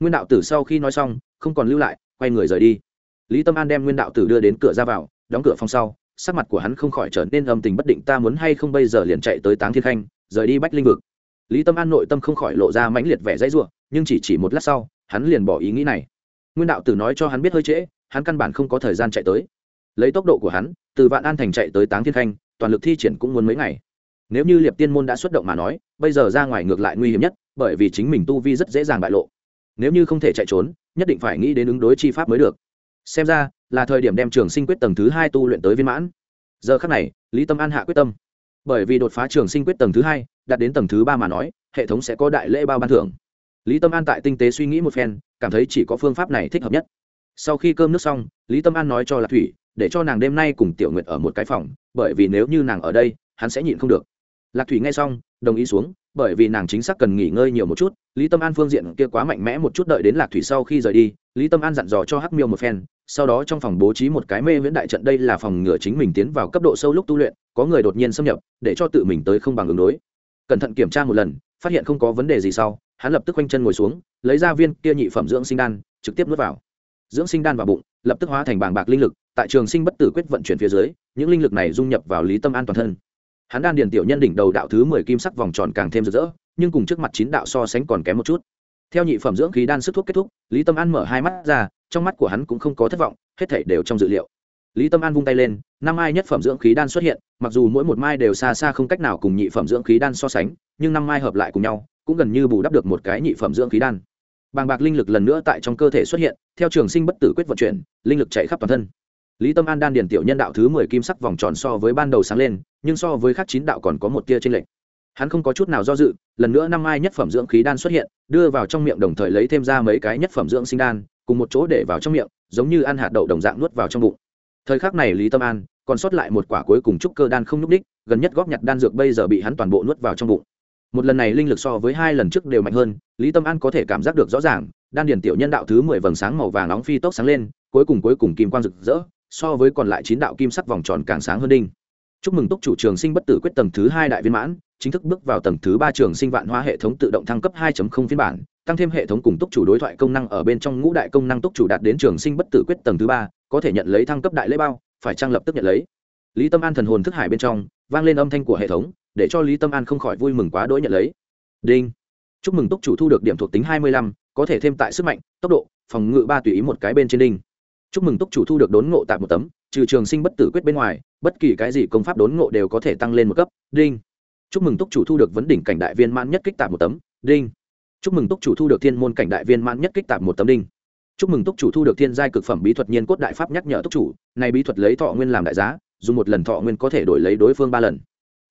Nguyên đạo tử sau khi nói xong, không còn lưu lại, quay người rời đi. Lý tâm an đem nguyên đạo tử đưa đến cửa ra vào, đóng cửa phòng sau, sắc mặt của hắn không khỏi trở nên âm tình bất định, ta muốn hay không bây giờ liền chạy tới táng thiên khanh, rời đi bách linh vực. Lý tâm an nội tâm không khỏi lộ ra mãnh liệt vẻ dãy ruộng nhưng chỉ chỉ một lát sau, hắn liền bỏ ý nghĩ này. Nguyên đạo tử nói cho hắn biết hơi trễ, hắn căn bản không có thời gian chạy tới lấy tốc độ của hắn, từ vạn an thành chạy tới táng thiên khanh, toàn lực thi triển cũng muốn mấy ngày. Nếu như liệp tiên môn đã xuất động mà nói, bây giờ ra ngoài ngược lại nguy hiểm nhất, bởi vì chính mình tu vi rất dễ dàng bại lộ. Nếu như không thể chạy trốn, nhất định phải nghĩ đến ứng đối chi pháp mới được. Xem ra, là thời điểm đem trường sinh quyết tầng thứ hai tu luyện tới viên mãn. Giờ khắc này, lý tâm an hạ quyết tâm. Bởi vì đột phá trường sinh quyết tầng thứ hai, đạt đến tầng thứ ba mà nói, hệ thống sẽ có đại lễ bao ban thưởng. Lý tâm an tại tinh tế suy nghĩ một phen, cảm thấy chỉ có phương pháp này thích hợp nhất. Sau khi cơm nước xong, lý tâm an nói cho lạc thủy để cho nàng đêm nay cùng tiểu nguyệt ở một cái phòng, bởi vì nếu như nàng ở đây, hắn sẽ nhịn không được. Lạc thủy nghe xong, đồng ý xuống, bởi vì nàng chính xác cần nghỉ ngơi nhiều một chút, lý tâm an phương diện kia quá mạnh mẽ một chút đợi đến lạc thủy sau khi rời đi, lý tâm an dặn dò cho hắc miêu một phen, sau đó trong phòng bố trí một cái mê viễn đại trận, đây là phòng ngừa chính mình tiến vào cấp độ sâu lúc tu luyện, có người đột nhiên xâm nhập, để cho tự mình tới không bằng ứng đối. Cẩn thận kiểm tra một lần, phát hiện không có vấn đề gì sau, hắn lập tức quanh chân ngồi xuống, lấy ra viên kia nhị phẩm dưỡng sinh đan, trực tiếp nuốt vào. Dưỡng sinh đan vào bụng, lập tức hóa thành bàng bạc linh lực tại trường sinh bất tử quyết vận chuyển phía dưới, những linh lực này dung nhập vào lý tâm an toàn thân. Hắn đan điền tiểu nhân đỉnh đầu đạo thứ mười kim sắc vòng tròn càng thêm rực rỡ, nhưng cùng trước mặt chín đạo so sánh còn kém một chút. Theo nhị phẩm dưỡng khí đan sức thuốc kết thúc, lý tâm an mở hai mắt ra, trong mắt của hắn cũng không có thất vọng, hết thảy đều trong dự liệu. Lý tâm an vung tay lên, năm mai nhất phẩm dưỡng khí đan xuất hiện, mặc dù mỗi một mai đều xa xa không cách nào cùng nhị phẩm dưỡng khí đan so sánh, nhưng năm mai hợp lại cùng nhau, cũng gần như bù đắp được một cái nhị phẩm dưỡng khí đan. Bàng bạc linh lực lần nữa tại trong cơ thể xuất hiện, theo trường sinh bất tử quyết vận chuyển, linh lực chạy khắp toàn thân lý tâm an đan điền tiểu nhân đạo thứ mười kim sắc vòng tròn so với ban đầu sáng lên, nhưng so với các chín đạo còn có một tia trên lệch. Hắn không có chút nào do dự, lần nữa năm mai nhất phẩm dưỡng khí đan xuất hiện, đưa vào trong miệng đồng thời lấy thêm ra mấy cái nhất phẩm dưỡng sinh đan, cùng một chỗ để vào trong miệng, giống như ăn hạt đậu đồng dạng nuốt vào trong bụng. Thời khắc này lý tâm an còn sót lại một quả cuối cùng trúc cơ đan không nhúc đích gần nhất góp nhặt đan dược bây giờ bị hắn toàn bộ nuốt vào trong bụng. Một lần này linh lực so với hai lần trước đều mạnh hơn, lý tâm an có thể cảm giác được rõ ràng, đan điền tiểu nhân đạo thứ mười vầng sáng màu vàng nóng phi tốc sáng lên, cuối cùng cuối cùng kim quang rực rỡ so với còn lại chín đạo kim sắc vòng tròn càng sáng hơn đinh. Chúc mừng túc chủ trường sinh bất tử quyết tầng thứ hai đại viên mãn chính thức bước vào tầng thứ ba trường sinh vạn hoa hệ thống tự động thăng cấp 2.0 phiên bản tăng thêm hệ thống cùng túc chủ đối thoại công năng ở bên trong ngũ đại công năng túc chủ đạt đến trường sinh bất tử quyết tầng thứ ba có thể nhận lấy thăng cấp đại lễ bao phải trang lập tức nhận lấy? Lý tâm an thần hồn thức hải bên trong vang lên âm thanh của hệ thống để cho lý tâm an không khỏi vui mừng quá đỗi nhận lấy. Đinh. Chúc mừng túc chủ thu được điểm thuộc tính 25, có thể thêm tại sức mạnh tốc độ phòng ngự ba tùy ý một cái bên trên đinh chúc mừng túc chủ thu được đốn ngộ tạp một tấm, trừ trường sinh bất tử quyết bên ngoài, bất kỳ cái gì công pháp đốn ngộ đều có thể tăng lên một cấp. Đinh. Chúc mừng túc chủ thu được vấn đỉnh cảnh đại viên mãn nhất kích tạp một tấm, đinh. Chúc mừng túc chủ thu được thiên môn cảnh đại viên mãn nhất kích tạp một tấm, đinh. Chúc mừng túc chủ thu được thiên giai cực phẩm bí thuật nhiên cốt đại pháp nhắc nhở túc chủ, này bí thuật lấy thọ nguyên làm đại giá, dùng một lần thọ nguyên có thể đổi lấy đối phương ba lần.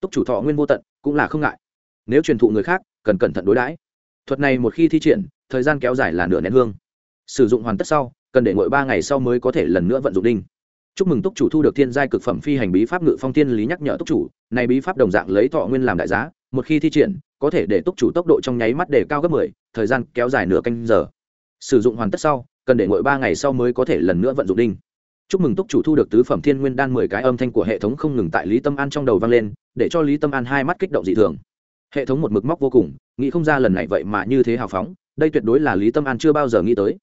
Túc chủ thọ nguyên vô tận, cũng là không ngại. Nếu truyền thụ người khác, cần cẩn thận đối đãi. Thuật này một khi thi triển, thời gian kéo dài là nửa nén hương. Sử dụng hoàn tất sau cần để ngồi ba ngày sau mới có thể lần nữa vận dụng đinh. Chúc mừng túc chủ thu được thiên giai cực phẩm phi hành bí pháp ngự phong thiên lý nhắc nhở túc chủ này bí pháp đồng dạng lấy thọ nguyên làm đại giá một khi thi triển có thể để túc chủ tốc độ trong nháy mắt để cao gấp 10, thời gian kéo dài nửa canh giờ. Sử dụng hoàn tất sau cần để ngồi ba ngày sau mới có thể lần nữa vận dụng đinh. Chúc mừng túc chủ thu được tứ phẩm thiên nguyên đan mười cái âm thanh của hệ thống không ngừng tại lý tâm an trong đầu vang lên để cho lý tâm an hai mắt kích động dị thường. Hệ thống một mực móc vô cùng nghĩ không ra lần này vậy mà như thế hào phóng đây tuyệt đối là lý tâm an chưa bao giờ nghĩ tới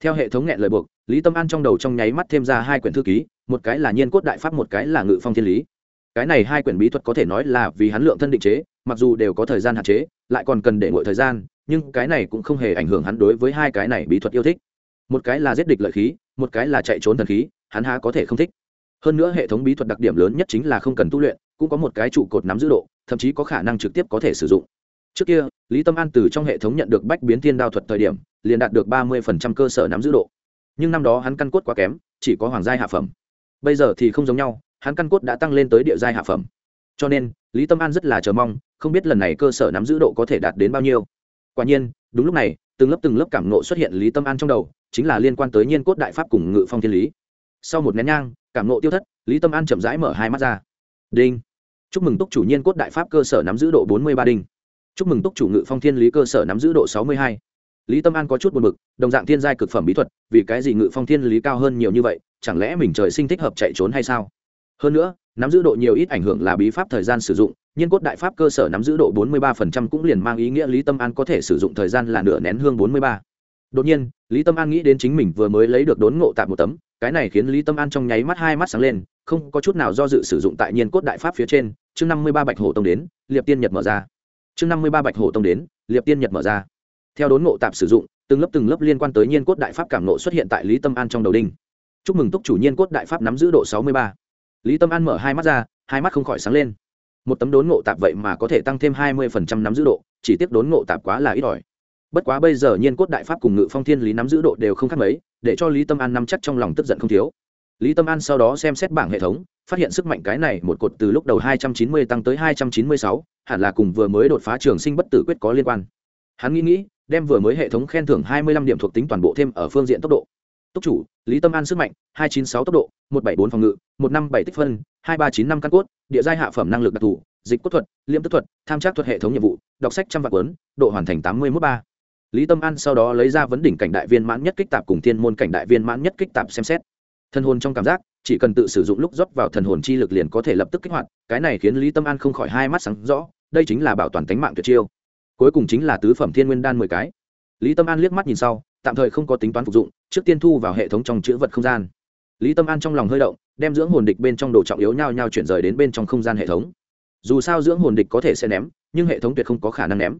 theo hệ thống nghẹn lời buộc, lý tâm an trong đầu trong nháy mắt thêm ra hai quyển thư ký, một cái là nhiên cốt đại pháp, một cái là ngự phong thiên lý. Cái này hai quyển bí thuật có thể nói là vì hắn lượng thân định chế, mặc dù đều có thời gian hạn chế, lại còn cần để ngội thời gian, nhưng cái này cũng không hề ảnh hưởng hắn đối với hai cái này bí thuật yêu thích. Một cái là giết địch lợi khí, một cái là chạy trốn thần khí, hắn há có thể không thích. Hơn nữa hệ thống bí thuật đặc điểm lớn nhất chính là không cần tu luyện, cũng có một cái trụ cột nắm giữ độ, thậm chí có khả năng trực tiếp có thể sử dụng. Trước kia, lý tâm an từ trong hệ thống nhận được bách biến thiên đao thuật thời điểm liền đạt được ba mươi cơ sở nắm giữ độ. Nhưng năm đó hắn căn cốt quá kém, chỉ có hoàng giai hạ phẩm. Bây giờ thì không giống nhau, hắn căn cốt đã tăng lên tới địa giai hạ phẩm. Cho nên, lý tâm an rất là chờ mong, không biết lần này cơ sở nắm giữ độ có thể đạt đến bao nhiêu. Quả nhiên, đúng lúc này, từng lớp từng lớp cảm nộ xuất hiện lý tâm an trong đầu, chính là liên quan tới nhiên cốt đại pháp cùng ngự phong thiên lý. Sau một nén nhang, cảm nộ tiêu thất, lý tâm an chậm rãi mở hai mắt ra. Đinh. Chúc mừng túc chủ nhiên cốt đại pháp cơ sở nắm giữ độ bốn mươi ba đinh. Chúc mừng túc chủ ngự phong thiên lý cơ sở nắm giữ độ sáu mươi hai lý tâm an có chút buồn b ự c đồng dạng thiên giai cực phẩm bí thuật, vì cái gì ngự phong thiên lý cao hơn nhiều như vậy, chẳng lẽ mình trời sinh thích hợp chạy trốn hay sao? Hơn nữa, nắm giữ độ nhiều ít ảnh hưởng là bí pháp thời gian sử dụng, nhiên cốt đại pháp cơ sở nắm giữ độ bốn mươi ba phần trăm cũng liền mang ý nghĩa lý tâm an có thể sử dụng thời gian là nửa nén hương bốn mươi ba. Đột nhiên, lý tâm an nghĩ đến chính mình vừa mới lấy được đốn ngộ tạm một tấm, cái này khiến lý tâm an trong nháy mắt hai mắt sáng lên, không có chút nào do dự sử dụng tại nhiên cốt đại pháp phía trên. Chương năm mươi ba bạch hổ tông đến, liệp tiên nhật mở ra. Chương năm mươi ba bạch hổ tông đến, liệp tiên nhật mở ra theo đốn ngộ tạp sử dụng, từng lớp từng lớp liên quan tới nhiên cốt đại pháp cảm nộ xuất hiện tại lý tâm an trong đầu đinh. Chúc mừng túc chủ nhiên cốt đại pháp nắm giữ độ sáu mươi ba. Lý tâm an mở hai mắt ra, hai mắt không khỏi sáng lên. Một tấm đốn ngộ tạp vậy mà có thể tăng thêm hai mươi phần trăm nắm giữ độ, chỉ tiếc đốn ngộ tạp quá là ít ỏi. Bất quá bây giờ nhiên cốt đại pháp cùng ngự phong thiên lý nắm giữ độ đều không khác mấy, để cho lý tâm an nắm chắc trong lòng tức giận không thiếu. Lý tâm an sau đó xem xét bảng hệ thống, phát hiện sức mạnh cái này một cột từ lúc đầu hai trăm chín mươi tăng tới hai trăm chín mươi sáu, hẳn là cùng vừa mới đột phá trường sinh bất tử quyết có liên quan. Hắn nghĩ nghĩ đem vừa mới hệ thống khen thưởng hai mươi lăm điểm thuộc tính toàn bộ thêm ở phương diện tốc độ. Tốc chủ, lý tâm an sức mạnh, hai chín sáu tốc độ, một bảy bốn phòng ngự, một năm bảy tích phân, hai ba chín năm căn cốt, địa giai hạ phẩm năng lực đặc thù, dịch cốt thuật liễm tức thuật, tham trắc thuật hệ thống nhiệm vụ, đọc sách trăm vạn cuốn, độ hoàn thành tám mươi mốt ba. Lý tâm an sau đó lấy ra vấn đỉnh cảnh đại viên mãn nhất kích tạp cùng thiên môn cảnh đại viên mãn nhất kích tạp xem xét. Thân hồn trong cảm giác, chỉ cần tự sử dụng lúc rót vào thần hồn chi lực liền có thể lập tức kích hoạt, cái này khiến lý tâm an không khỏi hai mắt sáng rõ, đây chính là bảo toàn tính mạng tuyệt chiêu cuối cùng chính là tứ phẩm thiên nguyên đan mười cái. Lý tâm an liếc mắt nhìn sau, tạm thời không có tính toán phục dụng, trước tiên thu vào hệ thống trong chữ vật không gian. Lý tâm an trong lòng hơi động, đem dưỡng hồn địch bên trong đồ trọng yếu nhau nhau chuyển rời đến bên trong không gian hệ thống. Dù sao dưỡng hồn địch có thể sẽ ném, nhưng hệ thống tuyệt không có khả năng ném.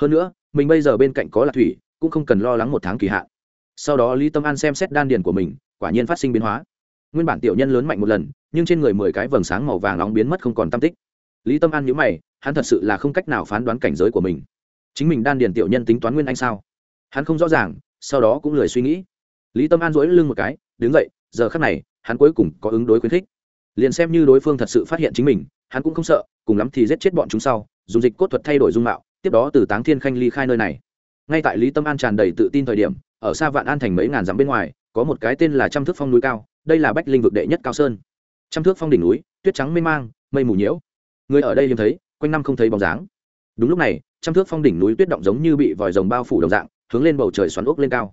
Hơn nữa, mình bây giờ bên cạnh có là thủy, cũng không cần lo lắng một tháng kỳ hạn. Sau đó lý tâm an xem xét đan điền của mình, quả nhiên phát sinh biến hóa. Nguyên bản tiểu nhân lớn mạnh một lần, nhưng trên người mười cái vầng sáng màu vàng nóng biến mất không còn tam tích. Lý tâm an nhíu mày, hắn thật sự là không cách nào phán đoán cảnh giới của mình chính mình đan điền tiểu nhân tính toán nguyên anh sao? Hắn không rõ ràng, sau đó cũng lười suy nghĩ. Lý tâm an dỗi lưng một cái, đứng dậy, giờ khắc này, hắn cuối cùng có ứng đối khuyến khích. Liền xem như đối phương thật sự phát hiện chính mình, hắn cũng không sợ, cùng lắm thì giết chết bọn chúng sau, dùng dịch cốt thuật thay đổi dung mạo, tiếp đó từ táng thiên khanh ly khai nơi này. Ngay tại lý tâm an tràn đầy tự tin thời điểm, ở xa vạn an thành mấy ngàn dặm bên ngoài, có một cái tên là trăm thước phong núi cao, đây là bách linh vực đệ nhất cao sơn. Trăm thước phong đỉnh núi, tuyết trắng mê mang, mây mù nhiễu. Người ở đây hiếm thấy, quanh năm không thấy bóng dáng. Đúng lúc này trăm thước phong đỉnh núi tuyết động giống như bị vòi rồng bao phủ đồng dạng, hướng lên bầu trời xoắn ốc lên cao.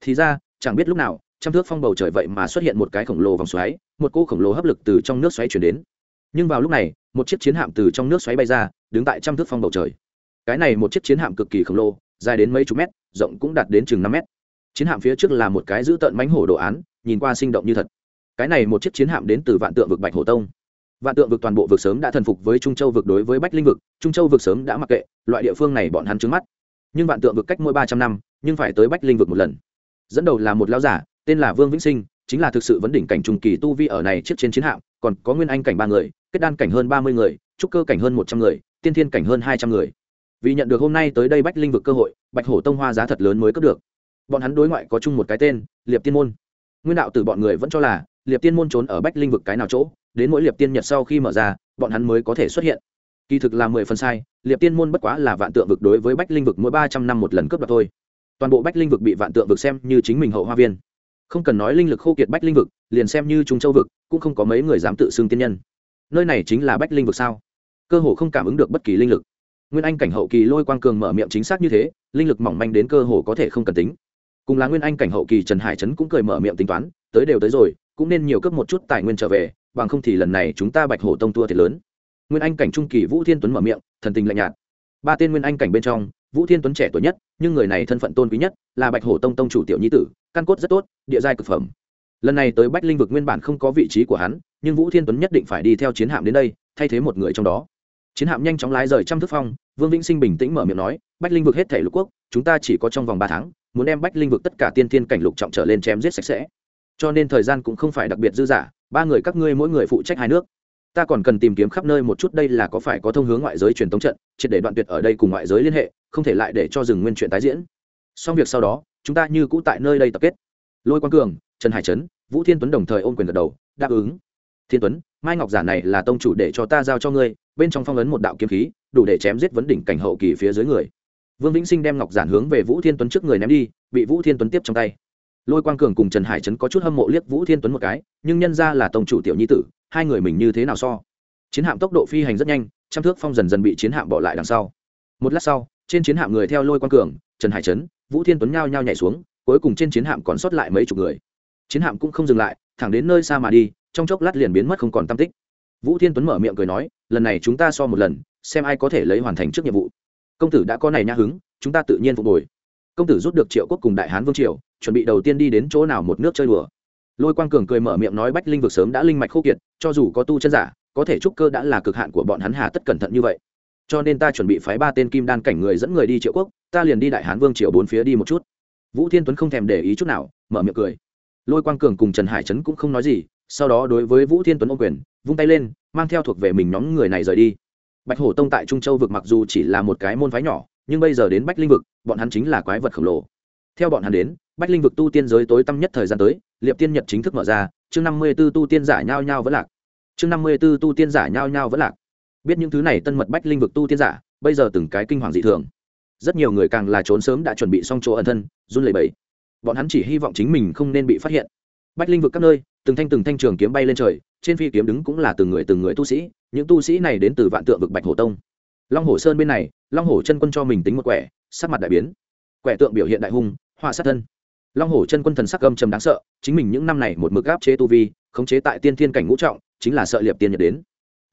Thì ra, chẳng biết lúc nào, trăm thước phong bầu trời vậy mà xuất hiện một cái khổng lồ vòng xoáy, một cô khổng lồ hấp lực từ trong nước xoáy chuyển đến. Nhưng vào lúc này, một chiếc chiến hạm từ trong nước xoáy bay ra, đứng tại trăm thước phong bầu trời. Cái này một chiếc chiến hạm cực kỳ khổng lồ, dài đến mấy chục mét, rộng cũng đạt đến chừng năm mét. Chiến hạm phía trước là một cái giữ tợn mánh hổ đồ án, nhìn qua sinh động như thật. Cái này một chiếc chiến hạm đến từ vạn tượng vực bạch hổ tông vạn tượng vực toàn bộ vực sớm đã thần phục với trung châu vực đối với bách linh vực, trung châu vực sớm đã mặc kệ, loại địa phương này bọn hắn trứng mắt. Nhưng vạn tượng vực cách mỗi ba trăm năm, nhưng phải tới bách linh vực một lần. Dẫn đầu là một lão giả, tên là vương vĩnh sinh, chính là thực sự vấn đỉnh cảnh trung kỳ tu vi ở này trước trên chiến hạm, còn có nguyên anh cảnh ba người, kết đan cảnh hơn ba mươi người, trúc cơ cảnh hơn một trăm người, tiên thiên cảnh hơn hai trăm người. Vì nhận được hôm nay tới đây bách linh vực cơ hội, bạch hổ tông hoa giá thật lớn mới cướp được. Bọn hắn đối ngoại có chung một cái tên, liệp tiên môn. Nguyên đạo từ bọn người vẫn cho là, liệp tiên môn trốn ở bách linh vực cái nào chỗ đến mỗi liệp tiên nhật sau khi mở ra, bọn hắn mới có thể xuất hiện. Kỳ thực là mười phần sai, liệp tiên môn bất quá là vạn tượng vực đối với bách linh vực mỗi ba trăm năm một lần cướp đoạt thôi. Toàn bộ bách linh vực bị vạn tượng vực xem như chính mình hậu hoa viên. Không cần nói linh lực khô kiệt bách linh vực, liền xem như trung châu vực, cũng không có mấy người dám tự xưng tiên nhân. Nơi này chính là bách linh vực sao? Cơ hồ không cảm ứng được bất kỳ linh lực. Nguyên anh cảnh hậu kỳ lôi quang cường mở miệng chính xác như thế, linh lực mỏng manh đến cơ hồ có thể không cần tính. Cùng là nguyên anh cảnh hậu kỳ trần hải trấn cũng cười mở miệng tính toán, tới đều tới rồi, cũng nên nhiều cấp một chút tài nguyên trở về bằng không thì lần này chúng ta bạch hổ tông tua thiệt lớn. Nguyên anh cảnh trung kỳ vũ thiên tuấn mở miệng, thần tình lạnh nhạt. Ba tên nguyên anh cảnh bên trong, vũ thiên tuấn trẻ tuổi nhất, nhưng người này thân phận tôn quý nhất là bạch hổ tông tông chủ tiểu nhi tử, căn cốt rất tốt, địa giai cực phẩm. Lần này tới bách linh vực nguyên bản không có vị trí của hắn, nhưng vũ thiên tuấn nhất định phải đi theo chiến hạm đến đây, thay thế một người trong đó. Chiến hạm nhanh chóng lái rời trăm thước phong, vương vĩnh sinh bình tĩnh mở miệng nói, bách linh vực hết thể lục quốc, chúng ta chỉ có trong vòng ba tháng, muốn đem bách linh vực tất cả tiên thiên cảnh lục trọng trở lên chém giết sạch sẽ cho nên thời gian cũng không phải đặc biệt dư dả, ba người các ngươi mỗi người phụ trách hai nước. Ta còn cần tìm kiếm khắp nơi một chút đây là có phải có thông hướng ngoại giới truyền thống trận, triệt để đoạn tuyệt ở đây cùng ngoại giới liên hệ, không thể lại để cho dừng nguyên chuyện tái diễn. Xong việc sau đó, chúng ta như cũ tại nơi đây tập kết. Lôi quang cường, trần hải trấn, vũ thiên tuấn đồng thời ôm quyền gật đầu, đáp ứng. Thiên tuấn, mai ngọc giả này là tông chủ để cho ta giao cho ngươi, bên trong phong ấn một đạo kiếm khí, đủ để chém giết vấn đỉnh cảnh hậu kỳ phía dưới người. Vương vĩnh sinh đem ngọc giản hướng về vũ thiên tuấn trước người ném đi, bị vũ thiên tuấn tiếp trong tay lôi quang cường cùng trần hải trấn có chút hâm mộ liếc vũ thiên tuấn một cái, nhưng nhân ra là tổng chủ tiểu nhi tử, hai người mình như thế nào so? Chiến hạm tốc độ phi hành rất nhanh, trăm thước phong dần dần bị chiến hạm bỏ lại đằng sau. Một lát sau, trên chiến hạm người theo lôi quang cường, trần hải trấn, vũ thiên tuấn nhao nhao nhảy xuống, cuối cùng trên chiến hạm còn sót lại mấy chục người. Chiến hạm cũng không dừng lại, thẳng đến nơi xa mà đi, trong chốc lát liền biến mất không còn tam tích. Vũ thiên tuấn mở miệng cười nói, lần này chúng ta so một lần, xem ai có thể lấy hoàn thành trước nhiệm vụ. Công tử đã có này nhã hứng, chúng ta tự nhiên phục hồi công tử rút được triệu quốc cùng đại hán vương triều, chuẩn bị đầu tiên đi đến chỗ nào một nước chơi đùa. Lôi quang cường cười mở miệng nói bách linh vực sớm đã linh mạch khô kiệt, cho dù có tu chân giả, có thể trúc cơ đã là cực hạn của bọn hắn hà tất cẩn thận như vậy. Cho nên ta chuẩn bị phái ba tên kim đan cảnh người dẫn người đi triệu quốc, ta liền đi đại hán vương triều bốn phía đi một chút. Vũ thiên tuấn không thèm để ý chút nào, mở miệng cười. Lôi quang cường cùng trần hải trấn cũng không nói gì, sau đó đối với vũ thiên tuấn ô quyền, vung tay lên, mang theo thuộc về mình nhóm người này rời đi. Bạch hổ tông tại trung châu vực mặc dù chỉ là một cái môn phái nhỏ nhưng bây giờ đến bách linh vực, bọn hắn chính là quái vật khổng lồ. Theo bọn hắn đến, bách linh vực tu tiên giới tối tăm nhất thời gian tới, liệp tiên nhật chính thức mở ra, chương năm mươi b ố tu tiên giả nhao nhao vẫn lạc. Chương năm mươi b ố tu tiên giả nhao nhao vẫn lạc. Biết những thứ này tân mật bách linh vực tu tiên giả, bây giờ từng cái kinh hoàng dị thường. Rất nhiều người càng là trốn sớm đã chuẩn bị xong chỗ ẩn thân, run lẩy bẩy. Bọn hắn chỉ hy vọng chính mình không nên bị phát hiện. Bách linh vực các nơi, từng thanh từng thanh trường kiếm bay lên trời, trên phi kiếm đứng cũng là từng người từng người tu sĩ, những tu sĩ này đến từ vạn tượng vực bạch hồ tông long hồ sơn bên này, long hồ chân quân cho mình tính một quẻ, sắc mặt đại biến. Quẻ tượng biểu hiện đại hung, họa sát thân. Long hồ chân quân thần sắc âm trầm đáng sợ, chính mình những năm này một mực áp chế tu vi, khống chế tại tiên thiên cảnh ngũ trọng, chính là sợ liệp tiên nhật đến.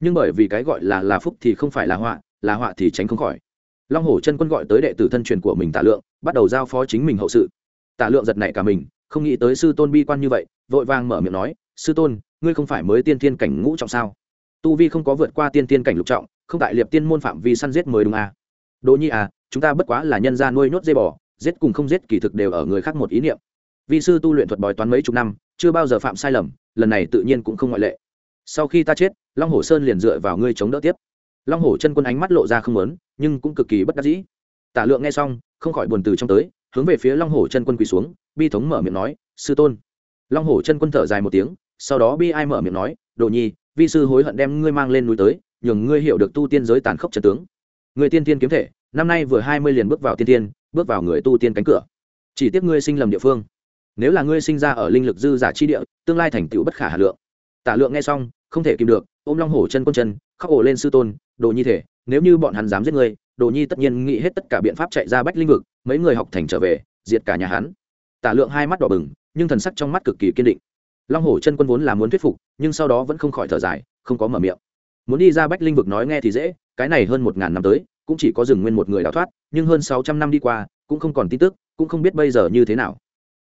Nhưng bởi vì cái gọi là là phúc thì không phải là họa là họa thì tránh không khỏi. Long hồ chân quân gọi tới đệ tử thân truyền của mình tả lượng, bắt đầu giao phó chính mình hậu sự. Tả lượng giật nảy cả mình, không nghĩ tới sư tôn bi quan như vậy, vội vàng mở miệng nói, sư tôn, ngươi không phải mới tiên Thiên cảnh ngũ trọng sao? Tu vi không có vượt qua tiên Thiên cảnh lục trọng không tại liệp tiên môn phạm vi săn giết mới đúng à. đỗ nhi à chúng ta bất quá là nhân gia nuôi nhốt dây bò, giết cùng không giết kỳ thực đều ở người khác một ý niệm. Vi sư tu luyện thuật bói toán mấy chục năm, chưa bao giờ phạm sai lầm, lần này tự nhiên cũng không ngoại lệ. Sau khi ta chết, long hồ sơn liền dựa vào ngươi chống đỡ tiếp. Long hồ chân quân ánh mắt lộ ra không lớn nhưng cũng cực kỳ bất đắc dĩ. Tả lượng nghe xong, không khỏi buồn từ trong tới, hướng về phía long hồ chân quân quỳ xuống, bi thống mở miệng nói, sư tôn. Long hồ chân quân thở dài một tiếng, sau đó bi ai mở miệng nói đồ nhi, vi sư hối hận đem ngươi mang lên núi tới nhường ngươi hiểu được tu tiên giới tàn khốc trần tướng. Người tiên tiên kiếm thể, năm nay vừa hai mươi liền bước vào tiên tiên, bước vào người tu tiên cánh cửa. Chỉ tiếc ngươi sinh lầm địa phương. Nếu là ngươi sinh ra ở linh lực dư giả chi địa, tương lai thành tựu bất khả hà lượng. Tả lượng nghe xong, không thể kìm được, ôm long hổ chân quân chân, khóc ổ lên sư tôn, đồ nhi thể, nếu như bọn hắn dám giết ngươi, đồ nhi tất nhiên nghĩ hết tất cả biện pháp chạy ra bách linh vực, mấy người học thành trở về, diệt cả nhà hắn. Tả lượng hai mắt đỏ bừng, nhưng thần sắc trong mắt cực kỳ kiên định. Long hổ chân quân vốn là muốn thuyết phục, nhưng sau đó vẫn không khỏi thở dài, không có mở miệng muốn đi ra bách linh vực nói nghe thì dễ, cái này hơn một ngàn năm tới, cũng chỉ có dừng nguyên một người đào thoát, nhưng hơn sáu trăm năm đi qua, cũng không còn tin tức, cũng không biết bây giờ như thế nào.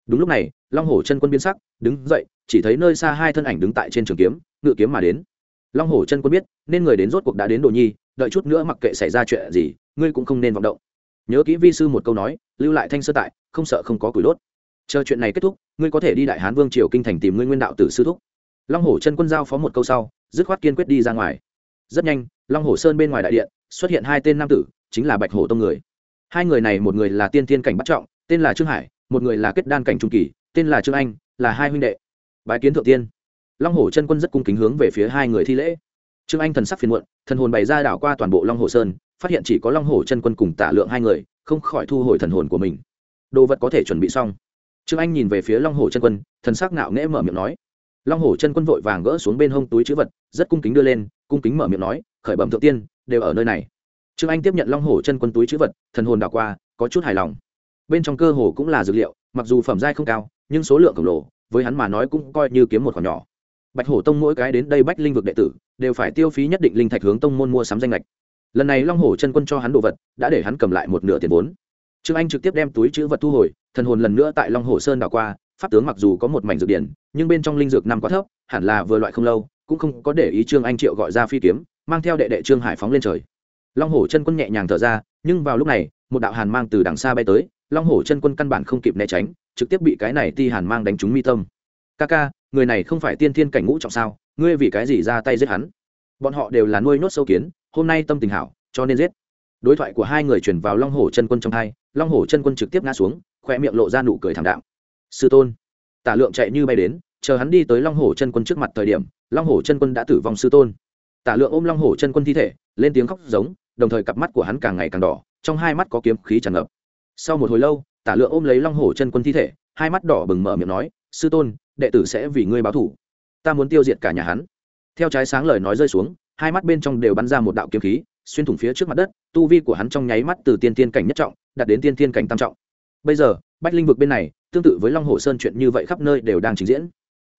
Đúng lúc này, long hổ chân quân biến sắc, đứng dậy, chỉ thấy nơi xa hai thân ảnh đứng tại trên trường kiếm, ngự kiếm mà đến. Long hổ chân quân biết, nên người đến rốt cuộc đã đến đồ nhi, đợi chút nữa mặc kệ xảy ra chuyện gì, ngươi cũng không nên vọng động. Nhớ kỹ vi sư một câu nói, lưu lại thanh sơ tại, không sợ không có củi đốt. Chờ chuyện này kết thúc, ngươi có thể đi đại hán vương triều kinh thành tìm ngươi nguyên đạo tử sư thúc. Long hổ chân quân giao phó một câu sau, dứt khoát kiên quyết đi ra ngoài rất nhanh, long hổ sơn bên ngoài đại điện, xuất hiện hai tên nam tử, chính là bạch hổ tông người. Hai người này một người là tiên thiên cảnh bắt trọng, tên là trương hải, một người là kết đan cảnh trung kỳ, tên là trương anh, là hai huynh đệ. Bái kiến thượng tiên. Long hổ chân quân rất cung kính hướng về phía hai người thi lễ. Trương anh thần sắc phiền muộn, thần hồn bày ra đảo qua toàn bộ long hồ sơn, phát hiện chỉ có long hổ chân quân cùng tả lượng hai người, không khỏi thu hồi thần hồn của mình. Đồ vật có thể chuẩn bị xong. Trương anh nhìn về phía long hổ chân quân, thần sắc ngạo nghễ mở miệng nói long hổ chân quân vội vàng gỡ xuống bên hông túi chữ vật, rất cung kính đưa lên, cung kính mở miệng nói, khởi bẩm thượng tiên, đều ở nơi này. Trương anh tiếp nhận long hổ chân quân túi chữ vật, thần hồn đảo qua, có chút hài lòng. Bên trong cơ hồ cũng là dược liệu, mặc dù phẩm giai không cao, nhưng số lượng khổng lồ, với hắn mà nói cũng coi như kiếm một khoản nhỏ. Bạch hổ tông mỗi cái đến đây bách linh vực đệ tử, đều phải tiêu phí nhất định linh thạch hướng tông môn mua sắm danh lệch lần này long hổ chân quân cho hắn đồ vật, đã để hắn cầm lại một nửa tiền vốn. Trương anh trực tiếp đem túi chữ vật thu hồi, thần hồn lần nữa tại long hổ sơn đảo qua pháp tướng mặc dù có một mảnh dược điển, nhưng bên trong linh dược năm quá thấp, hẳn là vừa loại không lâu, cũng không có để ý trương anh triệu gọi ra phi kiếm, mang theo đệ đệ trương hải phóng lên trời. Long hổ chân quân nhẹ nhàng thở ra, nhưng vào lúc này, một đạo hàn mang từ đằng xa bay tới, long hổ chân quân căn bản không kịp né tránh, trực tiếp bị cái này ti hàn mang đánh trúng mi tâm. Ca ca, người này không phải tiên thiên cảnh ngũ trọng sao? Ngươi vì cái gì ra tay giết hắn? Bọn họ đều là nuôi nốt sâu kiến, hôm nay tâm tình hảo, cho nên giết. Đối thoại của hai người chuyển vào long hổ chân quân trong hai, long hổ chân quân trực tiếp ngã xuống khoe miệng lộ ra nụ cười thảm đạm sư tôn. Tả lượng chạy như bay đến, chờ hắn đi tới long hổ chân quân trước mặt thời điểm, long hổ chân quân đã tử vong sư tôn. Tả lượng ôm long hổ chân quân thi thể, lên tiếng khóc giống, đồng thời cặp mắt của hắn càng ngày càng đỏ, trong hai mắt có kiếm khí tràn ngập. Sau một hồi lâu, tả lượng ôm lấy long hổ chân quân thi thể, hai mắt đỏ bừng mở miệng nói, sư tôn, đệ tử sẽ vì ngươi báo thủ. Ta muốn tiêu diệt cả nhà hắn. Theo trái sáng lời nói rơi xuống, hai mắt bên trong đều bắn ra một đạo kiếm khí, xuyên thủng phía trước mặt đất, tu vi của hắn trong nháy mắt từ tiên tiên cảnh nhất trọng, đạt đến tiên tiên cảnh tam trọng. Bây giờ bách linh vực bên này, tương tự với long hồ sơn chuyện như vậy khắp nơi đều đang trình diễn.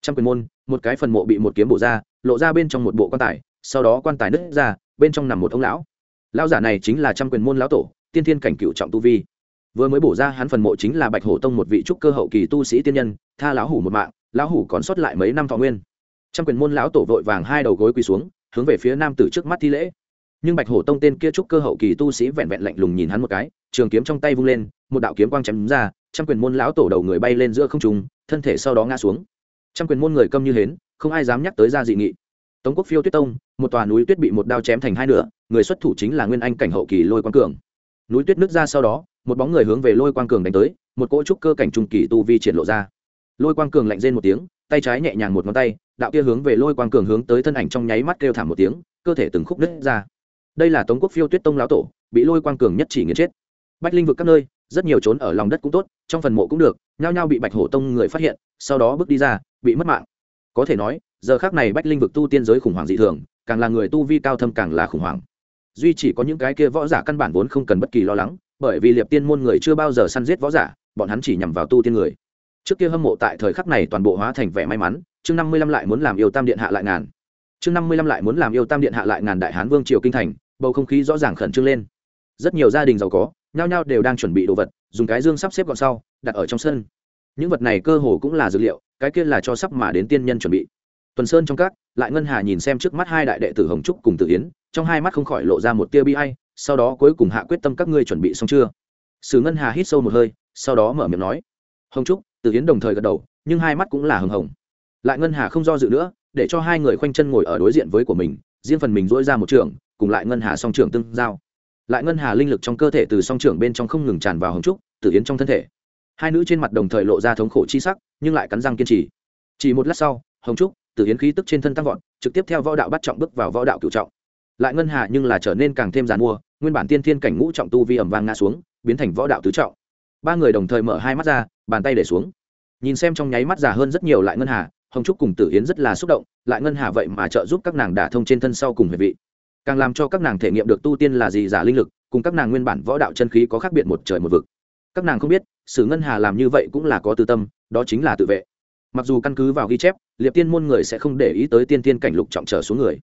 Trong quyền môn, một cái phần mộ bị một kiếm bổ ra, lộ ra bên trong một bộ quan tài, sau đó quan tài nứt ra, bên trong nằm một ông lão. Lão giả này chính là trăm quyền môn lão tổ, tiên thiên cảnh cựu trọng tu vi. Vừa mới bổ ra hắn phần mộ chính là bạch hổ tông một vị trúc cơ hậu kỳ tu sĩ tiên nhân, tha lão hủ một mạng, lão hủ còn sót lại mấy năm thọ nguyên. Trăm quyền môn lão tổ vội vàng hai đầu gối quỳ xuống, hướng về phía nam tử trước mắt thi lễ nhưng bạch hổ tông tên kia trúc cơ hậu kỳ tu sĩ vẹn vẹn lạnh lùng nhìn hắn một cái, trường kiếm trong tay vung lên, một đạo kiếm quang chém ra, trăm quyền môn lão tổ đầu người bay lên giữa không trung, thân thể sau đó ngã xuống. Trăm quyền môn người câm như hến, không ai dám nhắc tới ra dị nghị. Tống quốc phiêu tuyết tông, một tòa núi tuyết bị một đao chém thành hai nửa, người xuất thủ chính là nguyên anh cảnh hậu kỳ lôi quang cường. Núi tuyết nứt ra sau đó, một bóng người hướng về lôi quang cường đánh tới, một cỗ trúc cơ cảnh trung kỳ tu vi triển lộ ra. Lôi quang cường lạnh rên một tiếng, tay trái nhẹ nhàng một ngón tay, đạo kia hướng về lôi quang cường hướng tới thân ảnh trong nháy mắt kêu thảm một tiếng, cơ thể từng khúc nứt ra đây là tống quốc phiêu tuyết tông lão tổ, bị lôi quang cường nhất chỉ nghiền chết. Bách linh vực các nơi, rất nhiều trốn ở lòng đất cũng tốt, trong phần mộ cũng được, nhao nhao bị bạch hổ tông người phát hiện, sau đó bước đi ra, bị mất mạng. Có thể nói, giờ khác này bách linh vực tu tiên giới khủng hoảng dị thường, càng là người tu vi cao thâm càng là khủng hoảng. Duy chỉ có những cái kia võ giả căn bản vốn không cần bất kỳ lo lắng, bởi vì liệp tiên môn người chưa bao giờ săn giết võ giả, bọn hắn chỉ nhằm vào tu tiên người. Trước kia hâm mộ tại thời khắc này toàn bộ hóa thành vẻ may mắn, chương năm mươi lăm lại muốn làm yêu tam điện hạ lại ngàn. Chương năm mươi lăm lại muốn làm yêu tam điện hạ lại ngàn đại hán vương triều kinh thành bầu không khí rõ ràng khẩn trương lên. Rất nhiều gia đình giàu có, nhao nhao đều đang chuẩn bị đồ vật, dùng cái dương sắp xếp gọn sau, đặt ở trong sân. Những vật này cơ hồ cũng là dữ liệu, cái kia là cho sắp mà đến tiên nhân chuẩn bị. Tuần sơn trong các, lại ngân hà nhìn xem trước mắt hai đại đệ tử hồng trúc cùng tử yến, trong hai mắt không khỏi lộ ra một tia bi hay sau đó cuối cùng hạ quyết tâm các ngươi chuẩn bị xong chưa? Sử ngân hà hít sâu một hơi, sau đó mở miệng nói. Hồng trúc, tử yến đồng thời gật đầu, nhưng hai mắt cũng là hừng hồng. Lại ngân hà không do dự nữa, để cho hai người khoanh chân ngồi ở đối diện với của mình, riêng phần mình dỗi ra một trường cùng lại ngân hà song trưởng tương giao. Lại ngân hà linh lực trong cơ thể từ song trưởng bên trong không ngừng tràn vào hồng trúc, tự yến trong thân thể. Hai nữ trên mặt đồng thời lộ ra thống khổ chi sắc, nhưng lại cắn răng kiên trì. Chỉ một lát sau, hồng trúc, tự yến khí tức trên thân tăng vọt, trực tiếp theo võ đạo bắt trọng bước vào võ đạo cựu trọng. Lại ngân hà nhưng là trở nên càng thêm giàn mua, nguyên bản tiên thiên cảnh ngũ trọng tu vi ẩm vang ngã xuống, biến thành võ đạo tứ trọng. Ba người đồng thời mở hai mắt ra, bàn tay để xuống. Nhìn xem trong nháy mắt già hơn rất nhiều lại ngân hà, hồng trúc cùng tử yến rất là xúc động, lại ngân hà vậy mà trợ giúp các nàng đả thông trên thân sau cùng huệ vị càng làm cho các nàng thể nghiệm được tu tiên là gì giả linh lực, cùng các nàng nguyên bản võ đạo chân khí có khác biệt một trời một vực. Các nàng không biết, sử ngân hà làm như vậy cũng là có tư tâm, đó chính là tự vệ. Mặc dù căn cứ vào ghi chép, liệp tiên môn người sẽ không để ý tới tiên tiên cảnh lục trọng trở xuống người.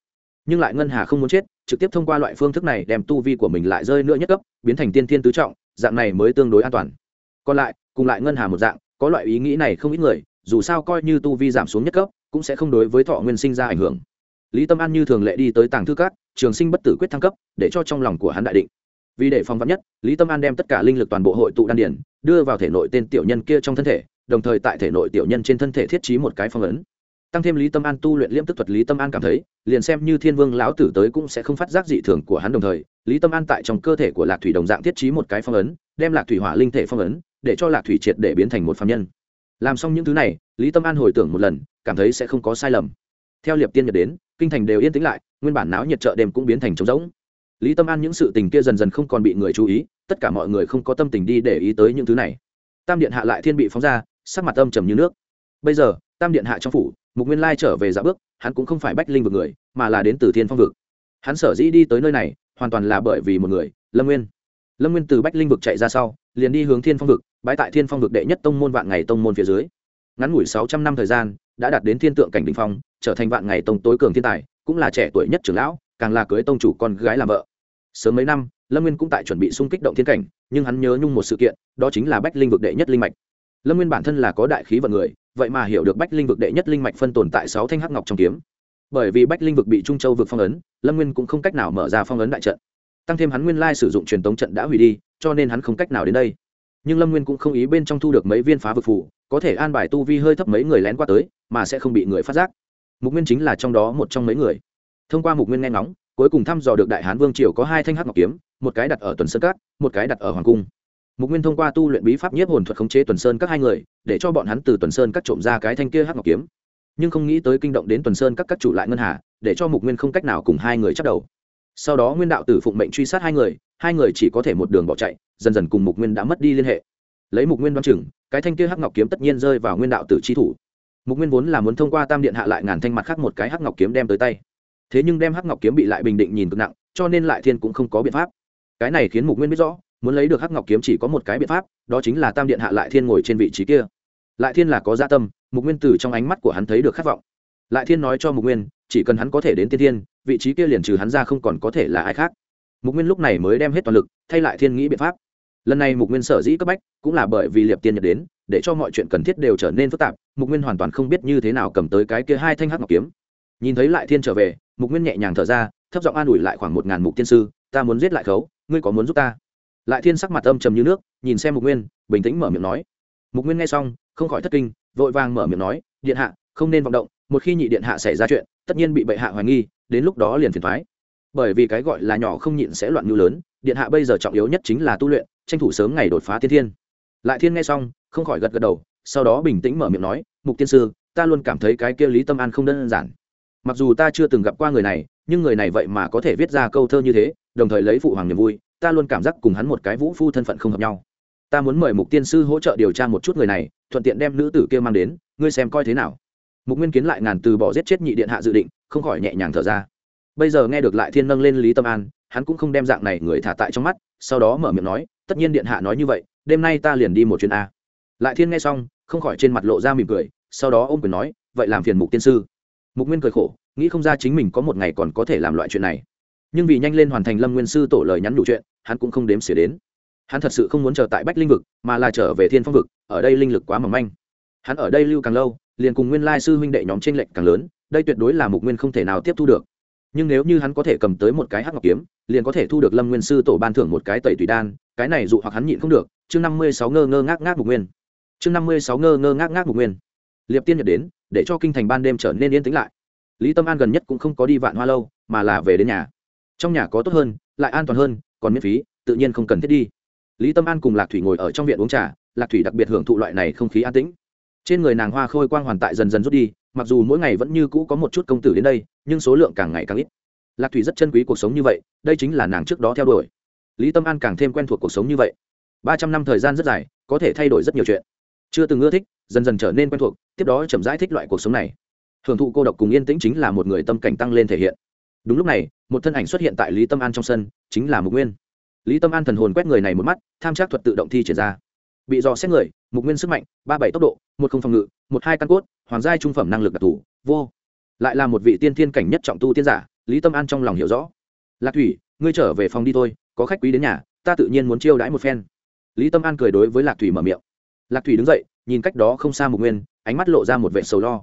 Nhưng lại ngân hà không muốn chết, trực tiếp thông qua loại phương thức này đem tu vi của mình lại rơi nữa nhất cấp, biến thành tiên tiên tứ trọng, dạng này mới tương đối an toàn. Còn lại, cùng lại ngân hà một dạng, có loại ý nghĩ này không ít người, dù sao coi như tu vi giảm xuống nhất cấp, cũng sẽ không đối với thọ nguyên sinh ra ảnh hưởng lý tâm an như thường lệ đi tới tàng thư cát trường sinh bất tử quyết thăng cấp, để cho trong lòng của hắn đại định. Vì để phòng vắn nhất, lý tâm an đem tất cả linh lực toàn bộ hội tụ đan điển đưa vào thể nội tên tiểu nhân kia trong thân thể, đồng thời tại thể nội tiểu nhân trên thân thể thiết trí một cái phong ấn. Tăng thêm lý tâm an tu luyện liễm tức thuật, lý tâm an cảm thấy, liền xem như thiên vương lão tử tới cũng sẽ không phát giác dị thường của hắn đồng thời, lý tâm an tại trong cơ thể của lạc thủy đồng dạng thiết trí một cái phong ấn, đem lạc thủy hỏa linh thể phong ấn, để cho lạc thủy triệt để biến thành một phạm nhân. Làm xong những thứ này, lý tâm an hồi tưởng một lần, cảm thấy sẽ không có sai lầm. Theo liệp tiên nhật đến kinh thành đều yên tĩnh lại, nguyên bản náo nhiệt chợ đêm cũng biến thành trống rỗng. Lý tâm an những sự tình kia dần dần không còn bị người chú ý, tất cả mọi người không có tâm tình đi để ý tới những thứ này. Tam điện hạ lại thiên bị phóng ra, sắc mặt âm trầm như nước. Bây giờ, tam điện hạ trong phủ, mục nguyên lai trở về dạ bước, hắn cũng không phải bách linh vực người, mà là đến từ thiên phong vực. Hắn sở dĩ đi tới nơi này, hoàn toàn là bởi vì một người, lâm nguyên. Lâm nguyên từ bách linh vực chạy ra sau, liền đi hướng thiên phong vực bãi tại thiên phong vực đệ nhất tông môn vạn ngày tông môn phía dưới. Ngắn ngủi sáu trăm năm thời gian đã đạt đến thiên tượng cảnh đỉnh phong, trở thành vạn ngày tông tối cường thiên tài, cũng là trẻ tuổi nhất trưởng lão, càng là cưới tông chủ con gái làm vợ. Sớm mấy năm, lâm nguyên cũng tại chuẩn bị xung kích động thiên cảnh, nhưng hắn nhớ nhung một sự kiện, đó chính là bách linh vực đệ nhất linh mạch. Lâm nguyên bản thân là có đại khí vận người, vậy mà hiểu được bách linh vực đệ nhất linh mạch phân tồn tại sáu thanh hắc ngọc trong kiếm. Bởi vì bách linh vực bị trung châu vực phong ấn, lâm nguyên cũng không cách nào mở ra phong ấn đại trận. Tăng thêm hắn nguyên lai sử dụng truyền tống trận đã hủy đi, cho nên hắn không cách nào đến đây. Nhưng lâm nguyên cũng không ý bên trong thu được mấy viên phá vực phủ có thể an bài tu vi hơi thấp mấy người lén qua tới mà sẽ không bị người phát giác. Mục nguyên chính là trong đó một trong mấy người. Thông qua mục nguyên nghe ngóng, cuối cùng thăm dò được đại hán vương triều có hai thanh hắc ngọc kiếm, một cái đặt ở tuần sơn cát một cái đặt ở hoàng cung. Mục nguyên thông qua tu luyện bí pháp nhiếp hồn thuật khống chế tuần sơn các hai người, để cho bọn hắn từ tuần sơn các trộm ra cái thanh kia hắc ngọc kiếm. Nhưng không nghĩ tới kinh động đến tuần sơn các các chủ lại ngân hà, để cho mục nguyên không cách nào cùng hai người chắc đầu. Sau đó nguyên đạo tử phụng mệnh truy sát hai người hai người chỉ có thể một đường bỏ chạy, dần dần cùng mục nguyên đã mất đi liên hệ. Lấy mục nguyên đoan chừng, cái thanh kia hắc ngọc kiếm tất nhiên rơi vào nguyên đạo tử chi thủ mục nguyên vốn là muốn thông qua tam điện hạ lại ngàn thanh mặt khác một cái hắc ngọc kiếm đem tới tay. Thế nhưng đem hắc ngọc kiếm bị lại bình định nhìn cực nặng, cho nên lại thiên cũng không có biện pháp. Cái này khiến mục nguyên biết rõ, muốn lấy được hắc ngọc kiếm chỉ có một cái biện pháp, đó chính là tam điện hạ lại thiên ngồi trên vị trí kia. Lại thiên là có gia dạ tâm, mục nguyên từ trong ánh mắt của hắn thấy được khát vọng. Lại thiên nói cho mục nguyên, chỉ cần hắn có thể đến tiên thiên, vị trí kia liền trừ hắn ra không còn có thể là ai khác. Mục nguyên lúc này mới đem hết toàn lực, thay lại thiên nghĩ biện pháp lần này mục nguyên sở dĩ cấp bách, cũng là bởi vì liệp tiên nhật đến, để cho mọi chuyện cần thiết đều trở nên phức tạp. Mục nguyên hoàn toàn không biết như thế nào cầm tới cái kia hai thanh hắc ngọc kiếm. Nhìn thấy lại thiên trở về, mục nguyên nhẹ nhàng thở ra, thấp giọng an ủi lại khoảng một ngàn mục tiên sư, ta muốn giết lại khấu, ngươi có muốn giúp ta? Lại thiên sắc mặt âm trầm như nước, nhìn xem mục nguyên, bình tĩnh mở miệng nói. Mục nguyên nghe xong, không khỏi thất kinh, vội vàng mở miệng nói, điện hạ, không nên vọng động, một khi nhị điện hạ xảy ra chuyện, tất nhiên bị bệ hạ hoài nghi, đến lúc đó liền phiền thoái. Bởi vì cái gọi là nhỏ không nhịn sẽ loạn nhu lớn, điện hạ bây giờ trọng yếu nhất chính là tu luyện tranh thủ sớm ngày đột phá tiên thiên. Lại thiên nghe xong, không khỏi gật gật đầu, sau đó bình tĩnh mở miệng nói, mục tiên sư, ta luôn cảm thấy cái kia lý tâm an không đơn giản. Mặc dù ta chưa từng gặp qua người này, nhưng người này vậy mà có thể viết ra câu thơ như thế, đồng thời lấy phụ hoàng niềm vui, ta luôn cảm giác cùng hắn một cái vũ phu thân phận không hợp nhau. Ta muốn mời mục tiên sư hỗ trợ điều tra một chút người này, thuận tiện đem nữ tử kia mang đến, ngươi xem coi thế nào. Mục nguyên kiến lại ngàn từ bỏ giết chết nhị điện hạ dự định, không khỏi nhẹ nhàng thở ra. Bây giờ nghe được lại thiên nâng lên lý tâm an hắn cũng không đem dạng này người thả tại trong mắt, sau đó mở miệng nói, tất nhiên điện hạ nói như vậy, đêm nay ta liền đi một chuyến a. Lại thiên nghe xong, không khỏi trên mặt lộ ra mỉm cười, sau đó ôm quyền nói, vậy làm phiền mục tiên sư. Mục nguyên cười khổ, nghĩ không ra chính mình có một ngày còn có thể làm loại chuyện này. Nhưng vì nhanh lên hoàn thành lâm nguyên sư tổ lời nhắn đủ chuyện, hắn cũng không đếm xỉa đến. Hắn thật sự không muốn chờ tại bách linh vực, mà là trở về thiên phong vực, ở đây linh lực quá mỏng manh. Hắn ở đây lưu càng lâu, liền cùng nguyên lai sư huynh đệ nhóm t r ê n lệch càng lớn, đây tuyệt đối là mục nguyên không thể nào tiếp thu được. Nhưng nếu như hắn có thể cầm tới một cái hắc ngọc kiếm liền có thể thu được lâm nguyên sư tổ ban thưởng một cái tẩy tùy đan, cái này dụ hoặc hắn nhịn không được, chương năm mươi sáu ngơ ngơ ngác ngác mục nguyên. Chương năm mươi sáu ngơ ngơ ngác ngác mục nguyên. Liệp tiên nhật đến, để cho kinh thành ban đêm trở nên yên tĩnh lại. Lý tâm an gần nhất cũng không có đi vạn hoa lâu, mà là về đến nhà. Trong nhà có tốt hơn, lại an toàn hơn, còn miễn phí, tự nhiên không cần thiết đi. Lý tâm an cùng lạc thủy ngồi ở trong viện uống trà, lạc thủy đặc biệt hưởng thụ loại này không khí an tĩnh. Trên người nàng hoa khôi quang hoàn tại dần dần rút đi, mặc dù mỗi ngày vẫn như cũ có một chút công tử đến đây, nhưng số lượng càng ngày càng ít lạc thủy rất chân quý cuộc sống như vậy, đây chính là nàng trước đó theo đuổi. Lý tâm an càng thêm quen thuộc cuộc sống như vậy. Ba trăm năm thời gian rất dài, có thể thay đổi rất nhiều chuyện. Chưa từng ưa thích, dần dần trở nên quen thuộc, tiếp đó chậm rãi thích loại cuộc sống này. Hưởng thụ cô độc cùng yên tĩnh chính là một người tâm cảnh tăng lên thể hiện. Đúng lúc này, một thân ảnh xuất hiện tại lý tâm an trong sân, chính là mục nguyên. Lý tâm an thần hồn quét người này một mắt, tham trác thuật tự động thi triển ra. Bị dò xét người, mục nguyên sức mạnh, ba bảy tốc độ, một không phòng ngự, một hai căn cốt, hoàng giai trung phẩm năng lực đặc thù, vô. Lại là một vị tiên thiên cảnh nhất trọng tu tiên giả lý tâm an trong lòng hiểu rõ. Lạc thủy, ngươi trở về phòng đi thôi, có khách quý đến nhà, ta tự nhiên muốn chiêu đãi một phen. Lý tâm an cười đối với lạc thủy mở miệng. Lạc thủy đứng dậy, nhìn cách đó không xa mục nguyên, ánh mắt lộ ra một vệ sầu lo.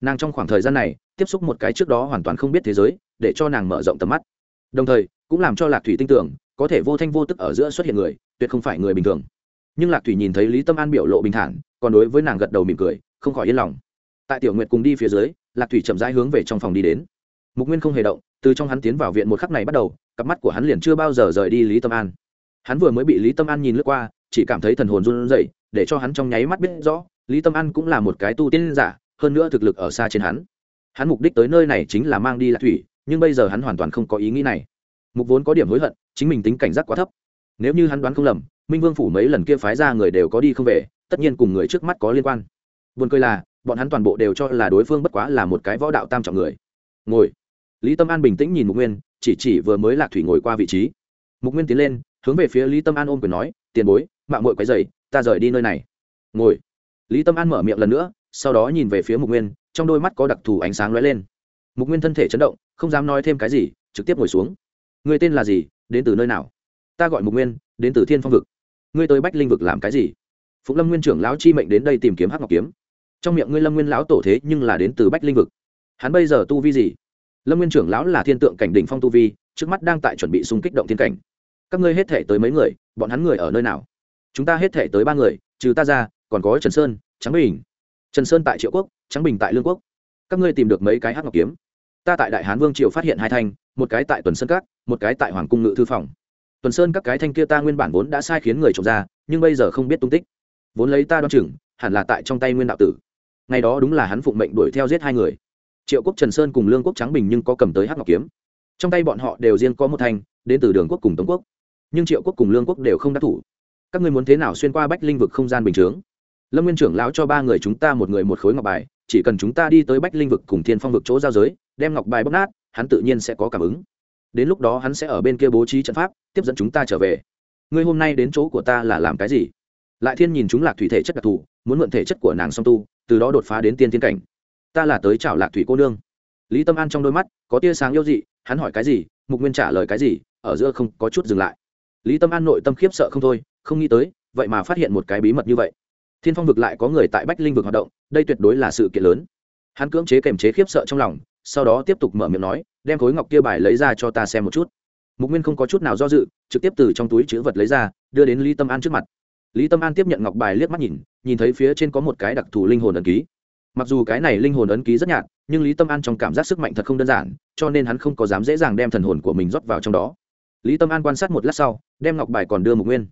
Nàng trong khoảng thời gian này, tiếp xúc một cái trước đó hoàn toàn không biết thế giới, để cho nàng mở rộng tầm mắt. Đồng thời, cũng làm cho lạc thủy tin tưởng, có thể vô thanh vô tức ở giữa xuất hiện người, tuyệt không phải người bình thường. Nhưng lạc thủy nhìn thấy lý tâm an biểu lộ bình thản, còn đối với nàng gật đầu mỉm cười, không khỏi yên lòng. Tại tiểu nguyệt cùng đi phía dưới, lạc thủy chậm rãi hướng về trong phòng đi đến mục nguyên không hề động, từ trong hắn tiến vào viện một khắc này bắt đầu, cặp mắt của hắn liền chưa bao giờ rời đi lý tâm an. Hắn vừa mới bị lý tâm an nhìn lướt qua, chỉ cảm thấy thần hồn run rẩy, để cho hắn trong nháy mắt biết rõ, lý tâm an cũng là một cái tu tiên giả, hơn nữa thực lực ở xa trên hắn. Hắn mục đích tới nơi này chính là mang đi lạc thủy, nhưng bây giờ hắn hoàn toàn không có ý nghĩ này. Mục vốn có điểm hối hận, chính mình tính cảnh giác quá thấp. Nếu như hắn đoán không lầm, minh vương phủ mấy lần kia phái ra người đều có đi không về, tất nhiên cùng người trước mắt có liên quan. Buồn cười là, bọn hắn toàn bộ đều cho là đối phương bất quá là một cái võ đạo tam trọng người. Ngồi lý tâm an bình tĩnh nhìn mục nguyên, chỉ chỉ vừa mới lạc thủy ngồi qua vị trí. Mục nguyên tiến lên, hướng về phía lý tâm an ôm quyền nói, tiền bối, mạng mội quấy dày ta rời đi nơi này. Ngồi. Lý tâm an mở miệng lần nữa, sau đó nhìn về phía mục nguyên, trong đôi mắt có đặc thù ánh sáng lóe lên. Mục nguyên thân thể chấn động, không dám nói thêm cái gì, trực tiếp ngồi xuống. Người tên là gì, đến từ nơi nào? Ta gọi mục nguyên, đến từ thiên phong vực. Ngươi tới bách linh vực làm cái gì? Phụng lâm nguyên trưởng lão chi mệnh đến đây tìm kiếm hắc ngọc kiếm. Trong miệng ngươi lâm nguyên lão tổ thế nhưng là đến từ bách linh vực. Hắn bây giờ tu vi gì? Lâm nguyên trưởng lão là thiên tượng cảnh đỉnh phong tu vi, trước mắt đang tại chuẩn bị xung kích động thiên cảnh. Các ngươi hết thể tới mấy người, bọn hắn người ở nơi nào? Chúng ta hết thể tới ba người, trừ ta ra, còn có trần sơn, trắng bình. Trần sơn tại triệu quốc, trắng bình tại lương quốc. Các ngươi tìm được mấy cái hắc ngọc kiếm. Ta tại đại hán vương triều phát hiện hai thanh, một cái tại tuần sơn các, một cái tại hoàng cung ngự thư phòng. Tuần sơn các cái thanh kia ta nguyên bản vốn đã sai khiến người trộm ra, nhưng bây giờ không biết tung tích. Vốn lấy ta đ o chừng, hẳn là tại trong tay nguyên đạo tử. Ngày đó đúng là hắn phụng mệnh đuổi theo giết hai người triệu quốc trần sơn cùng lương quốc trắng bình nhưng có cầm tới hắc ngọc kiếm. Trong tay bọn họ đều riêng có một thanh, đến từ đường quốc cùng tống quốc. Nhưng triệu quốc cùng lương quốc đều không đắc thủ. Các ngươi muốn thế nào xuyên qua bách linh vực không gian bình chướng? Lâm nguyên trưởng lão cho ba người chúng ta một người một khối ngọc bài, chỉ cần chúng ta đi tới bách linh vực cùng thiên phong vực chỗ giao giới, đem ngọc bài bóc nát, hắn tự nhiên sẽ có cảm ứng. Đến lúc đó hắn sẽ ở bên kia bố trí trận pháp, tiếp dẫn chúng ta trở về. Ngươi hôm nay đến chỗ của ta là làm cái gì? Lại thiên nhìn chúng lạc thủy thể chất đặc thù, muốn mượn thể chất của nàng song tu, từ đó đột phá đến tiên tiến cảnh ta là tới chào lạc thủy cô nương. Lý tâm an trong đôi mắt có tia sáng yêu dị, hắn hỏi cái gì, mục nguyên trả lời cái gì, ở giữa không có chút dừng lại. Lý tâm an nội tâm khiếp sợ không thôi, không nghĩ tới, vậy mà phát hiện một cái bí mật như vậy. Thiên phong vực lại có người tại bách linh vực hoạt động, đây tuyệt đối là sự kiện lớn. Hắn cưỡng chế kềm chế khiếp sợ trong lòng, sau đó tiếp tục mở miệng nói, đem khối ngọc kia bài lấy ra cho ta xem một chút. Mục nguyên không có chút nào do dự, trực tiếp từ trong túi chữ vật lấy ra, đưa đến lý tâm an trước mặt. Lý tâm an tiếp nhận ngọc bài liếc mắt nhìn nhìn thấy phía trên có một cái đặc thù linh hồn ấn ký mặc dù cái này linh hồn ấn ký rất nhạt nhưng lý tâm an trong cảm giác sức mạnh thật không đơn giản cho nên hắn không có dám dễ dàng đem thần hồn của mình rót vào trong đó. Lý tâm an quan sát một lát sau đem ngọc bài còn đưa mục nguyên.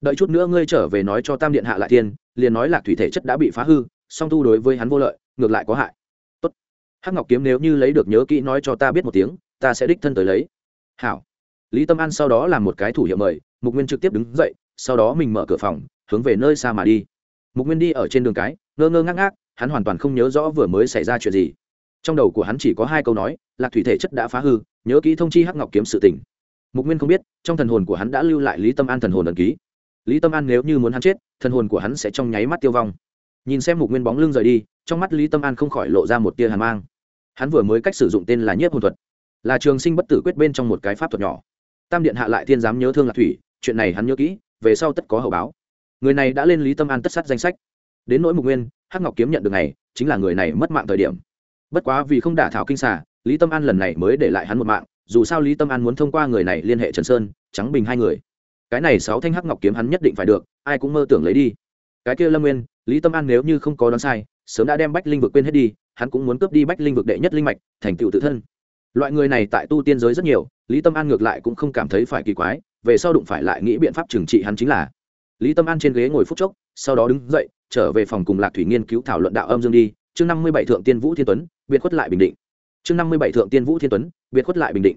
Đợi chút nữa ngươi trở về nói cho tam điện hạ lại thiên, liền nói là thủy thể chất đã bị phá hư song tu đối với hắn vô lợi ngược lại có hại. Tốt. hắc ngọc kiếm nếu như lấy được nhớ kỹ nói cho ta biết một tiếng ta sẽ đích thân tới lấy. Hảo. Lý tâm an sau đó làm một cái thủ hiệu mời mục nguyên trực tiếp đứng dậy sau đó mình mở cửa phòng hướng về nơi xa mà đi. Mục nguyên đi ở trên đường cái ngơ ngơ ngác ngác hắn hoàn toàn không nhớ rõ vừa mới xảy ra chuyện gì. Trong đầu của hắn chỉ có hai câu nói, lạc thủy thể chất đã phá hư, nhớ kỹ thông chi hắc ngọc kiếm sự tỉnh mục nguyên không biết, trong thần hồn của hắn đã lưu lại lý tâm an thần hồn ẩn ký. Lý tâm an nếu như muốn hắn chết, thần hồn của hắn sẽ trong nháy mắt tiêu vong. Nhìn xem mục nguyên bóng lưng rời đi, trong mắt lý tâm an không khỏi lộ ra một tia hàn mang. Hắn vừa mới cách sử dụng tên là nhiếp hồn thuật, là trường sinh bất tử quyết bên trong một cái pháp thuật nhỏ. Tam điện hạ lại thiên giám nhớ thương lạc thủy, chuyện này hắn nhớ kỹ, về sau tất có hậu báo. Người này đã lên lý tâm an tất sát danh sách. Đến nỗi mục nguyên hắc ngọc kiếm nhận được này, chính là người này mất mạng thời điểm. Bất quá vì không đả thảo kinh xả lý tâm an lần này mới để lại hắn một mạng, dù sao lý tâm an muốn thông qua người này liên hệ trần sơn, trắng bình hai người. Cái này sáu thanh hắc ngọc kiếm hắn nhất định phải được, ai cũng mơ tưởng lấy đi. Cái kia lâm nguyên, lý tâm an nếu như không có đoán sai, sớm đã đem bách linh vực quên hết đi, hắn cũng muốn cướp đi bách linh vực đệ nhất linh mạch, thành tựu tự thân. Loại người này tại tu tiên giới rất nhiều, lý tâm an ngược lại cũng không cảm thấy phải kỳ quái, về sau đụng phải lại nghĩ biện pháp trừng trị hắn chính là. Lý tâm an trên ghế ngồi phút chốc, sau đó đứng dậy trở về phòng cùng lạc thủy nghiên cứu thảo luận đạo âm dương đi. Chương năm mươi bảy thượng tiên vũ thiên tuấn, biệt khuất lại bình định. Chương năm mươi bảy thượng tiên vũ thiên tuấn, biệt khuất lại bình định.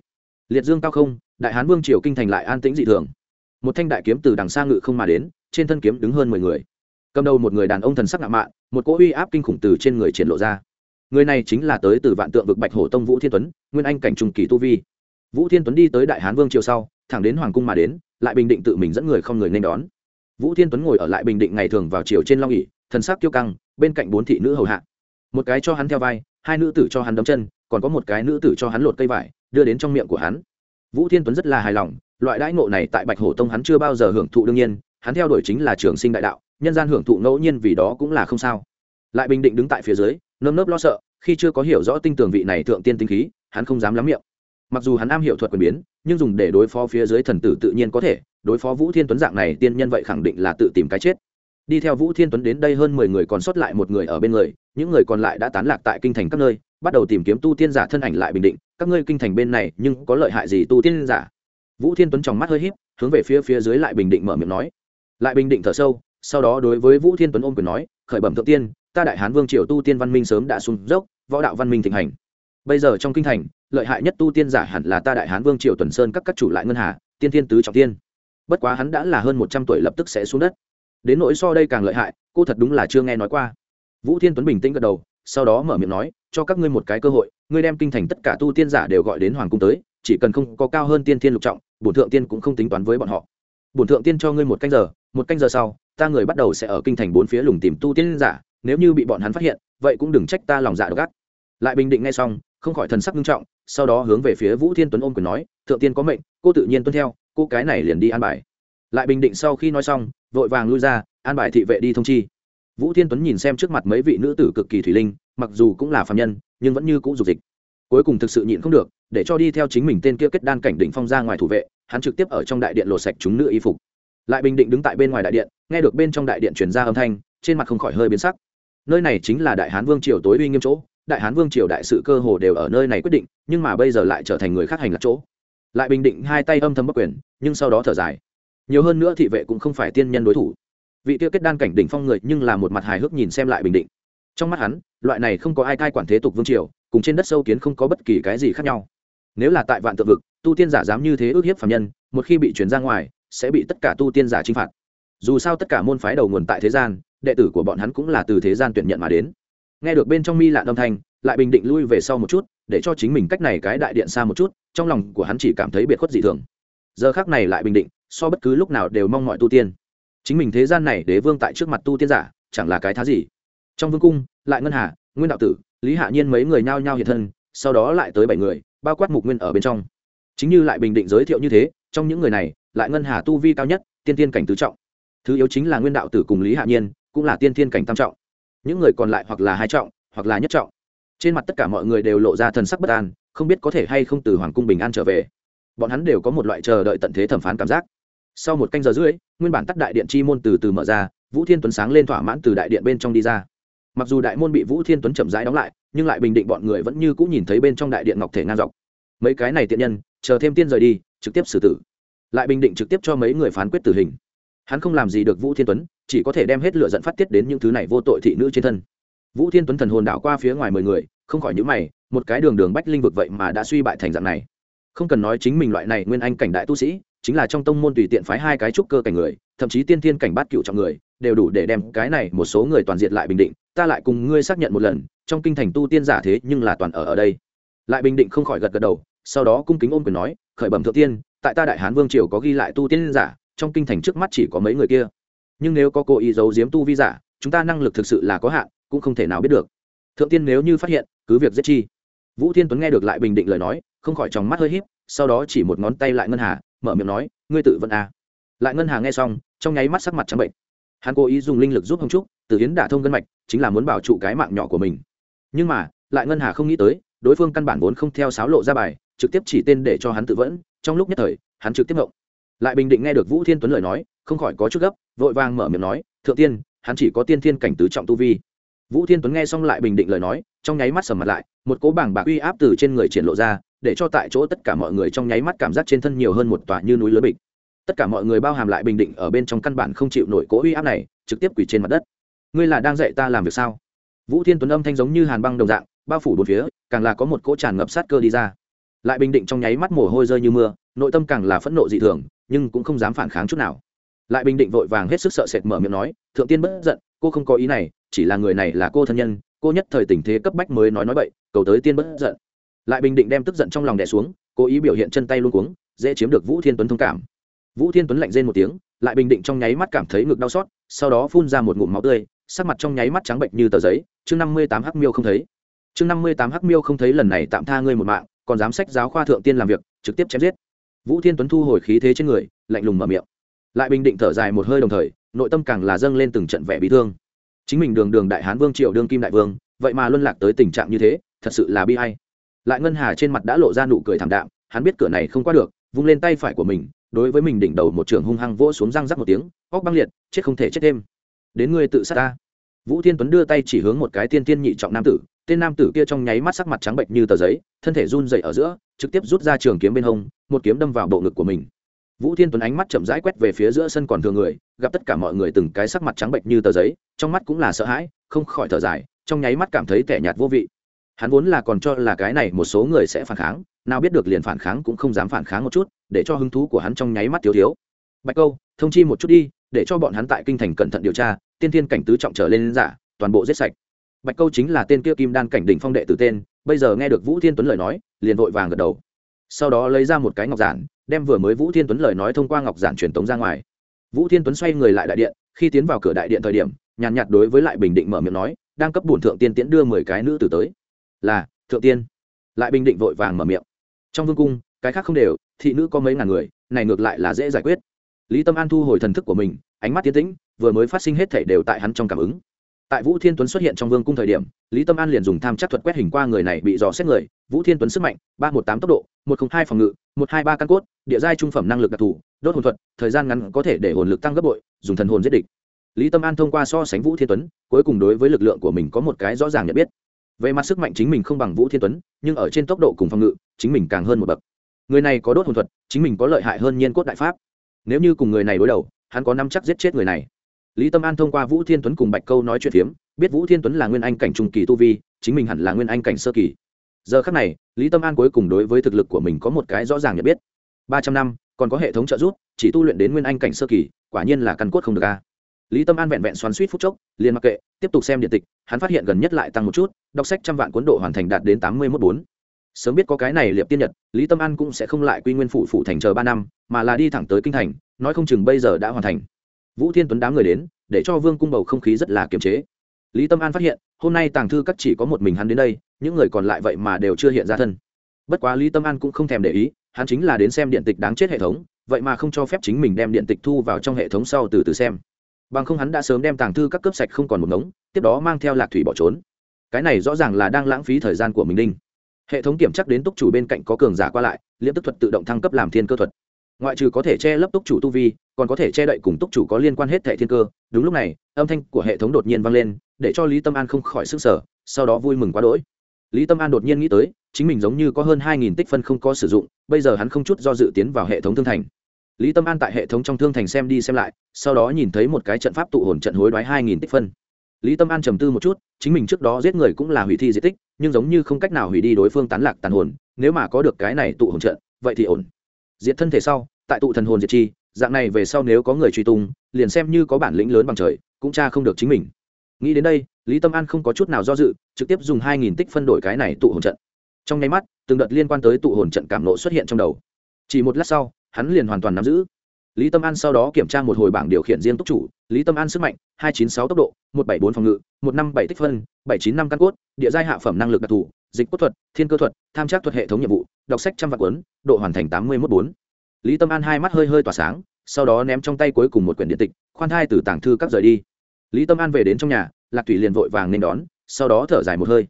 Liệt dương cao không, đại hán vương triều kinh thành lại an tĩnh dị thường. Một thanh đại kiếm từ đằng xa ngự không mà đến, trên thân kiếm đứng hơn mười người. Cầm đầu một người đàn ông thần sắc ngạo mạn, một cỗ uy áp kinh khủng từ trên người triển lộ ra. Người này chính là tới từ vạn tượng vực bạch hổ tông vũ thiên tuấn, nguyên anh cảnh trung kỳ tu vi. Vũ thiên tuấn đi tới đại hán vương triều sau, thẳng đến hoàng cung mà đến, lại bình định tự mình dẫn người không người nên đón vũ thiên tuấn ngồi ở lại bình định ngày thường vào chiều trên long ỉ thần sắc kiêu căng, bên cạnh bốn thị nữ hầu hạ. Một cái cho hắn theo vai, hai nữ tử cho hắn đấm chân, còn có một cái nữ tử cho hắn lột cây vải, đưa đến trong miệng của hắn. Vũ thiên tuấn rất là hài lòng, loại đãi ngộ này tại bạch hổ tông hắn chưa bao giờ hưởng thụ đương nhiên, hắn theo đuổi chính là trường sinh đại đạo, nhân gian hưởng thụ ngẫu nhiên vì đó cũng là không sao. Lại bình định đứng tại phía dưới, nơm nớp lo sợ, khi chưa có hiểu rõ tinh tường vị này thượng tiên tinh khí, hắn không dám lắm miệng mặc dù hắn am hiểu thuật quyền biến, nhưng dùng để đối phó phía dưới thần tử tự nhiên có thể. Đối phó vũ thiên tuấn dạng này, tiên nhân vậy khẳng định là tự tìm cái chết. Đi theo vũ thiên tuấn đến đây hơn mười người còn sót lại một người ở bên người, những người còn lại đã tán lạc tại kinh thành các nơi, bắt đầu tìm kiếm tu tiên giả thân ảnh lại bình định. Các ngươi kinh thành bên này, nhưng có lợi hại gì tu tiên giả? Vũ thiên tuấn trong mắt hơi híp, hướng về phía phía dưới lại bình định mở miệng nói. Lại bình định thở sâu, sau đó đối với vũ thiên tuấn ôm quyền nói, khởi bẩm thượng tiên, ta đại hán vương triều tu tiên văn minh sớm đã xuống dốc, võ đạo văn minh thịnh hành. Bây giờ trong kinh thành lợi hại nhất tu tiên giả hẳn là ta đại hán vương triều tuần sơn các các chủ lại ngân hà, tiên thiên tứ trọng tiên. Bất quá hắn đã là hơn một trăm tuổi lập tức sẽ xuống đất. Đến nỗi so đây càng lợi hại, cô thật đúng là chưa nghe nói qua. Vũ thiên tuấn bình tĩnh gật đầu, sau đó mở miệng nói, cho các ngươi một cái cơ hội, ngươi đem kinh thành tất cả tu tiên giả đều gọi đến hoàng cung tới, chỉ cần không có cao hơn tiên thiên lục trọng, bổn thượng tiên cũng không tính toán với bọn họ. Bổn thượng tiên cho ngươi một canh giờ, một canh giờ sau, ta người bắt đầu sẽ ở kinh thành bốn phía lùng tìm tu tiên giả, nếu như bị bọn hắn phát hiện, vậy cũng đừng trách ta lòng dạ độc ác. Lại bình định ngay xong không khỏi thần sắc nghiêm trọng, sau đó hướng về phía vũ thiên tuấn ôm quyền nói, thượng tiên có mệnh, cô tự nhiên tuân theo, cô cái này liền đi an bài. Lại bình định sau khi nói xong, vội vàng lui ra, an bài thị vệ đi thông chi. Vũ thiên tuấn nhìn xem trước mặt mấy vị nữ tử cực kỳ thủy linh, mặc dù cũng là phạm nhân, nhưng vẫn như cũ dục dịch. Cuối cùng thực sự nhịn không được, để cho đi theo chính mình tên kia kết đan cảnh đỉnh phong ra ngoài thủ vệ, hắn trực tiếp ở trong đại điện lột sạch chúng nữ y phục. Lại bình định đứng tại bên ngoài đại điện, nghe được bên trong đại điện truyền ra âm thanh, trên mặt không khỏi hơi biến sắc. Nơi này chính là đại hán vương triều tối uy nghiêm chỗ đại hán vương triều đại sự cơ hồ đều ở nơi này quyết định, nhưng mà bây giờ lại trở thành người khác hành lạc chỗ. Lại bình định hai tay âm thầm bất quyền, nhưng sau đó thở dài. Nhiều hơn nữa thị vệ cũng không phải tiên nhân đối thủ. Vị tiêu kết đan cảnh đỉnh phong người nhưng là một mặt hài hước nhìn xem lại bình định. Trong mắt hắn, loại này không có ai cai quản thế tục vương triều, cùng trên đất sâu kiến không có bất kỳ cái gì khác nhau. Nếu là tại vạn tự vực, tu tiên giả dám như thế ước hiếp phạm nhân, một khi bị chuyển ra ngoài, sẽ bị tất cả tu tiên giả chinh phạt. Dù sao tất cả môn phái đầu nguồn tại thế gian, đệ tử của bọn hắn cũng là từ thế gian tuyển nhận mà đến nghe được bên trong mi lạn âm thanh, lại bình định lui về sau một chút, để cho chính mình cách này cái đại điện xa một chút, trong lòng của hắn chỉ cảm thấy biệt khuất dị thường. Giờ khác này lại bình định, so bất cứ lúc nào đều mong mọi tu tiên. Chính mình thế gian này đế vương tại trước mặt tu tiên giả, chẳng là cái thá gì. Trong vương cung, lại ngân hà, nguyên đạo tử, lý hạ nhiên mấy người nhao nhao hiện thân, sau đó lại tới bảy người, bao quát mục nguyên ở bên trong. Chính như lại bình định giới thiệu như thế, trong những người này, lại ngân hà tu vi cao nhất, tiên tiên cảnh tứ trọng. Thứ yếu chính là nguyên đạo tử cùng lý hạ nhiên, cũng là tiên tiên cảnh tam trọng những người còn lại hoặc là hai trọng, hoặc là nhất trọng. Trên mặt tất cả mọi người đều lộ ra thần sắc bất an, không biết có thể hay không từ hoàng cung bình an trở về. Bọn hắn đều có một loại chờ đợi tận thế thẩm phán cảm giác. Sau một canh giờ rưỡi, nguyên bản tắt đại điện chi môn từ từ mở ra, vũ thiên tuấn sáng lên thỏa mãn từ đại điện bên trong đi ra. Mặc dù đại môn bị vũ thiên tuấn chậm rãi đóng lại, nhưng lại bình định bọn người vẫn như cũng nhìn thấy bên trong đại điện ngọc thể ngang dọc. Mấy cái này tiện nhân, chờ thêm tiên rời đi, trực tiếp xử tử. Lại bình định trực tiếp cho mấy người phán quyết tử hình hắn không làm gì được vũ thiên tuấn, chỉ có thể đem hết lửa dẫn phát tiết đến những thứ này vô tội thị nữ trên thân. Vũ thiên tuấn thần hồn đảo qua phía ngoài mười người, không khỏi những mày, một cái đường đường bách linh vực vậy mà đã suy bại thành dạng này. Không cần nói chính mình loại này nguyên anh cảnh đại tu sĩ, chính là trong tông môn tùy tiện phái hai cái trúc cơ cảnh người, thậm chí tiên thiên cảnh bát cựu trọng người, đều đủ để đem cái này một số người toàn diện lại bình định, ta lại cùng ngươi xác nhận một lần, trong kinh thành tu tiên giả thế nhưng là toàn ở ở đây. Lại bình định không khỏi gật gật đầu, sau đó cung kính ôm quyền nói, khởi bẩm thượng tiên, tại ta đại hán vương triều có ghi lại tu tiên giả trong kinh thành trước mắt chỉ có mấy người kia. Nhưng nếu có cố ý giấu giếm tu vi giả, chúng ta năng lực thực sự là có hạn, cũng không thể nào biết được. Thượng tiên nếu như phát hiện, cứ việc giết chi. Vũ thiên tuấn nghe được lại bình định lời nói, không khỏi tròng mắt hơi híp, sau đó chỉ một ngón tay lại ngân hà, mở miệng nói, ngươi tự vận à. lại ngân hà nghe xong, trong nháy mắt sắc mặt trắng bệnh. Hắn cố ý dùng linh lực giúp hồng trúc, từ hiến đả thông gân mạch, chính là muốn bảo trụ cái mạng nhỏ của mình. Nhưng mà, lại ngân hà không nghĩ tới, đối phương căn bản vốn không theo sáo lộ ra bài, trực tiếp chỉ tên để cho hắn tự vẫn, trong lúc nhất thời, hắn trực tiếp ngộng lại bình định nghe được vũ thiên tuấn lời nói, không khỏi có chút gấp, vội vàng mở miệng nói, thượng tiên, hắn chỉ có tiên thiên cảnh tứ trọng tu vi. Vũ thiên tuấn nghe xong lại bình định lời nói, trong nháy mắt sầm mặt lại, một cố bảng bạc uy áp từ trên người triển lộ ra, để cho tại chỗ tất cả mọi người trong nháy mắt cảm giác trên thân nhiều hơn một tòa như núi lớn bịch. Tất cả mọi người bao hàm lại bình định ở bên trong căn bản không chịu nổi cố uy áp này, trực tiếp quỳ trên mặt đất. Ngươi là đang dạy ta làm việc sao? Vũ thiên tuấn âm thanh giống như hàn băng đồng dạng, bao phủ bốn phía, càng là có một cỗ tràn ngập sát cơ đi ra lại bình định trong nháy mắt mồ hôi rơi như mưa, nội tâm càng là phẫn nộ dị thường, nhưng cũng không dám phản kháng chút nào. Lại bình định vội vàng hết sức sợ sệt mở miệng nói, thượng tiên bất giận, cô không có ý này, chỉ là người này là cô thân nhân, cô nhất thời tình thế cấp bách mới nói nói bậy, cầu tới tiên bất giận. Lại bình định đem tức giận trong lòng đè xuống, cố ý biểu hiện chân tay luôn cuống, dễ chiếm được vũ thiên tuấn thông cảm. Vũ thiên tuấn lạnh rên một tiếng, lại bình định trong nháy mắt cảm thấy ngực đau xót, sau đó phun ra một ngụm máu tươi, sắc mặt trong nháy mắt trắng bệnh như tờ giấy. Chương năm mươi tám hắc miêu không thấy. Chương năm mươi tám hắc miêu không thấy lần này tạm tha ngươi một mạng còn dám sách giáo khoa thượng tiên làm việc, trực tiếp chém giết. Vũ thiên tuấn thu hồi khí thế trên người, lạnh lùng mở miệng. Lại bình định thở dài một hơi đồng thời, nội tâm càng là dâng lên từng trận vẻ bị thương. Chính mình đường đường đại hán vương triệu đương kim đại vương, vậy mà luân lạc tới tình trạng như thế, thật sự là bi hay lại ngân hà trên mặt đã lộ ra nụ cười thảm đạm, hắn biết cửa này không qua được, vung lên tay phải của mình, đối với mình đỉnh đầu một trường hung hăng vỗ xuống răng rắc một tiếng, óc băng liệt, chết không thể chết thêm. Đến ngươi tự sát ta. Vũ thiên tuấn đưa tay chỉ hướng một cái tiên tiên nhị trọng nam tử tên nam tử kia trong nháy mắt sắc mặt trắng bệnh như tờ giấy, thân thể run dậy ở giữa, trực tiếp rút ra trường kiếm bên hông, một kiếm đâm vào bộ ngực của mình. Vũ thiên tuấn ánh mắt chậm rãi quét về phía giữa sân còn thường người, gặp tất cả mọi người từng cái sắc mặt trắng bệnh như tờ giấy, trong mắt cũng là sợ hãi, không khỏi thở dài, trong nháy mắt cảm thấy tẻ nhạt vô vị. Hắn vốn là còn cho là cái này một số người sẽ phản kháng, nào biết được liền phản kháng cũng không dám phản kháng một chút, để cho hứng thú của hắn trong nháy mắt thiếu thiếu. Bạch câu, thông chi một chút đi, để cho bọn hắn tại kinh thành cẩn thận điều tra, tiên thiên cảnh tứ trọng trở lên giả, toàn bộ giết sạch bạch câu chính là tên kia kim đan cảnh đỉnh phong đệ tử tên, bây giờ nghe được vũ thiên tuấn lời nói, liền vội vàng gật đầu. Sau đó lấy ra một cái ngọc giản, đem vừa mới vũ thiên tuấn lời nói thông qua ngọc giản truyền tống ra ngoài. Vũ thiên tuấn xoay người lại đại điện, khi tiến vào cửa đại điện thời điểm, nhàn nhạt đối với lại bình định mở miệng nói, đang cấp bổn thượng tiên tiễn đưa mười cái nữ tử tới. Là, thượng tiên. Lại bình định vội vàng mở miệng. Trong vương cung, cái khác không đều, thị nữ có mấy ngàn người, này ngược lại là dễ giải quyết. Lý tâm an thu hồi thần thức của mình, ánh mắt tiến tĩnh, vừa mới phát sinh hết thể đều tại hắn trong cảm ứng tại vũ thiên tuấn xuất hiện trong vương cung thời điểm, lý tâm an liền dùng tham chắc thuật quét hình qua người này bị dò xét người. Vũ thiên tuấn sức mạnh, ba một tám tốc độ, một không hai phòng ngự, một hai ba căn cốt, địa giai trung phẩm năng lực đặc thù, đốt hồn thuật, thời gian ngắn có thể để hồn lực tăng gấp bội, dùng thần hồn giết địch. Lý tâm an thông qua so sánh vũ thiên tuấn, cuối cùng đối với lực lượng của mình có một cái rõ ràng nhận biết. Về mặt sức mạnh chính mình không bằng vũ thiên tuấn, nhưng ở trên tốc độ cùng phòng ngự, chính mình càng hơn một bậc. Người này có đốt hồn thuật, chính mình có lợi hại hơn nhiên cốt đại pháp. Nếu như cùng người này đối đầu, hắn có năm chắc giết chết người này lý tâm an thông qua vũ thiên tuấn cùng bạch câu nói chuyện phiếm, biết vũ thiên tuấn là nguyên anh cảnh trung kỳ tu vi, chính mình hẳn là nguyên anh cảnh sơ kỳ. Giờ khắc này, lý tâm an cuối cùng đối với thực lực của mình có một cái rõ ràng nhận biết. Ba trăm năm, còn có hệ thống trợ giúp, chỉ tu luyện đến nguyên anh cảnh sơ kỳ, quả nhiên là căn cốt không được a. Lý tâm an vẹn vẹn xoắn suýt phút chốc, liền mặc kệ, tiếp tục xem điện tịch, hắn phát hiện gần nhất lại tăng một chút, đọc sách trăm vạn cuốn độ hoàn thành đạt đến tám mươi mốt bốn. Sớm biết có cái này liệp tiên nhật, lý tâm an cũng sẽ không lại quy nguyên phụ phụ thành chờ ba năm, mà là đi thẳng tới kinh thành, nói không chừng bây giờ đã hoàn thành vũ thiên tuấn đám người đến, để cho vương cung bầu không khí rất là kiềm chế. Lý tâm an phát hiện, hôm nay tàng thư các chỉ có một mình hắn đến đây, những người còn lại vậy mà đều chưa hiện ra thân. Bất quá lý tâm an cũng không thèm để ý, hắn chính là đến xem điện tịch đáng chết hệ thống, vậy mà không cho phép chính mình đem điện tịch thu vào trong hệ thống sau từ từ xem. Bằng không hắn đã sớm đem tàng thư các cấp sạch không còn một ngống, tiếp đó mang theo lạc thủy bỏ trốn. Cái này rõ ràng là đang lãng phí thời gian của mình đinh. Hệ thống kiểm chắc đến túc chủ bên cạnh có cường giả qua lại liễm tức thuật tự động thăng cấp làm thiên cơ thuật ngoại trừ có thể che lấp túc chủ tu vi, còn có thể che đậy cùng túc chủ có liên quan hết thẻ thiên cơ. Đúng lúc này, âm thanh của hệ thống đột nhiên vang lên, để cho lý tâm an không khỏi sức sở sau đó vui mừng quá đỗi. Lý tâm an đột nhiên nghĩ tới, chính mình giống như có hơn hai nghìn tích phân không có sử dụng, bây giờ hắn không chút do dự tiến vào hệ thống thương thành. Lý tâm an tại hệ thống trong thương thành xem đi xem lại, sau đó nhìn thấy một cái trận pháp tụ hồn trận hối đoái hai nghìn tích phân. Lý tâm an trầm tư một chút, chính mình trước đó giết người cũng là hủy thi di tích, nhưng giống như không cách nào hủy đi đối phương tán lạc tàn hồn, nếu mà có được cái này tụ hồn trận, vậy thì ổn diệt thân thể sau, tại tụ thần hồn diệt chi, dạng này về sau nếu có người truy tung, liền xem như có bản lĩnh lớn bằng trời, cũng cha không được chính mình. Nghĩ đến đây, lý tâm an không có chút nào do dự, trực tiếp dùng hai nghìn tích phân đổi cái này tụ hồn trận. Trong nháy mắt, từng đợt liên quan tới tụ hồn trận cảm nộ xuất hiện trong đầu. Chỉ một lát sau, hắn liền hoàn toàn nắm giữ. Lý tâm an sau đó kiểm tra một hồi bảng điều khiển riêng túc chủ, lý tâm an sức mạnh, hai chín sáu tốc độ, một bảy bốn phòng ngự, một năm bảy tích phân, bảy chín năm căn cốt, địa giai hạ phẩm năng lực đặc thù dịch cốt thuật thiên cơ thuật tham trác thuật hệ thống nhiệm vụ đọc sách trăm vạn cuốn, độ hoàn thành tám mươi một bốn lý tâm an hai mắt hơi hơi tỏa sáng sau đó ném trong tay cuối cùng một quyển điện tịch khoan thai từ tảng thư các rời đi. Lý tâm an về đến trong nhà lạc thủy liền vội vàng nên đón sau đó thở dài một hơi.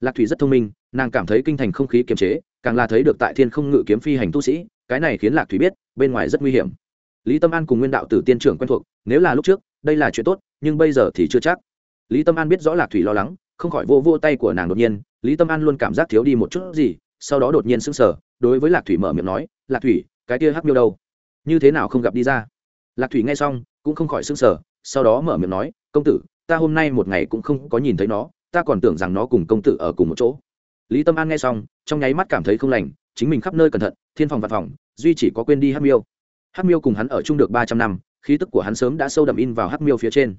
Lạc thủy rất thông minh nàng cảm thấy kinh thành không khí kiềm chế càng là thấy được tại thiên không ngự kiếm phi hành tu sĩ cái này khiến lạc thủy biết bên ngoài rất nguy hiểm. Lý tâm an cùng nguyên đạo tử tiên trưởng quen thuộc nếu là lúc trước đây là chuyện tốt nhưng bây giờ thì chưa chắc. Lý tâm an biết rõ lạc thủy lo lắng không khỏi vô vô tay của nàng đột nhiên, lý tâm an luôn cảm giác thiếu đi một chút gì, sau đó đột nhiên sững sờ, đối với lạc thủy mở miệng nói, lạc thủy, cái kia hắc miêu đâu? Như thế nào không gặp đi ra? Lạc thủy nghe xong, cũng không khỏi sững sờ, sau đó mở miệng nói, công tử, ta hôm nay một ngày cũng không có nhìn thấy nó, ta còn tưởng rằng nó cùng công tử ở cùng một chỗ. Lý tâm an nghe xong, trong nháy mắt cảm thấy không lành, chính mình khắp nơi cẩn thận, thiên phòng văn phòng, duy chỉ có quên đi hắc miêu. Hắc miêu cùng hắn ở chung được ba trăm năm, khí tức của hắn sớm đã sâu đậm in vào hắc miêu phía trên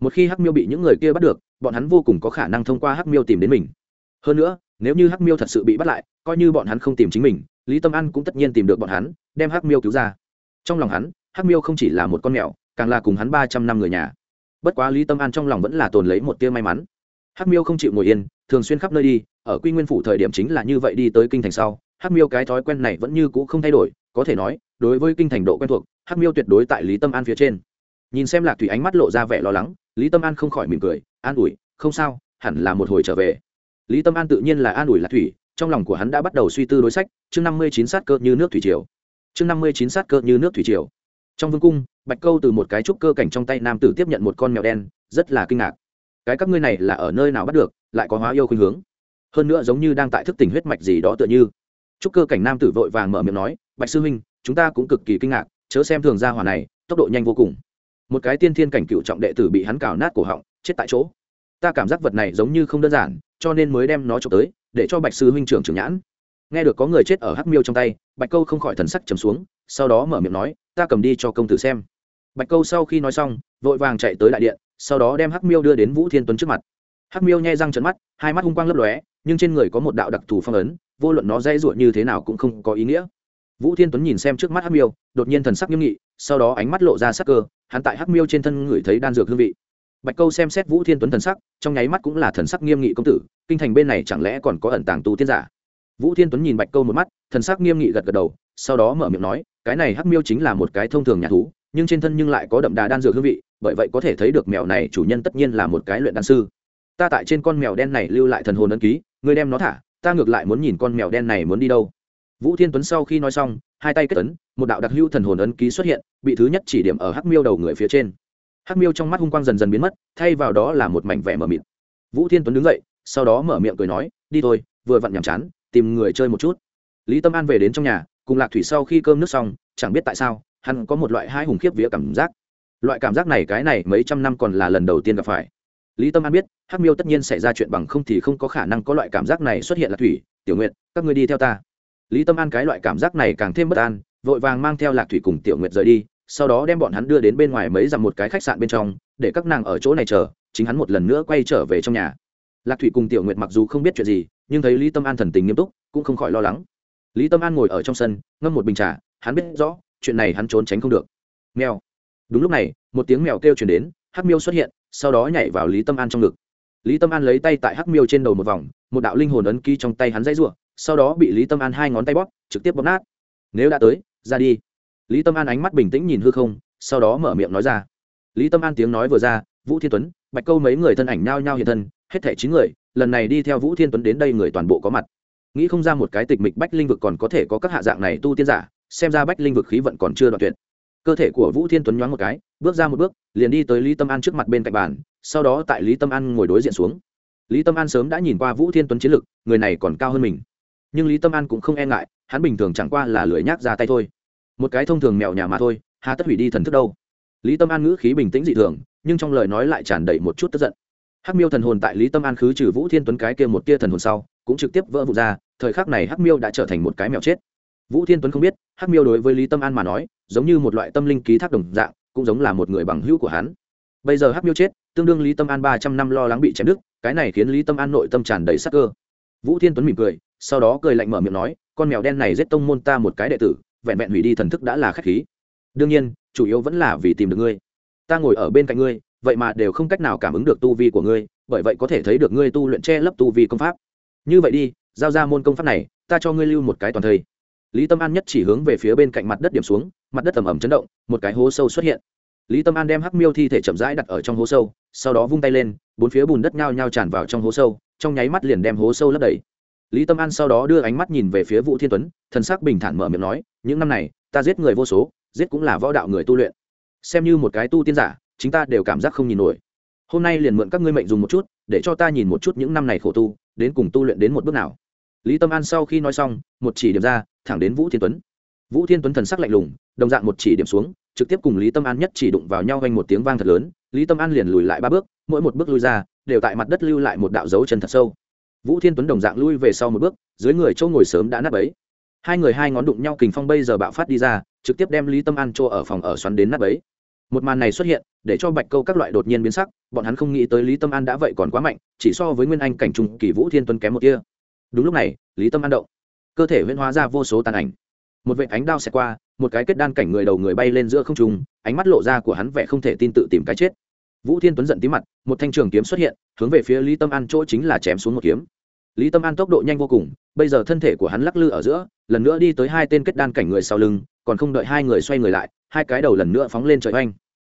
một khi hắc miêu bị những người kia bắt được, bọn hắn vô cùng có khả năng thông qua hắc miêu tìm đến mình. Hơn nữa, nếu như hắc miêu thật sự bị bắt lại, coi như bọn hắn không tìm chính mình, lý tâm an cũng tất nhiên tìm được bọn hắn, đem hắc miêu cứu ra. Trong lòng hắn, hắc miêu không chỉ là một con mèo, càng là cùng hắn ba trăm năm người nhà. Bất quá lý tâm an trong lòng vẫn là tồn lấy một tia may mắn. Hắc miêu không chịu ngồi yên, thường xuyên khắp nơi đi, ở quy nguyên phủ thời điểm chính là như vậy đi tới kinh thành sau, hắc miêu cái thói quen này vẫn như cũ không thay đổi, có thể nói, đối với kinh thành độ quen thuộc, hắc miêu tuyệt đối tại lý tâm an phía trên nhìn xem lạc thủy ánh mắt lộ ra vẻ lo lắng, lý tâm an không khỏi mỉm cười, an ủi, không sao, hẳn là một hồi trở về. Lý tâm an tự nhiên là an ủi lạc thủy, trong lòng của hắn đã bắt đầu suy tư đối sách, chương năm mươi chín sát cơ như nước thủy triều. Chương năm mươi chín sát cơ như nước thủy triều. Trong vương cung, bạch câu từ một cái trúc cơ cảnh trong tay nam tử tiếp nhận một con mèo đen, rất là kinh ngạc. Cái các ngươi này là ở nơi nào bắt được, lại có hóa yêu khuynh hướng? Hơn nữa giống như đang tại thức tỉnh huyết mạch gì đó tựa như. Trúc cơ cảnh nam tử vội vàng mở miệng nói, bạch sư huynh, chúng ta cũng cực kỳ kinh ngạc, chớ xem thường gia hỏa này, tốc độ nhanh vô cùng một cái tiên thiên cảnh cựu trọng đệ tử bị hắn cào nát cổ họng, chết tại chỗ. Ta cảm giác vật này giống như không đơn giản, cho nên mới đem nó trộm tới, để cho bạch sư huynh trưởng trưởng nhãn. Nghe được có người chết ở hắc miêu trong tay, bạch câu không khỏi thần sắc trầm xuống, sau đó mở miệng nói, ta cầm đi cho công tử xem. Bạch câu sau khi nói xong, vội vàng chạy tới đại điện, sau đó đem hắc miêu đưa đến vũ thiên tuấn trước mặt. Hắc miêu nhai răng trận mắt, hai mắt hung quang lấp lóe, nhưng trên người có một đạo đặc thù phong ấn, vô luận nó dây ruột như thế nào cũng không có ý nghĩa vũ thiên tuấn nhìn xem trước mắt hắc miêu, đột nhiên thần sắc nghiêm nghị, sau đó ánh mắt lộ ra sắc cơ, hắn tại hắc miêu trên thân ngửi thấy đan dược hương vị. Bạch câu xem xét vũ thiên tuấn thần sắc, trong nháy mắt cũng là thần sắc nghiêm nghị công tử, kinh thành bên này chẳng lẽ còn có ẩn tàng tu tiên giả? Vũ thiên tuấn nhìn bạch câu một mắt, thần sắc nghiêm nghị gật gật đầu, sau đó mở miệng nói, cái này hắc miêu chính là một cái thông thường nhà thú, nhưng trên thân nhưng lại có đậm đà đan dược hương vị, bởi vậy có thể thấy được mèo này chủ nhân tất nhiên là một cái luyện đan sư. Ta tại trên con mèo đen này lưu lại thần hồn ấn ký, ngươi đem nó thả, ta ngược lại muốn nhìn con mèo đen này muốn đi đâu vũ thiên tuấn sau khi nói xong, hai tay kết ấn, một đạo đặc hữu thần hồn ấn ký xuất hiện, bị thứ nhất chỉ điểm ở hắc miêu đầu người phía trên. Hắc miêu trong mắt hung quang dần dần biến mất, thay vào đó là một mảnh vẻ mờ mịt. Vũ thiên tuấn đứng dậy, sau đó mở miệng cười nói, đi thôi, vừa vặn nhàm chán, tìm người chơi một chút. Lý tâm an về đến trong nhà, cùng lạc thủy sau khi cơm nước xong, chẳng biết tại sao, hắn có một loại hai hùng khiếp vía cảm giác. Loại cảm giác này cái này mấy trăm năm còn là lần đầu tiên gặp phải. Lý tâm an biết, hắc miêu tất nhiên xảy ra chuyện bằng không thì không có khả năng có loại cảm giác này xuất hiện là thủy, tiểu nguyện các ngươi đi theo ta lý tâm an cái loại cảm giác này càng thêm bất an, vội vàng mang theo lạc thủy cùng tiểu nguyệt rời đi, sau đó đem bọn hắn đưa đến bên ngoài mấy dặm một cái khách sạn bên trong, để các nàng ở chỗ này chờ, chính hắn một lần nữa quay trở về trong nhà. Lạc thủy cùng tiểu nguyệt mặc dù không biết chuyện gì, nhưng thấy lý tâm an thần tình nghiêm túc, cũng không khỏi lo lắng. Lý tâm an ngồi ở trong sân, ngâm một bình trà, hắn biết rõ, chuyện này hắn trốn tránh không được. Mèo. Đúng lúc này, một tiếng mèo kêu chuyển đến, hắc miêu xuất hiện, sau đó nhảy vào lý tâm an trong ngực. Lý tâm an lấy tay tại hắc miêu trên đầu một vòng, một đạo linh hồn ấn ký trong tay hắn dãy r u ộ sau đó bị lý tâm an hai ngón tay bóp, trực tiếp bóp nát. Nếu đã tới, ra đi. Lý tâm an ánh mắt bình tĩnh nhìn hư không, sau đó mở miệng nói ra. Lý tâm an tiếng nói vừa ra, vũ thiên tuấn, bạch câu mấy người thân ảnh nhao nhao hiện thân, hết thẻ chín người, lần này đi theo vũ thiên tuấn đến đây người toàn bộ có mặt. Nghĩ không ra một cái tịch mịch bách linh vực còn có thể có các hạ dạng này tu tiên giả, xem ra bách linh vực khí vận còn chưa đoạn tuyệt. Cơ thể của vũ thiên tuấn nhoáng một cái, bước ra một bước, liền đi tới lý tâm an trước mặt bên cạnh bàn, sau đó tại lý tâm an ngồi đối diện xuống. Lý tâm an sớm đã nhìn qua vũ thiên tuấn chiến lực, người này còn cao hơn mình nhưng lý tâm an cũng không e ngại hắn bình thường chẳng qua là lười nhác ra tay thôi một cái thông thường mèo nhà mà thôi hà tất hủy đi thần thức đâu lý tâm an ngữ khí bình tĩnh dị thường nhưng trong lời nói lại tràn đầy một chút tức giận hắc miêu thần hồn tại lý tâm an khứ trừ vũ thiên tuấn cái kia một tia thần hồn sau cũng trực tiếp vỡ vụt ra thời khắc này hắc miêu đã trở thành một cái mèo chết vũ thiên tuấn không biết hắc miêu đối với lý tâm an mà nói giống như một loại tâm linh ký thác đồng dạng cũng giống là một người bằng hữu của hắn bây giờ hắc miêu chết tương đương lý tâm an ba trăm năm lo lắng bị chém đứt cái này khiến lý tâm an nội tâm tràn đầy sắc cơ vũ thiên tuấn mỉm cười, sau đó cười lạnh mở miệng nói, con mèo đen này giết tông môn ta một cái đệ tử, vẹn vẹn hủy đi thần thức đã là khách khí. Đương nhiên, chủ yếu vẫn là vì tìm được ngươi. Ta ngồi ở bên cạnh ngươi, vậy mà đều không cách nào cảm ứng được tu vi của ngươi, bởi vậy có thể thấy được ngươi tu luyện che lấp tu vi công pháp. Như vậy đi, giao ra môn công pháp này, ta cho ngươi lưu một cái toàn thây. Lý tâm an nhất chỉ hướng về phía bên cạnh mặt đất điểm xuống, mặt đất ẩm ẩm chấn động, một cái hố sâu xuất hiện. Lý tâm an đem hắc miêu thi thể chậm rãi đặt ở trong hố sâu sau đó vung tay lên, bốn phía bùn đất nhao nhao tràn vào trong hố sâu, trong nháy mắt liền đem hố sâu lấp đầy. Lý tâm an sau đó đưa ánh mắt nhìn về phía vũ thiên tuấn, thần sắc bình thản mở miệng nói, những năm này, ta giết người vô số, giết cũng là võ đạo người tu luyện. Xem như một cái tu tiên giả chúng ta đều cảm giác không nhìn nổi. Hôm nay liền mượn các ngươi mệnh dùng một chút, để cho ta nhìn một chút những năm này khổ tu, đến cùng tu luyện đến một bước nào. Lý tâm an sau khi nói xong, một chỉ điểm ra, thẳng đến vũ thiên tuấn. Vũ thiên tuấn thần sắc lạnh lùng, đồng dạng một chỉ điểm xuống, trực tiếp cùng lý tâm an nhất chỉ đụng vào nhau vanh một tiếng vang thật lớn lý tâm an liền lùi lại ba bước, mỗi một bước lui ra, đều tại mặt đất lưu lại một đạo dấu chân thật sâu. Vũ thiên tuấn đồng dạng lui về sau một bước, dưới người châu ngồi sớm đã nắp ấy hai người hai ngón đụng nhau kình phong bây giờ bạo phát đi ra, trực tiếp đem lý tâm an chỗ ở phòng ở xoắn đến nắp ấy một màn này xuất hiện, để cho bạch câu các loại đột nhiên biến sắc, bọn hắn không nghĩ tới lý tâm an đã vậy còn quá mạnh, chỉ so với nguyên anh cảnh trung kỳ vũ thiên tuấn kém một kia đúng lúc này, lý tâm an động. Cơ thể huyễn hóa ra vô số tàn ảnh một vệ ánh đao xẹt qua, một cái kết đan cảnh người đầu người bay lên giữa không trung, ánh mắt lộ ra của hắn vẻ không thể tin tự tìm cái chết. Vũ thiên tuấn giận tí mặt, một thanh trường kiếm xuất hiện, hướng về phía lý tâm an chỗ chính là chém xuống một kiếm. Lý tâm an tốc độ nhanh vô cùng, bây giờ thân thể của hắn lắc lư ở giữa, lần nữa đi tới hai tên kết đan cảnh người sau lưng, còn không đợi hai người xoay người lại, hai cái đầu lần nữa phóng lên trời oanh.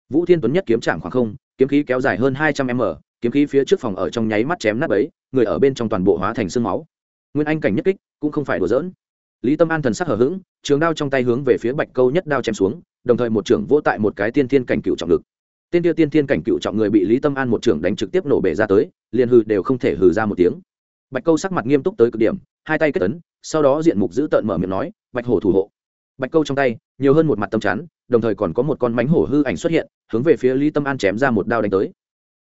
Vũ thiên tuấn nhất kiếm trảng khoảng không, kiếm khí kéo dài hơn hai trăm m, kiếm khí phía trước phòng ở trong nháy mắt chém nát ấy người ở bên trong toàn bộ hóa thành sương máu. Nguyên anh cảnh nhất kích, cũng không phải đùa dỡn lý tâm an thần sắc hở h ữ g trường đao trong tay hướng về phía bạch câu nhất đao chém xuống, đồng thời một trưởng vỗ tại một cái tiên thiên cảnh cựu trọng lực. Tên tiêu tiên thiên cảnh cựu trọng người bị lý tâm an một trưởng đánh trực tiếp nổ bể ra tới, liền hư đều không thể hừ ra một tiếng. Bạch câu sắc mặt nghiêm túc tới cực điểm, hai tay kết ấn, sau đó diện mục giữ tợn mở miệng nói, bạch hổ thủ hộ. Bạch câu trong tay, nhiều hơn một mặt tâm chắn, đồng thời còn có một con mánh hổ hư ảnh xuất hiện, hướng về phía lý tâm an chém ra một đao đánh tới.